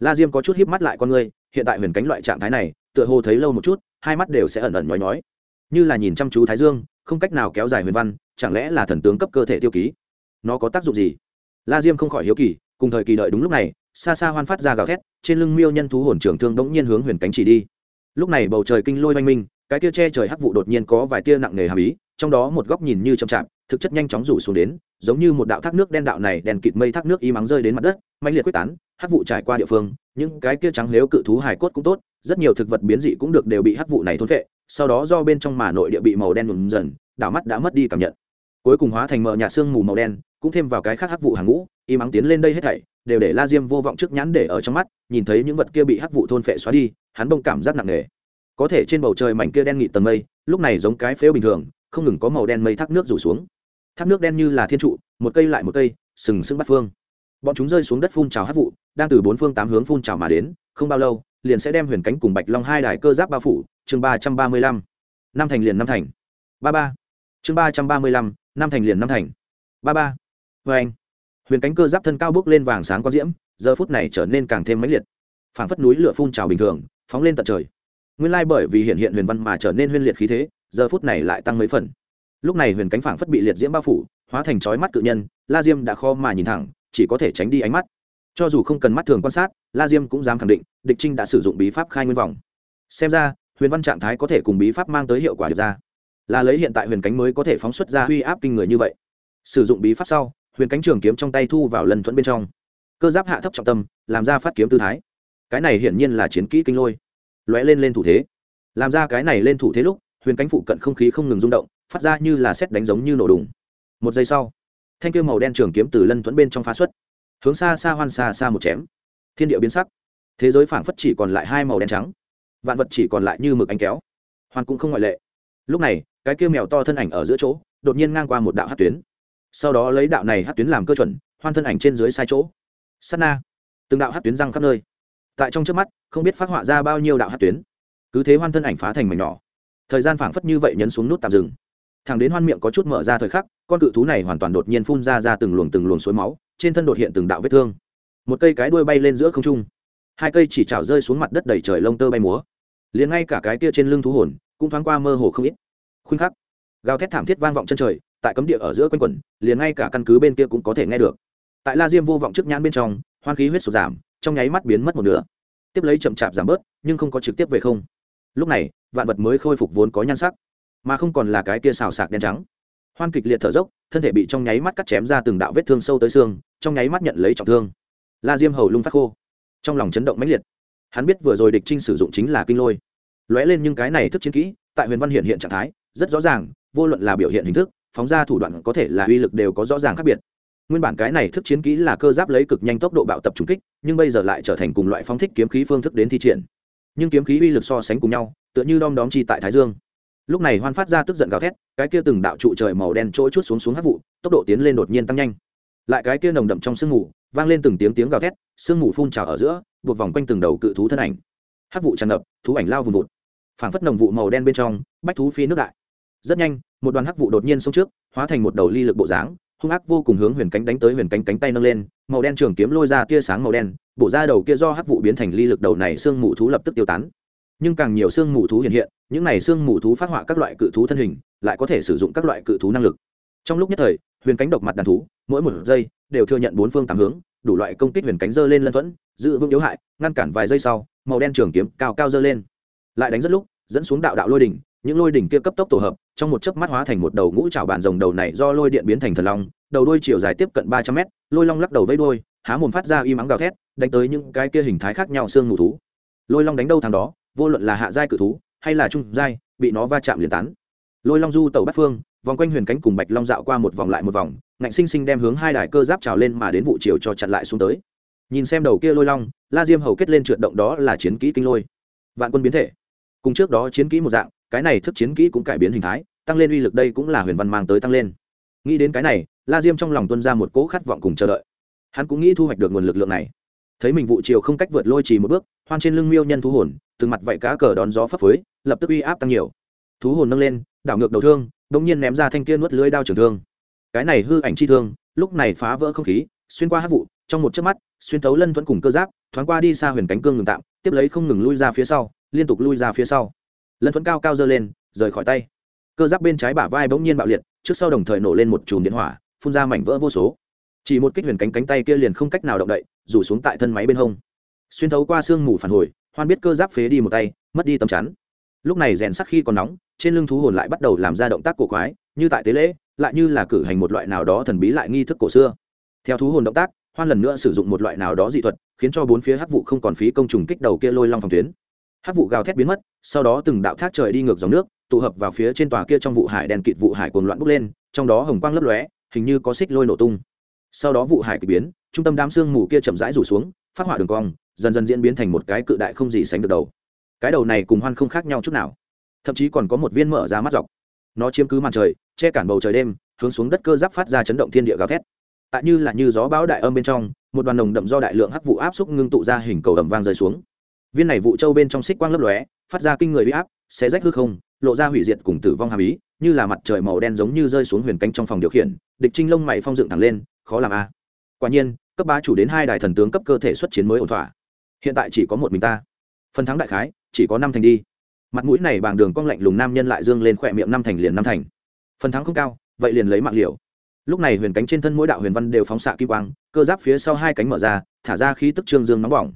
La diêm có chút híp mắt lại con người, hiện tại huyền cánh loại trạng thái này, tựa hồ thấy lâu một chút, hai mắt đều sẽ ẩn ẩn nhói nhói. Như là nhìn chăm chú thái dương, không cách nào kéo dài huyền văn chẳng lẽ là thần tướng cấp cơ thể tiêu ký? Nó có tác dụng gì? La diêm không khỏi hiếu kỳ, cùng thời kỳ đợi đúng lúc này, xa xa hoan phát ra gào thét, trên lưng miêu nhân thú hồn trưởng thương đống nhiên hướng huyền cánh chỉ đi. Lúc này bầu trời kinh lôi oanh minh, cái tia che trời hắc vụ đột nhiên có vài tia nặng nề hàm ý, trong đó một góc nhìn như chậm chạp, thực chất nhanh chóng rủ xuống đến, giống như một đạo thác nước đen đạo này đèn kịt mây thác nước y mắng rơi đến mặt đất mạnh liệt quyết tán, hắc vụ trải qua địa phương, những cái kia trắng lếu cự thú hài cốt cũng tốt, rất nhiều thực vật biến dị cũng được đều bị hắc vụ này thôn vệ sau đó do bên trong mà nội địa bị màu đen nhuộm dần, đảo mắt đã mất đi cảm nhận cuối cùng hóa thành mờ nhạt xương mù màu đen, cũng thêm vào cái khác hắc vụ hàng ngũ, y mắng tiến lên đây hết thảy, đều để la diêm vô vọng trước nhãn để ở trong mắt, nhìn thấy những vật kia bị hắc vụ thôn phệ xóa đi, hắn bông cảm giác nặng nề. Có thể trên bầu trời mảnh kia đen nghị tầng mây, lúc này giống cái phếu bình thường, không ngừng có màu đen mây thác nước rủ xuống. Thác nước đen như là thiên trụ, một cây lại một cây, sừng sững bắt phương. Bọn chúng rơi xuống đất phun trào hắc vụ, đang từ bốn phương tám hướng phun trào mà đến, không bao lâu, liền sẽ đem huyền cánh cùng bạch long hai đài cơ giáp bao phủ. Chương ba trăm ba mươi lăm. Năm thành liền năm thành. Ba ba. Chương ba trăm ba mươi lăm năm thành liền năm thành. Ba ba. Vê anh. Huyền cánh cơ giáp thân cao bước lên vàng sáng có diễm, giờ phút này trở nên càng thêm mãnh liệt. Phảng phất núi lửa phun trào bình thường, phóng lên tận trời. Nguyên lai bởi vì hiện hiện huyền văn mà trở nên huyên liệt khí thế, giờ phút này lại tăng mấy phần. Lúc này huyền cánh phảng phất bị liệt diễm bao phủ, hóa thành chói mắt cự nhân, la diêm đã kho mà nhìn thẳng, chỉ có thể tránh đi ánh mắt. Cho dù không cần mắt thường quan sát, la diêm cũng dám khẳng định, địch trinh đã sử dụng bí pháp khai nguyên vòng xem ra, huyền văn trạng thái có thể cùng bí pháp mang tới hiệu quả được ra là lấy hiện tại huyền cánh mới có thể phóng xuất ra uy áp kinh người như vậy. Sử dụng bí pháp sau, huyền cánh trường kiếm trong tay thu vào lần thuẫn bên trong. Cơ giáp hạ thấp trọng tâm, làm ra phát kiếm tư thái. Cái này hiển nhiên là chiến kỹ kinh lôi. Lóe lên lên thủ thế. Làm ra cái này lên thủ thế lúc, huyền cánh phụ cận không khí không ngừng rung động, phát ra như là xét đánh giống như nổ đùng. Một giây sau, thanh kiếm màu đen trường kiếm từ lân thuẫn bên trong phá xuất. Hướng xa xa hoan xa xa một chém. Thiên địa biến sắc. Thế giới phảng phất chỉ còn lại hai màu đen trắng. Vạn vật chỉ còn lại như mực ánh kéo. Hoàn cũng không ngoại lệ lúc này, cái kia mèo to thân ảnh ở giữa chỗ, đột nhiên ngang qua một đạo hát tuyến. Sau đó lấy đạo này hát tuyến làm cơ chuẩn, hoan thân ảnh trên dưới sai chỗ. Sắt na. Từng đạo hát tuyến răng khắp nơi. Tại trong trước mắt, không biết phát họa ra bao nhiêu đạo hát tuyến. Cứ thế hoan thân ảnh phá thành mảnh nhỏ. Thời gian phảng phất như vậy nhấn xuống nút tạm dừng. Thằng đến hoan miệng có chút mở ra thời khắc, con cự thú này hoàn toàn đột nhiên phun ra ra từng luồng từng luồng suối máu, trên thân đột hiện từng đạo vết thương. Một cây cái đuôi bay lên giữa không trung. Hai cây chỉ chảo rơi xuống mặt đất đầy trời lông tơ bay múa. Liền ngay cả cái kia trên lưng thú hồn, cũng thoáng qua mơ hồ không ít khuynh khắc. Gào thét thảm thiết vang vọng chân trời, tại cấm địa ở giữa quanh quẩn, liền ngay cả căn cứ bên kia cũng có thể nghe được. Tại la diêm vô vọng trước nhãn bên trong hoan khí huyết sụt giảm, trong nháy mắt biến mất một nửa. Tiếp lấy chậm chạp giảm bớt, nhưng không có trực tiếp về không. Lúc này, vạn vật mới khôi phục vốn có nhan sắc, mà không còn là cái kia xào sạc đen trắng. Hoan kịch liệt thở dốc, thân thể bị trong nháy mắt cắt chém ra từng đạo vết thương sâu tới xương, trong nháy mắt nhận lấy trọng thương. La diêm hầu lung phát khô. Trong lòng chấn động mãnh liệt. Hắn biết vừa rồi địch trinh sử dụng chính là kinh lôi. Lóe lên nhưng cái này thức chiến kỹ, tại huyền văn hiện hiện trạng thái rất rõ ràng, vô luận là biểu hiện hình thức, phóng ra thủ đoạn có thể là uy lực đều có rõ ràng khác biệt. Nguyên bản cái này thức chiến kỹ là cơ giáp lấy cực nhanh tốc độ bạo tập trung kích, nhưng bây giờ lại trở thành cùng loại phóng thích kiếm khí phương thức đến thi triển. Nhưng kiếm khí uy lực so sánh cùng nhau, tựa như đom đóm chi tại thái dương. Lúc này hoan phát ra tức giận gào thét, cái kia từng đạo trụ trời màu đen trỗi chút xuống xuống hát vụ, tốc độ tiến lên đột nhiên tăng nhanh. Lại cái kia nồng đậm trong sương mù, vang lên từng tiếng tiếng gào thét, sương mù phun trào ở giữa, buộc vòng quanh từng đầu cự thú thân ảnh. Hát vụ tràn ngập, thú ảnh lao vùng vụt. Phảng phất nồng vụ màu đen bên trong, bách thú phi nước đại rất nhanh, một đoàn hắc vụ đột nhiên xông trước, hóa thành một đầu ly lực bộ dáng, hung ác vô cùng hướng huyền cánh đánh tới huyền cánh cánh tay nâng lên, màu đen trường kiếm lôi ra tia sáng màu đen, bổ ra đầu kia do hắc vụ biến thành ly lực đầu này xương mù thú lập tức tiêu tán. Nhưng càng nhiều xương mù thú hiện hiện, những này xương mù thú phát họa các loại cự thú thân hình, lại có thể sử dụng các loại cự thú năng lực. Trong lúc nhất thời, huyền cánh độc mặt đàn thú, mỗi một giây đều thừa nhận bốn phương tám hướng, đủ loại công kích huyền cánh dơ lên lân thuẫn, giữ vững yếu hại, ngăn cản vài giây sau, màu đen trường kiếm cao cao dơ lên. Lại đánh rất lúc, dẫn xuống đạo đạo lôi đỉnh, những lôi đỉnh kia cấp tốc tổ hợp trong một chớp mắt hóa thành một đầu ngũ trảo bàn rồng đầu này do lôi điện biến thành thần long đầu đuôi chiều dài tiếp cận ba trăm mét lôi long lắc đầu vẫy đuôi, há mồm phát ra y mắng gào thét đánh tới những cái kia hình thái khác nhau xương mù thú. Lôi long đánh đâu thằng đó vô luận là hạ giai cự thú hay là trung giai bị nó va chạm liền tán. Lôi long du tẩu bát phương vòng quanh huyền cánh cùng bạch long dạo qua một vòng lại một vòng ngạnh sinh sinh đem hướng hai đài cơ giáp trào lên mà đến vụ chiều cho chặn lại xuống tới. Nhìn xem đầu kia lôi long la diêm hầu kết lên trượt động đó là chiến kỹ kinh lôi. Vạn quân biến thể. Cùng trước đó chiến kỹ một dạng cái này thức chiến kỹ cũng cải biến hình thái, tăng lên uy lực đây cũng là huyền văn mang tới tăng lên. Nghĩ đến cái này, la diêm trong lòng tuân ra một cỗ khát vọng cùng chờ đợi. Hắn cũng nghĩ thu hoạch được nguồn lực lượng này. Thấy mình vụ chiều không cách vượt lôi trì một bước, hoan trên lưng miêu nhân thú hồn, từng mặt vạy cá cờ đón gió phấp phới, lập tức uy áp tăng nhiều. Thú hồn nâng lên, đảo ngược đầu thương đông nhiên ném ra thanh kia nuốt lưới đao trường thương. Cái này hư ảnh chi thương, lúc này phá vỡ không khí, xuyên qua hát vụ, trong một chớp mắt, xuyên thấu lân thuẫn cùng cơ giáp, thoáng qua đi xa huyền cánh cương ngừng tạm, tiếp lấy không ngừng lui ra phía sau, liên tục lui ra phía sau lân thuẫn cao cao dơ lên, rời khỏi tay. Cơ giáp bên trái bả vai bỗng nhiên bạo liệt, trước sau đồng thời nổ lên một chùm điện hỏa, phun ra mảnh vỡ vô số. Chỉ một kích huyền cánh cánh tay kia liền không cách nào động đậy, rủ xuống tại thân máy bên hông. Xuyên thấu qua sương mù phản hồi, hoan biết cơ giáp phế đi một tay, mất đi tầm chắn. Lúc này rèn sắc khi còn nóng, trên lưng thú hồn lại bắt đầu làm ra động tác cổ quái, như tại tế lễ, lại như là cử hành một loại nào đó thần bí lại nghi thức cổ xưa. Theo thú hồn động tác, hoan lần nữa sử dụng một loại nào đó dị thuật, khiến cho bốn phía hắc vụ không còn phí công trùng kích đầu kia lôi long phòng tuyến hắc vụ gào thét biến mất, sau đó từng đạo thác trời đi ngược dòng nước, tụ hợp vào phía trên tòa kia trong vụ hải đèn kịt vụ hải cuồng loạn bốc lên, trong đó hồng quang lấp lóe, hình như có xích lôi nổ tung. Sau đó vụ hải kỳ biến, trung tâm đám xương mù kia chậm rãi rủ xuống, phát hỏa đường cong, dần dần diễn biến thành một cái cự đại không gì sánh được đầu. Cái đầu này cùng hoan không khác nhau chút nào. Thậm chí còn có một viên mở ra mắt dọc. Nó chiếm cứ màn trời, che cản bầu trời đêm, hướng xuống đất cơ giáp phát ra chấn động thiên địa gào thét. Tại như là như gió bão đại âm bên trong, một đoàn nồng đậm do đại lượng hắc vụ áp xúc ngưng tụ ra hình cầu ầm vang rơi xuống viên này vụ châu bên trong xích quang lấp lóe, phát ra kinh người huy áp, xé rách hư không, lộ ra hủy diệt cùng tử vong hàm ý, như là mặt trời màu đen giống như rơi xuống huyền cánh trong phòng điều khiển, địch trinh lông mày phong dựng thẳng lên, khó làm a. Quả nhiên, cấp ba chủ đến hai đại thần tướng cấp cơ thể xuất chiến mới ổn thỏa. Hiện tại chỉ có một mình ta. Phần thắng đại khái, chỉ có năm thành đi. Mặt mũi này bằng đường cong lạnh lùng nam nhân lại dương lên khỏe miệng năm thành liền năm thành. Phần thắng không cao, vậy liền lấy mạng liều. Lúc này huyền cánh trên thân mỗi đạo huyền văn đều phóng xạ kim quang, cơ giáp phía sau hai cánh mở ra, thả ra khí tức trương dương nóng bỏng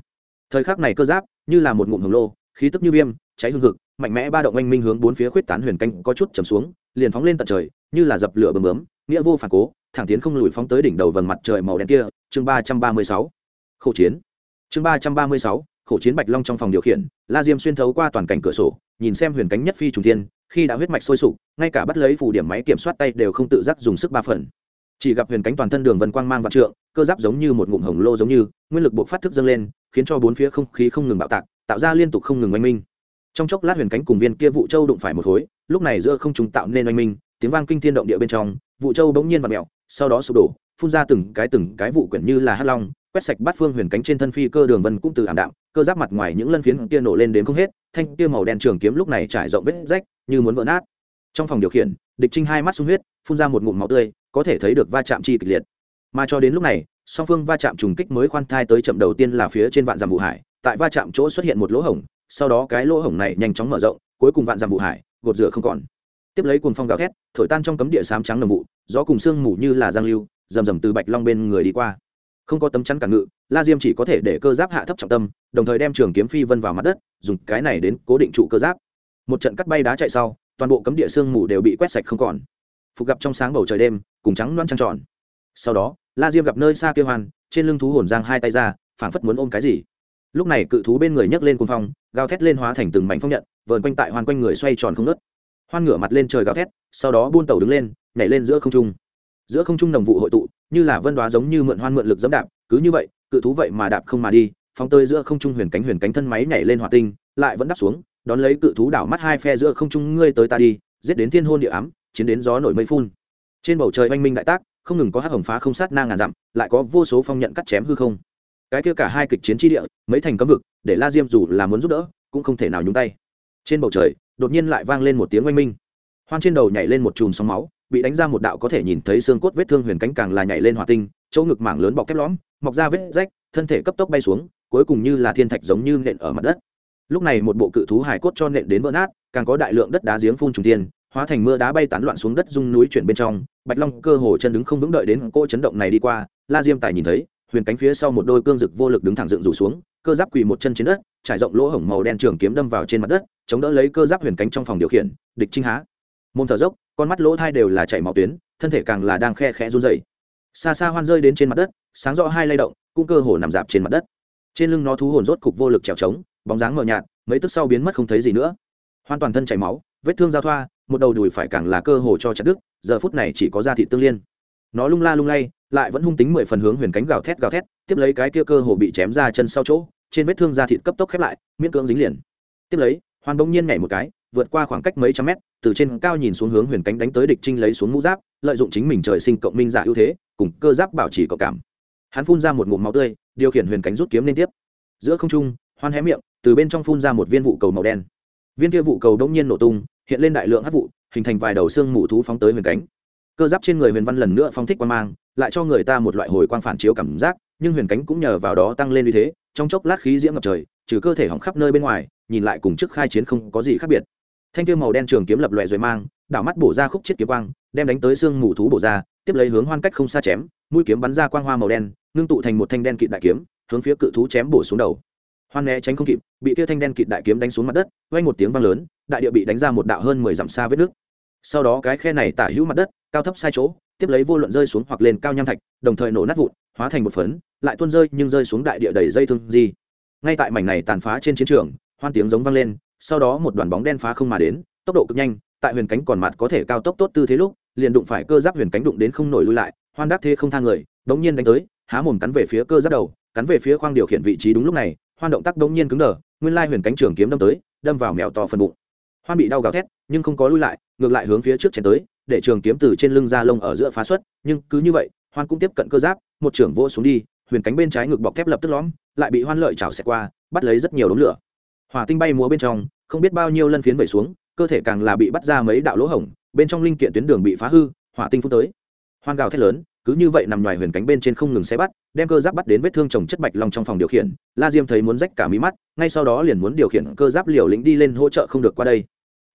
thời khắc này cơ giáp, như là một ngụm hồng lô, khí tức như viêm, cháy hương hực, mạnh mẽ ba động oanh minh hướng bốn phía khuyết tán huyền cánh có chút chầm xuống, liền phóng lên tận trời, như là dập lửa bầm bướm nghĩa vô phản cố, thẳng tiến không lùi phóng tới đỉnh đầu vầng mặt trời màu đen kia, chương ba trăm ba mươi sáu. Khẩu chiến. Chương ba trăm ba mươi sáu khẩu chiến bạch long trong phòng điều khiển, la diêm xuyên thấu qua toàn cảnh cửa sổ, nhìn xem huyền cánh nhất phi trùng thiên, khi đã huyết mạch sôi sục, ngay cả bắt lấy phủ điểm máy kiểm soát tay đều không tự giác dùng sức ba phần. Chỉ gặp huyền cánh toàn thân đường vân quang mang vạn trượng, cơ giáp giống như một ngụm hồng lô giống như, nguyên lực buộc phát thức dâng lên khiến cho bốn phía không khí không ngừng bạo tạc, tạo ra liên tục không ngừng oanh minh. Trong chốc lát huyền cánh cùng viên kia vụ châu đụng phải một khối, lúc này giữa không trùng tạo nên oanh minh, tiếng vang kinh thiên động địa bên trong vụ châu bỗng nhiên và mẹo sau đó sụp đổ, phun ra từng cái từng cái vụ quyển như là hắc long, quét sạch bát phương huyền cánh trên thân phi cơ đường vân cũng từ ảm đạm, cơ giáp mặt ngoài những lân phiến kia nổ lên đến không hết, thanh kia màu đen trường kiếm lúc này trải rộng vết rách, như muốn vỡ nát. Trong phòng điều khiển, địch trinh hai mắt sung huyết, phun ra một ngụm máu tươi, có thể thấy được va chạm chi kịch liệt. Mà cho đến lúc này song phương va chạm trùng kích mới khoan thai tới chậm đầu tiên là phía trên vạn dặm vụ hải. Tại va chạm chỗ xuất hiện một lỗ hổng, sau đó cái lỗ hổng này nhanh chóng mở rộng, cuối cùng vạn dặm vụ hải, gột rửa không còn. Tiếp lấy cuồng phong gào thét, thổi tan trong cấm địa sám trắng nồng vụ, gió cùng sương mù như là giang lưu, rầm rầm từ bạch long bên người đi qua. Không có tấm chắn cản ngự, la diêm chỉ có thể để cơ giáp hạ thấp trọng tâm, đồng thời đem trường kiếm phi vân vào mặt đất, dùng cái này đến cố định trụ cơ giáp. Một trận cắt bay đá chạy sau, toàn bộ cấm địa sương mù đều bị quét sạch không còn. Phục gặp trong sáng bầu trời đêm, cùng trắng loan trăng tròn. Sau đó la diêm gặp nơi xa kêu hoan, trên lưng thú hồn giang hai tay ra, phảng phất muốn ôm cái gì. Lúc này cự thú bên người nhấc lên cuồng phong, gào thét lên hóa thành từng mảnh phong nhận, vờn quanh tại hoàn quanh người xoay tròn không nớt hoan ngửa mặt lên trời gào thét, sau đó buôn tàu đứng lên, nhảy lên giữa không trung. Giữa không trung đồng vụ hội tụ, như là vân đoá giống như mượn hoan mượn lực dẫm đạp, cứ như vậy, cự thú vậy mà đạp không mà đi, phóng tơi giữa không trung huyền cánh huyền cánh thân máy nhảy lên hỏa tinh, lại vẫn đáp xuống, đón lấy cự thú đảo mắt hai phe giữa không trung ngươi tới ta đi, giết đến thiên hôn địa ám, chiến đến gió nổi mây phun. Trên bầu trời oanh minh đại tác không ngừng có hắc hồng phá không sát na ngàn dặm, lại có vô số phong nhận cắt chém hư không. Cái kia cả hai kịch chiến tri địa, mấy thành cấm vực, để la diêm dù là muốn giúp đỡ, cũng không thể nào nhúng tay. Trên bầu trời, đột nhiên lại vang lên một tiếng oanh minh. Hoan trên đầu nhảy lên một chùm sóng máu, bị đánh ra một đạo có thể nhìn thấy xương cốt vết thương huyền cánh càng là nhảy lên hỏa tinh, chỗ ngực mảng lớn bọc thép lõm, mọc ra vết rách, thân thể cấp tốc bay xuống, cuối cùng như là thiên thạch giống như nện ở mặt đất. Lúc này một bộ cự thú hải cốt cho nện đến vỡ nát, càng có đại lượng đất đá giếng phun trùng tiên hóa thành mưa đá bay tán loạn xuống đất dung núi chuyển bên trong, bạch long cơ hồ chân đứng không vững đợi đến cỗ chấn động này đi qua, la diêm tài nhìn thấy, huyền cánh phía sau một đôi cương dực vô lực đứng thẳng dựng rủ xuống, cơ giáp quỳ một chân trên đất, trải rộng lỗ hổng màu đen trường kiếm đâm vào trên mặt đất, chống đỡ lấy cơ giáp huyền cánh trong phòng điều khiển, địch trinh há. Môn thở dốc, con mắt lỗ thai đều là chảy máu tuyến, thân thể càng là đang khe khẽ run dày xa xa hoan rơi đến trên mặt đất, sáng rõ hai lay động, cũng cơ hồ nằm dạp trên mặt đất. Trên lưng nó thú hồn rốt cục vô lực trèo trống, bóng dáng mờ nhạt, mấy tức sau biến mất không thấy gì nữa. Hoàn toàn thân chảy máu, vết thương giao thoa một đầu đùi phải càng là cơ hồ cho chặt đứt, giờ phút này chỉ có da thị tương liên. Nó lung la lung lay, lại vẫn hung tính mười phần hướng huyền cánh gào thét gào thét, tiếp lấy cái kia cơ hồ bị chém ra chân sau chỗ, trên vết thương da thịt cấp tốc khép lại, miễn cưỡng dính liền. Tiếp lấy hoàn bỗng nhiên nhảy một cái, vượt qua khoảng cách mấy trăm mét, từ trên cao nhìn xuống hướng huyền cánh đánh tới địch trinh lấy xuống mũ giáp, lợi dụng chính mình trời sinh cộng minh giả ưu thế, cùng cơ giáp bảo trì cộng cảm. Hắn phun ra một ngụm máu tươi, điều khiển huyền cánh rút kiếm liên tiếp. Giữa không trung, hoan hé miệng, từ bên trong phun ra một viên vụ cầu màu đen. Viên kia vụ cầu đông nhiên nổ tung hiện lên đại lượng hát vụ, hình thành vài đầu xương mù thú phóng tới huyền cánh. Cơ giáp trên người huyền văn lần nữa phong thích quan mang, lại cho người ta một loại hồi quang phản chiếu cảm giác, nhưng huyền cánh cũng nhờ vào đó tăng lên uy thế, trong chốc lát khí diễm ngập trời, trừ cơ thể hỏng khắp nơi bên ngoài, nhìn lại cùng trước khai chiến không có gì khác biệt. Thanh tiêu màu đen trường kiếm lập loè rồi mang, đảo mắt bổ ra khúc chiết kiếm quang, đem đánh tới xương mù thú bổ ra, tiếp lấy hướng hoan cách không xa chém, mũi kiếm bắn ra quang hoa màu đen, ngưng tụ thành một thanh đen kịt đại kiếm, hướng phía cự thú chém bổ xuống đầu hoan né tránh không kịp, bị Tia thanh đen kịt đại kiếm đánh xuống mặt đất, vang một tiếng vang lớn, đại địa bị đánh ra một đạo hơn mười dặm xa vết nước. Sau đó cái khe này tả hữu mặt đất, cao thấp sai chỗ, tiếp lấy vô luận rơi xuống hoặc lên cao nham thạch, đồng thời nổ nát vụn, hóa thành một phấn, lại tuôn rơi nhưng rơi xuống đại địa đầy dây thương gì ngay tại mảnh này tàn phá trên chiến trường, hoan tiếng giống vang lên, sau đó một đoàn bóng đen phá không mà đến, tốc độ cực nhanh, tại huyền cánh còn mặt có thể cao tốc tốt tư thế lúc, liền đụng phải cơ giáp huyền cánh đụng đến không nổi lui lại, hoan đắc thế không thang người, bỗng nhiên đánh tới, há mồm cắn về phía cơ giáp đầu, cắn về phía khoang điều khiển vị trí đúng lúc này hoan động tác đông nhiên cứng đờ, nguyên lai huyền cánh trường kiếm đâm tới, đâm vào mèo to phần bụng. Hoan bị đau gào thét, nhưng không có lui lại, ngược lại hướng phía trước chém tới, để trường kiếm từ trên lưng ra lông ở giữa phá xuất, nhưng cứ như vậy, hoan cũng tiếp cận cơ giáp, một trưởng vô xuống đi, huyền cánh bên trái ngực bọc thép lập tức lõm, lại bị hoan lợi chảo xẹt qua, bắt lấy rất nhiều đống lửa. Hỏa tinh bay múa bên trong, không biết bao nhiêu lân phiến vẩy xuống, cơ thể càng là bị bắt ra mấy đạo lỗ hổng, bên trong linh kiện tuyến đường bị phá hư, hỏa tinh phun tới. Hoan gào thét lớn cứ như vậy nằm ngoài huyền cánh bên trên không ngừng xé bắt, đem cơ giáp bắt đến vết thương trồng chất bạch long trong phòng điều khiển. La diêm thấy muốn rách cả mí mắt, ngay sau đó liền muốn điều khiển cơ giáp liều lĩnh đi lên hỗ trợ không được qua đây.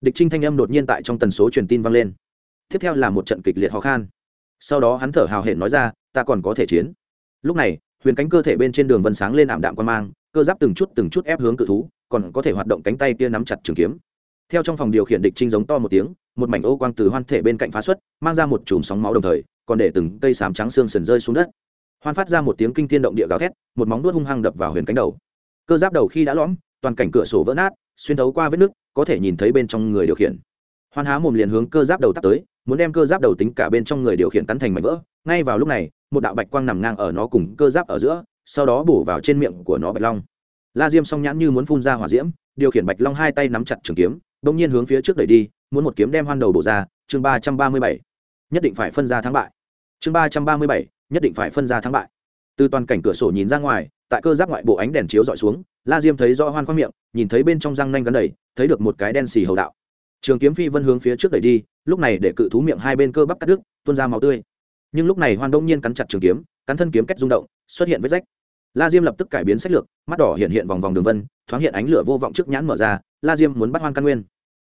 Địch trinh thanh âm đột nhiên tại trong tần số truyền tin vang lên. Tiếp theo là một trận kịch liệt ho khan. Sau đó hắn thở hào hển nói ra, ta còn có thể chiến. Lúc này, huyền cánh cơ thể bên trên đường vân sáng lên ảm đạm quan mang, cơ giáp từng chút từng chút ép hướng cự thú, còn có thể hoạt động cánh tay kia nắm chặt trường kiếm. Theo trong phòng điều khiển, địch trinh giống to một tiếng, một mảnh ô quang từ hoan thể bên cạnh phá xuất, mang ra một chùm sóng máu đồng thời còn để từng cây sám trắng xương sần rơi xuống đất. Hoan phát ra một tiếng kinh thiên động địa gào thét, một móng nuốt hung hăng đập vào huyền cánh đầu. Cơ giáp đầu khi đã lõm, toàn cảnh cửa sổ vỡ nát, xuyên thấu qua vết nước có thể nhìn thấy bên trong người điều khiển. Hoan há mồm liền hướng cơ giáp đầu tắt tới, muốn đem cơ giáp đầu tính cả bên trong người điều khiển cắn thành mảnh vỡ. Ngay vào lúc này, một đạo bạch quang nằm ngang ở nó cùng cơ giáp ở giữa, sau đó bổ vào trên miệng của nó bạch long. La diêm song nhãn như muốn phun ra hỏa diễm, điều khiển bạch long hai tay nắm chặt trường kiếm, bỗng nhiên hướng phía trước đẩy đi, muốn một kiếm đem hoan đầu bổ ra, chương ba trăm ba mươi bảy. Nhất định phải phân ra thắng bại chương ba trăm ba mươi bảy, nhất định phải phân ra thắng bại. Từ toàn cảnh cửa sổ nhìn ra ngoài, tại cơ giáp ngoại bộ ánh đèn chiếu dọi xuống, la diêm thấy rõ hoan khoang miệng, nhìn thấy bên trong răng nanh gắn đầy, thấy được một cái đen xì hầu đạo. Trường kiếm phi vân hướng phía trước đẩy đi, lúc này để cự thú miệng hai bên cơ bắp cắt đứt, tuôn ra máu tươi. Nhưng lúc này hoan đông nhiên cắn chặt trường kiếm, cắn thân kiếm cách rung động, xuất hiện vết rách. La diêm lập tức cải biến sách lược, mắt đỏ hiện hiện vòng vòng đường vân, thoáng hiện ánh lửa vô vọng trước nhãn mở ra, la diêm muốn bắt hoan căn nguyên.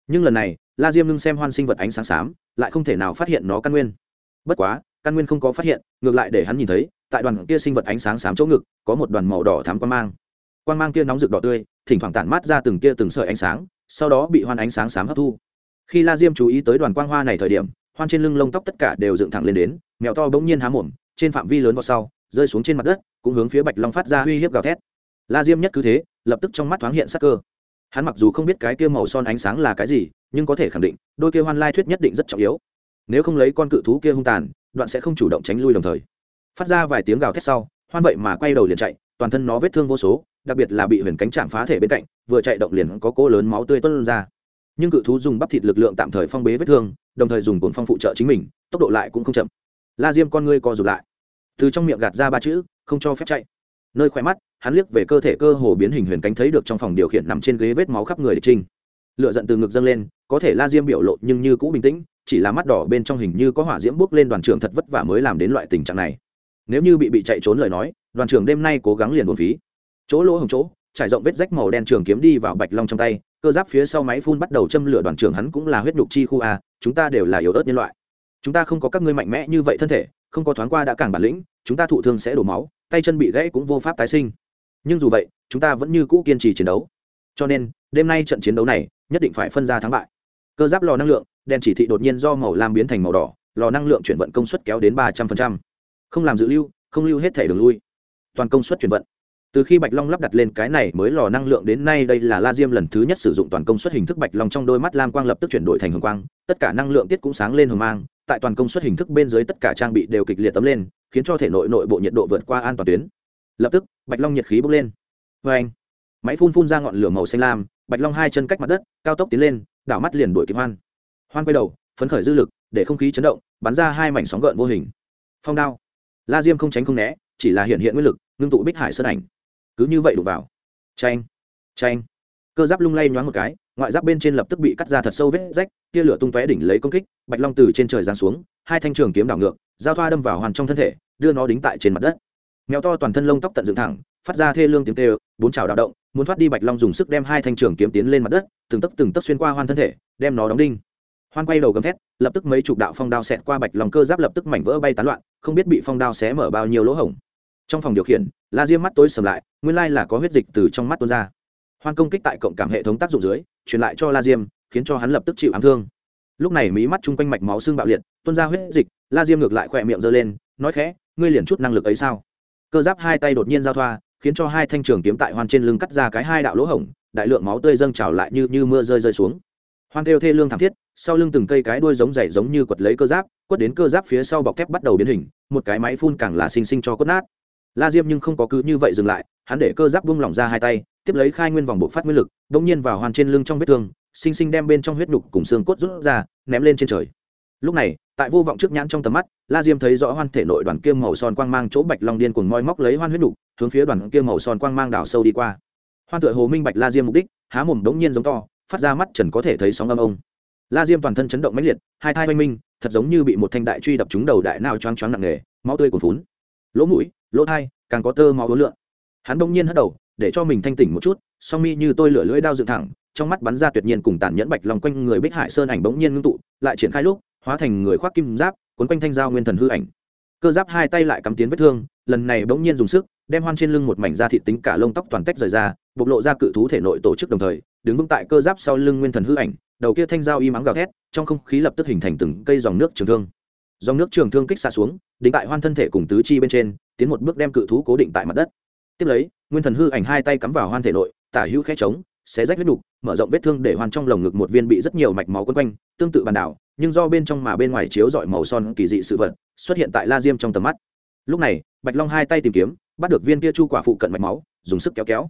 Nhưng lần này, la diêm ngưng xem hoan sinh vật ánh sáng xám, lại không thể nào phát hiện nó căn nguyên. Bất quá căn nguyên không có phát hiện, ngược lại để hắn nhìn thấy, tại đoàn kia sinh vật ánh sáng xám chỗ ngực, có một đoàn màu đỏ thám quan mang. Quan mang kia nóng rực đỏ tươi, thỉnh thoảng tản mát ra từng kia từng sợi ánh sáng, sau đó bị hoan ánh sáng xám hấp thu. Khi la diêm chú ý tới đoàn quang hoa này thời điểm, hoan trên lưng lông tóc tất cả đều dựng thẳng lên đến, mèo to bỗng nhiên há mồm, trên phạm vi lớn vào sau, rơi xuống trên mặt đất, cũng hướng phía bạch long phát ra uy hiếp gào thét. La diêm nhất cứ thế, lập tức trong mắt thoáng hiện sắc cơ. Hắn mặc dù không biết cái kia màu son ánh sáng là cái gì, nhưng có thể khẳng định, đôi kia hoan lai thuyết nhất định rất trọng yếu nếu không lấy con cự thú kia hung tàn, đoạn sẽ không chủ động tránh lui đồng thời. Phát ra vài tiếng gào thét sau, hoan vậy mà quay đầu liền chạy, toàn thân nó vết thương vô số, đặc biệt là bị huyền cánh chạm phá thể bên cạnh, vừa chạy động liền có cỗ lớn máu tươi tuân ra. Nhưng cự thú dùng bắp thịt lực lượng tạm thời phong bế vết thương, đồng thời dùng cồn phong phụ trợ chính mình, tốc độ lại cũng không chậm. La diêm con ngươi co rụt lại. Từ trong miệng gạt ra ba chữ, không cho phép chạy. Nơi khỏe mắt, hắn liếc về cơ thể cơ hồ biến hình huyền cánh thấy được trong phòng điều khiển nằm trên ghế vết máu khắp người địch trinh lựa giận từ ngực dâng lên, có thể la diêm biểu lộ nhưng như cũ bình tĩnh chỉ là mắt đỏ bên trong hình như có hỏa diễm bước lên đoàn trưởng thật vất vả mới làm đến loại tình trạng này. Nếu như bị bị chạy trốn lời nói, đoàn trưởng đêm nay cố gắng liền buồn phí. Chỗ lỗ hồng chỗ, trải rộng vết rách màu đen trường kiếm đi vào bạch long trong tay, cơ giáp phía sau máy phun bắt đầu châm lửa đoàn trưởng hắn cũng là huyết nhục chi khu a, chúng ta đều là yếu ớt nhân loại. Chúng ta không có các ngươi mạnh mẽ như vậy thân thể, không có thoáng qua đã càng bản lĩnh, chúng ta thụ thương sẽ đổ máu, tay chân bị gãy cũng vô pháp tái sinh. Nhưng dù vậy, chúng ta vẫn như cũ kiên trì chiến đấu. Cho nên, đêm nay trận chiến đấu này, nhất định phải phân ra thắng bại. Cơ giáp lò năng lượng đèn chỉ thị đột nhiên do màu lam biến thành màu đỏ, lò năng lượng chuyển vận công suất kéo đến ba trăm linh không làm dự lưu, không lưu hết thể đường lui. Toàn công suất chuyển vận. Từ khi bạch long lắp đặt lên cái này mới lò năng lượng đến nay đây là la diêm lần thứ nhất sử dụng toàn công suất hình thức bạch long trong đôi mắt lam quang lập tức chuyển đổi thành hồng quang, tất cả năng lượng tiết cũng sáng lên hồng mang, tại toàn công suất hình thức bên dưới tất cả trang bị đều kịch liệt tấm lên, khiến cho thể nội nội bộ nhiệt độ vượt qua an toàn tuyến. Lập tức, bạch long nhiệt khí bốc lên. Vê anh, máy phun phun ra ngọn lửa màu xanh lam, bạch long hai chân cách mặt đất, cao tốc tiến lên, đảo mắt liền đuổi kịp hoan hoan quay đầu, phấn khởi dư lực, để không khí chấn động, bắn ra hai mảnh sóng gợn vô hình. Phong đao. La diêm không tránh không né, chỉ là hiện hiện nguyên lực, ngưng tụ bích hải sơn ảnh. Cứ như vậy đụng vào. Tranh tranh cơ giáp lung lay nhoáng một cái, ngoại giáp bên trên lập tức bị cắt ra thật sâu vết rách, tia lửa tung tóe đỉnh lấy công kích, bạch long từ trên trời giáng xuống, hai thanh trường kiếm đảo ngược, giao thoa đâm vào hoàn trong thân thể, đưa nó đính tại trên mặt đất. Mèo to toàn thân lông tóc tận dựng thẳng, phát ra thê lương tiếng kêu, bốn trào đạo động, muốn thoát đi bạch long dùng sức đem hai thanh trường kiếm tiến lên mặt đất, từng tấc từng tấc xuyên qua hoan thân thể, đem nó đóng đinh hoan quay đầu gầm thét, lập tức mấy chục đạo phong đao xẹt qua bạch lòng cơ giáp lập tức mảnh vỡ bay tán loạn, không biết bị phong đao xé mở bao nhiêu lỗ hổng. Trong phòng điều khiển, la diêm mắt tối sầm lại, nguyên lai là có huyết dịch từ trong mắt tuôn ra. Hoan công kích tại cộng cảm hệ thống tác dụng dưới, truyền lại cho la diêm, khiến cho hắn lập tức chịu ám thương. Lúc này mí mắt chung quanh mạch máu xương bạo liệt, tuôn ra huyết dịch, la diêm ngược lại khỏe miệng giơ lên, nói khẽ, ngươi liền chút năng lực ấy sao? Cơ giáp hai tay đột nhiên giao thoa, khiến cho hai thanh trường kiếm tại hoan trên lưng cắt ra cái hai đạo lỗ hổng, đại lượng máu tươi dâng trào lại như như mưa rơi rơi xuống. Hoan kêu thê lương thảm thiết sau lưng từng cây cái đuôi giống dày giống như quật lấy cơ giáp, quất đến cơ giáp phía sau bọc thép bắt đầu biến hình, một cái máy phun càng là xinh xinh cho cốt nát. La diêm nhưng không có cứ như vậy dừng lại, hắn để cơ giáp buông lỏng ra hai tay, tiếp lấy khai nguyên vòng bộ phát nguyên lực đ ỗ n g nhiên vào hoàn trên lưng trong vết thương, xinh xinh đem bên trong huyết nhục cùng xương cốt rút ra, ném lên trên trời. Lúc này, tại vô vọng trước nhãn trong tầm mắt, la diêm thấy rõ hoan thể nội đoàn kiêm màu son quang mang chỗ bạch long điên cùng moi móc lấy hoan huyết nhục, hướng phía đoàn kiêm màu son quang mang đào sâu đi qua. Hoan tựa hồ minh bạch la diêm mục đích, há mồm đống nhiên giống to, phát ra mắt trần có thể thấy sóng âm ông la diêm toàn thân chấn động mãnh liệt, hai thai oanh minh, thật giống như bị một thanh đại truy đập trúng đầu đại nào choáng choáng nặng nề, máu tươi cuồn phún lỗ mũi, lỗ thai, càng có tơ máu ố lượn. Hắn bỗng nhiên hất đầu, để cho mình thanh tỉnh một chút, song mi như tôi lửa lưỡi đao dựng thẳng, trong mắt bắn ra tuyệt nhiên cùng tàn nhẫn bạch lòng quanh người bích hải sơn ảnh bỗng nhiên ngưng tụ, lại triển khai lúc, hóa thành người khoác kim giáp, cuốn quanh thanh dao nguyên thần hư ảnh. Cơ giáp hai tay lại cắm tiến vết thương, lần này bỗng nhiên dùng sức đem hoan trên lưng một mảnh da thịt tính cả lông tóc toàn tách rời ra, bộc lộ ra cự thú thể nội tổ chức đồng thời, đứng vững tại cơ giáp sau lưng nguyên thần hư ảnh, đầu kia thanh dao y mắng gào thét, trong không khí lập tức hình thành từng cây dòng nước trường thương. Dòng nước trường thương kích xa xuống, đính tại hoan thân thể cùng tứ chi bên trên, tiến một bước đem cự thú cố định tại mặt đất. Tiếp lấy, nguyên thần hư ảnh hai tay cắm vào hoan thể nội, tả hữu khe trống, xé rách huyết đục, mở rộng vết thương để hoan trong lồng ngực một viên bị rất nhiều mạch máu quấn quanh, tương tự bàn đảo, nhưng do bên trong mà bên ngoài chiếu dọi màu son kỳ dị sự vật, xuất hiện tại la diêm trong tầm mắt. Lúc này, bạch long hai tay tìm kiếm bắt được viên kia chu quả phụ cận mạch máu, dùng sức kéo kéo.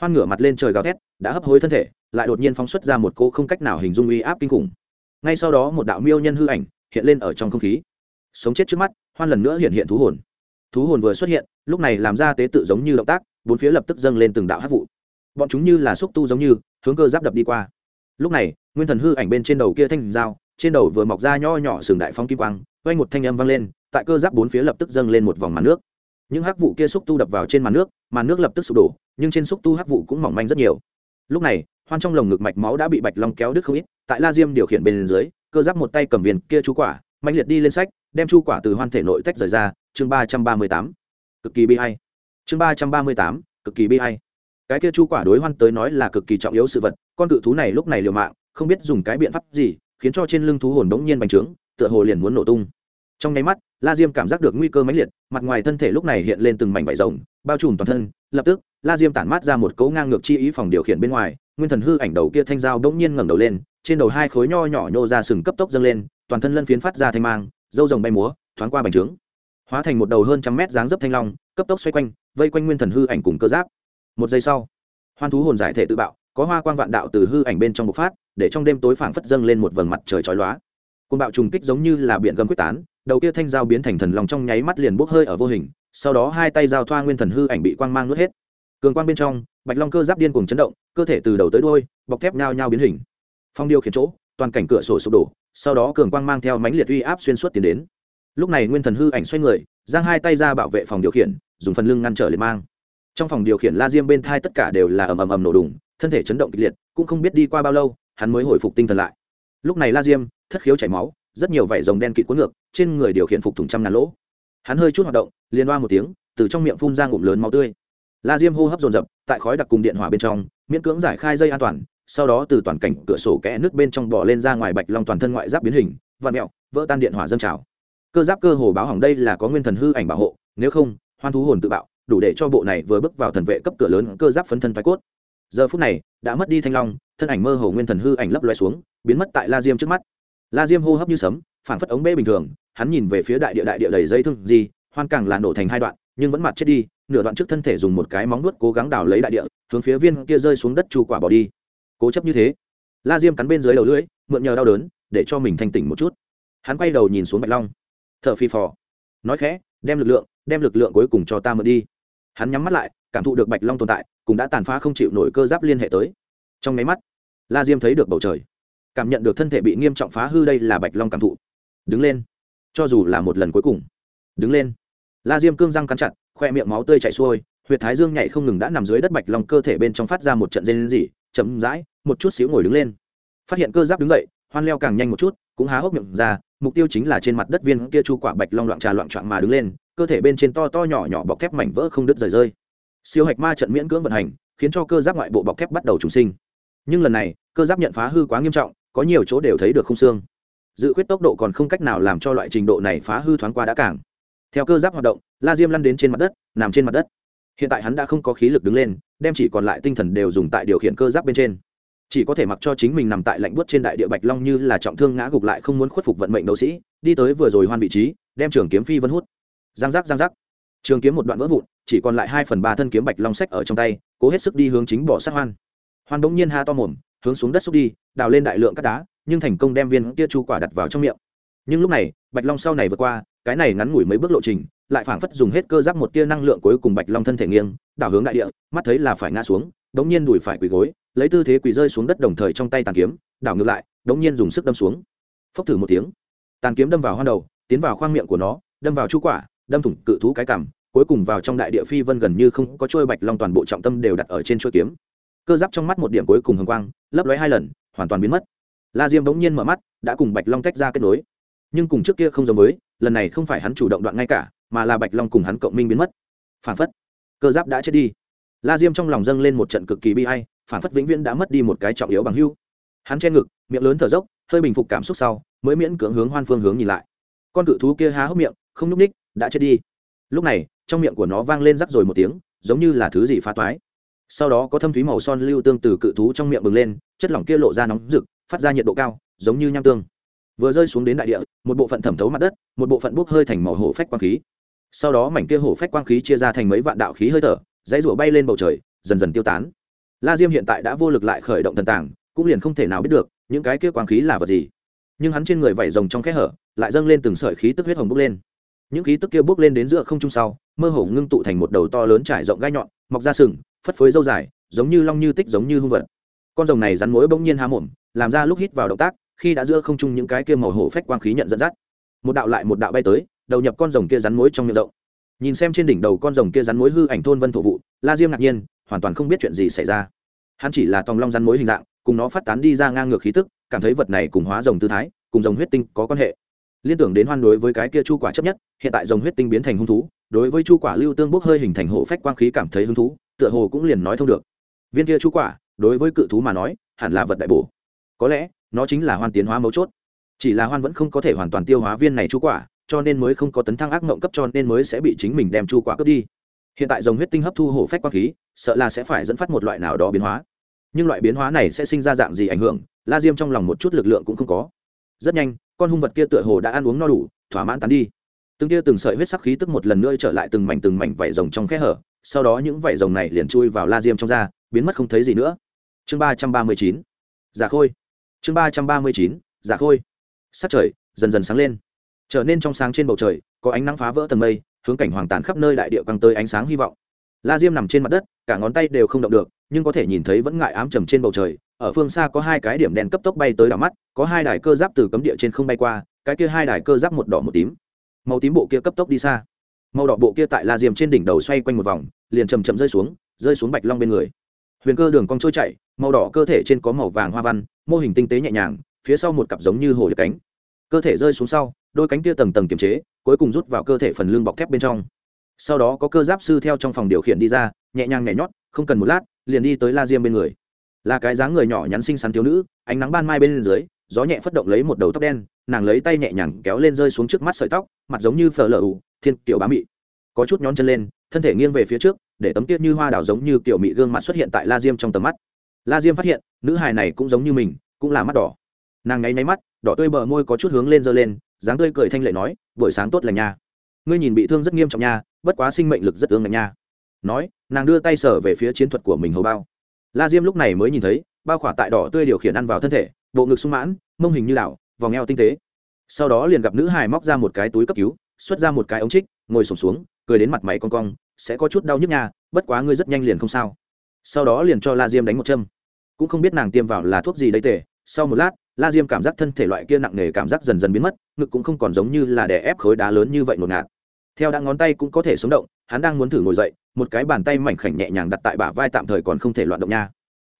Hoan ngửa mặt lên trời gào thét, đã hấp hối thân thể, lại đột nhiên phóng xuất ra một cô không cách nào hình dung uy áp kinh khủng. Ngay sau đó một đạo miêu nhân hư ảnh hiện lên ở trong không khí. Sống chết trước mắt, hoan lần nữa hiện hiện thú hồn. Thú hồn vừa xuất hiện, lúc này làm ra tế tự giống như động tác, bốn phía lập tức dâng lên từng đạo hát vụ. Bọn chúng như là xúc tu giống như, hướng cơ giáp đập đi qua. Lúc này, nguyên thần hư ảnh bên trên đầu kia thanh dao trên đầu vừa mọc ra nho nhỏ sừng đại phong kim quang quay một thanh âm vang lên, tại cơ giáp bốn phía lập tức dâng lên một vòng màn nước những hắc vụ kia xúc tu đập vào trên màn nước màn nước lập tức sụp đổ, nhưng trên xúc tu hắc vụ cũng mỏng manh rất nhiều. Lúc này, hoan trong lồng ngực mạch máu đã bị bạch long kéo đứt không ít, tại la diêm điều khiển bên dưới, cơ giáp một tay cầm viên kia chú quả mạnh liệt đi lên sách, đem chu quả từ hoan thể nội tách rời ra, chương ba trăm ba mươi tám. Cực kỳ bi hay chương ba trăm ba mươi tám, cực kỳ bi hay cái kia chu quả đối hoan tới nói là cực kỳ trọng yếu sự vật, con cự thú này lúc này liều mạng, không biết dùng cái biện pháp gì, khiến cho trên lưng thú hồn đống nhiên bành trướng, tựa hồ liền muốn nổ tung. Trong nháy mắt la diêm cảm giác được nguy cơ mãnh liệt, mặt ngoài thân thể lúc này hiện lên từng mảnh vải rồng, bao trùm toàn thân, lập tức, la diêm tản mát ra một cấu ngang ngược chi ý phòng điều khiển bên ngoài, nguyên thần hư ảnh đầu kia thanh dao bỗng nhiên ngẩng đầu lên, trên đầu hai khối nho nhỏ nhô ra sừng cấp tốc dâng lên, toàn thân lân phiến phát ra thanh mang, dâu rồng bay múa, thoáng qua bành trướng. Hóa thành một đầu hơn trăm mét dáng dấp thanh long, cấp tốc xoay quanh, vây quanh nguyên thần hư ảnh cùng cơ giáp. Một giây sau, hoan thú hồn giải thể tự bạo, có hoa quang vạn đạo từ hư ảnh bên trong bộc phát, để trong đêm tối phảng phất dâng lên một vầng mặt trời chói lóa. Côn bạo trùng kích giống như là biển gầm quyết tán đầu kia thanh dao biến thành thần lòng trong nháy mắt liền bốc hơi ở vô hình, sau đó hai tay giao thoa nguyên thần hư ảnh bị quang mang nuốt hết. Cường quang bên trong, bạch long cơ giáp điên cuồng chấn động, cơ thể từ đầu tới đuôi, bọc thép nhao nhao biến hình. Phong điêu khiến chỗ, toàn cảnh cửa sổ sụp đổ, sau đó cường quang mang theo mãnh liệt uy áp xuyên suốt tiến đến. Lúc này nguyên thần hư ảnh xoay người, giang hai tay ra bảo vệ phòng điều khiển, dùng phần lưng ngăn trở liệt mang. Trong phòng điều khiển la diêm bên thai tất cả đều là ầm ầm ầm nổ đùng, thân thể chấn động kịch liệt, cũng không biết đi qua bao lâu, hắn mới hồi phục tinh thần lại. Lúc này la diêm, thất khiếu chảy máu rất nhiều vảy rồng đen kịt cuốn ngược, trên người điều khiển phục thủng trăm ngàn lỗ. Hắn hơi chút hoạt động, liền oa một tiếng, từ trong miệng phun ra ngụm lớn máu tươi. La diêm hô hấp dồn dập, tại khói đặc cùng điện hỏa bên trong, miễn cưỡng giải khai dây an toàn, sau đó từ toàn cảnh cửa sổ kẽ nước bên trong bỏ lên ra ngoài bạch long toàn thân ngoại giáp biến hình vạn mẹo, vỡ tan điện hỏa dâng trào. Cơ giáp cơ hồ báo hỏng đây là có nguyên thần hư ảnh bảo hộ, nếu không, hoan thú hồn tự bạo, đủ để cho bộ này vừa bước vào thần vệ cấp cửa lớn cơ giáp phấn thân thoái cốt. Giờ phút này, đã mất đi thanh long, thân ảnh mơ hồ nguyên thần hư ảnh lấp loe xuống, biến mất tại la diêm trước mắt la diêm hô hấp như sấm phản phất ống bê bình thường, hắn nhìn về phía đại địa đại địa đầy dây thương gì hoan càng là nổ thành hai đoạn, nhưng vẫn mặt chết đi, nửa đoạn trước thân thể dùng một cái móng nuốt cố gắng đào lấy đại địa, hướng phía viên kia rơi xuống đất chu quả bỏ đi. Cố chấp như thế, la diêm cắn bên dưới đầu lưỡi, mượn nhờ đau đớn, để cho mình thanh tỉnh một chút. Hắn quay đầu nhìn xuống bạch long. T h ở phi phò. Nói khẽ, đem lực lượng, đem lực lượng cuối cùng cho ta mượn đi. Hắn nhắm mắt lại, cảm thụ được bạch long tồn tại, cũng đã tàn phá không chịu nổi cơ giáp liên hệ tới. Trong nháy mắt, la diêm thấy được bầu trời cảm nhận được thân thể bị nghiêm trọng phá hư đây là bạch long cảm thụ. Đứng lên. Cho dù là một lần cuối cùng. Đứng lên. La diêm cương răng cắn chặt, khoe miệng máu tươi chảy xuôi, huyệt thái dương nhảy không ngừng đã nằm dưới đất bạch long cơ thể bên trong phát ra một trận rên rỉ, chậm rãi, một chút xíu ngồi đứng lên. Phát hiện cơ giáp đứng dậy, hoan leo càng nhanh một chút, cũng há hốc miệng ra, mục tiêu chính là trên mặt đất viên kia chu quả bạch long loạn trà loạn trọn mà đứng lên, cơ thể bên trên to to nhỏ nhỏ bọc thép mảnh vỡ không đứt rời rơi. Siêu hạch ma trận miễn cưỡng vận hành, khiến cho cơ giáp ngoại bộ bọc thép bắt đầu trùng sinh. Nhưng lần này, cơ giáp nhận phá hư quá nghiêm trọng có nhiều chỗ đều thấy được không xương. Dự khuyết tốc độ còn không cách nào làm cho loại trình độ này phá hư thoáng qua đã càng. Theo cơ giáp hoạt động, la diêm lăn đến trên mặt đất, nằm trên mặt đất. Hiện tại hắn đã không có khí lực đứng lên, đem chỉ còn lại tinh thần đều dùng tại điều khiển cơ giáp bên trên. Chỉ có thể mặc cho chính mình nằm tại lạnh buốt trên đại địa bạch long như là trọng thương ngã gục lại không muốn khuất phục vận mệnh đấu sĩ, đi tới vừa rồi hoan vị trí, đem trường kiếm phi vân hút. Giang giác giang giác. Trường kiếm một đoạn vỡ vụn, chỉ còn lại hai phần ba thân kiếm bạch long sách ở trong tay, cố hết sức đi hướng chính bỏ sát hoan. Hoan bỗng nhiên ha to mồm hướng xuống đất xúc đi, đào lên đại lượng cát đá, nhưng thành công đem viên kia chu quả đặt vào trong miệng. Nhưng lúc này, bạch long sau này vượt qua, cái này ngắn ngủi mấy bước lộ trình, lại phảng phất dùng hết cơ giáp một tia năng lượng cuối cùng bạch long thân thể nghiêng, đảo hướng đại địa, mắt thấy là phải ngã xuống, đống nhiên đùi phải quỳ gối, lấy tư thế quỳ rơi xuống đất đồng thời trong tay tàn kiếm, đảo ngược lại, đống nhiên dùng sức đâm xuống. Phốc thử một tiếng, tàn kiếm đâm vào hoa đầu, tiến vào khoang miệng của nó, đâm vào chu quả, đâm thủng cự thú cái cằm, cuối cùng vào trong đại địa phi vân gần như không có trôi bạch long toàn bộ trọng tâm đều đặt ở trên chuôi kiếm cơ giáp trong mắt một điểm cuối cùng hồng quang, lấp lóe hai lần, hoàn toàn biến mất. La diêm bỗng nhiên mở mắt, đã cùng bạch long tách ra kết nối. Nhưng cùng trước kia không giống với, lần này không phải hắn chủ động đoạn ngay cả, mà là bạch long cùng hắn cộng minh biến mất. Phản phất, cơ giáp đã chết đi. La diêm trong lòng dâng lên một trận cực kỳ bi hay phản phất vĩnh viễn đã mất đi một cái trọng yếu bằng hưu hắn che ngực, miệng lớn thở dốc, hơi bình phục cảm xúc sau, mới miễn cưỡng hướng hoan phương hướng nhìn lại. Con cự thú kia há hốc miệng, không n ú c ních đã chết đi. Lúc này, trong miệng của nó vang lên rắc rồi một tiếng, giống như là thứ gì phá toái sau đó có thâm thúy màu son lưu tương từ cự thú trong miệng bừng lên, chất lỏng kia lộ ra nóng rực, phát ra nhiệt độ cao, giống như nham tương. Vừa rơi xuống đến đại địa, một bộ phận thẩm thấu mặt đất, một bộ phận bốc hơi thành màu hổ phách quang khí. Sau đó mảnh kia hổ phách quang khí chia ra thành mấy vạn đạo khí hơi thở, dãy rủa bay lên bầu trời, dần dần tiêu tán. La diêm hiện tại đã vô lực lại khởi động thần tàng, cũng liền không thể nào biết được, những cái kia quang khí là vật gì. Nhưng hắn trên người vảy rồng trong kẽ hở, lại dâng lên từng sợi khí tức huyết hồng bốc lên. Những khí tức kia bốc lên đến giữa không trung sau, mơ hồ ngưng tụ thành một đầu to lớn trải rộng gai nhọn, mọc ra sừng phất phới dâu dài, giống như long như tích giống như hung vật. Con rồng này rắn mối bỗng nhiên há mồm, làm ra lúc hít vào động tác, khi đã giữa không trung những cái kia màu hổ phách quang khí nhận dẫn dắt. Một đạo lại một đạo bay tới, đầu nhập con rồng kia rắn mối trong miệng rộng. Nhìn xem trên đỉnh đầu con rồng kia rắn mối hư ảnh thôn vân thổ vụ la diêm ngạc nhiên, hoàn toàn không biết chuyện gì xảy ra. Hắn chỉ là tòng long rắn mối hình dạng, cùng nó phát tán đi ra ngang ngược khí tức, cảm thấy vật này cùng hóa rồng tư thái, cùng rồng huyết tinh có quan hệ. Liên tưởng đến hoan đối với cái kia chu quả chấp nhất, hiện tại rồng huyết tinh biến thành hung thú, đối với chu quả lưu tương bốc hơi hình thành hổ phách quang khí cảm thấy hứng thú tựa hồ cũng liền nói thông được. Viên kia chu quả, đối với cự thú mà nói, hẳn là vật đại bổ. Có lẽ, nó chính là hoan tiến hóa mấu chốt. Chỉ là hoan vẫn không có thể hoàn toàn tiêu hóa viên này chu quả, cho nên mới không có tấn thăng ác mộng cấp cho nên mới sẽ bị chính mình đem chu quả cướp đi. Hiện tại dòng huyết tinh hấp thu hổ phách quang khí, sợ là sẽ phải dẫn phát một loại nào đó biến hóa. Nhưng loại biến hóa này sẽ sinh ra dạng gì ảnh hưởng, la diêm trong lòng một chút lực lượng cũng không có. Rất nhanh, con hung vật kia tựa hồ đã ăn uống no đủ, thỏa mãn tán đi. Từng tia từng sợi huyết sắc khí tức một lần nữa trở lại từng mảnh từng mảnh vảy rồng trong khe hở sau đó những vảy rồng này liền chui vào la diêm trong da, biến mất không thấy gì nữa. Chương ba trăm ba mươi chín giả khôi. Chương ba trăm ba mươi chín giả khôi. Sắc trời dần dần sáng lên. Trở nên trong sáng trên bầu trời, có ánh nắng phá vỡ tầng mây, hướng cảnh hoàng tàn khắp nơi đại địa căng tới ánh sáng hy vọng. La diêm nằm trên mặt đất, cả ngón tay đều không động được, nhưng có thể nhìn thấy vẫn ngại ám trầm trên bầu trời. Ở phương xa có hai cái điểm đèn cấp tốc bay tới đảo mắt, có hai đài cơ giáp từ cấm địa trên không bay qua, cái kia hai đài cơ giáp một đỏ một tím. Màu tím bộ kia cấp tốc đi xa màu đỏ bộ kia tại la diêm trên đỉnh đầu xoay quanh một vòng, liền chầm chậm rơi xuống rơi xuống bạch long bên người. Huyền cơ đường cong trôi chạy màu đỏ cơ thể trên có màu vàng hoa văn, mô hình tinh tế nhẹ nhàng, phía sau một cặp giống như hồ điệp cánh. Cơ thể rơi xuống sau, đôi cánh kia tầng tầng kiềm chế, cuối cùng rút vào cơ thể phần lưng bọc thép bên trong. Sau đó có cơ giáp sư theo trong phòng điều khiển đi ra, nhẹ nhàng nhảy nhót, không cần một lát, liền đi tới la diêm bên người. Là cái dáng người nhỏ nhắn xinh xắn thiếu nữ, ánh nắng ban mai bên dưới, gió nhẹ phất động lấy một đầu tóc đen, nàng lấy tay nhẹ nhàng kéo lên rơi xuống trước mắt sợi tóc, mặt giống như phở lờ ủ thiên kiểu bá mị. Có chút nhón chân lên, thân thể nghiêng về phía trước, để tấm tiết như hoa đảo giống như kiểu mị gương mặt xuất hiện tại la diêm trong tầm mắt. La diêm phát hiện, nữ hài này cũng giống như mình, cũng là mắt đỏ. Nàng ngáy nháy mắt, đỏ tươi bờ môi có chút hướng lên giơ lên, dáng tươi cười thanh lệ nói, buổi sáng tốt lành nha. Ngươi nhìn bị thương rất nghiêm trọng nha, bất quá sinh mệnh lực rất ương ngạnh nha. Nói, nàng đưa tay sở về phía chiến thuật của mình hầu bao. La diêm lúc này mới nhìn thấy, bao khỏa tại đỏ tươi điều khiển ăn vào thân thể, bộ ngực sung mãn, mông hình như đảo, vòng eo tinh tế. Sau đó liền gặp nữ hài móc ra một cái túi cấp cứu xuất ra một cái ống trích, ngồi sổm xuống, cười đến mặt mày con cong, sẽ có chút đau nhức nha, bất quá ngươi rất nhanh liền không sao. Sau đó liền cho la diêm đánh một châm. Cũng không biết nàng tiêm vào là thuốc gì đấy tề, sau một lát, la diêm cảm giác thân thể loại kia nặng nề cảm giác dần dần biến mất, ngực cũng không còn giống như là đè ép khối đá lớn như vậy ngột ngạt theo đã ngón tay cũng có thể sống động, hắn đang muốn thử ngồi dậy, một cái bàn tay mảnh khảnh nhẹ nhàng đặt tại bả vai tạm thời còn không thể loạn động nha.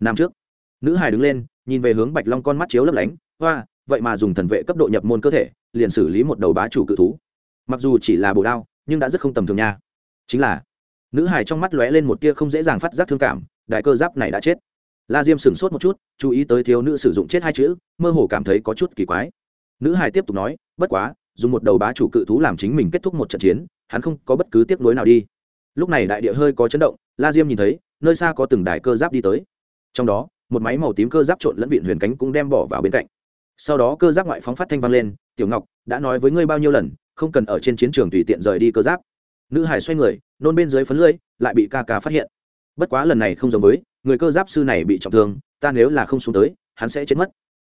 Nam trước. Nữ hài đứng lên, nhìn về hướng bạch long con mắt chiếu lấp lánh hoa vậy mà dùng thần vệ cấp độ nhập môn cơ thể, liền xử lý một đầu bá chủ cự thú mặc dù chỉ là bồ đao, nhưng đã rất không tầm thường nha. Chính là, nữ hài trong mắt lóe lên một tia không dễ dàng phát giác thương cảm, đại cơ giáp này đã chết. La diêm sửng sốt một chút, chú ý tới thiếu nữ sử dụng chết hai chữ, mơ hồ cảm thấy có chút kỳ quái. Nữ hài tiếp tục nói, bất quá, dùng một đầu bá chủ cự thú làm chính mình kết thúc một trận chiến, hắn không có bất cứ tiếc nuối nào đi. Lúc này đại địa hơi có chấn động, la diêm nhìn thấy, nơi xa có từng đài cơ giáp đi tới. Trong đó, một máy màu tím cơ giáp trộn lẫn viện huyền cánh cũng đem bỏ vào bên cạnh. Sau đó cơ giáp ngoại phóng phát thanh vang lên, tiểu ngọc, đã nói với ngươi bao nhiêu lần không cần ở trên chiến trường tùy tiện rời đi cơ giáp. Nữ hải xoay người, nôn bên dưới phấn lưỡi, lại bị ca ca phát hiện. Bất quá lần này không giống với, người cơ giáp sư này bị trọng thương, ta nếu là không xuống tới, hắn sẽ chết mất.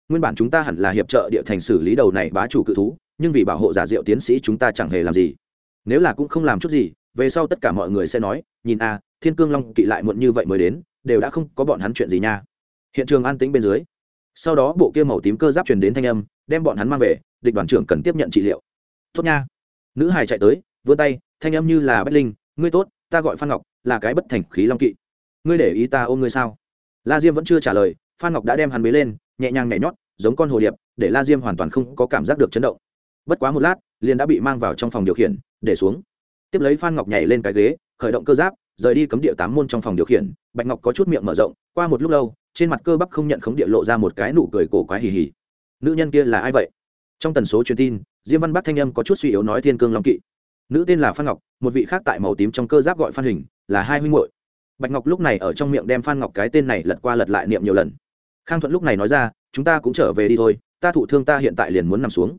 Nguyên bản chúng ta hẳn là hiệp trợ địa thành xử lý đầu này bá chủ cự thú, nhưng vì bảo hộ giả diệu tiến sĩ chúng ta chẳng hề làm gì. Nếu là cũng không làm chút gì, về sau tất cả mọi người sẽ nói, nhìn a, thiên cương long kỵ lại muộn như vậy mới đến, đều đã không có bọn hắn chuyện gì nha. Hiện trường an tĩnh bên dưới. Sau đó bộ kia màu tím cơ giáp truyền đến thanh âm, đem bọn hắn mang về, địch đoàn trưởng cần tiếp nhận trị liệu tốt nha. Nữ hài chạy tới, vươn tay, thanh âm như là bách linh, ngươi tốt, ta gọi phan ngọc, là cái bất thành khí long kỵ. Ngươi để ý ta ôm ngươi sao? La diêm vẫn chưa trả lời, phan ngọc đã đem hắn bế lên, nhẹ nhàng nhảy nhót, giống con hồ điệp, để la diêm hoàn toàn không có cảm giác được chấn động. Bất quá một lát, liền đã bị mang vào trong phòng điều khiển, để xuống. Tiếp lấy phan ngọc nhảy lên cái ghế, khởi động cơ giáp, rời đi cấm địa tám môn trong phòng điều khiển. Bạch ngọc có chút miệng mở rộng, qua một lúc lâu, trên mặt cơ bắp không nhận khống địa lộ ra một cái nụ cười cổ quái hì hì. Nữ nhân kia là ai vậy? Trong tần số truyền tin diêm văn bắc thanh âm có chút suy yếu nói thiên cương long kỵ. Nữ tên là phan ngọc, một vị khác tại màu tím trong cơ giáp gọi phan hình, là hai huynh hội bạch ngọc lúc này ở trong miệng đem phan ngọc cái tên này lật qua lật lại niệm nhiều lần. Khang thuận lúc này nói ra, chúng ta cũng trở về đi thôi, ta thụ thương ta hiện tại liền muốn nằm xuống.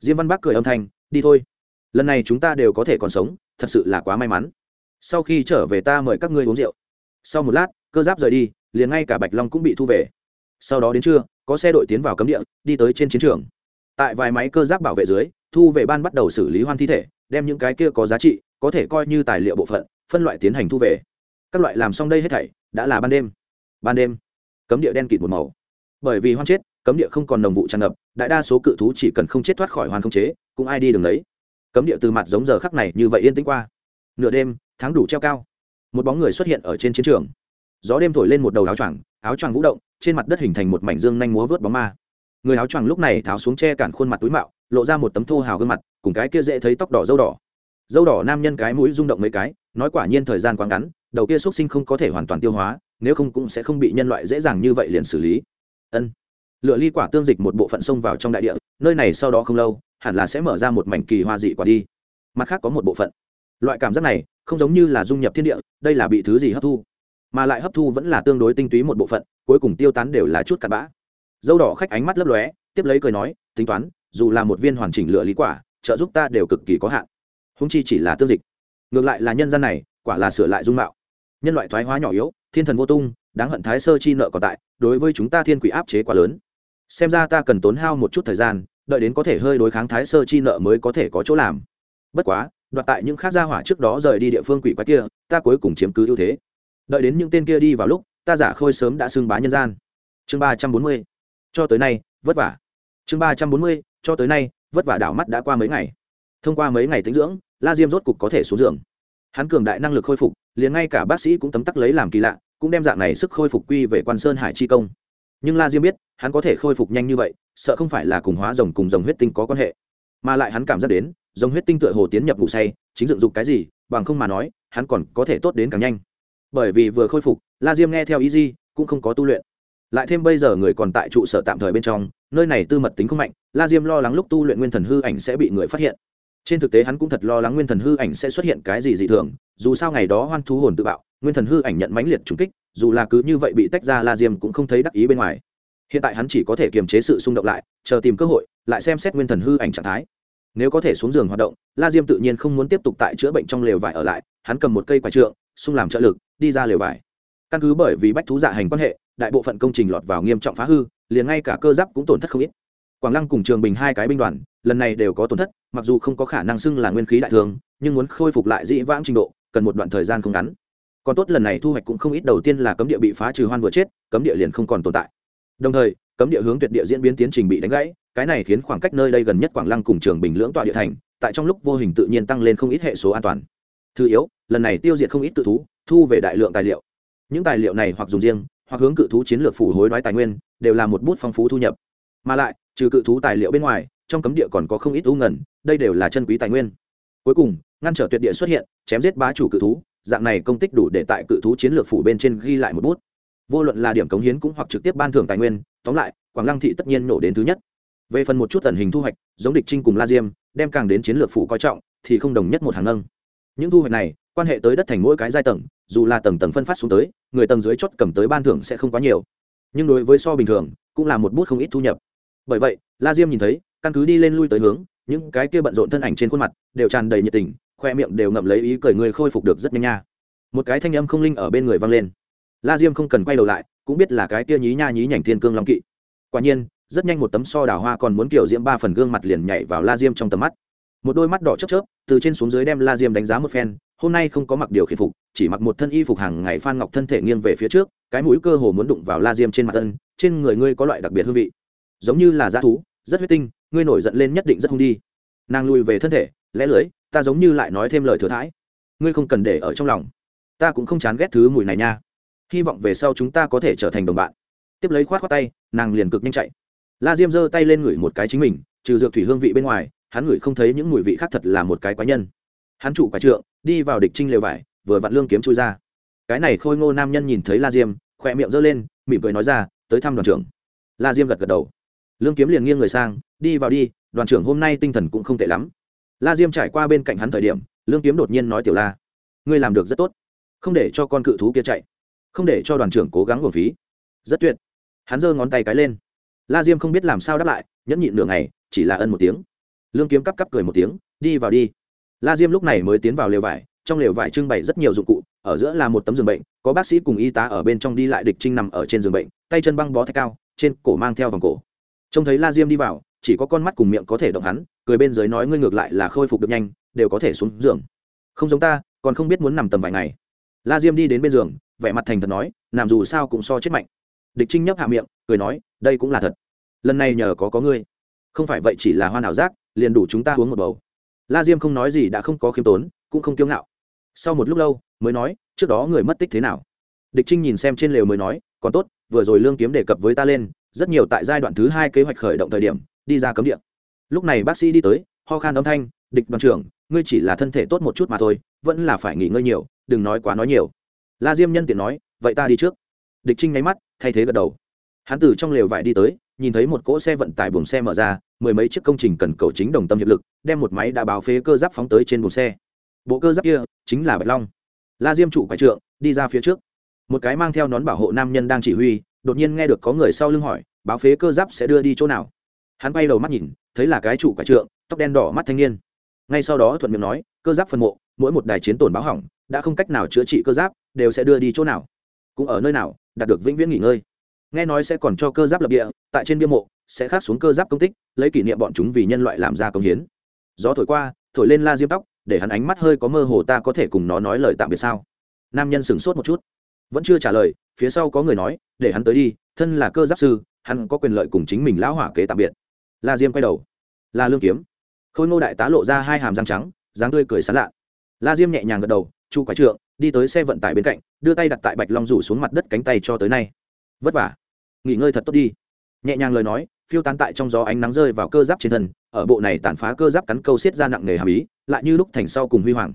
Diêm văn bắc cười âm thanh, đi thôi. Lần này chúng ta đều có thể còn sống, thật sự là quá may mắn. Sau khi trở về ta mời các ngươi uống rượu. Sau một lát, cơ giáp rời đi, liền ngay cả bạch long cũng bị thu về. Sau đó đến trưa, có xe đội tiến vào cấm địa, đi tới trên chiến trường tại vài máy cơ giáp bảo vệ dưới, thu về ban bắt đầu xử lý hoan thi thể, đem những cái kia có giá trị, có thể coi như tài liệu bộ phận, phân loại tiến hành thu về. Các loại làm xong đây hết thảy, đã là ban đêm. Ban đêm, cấm địa đen kịt một màu. Bởi vì hoan chết, cấm địa không còn nồng vụ tràn ngập, đại đa số cự thú chỉ cần không chết thoát khỏi hoàn không chế, cũng ai đi đường đấy cấm địa từ mặt giống giờ khắc này như vậy yên tĩnh qua. Nửa đêm, tháng đủ treo cao. Một bóng người xuất hiện ở trên chiến trường. Gió đêm thổi lên một đầu áo choàng áo choàng vũ động, trên mặt đất hình thành một mảnh dương nhanh múa vớt bóng ma người áo choàng lúc này tháo xuống che cản khuôn mặt túi mạo, lộ ra một tấm thô hào gương mặt, cùng cái kia dễ thấy tóc đỏ dâu đỏ. Dâu đỏ nam nhân cái mũi rung động mấy cái, nói quả nhiên thời gian quá ngắn, đầu kia xuất sinh không có thể hoàn toàn tiêu hóa, nếu không cũng sẽ không bị nhân loại dễ dàng như vậy liền xử lý. Ân. Lựa ly quả tương dịch một bộ phận xông vào trong đại địa, nơi này sau đó không lâu, hẳn là sẽ mở ra một mảnh kỳ hoa dị quả đi. Mặt khác có một bộ phận. Loại cảm giác này, không giống như là dung nhập thiên địa, đây là bị thứ gì hấp thu. Mà lại hấp thu vẫn là tương đối tinh túy một bộ phận, cuối cùng tiêu tán đều là chút cặn bã dâu đỏ khách ánh mắt lấp lóe, tiếp lấy cười nói, tính toán, dù là một viên hoàn chỉnh lựa lý quả, trợ giúp ta đều cực kỳ có hạn. Húng chi chỉ là tương dịch. Ngược lại là nhân gian này, quả là sửa lại dung mạo. Nhân loại thoái hóa nhỏ yếu, thiên thần vô tung, đáng hận thái sơ chi nợ còn tại, đối với chúng ta thiên quỷ áp chế quá lớn. Xem ra ta cần tốn hao một chút thời gian, đợi đến có thể hơi đối kháng thái sơ chi nợ mới có thể có chỗ làm. Bất quá, đoạt tại những khác gia hỏa trước đó rời đi địa phương quỷ quái kia, ta cuối cùng chiếm cứ ưu thế. Đợi đến những tên kia đi vào lúc, ta giả khôi sớm đã xưng bá nhân gian. Chương ba trăm bốn mươi cho tới nay, vất vả. Chương ba trăm bốn mươi, cho tới nay, vất vả đảo mắt đã qua mấy ngày. Thông qua mấy ngày tính dưỡng, la diêm rốt cục có thể xuống giường. Hắn cường đại năng lực khôi phục, liền ngay cả bác sĩ cũng tấm tắc lấy làm kỳ lạ, cũng đem dạng này sức khôi phục quy về quan sơn hải chi công. Nhưng la diêm biết, hắn có thể khôi phục nhanh như vậy, sợ không phải là cùng hóa rồng cùng dòng huyết tinh có quan hệ. Mà lại hắn cảm giác đến dòng huyết tinh tựa hồ tiến nhập ngủ say, chính dựng dục cái gì, bằng không mà nói, hắn còn có thể tốt đến càng nhanh. Bởi vì vừa khôi phục, la diêm nghe theo ý di cũng không có tu luyện lại thêm bây giờ người còn tại trụ sở tạm thời bên trong, nơi này tư mật tính không mạnh, la diêm lo lắng lúc tu luyện nguyên thần hư ảnh sẽ bị người phát hiện. Trên thực tế hắn cũng thật lo lắng nguyên thần hư ảnh sẽ xuất hiện cái gì dị thường, dù sao ngày đó hoan thú hồn tự bạo, nguyên thần hư ảnh nhận mãnh liệt trùng kích, dù là cứ như vậy bị tách ra la diêm cũng không thấy đắc ý bên ngoài. Hiện tại hắn chỉ có thể kiềm chế sự xung động lại, chờ tìm cơ hội, lại xem xét nguyên thần hư ảnh trạng thái. Nếu có thể xuống giường hoạt động, la diêm tự nhiên không muốn tiếp tục tại chữa bệnh trong lều vải ở lại, hắn cầm một cây quải trượng xung làm trợ lực, đi ra lều vải. Căn cứ bởi vì bách thú dạ hành quan hệ đại bộ phận công trình lọt vào nghiêm trọng phá hư liền ngay cả cơ giáp cũng tổn thất không ít. Quảng lăng cùng trường bình hai cái binh đoàn lần này đều có tổn thất mặc dù không có khả năng xưng là nguyên khí đại thường, nhưng muốn khôi phục lại dĩ vãng trình độ cần một đoạn thời gian không ngắn. Còn tốt lần này thu hoạch cũng không ít đầu tiên là cấm địa bị phá trừ hoan vừa chết cấm địa liền không còn tồn tại. Đồng thời cấm địa hướng tuyệt địa diễn biến tiến trình bị đánh gãy cái này khiến khoảng cách nơi đây gần nhất quảng lăng cùng trường bình lưỡng tọa địa thành tại trong lúc vô hình tự nhiên tăng lên không ít hệ số an toàn. Thứ yếu lần này tiêu diệt không ít tự thú thu về đại lượng tài liệu. Những tài liệu này hoặc dùng riêng hoặc hướng cự thú chiến lược phủ hối đoái tài nguyên, đều là một bút phong phú thu nhập. Mà lại, trừ cự thú tài liệu bên ngoài, trong cấm địa còn có không ít u ngần, đây đều là chân quý tài nguyên. Cuối cùng, ngăn trở tuyệt địa xuất hiện, chém giết bá chủ cự thú, dạng này công tích đủ để tại cự thú chiến lược phủ bên trên ghi lại một bút. Vô luận là điểm cống hiến cũng hoặc trực tiếp ban thưởng tài nguyên, tóm lại, quảng lăng thị tất nhiên nổ đến thứ nhất. Về phần một chút tần hình thu hoạch, giống địch trinh cùng la diêm, đem càng đến chiến lược phủ coi trọng, thì không đồng nhất một hàng nâng. Những thu hoạch này quan hệ tới đất thành mỗi cái giai tầng, dù là tầng tầng phân phát xuống tới, người tầng dưới chót cầm tới ban thưởng sẽ không quá nhiều. Nhưng đối với so bình thường, cũng là một bút không ít thu nhập. Bởi vậy, la diêm nhìn thấy, căn cứ đi lên lui tới hướng, những cái kia bận rộn thân ảnh trên khuôn mặt, đều tràn đầy nhiệt tình, khoe miệng đều ngậm lấy ý cười người khôi phục được rất nhanh nha. Một cái thanh âm không linh ở bên người vang lên. La diêm không cần quay đầu lại, cũng biết là cái kia nhí nha nhí nhảnh thiên cương long kỵ. Quả nhiên, rất nhanh một tấm so đào hoa còn muốn kiểu diễm ba phần gương mặt liền nhảy vào la diêm trong tầm mắt. Một đôi mắt đỏ chớp chớp, từ trên xuống dưới đem la diêm đánh giá một phen hôm nay không có mặc điều khiển phục, chỉ mặc một thân y phục hàng ngày phan ngọc thân thể nghiêng về phía trước, cái mũi cơ hồ muốn đụng vào la diêm trên mặt thân trên người ngươi có loại đặc biệt hương vị. Giống như là g thú, rất huyết tinh, ngươi nổi giận lên nhất định rất hung đi. Nàng lùi về thân thể, lẽ lưới, ta giống như lại nói thêm lời thừa thãi. Ngươi không cần để ở trong lòng. Ta cũng không chán ghét thứ mùi này nha. Hy vọng về sau chúng ta có thể trở thành đồng bạn. Tiếp lấy khoát khoát tay, nàng liền cực nhanh chạy. La diêm giơ tay lên ngửi một cái chính mình, trừ dược thủy hương vị bên ngoài, hắn ngửi không thấy những mùi vị khác thật là một cái quái nhân hắn trụ quái trượng, đi vào địch trinh lều vải, vừa vặn lương kiếm chui ra. Cái này khôi ngô nam nhân nhìn thấy la diêm, khỏe miệng giơ lên, mỉm cười nói ra, tới thăm đoàn trưởng. La diêm gật gật đầu. Lương kiếm liền nghiêng người sang, đi vào đi, đoàn trưởng hôm nay tinh thần cũng không tệ lắm. La diêm trải qua bên cạnh hắn thời điểm, lương kiếm đột nhiên nói tiểu la, ngươi làm được rất tốt, không để cho con cự thú kia chạy, không để cho đoàn trưởng cố gắng hồn phí. Rất tuyệt. Hắn giơ ngón tay cái lên. La diêm không biết làm sao đáp lại, nhẫn nhịn nửa ngày, chỉ là ân một tiếng. Lương kiếm cắp cắp cười một tiếng, đi vào đi la diêm lúc này mới tiến vào lều vải, trong lều vải trưng bày rất nhiều dụng cụ, ở giữa là một tấm giường bệnh, có bác sĩ cùng y tá ở bên trong đi lại địch trinh nằm ở trên giường bệnh, tay chân băng bó thạch cao, trên cổ mang theo vòng cổ. Trông thấy la diêm đi vào, chỉ có con mắt cùng miệng có thể động hắn, cười bên dưới nói ngươi ngược lại là khôi phục được nhanh, đều có thể xuống giường. Không giống ta, còn không biết muốn nằm tầm vài ngày. La diêm đi đến bên giường, vẻ mặt thành thật nói, nằm dù sao cũng so chết mạnh. Địch trinh nhấp hạ miệng, cười nói, đây cũng là thật. Lần này nhờ có có ngươi. Không phải vậy chỉ là hoa nào giác liền đủ chúng ta uống một bầu la diêm không nói gì đã không có khiêm tốn, cũng không kiêu ngạo. Sau một lúc lâu, mới nói, trước đó người mất tích thế nào? Địch trinh nhìn xem trên lều mới nói, còn tốt, vừa rồi lương kiếm đề cập với ta lên, rất nhiều tại giai đoạn thứ hai kế hoạch khởi động thời điểm, đi ra cấm địa. Lúc này bác sĩ đi tới, ho khan âm thanh, địch đoàn trưởng, ngươi chỉ là thân thể tốt một chút mà thôi, vẫn là phải nghỉ ngơi nhiều, đừng nói quá nói nhiều. La diêm nhân tiện nói, vậy ta đi trước. Địch trinh nháy mắt, thay thế gật đầu hắn từ trong lều vải đi tới, nhìn thấy một cỗ xe vận tải buồng xe mở ra, mười mấy chiếc công trình cần cầu chính đồng tâm hiệp lực, đem một máy đã báo phế cơ giáp phóng tới trên buồng xe. Bộ cơ giáp kia chính là bạch long. La diêm trụ quái trượng, đi ra phía trước. Một cái mang theo nón bảo hộ nam nhân đang chỉ huy, đột nhiên nghe được có người sau lưng hỏi, báo phế cơ giáp sẽ đưa đi chỗ nào? Hắn bay đầu mắt nhìn, thấy là cái trụ quái trượng, tóc đen đỏ mắt thanh niên. Ngay sau đó thuận miệng nói, cơ giáp phân mộ, mỗi một đài chiến tổn báo hỏng, đã không cách nào chữa trị cơ giáp, đều sẽ đưa đi chỗ nào? Cũng ở nơi nào, đạt được vĩnh viễn nghỉ ngơi nghe nói sẽ còn cho cơ giáp lập địa, tại trên bia mộ, sẽ khác xuống cơ giáp công tích, lấy kỷ niệm bọn chúng vì nhân loại làm ra công hiến. Gió thổi qua, thổi lên la diêm tóc, để hắn ánh mắt hơi có mơ hồ ta có thể cùng nó nói lời tạm biệt sao? Nam nhân sửng sốt một chút, vẫn chưa trả lời, phía sau có người nói, để hắn tới đi, thân là cơ giáp sư, hắn có quyền lợi cùng chính mình lão hỏa kế tạm biệt. La diêm quay đầu, la lương kiếm, khôi ngô đại tá lộ ra hai hàm răng trắng, dáng tươi cười sán lạ. La diêm nhẹ nhàng gật đầu, chu quái trượng, đi tới xe vận tải bên cạnh, đưa tay đặt tại bạch long rủ xuống mặt đất cánh tay cho tới nay. Vất vả nghỉ ngơi thật tốt đi. Nhẹ nhàng lời nói, phiêu tán tại trong gió ánh nắng rơi vào cơ giáp trên thân, ở bộ này tàn phá cơ giáp cắn câu xiết ra nặng nề hàm ý, lại như lúc thành sau cùng huy hoàng.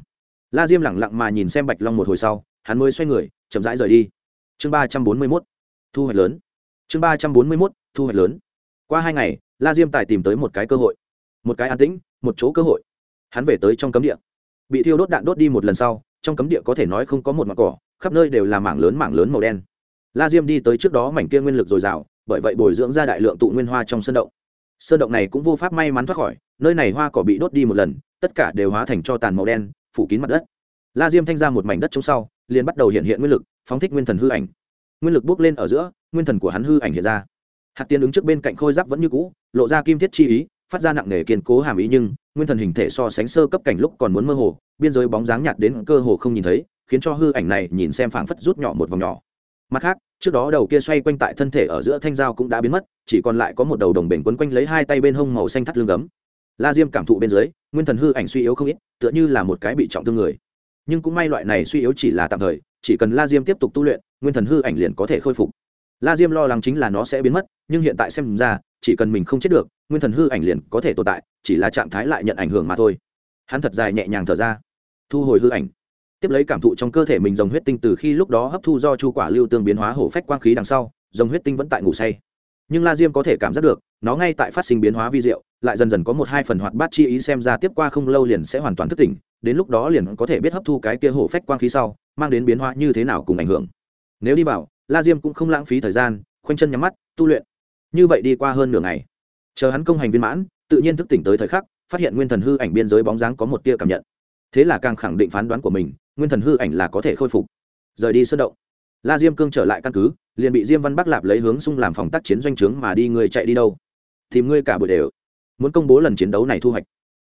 La diêm lẳng lặng mà nhìn xem bạch long một hồi sau, hắn mới xoay người, chậm rãi rời đi. Chương ba trăm bốn mươi mốt, thu hoạch lớn. Chương ba trăm bốn mươi mốt, thu hoạch lớn. Qua hai ngày, la diêm tài tìm tới một cái cơ hội. Một cái an tĩnh, một chỗ cơ hội. Hắn về tới trong cấm địa. Bị thiêu đốt đạn đốt đi một lần sau, trong cấm địa có thể nói không có một mặt cỏ, khắp nơi đều là mảng lớn mảng lớn màu đen la diêm đi tới trước đó mảnh kia nguyên lực dồi dào, bởi vậy bồi dưỡng ra đại lượng tụ nguyên hoa trong sơn động. Sơn động này cũng vô pháp may mắn thoát khỏi, nơi này hoa cỏ bị đốt đi một lần, tất cả đều hóa thành cho tàn màu đen, phủ kín mặt đất. La diêm thanh ra một mảnh đất trong sau, liền bắt đầu hiện hiện nguyên lực, phóng thích nguyên thần hư ảnh. Nguyên lực bước lên ở giữa, nguyên thần của hắn hư ảnh hiện ra. Hạt tiên ứng trước bên cạnh khôi giáp vẫn như cũ, lộ ra kim thiết chi ý, phát ra nặng nề kiên cố hàm ý nhưng, nguyên thần hình thể so sánh sơ cấp cảnh lúc còn muốn mơ hồ, biên giới bóng dáng nhạt đến cơ hồ không nhìn thấy, khiến cho hư ảnh này nhìn xem phảng phất rút nhỏ một vòng nhỏ mặt khác, trước đó đầu kia xoay quanh tại thân thể ở giữa thanh dao cũng đã biến mất, chỉ còn lại có một đầu đồng bền quấn quanh lấy hai tay bên hông màu xanh thắt lưng gấm. La diêm cảm thụ bên dưới, nguyên thần hư ảnh suy yếu không ít, tựa như là một cái bị trọng thương người. Nhưng cũng may loại này suy yếu chỉ là tạm thời, chỉ cần la diêm tiếp tục tu luyện, nguyên thần hư ảnh liền có thể khôi phục. La diêm lo lắng chính là nó sẽ biến mất, nhưng hiện tại xem ra, chỉ cần mình không chết được, nguyên thần hư ảnh liền có thể tồn tại, chỉ là trạng thái lại nhận ảnh hưởng mà thôi. Hắn thật dài nhẹ nhàng thở ra. Thu hồi hư ảnh tiếp lấy cảm thụ trong cơ thể mình dòng huyết tinh từ khi lúc đó hấp thu do chu quả lưu tương biến hóa hổ phách quang khí đằng sau, dòng huyết tinh vẫn tại ngủ say. Nhưng la diêm có thể cảm giác được, nó ngay tại phát sinh biến hóa vi diệu, lại dần dần có một hai phần hoạt bát chi ý xem ra tiếp qua không lâu liền sẽ hoàn toàn thức tỉnh, đến lúc đó liền có thể biết hấp thu cái kia hổ phách quang khí sau, mang đến biến hóa như thế nào cùng ảnh hưởng. Nếu đi vào, la diêm cũng không lãng phí thời gian, khoanh chân nhắm mắt, tu luyện. Như vậy đi qua hơn nửa ngày, chờ hắn công hành viên mãn, tự nhiên thức tỉnh tới thời khắc, phát hiện nguyên thần hư ảnh biên giới bóng dáng có một tia cảm nhận. Thế là càng khẳng định phán đoán của mình nguyên thần hư ảnh là có thể khôi phục. Rời đi sơ động. La diêm cương trở lại căn cứ, liền bị diêm văn bắc lạp lấy hướng xung làm phòng tác chiến doanh trướng mà đi người chạy đi đâu. Tìm ngươi cả buổi đều. Muốn công bố lần chiến đấu này thu hoạch.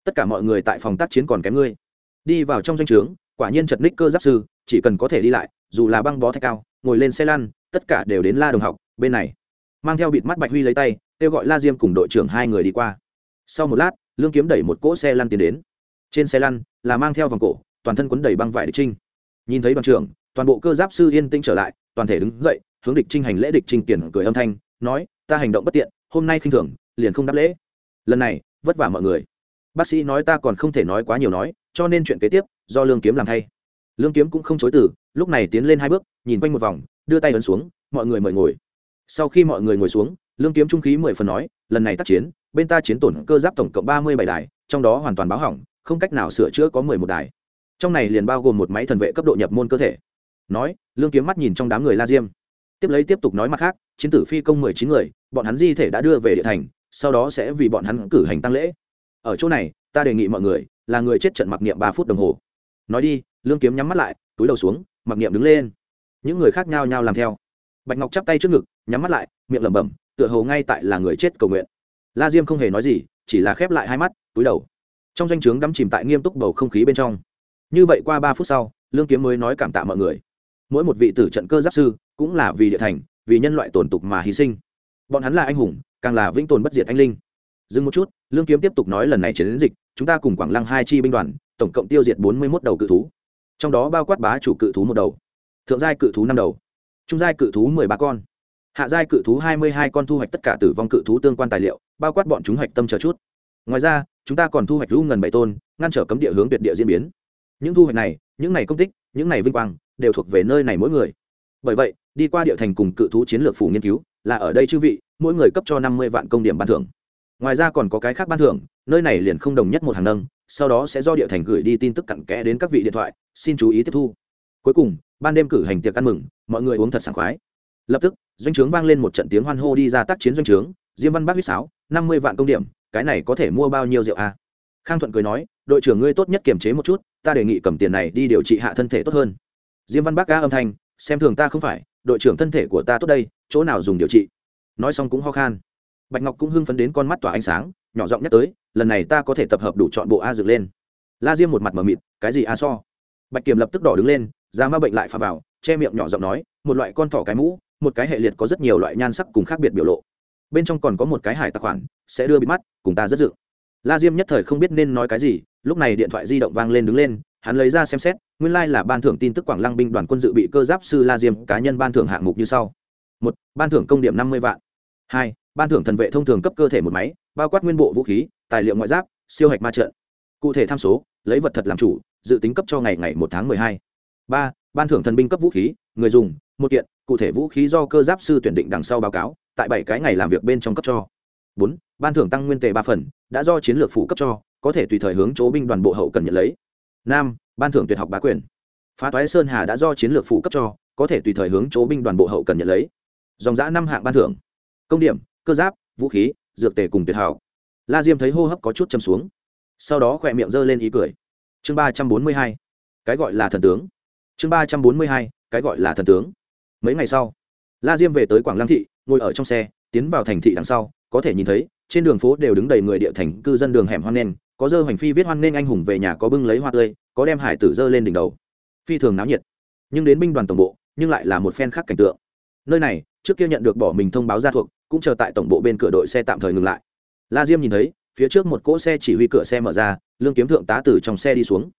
Tất cả mọi người tại phòng tác chiến còn kém ngươi. Đi vào trong doanh trướng, quả nhiên chật ních cơ giáp sư, chỉ cần có thể đi lại, dù là băng bó thạch cao, ngồi lên xe lăn, tất cả đều đến la đồng học, bên này. Mang theo bịt mắt bạch huy lấy tay, kêu gọi la diêm cùng đội trưởng hai người đi qua. Sau một lát, lương kiếm đẩy một cỗ xe lăn tiến đến. Trên xe lăn là mang theo vòng cổ toàn thân quấn đầy băng vải địch trinh. Nhìn thấy đoàn trưởng, toàn bộ cơ giáp sư yên tĩnh trở lại, toàn thể đứng dậy, hướng địch trinh hành lễ địch trinh kiển cười âm thanh, nói, ta hành động bất tiện, hôm nay khinh thường, liền không đáp lễ. Lần này, vất vả mọi người. Bác sĩ nói ta còn không thể nói quá nhiều nói, cho nên chuyện kế tiếp, do lương kiếm làm thay. Lương kiếm cũng không chối từ, lúc này tiến lên hai bước, nhìn quanh một vòng, đưa tay ấn xuống, mọi người mời ngồi. Sau khi mọi người ngồi xuống, lương kiếm trung khí mười phần nói, lần này tác chiến, bên ta chiến tổn cơ giáp tổng cộng ba mươi bảy đài, trong đó hoàn toàn báo hỏng, không cách nào sửa chữa có mười một đài trong này liền bao gồm một máy thần vệ cấp độ nhập môn cơ thể. Nói, lương kiếm mắt nhìn trong đám người la diêm. Tiếp lấy tiếp tục nói mặt khác, chiến tử phi công mười chín người, bọn hắn di thể đã đưa về địa thành, sau đó sẽ vì bọn hắn cử hành tăng lễ. Ở chỗ này, ta đề nghị mọi người, là người chết trận mặc niệm ba phút đồng hồ. Nói đi, lương kiếm nhắm mắt lại, túi đầu xuống, mặc niệm đứng lên. Những người khác nhau nhau làm theo. Bạch ngọc chắp tay trước ngực, nhắm mắt lại, miệng lẩm bẩm, tựa hồ ngay tại là người chết cầu nguyện. La diêm không hề nói gì, chỉ là khép lại hai mắt, túi đầu. Trong danh o chướng đắm chìm tại nghiêm túc bầu không khí bên trong như vậy qua ba phút sau, lương kiếm mới nói cảm tạ mọi người. Mỗi một vị tử trận cơ giáp sư cũng là vì địa thành, vì nhân loại tổn tục mà hy sinh. Bọn hắn là anh hùng, càng là vĩnh tồn bất diệt anh linh. Dừng một chút, lương kiếm tiếp tục nói lần này chiến dịch, chúng ta cùng quảng lăng hai chi binh đoàn, tổng cộng tiêu diệt bốn mươi một đầu cự thú. Trong đó bao quát bá chủ cự thú một đầu, thượng giai cự thú năm đầu, trung giai cự thú mười ba con, hạ giai cự thú hai mươi hai con thu hoạch tất cả tử vong cự thú tương quan tài liệu, bao quát bọn chúng hoạch tâm chờ chút. Ngoài ra, chúng ta còn thu hoạch lũ ngần bảy tôn, ngăn trở cấm địa hướng tuyệt địa diễn biến những thu hoạch này, những này công tích, những này vinh quang, đều thuộc về nơi này mỗi người. Bởi vậy, đi qua địa thành cùng cự thú chiến lược phủ nghiên cứu, là ở đây chư vị, mỗi người cấp cho năm mươi vạn công điểm ban thưởng. Ngoài ra còn có cái khác ban thưởng, nơi này liền không đồng nhất một hàng nâng, sau đó sẽ do địa thành gửi đi tin tức cặn kẽ đến các vị điện thoại, xin chú ý tiếp thu. Cuối cùng, ban đêm cử hành tiệc ăn mừng, mọi người uống thật sảng khoái. Lập tức, doanh trướng vang lên một trận tiếng hoan hô đi ra tác chiến doanh trướng, diêm văn bác huýt sáo, năm mươi vạn công điểm, cái này có thể mua bao nhiêu rượu à? khang thuận cười nói đội trưởng ngươi tốt nhất kiềm chế một chút, ta đề nghị cầm tiền này đi điều trị hạ thân thể tốt hơn. Diêm văn bác ca âm thanh, xem thường ta không phải, đội trưởng thân thể của ta tốt đây, chỗ nào dùng điều trị? Nói xong cũng ho khan. Bạch ngọc cũng hưng phấn đến con mắt tỏa ánh sáng, nhỏ giọng nhắc tới, lần này ta có thể tập hợp đủ chọn bộ a dược lên. La diêm một mặt mờ mịt, cái gì a so? Bạch kiềm lập tức đỏ đứng lên ra ma bệnh lại phà vào, che miệng nhỏ giọng nói, một loại con thỏ cái mũ, một cái hệ liệt có rất nhiều loại nhan sắc cùng khác biệt biểu lộ. Bên trong còn có một cái hải tặc khoản, sẽ đưa bị mắt, cùng ta rất dự. La diêm nhất thời không biết nên nói cái gì lúc này điện thoại di động vang lên đứng lên, hắn lấy ra xem xét, nguyên lai、like、là ban thưởng tin tức quảng lăng binh đoàn quân dự bị cơ giáp sư la diêm, cá nhân ban thưởng hạng mục như sau. Một, ban thưởng công điểm năm mươi vạn. Hai, ban thưởng thần vệ thông thường cấp cơ thể một máy, bao quát nguyên bộ vũ khí, tài liệu ngoại giáp, siêu hạch ma trận. Cụ thể tham số, lấy vật thật làm chủ, dự tính cấp cho ngày ngày một tháng mười hai. Ba, ban thưởng thần binh cấp vũ khí, người dùng, một kiện, cụ thể vũ khí do cơ giáp sư tuyển định đằng sau báo cáo, tại bảy cái ngày làm việc bên trong cấp cho. Bốn, ban thưởng tăng nguyên tề ba phần, đã do chiến lược phủ cấp cho có thể tùy thời hướng chỗ binh đoàn bộ hậu cần nhận lấy. Năm ban thưởng tuyệt học bá quyền. Phá toái sơn hà đã do chiến lược phụ cấp cho, có thể tùy thời hướng chỗ binh đoàn bộ hậu cần nhận lấy. Dòng giã năm hạng ban thưởng. Công điểm, cơ giáp, vũ khí, dược tề cùng tuyệt hảo la diêm thấy hô hấp có chút châm xuống. Sau đó khỏe miệng g lên ý cười. Chương ba trăm bốn mươi hai. Cái gọi là thần tướng. Chương ba trăm bốn mươi hai. Cái gọi là thần tướng. Mấy ngày sau, la diêm về tới quảng lăng thị, ngồi ở trong xe, tiến vào thành thị đằng sau, có thể nhìn thấy, trên đường phố đều đứng đầy người địa thành cư dân đường hẻm hoang nghênh có dơ hoành phi viết hoan nên anh hùng về nhà có bưng lấy hoa tươi, có đem hải tử dơ lên đỉnh đầu. Phi thường náo nhiệt. Nhưng đến binh đoàn tổng bộ, nhưng lại là một phen khác cảnh tượng. Nơi này, trước kia nhận được bỏ mình thông báo ra thuộc, cũng chờ tại tổng bộ bên cửa đội xe tạm thời ngừng lại. La diêm nhìn thấy, phía trước một cỗ xe chỉ huy cửa xe mở ra, lương kiếm thượng tá từ trong xe đi xuống.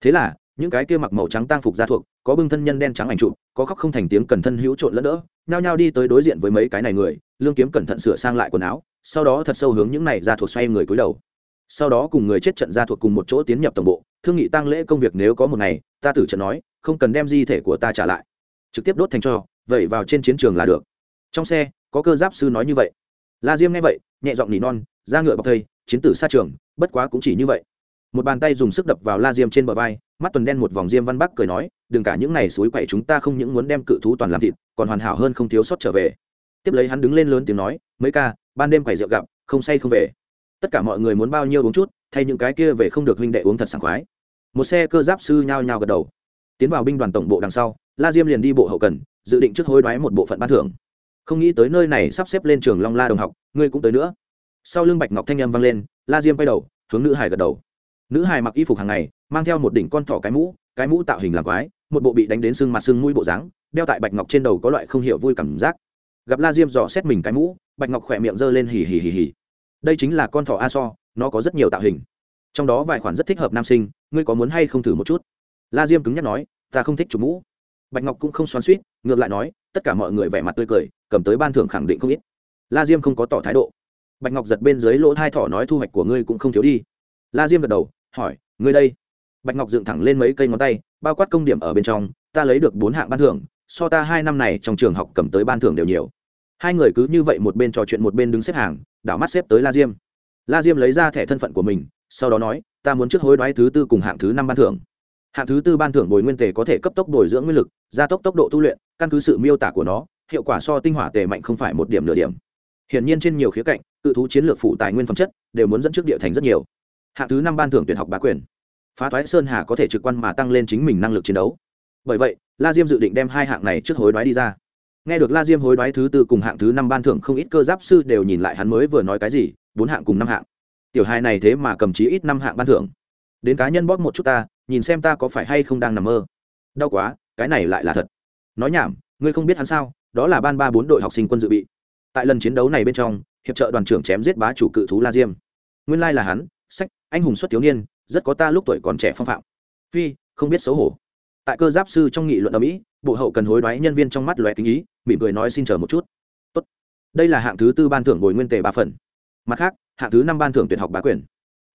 Thế là, những cái kia mặc màu trắng tang phục ra thuộc, có bưng thân nhân đen trắng ảnh trụ có khóc không thành tiếng cần thân hữu trộn lẫn đỡ, nhao nhao đi tới đối diện với mấy cái này người, lương kiếm cẩn thận sửa sang lại quần áo, sau đó thật sâu hướng những này ra thuộc xoay người cúi đầu sau đó cùng người chết trận ra thuộc cùng một chỗ tiến nhập tổng bộ, thương nghị tăng lễ công việc nếu có một ngày, ta tử trận nói, không cần đem di thể của ta trả lại. Trực tiếp đốt thành cho vậy vào trên chiến trường là được. Trong xe, có cơ giáp sư nói như vậy. La diêm nghe vậy, nhẹ giọng nỉ non ra ngựa bọc thây, chiến tử xa trường, bất quá cũng chỉ như vậy. Một bàn tay dùng sức đập vào la diêm trên bờ vai, mắt tuần đen một vòng diêm văn bắc cười nói, đừng cả những này suối quậy chúng ta không những muốn đem cự thú toàn làm thịt, còn hoàn hảo hơn không thiếu sót trở về. Tiếp lấy hắn đứng lên lớn tiếng nói, mấy ca, ban đêm quậy rượu gặp, không say không về tất cả mọi người muốn bao nhiêu uống chút, thay những cái kia về không được huynh đệ uống thật sảng khoái. Một xe cơ giáp sư nhao nhao gật đầu. Tiến vào binh đoàn tổng bộ đằng sau, la diêm liền đi bộ hậu cần, dự định trước hối đoái một bộ phận ban thưởng. Không nghĩ tới nơi này sắp xếp lên trường long la đồng học, ngươi cũng tới nữa. Sau lưng bạch ngọc thanh âm vang lên, la diêm quay đầu, hướng nữ hải gật đầu. Nữ hải mặc y phục hàng ngày, mang theo một đỉnh con thỏ cái mũ cái mũ tạo hình làm quái, một bộ bị đánh đến sưng mặt sưng mũi bộ dáng, đeo tại bạch ngọc trên đầu có loại không hiểu vui cảm giác. Gặp la diêm dò xét mình cái mũ, bạch ngọc khỏe miệng g lên hì hì hì hì đây chính là con thỏ a so, nó có rất nhiều tạo hình. Trong đó vài khoản rất thích hợp nam sinh, ngươi có muốn hay không thử một chút? La diêm cứng nhắc nói, ta không thích chụp mũ. Bạch ngọc cũng không xoắn suýt ngược lại nói, tất cả mọi người vẻ mặt tươi cười, cầm tới ban thưởng khẳng định không ít. La diêm không có tỏ thái độ. Bạch ngọc giật bên dưới lỗ thai thỏ nói thu hoạch của ngươi cũng không thiếu đi. La diêm gật đầu, hỏi, ngươi đây? Bạch ngọc dựng thẳng lên mấy cây ngón tay, bao quát công điểm ở bên trong, ta lấy được bốn hạng ban thưởng, so ta hai năm này trong trường học cầm tới ban thưởng đều nhiều. Hai người cứ như vậy một bên trò chuyện một bên đứng xếp hàng đảo mắt xếp tới la diêm. La diêm lấy ra thẻ thân phận của mình, sau đó nói, ta muốn trước hối đoái thứ tư cùng hạng thứ năm ban thưởng. Hạng thứ tư ban thưởng bồi nguyên tề có thể cấp tốc bồi dưỡng nguyên lực, gia tốc tốc độ tu luyện, căn cứ sự miêu tả của nó, hiệu quả so tinh hỏa tề mạnh không phải một điểm nửa điểm. Hiển nhiên trên nhiều khía cạnh, tự thú chiến lược phụ tài nguyên phẩm chất đều muốn dẫn trước địa thành rất nhiều. Hạng thứ năm ban thưởng tuyển học bá quyền. Phá thoái sơn hà có thể trực quan mà tăng lên chính mình năng lực chiến đấu. Bởi vậy, la diêm dự định đem hai hạng này trước hối đoái đi ra nghe được la diêm hối đoái thứ tư cùng hạng thứ năm ban thưởng không ít cơ giáp sư đều nhìn lại hắn mới vừa nói cái gì, bốn hạng cùng năm hạng. Tiểu hai này thế mà cầm chí ít năm hạng ban thưởng. Đến cá nhân bóp một chút ta, nhìn xem ta có phải hay không đang nằm mơ. Đau quá, cái này lại là thật. Nói nhảm, ngươi không biết hắn sao, đó là ban ba bốn đội học sinh quân dự bị. Tại lần chiến đấu này bên trong, hiệp trợ đoàn trưởng chém giết bá chủ cự thú la diêm. Nguyên lai là hắn, sách, anh hùng xuất thiếu niên, rất có ta lúc tuổi còn trẻ phong phạm. Phi, không biết xấu hổ. Tại cơ giáp sư trong nghị luận ở mỹ bộ hậu cần hối đoái nhân viên trong mắt lóe kính ý, mỉm cười nói xin chờ một chút. Tốt. đây là hạng thứ tư ban thưởng bồi nguyên tề ba phần. Mặt khác, hạng thứ năm ban thưởng tuyệt học bá quyền.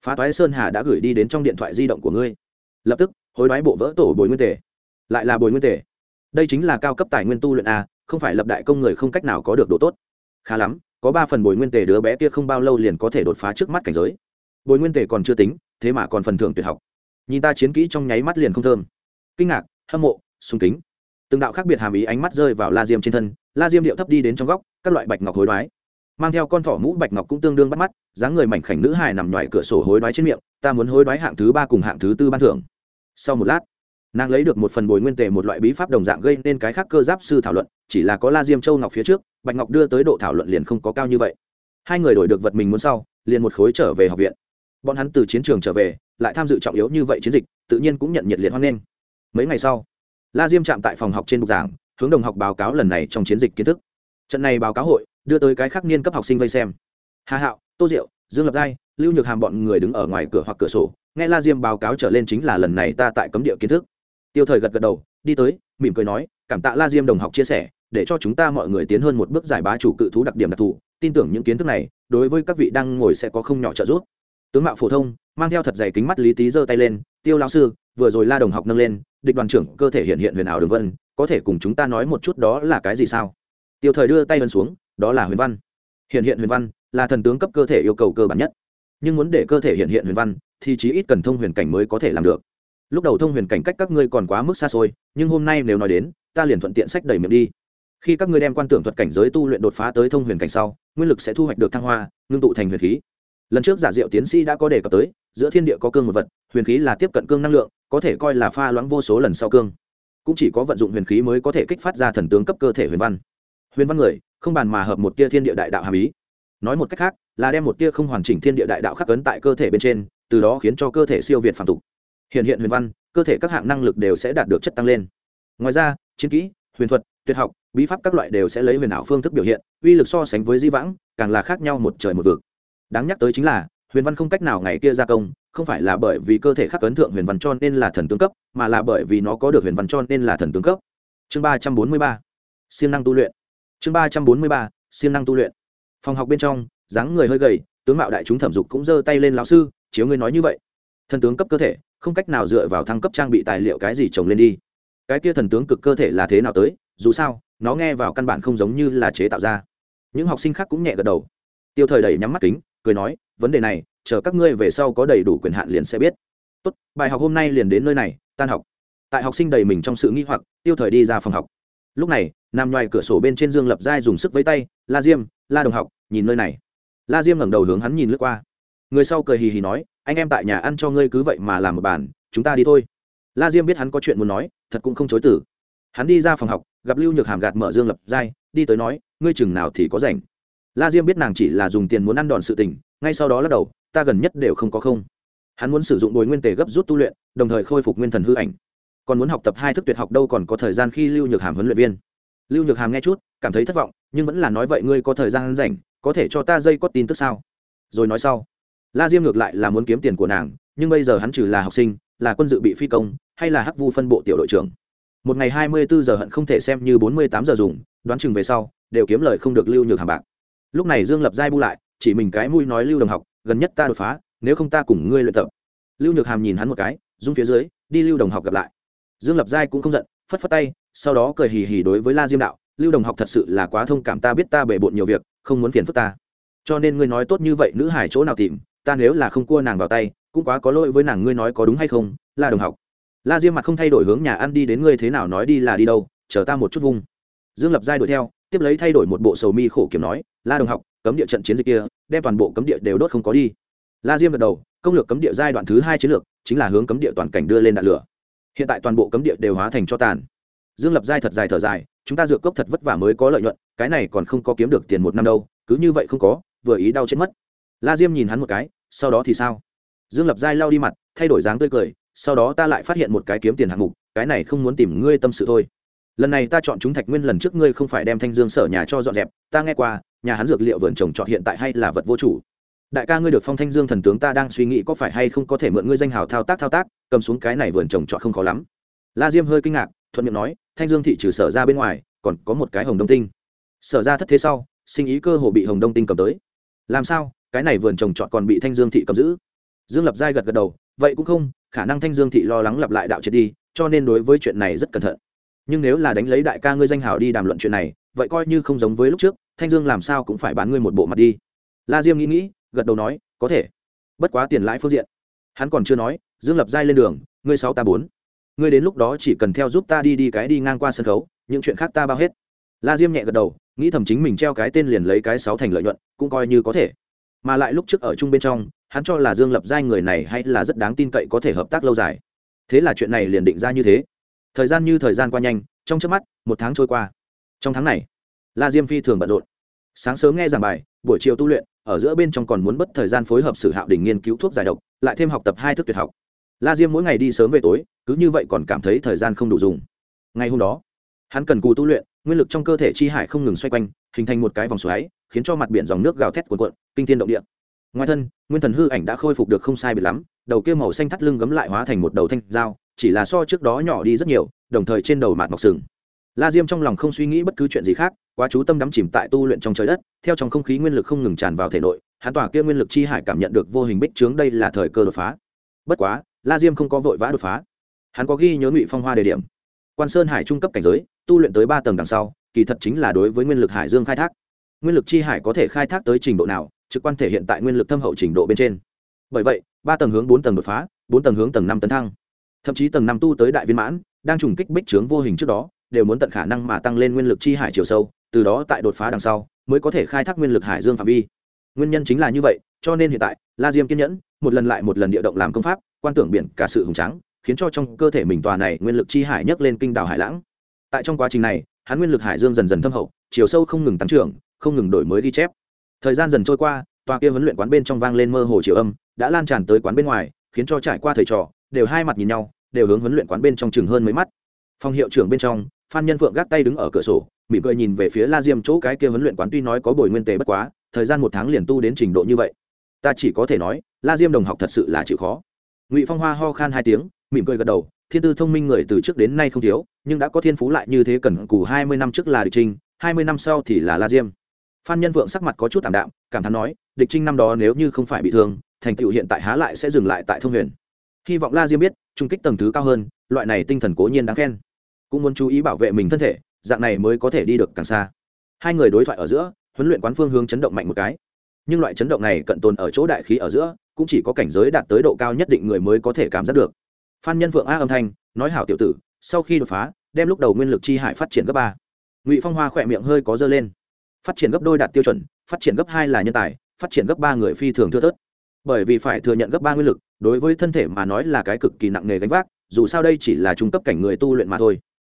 Phá toái sơn hà đã gửi đi đến trong điện thoại di động của ngươi. Lập tức, hối đoái bộ vỡ tổ bồi nguyên tề. Lại là bồi nguyên tề. Đây chính là cao cấp tài nguyên tu luyện a, không phải lập đại công người không cách nào có được độ tốt. Khá lắm, có ba phần bồi nguyên tề đứa bé kia không bao lâu liền có thể đột phá trước mắt cảnh giới. Bồi nguyên tề còn chưa tính, thế mà còn phần thưởng tuyệt học. Nhìn ta chiến kỹ trong nháy mắt liền không thơm. Kinh ngạc, hâm mộ, sung kính từng đạo khác biệt hàm ý ánh mắt rơi vào la diêm trên thân, la diêm điệu thấp đi đến trong góc, các loại bạch ngọc hối đoái. Mang theo con thỏ mũ bạch ngọc cũng tương đương bắt mắt, dáng người mảnh khảnh nữ hài nằm ngoài cửa sổ hối đoái trên miệng, ta muốn hối đoái hạng thứ ba cùng hạng thứ tư ban thưởng. Sau một lát, nàng lấy được một phần bồi nguyên tề một loại bí pháp đồng dạng gây nên cái khác cơ giáp sư thảo luận, chỉ là có la diêm châu ngọc phía trước, bạch ngọc đưa tới độ thảo luận liền không có cao như vậy. Hai người đổi được vật mình muốn sau, liền một khối trở về học viện. Bọn hắn từ chiến trường trở về, lại tham dự trọng yếu như vậy chiến dịch, tự nhiên cũng nhận nhiệt liệt hoan nghênh. Mấy ngày sau la diêm chạm tại phòng học trên bục giảng, hướng đồng học báo cáo lần này trong chiến dịch kiến thức. Trận này báo cáo hội, đưa tới cái khắc niên cấp học sinh vây xem. Hà hạo, tô diệu, dương lập giai, lưu nhược hàm bọn người đứng ở ngoài cửa hoặc cửa sổ, nghe la diêm báo cáo trở lên chính là lần này ta tại cấm địa kiến thức. Tiêu thời gật gật đầu, đi tới, mỉm cười nói, cảm tạ la diêm đồng học chia sẻ, để cho chúng ta mọi người tiến hơn một bước giải bá chủ cự thú đặc điểm đặc thù, tin tưởng những kiến thức này, đối với các vị đang ngồi sẽ có không nhỏ trợ giúp. Tướng mạo phổ thông, mang theo thật dày kính mắt lý tý giơ tay lên tiêu lao sư, vừa rồi la đồng học nâng lên, địch đoàn trưởng cơ thể hiện hiện huyền ảo đường vân, có thể cùng chúng ta nói một chút đó là cái gì sao? Tiêu thời đưa tay vân xuống, đó là huyền văn. Hiện hiện huyền văn là thần tướng cấp cơ thể yêu cầu cơ bản nhất. Nhưng muốn để cơ thể hiện hiện huyền văn, thì chí ít cần thông huyền cảnh mới có thể làm được. Lúc đầu thông huyền cảnh cách các ngươi còn quá mức xa xôi, nhưng hôm nay nếu nói đến, ta liền thuận tiện sách đầy miệng đi. Khi các ngươi đem quan tưởng thuật cảnh giới tu luyện đột phá tới thông huyền cảnh sau, nguyên lực sẽ thu hoạch được thăng hoa, ngưng tụ thành huyền khí lần trước giả diệu tiến sĩ đã có đề cập tới, giữa thiên địa có cương một vật, huyền khí là tiếp cận cương năng lượng, có thể coi là pha loãng vô số lần sau cương. Cũng chỉ có vận dụng huyền khí mới có thể kích phát ra thần tướng cấp cơ thể huyền văn. Huyền văn người, không bàn mà hợp một tia thiên địa đại đạo hàm ý. Nói một cách khác, là đem một tia không hoàn chỉnh thiên địa đại đạo khắc cấn tại cơ thể bên trên, từ đó khiến cho cơ thể siêu việt phản tục. Hiện hiện huyền văn, cơ thể các hạng năng lực đều sẽ đạt được chất tăng lên. Ngoài ra, chiến kỹ, huyền thuật, tuyệt học, bí pháp các loại đều sẽ lấy huyền ảo phương thức biểu hiện, uy lực so sánh với di vãng, càng là khác nhau một trời một vực đáng nhắc tới chính là, huyền văn không cách nào ngày kia gia công, không phải là bởi vì cơ thể khắc ấn thượng huyền văn cho nên là thần tướng cấp, mà là bởi vì nó có được huyền văn cho nên là thần tướng cấp. Chương ba trăm bốn mươi ba, siêng năng tu luyện. Chương ba trăm bốn mươi ba, siêng năng tu luyện. Phòng học bên trong, dáng người hơi gầy, tướng mạo đại chúng thẩm dục cũng giơ tay lên lão sư, chiếu ngươi nói như vậy. Thần tướng cấp cơ thể, không cách nào dựa vào thăng cấp trang bị tài liệu cái gì trồng lên đi. Cái kia thần tướng cực cơ thể là thế nào tới? Dù sao, nó nghe vào căn bản không giống như là chế tạo ra. Những học sinh khác cũng nhẹ gật đầu. Tiêu thời đầy nhắm mắt kính cười nói, vấn đề này, chờ các ngươi về sau có đầy đủ quyền hạn liền sẽ biết. Tốt, bài học hôm nay liền đến nơi này, tan học. Tại học sinh đầy mình trong sự nghi hoặc, tiêu thời đi ra phòng học. Lúc này, nằm ngoài cửa sổ bên trên dương lập giai dùng sức với tay, la diêm, la đồng học, nhìn nơi này. La diêm ngẩng đầu hướng hắn nhìn lướt qua. Người sau cười hì hì nói, anh em tại nhà ăn cho ngươi cứ vậy mà làm một bàn, chúng ta đi thôi. La diêm biết hắn có chuyện muốn nói, thật cũng không chối tử hắn đi ra phòng học, gặp lưu nhược hàm gạt mở dương lập giai, đi tới nói, ngươi chừng nào thì có rảnh? La diêm biết nàng chỉ là dùng tiền muốn ăn đòn sự tình, ngay sau đó lắc đầu, ta gần nhất đều không có không. Hắn muốn sử dụng bồi nguyên tề gấp rút tu luyện, đồng thời khôi phục nguyên thần hư ảnh. Còn muốn học tập hai thức tuyệt học đâu còn có thời gian khi lưu nhược hàm huấn luyện viên. Lưu nhược hàm nghe chút, cảm thấy thất vọng, nhưng vẫn là nói, vậy ngươi có thời gian rảnh, có thể cho ta dây có tin tức sao? Rồi nói sau, la diêm ngược lại là muốn kiếm tiền của nàng, nhưng bây giờ hắn trừ là học sinh, là quân dự bị phi công, hay là hắc vu phân bộ tiểu đội trưởng. Một ngày hai mươi bốn giờ hận không thể xem như bốn mươi tám giờ dùng, đoán chừng về sau, đều kiếm lời không được lưu nhược hàm bạc lúc này dương lập giai bu lại, chỉ mình cái mũi nói lưu đồng học, gần nhất ta đột phá, nếu không ta cùng ngươi luyện tập. Lưu nhược hàm nhìn hắn một cái, rung phía dưới, đi lưu đồng học gặp lại. Dương lập giai cũng không giận, phất phất tay, sau đó cười hì hì đối với la diêm đạo, lưu đồng học thật sự là quá thông cảm ta biết ta bể bộn nhiều việc, không muốn phiền phức ta. Cho nên ngươi nói tốt như vậy nữ hải chỗ nào tìm, ta nếu là không cua nàng vào tay, cũng quá có lỗi với nàng ngươi nói có đúng hay không, la đồng học. La diêm mặt không thay đổi hướng nhà ăn đi đến ngươi thế nào nói đi là đi đâu, chờ ta một chút vung. Dương lập giai đuổi theo, tiếp lấy thay đổi một bộ sầu mi khổ kiểm nói la đồng học, cấm địa trận chiến dịch kia, đem toàn bộ cấm địa đều đốt không có đi. La diêm gật đầu, công lược cấm địa giai đoạn thứ hai chiến lược, chính là hướng cấm địa toàn cảnh đưa lên đạn lửa. Hiện tại toàn bộ cấm địa đều hóa thành cho tàn. Dương lập giai thật dài thở dài, chúng ta dựa cốc thật vất vả mới có lợi nhuận, cái này còn không có kiếm được tiền một năm đâu, cứ như vậy không có, vừa ý đau chết mất. La diêm nhìn hắn một cái, sau đó thì sao? Dương lập giai lau đi mặt, thay đổi dáng tươi cười, sau đó ta lại phát hiện một cái kiếm tiền hạng mục, cái này không muốn tìm ngươi tâm sự thôi lần này ta chọn chúng thạch nguyên lần trước ngươi không phải đem thanh dương sở nhà cho dọn dẹp, ta nghe qua, nhà hắn dược liệu vườn trồng trọt hiện tại hay là vật vô chủ. Đại ca ngươi được phong thanh dương thần tướng ta đang suy nghĩ có phải hay không có thể mượn ngươi danh hào thao tác thao tác, cầm xuống cái này vườn trồng trọt không khó lắm. La diêm hơi kinh ngạc, thuận miệng nói, thanh dương thị trừ sở ra bên ngoài, còn có một cái hồng đông tinh. Sở ra thất thế sau, sinh ý cơ hồ bị hồng đông tinh cầm tới. Làm sao, cái này vườn trồng trọt còn bị thanh dương thị cầm giữ? Dương lập giai gật gật đầu, vậy cũng không, khả năng thanh dương thị lo lắng lặp lại đạo triệt đi, cho nên đối với chuyện này rất cẩn thận nhưng nếu là đánh lấy đại ca ngươi danh hào đi đàm luận chuyện này, vậy coi như không giống với lúc trước, thanh dương làm sao cũng phải bán ngươi một bộ mặt đi. La diêm nghĩ nghĩ, gật đầu nói, có thể. Bất quá tiền lãi phương diện. Hắn còn chưa nói, dương lập giai lên đường, ngươi sáu ta bốn. Ngươi đến lúc đó chỉ cần theo giúp ta đi đi cái đi ngang qua sân khấu, những chuyện khác ta bao hết. La diêm nhẹ gật đầu, nghĩ thầm chính mình treo cái tên liền lấy cái sáu thành lợi nhuận, cũng coi như có thể. Mà lại lúc trước ở chung bên trong, hắn cho là dương lập giai người này hay là rất đáng tin cậy có thể hợp tác lâu dài. Thế là chuyện này liền định ra như thế thời gian như thời gian qua nhanh, trong trước mắt, một tháng trôi qua. Trong tháng này, la diêm phi thường bận rộn. Sáng sớm nghe giảng bài, buổi chiều tu luyện, ở giữa bên trong còn muốn bất thời gian phối hợp sử hạo đình nghiên cứu thuốc giải độc, lại thêm học tập hai thức tuyệt học. La diêm mỗi ngày đi sớm về tối, cứ như vậy còn cảm thấy thời gian không đủ dùng. Ngày hôm đó, hắn cần cù tu luyện, nguyên lực trong cơ thể chi hải không ngừng xoay quanh, hình thành một cái vòng xoáy, khiến cho mặt biển dòng nước gào thét cuồn cuộn, kinh thiên động địa. Ngoài thân, nguyên thần hư ảnh đã khôi phục được không sai biệt lắm, đầu kia màu xanh thắt lưng gấm lại hóa thành một đầu thanh dao chỉ là so trước đó nhỏ đi rất nhiều, đồng thời trên đầu mạt mọc sừng. La diêm trong lòng không suy nghĩ bất cứ chuyện gì khác, quá chú tâm đắm chìm tại tu luyện trong trời đất, theo trong không khí nguyên lực không ngừng tràn vào thể nội, hắn tỏa kia nguyên lực chi hải cảm nhận được vô hình bích trướng đây là thời cơ đột phá. Bất quá, la diêm không có vội vã đột phá. Hắn có ghi nhớ ngụy phong hoa đề điểm. Quan sơn hải trung cấp cảnh giới, tu luyện tới ba tầng đằng sau, kỳ thật chính là đối với nguyên lực hải dương khai thác. Nguyên lực chi hải có thể khai thác tới trình độ nào, trực quan thể hiện tại nguyên lực thâm hậu trình độ bên trên. Bởi vậy, ba tầng hướng bốn tầng đột phá, bốn tầng hướng tầng năm tấn thăng thậm chí tầng năm tu tới đại viên mãn, đang trùng kích bích trướng vô hình trước đó, đều muốn tận khả năng mà tăng lên nguyên lực chi hải chiều sâu, từ đó tại đột phá đằng sau, mới có thể khai thác nguyên lực hải dương phạm vi. Nguyên nhân chính là như vậy, cho nên hiện tại, la diêm kiên nhẫn, một lần lại một lần địa động làm công pháp, quan tưởng biển cả sự hùng trắng khiến cho trong cơ thể mình tòa này nguyên lực chi hải nhấc lên kinh đảo hải lãng. Tại trong quá trình này, hắn nguyên lực hải dương dần dần thâm hậu, chiều sâu không ngừng tăng trưởng, không ngừng đổi mới ghi chép. Thời gian dần trôi qua, tòa kia huấn luyện quán bên trong vang lên mơ hồ chiều âm, đã lan tràn tới quán bên ngoài, khiến cho trải qua thời trò đều hai mặt nhìn nhau, đều hướng huấn luyện quán bên trong chừng hơn mấy mắt. Phòng hiệu trưởng bên trong, phan nhân phượng gác tay đứng ở cửa sổ, mỉm cười nhìn về phía la diêm chỗ cái kia huấn luyện quán tuy nói có bồi nguyên tề bất quá, thời gian một tháng liền tu đến trình độ như vậy. Ta chỉ có thể nói, la diêm đồng học thật sự là chịu khó. Ngụy phong hoa ho khan hai tiếng, mỉm cười gật đầu, thiên tư thông minh người từ trước đến nay không thiếu, nhưng đã có thiên phú lại như thế cần cù hai mươi năm trước là địch trinh, hai mươi năm sau thì là la diêm. Phan nhân vượng sắc mặt có chút t ạ m đạm, cảm thán nói, địch trinh năm đó nếu như không phải bị thương, thành tựu hiện tại há lại sẽ dừng lại tại thông huyền hy vọng la diêm biết trung kích tầng thứ cao hơn, loại này tinh thần cố nhiên đáng khen. Cũng muốn chú ý bảo vệ mình thân thể, dạng này mới có thể đi được càng xa. Hai người đối thoại ở giữa, huấn luyện quán phương hướng chấn động mạnh một cái. Nhưng loại chấn động này cận tồn ở chỗ đại khí ở giữa, cũng chỉ có cảnh giới đạt tới độ cao nhất định người mới có thể cảm giác được. Phan nhân vượng a âm thanh, nói hảo tiểu tử, sau khi đột phá, đem lúc đầu nguyên lực chi hải phát triển gấp ba. Ngụy phong hoa khỏe miệng hơi có dơ lên. Phát triển gấp đôi đạt tiêu chuẩn, phát triển gấp hai là nhân tài, phát triển gấp ba người phi thường thưa thớt. Bởi vì phải thừa nhận gấp ba nguyên lực đối với thân thể mà nói là cái cực kỳ nặng nề gánh vác, dù sao đây chỉ là trung cấp cảnh người tu luyện mà thôi.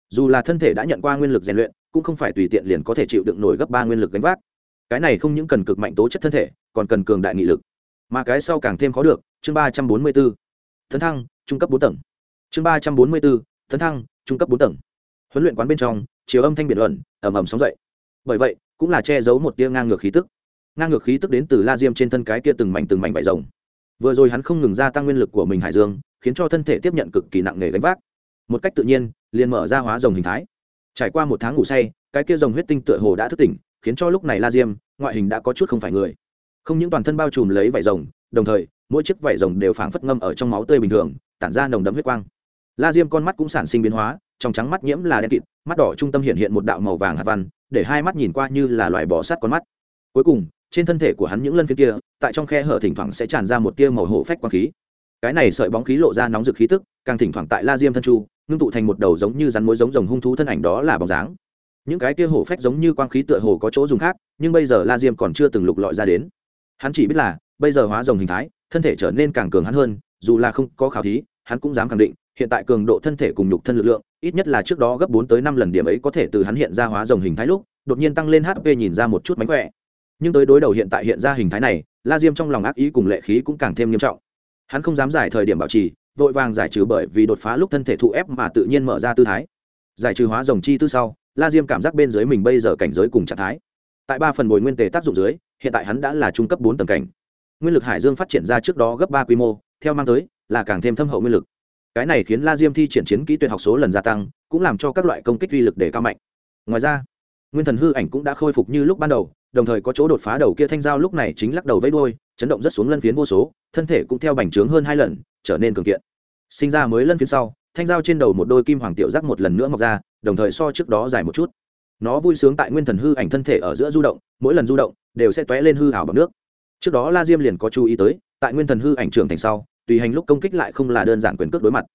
Dù là thân thể đã nhận qua nguyên lực rèn luyện, cũng không phải tùy tiện liền có thể chịu đựng nổi gấp ba nguyên lực gánh vác. Cái này không những cần cực mạnh tố chất thân thể, còn cần cường đại nghị lực. Mà cái sau càng thêm khó được, chương ba trăm bốn mươi b ố tấn thăng, trung cấp bốn tầng. Chương ba trăm bốn mươi b ố tấn thăng, trung cấp bốn tầng. Huấn luyện quán bên trong, chiều âm thanh biển luận ẩm ẩm sóng dậy. Bởi vậy, cũng là che giấu một tia ngang ngược khí tức. Ngang ngược khí tức đến từ la diêm trên thân cái kia từng mảnh từng mảnh vải rồng vừa rồi hắn không ngừng gia tăng nguyên lực của mình hải dương, khiến cho thân thể tiếp nhận cực kỳ nặng nề gánh vác. Một cách tự nhiên, liền mở ra hóa rồng hình thái. Trải qua một tháng ngủ say, cái kia rồng huyết tinh tựa hồ đã thức tỉnh, khiến cho lúc này la diêm, ngoại hình đã có chút không phải người. Không những toàn thân bao trùm lấy vải rồng, đồng thời, mỗi chiếc vải rồng đều phảng phất ngâm ở trong máu tươi bình thường, tản ra nồng đấm huyết quang. La diêm con mắt cũng sản sinh biến hóa, trong trắng mắt nhiễm là đen kịt, mắt đỏ trung tâm hiện hiện một đạo màu vàng hạt văn, để hai mắt nhìn qua như là loài bò sát con mắt. Cuối cùng trên thân thể của hắn những lân phiến kia, tại trong khe hở thỉnh thoảng sẽ tràn ra một tia màu hổ phách quang khí. Cái này sợi bóng khí lộ ra nóng rực khí tức, càng thỉnh thoảng tại la diêm thân chu ngưng tụ thành một đầu giống như rắn mối giống rồng hung thú thân ảnh đó là bóng dáng. Những cái tia hổ phách giống như quang khí tựa hồ có chỗ dùng khác, nhưng bây giờ la diêm còn chưa từng lục lọi ra đến. Hắn chỉ biết là, bây giờ hóa rồng hình thái, thân thể trở nên càng cường hắn hơn, dù là không có khảo thí, hắn cũng dám khẳng định, hiện tại cường độ thân thể cùng nhục thân lực lượng, ít nhất là trước đó gấp bốn tới năm lần điểm ấy có thể từ hắn hiện ra hóa rồng hình thái lúc, đột nhiên tăng lên hp nhìn ra một chút mánh khỏe nhưng tới đối đầu hiện tại hiện ra hình thái này, la diêm trong lòng ác ý cùng lệ khí cũng càng thêm nghiêm trọng. Hắn không dám giải thời điểm bảo trì, vội vàng giải trừ bởi vì đột phá lúc thân thể thụ ép mà tự nhiên mở ra tư thái. Giải trừ hóa dòng chi tư sau, la diêm cảm giác bên dưới mình bây giờ cảnh giới cùng trạng thái. Tại ba phần bồi nguyên tề tác dụng dưới, hiện tại hắn đã là trung cấp bốn tầng cảnh. Nguyên lực hải dương phát triển ra trước đó gấp ba quy mô, theo mang tới, là càng thêm thâm hậu nguyên lực. Cái này khiến la diêm thi triển chiến kỹ tuyệt học số lần gia tăng, cũng làm cho các loại công kích uy lực để cao mạnh. Ngoài ra, nguyên thần hư ảnh cũng đã khôi phục như lúc ban đầu đồng thời có chỗ đột phá đầu kia thanh giao lúc này chính lắc đầu vẫy đuôi, chấn động rất xuống lân phiến vô số, thân thể cũng theo bành trướng hơn hai lần, trở nên cường kiện. Sinh ra mới lân phiến sau, thanh giao trên đầu một đôi kim hoàng tiểu giác một lần nữa mọc ra, đồng thời so trước đó dài một chút. Nó vui sướng tại nguyên thần hư ảnh thân thể ở giữa du động, mỗi lần du động, đều sẽ tóe lên hư ảo bằng nước. Trước đó la diêm liền có chú ý tới, tại nguyên thần hư ảnh trưởng thành sau, tùy hành lúc công kích lại không là đơn giản quyền cước đối mặt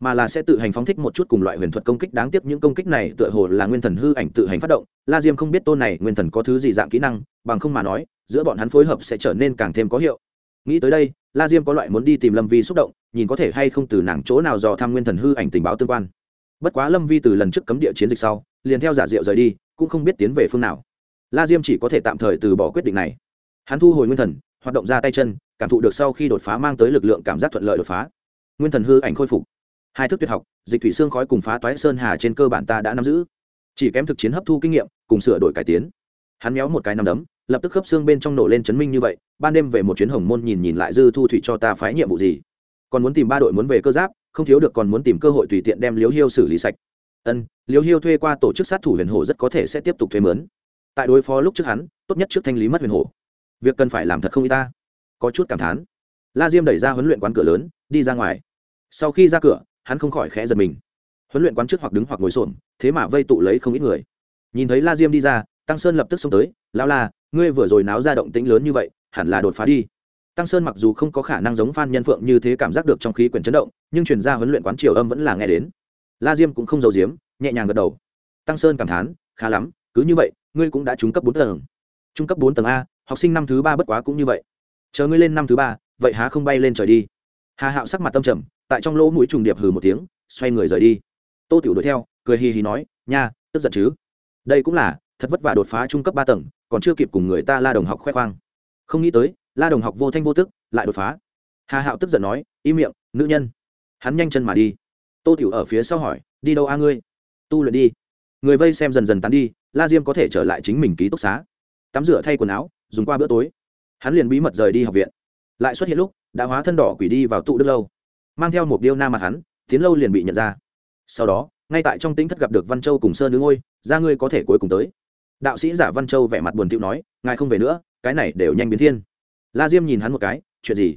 mà là sẽ tự hành phóng thích một chút cùng loại huyền thuật công kích. Đáng tiếc những công kích này tựa hồ là nguyên thần hư ảnh tự hành phát động. La diêm không biết tôn này nguyên thần có thứ gì dạng kỹ năng, bằng không mà nói, giữa bọn hắn phối hợp sẽ trở nên càng thêm có hiệu. Nghĩ tới đây, la diêm có loại muốn đi tìm lâm vi xúc động, nhìn có thể hay không từ nàng chỗ nào dò tham nguyên thần hư ảnh tình báo tương quan. Bất quá lâm vi từ lần trước cấm địa chiến dịch sau, liền theo giả diệu rời đi, cũng không biết tiến về phương nào. La diêm chỉ có thể tạm thời từ bỏ quyết định này. Hắn thu hồi nguyên thần, hoạt động ra tay chân, cảm thụ được sau khi đột phá mang tới lực lượng cảm giác thuận lợi đột phá. Nguyên thần hư ảnh khôi phục hai thức tuyệt học, dịch thủy xương khói cùng phá toái sơn hà trên cơ bản ta đã nắm giữ. Chỉ kém thực chiến hấp thu kinh nghiệm, cùng sửa đổi cải tiến. Hắn méo một cái nằm đấm, lập tức khớp xương bên trong nổ lên chấn minh như vậy, ban đêm về một chuyến hồng môn nhìn nhìn lại dư thu thủy cho ta phái nhiệm vụ gì. Còn muốn tìm ba đội muốn về cơ giáp, không thiếu được còn muốn tìm cơ hội tùy tiện đem liếu hiêu xử lý sạch. Ân liếu hiêu thuê qua tổ chức sát thủ huyền hồ rất có thể sẽ tiếp tục thuê mướn. Tại đối phó lúc trước hắn, tốt nhất trước thanh lý mất huyền hồ việc cần phải làm thật không y ta. Có chút cảm thán. La diêm đẩy ra huấn luyện quán cửa lớn, đi ra ngoài. Sau khi ra cửa hắn không khỏi khẽ giật mình. Huấn luyện quán trước hoặc đứng hoặc ngồi xổm, thế mà vây tụ lấy không ít người. Nhìn thấy la diêm đi ra, tăng sơn lập tức xông tới lao la, ngươi vừa rồi náo ra động tĩnh lớn như vậy, hẳn là đột phá đi. Tăng sơn mặc dù không có khả năng giống phan nhân phượng như thế cảm giác được trong khí quyển chấn động, nhưng truyền ra huấn luyện quán triều âm vẫn là nghe đến. La diêm cũng không giấu diếm nhẹ nhàng gật đầu. Tăng sơn cảm thán, khá lắm, cứ như vậy, ngươi cũng đã trúng cấp bốn tầng. Trung cấp bốn tầng a, học sinh năm thứ ba bất quá cũng như vậy. Chờ ngươi lên năm thứ ba, vậy há không bay lên trời đi. Hà hạo sắc mặt tâm trầm tại trong lỗ mũi trùng điệp hừ một tiếng, xoay người rời đi. Tô tiểu đuổi theo, cười hì hì nói, nha, tức giận chứ? Đây cũng là, thật vất vả đột phá trung cấp ba tầng, còn chưa kịp cùng người ta la đồng học khoe khoang. Không nghĩ tới, la đồng học vô thanh vô tức, lại đột phá. Hà hạo tức giận nói, im miệng, nữ nhân. Hắn nhanh chân mà đi. Tô tiểu ở phía sau hỏi, đi đâu a ngươi? Tu luyện đi. Người vây xem dần dần tán đi, la diêm có thể trở lại chính mình ký túc xá. Tắm rửa thay quần áo, dùng qua bữa tối. Hắn liền bí mật rời đi học viện. Lại xuất hiện lúc, đã hóa thân đỏ quỷ đi vào tụ đức lâu mang theo một điêu nam mặt hắn, tiến lâu liền bị nhận ra. Sau đó, ngay tại trong tính thất gặp được văn châu cùng sơn đứng ngôi, ra ngươi có thể cuối cùng tới. Đạo sĩ giả văn châu vẻ mặt buồn tiệu nói, ngài không về nữa, cái này đều nhanh biến thiên. La diêm nhìn hắn một cái, chuyện gì?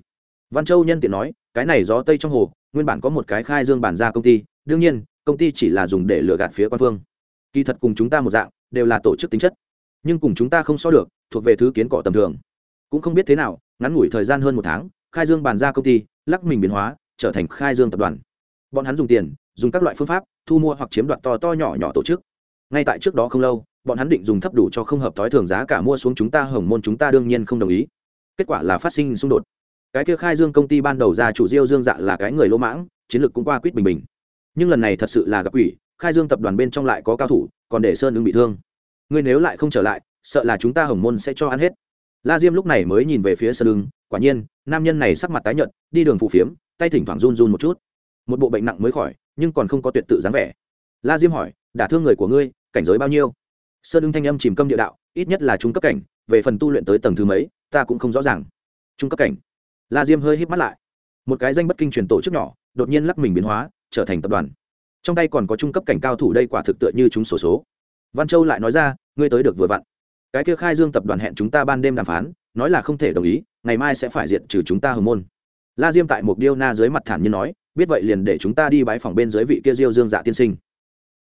Văn châu nhân tiện nói, cái này gió tây trong hồ, nguyên bản có một cái khai dương bản ra công ty, đương nhiên, công ty chỉ là dùng để lừa gạt phía quan phương. Kỳ thật cùng chúng ta một dạng, đều là tổ chức tính chất. Nhưng cùng chúng ta không so được, thuộc về thứ kiến cỏ tầm thường. Cũng không biết thế nào, ngắn ngủi thời gian hơn một tháng, khai dương bàn ra công ty, lắc mình biến hóa trở thành khai dương tập đoàn. Bọn hắn dùng tiền, dùng các loại phương pháp, thu mua hoặc chiếm đoạt to to nhỏ nhỏ tổ chức. Ngay tại trước đó không lâu, bọn hắn định dùng thấp đủ cho không hợp thói thường giá cả mua xuống chúng ta hồng môn chúng ta đương nhiên không đồng ý. Kết quả là phát sinh xung đột. Cái kia khai dương công ty ban đầu ra chủ diêu dương dạ là cái người lỗ mãng, chiến lược cũng qua quýt bình bình. Nhưng lần này thật sự là gặp quỷ. khai dương tập đoàn bên trong lại có cao thủ, còn để sơn ứng bị thương. Ngươi nếu lại không trở lại, sợ là chúng ta hồng môn sẽ cho ăn hết. La diêm lúc này mới nhìn về phía sơn ứng, quả nhiên, nam nhân này sắc mặt tái nhợt, đi đường phù phiếm tay thỉnh thoảng run run một chút. Một bộ bệnh nặng mới khỏi, nhưng còn không có tuyệt tự dáng vẻ. La diêm hỏi, đả thương người của ngươi, cảnh giới bao nhiêu? Sơn ưng thanh âm chìm câm địa đạo, ít nhất là trung cấp cảnh, về phần tu luyện tới tầng thứ mấy, ta cũng không rõ ràng. Trung cấp cảnh? La diêm hơi híp mắt lại. Một cái danh bất kinh truyền tổ chức nhỏ, đột nhiên lắc mình biến hóa, trở thành tập đoàn. Trong tay còn có trung cấp cảnh cao thủ đây quả thực tựa như chúng sổ số. Văn châu lại nói ra, ngươi tới được vừa vặn. Cái kia khai dương tập đoàn hẹn chúng ta ban đêm đàm phán, nói là không thể đồng ý, ngày mai sẽ phải diện trừ chúng ta hồng môn la diêm tại một điêu na dưới mặt thản như nói, biết vậy liền để chúng ta đi bái phòng bên dưới vị kia diêu dương dạ tiên sinh.